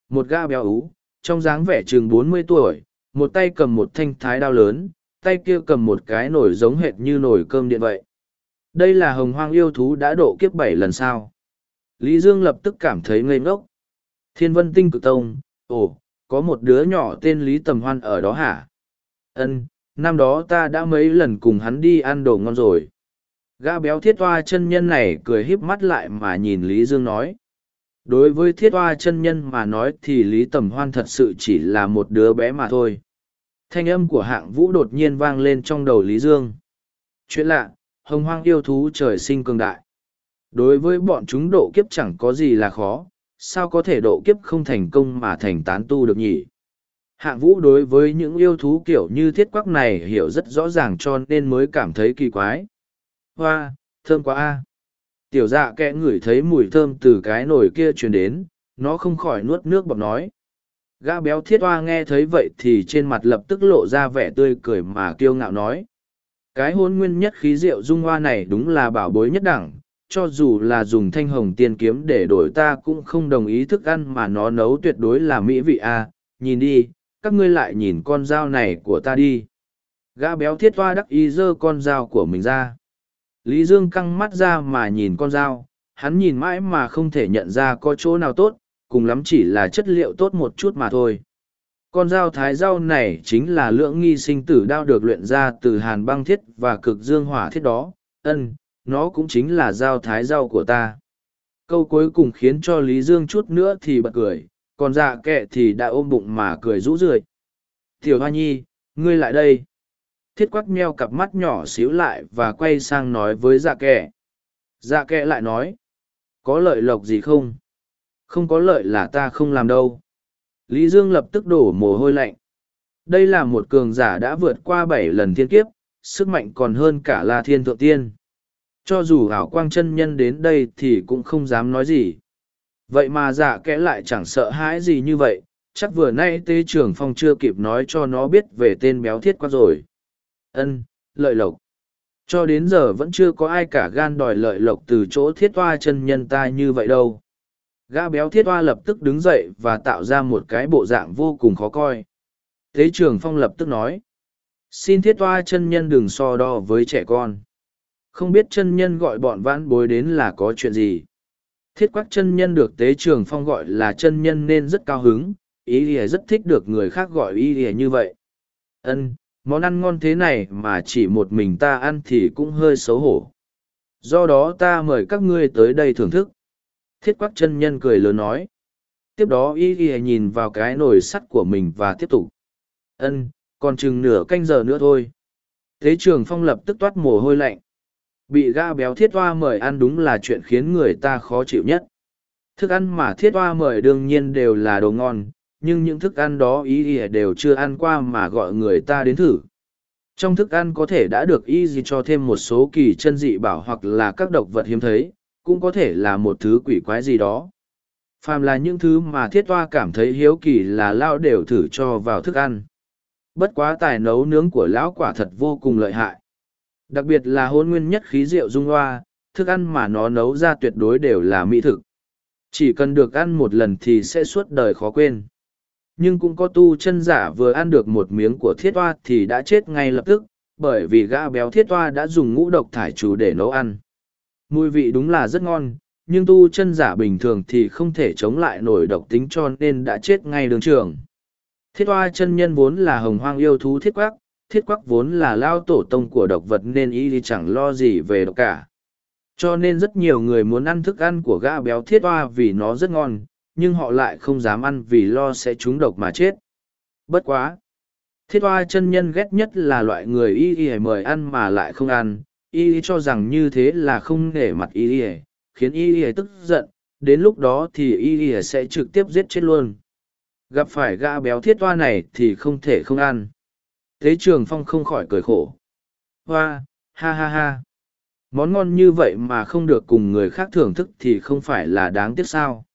[SPEAKER 1] Một gã béo ú, trong dáng vẻ chừng mươi tuổi, một tay cầm một thanh thái đao lớn, tay kia cầm một cái nồi giống hệt như nồi cơm điện vậy. Đây là hồng hoang yêu thú đã độ kiếp bảy lần sao. Lý Dương lập tức cảm thấy ngây ngốc. Thiên vân tinh cực tông, ồ, có một đứa nhỏ tên Lý Tầm Hoan ở đó hả? Ân, năm đó ta đã mấy lần cùng hắn đi ăn đồ ngon rồi. Gã béo thiết toa chân nhân này cười híp mắt lại mà nhìn Lý Dương nói. Đối với thiết toa chân nhân mà nói thì Lý Tầm Hoan thật sự chỉ là một đứa bé mà thôi. Thanh âm của hạng vũ đột nhiên vang lên trong đầu Lý Dương. Chuyện lạ, hồng hoang yêu thú trời sinh cường đại. Đối với bọn chúng độ kiếp chẳng có gì là khó, sao có thể độ kiếp không thành công mà thành tán tu được nhỉ? Hạng vũ đối với những yêu thú kiểu như thiết quắc này hiểu rất rõ ràng cho nên mới cảm thấy kỳ quái hoa, thơm quá a. Tiểu dạ kẽ ngửi thấy mùi thơm từ cái nồi kia truyền đến, nó không khỏi nuốt nước bọt nói. Gã béo thiết hoa nghe thấy vậy thì trên mặt lập tức lộ ra vẻ tươi cười mà kiêu ngạo nói. Cái hôn nguyên nhất khí rượu dung hoa này đúng là bảo bối nhất đẳng, cho dù là dùng thanh hồng tiên kiếm để đổi ta cũng không đồng ý thức ăn mà nó nấu tuyệt đối là mỹ vị a. nhìn đi, các ngươi lại nhìn con dao này của ta đi. Gã béo thiết hoa đắc ý giơ con dao của mình ra. Lý Dương căng mắt ra mà nhìn con dao, hắn nhìn mãi mà không thể nhận ra có chỗ nào tốt, cùng lắm chỉ là chất liệu tốt một chút mà thôi. Con dao thái dao này chính là lượng nghi sinh tử đao được luyện ra từ hàn băng thiết và cực dương hỏa thiết đó, ân, nó cũng chính là dao thái dao của ta. Câu cuối cùng khiến cho Lý Dương chút nữa thì bật cười, còn dạ kệ thì đã ôm bụng mà cười rũ rượi. Tiểu Hoa Nhi, ngươi lại đây thiết quắc meo cặp mắt nhỏ xíu lại và quay sang nói với dạ Kệ. dạ Kệ lại nói có lợi lộc gì không không có lợi là ta không làm đâu. Lý dương lập tức đổ mồ hôi lạnh. Đây là một cường giả đã vượt qua bảy lần thiên kiếp, sức mạnh còn hơn cả la thiên thượng tiên. Cho dù ảo quang chân nhân đến đây thì cũng không dám nói gì. Vậy mà dạ kẽ lại chẳng sợ hãi gì như vậy, chắc vừa nay tê trưởng phong chưa kịp nói cho nó biết về tên béo thiết quát rồi. Ân, lợi lộc. Cho đến giờ vẫn chưa có ai cả gan đòi lợi lộc từ chỗ thiết toa chân nhân ta như vậy đâu gã béo thiết toa lập tức đứng dậy và tạo ra một cái bộ dạng vô cùng khó coi thế trường phong lập tức nói, xin thiết toa chân nhân đừng so đo với trẻ con không biết chân nhân gọi bọn vãn bối đến là có chuyện gì thiết quắc chân nhân được tế trường phong gọi là chân nhân nên rất cao hứng, ý ỉa rất thích được người khác gọi ý ỉa như vậy ân, món ăn ngon thế này mà chỉ một mình ta ăn thì cũng hơi xấu hổ. Do đó ta mời các ngươi tới đây thưởng thức. Thiết quắc chân nhân cười lớn nói. Tiếp đó y y nhìn vào cái nồi sắt của mình và tiếp tục. ân còn chừng nửa canh giờ nữa thôi. Thế trường phong lập tức toát mồ hôi lạnh. Bị ga béo thiết hoa mời ăn đúng là chuyện khiến người ta khó chịu nhất. Thức ăn mà thiết hoa mời đương nhiên đều là đồ ngon, nhưng những thức ăn đó ý ỉa đều chưa ăn qua mà gọi người ta đến thử trong thức ăn có thể đã được y gì cho thêm một số kỳ chân dị bảo hoặc là các độc vật hiếm thấy cũng có thể là một thứ quỷ quái gì đó. Phàm là những thứ mà thiết toa cảm thấy hiếu kỳ là lao đều thử cho vào thức ăn. Bất quá tài nấu nướng của lão quả thật vô cùng lợi hại. Đặc biệt là hôn nguyên nhất khí rượu dung hoa, thức ăn mà nó nấu ra tuyệt đối đều là mỹ thực. Chỉ cần được ăn một lần thì sẽ suốt đời khó quên. Nhưng cũng có tu chân giả vừa ăn được một miếng của thiết toa thì đã chết ngay lập tức, bởi vì gã béo thiết toa đã dùng ngũ độc thải chú để nấu ăn mùi vị đúng là rất ngon nhưng tu chân giả bình thường thì không thể chống lại nổi độc tính cho nên đã chết ngay đường trường thiết oa chân nhân vốn là hồng hoang yêu thú thiết quắc thiết quắc vốn là lao tổ tông của độc vật nên y thì chẳng lo gì về độc cả cho nên rất nhiều người muốn ăn thức ăn của gã béo thiết oa vì nó rất ngon nhưng họ lại không dám ăn vì lo sẽ trúng độc mà chết. Bất quá! Thiết hoa chân nhân ghét nhất là loại người y y mời ăn mà lại không ăn, y cho rằng như thế là không nể mặt y y, khiến y y tức giận, đến lúc đó thì y y sẽ trực tiếp giết chết luôn. Gặp phải gã béo thiết toa này thì không thể không ăn. Thế trường phong không khỏi cười khổ. Hoa, ha ha ha. Món ngon như vậy mà không được cùng người khác thưởng thức thì không phải là đáng tiếc sao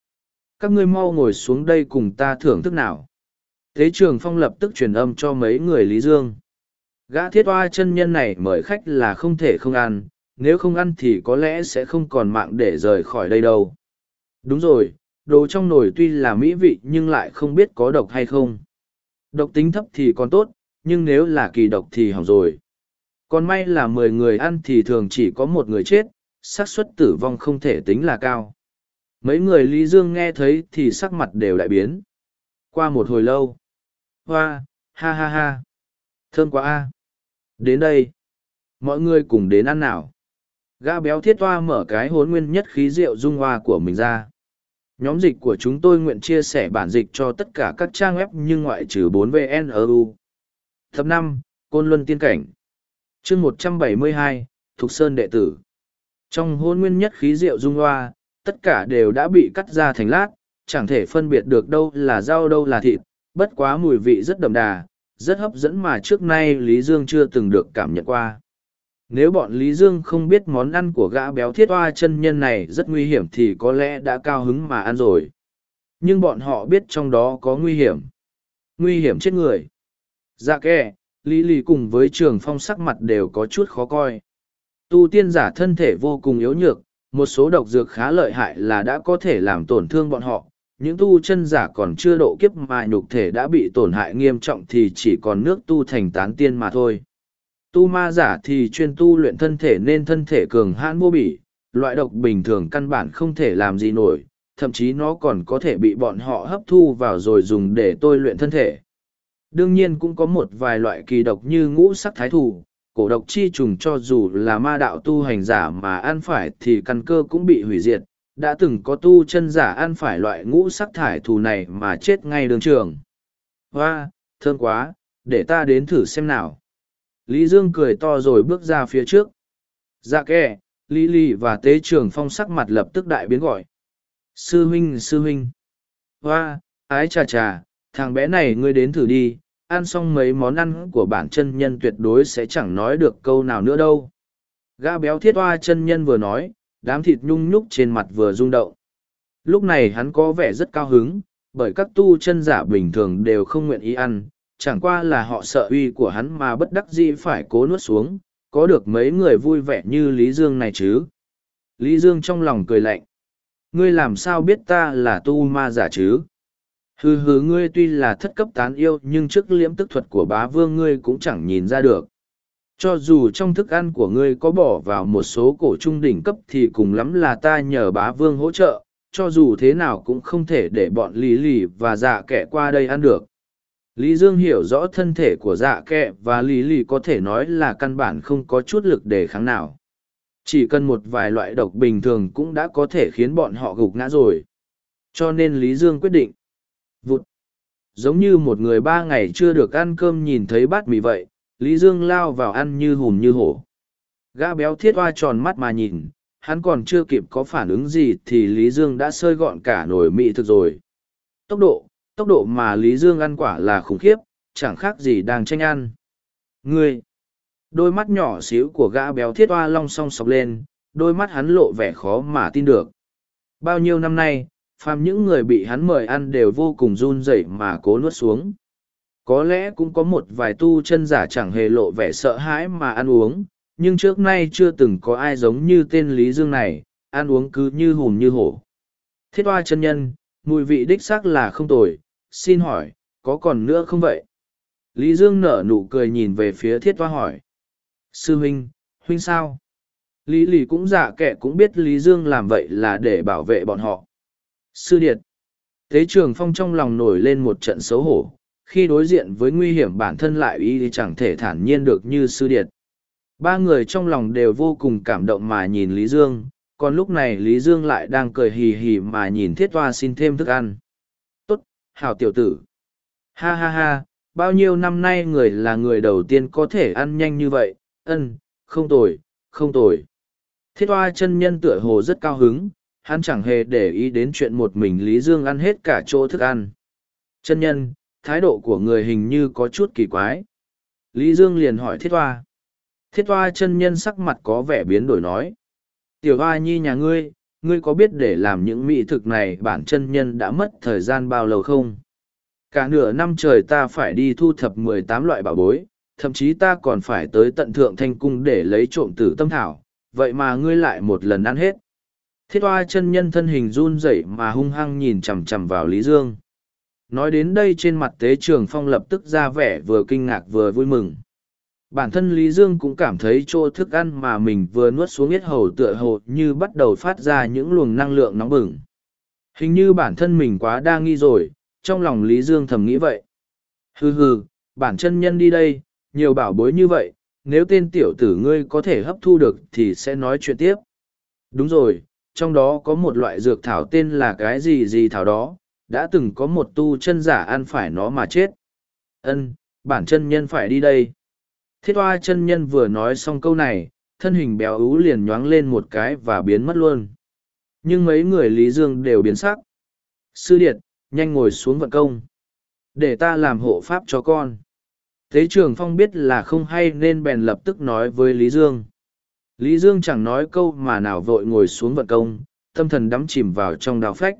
[SPEAKER 1] các ngươi mau ngồi xuống đây cùng ta thưởng thức nào thế trường phong lập tức truyền âm cho mấy người lý dương gã thiết oa chân nhân này mời khách là không thể không ăn nếu không ăn thì có lẽ sẽ không còn mạng để rời khỏi đây đâu đúng rồi đồ trong nồi tuy là mỹ vị nhưng lại không biết có độc hay không độc tính thấp thì còn tốt nhưng nếu là kỳ độc thì hỏng rồi còn may là mười người ăn thì thường chỉ có một người chết xác suất tử vong không thể tính là cao Mấy người Lý Dương nghe thấy thì sắc mặt đều đại biến. Qua một hồi lâu. Hoa, ha ha ha. Thơm quá a. Đến đây. Mọi người cùng đến ăn nào. Gã béo thiết toa mở cái hốn nguyên nhất khí rượu dung hoa của mình ra. Nhóm dịch của chúng tôi nguyện chia sẻ bản dịch cho tất cả các trang web nhưng ngoại trừ 4vnru Tập năm Côn Luân Tiên Cảnh chương 172, Thục Sơn Đệ Tử Trong hôn nguyên nhất khí rượu dung hoa, tất cả đều đã bị cắt ra thành lát, chẳng thể phân biệt được đâu là rau đâu là thịt, bất quá mùi vị rất đậm đà, rất hấp dẫn mà trước nay Lý Dương chưa từng được cảm nhận qua. Nếu bọn Lý Dương không biết món ăn của gã béo thiết hoa chân nhân này rất nguy hiểm thì có lẽ đã cao hứng mà ăn rồi. Nhưng bọn họ biết trong đó có nguy hiểm. Nguy hiểm chết người. Dạ kệ, Lý Lý cùng với trường phong sắc mặt đều có chút khó coi. Tu tiên giả thân thể vô cùng yếu nhược, một số độc dược khá lợi hại là đã có thể làm tổn thương bọn họ những tu chân giả còn chưa độ kiếp mà nhục thể đã bị tổn hại nghiêm trọng thì chỉ còn nước tu thành tán tiên mà thôi. Tu ma giả thì chuyên tu luyện thân thể nên thân thể cường hãn vô bỉ loại độc bình thường căn bản không thể làm gì nổi thậm chí nó còn có thể bị bọn họ hấp thu vào rồi dùng để tôi luyện thân thể. Đương nhiên cũng có một vài loại kỳ độc như ngũ sắc thái thù cổ độc chi trùng cho dù là ma đạo tu hành giả mà ăn phải thì căn cơ cũng bị hủy diệt, đã từng có tu chân giả ăn phải loại ngũ sắc thải thù này mà chết ngay đường trường. Hoa, thơm quá, để ta đến thử xem nào. Lý Dương cười to rồi bước ra phía trước. Dạ kè, Lý Lý và Tế Trường Phong sắc mặt lập tức đại biến gọi. Sư huynh, sư huynh. Hoa, ái chà chà, thằng bé này ngươi đến thử đi, ăn xong mấy món ăn của bản chân nhân tuyệt đối sẽ chẳng nói được câu nào nữa đâu. Gã béo thiết hoa chân nhân vừa nói, đám thịt nhung nhúc trên mặt vừa rung động. Lúc này hắn có vẻ rất cao hứng, bởi các tu chân giả bình thường đều không nguyện ý ăn, chẳng qua là họ sợ uy của hắn mà bất đắc dĩ phải cố nuốt xuống, có được mấy người vui vẻ như Lý Dương này chứ. Lý Dương trong lòng cười lạnh. Ngươi làm sao biết ta là tu ma giả chứ? Hừ hừ ngươi tuy là thất cấp tán yêu nhưng trước liễm tức thuật của bá vương ngươi cũng chẳng nhìn ra được. Cho dù trong thức ăn của ngươi có bỏ vào một số cổ trung đỉnh cấp thì cùng lắm là ta nhờ bá vương hỗ trợ, cho dù thế nào cũng không thể để bọn lì lì và dạ kẻ qua đây ăn được. Lý Dương hiểu rõ thân thể của dạ kẹ và lý lì có thể nói là căn bản không có chút lực để kháng nào. Chỉ cần một vài loại độc bình thường cũng đã có thể khiến bọn họ gục ngã rồi. Cho nên Lý Dương quyết định. Vụt. Giống như một người ba ngày chưa được ăn cơm nhìn thấy bát mì vậy, Lý Dương lao vào ăn như hùm như hổ. Gã béo thiết hoa tròn mắt mà nhìn, hắn còn chưa kịp có phản ứng gì thì Lý Dương đã sơi gọn cả nồi mị thực rồi. Tốc độ, tốc độ mà Lý Dương ăn quả là khủng khiếp, chẳng khác gì đang tranh ăn. Ngươi! Đôi mắt nhỏ xíu của gã béo thiết hoa long song sọc lên, đôi mắt hắn lộ vẻ khó mà tin được. Bao nhiêu năm nay, phàm những người bị hắn mời ăn đều vô cùng run rẩy mà cố nuốt xuống. Có lẽ cũng có một vài tu chân giả chẳng hề lộ vẻ sợ hãi mà ăn uống, nhưng trước nay chưa từng có ai giống như tên Lý Dương này, ăn uống cứ như hùm như hổ. Thiết hoa chân nhân, mùi vị đích xác là không tồi, xin hỏi, có còn nữa không vậy? Lý Dương nở nụ cười nhìn về phía thiết hoa hỏi. Sư huynh, huynh sao? Lý lì cũng giả kệ cũng biết Lý Dương làm vậy là để bảo vệ bọn họ. Sư Điệt. Thế trường phong trong lòng nổi lên một trận xấu hổ, khi đối diện với nguy hiểm bản thân lại y chẳng thể thản nhiên được như Sư Điệt. Ba người trong lòng đều vô cùng cảm động mà nhìn Lý Dương, còn lúc này Lý Dương lại đang cười hì hì mà nhìn thiết toa xin thêm thức ăn. Tốt, hảo tiểu tử. Ha ha ha, bao nhiêu năm nay người là người đầu tiên có thể ăn nhanh như vậy, ân, không tồi, không tồi. Thiết toa chân nhân tựa hồ rất cao hứng, hắn chẳng hề để ý đến chuyện một mình Lý Dương ăn hết cả chỗ thức ăn. Chân nhân, thái độ của người hình như có chút kỳ quái. Lý Dương liền hỏi thiết Hoa. Thiết hoa chân nhân sắc mặt có vẻ biến đổi nói. Tiểu hoa nhi nhà ngươi, ngươi có biết để làm những mỹ thực này bản chân nhân đã mất thời gian bao lâu không? Cả nửa năm trời ta phải đi thu thập mười tám loại bảo bối, thậm chí ta còn phải tới tận thượng thanh cung để lấy trộm tử tâm thảo, vậy mà ngươi lại một lần ăn hết. Thiết hoa chân nhân thân hình run rẩy mà hung hăng nhìn chằm chằm vào Lý Dương. Nói đến đây trên mặt tế trường phong lập tức ra vẻ vừa kinh ngạc vừa vui mừng. Bản thân Lý Dương cũng cảm thấy chỗ thức ăn mà mình vừa nuốt xuống yết hầu tựa hồ như bắt đầu phát ra những luồng năng lượng nóng bừng. Hình như bản thân mình quá đa nghi rồi, trong lòng Lý Dương thầm nghĩ vậy. Hừ hừ, bản chân nhân đi đây, nhiều bảo bối như vậy, nếu tên tiểu tử ngươi có thể hấp thu được thì sẽ nói chuyện tiếp. Đúng rồi, trong đó có một loại dược thảo tên là cái gì gì thảo đó, đã từng có một tu chân giả ăn phải nó mà chết. Ân, bản chân nhân phải đi đây. Thiết hoa chân nhân vừa nói xong câu này, thân hình béo ú liền nhoáng lên một cái và biến mất luôn. Nhưng mấy người Lý Dương đều biến sắc. Sư Điệt, nhanh ngồi xuống vận công. Để ta làm hộ pháp cho con. Thế trường phong biết là không hay nên bèn lập tức nói với Lý Dương. Lý Dương chẳng nói câu mà nào vội ngồi xuống vận công, tâm thần đắm chìm vào trong đào phách.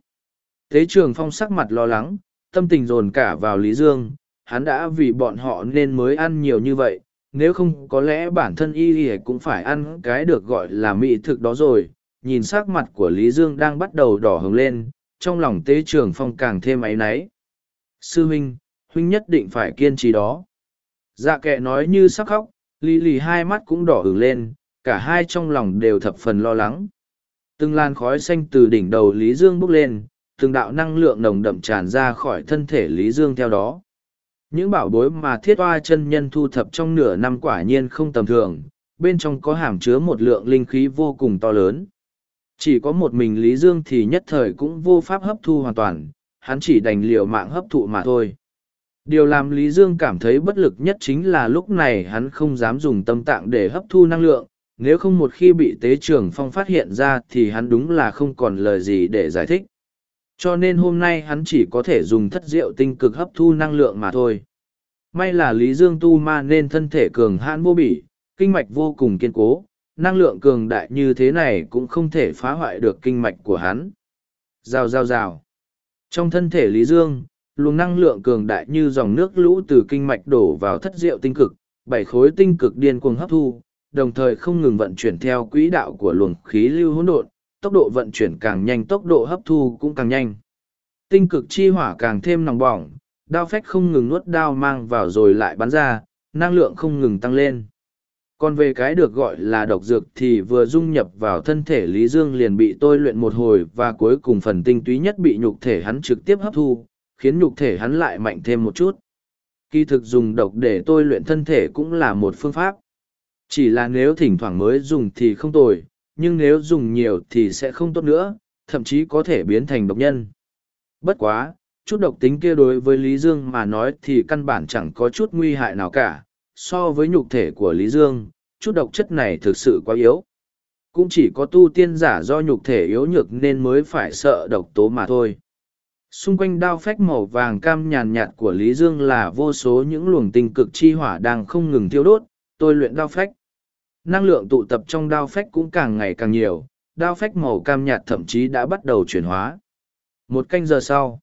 [SPEAKER 1] Thế trường phong sắc mặt lo lắng, tâm tình dồn cả vào Lý Dương, hắn đã vì bọn họ nên mới ăn nhiều như vậy, nếu không có lẽ bản thân y y cũng phải ăn cái được gọi là mỹ thực đó rồi. Nhìn sắc mặt của lý dương đang bắt đầu đỏ hứng lên trong lòng tế trường phong càng thêm áy náy. Sư huynh huynh nhất định phải kiên trì đó. Dạ kệ nói như sắc khóc lì lì hai mắt cũng đỏ hứng lên cả hai trong lòng đều thập phần lo lắng. Từng làn khói xanh từ đỉnh đầu lý dương bốc lên từng đạo năng lượng nồng đậm tràn ra khỏi thân thể lý dương theo đó những bảo bối mà thiết oa chân nhân thu thập trong nửa năm quả nhiên không tầm thường, bên trong có hàm chứa một lượng linh khí vô cùng to lớn. Chỉ có một mình Lý Dương thì nhất thời cũng vô pháp hấp thu hoàn toàn, hắn chỉ đành liều mạng hấp thụ mà thôi. Điều làm Lý Dương cảm thấy bất lực nhất chính là lúc này hắn không dám dùng tâm tạng để hấp thu năng lượng, nếu không một khi bị tế trưởng phong phát hiện ra thì hắn đúng là không còn lời gì để giải thích. Cho nên hôm nay hắn chỉ có thể dùng thất diệu tinh cực hấp thu năng lượng mà thôi. May là Lý Dương tu ma nên thân thể cường hãn vô bỉ, kinh mạch vô cùng kiên cố, năng lượng cường đại như thế này cũng không thể phá hoại được kinh mạch của hắn. Rào rào rào. Trong thân thể Lý Dương, luồng năng lượng cường đại như dòng nước lũ từ kinh mạch đổ vào thất diệu tinh cực, bảy khối tinh cực điên cuồng hấp thu, đồng thời không ngừng vận chuyển theo quỹ đạo của luồng khí lưu hỗn độn, tốc độ vận chuyển càng nhanh tốc độ hấp thu cũng càng nhanh. Tinh cực chi hỏa càng thêm nòng bỏng, đao phách không ngừng nuốt đao mang vào rồi lại bắn ra, năng lượng không ngừng tăng lên. Còn về cái được gọi là độc dược thì vừa dung nhập vào thân thể Lý Dương liền bị tôi luyện một hồi và cuối cùng phần tinh túy nhất bị nhục thể hắn trực tiếp hấp thu, khiến nhục thể hắn lại mạnh thêm một chút. kỳ thực dùng độc để tôi luyện thân thể cũng là một phương pháp chỉ là nếu thỉnh thoảng mới dùng thì không tồi nhưng nếu dùng nhiều thì sẽ không tốt nữa, thậm chí có thể biến thành độc nhân. Bất quá, chút độc tính kia đối với lý dương mà nói thì căn bản chẳng có chút nguy hại nào cả. So với nhục thể của lý dương, chút độc chất này thực sự quá yếu. Cũng chỉ có tu tiên giả do nhục thể yếu nhược nên mới phải sợ độc tố mà thôi. Xung quanh đao phách màu vàng cam nhàn nhạt của lý dương là vô số những luồng tinh cực chi hỏa đang không ngừng thiêu đốt. Tôi luyện đao phách năng lượng tụ tập trong đao phách cũng càng ngày càng nhiều, đao phách màu cam nhạt thậm chí đã bắt đầu chuyển hóa. Một canh giờ sau,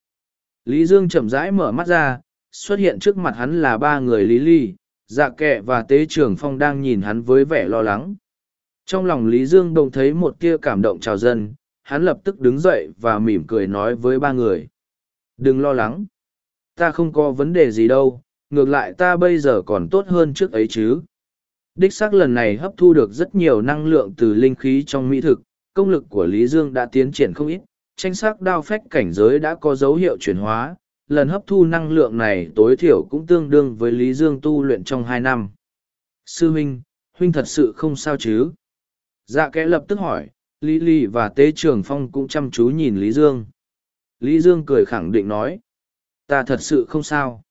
[SPEAKER 1] lý dương chậm rãi mở mắt ra, xuất hiện trước mặt hắn là ba người lý ly dạ kệ và tế trường phong đang nhìn hắn với vẻ lo lắng. Trong lòng lý dương đồng thấy một tia cảm động chào dân hắn lập tức đứng dậy và mỉm cười nói với ba người. Đừng lo lắng, ta không có vấn đề gì đâu, ngược lại ta bây giờ còn tốt hơn trước ấy chứ đích xác lần này hấp thu được rất nhiều năng lượng từ linh khí trong mỹ thực, công lực của lý dương đã tiến triển không ít, tranh sắc đao phách cảnh giới đã có dấu hiệu chuyển hóa, lần hấp thu năng lượng này tối thiểu cũng tương đương với lý dương tu luyện trong hai năm. Sư huynh huynh thật sự không sao chứ? Dạ kẽ lập tức hỏi, lý lý và tế trường phong cũng chăm chú nhìn lý dương. Lý dương cười khẳng định nói, ta thật sự không sao.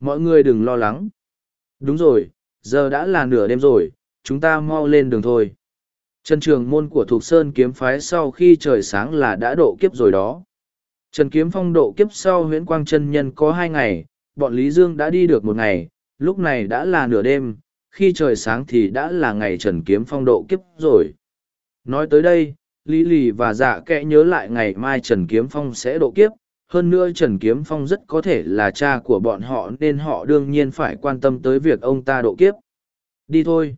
[SPEAKER 1] Mọi người đừng lo lắng. Đúng rồi giờ đã là nửa đêm rồi, chúng ta mau lên đường thôi. Trần trường môn của thục sơn kiếm phái sau khi trời sáng là đã độ kiếp rồi đó. Trần kiếm phong độ kiếp sau huyễn quang chân nhân có hai ngày, bọn lý dương đã đi được một ngày, lúc này đã là nửa đêm, khi trời sáng thì đã là ngày trần kiếm phong độ kiếp rồi. Nói tới đây, lý lì và dạ kẽ nhớ lại ngày mai trần kiếm phong sẽ độ kiếp hơn nữa Trần Kiếm Phong rất có thể là cha của bọn họ nên họ đương nhiên phải quan tâm tới việc ông ta độ kiếp. Đi thôi.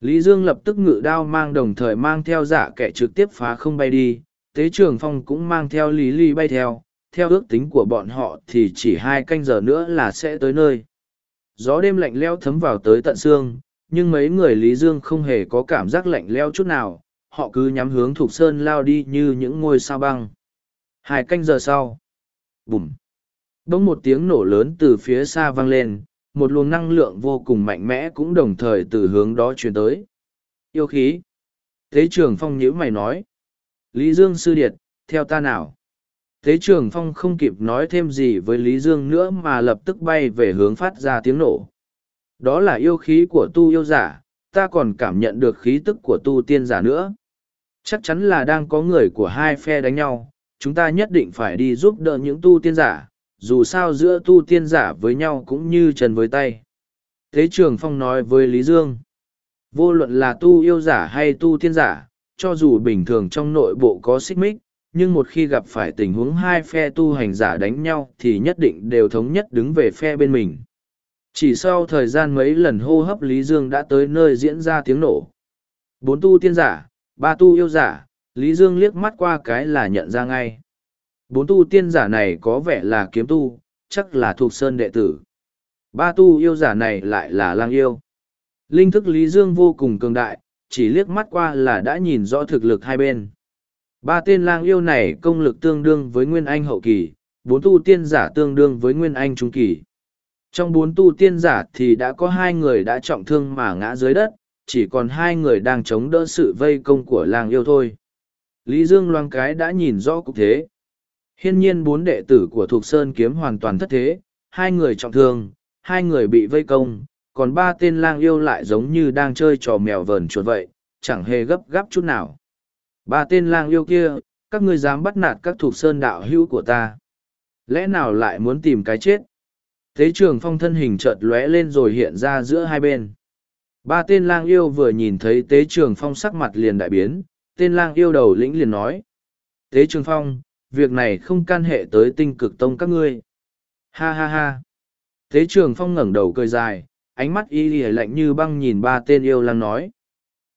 [SPEAKER 1] Lý Dương lập tức ngự đao mang đồng thời mang theo giả kẻ trực tiếp phá không bay đi, Tế Trường Phong cũng mang theo Lý Ly bay theo, theo ước tính của bọn họ thì chỉ hai canh giờ nữa là sẽ tới nơi. Gió đêm lạnh leo thấm vào tới tận xương, nhưng mấy người Lý Dương không hề có cảm giác lạnh leo chút nào, họ cứ nhắm hướng Thục Sơn lao đi như những ngôi sao băng. Hai canh giờ sau, bùm. Bỗng một tiếng nổ lớn từ phía xa vang lên, một luồng năng lượng vô cùng mạnh mẽ cũng đồng thời từ hướng đó truyền tới. Yêu khí. Thế trường phong nhữ mày nói. Lý dương sư điệt, theo ta nào? Thế trường phong không kịp nói thêm gì với lý dương nữa mà lập tức bay về hướng phát ra tiếng nổ. Đó là yêu khí của tu yêu giả, ta còn cảm nhận được khí tức của tu tiên giả nữa. Chắc chắn là đang có người của hai phe đánh nhau chúng ta nhất định phải đi giúp đỡ những tu tiên giả, dù sao giữa tu tiên giả với nhau cũng như trần với tay. Thế Trường Phong nói với Lý Dương, vô luận là tu yêu giả hay tu tiên giả, cho dù bình thường trong nội bộ có xích mích, nhưng một khi gặp phải tình huống hai phe tu hành giả đánh nhau thì nhất định đều thống nhất đứng về phe bên mình. Chỉ sau thời gian mấy lần hô hấp Lý Dương đã tới nơi diễn ra tiếng nổ. Bốn tu tiên giả, ba tu yêu giả, Lý Dương liếc mắt qua cái là nhận ra ngay. Bốn tu tiên giả này có vẻ là kiếm tu, chắc là thuộc sơn đệ tử. Ba tu yêu giả này lại là lang yêu. Linh thức Lý Dương vô cùng cường đại, chỉ liếc mắt qua là đã nhìn rõ thực lực hai bên. Ba tên lang yêu này công lực tương đương với Nguyên Anh hậu kỳ, bốn tu tiên giả tương đương với Nguyên Anh trung kỳ. Trong bốn tu tiên giả thì đã có hai người đã trọng thương mà ngã dưới đất, chỉ còn hai người đang chống đỡ sự vây công của lang yêu thôi. Lý Dương loang cái đã nhìn rõ cục thế. Hiên nhiên bốn đệ tử của Thục Sơn kiếm hoàn toàn thất thế, hai người trọng thương, hai người bị vây công, còn ba tên lang yêu lại giống như đang chơi trò mèo vờn chuột vậy, chẳng hề gấp gáp chút nào. Ba tên lang yêu kia, các ngươi dám bắt nạt các Thục Sơn đạo hữu của ta. Lẽ nào lại muốn tìm cái chết? Thế trường phong thân hình chợt lóe lên rồi hiện ra giữa hai bên. Ba tên lang yêu vừa nhìn thấy tế trường phong sắc mặt liền đại biến, tên lang yêu đầu lĩnh liền nói. Tế Trường Phong, việc này không can hệ tới tinh cực tông các ngươi. Ha ha ha. Tế Trường Phong ngẩng đầu cười dài, ánh mắt y lìa lạnh như băng nhìn ba tên yêu lang nói.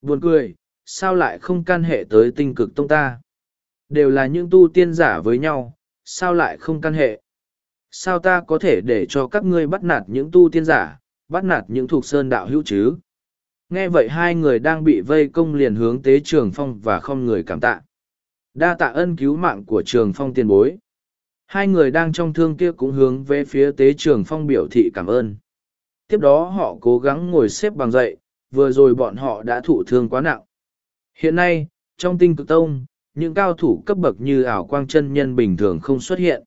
[SPEAKER 1] Buồn cười, sao lại không can hệ tới tinh cực tông ta? Đều là những tu tiên giả với nhau, sao lại không can hệ? Sao ta có thể để cho các ngươi bắt nạt những tu tiên giả, bắt nạt những thuộc sơn đạo hữu chứ? Nghe vậy hai người đang bị vây công liền hướng tế trường phong và không người cảm tạ đa tạ ân cứu mạng của trường phong tiền bối Hai người đang trong thương kia cũng hướng về phía tế trường phong biểu thị cảm ơn. Tiếp đó họ cố gắng ngồi xếp bằng dậy, vừa rồi bọn họ đã thụ thương quá nặng. Hiện nay, trong tinh cực tông, những cao thủ cấp bậc như ảo quang chân nhân bình thường không xuất hiện.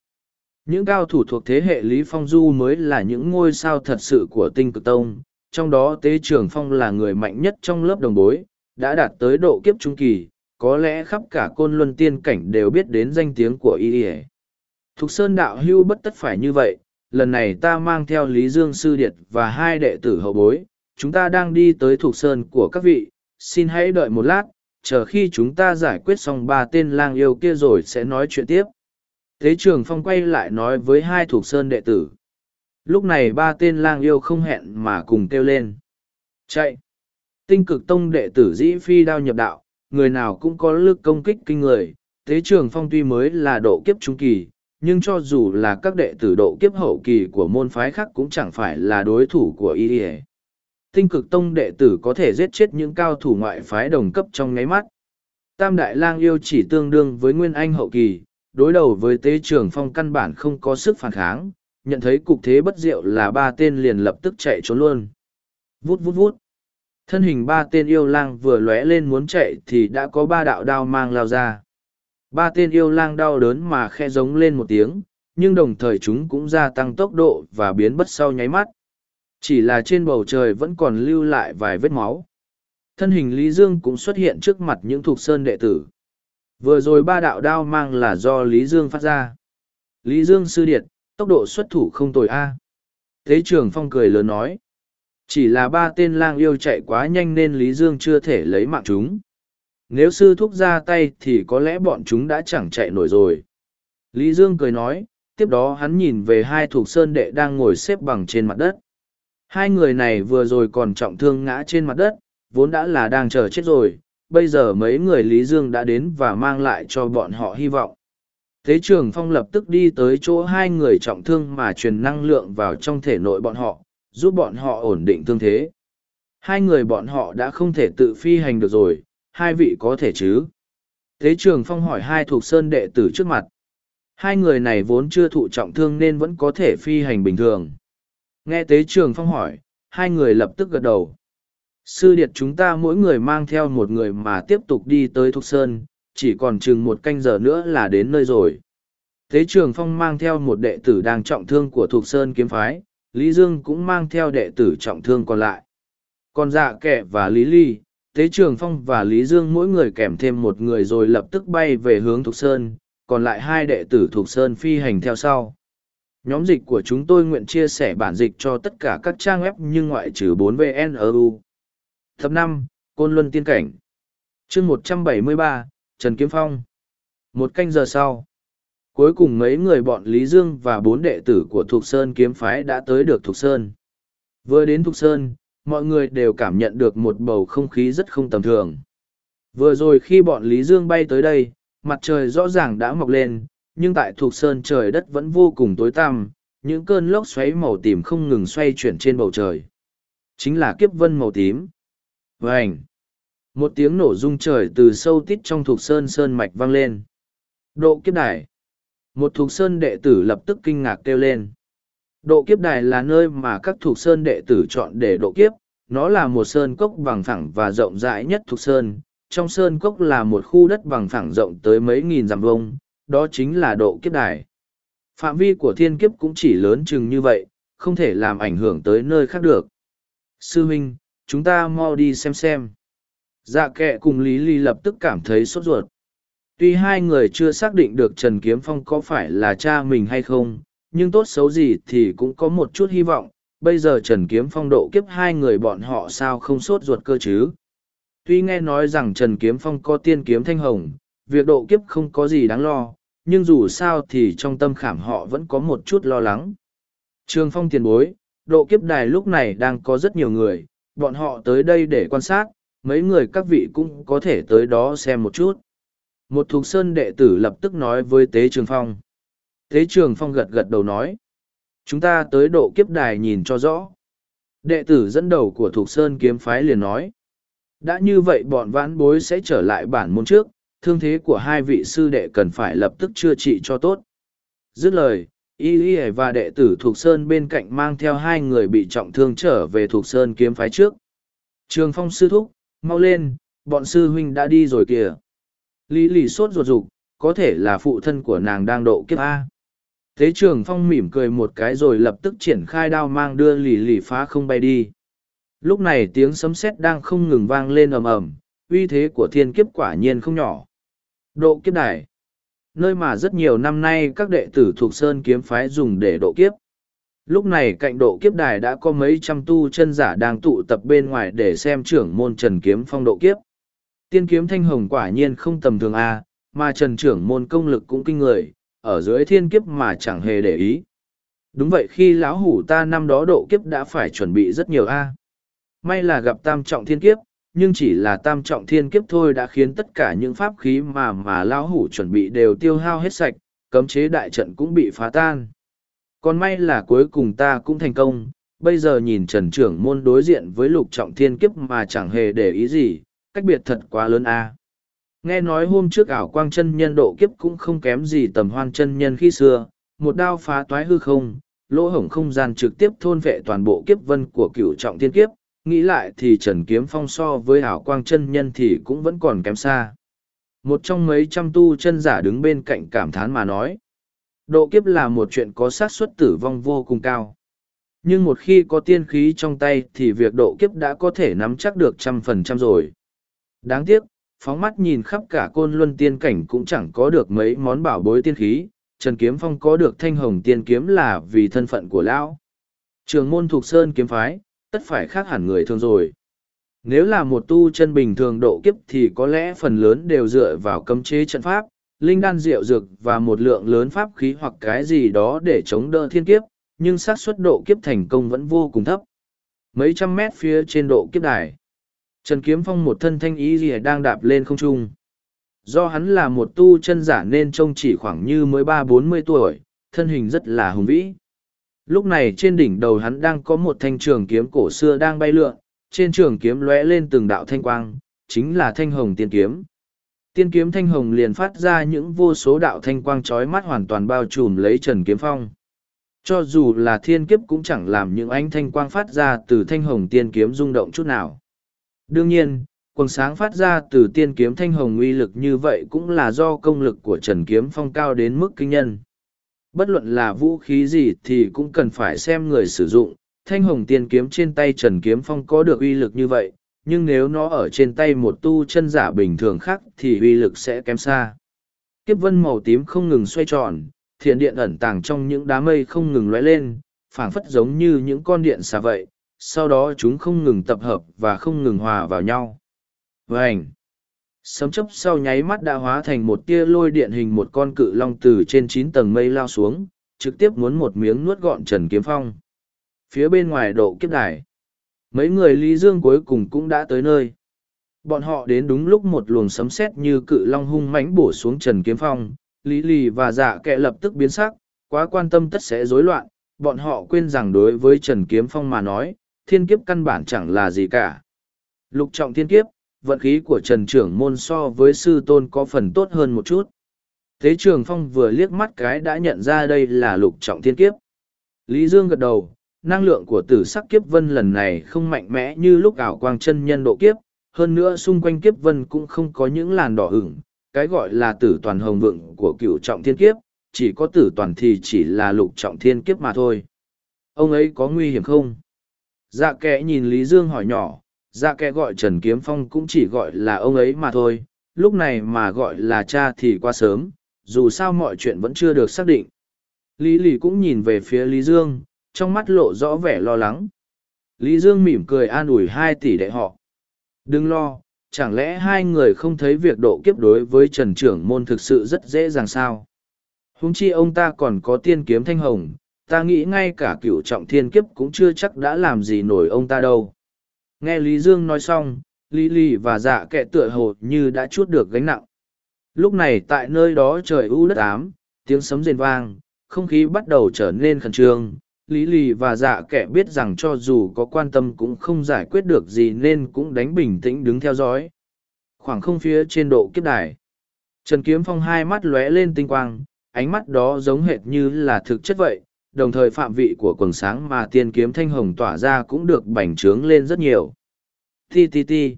[SPEAKER 1] Những cao thủ thuộc thế hệ Lý Phong Du mới là những ngôi sao thật sự của tinh cực tông, trong đó Tế Trường Phong là người mạnh nhất trong lớp đồng bối, đã đạt tới độ kiếp trung kỳ, có lẽ khắp cả côn luân tiên cảnh đều biết đến danh tiếng của y Thục Sơn đạo hưu bất tất phải như vậy, lần này ta mang theo Lý Dương Sư Điệt và hai đệ tử hậu bối, chúng ta đang đi tới Thục Sơn của các vị, xin hãy đợi một lát, chờ khi chúng ta giải quyết xong ba tên lang yêu kia rồi sẽ nói chuyện tiếp. Thế trường phong quay lại nói với hai Thục Sơn đệ tử. Lúc này ba tên lang yêu không hẹn mà cùng kêu lên. Chạy! Tinh cực tông đệ tử dĩ phi đao nhập đạo, người nào cũng có lực công kích kinh người. tế trường phong tuy mới là độ kiếp trung kỳ, nhưng cho dù là các đệ tử độ kiếp hậu kỳ của môn phái khác cũng chẳng phải là đối thủ của y tinh cực tông đệ tử có thể giết chết những cao thủ ngoại phái đồng cấp trong nháy mắt tam đại lang yêu chỉ tương đương với nguyên anh hậu kỳ đối đầu với tế trường phong căn bản không có sức phản kháng nhận thấy cục thế bất diệu là ba tên liền lập tức chạy trốn luôn vút vút vút thân hình ba tên yêu lang vừa lóe lên muốn chạy thì đã có ba đạo đao mang lao ra Ba tên yêu lang đau đớn mà khe giống lên một tiếng, nhưng đồng thời chúng cũng gia tăng tốc độ và biến bất sau nháy mắt. Chỉ là trên bầu trời vẫn còn lưu lại vài vết máu. Thân hình Lý Dương cũng xuất hiện trước mặt những thuộc sơn đệ tử. Vừa rồi ba đạo đao mang là do Lý Dương phát ra. Lý Dương sư điệt, tốc độ xuất thủ không tồi a. Thế trường phong cười lớn nói. Chỉ là ba tên lang yêu chạy quá nhanh nên Lý Dương chưa thể lấy mạng chúng. Nếu sư thúc ra tay thì có lẽ bọn chúng đã chẳng chạy nổi rồi. Lý Dương cười nói, tiếp đó hắn nhìn về hai thuộc sơn đệ đang ngồi xếp bằng trên mặt đất. Hai người này vừa rồi còn trọng thương ngã trên mặt đất, vốn đã là đang chờ chết rồi, bây giờ mấy người Lý Dương đã đến và mang lại cho bọn họ hy vọng. Thế trường phong lập tức đi tới chỗ hai người trọng thương mà truyền năng lượng vào trong thể nội bọn họ, giúp bọn họ ổn định thương thế. Hai người bọn họ đã không thể tự phi hành được rồi, hai vị có thể chứ? Thế trường phong hỏi hai thuộc sơn đệ tử trước mặt. Hai người này vốn chưa thụ trọng thương nên vẫn có thể phi hành bình thường. Nghe tế trường phong hỏi, hai người lập tức gật đầu. Sư điệt chúng ta mỗi người mang theo một người mà tiếp tục đi tới Thục Sơn, chỉ còn chừng một canh giờ nữa là đến nơi rồi. Thế trường phong mang theo một đệ tử đang trọng thương của Thục Sơn kiếm phái, Lý Dương cũng mang theo đệ tử trọng thương còn lại. Còn dạ kẻ và Lý Ly, Tế Trường Phong và Lý Dương mỗi người kèm thêm một người rồi lập tức bay về hướng Thục Sơn, còn lại hai đệ tử Thục Sơn phi hành theo sau. Nhóm dịch của chúng tôi nguyện chia sẻ bản dịch cho tất cả các trang web nhưng ngoại trừ 4VNRU. Thập năm Côn Luân Tiên Cảnh chương 173, Trần Kiếm Phong Một canh giờ sau, cuối cùng mấy người bọn Lý Dương và bốn đệ tử của Thục Sơn Kiếm Phái đã tới được Thục Sơn. Vừa đến Thục Sơn, mọi người đều cảm nhận được một bầu không khí rất không tầm thường. Vừa rồi khi bọn Lý Dương bay tới đây, mặt trời rõ ràng đã mọc lên, nhưng tại Thục sơn trời đất vẫn vô cùng tối tăm, những cơn lốc xoáy màu tím không ngừng xoay chuyển trên bầu trời. Chính là kiếp vân màu tím. Vânh! Một tiếng nổ rung trời từ sâu tít trong thuộc sơn sơn mạch vang lên. Độ kiếp đài. Một thuộc sơn đệ tử lập tức kinh ngạc kêu lên. Độ kiếp đài là nơi mà các thuộc sơn đệ tử chọn để độ kiếp, nó là một sơn cốc bằng phẳng và rộng rãi nhất thuộc sơn. Trong sơn cốc là một khu đất bằng phẳng rộng tới mấy nghìn dặm vuông, đó chính là độ kiếp đài. Phạm vi của thiên kiếp cũng chỉ lớn chừng như vậy, không thể làm ảnh hưởng tới nơi khác được. Sư huynh, chúng ta mau đi xem xem. Dạ kệ cùng Lý Ly lập tức cảm thấy sốt ruột. Tuy hai người chưa xác định được Trần Kiếm Phong có phải là cha mình hay không, nhưng tốt xấu gì thì cũng có một chút hy vọng, bây giờ Trần Kiếm Phong độ kiếp hai người bọn họ sao không sốt ruột cơ chứ. Tuy nghe nói rằng Trần Kiếm Phong có tiên kiếm thanh hồng, việc độ kiếp không có gì đáng lo, nhưng dù sao thì trong tâm khảm họ vẫn có một chút lo lắng. Trường Phong tiền bối, độ kiếp đài lúc này đang có rất nhiều người, bọn họ tới đây để quan sát, mấy người các vị cũng có thể tới đó xem một chút. Một thuộc sơn đệ tử lập tức nói với Tế Trường Phong. tế trường phong gật gật đầu nói. Chúng ta tới độ kiếp đài nhìn cho rõ. Đệ tử dẫn đầu của Thục Sơn kiếm phái liền nói. Đã như vậy bọn vãn bối sẽ trở lại bản môn trước, thương thế của hai vị sư đệ cần phải lập tức chữa trị cho tốt. Dứt lời, y y và đệ tử thuộc sơn bên cạnh mang theo hai người bị trọng thương trở về thuộc sơn kiếm phái trước trường phong sư thúc mau lên, bọn sư huynh đã đi rồi kìa. Lý lì sốt ruột rục, có thể là phụ thân của nàng đang độ kiếp a. Thế trường phong mỉm cười một cái rồi lập tức triển khai đao mang đưa lì lì phá không bay đi. Lúc này tiếng sấm sét đang không ngừng vang lên ầm ầm, uy thế của thiên kiếp quả nhiên không nhỏ. Độ kiếp đài. Nơi mà rất nhiều năm nay các đệ tử thuộc sơn kiếm phái dùng để độ kiếp lúc này cạnh độ kiếp đài đã có mấy trăm tu chân giả đang tụ tập bên ngoài để xem trưởng môn trần kiếm phong độ kiếp. Tiên kiếm thanh hồng quả nhiên không tầm thường a mà trần trưởng môn công lực cũng kinh người ở dưới thiên kiếp mà chẳng hề để ý. Đúng vậy khi lão hủ ta năm đó độ kiếp đã phải chuẩn bị rất nhiều a. May là gặp tam trọng thiên kiếp nhưng chỉ là tam trọng thiên kiếp thôi đã khiến tất cả những pháp khí mà mà lão hủ chuẩn bị đều tiêu hao hết sạch, cấm chế đại trận cũng bị phá tan. Còn may là cuối cùng ta cũng thành công, bây giờ nhìn trần trưởng môn đối diện với lục trọng thiên kiếp mà chẳng hề để ý gì, cách biệt thật quá lớn a. Nghe nói hôm trước ảo quang chân nhân độ kiếp cũng không kém gì tầm hoan chân nhân khi xưa, một đao phá toái hư không, lỗ hổng không gian trực tiếp thôn vệ toàn bộ kiếp vân của cựu trọng thiên kiếp, nghĩ lại thì Trần Kiếm Phong so với ảo quang chân nhân thì cũng vẫn còn kém xa. Một trong mấy trăm tu chân giả đứng bên cạnh cảm thán mà nói. Độ kiếp là một chuyện có xác suất tử vong vô cùng cao. Nhưng một khi có tiên khí trong tay thì việc độ kiếp đã có thể nắm chắc được trăm phần trăm rồi. Đáng tiếc, phóng mắt nhìn khắp cả côn luân tiên cảnh cũng chẳng có được mấy món bảo bối tiên khí. Trần Kiếm Phong có được thanh hồng tiên kiếm là vì thân phận của lão. Trường môn thuộc sơn kiếm phái, tất phải khác hẳn người thường rồi. Nếu là một tu chân bình thường độ kiếp thì có lẽ phần lớn đều dựa vào cấm chế trận pháp, linh đan rượu dược và một lượng lớn pháp khí hoặc cái gì đó để chống đỡ thiên kiếp, nhưng xác suất độ kiếp thành công vẫn vô cùng thấp. Mấy trăm mét phía trên độ kiếp đài, Trần Kiếm Phong một thân thanh ý gì đang đạp lên không trung. Do hắn là một tu chân giả nên trông chỉ khoảng như mới ba bốn mươi tuổi, thân hình rất là hùng vĩ. Lúc này trên đỉnh đầu hắn đang có một thanh trường kiếm cổ xưa đang bay lượn, trên trường kiếm lóe lên từng đạo thanh quang, chính là thanh hồng tiên kiếm. Tiên kiếm thanh hồng liền phát ra những vô số đạo thanh quang trói mắt hoàn toàn bao trùm lấy Trần Kiếm Phong. Cho dù là thiên kiếp cũng chẳng làm những ánh thanh quang phát ra từ thanh hồng tiên kiếm rung động chút nào. Đương nhiên, quần sáng phát ra từ tiên kiếm thanh hồng uy lực như vậy cũng là do công lực của Trần Kiếm Phong cao đến mức kinh nhân bất luận là vũ khí gì thì cũng cần phải xem người sử dụng thanh hồng tiên kiếm trên tay trần kiếm phong có được uy lực như vậy nhưng nếu nó ở trên tay một tu chân giả bình thường khác thì uy lực sẽ kém xa. Kiếp vân màu tím không ngừng xoay tròn thiện điện ẩn tàng trong những đám mây không ngừng lóe lên, phảng phất giống như những con điện xà vậy, sau đó chúng không ngừng tập hợp và không ngừng hòa vào nhau. Vảnh sấm chấp sau nháy mắt đã hóa thành một tia lôi điện hình một con cự long từ trên chín tầng mây lao xuống, trực tiếp muốn một miếng nuốt gọn trần kiếm phong. Phía bên ngoài độ kiếp đài mấy người lý dương cuối cùng cũng đã tới nơi bọn họ đến đúng lúc một luồng sấm sét như cự long hung mãnh bổ xuống trần kiếm phong lý lì và dạ kệ lập tức biến sắc quá quan tâm tất sẽ rối loạn bọn họ quên rằng đối với trần kiếm phong mà nói thiên kiếp căn bản chẳng là gì cả lục trọng thiên kiếp vận khí của Trần Trưởng Môn so với sư tôn có phần tốt hơn một chút. Thế Trường Phong vừa liếc mắt cái đã nhận ra đây là lục trọng thiên kiếp. Lý Dương gật đầu, năng lượng của tử sắc kiếp vân lần này không mạnh mẽ như lúc ảo quang chân nhân độ kiếp, hơn nữa xung quanh kiếp vân cũng không có những làn đỏ ửng, cái gọi là tử toàn hồng vượng của cựu trọng thiên kiếp, chỉ có tử toàn thì chỉ là lục trọng thiên kiếp mà thôi. Ông ấy có nguy hiểm không? Dạ kẽ nhìn Lý Dương hỏi nhỏ, dạ kẽ gọi Trần Kiếm Phong cũng chỉ gọi là ông ấy mà thôi, lúc này mà gọi là cha thì quá sớm, dù sao mọi chuyện vẫn chưa được xác định. Lý Lì cũng nhìn về phía Lý Dương, trong mắt lộ rõ vẻ lo lắng. Lý Dương mỉm cười an ủi hai tỷ đệ họ. Đừng lo, chẳng lẽ hai người không thấy việc độ kiếp đối với Trần Trưởng Môn thực sự rất dễ dàng sao? Húng chi ông ta còn có tiên kiếm thanh hồng, ta nghĩ ngay cả cựu trọng thiên kiếp cũng chưa chắc đã làm gì nổi ông ta đâu. Nghe Lý Dương nói xong, Lý Lý và dạ kệ tựa hồ như đã chút được gánh nặng. Lúc này tại nơi đó trời u đất ám, tiếng sấm rền vang, không khí bắt đầu trở nên khẩn trương. Lý Lì và dạ Kẻ biết rằng cho dù có quan tâm cũng không giải quyết được gì nên cũng đánh bình tĩnh đứng theo dõi. Khoảng không phía trên độ kiếp đài. Trần Kiếm Phong hai mắt lóe lên tinh quang, ánh mắt đó giống hệt như là thực chất vậy, đồng thời phạm vị của quần sáng mà tiên kiếm thanh hồng tỏa ra cũng được bành trướng lên rất nhiều. Ti ti ti.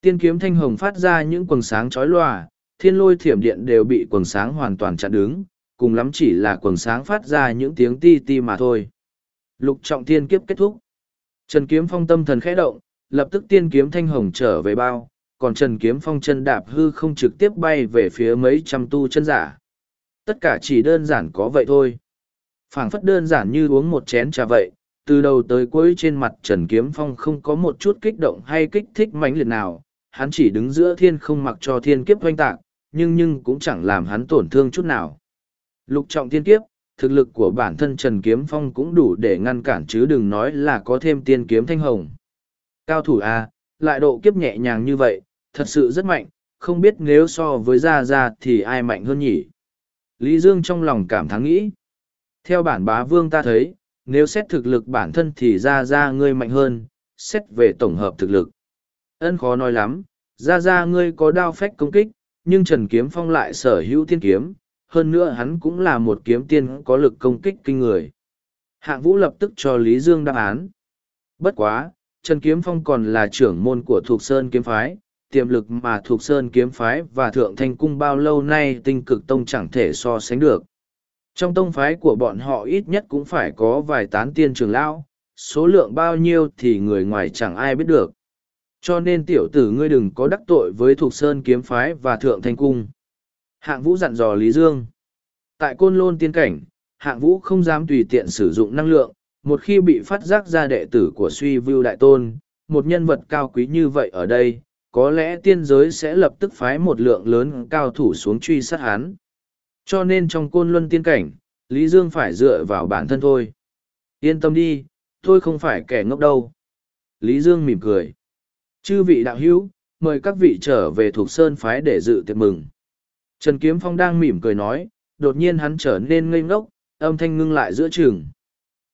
[SPEAKER 1] Tiên kiếm thanh hồng phát ra những quần sáng chói lòa, thiên lôi thiểm điện đều bị quần sáng hoàn toàn chặn đứng, cùng lắm chỉ là quần sáng phát ra những tiếng ti ti mà thôi. Lục trọng Thiên kiếp kết thúc. Trần Kiếm Phong tâm thần khẽ động, lập tức tiên kiếm thanh hồng trở về bao, còn Trần Kiếm Phong chân đạp hư không trực tiếp bay về phía mấy trăm tu chân giả. Tất cả chỉ đơn giản có vậy thôi. phảng phất đơn giản như uống một chén trà vậy, từ đầu tới cuối trên mặt Trần Kiếm Phong không có một chút kích động hay kích thích mãnh liệt nào, hắn chỉ đứng giữa thiên không mặc cho thiên kiếp hoanh tạc, nhưng nhưng cũng chẳng làm hắn tổn thương chút nào. Lục trọng thiên kiếp, thực lực của bản thân Trần Kiếm Phong cũng đủ để ngăn cản chứ đừng nói là có thêm tiên kiếm thanh hồng. Cao thủ A, lại độ kiếp nhẹ nhàng như vậy, thật sự rất mạnh, không biết nếu so với Gia Gia thì ai mạnh hơn nhỉ? Lý Dương trong lòng cảm thắng nghĩ. Theo bản bá vương ta thấy, nếu xét thực lực bản thân thì Gia Gia ngươi mạnh hơn, xét về tổng hợp thực lực. Ân khó nói lắm, Gia Gia ngươi có đao phách công kích, nhưng Trần Kiếm Phong lại sở hữu tiên kiếm, hơn nữa hắn cũng là một kiếm tiên có lực công kích kinh người. Hạng Vũ lập tức cho Lý Dương đáp án. Bất quá, Trần Kiếm Phong còn là trưởng môn của Thục Sơn Kiếm Phái, tiềm lực mà Thục Sơn Kiếm Phái và Thượng Thanh Cung bao lâu nay tinh cực tông chẳng thể so sánh được. Trong tông phái của bọn họ ít nhất cũng phải có vài tán tiên trường lão, số lượng bao nhiêu thì người ngoài chẳng ai biết được. Cho nên tiểu tử ngươi đừng có đắc tội với Thục Sơn Kiếm Phái và Thượng Thanh Cung. Hạng Vũ dặn dò Lý Dương. Tại Côn Lôn Tiên Cảnh, Hạng Vũ không dám tùy tiện sử dụng năng lượng, một khi bị phát giác ra đệ tử của suy vưu đại tôn, một nhân vật cao quý như vậy ở đây, có lẽ tiên giới sẽ lập tức phái một lượng lớn cao thủ xuống truy sát hắn. Cho nên trong côn luân tiên cảnh, Lý Dương phải dựa vào bản thân thôi. Yên tâm đi, tôi không phải kẻ ngốc đâu. Lý Dương mỉm cười. Chư vị đạo hữu, mời các vị trở về thuộc sơn phái để dự tiệc mừng. Trần Kiếm Phong đang mỉm cười nói, đột nhiên hắn trở nên ngây ngốc, âm thanh ngưng lại giữa trường.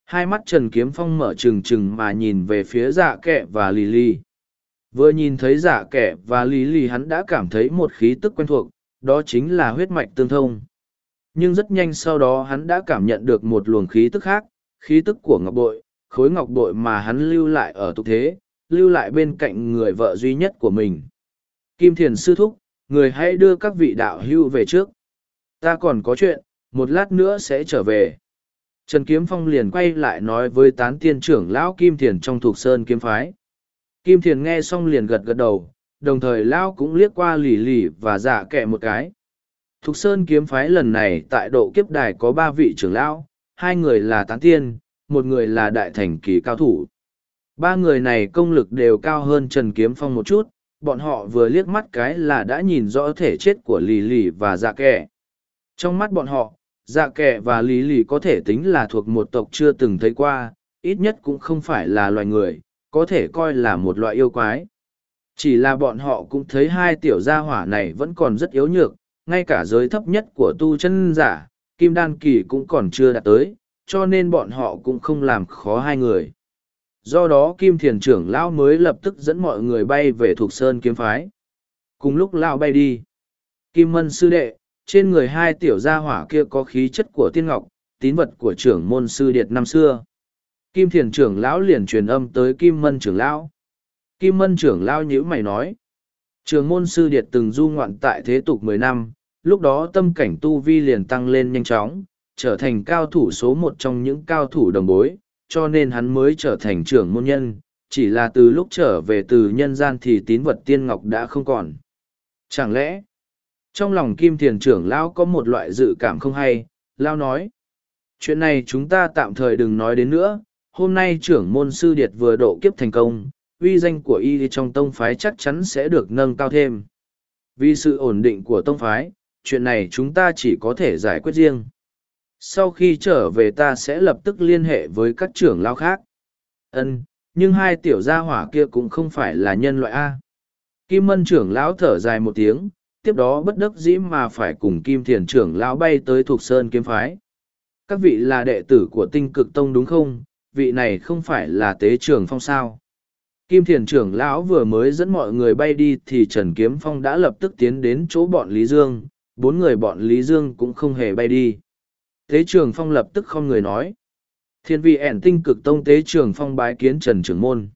[SPEAKER 1] Hai mắt Trần Kiếm Phong mở trừng trừng mà nhìn về phía dạ kẹ và lì lì. Vừa nhìn thấy dạ kẹ và lì lì hắn đã cảm thấy một khí tức quen thuộc, đó chính là huyết mạch tương thông. Nhưng rất nhanh sau đó hắn đã cảm nhận được một luồng khí tức khác, khí tức của ngọc bội, khối ngọc bội mà hắn lưu lại ở tục thế, lưu lại bên cạnh người vợ duy nhất của mình. Kim Thiền Sư Thúc, người hãy đưa các vị đạo hưu về trước. Ta còn có chuyện, một lát nữa sẽ trở về. Trần Kiếm Phong liền quay lại nói với tán tiên trưởng Lão Kim Thiền trong thuộc sơn kiếm phái. Kim Thiền nghe xong liền gật gật đầu, đồng thời Lão cũng liếc qua lì lì và giả kẹ một cái. Thục Sơn kiếm phái lần này tại độ kiếp đài có ba vị trưởng lão, hai người là tán tiên, một người là đại thành kỳ cao thủ. Ba người này công lực đều cao hơn Trần Kiếm Phong một chút, bọn họ vừa liếc mắt cái là đã nhìn rõ thể chết của lì lì và dạ kẻ. Trong mắt bọn họ, dạ kẻ và lì lì có thể tính là thuộc một tộc chưa từng thấy qua, ít nhất cũng không phải là loài người, có thể coi là một loại yêu quái. Chỉ là bọn họ cũng thấy hai tiểu gia hỏa này vẫn còn rất yếu nhược, ngay cả giới thấp nhất của tu chân giả, kim đan kỳ cũng còn chưa đạt tới, cho nên bọn họ cũng không làm khó hai người. Do đó Kim Thiền trưởng lão mới lập tức dẫn mọi người bay về thuộc Sơn kiếm phái. Cùng lúc lão bay đi, Kim Mân sư đệ, trên người hai tiểu gia hỏa kia có khí chất của tiên ngọc, tín vật của trưởng môn sư điệt năm xưa. Kim Thiền trưởng lão liền truyền âm tới Kim Mân trưởng lão. Kim Mân trưởng lão nhữ mày nói. trưởng môn sư điệt từng du ngoạn tại thế tục mười năm, lúc đó tâm cảnh tu vi liền tăng lên nhanh chóng, trở thành cao thủ số một trong những cao thủ đồng bối, cho nên hắn mới trở thành trưởng môn nhân, chỉ là từ lúc trở về từ nhân gian thì tín vật tiên ngọc đã không còn. Chẳng lẽ, trong lòng kim thiền trưởng lão có một loại dự cảm không hay, lao nói. Chuyện này chúng ta tạm thời đừng nói đến nữa, hôm nay trưởng môn sư điệt vừa độ kiếp thành công, uy danh của y trong tông phái chắc chắn sẽ được nâng cao thêm. Vì sự ổn định của tông phái, chuyện này chúng ta chỉ có thể giải quyết riêng sau khi trở về ta sẽ lập tức liên hệ với các trưởng lao khác. Ân, nhưng hai tiểu gia hỏa kia cũng không phải là nhân loại a. Kim mân trưởng lão thở dài một tiếng, tiếp đó bất đắc dĩ mà phải cùng kim thiền trưởng lão bay tới thuộc sơn kiếm phái. Các vị là đệ tử của tinh cực tông đúng không? Vị này không phải là tế trường phong sao? Kim thiền trưởng lão vừa mới dẫn mọi người bay đi thì trần kiếm phong đã lập tức tiến đến chỗ bọn lý dương. Bốn người bọn Lý Dương cũng không hề bay đi. Tế trường phong lập tức không người nói. Thiên vị ẻn tinh cực tông tế trường phong bái kiến Trần Trường Môn.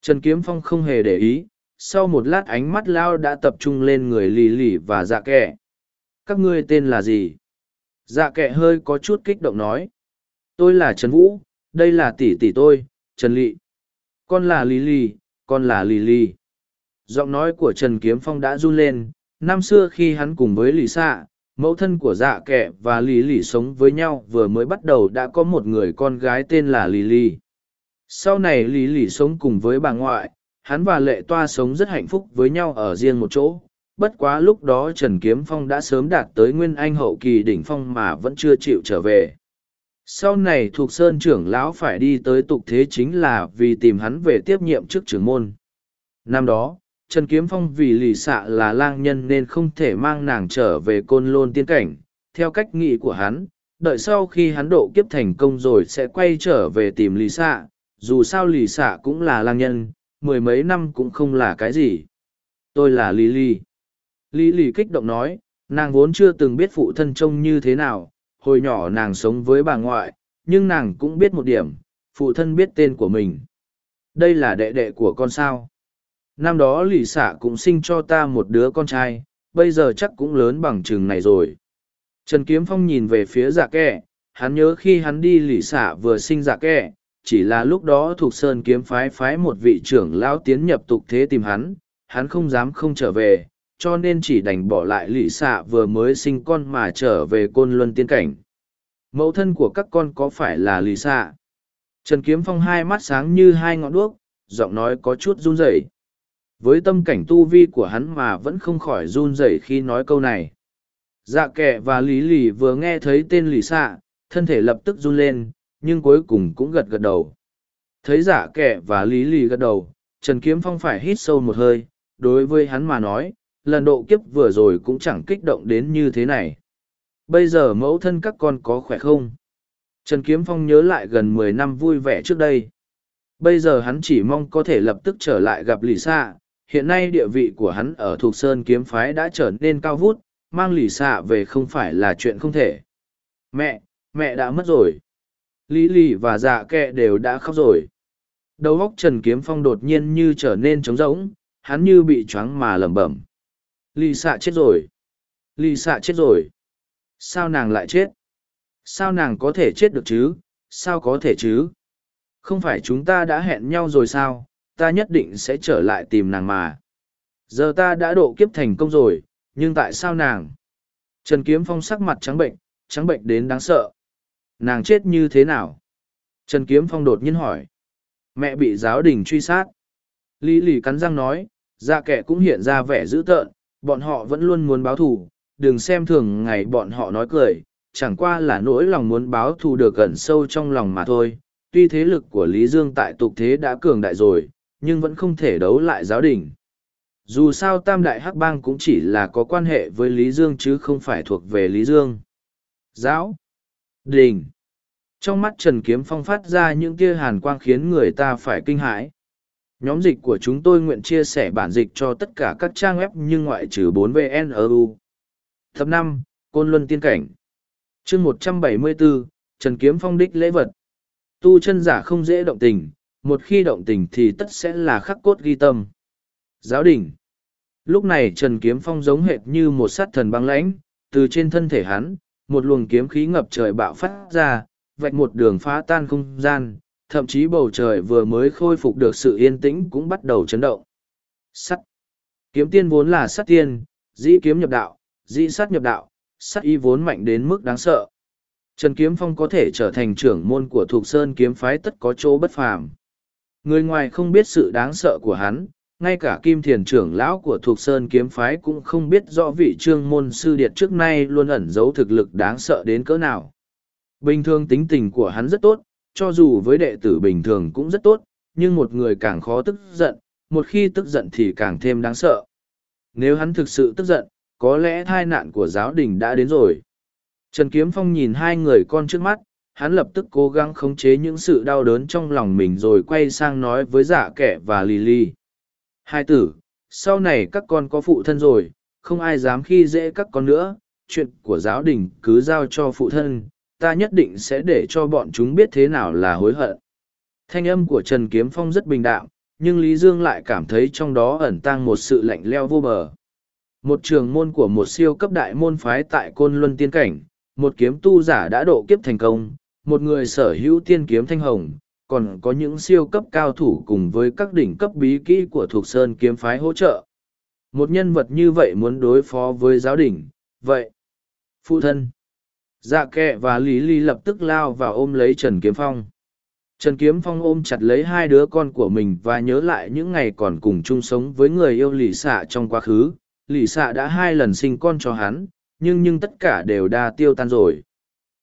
[SPEAKER 1] Trần Kiếm Phong không hề để ý, sau một lát ánh mắt lao đã tập trung lên người lì lì và dạ kẻ. Các ngươi tên là gì? Dạ kẻ hơi có chút kích động nói. Tôi là Trần Vũ, đây là tỷ tỷ tôi, Trần Lị. Con là Lì Lì, con là Lì Lì. Giọng nói của Trần Kiếm Phong đã run lên, năm xưa khi hắn cùng với Lì Xạ, mẫu thân của dạ kẻ và Lì Lì sống với nhau vừa mới bắt đầu đã có một người con gái tên là Lì Lì. Sau này Lì Lì sống cùng với bà ngoại, hắn và Lệ Toa sống rất hạnh phúc với nhau ở riêng một chỗ. Bất quá lúc đó Trần Kiếm Phong đã sớm đạt tới Nguyên Anh hậu kỳ đỉnh phong mà vẫn chưa chịu trở về sau này thuộc sơn trưởng lão phải đi tới tục thế chính là vì tìm hắn về tiếp nhiệm chức trưởng môn năm đó trần kiếm phong vì lì xạ là lang nhân nên không thể mang nàng trở về côn lôn tiên cảnh. Theo cách nghĩ của hắn đợi sau khi hắn độ kiếp thành công rồi sẽ quay trở về tìm lì xạ. Dù sao lì xạ cũng là lang nhân mười mấy năm cũng không là cái gì. Tôi là lý lý lý lý kích động nói nàng vốn chưa từng biết phụ thân trông như thế nào. Hồi nhỏ nàng sống với bà ngoại, nhưng nàng cũng biết một điểm, phụ thân biết tên của mình. Đây là đệ đệ của con sao. Năm đó lì xạ cũng sinh cho ta một đứa con trai, bây giờ chắc cũng lớn bằng chừng này rồi. Trần Kiếm Phong nhìn về phía dạ kẻ, hắn nhớ khi hắn đi lì xạ vừa sinh dạ kẻ, chỉ là lúc đó thuộc sơn kiếm phái phái một vị trưởng lão tiến nhập tục thế tìm hắn, hắn không dám không trở về, cho nên chỉ đành bỏ lại lì xạ vừa mới sinh con mà trở về côn luân tiên cảnh. Mẫu thân của các con có phải là lì xạ trần kiếm phong hai mắt sáng như hai ngọn đuốc giọng nói có chút run rẩy với tâm cảnh tu vi của hắn mà vẫn không khỏi run rẩy khi nói câu này dạ kệ và lý lì vừa nghe thấy tên lì xạ thân thể lập tức run lên, nhưng cuối cùng cũng gật gật đầu thấy dạ kệ và lý lì gật đầu, trần kiếm phong phải hít sâu một hơi, đối với hắn mà nói, lần độ kiếp vừa rồi cũng chẳng kích động đến như thế này. Bây giờ mẫu thân các con có khỏe không? Trần Kiếm Phong nhớ lại gần mười năm vui vẻ trước đây. Bây giờ hắn chỉ mong có thể lập tức trở lại gặp lì xạ Hiện nay địa vị của hắn ở thuộc Sơn Kiếm Phái đã trở nên cao vút, mang lì xạ về không phải là chuyện không thể. Mẹ, mẹ đã mất rồi. Lý Lì và dạ kẹ đều đã khóc rồi. Đầu óc Trần Kiếm Phong đột nhiên như trở nên trống rỗng, hắn như bị choáng mà lẩm bẩm. Lì xạ chết rồi. Lì xạ chết rồi. Sao nàng lại chết? Sao nàng có thể chết được chứ? Sao có thể chứ? Không phải chúng ta đã hẹn nhau rồi sao? Ta nhất định sẽ trở lại tìm nàng mà. Giờ ta đã độ kiếp thành công rồi nhưng tại sao nàng? Trần kiếm phong sắc mặt trắng bệnh trắng bệnh đến đáng sợ. Nàng chết như thế nào? Trần kiếm phong đột nhiên hỏi. Mẹ bị giáo đình truy sát. Lý lì cắn răng nói da kẻ cũng hiện ra vẻ dữ tợn bọn họ vẫn luôn muốn báo thù, đừng xem thường ngày bọn họ nói cười, chẳng qua là nỗi lòng muốn báo thù được gần sâu trong lòng mà thôi. Tuy thế lực của Lý Dương tại tục thế đã cường đại rồi, nhưng vẫn không thể đấu lại giáo đình. Dù sao Tam Đại Hắc Bang cũng chỉ là có quan hệ với Lý Dương chứ không phải thuộc về Lý Dương. Giáo, đình, trong mắt Trần Kiếm Phong phát ra những tia hàn quang khiến người ta phải kinh hãi. Nhóm dịch của chúng tôi nguyện chia sẻ bản dịch cho tất cả các trang web nhưng ngoại trừ 4VNRU. Tập năm Côn Luân Tiên Cảnh chương 174, Trần Kiếm Phong đích lễ vật. Tu chân giả không dễ động tình, một khi động tình thì tất sẽ là khắc cốt ghi tâm. Giáo đình Lúc này Trần Kiếm Phong giống hệt như một sát thần băng lãnh, từ trên thân thể hắn, một luồng kiếm khí ngập trời bạo phát ra, vạch một đường phá tan không gian, thậm chí bầu trời vừa mới khôi phục được sự yên tĩnh cũng bắt đầu chấn động. Sắt. Kiếm tiên vốn là sắt tiên, dĩ kiếm nhập đạo, dĩ sắt nhập đạo, sắt y vốn mạnh đến mức đáng sợ. Trần Kiếm Phong có thể trở thành trưởng môn của Thục Sơn kiếm phái tất có chỗ bất phàm. Người ngoài không biết sự đáng sợ của hắn, ngay cả Kim Thiền trưởng lão của Thục Sơn kiếm phái cũng không biết rõ vị trương môn sư điệt trước nay luôn ẩn giấu thực lực đáng sợ đến cỡ nào. Bình thường tính tình của hắn rất tốt, cho dù với đệ tử bình thường cũng rất tốt, nhưng một người càng khó tức giận, một khi tức giận thì càng thêm đáng sợ. Nếu hắn thực sự tức giận, có lẽ thai nạn của giáo đình đã đến rồi. Trần Kiếm Phong nhìn hai người con trước mắt, hắn lập tức cố gắng khống chế những sự đau đớn trong lòng mình rồi quay sang nói với giả kẻ và lì lì. Hai tử, sau này các con có phụ thân rồi, không ai dám khi dễ các con nữa, chuyện của giáo đình cứ giao cho phụ thân, ta nhất định sẽ để cho bọn chúng biết thế nào là hối hận. Thanh âm của Trần Kiếm Phong rất bình đạm, nhưng Lý Dương lại cảm thấy trong đó ẩn tang một sự lạnh leo vô bờ. Một trường môn của một siêu cấp đại môn phái tại Côn Luân Tiên Cảnh, một kiếm tu giả đã độ kiếp thành công, một người sở hữu tiên kiếm thanh hồng, còn có những siêu cấp cao thủ cùng với các đỉnh cấp bí kỹ của thuộc sơn kiếm phái hỗ trợ. Một nhân vật như vậy muốn đối phó với giáo đỉnh vậy. Phụ thân. Dạ kẹ và Lý Ly lập tức lao vào ôm lấy Trần Kiếm Phong. Trần Kiếm Phong ôm chặt lấy hai đứa con của mình và nhớ lại những ngày còn cùng chung sống với người yêu lì Sạ trong quá khứ. Lì Sạ đã hai lần sinh con cho hắn, nhưng nhưng tất cả đều đã tiêu tan rồi.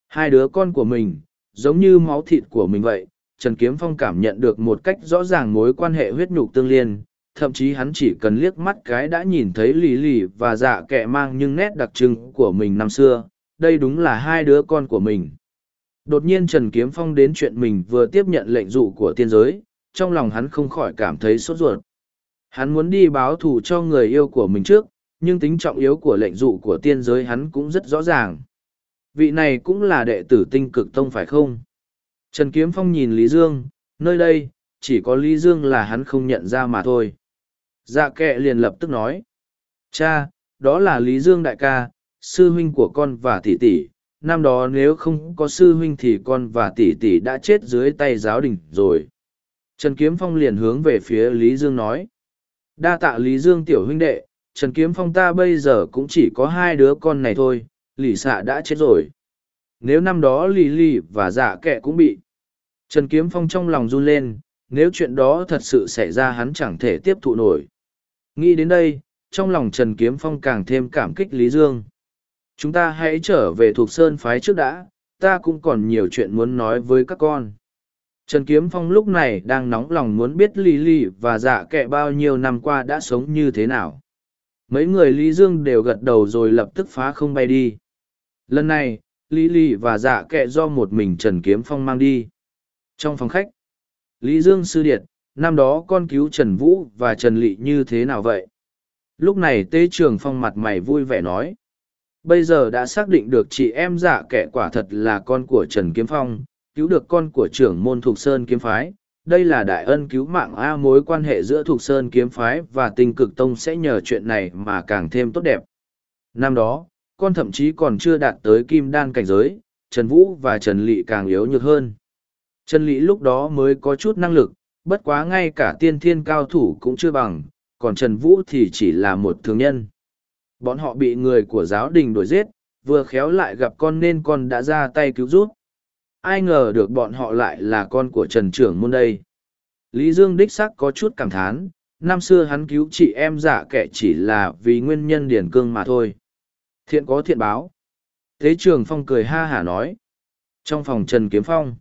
[SPEAKER 1] Hai đứa con của mình, giống như máu thịt của mình vậy, Trần Kiếm Phong cảm nhận được một cách rõ ràng mối quan hệ huyết nhục tương liên, thậm chí hắn chỉ cần liếc mắt cái đã nhìn thấy lì lì và dạ kẻ mang những nét đặc trưng của mình năm xưa, đây đúng là hai đứa con của mình. Đột nhiên Trần Kiếm Phong đến chuyện mình vừa tiếp nhận lệnh dụ của tiên giới, trong lòng hắn không khỏi cảm thấy sốt ruột. Hắn muốn đi báo thù cho người yêu của mình trước, nhưng tính trọng yếu của lệnh dụ của tiên giới hắn cũng rất rõ ràng. Vị này cũng là đệ tử tinh cực tông phải không? Trần Kiếm Phong nhìn Lý Dương, nơi đây, chỉ có Lý Dương là hắn không nhận ra mà thôi. Dạ kệ liền lập tức nói. Cha, đó là Lý Dương đại ca, sư huynh của con và tỷ tỷ. Năm đó nếu không có sư huynh thì con và tỷ tỷ đã chết dưới tay giáo đình rồi. Trần Kiếm Phong liền hướng về phía Lý Dương nói. Đa tạ Lý Dương tiểu huynh đệ, Trần Kiếm Phong ta bây giờ cũng chỉ có hai đứa con này thôi, lì xạ đã chết rồi. Nếu năm đó lì lì và dạ kệ cũng bị. Trần Kiếm Phong trong lòng run lên, nếu chuyện đó thật sự xảy ra hắn chẳng thể tiếp thụ nổi. Nghĩ đến đây, trong lòng Trần Kiếm Phong càng thêm cảm kích Lý Dương. Chúng ta hãy trở về thuộc sơn phái trước đã, ta cũng còn nhiều chuyện muốn nói với các con. Trần Kiếm Phong lúc này đang nóng lòng muốn biết Lý Lì và dạ kệ bao nhiêu năm qua đã sống như thế nào. Mấy người Lý Dương đều gật đầu rồi lập tức phá không bay đi. Lần này, Lý Lì và dạ kệ do một mình Trần Kiếm Phong mang đi. Trong phòng khách, Lý Dương sư điệt, năm đó con cứu Trần Vũ và Trần Lị như thế nào vậy? Lúc này Tế Trường Phong mặt mày vui vẻ nói. Bây giờ đã xác định được chị em dạ Kệ quả thật là con của Trần Kiếm Phong, cứu được con của trưởng môn Thục Sơn Kiếm Phái. Đây là đại ân cứu mạng A mối quan hệ giữa Thục Sơn Kiếm Phái và tinh cực tông sẽ nhờ chuyện này mà càng thêm tốt đẹp. Năm đó, con thậm chí còn chưa đạt tới kim đan cảnh giới, Trần Vũ và Trần Lị càng yếu nhược hơn. Trần Lị lúc đó mới có chút năng lực, bất quá ngay cả tiên thiên cao thủ cũng chưa bằng, còn Trần Vũ thì chỉ là một thường nhân. Bọn họ bị người của giáo đình đuổi giết, vừa khéo lại gặp con nên con đã ra tay cứu giúp. Ai ngờ được bọn họ lại là con của Trần Trưởng môn đây. Lý Dương đích sắc có chút cảm thán, năm xưa hắn cứu chị em giả kẻ chỉ là vì nguyên nhân điển cương mà thôi. Thiện có thiện báo. Thế Trường Phong cười ha hả nói. Trong phòng Trần Kiếm Phong,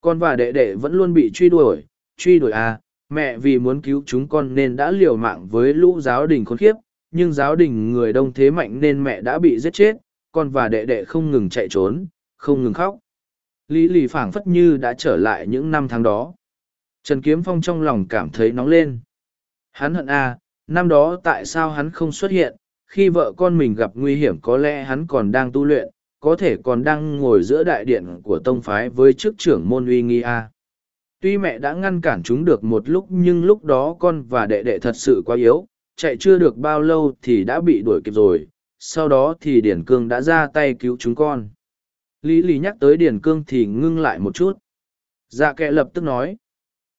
[SPEAKER 1] con và đệ đệ vẫn luôn bị truy đuổi, truy đuổi à, mẹ vì muốn cứu chúng con nên đã liều mạng với lũ giáo đình khốn khiếp, nhưng giáo đình người đông thế mạnh nên mẹ đã bị giết chết, con và đệ đệ không ngừng chạy trốn, không ngừng khóc. Lý lì phảng phất như đã trở lại những năm tháng đó. Trần Kiếm Phong trong lòng cảm thấy nóng lên. Hắn hận à, năm đó tại sao hắn không xuất hiện, khi vợ con mình gặp nguy hiểm có lẽ hắn còn đang tu luyện, có thể còn đang ngồi giữa đại điện của tông phái với chức trưởng môn uy nghi a. Tuy mẹ đã ngăn cản chúng được một lúc nhưng lúc đó con và đệ đệ thật sự quá yếu, chạy chưa được bao lâu thì đã bị đuổi kịp rồi, sau đó thì Điển Cương đã ra tay cứu chúng con. Lý Lý nhắc tới Điển Cương thì ngưng lại một chút. Dạ kệ lập tức nói.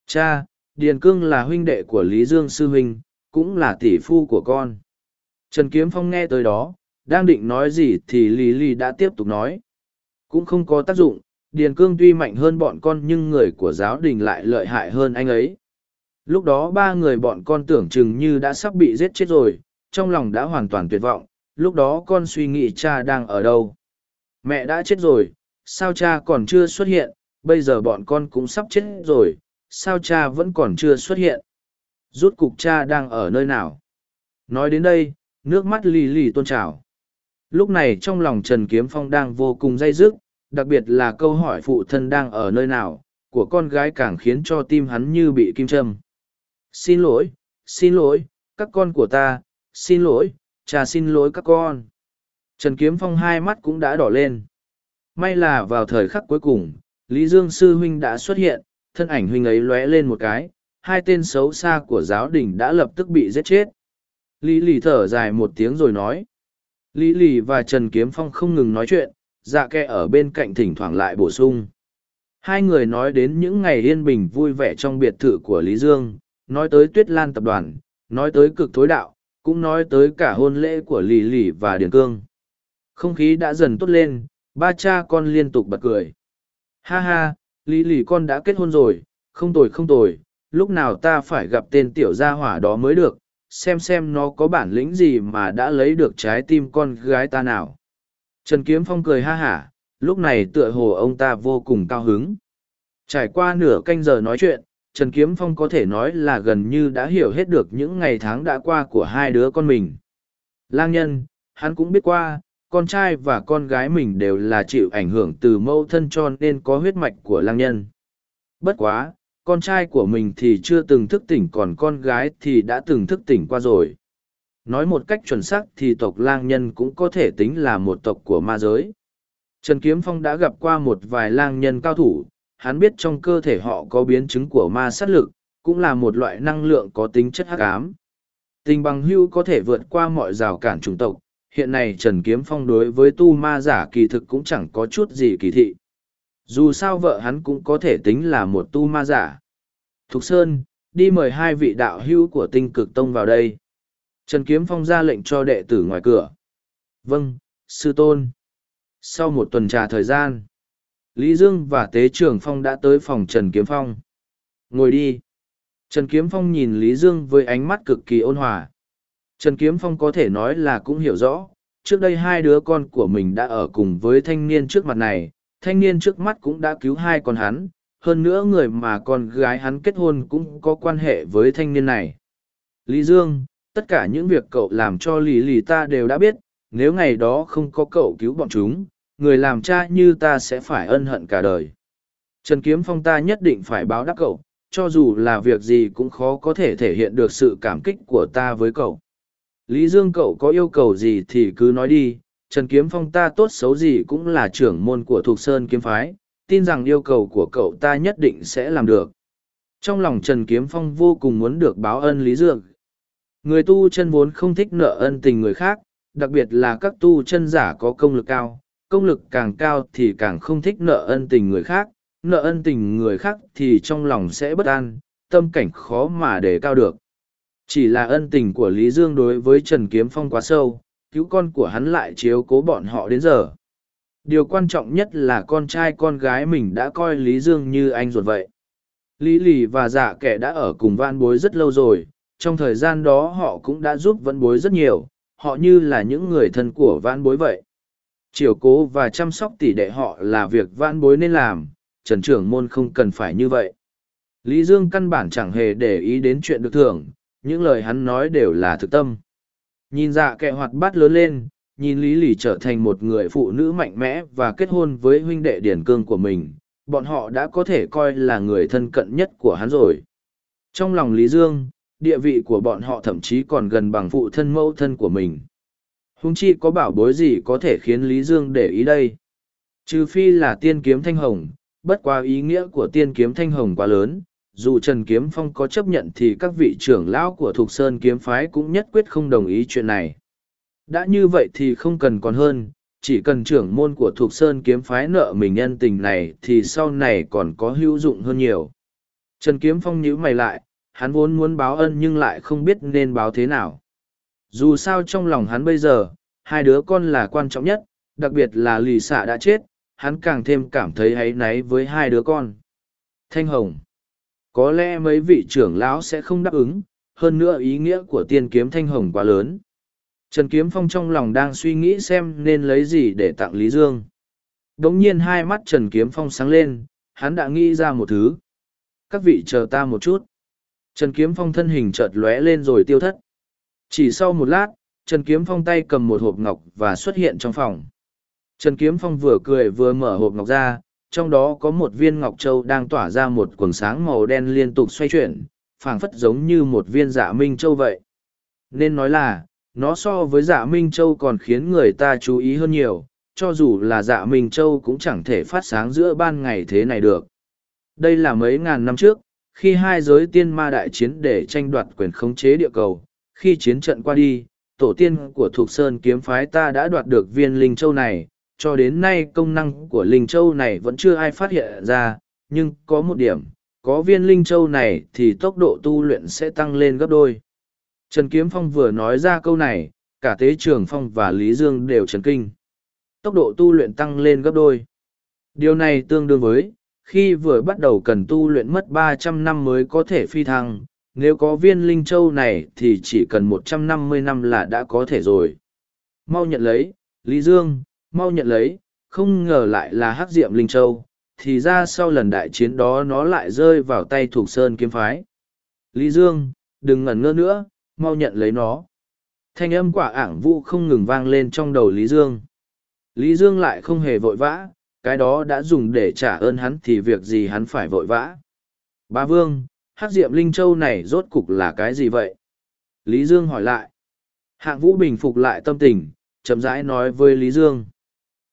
[SPEAKER 1] Cha, Điền Cương là huynh đệ của Lý Dương Sư Huynh, cũng là tỷ phu của con. Trần Kiếm Phong nghe tới đó, đang định nói gì thì Lý Lý đã tiếp tục nói. Cũng không có tác dụng, Điền Cương tuy mạnh hơn bọn con nhưng người của giáo đình lại lợi hại hơn anh ấy. Lúc đó ba người bọn con tưởng chừng như đã sắp bị giết chết rồi, trong lòng đã hoàn toàn tuyệt vọng, lúc đó con suy nghĩ cha đang ở đâu. Mẹ đã chết rồi, sao cha còn chưa xuất hiện, bây giờ bọn con cũng sắp chết rồi, sao cha vẫn còn chưa xuất hiện. Rút cục cha đang ở nơi nào? Nói đến đây, nước mắt lì lì tôn trào. Lúc này trong lòng Trần Kiếm Phong đang vô cùng dây dứt, đặc biệt là câu hỏi phụ thân đang ở nơi nào, của con gái càng khiến cho tim hắn như bị kim châm. Xin lỗi, xin lỗi, các con của ta, xin lỗi, cha xin lỗi các con. Trần Kiếm Phong hai mắt cũng đã đỏ lên. May là vào thời khắc cuối cùng, Lý Dương Sư Huynh đã xuất hiện, thân ảnh huynh ấy lóe lên một cái, hai tên xấu xa của giáo đình đã lập tức bị giết chết. Lý lì thở dài một tiếng rồi nói. Lý lì và Trần Kiếm Phong không ngừng nói chuyện, dạ kẹ ở bên cạnh thỉnh thoảng lại bổ sung. Hai người nói đến những ngày yên bình vui vẻ trong biệt thự của Lý Dương, nói tới Tuyết Lan Tập đoàn, nói tới cực thối đạo, cũng nói tới cả hôn lễ của Lì Lì và Điền Cương. Không khí đã dần tốt lên, ba cha con liên tục bật cười. Ha ha, Lì Lì con đã kết hôn rồi, không tồi không tồi, lúc nào ta phải gặp tên tiểu gia hỏa đó mới được, xem xem nó có bản lĩnh gì mà đã lấy được trái tim con gái ta nào. Trần Kiếm Phong cười ha hả, lúc này tựa hồ ông ta vô cùng cao hứng. Trải qua nửa canh giờ nói chuyện, Trần Kiếm Phong có thể nói là gần như đã hiểu hết được những ngày tháng đã qua của hai đứa con mình. Lang nhân, hắn cũng biết qua, con trai và con gái mình đều là chịu ảnh hưởng từ mâu thân cho nên có huyết mạch của lang nhân. Bất quá, con trai của mình thì chưa từng thức tỉnh còn con gái thì đã từng thức tỉnh qua rồi. Nói một cách chuẩn xác thì tộc lang nhân cũng có thể tính là một tộc của ma giới. Trần Kiếm Phong đã gặp qua một vài lang nhân cao thủ, hắn biết trong cơ thể họ có biến chứng của ma sát lực, cũng là một loại năng lượng có tính chất hắc ám. Tình bằng hưu có thể vượt qua mọi rào cản chủng tộc, hiện nay Trần Kiếm Phong đối với tu ma giả kỳ thực cũng chẳng có chút gì kỳ thị. Dù sao vợ hắn cũng có thể tính là một tu ma giả. Thục Sơn, đi mời hai vị đạo hữu của tinh cực tông vào đây. Trần Kiếm Phong ra lệnh cho đệ tử ngoài cửa. Vâng, sư tôn. Sau một tuần trà thời gian, Lý Dương và Tế Trường Phong đã tới phòng Trần Kiếm Phong. Ngồi đi. Trần Kiếm Phong nhìn Lý Dương với ánh mắt cực kỳ ôn hòa. Trần Kiếm Phong có thể nói là cũng hiểu rõ, trước đây hai đứa con của mình đã ở cùng với thanh niên trước mặt này, thanh niên trước mắt cũng đã cứu hai con hắn, hơn nữa người mà con gái hắn kết hôn cũng có quan hệ với thanh niên này. Lý Dương, tất cả những việc cậu làm cho lì lì ta đều đã biết, nếu ngày đó không có cậu cứu bọn chúng, người làm cha như ta sẽ phải ân hận cả đời. Trần Kiếm Phong ta nhất định phải báo đáp cậu, cho dù là việc gì cũng khó có thể thể hiện được sự cảm kích của ta với cậu. Lý Dương cậu có yêu cầu gì thì cứ nói đi, Trần Kiếm Phong ta tốt xấu gì cũng là trưởng môn của Thục Sơn Kiếm Phái, tin rằng yêu cầu của cậu ta nhất định sẽ làm được. Trong lòng Trần Kiếm Phong vô cùng muốn được báo ân Lý Dương. Người tu chân vốn không thích nợ ân tình người khác, đặc biệt là các tu chân giả có công lực cao, công lực càng cao thì càng không thích nợ ân tình người khác, nợ ân tình người khác thì trong lòng sẽ bất an, tâm cảnh khó mà để cao được. Chỉ là ân tình của Lý Dương đối với Trần Kiếm Phong quá sâu, cứu con của hắn lại chiếu cố bọn họ đến giờ. Điều quan trọng nhất là con trai con gái mình đã coi Lý Dương như anh ruột vậy. Lý lì và dạ kẻ đã ở cùng van bối rất lâu rồi, trong thời gian đó họ cũng đã giúp văn bối rất nhiều, họ như là những người thân của van bối vậy. Chiều cố và chăm sóc tỷ đệ họ là việc van bối nên làm, trần trưởng môn không cần phải như vậy. Lý Dương căn bản chẳng hề để ý đến chuyện được thưởng, những lời hắn nói đều là thực tâm. Nhìn dạ kệ hoạt bát lớn lên, nhìn Lý Lì trở thành một người phụ nữ mạnh mẽ và kết hôn với huynh đệ điển cương của mình, bọn họ đã có thể coi là người thân cận nhất của hắn rồi. Trong lòng Lý Dương, địa vị của bọn họ thậm chí còn gần bằng phụ thân mẫu thân của mình. Hùng chi có bảo bối gì có thể khiến Lý Dương để ý đây. Trừ phi là tiên kiếm thanh hồng, bất quá ý nghĩa của tiên kiếm thanh hồng quá lớn, dù Trần Kiếm Phong có chấp nhận thì các vị trưởng lão của Thục Sơn Kiếm Phái cũng nhất quyết không đồng ý chuyện này. Đã như vậy thì không cần còn hơn, chỉ cần trưởng môn của Thục Sơn Kiếm Phái nợ mình nhân tình này thì sau này còn có hữu dụng hơn nhiều. Trần Kiếm Phong nhíu mày lại, hắn vốn muốn báo ân nhưng lại không biết nên báo thế nào. Dù sao trong lòng hắn bây giờ, hai đứa con là quan trọng nhất, đặc biệt là lì xạ đã chết, hắn càng thêm cảm thấy áy náy với hai đứa con. Thanh Hồng có lẽ mấy vị trưởng lão sẽ không đáp ứng, hơn nữa ý nghĩa của tiên kiếm Thanh Hồng quá lớn. Trần Kiếm Phong trong lòng đang suy nghĩ xem nên lấy gì để tặng Lý Dương. Đống nhiên hai mắt Trần Kiếm Phong sáng lên, hắn đã nghĩ ra một thứ. Các vị chờ ta một chút. Trần Kiếm Phong thân hình chợt lóe lên rồi tiêu thất. Chỉ sau một lát, Trần Kiếm Phong tay cầm một hộp ngọc và xuất hiện trong phòng. Trần Kiếm Phong vừa cười vừa mở hộp ngọc ra, trong đó có một viên ngọc châu đang tỏa ra một quần sáng màu đen liên tục xoay chuyển, phảng phất giống như một viên dạ minh châu vậy. Nên nói là, nó so với dạ Minh Châu còn khiến người ta chú ý hơn nhiều, cho dù là dạ Minh Châu cũng chẳng thể phát sáng giữa ban ngày thế này được. Đây là mấy ngàn năm trước, khi hai giới tiên ma đại chiến để tranh đoạt quyền khống chế địa cầu, khi chiến trận qua đi, tổ tiên của Thục Sơn kiếm phái ta đã đoạt được viên Linh Châu này, cho đến nay công năng của Linh Châu này vẫn chưa ai phát hiện ra, nhưng có một điểm, có viên Linh Châu này thì tốc độ tu luyện sẽ tăng lên gấp đôi. Trần Kiếm Phong vừa nói ra câu này, cả Tế Trường Phong và Lý Dương đều chấn kinh. Tốc độ tu luyện tăng lên gấp đôi. Điều này tương đương với, khi vừa bắt đầu cần tu luyện mất ba trăm năm mới có thể phi thăng, nếu có viên linh châu này thì chỉ cần một trăm năm mươi năm là đã có thể rồi. Mau nhận lấy, Lý Dương, mau nhận lấy, không ngờ lại là hắc diệm linh châu, thì ra sau lần đại chiến đó nó lại rơi vào tay thuộc sơn kiếm phái. Lý Dương, đừng ngẩn ngơ nữa, mau nhận lấy nó. Thanh âm quả ảng vũ không ngừng vang lên trong đầu Lý Dương. Lý Dương lại không hề vội vã, cái đó đã dùng để trả ơn hắn thì việc gì hắn phải vội vã. Ba Vương, hát diệm Linh Châu này rốt cục là cái gì vậy? Lý Dương hỏi lại. Hạng Vũ bình phục lại tâm tình, chậm rãi nói với Lý Dương.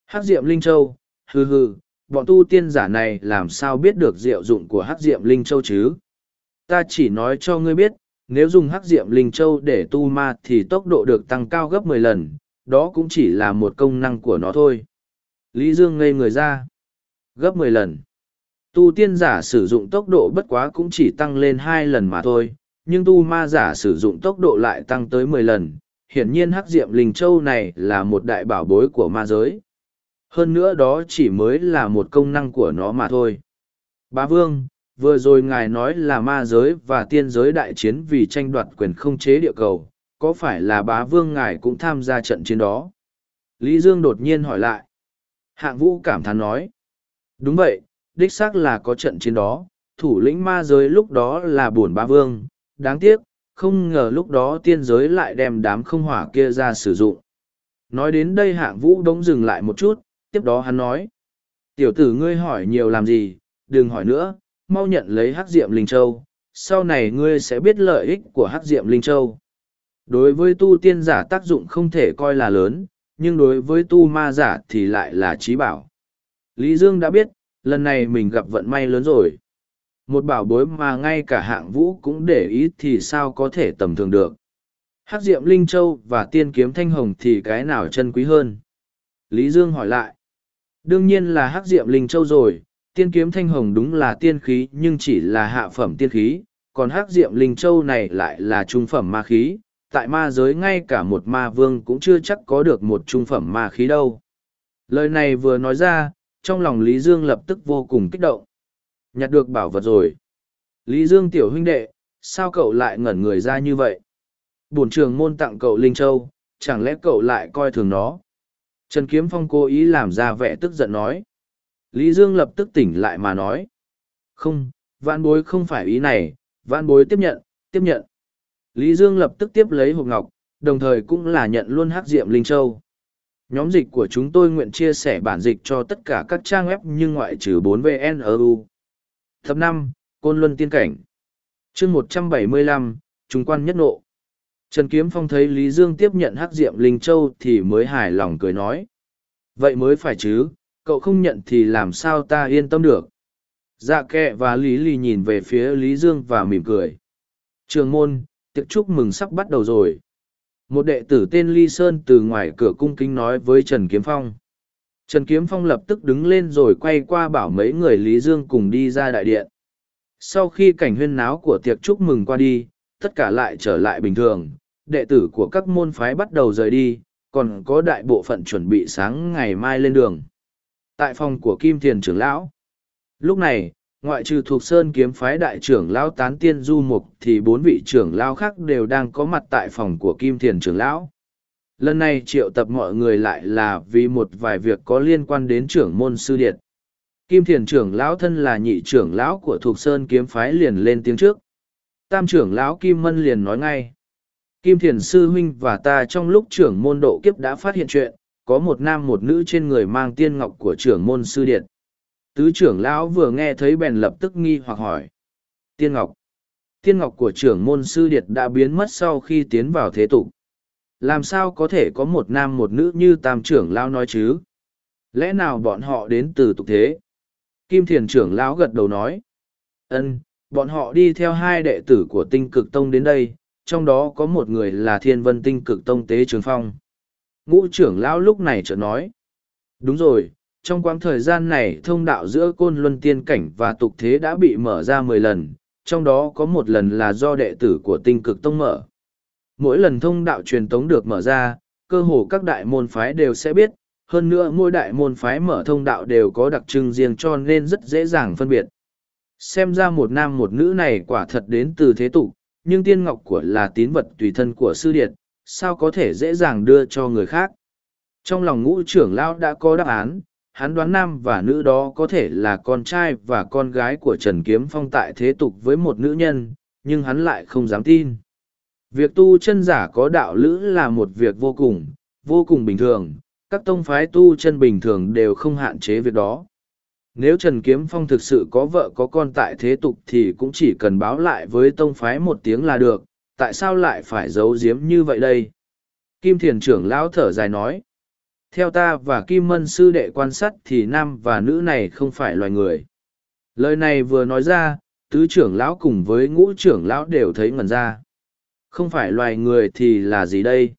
[SPEAKER 1] Hắc diệm Linh Châu, hừ hừ, bọn tu tiên giả này làm sao biết được diệu dụng của Hắc diệm Linh Châu chứ? Ta chỉ nói cho ngươi biết, nếu dùng hắc diệm linh châu để tu ma thì tốc độ được tăng cao gấp mười lần, đó cũng chỉ là một công năng của nó thôi. Lý Dương ngây người ra. Gấp mười lần. Tu tiên giả sử dụng tốc độ bất quá cũng chỉ tăng lên hai lần mà thôi, nhưng tu ma giả sử dụng tốc độ lại tăng tới mười lần. Hiển nhiên hắc diệm linh châu này là một đại bảo bối của ma giới. Hơn nữa đó chỉ mới là một công năng của nó mà thôi. Bá Vương, vừa rồi ngài nói là ma giới và tiên giới đại chiến vì tranh đoạt quyền không chế địa cầu, có phải là bá vương ngài cũng tham gia trận chiến đó? Lý Dương đột nhiên hỏi lại. Hạng vũ cảm thán nói. Đúng vậy, đích xác là có trận chiến đó, thủ lĩnh ma giới lúc đó là buồn bá vương, đáng tiếc, không ngờ lúc đó tiên giới lại đem đám không hỏa kia ra sử dụng. Nói đến đây hạng vũ đống dừng lại một chút, tiếp đó hắn nói. Tiểu tử ngươi hỏi nhiều làm gì, đừng hỏi nữa, mau nhận lấy hắc diệm linh châu, sau này ngươi sẽ biết lợi ích của hắc diệm linh châu. Đối với tu tiên giả tác dụng không thể coi là lớn, nhưng đối với tu ma giả thì lại là trí bảo. Lý Dương đã biết, lần này mình gặp vận may lớn rồi. Một bảo bối mà ngay cả hạng vũ cũng để ý thì sao có thể tầm thường được. Hắc diệm linh châu và tiên kiếm thanh hồng thì cái nào chân quý hơn? Lý Dương hỏi lại. Đương nhiên là hắc diệm linh châu rồi, tiên kiếm thanh hồng đúng là tiên khí nhưng chỉ là hạ phẩm tiên khí, còn hắc diệm linh châu này lại là trung phẩm ma khí. Tại ma giới ngay cả một ma vương cũng chưa chắc có được một trung phẩm ma khí đâu. Lời này vừa nói ra, trong lòng Lý Dương lập tức vô cùng kích động. Nhặt được bảo vật rồi. Lý Dương tiểu huynh đệ, sao cậu lại ngẩn người ra như vậy? Bổn trường môn tặng cậu Linh Châu, chẳng lẽ cậu lại coi thường nó? Trần Kiếm Phong cố ý làm ra vẻ tức giận nói. Lý Dương lập tức tỉnh lại mà nói. Không, vạn bối không phải ý này, vạn bối tiếp nhận, tiếp nhận. Lý Dương lập tức tiếp lấy hộp ngọc, đồng thời cũng là nhận luôn hắc diệm Linh Châu. Nhóm dịch của chúng tôi nguyện chia sẻ bản dịch cho tất cả các trang web nhưng ngoại trừ 4 vnru. Tập năm Côn Luân Tiên Cảnh chương 175, Trung quan nhất nộ. Trần Kiếm Phong thấy Lý Dương tiếp nhận hắc diệm Linh Châu thì mới hài lòng cười nói. Vậy mới phải chứ, cậu không nhận thì làm sao ta yên tâm được? Dạ kệ và lý lì nhìn về phía lý dương và mỉm cười. Trường môn tiệc chúc mừng sắp bắt đầu rồi. Một đệ tử tên ly sơn từ ngoài cửa cung kính nói với trần kiếm phong. Trần kiếm phong lập tức đứng lên rồi quay qua bảo mấy người lý dương cùng đi ra đại điện. Sau khi cảnh huyên náo của tiệc chúc mừng qua đi tất cả lại trở lại bình thường, đệ tử của các môn phái bắt đầu rời đi, còn có đại bộ phận chuẩn bị sáng ngày mai lên đường. Tại phòng của kim thiền trưởng lão, lúc này, ngoại trừ thuộc sơn kiếm phái đại trưởng lão tán tiên du mục thì bốn vị trưởng lão khác đều đang có mặt tại phòng của kim thiền trưởng lão. Lần này triệu tập mọi người lại là vì một vài việc có liên quan đến trưởng môn sư điện kim thiền trưởng lão thân là nhị trưởng lão của thuộc sơn kiếm phái liền lên tiếng trước tam trưởng lão kim mân liền nói ngay kim thiền sư huynh và ta trong lúc trưởng môn độ kiếp đã phát hiện chuyện, có một nam một nữ trên người mang tiên ngọc của trưởng môn sư điện. Tứ trưởng lão vừa nghe thấy bèn lập tức nghi hoặc hỏi. Tiên ngọc. Tiên ngọc của trưởng môn sư điệt đã biến mất sau khi tiến vào thế tục. làm sao có thể có một nam một nữ như tam trưởng lão nói chứ? Lẽ nào bọn họ đến từ tục thế? Kim thiền trưởng lão gật đầu nói. ân bọn họ đi theo hai đệ tử của tinh cực tông đến đây, trong đó có một người là thiên vân tinh cực tông tế trường phong. Ngũ trưởng lão lúc này chợt nói. Đúng rồi, trong quãng thời gian này thông đạo giữa côn luân tiên cảnh và tục thế đã bị mở ra mười lần, trong đó có một lần là do đệ tử của tinh cực tông mở. Mỗi lần thông đạo truyền tống được mở ra, cơ hồ các đại môn phái đều sẽ biết, hơn nữa mỗi đại môn phái mở thông đạo đều có đặc trưng riêng cho nên rất dễ dàng phân biệt. Xem ra một nam một nữ này quả thật đến từ thế tục, nhưng tiên ngọc của là tín vật tùy thân của sư điệt, sao có thể dễ dàng đưa cho người khác. Trong lòng ngũ trưởng lão đã có đáp án, hắn đoán nam và nữ đó có thể là con trai và con gái của Trần Kiếm Phong tại thế tục với một nữ nhân, nhưng hắn lại không dám tin. Việc tu chân giả có đạo lữ là một việc vô cùng, vô cùng bình thường, các tông phái tu chân bình thường đều không hạn chế việc đó. Nếu Trần Kiếm Phong thực sự có vợ có con tại thế tục thì cũng chỉ cần báo lại với tông phái một tiếng là được, tại sao lại phải giấu giếm như vậy đây? Kim Thiền trưởng lão thở dài nói. Theo ta và Kim Mân sư đệ quan sát thì nam và nữ này không phải loài người. Lời này vừa nói ra, tứ trưởng lão cùng với ngũ trưởng lão đều thấy ngẩn ra. Không phải loài người thì là gì đây?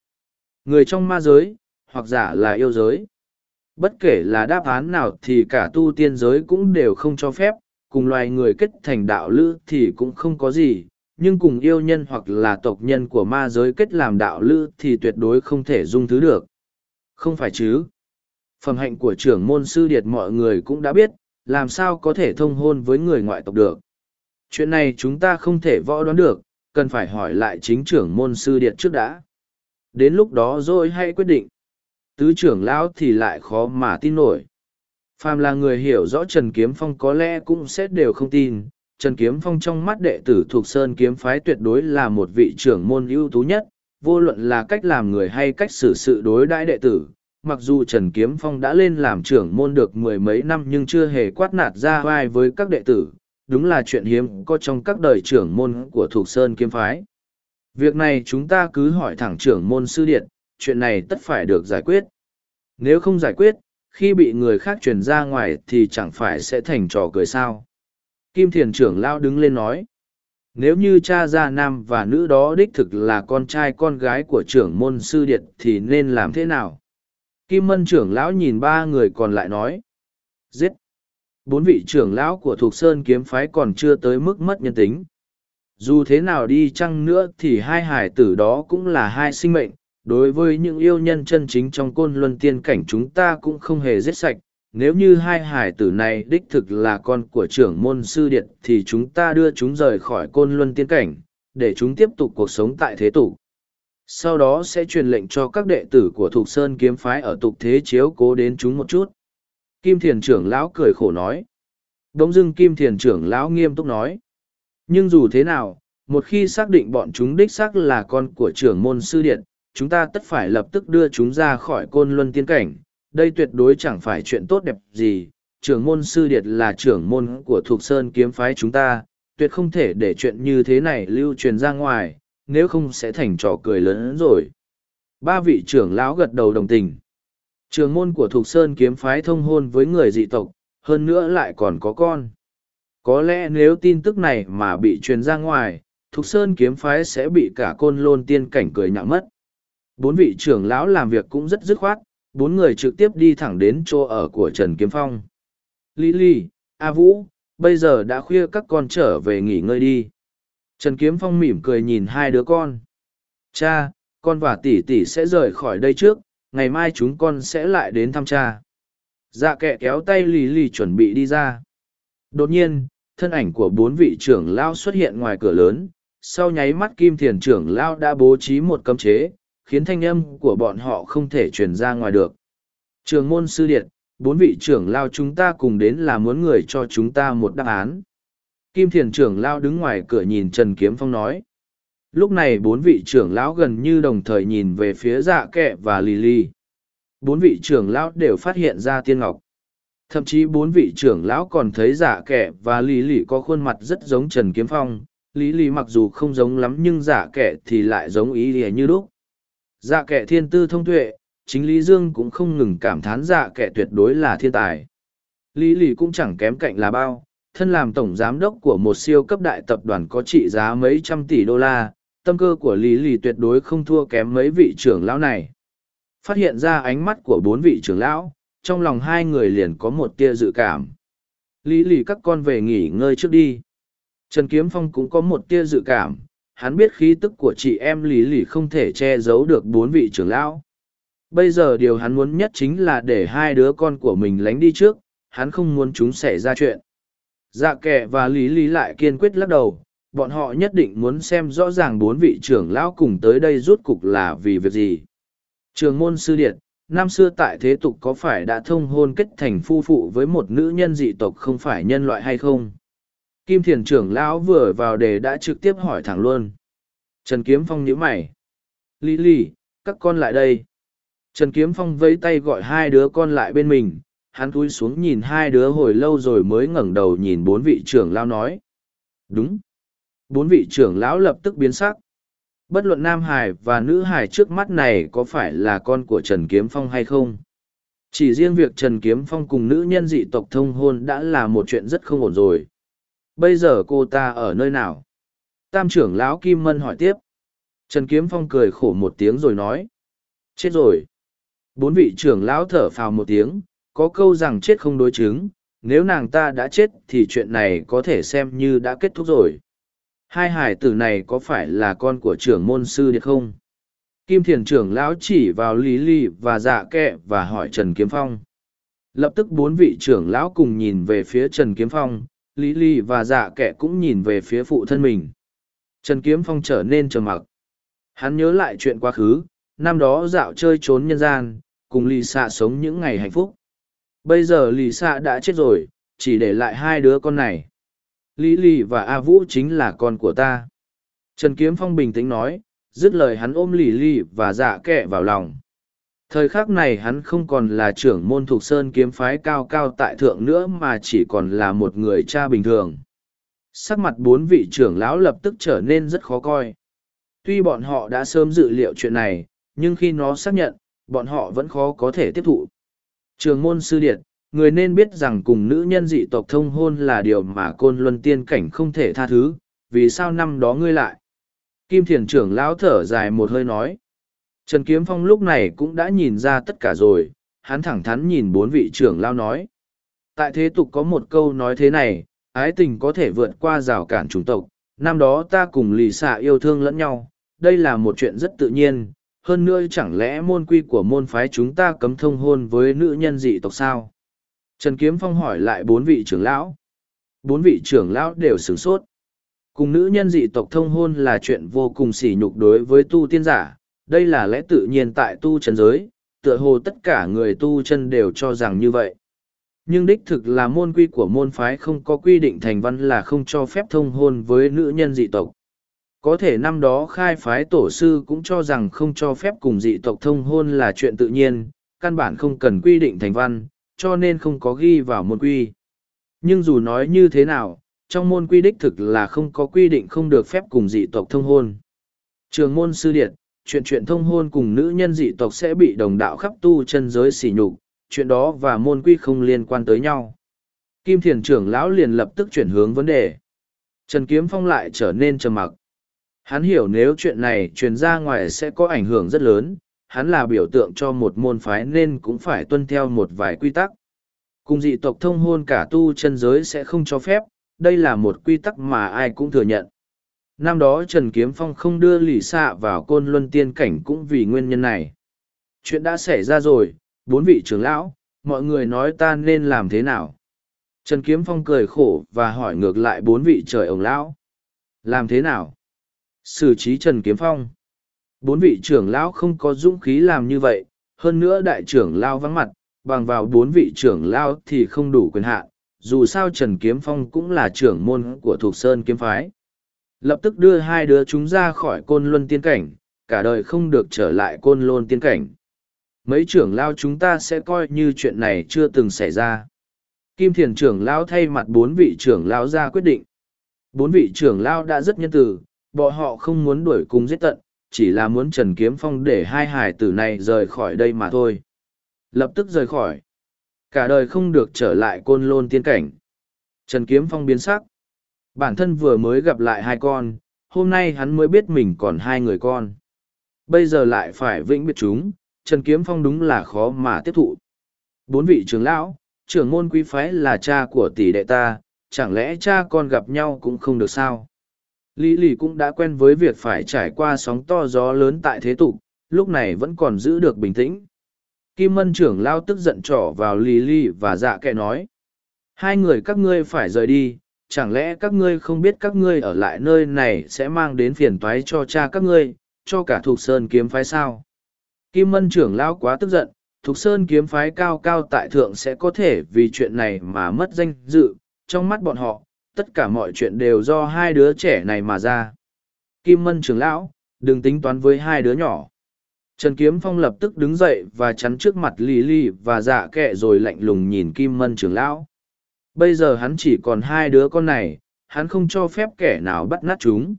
[SPEAKER 1] Người trong ma giới, hoặc giả là yêu giới. Bất kể là đáp án nào thì cả tu tiên giới cũng đều không cho phép, cùng loài người kết thành đạo lữ thì cũng không có gì, nhưng cùng yêu nhân hoặc là tộc nhân của ma giới kết làm đạo lữ thì tuyệt đối không thể dung thứ được. Không phải chứ? Phẩm hạnh của trưởng môn sư điệt mọi người cũng đã biết, làm sao có thể thông hôn với người ngoại tộc được. Chuyện này chúng ta không thể võ đoán được, cần phải hỏi lại chính trưởng môn sư điện trước đã. Đến lúc đó rồi hãy quyết định. Tứ trưởng lão thì lại khó mà tin nổi. Phàm là người hiểu rõ Trần Kiếm Phong có lẽ cũng sẽ đều không tin. Trần Kiếm Phong trong mắt đệ tử thuộc Sơn Kiếm Phái tuyệt đối là một vị trưởng môn ưu tú nhất, vô luận là cách làm người hay cách xử sự đối đãi đệ tử. Mặc dù Trần Kiếm Phong đã lên làm trưởng môn được mười mấy năm nhưng chưa hề quát nạt ra vai với các đệ tử, đúng là chuyện hiếm có trong các đời trưởng môn của thuộc Sơn Kiếm Phái. Việc này chúng ta cứ hỏi thẳng trưởng môn sư điện, chuyện này tất phải được giải quyết. Nếu không giải quyết, khi bị người khác truyền ra ngoài thì chẳng phải sẽ thành trò cười sao. Kim Thiền trưởng lao đứng lên nói. Nếu như cha gia nam và nữ đó đích thực là con trai con gái của trưởng môn sư điệt thì nên làm thế nào? Kim Mân trưởng lão nhìn ba người còn lại nói. Giết! bốn vị trưởng lão của Thục Sơn kiếm phái còn chưa tới mức mất nhân tính. Dù thế nào đi chăng nữa thì hai hải tử đó cũng là hai sinh mệnh, đối với những yêu nhân chân chính trong côn luân tiên cảnh chúng ta cũng không hề giết sạch. Nếu như hai hải tử này đích thực là con của trưởng môn sư điện thì chúng ta đưa chúng rời khỏi côn luân tiên cảnh, để chúng tiếp tục cuộc sống tại thế tục. Sau đó sẽ truyền lệnh cho các đệ tử của Thục Sơn kiếm phái ở tục thế chiếu cố đến chúng một chút. Kim thiền trưởng lão cười khổ nói. Đống dưng kim thiền trưởng lão nghiêm túc nói. Nhưng dù thế nào, một khi xác định bọn chúng đích xác là con của trưởng môn sư điện, chúng ta tất phải lập tức đưa chúng ra khỏi côn luân tiên cảnh. Đây tuyệt đối chẳng phải chuyện tốt đẹp gì. Trưởng môn sư điệt là trưởng môn của thuộc sơn kiếm phái chúng ta, tuyệt không thể để chuyện như thế này lưu truyền ra ngoài, nếu không sẽ thành trò cười lớn hơn rồi. Ba vị trưởng lão gật đầu đồng tình. Trường môn của Thục Sơn kiếm phái thông hôn với người dị tộc, hơn nữa lại còn có con. Có lẽ nếu tin tức này mà bị truyền ra ngoài, Thục Sơn kiếm phái sẽ bị cả côn lôn tiên cảnh cười nhạo mất. Bốn vị trưởng lão làm việc cũng rất dứt khoát, bốn người trực tiếp đi thẳng đến chỗ ở của Trần Kiếm Phong. Lý Lý, A Vũ, bây giờ đã khuya các con trở về nghỉ ngơi đi. Trần Kiếm Phong mỉm cười nhìn hai đứa con. Cha, con và tỷ tỷ sẽ rời khỏi đây trước, ngày mai chúng con sẽ lại đến thăm cha dạ kệ kéo tay Lý lì chuẩn bị đi ra đột nhiên thân ảnh của bốn vị trưởng lao xuất hiện ngoài cửa lớn sau nháy mắt kim thiền trưởng lao đã bố trí một cấm chế khiến thanh âm của bọn họ không thể truyền ra ngoài được. Trường môn sư điện bốn vị trưởng lao chúng ta cùng đến là muốn người cho chúng ta một đáp án. Kim thiền trưởng lao đứng ngoài cửa nhìn trần kiếm phong nói. Lúc này bốn vị trưởng lão gần như đồng thời nhìn về phía dạ kệ và lì lì. Bốn vị trưởng lão đều phát hiện ra tiên ngọc. Thậm chí bốn vị trưởng lão còn thấy dạ kệ và lì lì có khuôn mặt rất giống trần kiếm phong. Lý lì mặc dù không giống lắm nhưng dạ kệ thì lại giống ý lìa như lúc. Dạ kẻ thiên tư thông tuệ, chính Lý Dương cũng không ngừng cảm thán dạ kẻ tuyệt đối là thiên tài. Lý lì cũng chẳng kém cạnh là bao, thân làm tổng giám đốc của một siêu cấp đại tập đoàn có trị giá mấy trăm tỷ đô la, tâm cơ của Lý lì tuyệt đối không thua kém mấy vị trưởng lão này. Phát hiện ra ánh mắt của bốn vị trưởng lão, trong lòng hai người liền có một tia dự cảm. Lý lì các con về nghỉ ngơi trước đi. Trần Kiếm Phong cũng có một tia dự cảm, hắn biết khí tức của chị em Lý lì không thể che giấu được bốn vị trưởng lão. Bây giờ điều hắn muốn nhất chính là để hai đứa con của mình lánh đi trước, hắn không muốn chúng xảy ra chuyện. Dạ kệ và Lý Lý lại kiên quyết lắc đầu, bọn họ nhất định muốn xem rõ ràng bốn vị trưởng lão cùng tới đây rút cục là vì việc gì. Trường môn sư điện, năm xưa tại thế tục có phải đã thông hôn kết thành phu phụ với một nữ nhân dị tộc không phải nhân loại hay không? Kim thiền trưởng lão vừa vào đề đã trực tiếp hỏi thẳng luôn. Trần Kiếm Phong nhíu mày. Lý Lý, các con lại đây. Trần Kiếm Phong vẫy tay gọi hai đứa con lại bên mình, hắn cúi xuống nhìn hai đứa hồi lâu rồi mới ngẩng đầu nhìn bốn vị trưởng lão nói. Đúng. Bốn vị trưởng lão lập tức biến sắc. Bất luận Nam Hải và Nữ Hải trước mắt này có phải là con của Trần Kiếm Phong hay không? Chỉ riêng việc Trần Kiếm Phong cùng nữ nhân dị tộc thông hôn đã là một chuyện rất không ổn rồi. Bây giờ cô ta ở nơi nào? Tam trưởng lão Kim Mân hỏi tiếp. Trần Kiếm Phong cười khổ một tiếng rồi nói. Chết rồi. Bốn vị trưởng lão thở phào một tiếng, có câu rằng chết không đối chứng, nếu nàng ta đã chết thì chuyện này có thể xem như đã kết thúc rồi. Hai hải tử này có phải là con của trưởng môn sư điệt không? Kim thiền trưởng lão chỉ vào Lý Ly và dạ kẹ và hỏi Trần Kiếm Phong. Lập tức bốn vị trưởng lão cùng nhìn về phía Trần Kiếm Phong, Lý Lì và dạ Kẻ cũng nhìn về phía phụ thân mình. Trần Kiếm Phong trở nên trầm mặc. Hắn nhớ lại chuyện quá khứ, năm đó dạo chơi trốn nhân gian, cùng Lý Sạ sống những ngày hạnh phúc. Bây giờ Lý Sạ đã chết rồi, chỉ để lại hai đứa con này. Lý Lý và A Vũ chính là con của ta. Trần Kiếm Phong bình tĩnh nói, dứt lời hắn ôm Lý Lì và dạ Kẻ vào lòng. Thời khắc này hắn không còn là trưởng môn thuộc sơn kiếm phái cao cao tại thượng nữa mà chỉ còn là một người cha bình thường. Sắc mặt bốn vị trưởng lão lập tức trở nên rất khó coi. Tuy bọn họ đã sớm dự liệu chuyện này, nhưng khi nó xác nhận, bọn họ vẫn khó có thể tiếp thụ. Trường môn sư điệt, người nên biết rằng cùng nữ nhân dị tộc thông hôn là điều mà côn luân tiên cảnh không thể tha thứ, vì sao năm đó ngươi lại? Kim thiền trưởng lão thở dài một hơi nói. Trần Kiếm Phong lúc này cũng đã nhìn ra tất cả rồi, hắn thẳng thắn nhìn bốn vị trưởng lão nói. Tại thế tục có một câu nói thế này, ái tình có thể vượt qua rào cản chủng tộc, năm đó ta cùng lì xạ yêu thương lẫn nhau, đây là một chuyện rất tự nhiên, hơn nữa chẳng lẽ môn quy của môn phái chúng ta cấm thông hôn với nữ nhân dị tộc sao? Trần Kiếm Phong hỏi lại bốn vị trưởng lão. Bốn vị trưởng lão đều sửng sốt. Cùng nữ nhân dị tộc thông hôn là chuyện vô cùng sỉ nhục đối với tu tiên giả, đây là lẽ tự nhiên tại tu chân giới, tựa hồ tất cả người tu chân đều cho rằng như vậy. Nhưng đích thực là môn quy của môn phái không có quy định thành văn là không cho phép thông hôn với nữ nhân dị tộc. Có thể năm đó khai phái tổ sư cũng cho rằng không cho phép cùng dị tộc thông hôn là chuyện tự nhiên, căn bản không cần quy định thành văn, cho nên không có ghi vào môn quy. Nhưng dù nói như thế nào, trong môn quy đích thực là không có quy định không được phép cùng dị tộc thông hôn. Trường môn sư điện, chuyện chuyện thông hôn cùng nữ nhân dị tộc sẽ bị đồng đạo khắp tu chân giới sỉ nhục, chuyện đó và môn quy không liên quan tới nhau. Kim thiền trưởng lão liền lập tức chuyển hướng vấn đề. Trần Kiếm Phong lại trở nên trầm mặc. Hắn hiểu nếu chuyện này truyền ra ngoài sẽ có ảnh hưởng rất lớn, hắn là biểu tượng cho một môn phái nên cũng phải tuân theo một vài quy tắc. Cùng dị tộc thông hôn cả tu chân giới sẽ không cho phép, đây là một quy tắc mà ai cũng thừa nhận. Năm đó Trần Kiếm Phong không đưa lì xạ vào côn luân tiên cảnh cũng vì nguyên nhân này. Chuyện đã xảy ra rồi, bốn vị trưởng lão, mọi người nói ta nên làm thế nào? Trần Kiếm Phong cười khổ và hỏi ngược lại bốn vị trời ổng lão. Làm thế nào? Xử trí Trần Kiếm Phong. Bốn vị trưởng lão không có dũng khí làm như vậy, hơn nữa đại trưởng lao vắng mặt, bằng vào bốn vị trưởng lao thì không đủ quyền hạn. dù sao Trần Kiếm Phong cũng là trưởng môn của Thục Sơn Kiếm Phái. Lập tức đưa hai đứa chúng ra khỏi côn luân tiên cảnh, cả đời không được trở lại côn luân tiên cảnh. Mấy trưởng lao chúng ta sẽ coi như chuyện này chưa từng xảy ra. Kim Thiền trưởng lao thay mặt bốn vị trưởng lao ra quyết định. Bốn vị trưởng lao đã rất nhân từ, bọn họ không muốn đuổi cùng giết tận, chỉ là muốn Trần Kiếm Phong để hai hải tử này rời khỏi đây mà thôi. Lập tức rời khỏi. Cả đời không được trở lại côn lôn tiên cảnh. Trần Kiếm Phong biến sắc. Bản thân vừa mới gặp lại hai con, hôm nay hắn mới biết mình còn hai người con. Bây giờ lại phải vĩnh biệt chúng, Trần Kiếm Phong đúng là khó mà tiếp thụ. Bốn vị trưởng lão, trưởng môn quý phái là cha của tỷ đệ ta, chẳng lẽ cha con gặp nhau cũng không được sao? Lý lì cũng đã quen với việc phải trải qua sóng to gió lớn tại thế tục, lúc này vẫn còn giữ được bình tĩnh. Kim Mân trưởng lao tức giận trỏ vào Lý lì và dạ kệ nói. Hai người các ngươi phải rời đi, chẳng lẽ các ngươi không biết các ngươi ở lại nơi này sẽ mang đến phiền toái cho cha các ngươi, cho cả Thục Sơn kiếm phái sao? Kim Mân trưởng lão quá tức giận, Thục Sơn kiếm phái cao cao tại thượng sẽ có thể vì chuyện này mà mất danh dự, trong mắt bọn họ, tất cả mọi chuyện đều do hai đứa trẻ này mà ra. Kim Mân trưởng lão, đừng tính toán với hai đứa nhỏ. Trần Kiếm Phong lập tức đứng dậy và chắn trước mặt Lý Lý và dạ kệ rồi lạnh lùng nhìn Kim Mân trưởng lão. Bây giờ hắn chỉ còn hai đứa con này, hắn không cho phép kẻ nào bắt nát chúng.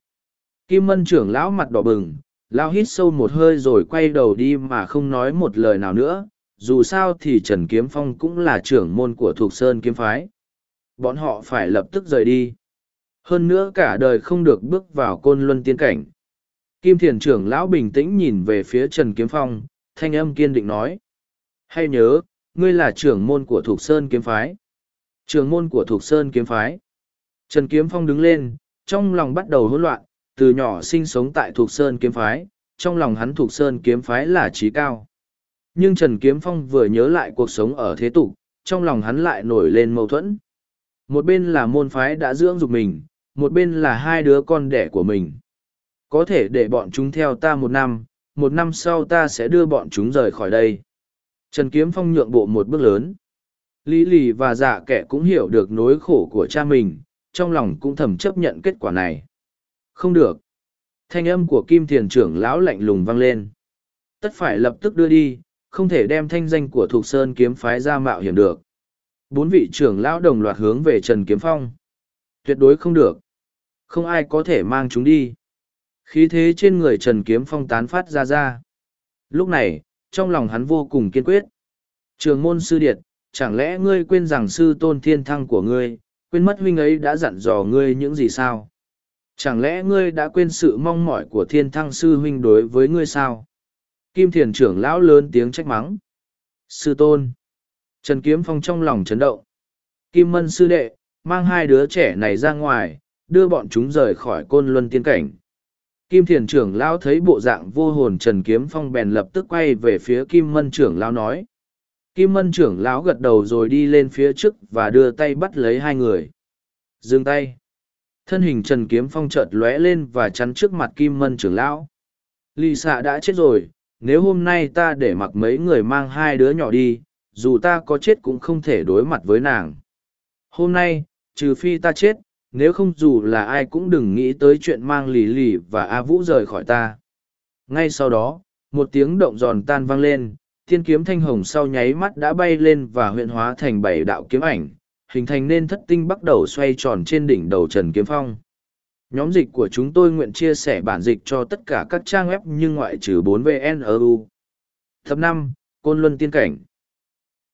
[SPEAKER 1] Kim Mân trưởng lão mặt đỏ bừng, lão hít sâu một hơi rồi quay đầu đi mà không nói một lời nào nữa. Dù sao thì Trần Kiếm Phong cũng là trưởng môn của Thục Sơn Kiếm Phái bọn họ phải lập tức rời đi. Hơn nữa cả đời không được bước vào côn luân tiên cảnh. Kim thiền trưởng lão bình tĩnh nhìn về phía Trần Kiếm Phong, thanh âm kiên định nói. Hay nhớ, ngươi là trưởng môn của Thục Sơn Kiếm Phái trường môn của Thục Sơn Kiếm Phái. Trần Kiếm Phong đứng lên, trong lòng bắt đầu hỗn loạn, từ nhỏ sinh sống tại Thục Sơn Kiếm Phái, trong lòng hắn Thục Sơn Kiếm Phái là trí cao. Nhưng Trần Kiếm Phong vừa nhớ lại cuộc sống ở thế tục, trong lòng hắn lại nổi lên mâu thuẫn. Một bên là môn phái đã dưỡng dục mình, một bên là hai đứa con đẻ của mình. Có thể để bọn chúng theo ta một năm, một năm sau ta sẽ đưa bọn chúng rời khỏi đây. Trần Kiếm Phong nhượng bộ một bước lớn. Lý lì và dạ kẻ cũng hiểu được nỗi khổ của cha mình, trong lòng cũng thầm chấp nhận kết quả này. Không được. Thanh âm của Kim Thiền trưởng lão lạnh lùng vang lên. Tất phải lập tức đưa đi, không thể đem thanh danh của Thục Sơn kiếm phái ra mạo hiểm được. Bốn vị trưởng lão đồng loạt hướng về Trần Kiếm Phong. Tuyệt đối không được. Không ai có thể mang chúng đi. Khí thế trên người Trần Kiếm Phong tán phát ra ra. Lúc này, trong lòng hắn vô cùng kiên quyết. Trường môn sư điệt, chẳng lẽ ngươi quên rằng sư tôn thiên thăng của ngươi, quên mất huynh ấy đã dặn dò ngươi những gì sao? Chẳng lẽ ngươi đã quên sự mong mỏi của thiên thăng sư huynh đối với ngươi sao? Kim thiền trưởng lão lớn tiếng trách mắng. Sư tôn. Trần Kiếm Phong trong lòng chấn động. Kim Mân sư đệ, mang hai đứa trẻ này ra ngoài, đưa bọn chúng rời khỏi côn luân tiên cảnh. Kim Thiền trưởng lão thấy bộ dạng vô hồn Trần Kiếm Phong bèn lập tức quay về phía Kim Mân trưởng lão nói. Kim Mân trưởng lão gật đầu rồi đi lên phía trước và đưa tay bắt lấy hai người. Dừng tay. Thân hình Trần Kiếm Phong chợt lóe lên và chắn trước mặt Kim Mân trưởng lão. Lì xạ đã chết rồi, nếu hôm nay ta để mặc mấy người mang hai đứa nhỏ đi, dù ta có chết cũng không thể đối mặt với nàng. Hôm nay, trừ phi ta chết, nếu không dù là ai cũng đừng nghĩ tới chuyện mang lì lì và A Vũ rời khỏi ta. Ngay sau đó, một tiếng động giòn tan vang lên, thiên kiếm thanh hồng sau nháy mắt đã bay lên và huyện hóa thành bảy đạo kiếm ảnh, hình thành nên thất tinh bắt đầu xoay tròn trên đỉnh đầu Trần Kiếm Phong. Nhóm dịch của chúng tôi nguyện chia sẻ bản dịch cho tất cả các trang web nhưng ngoại trừ 4VNU. Tập năm Côn Luân Tiên Cảnh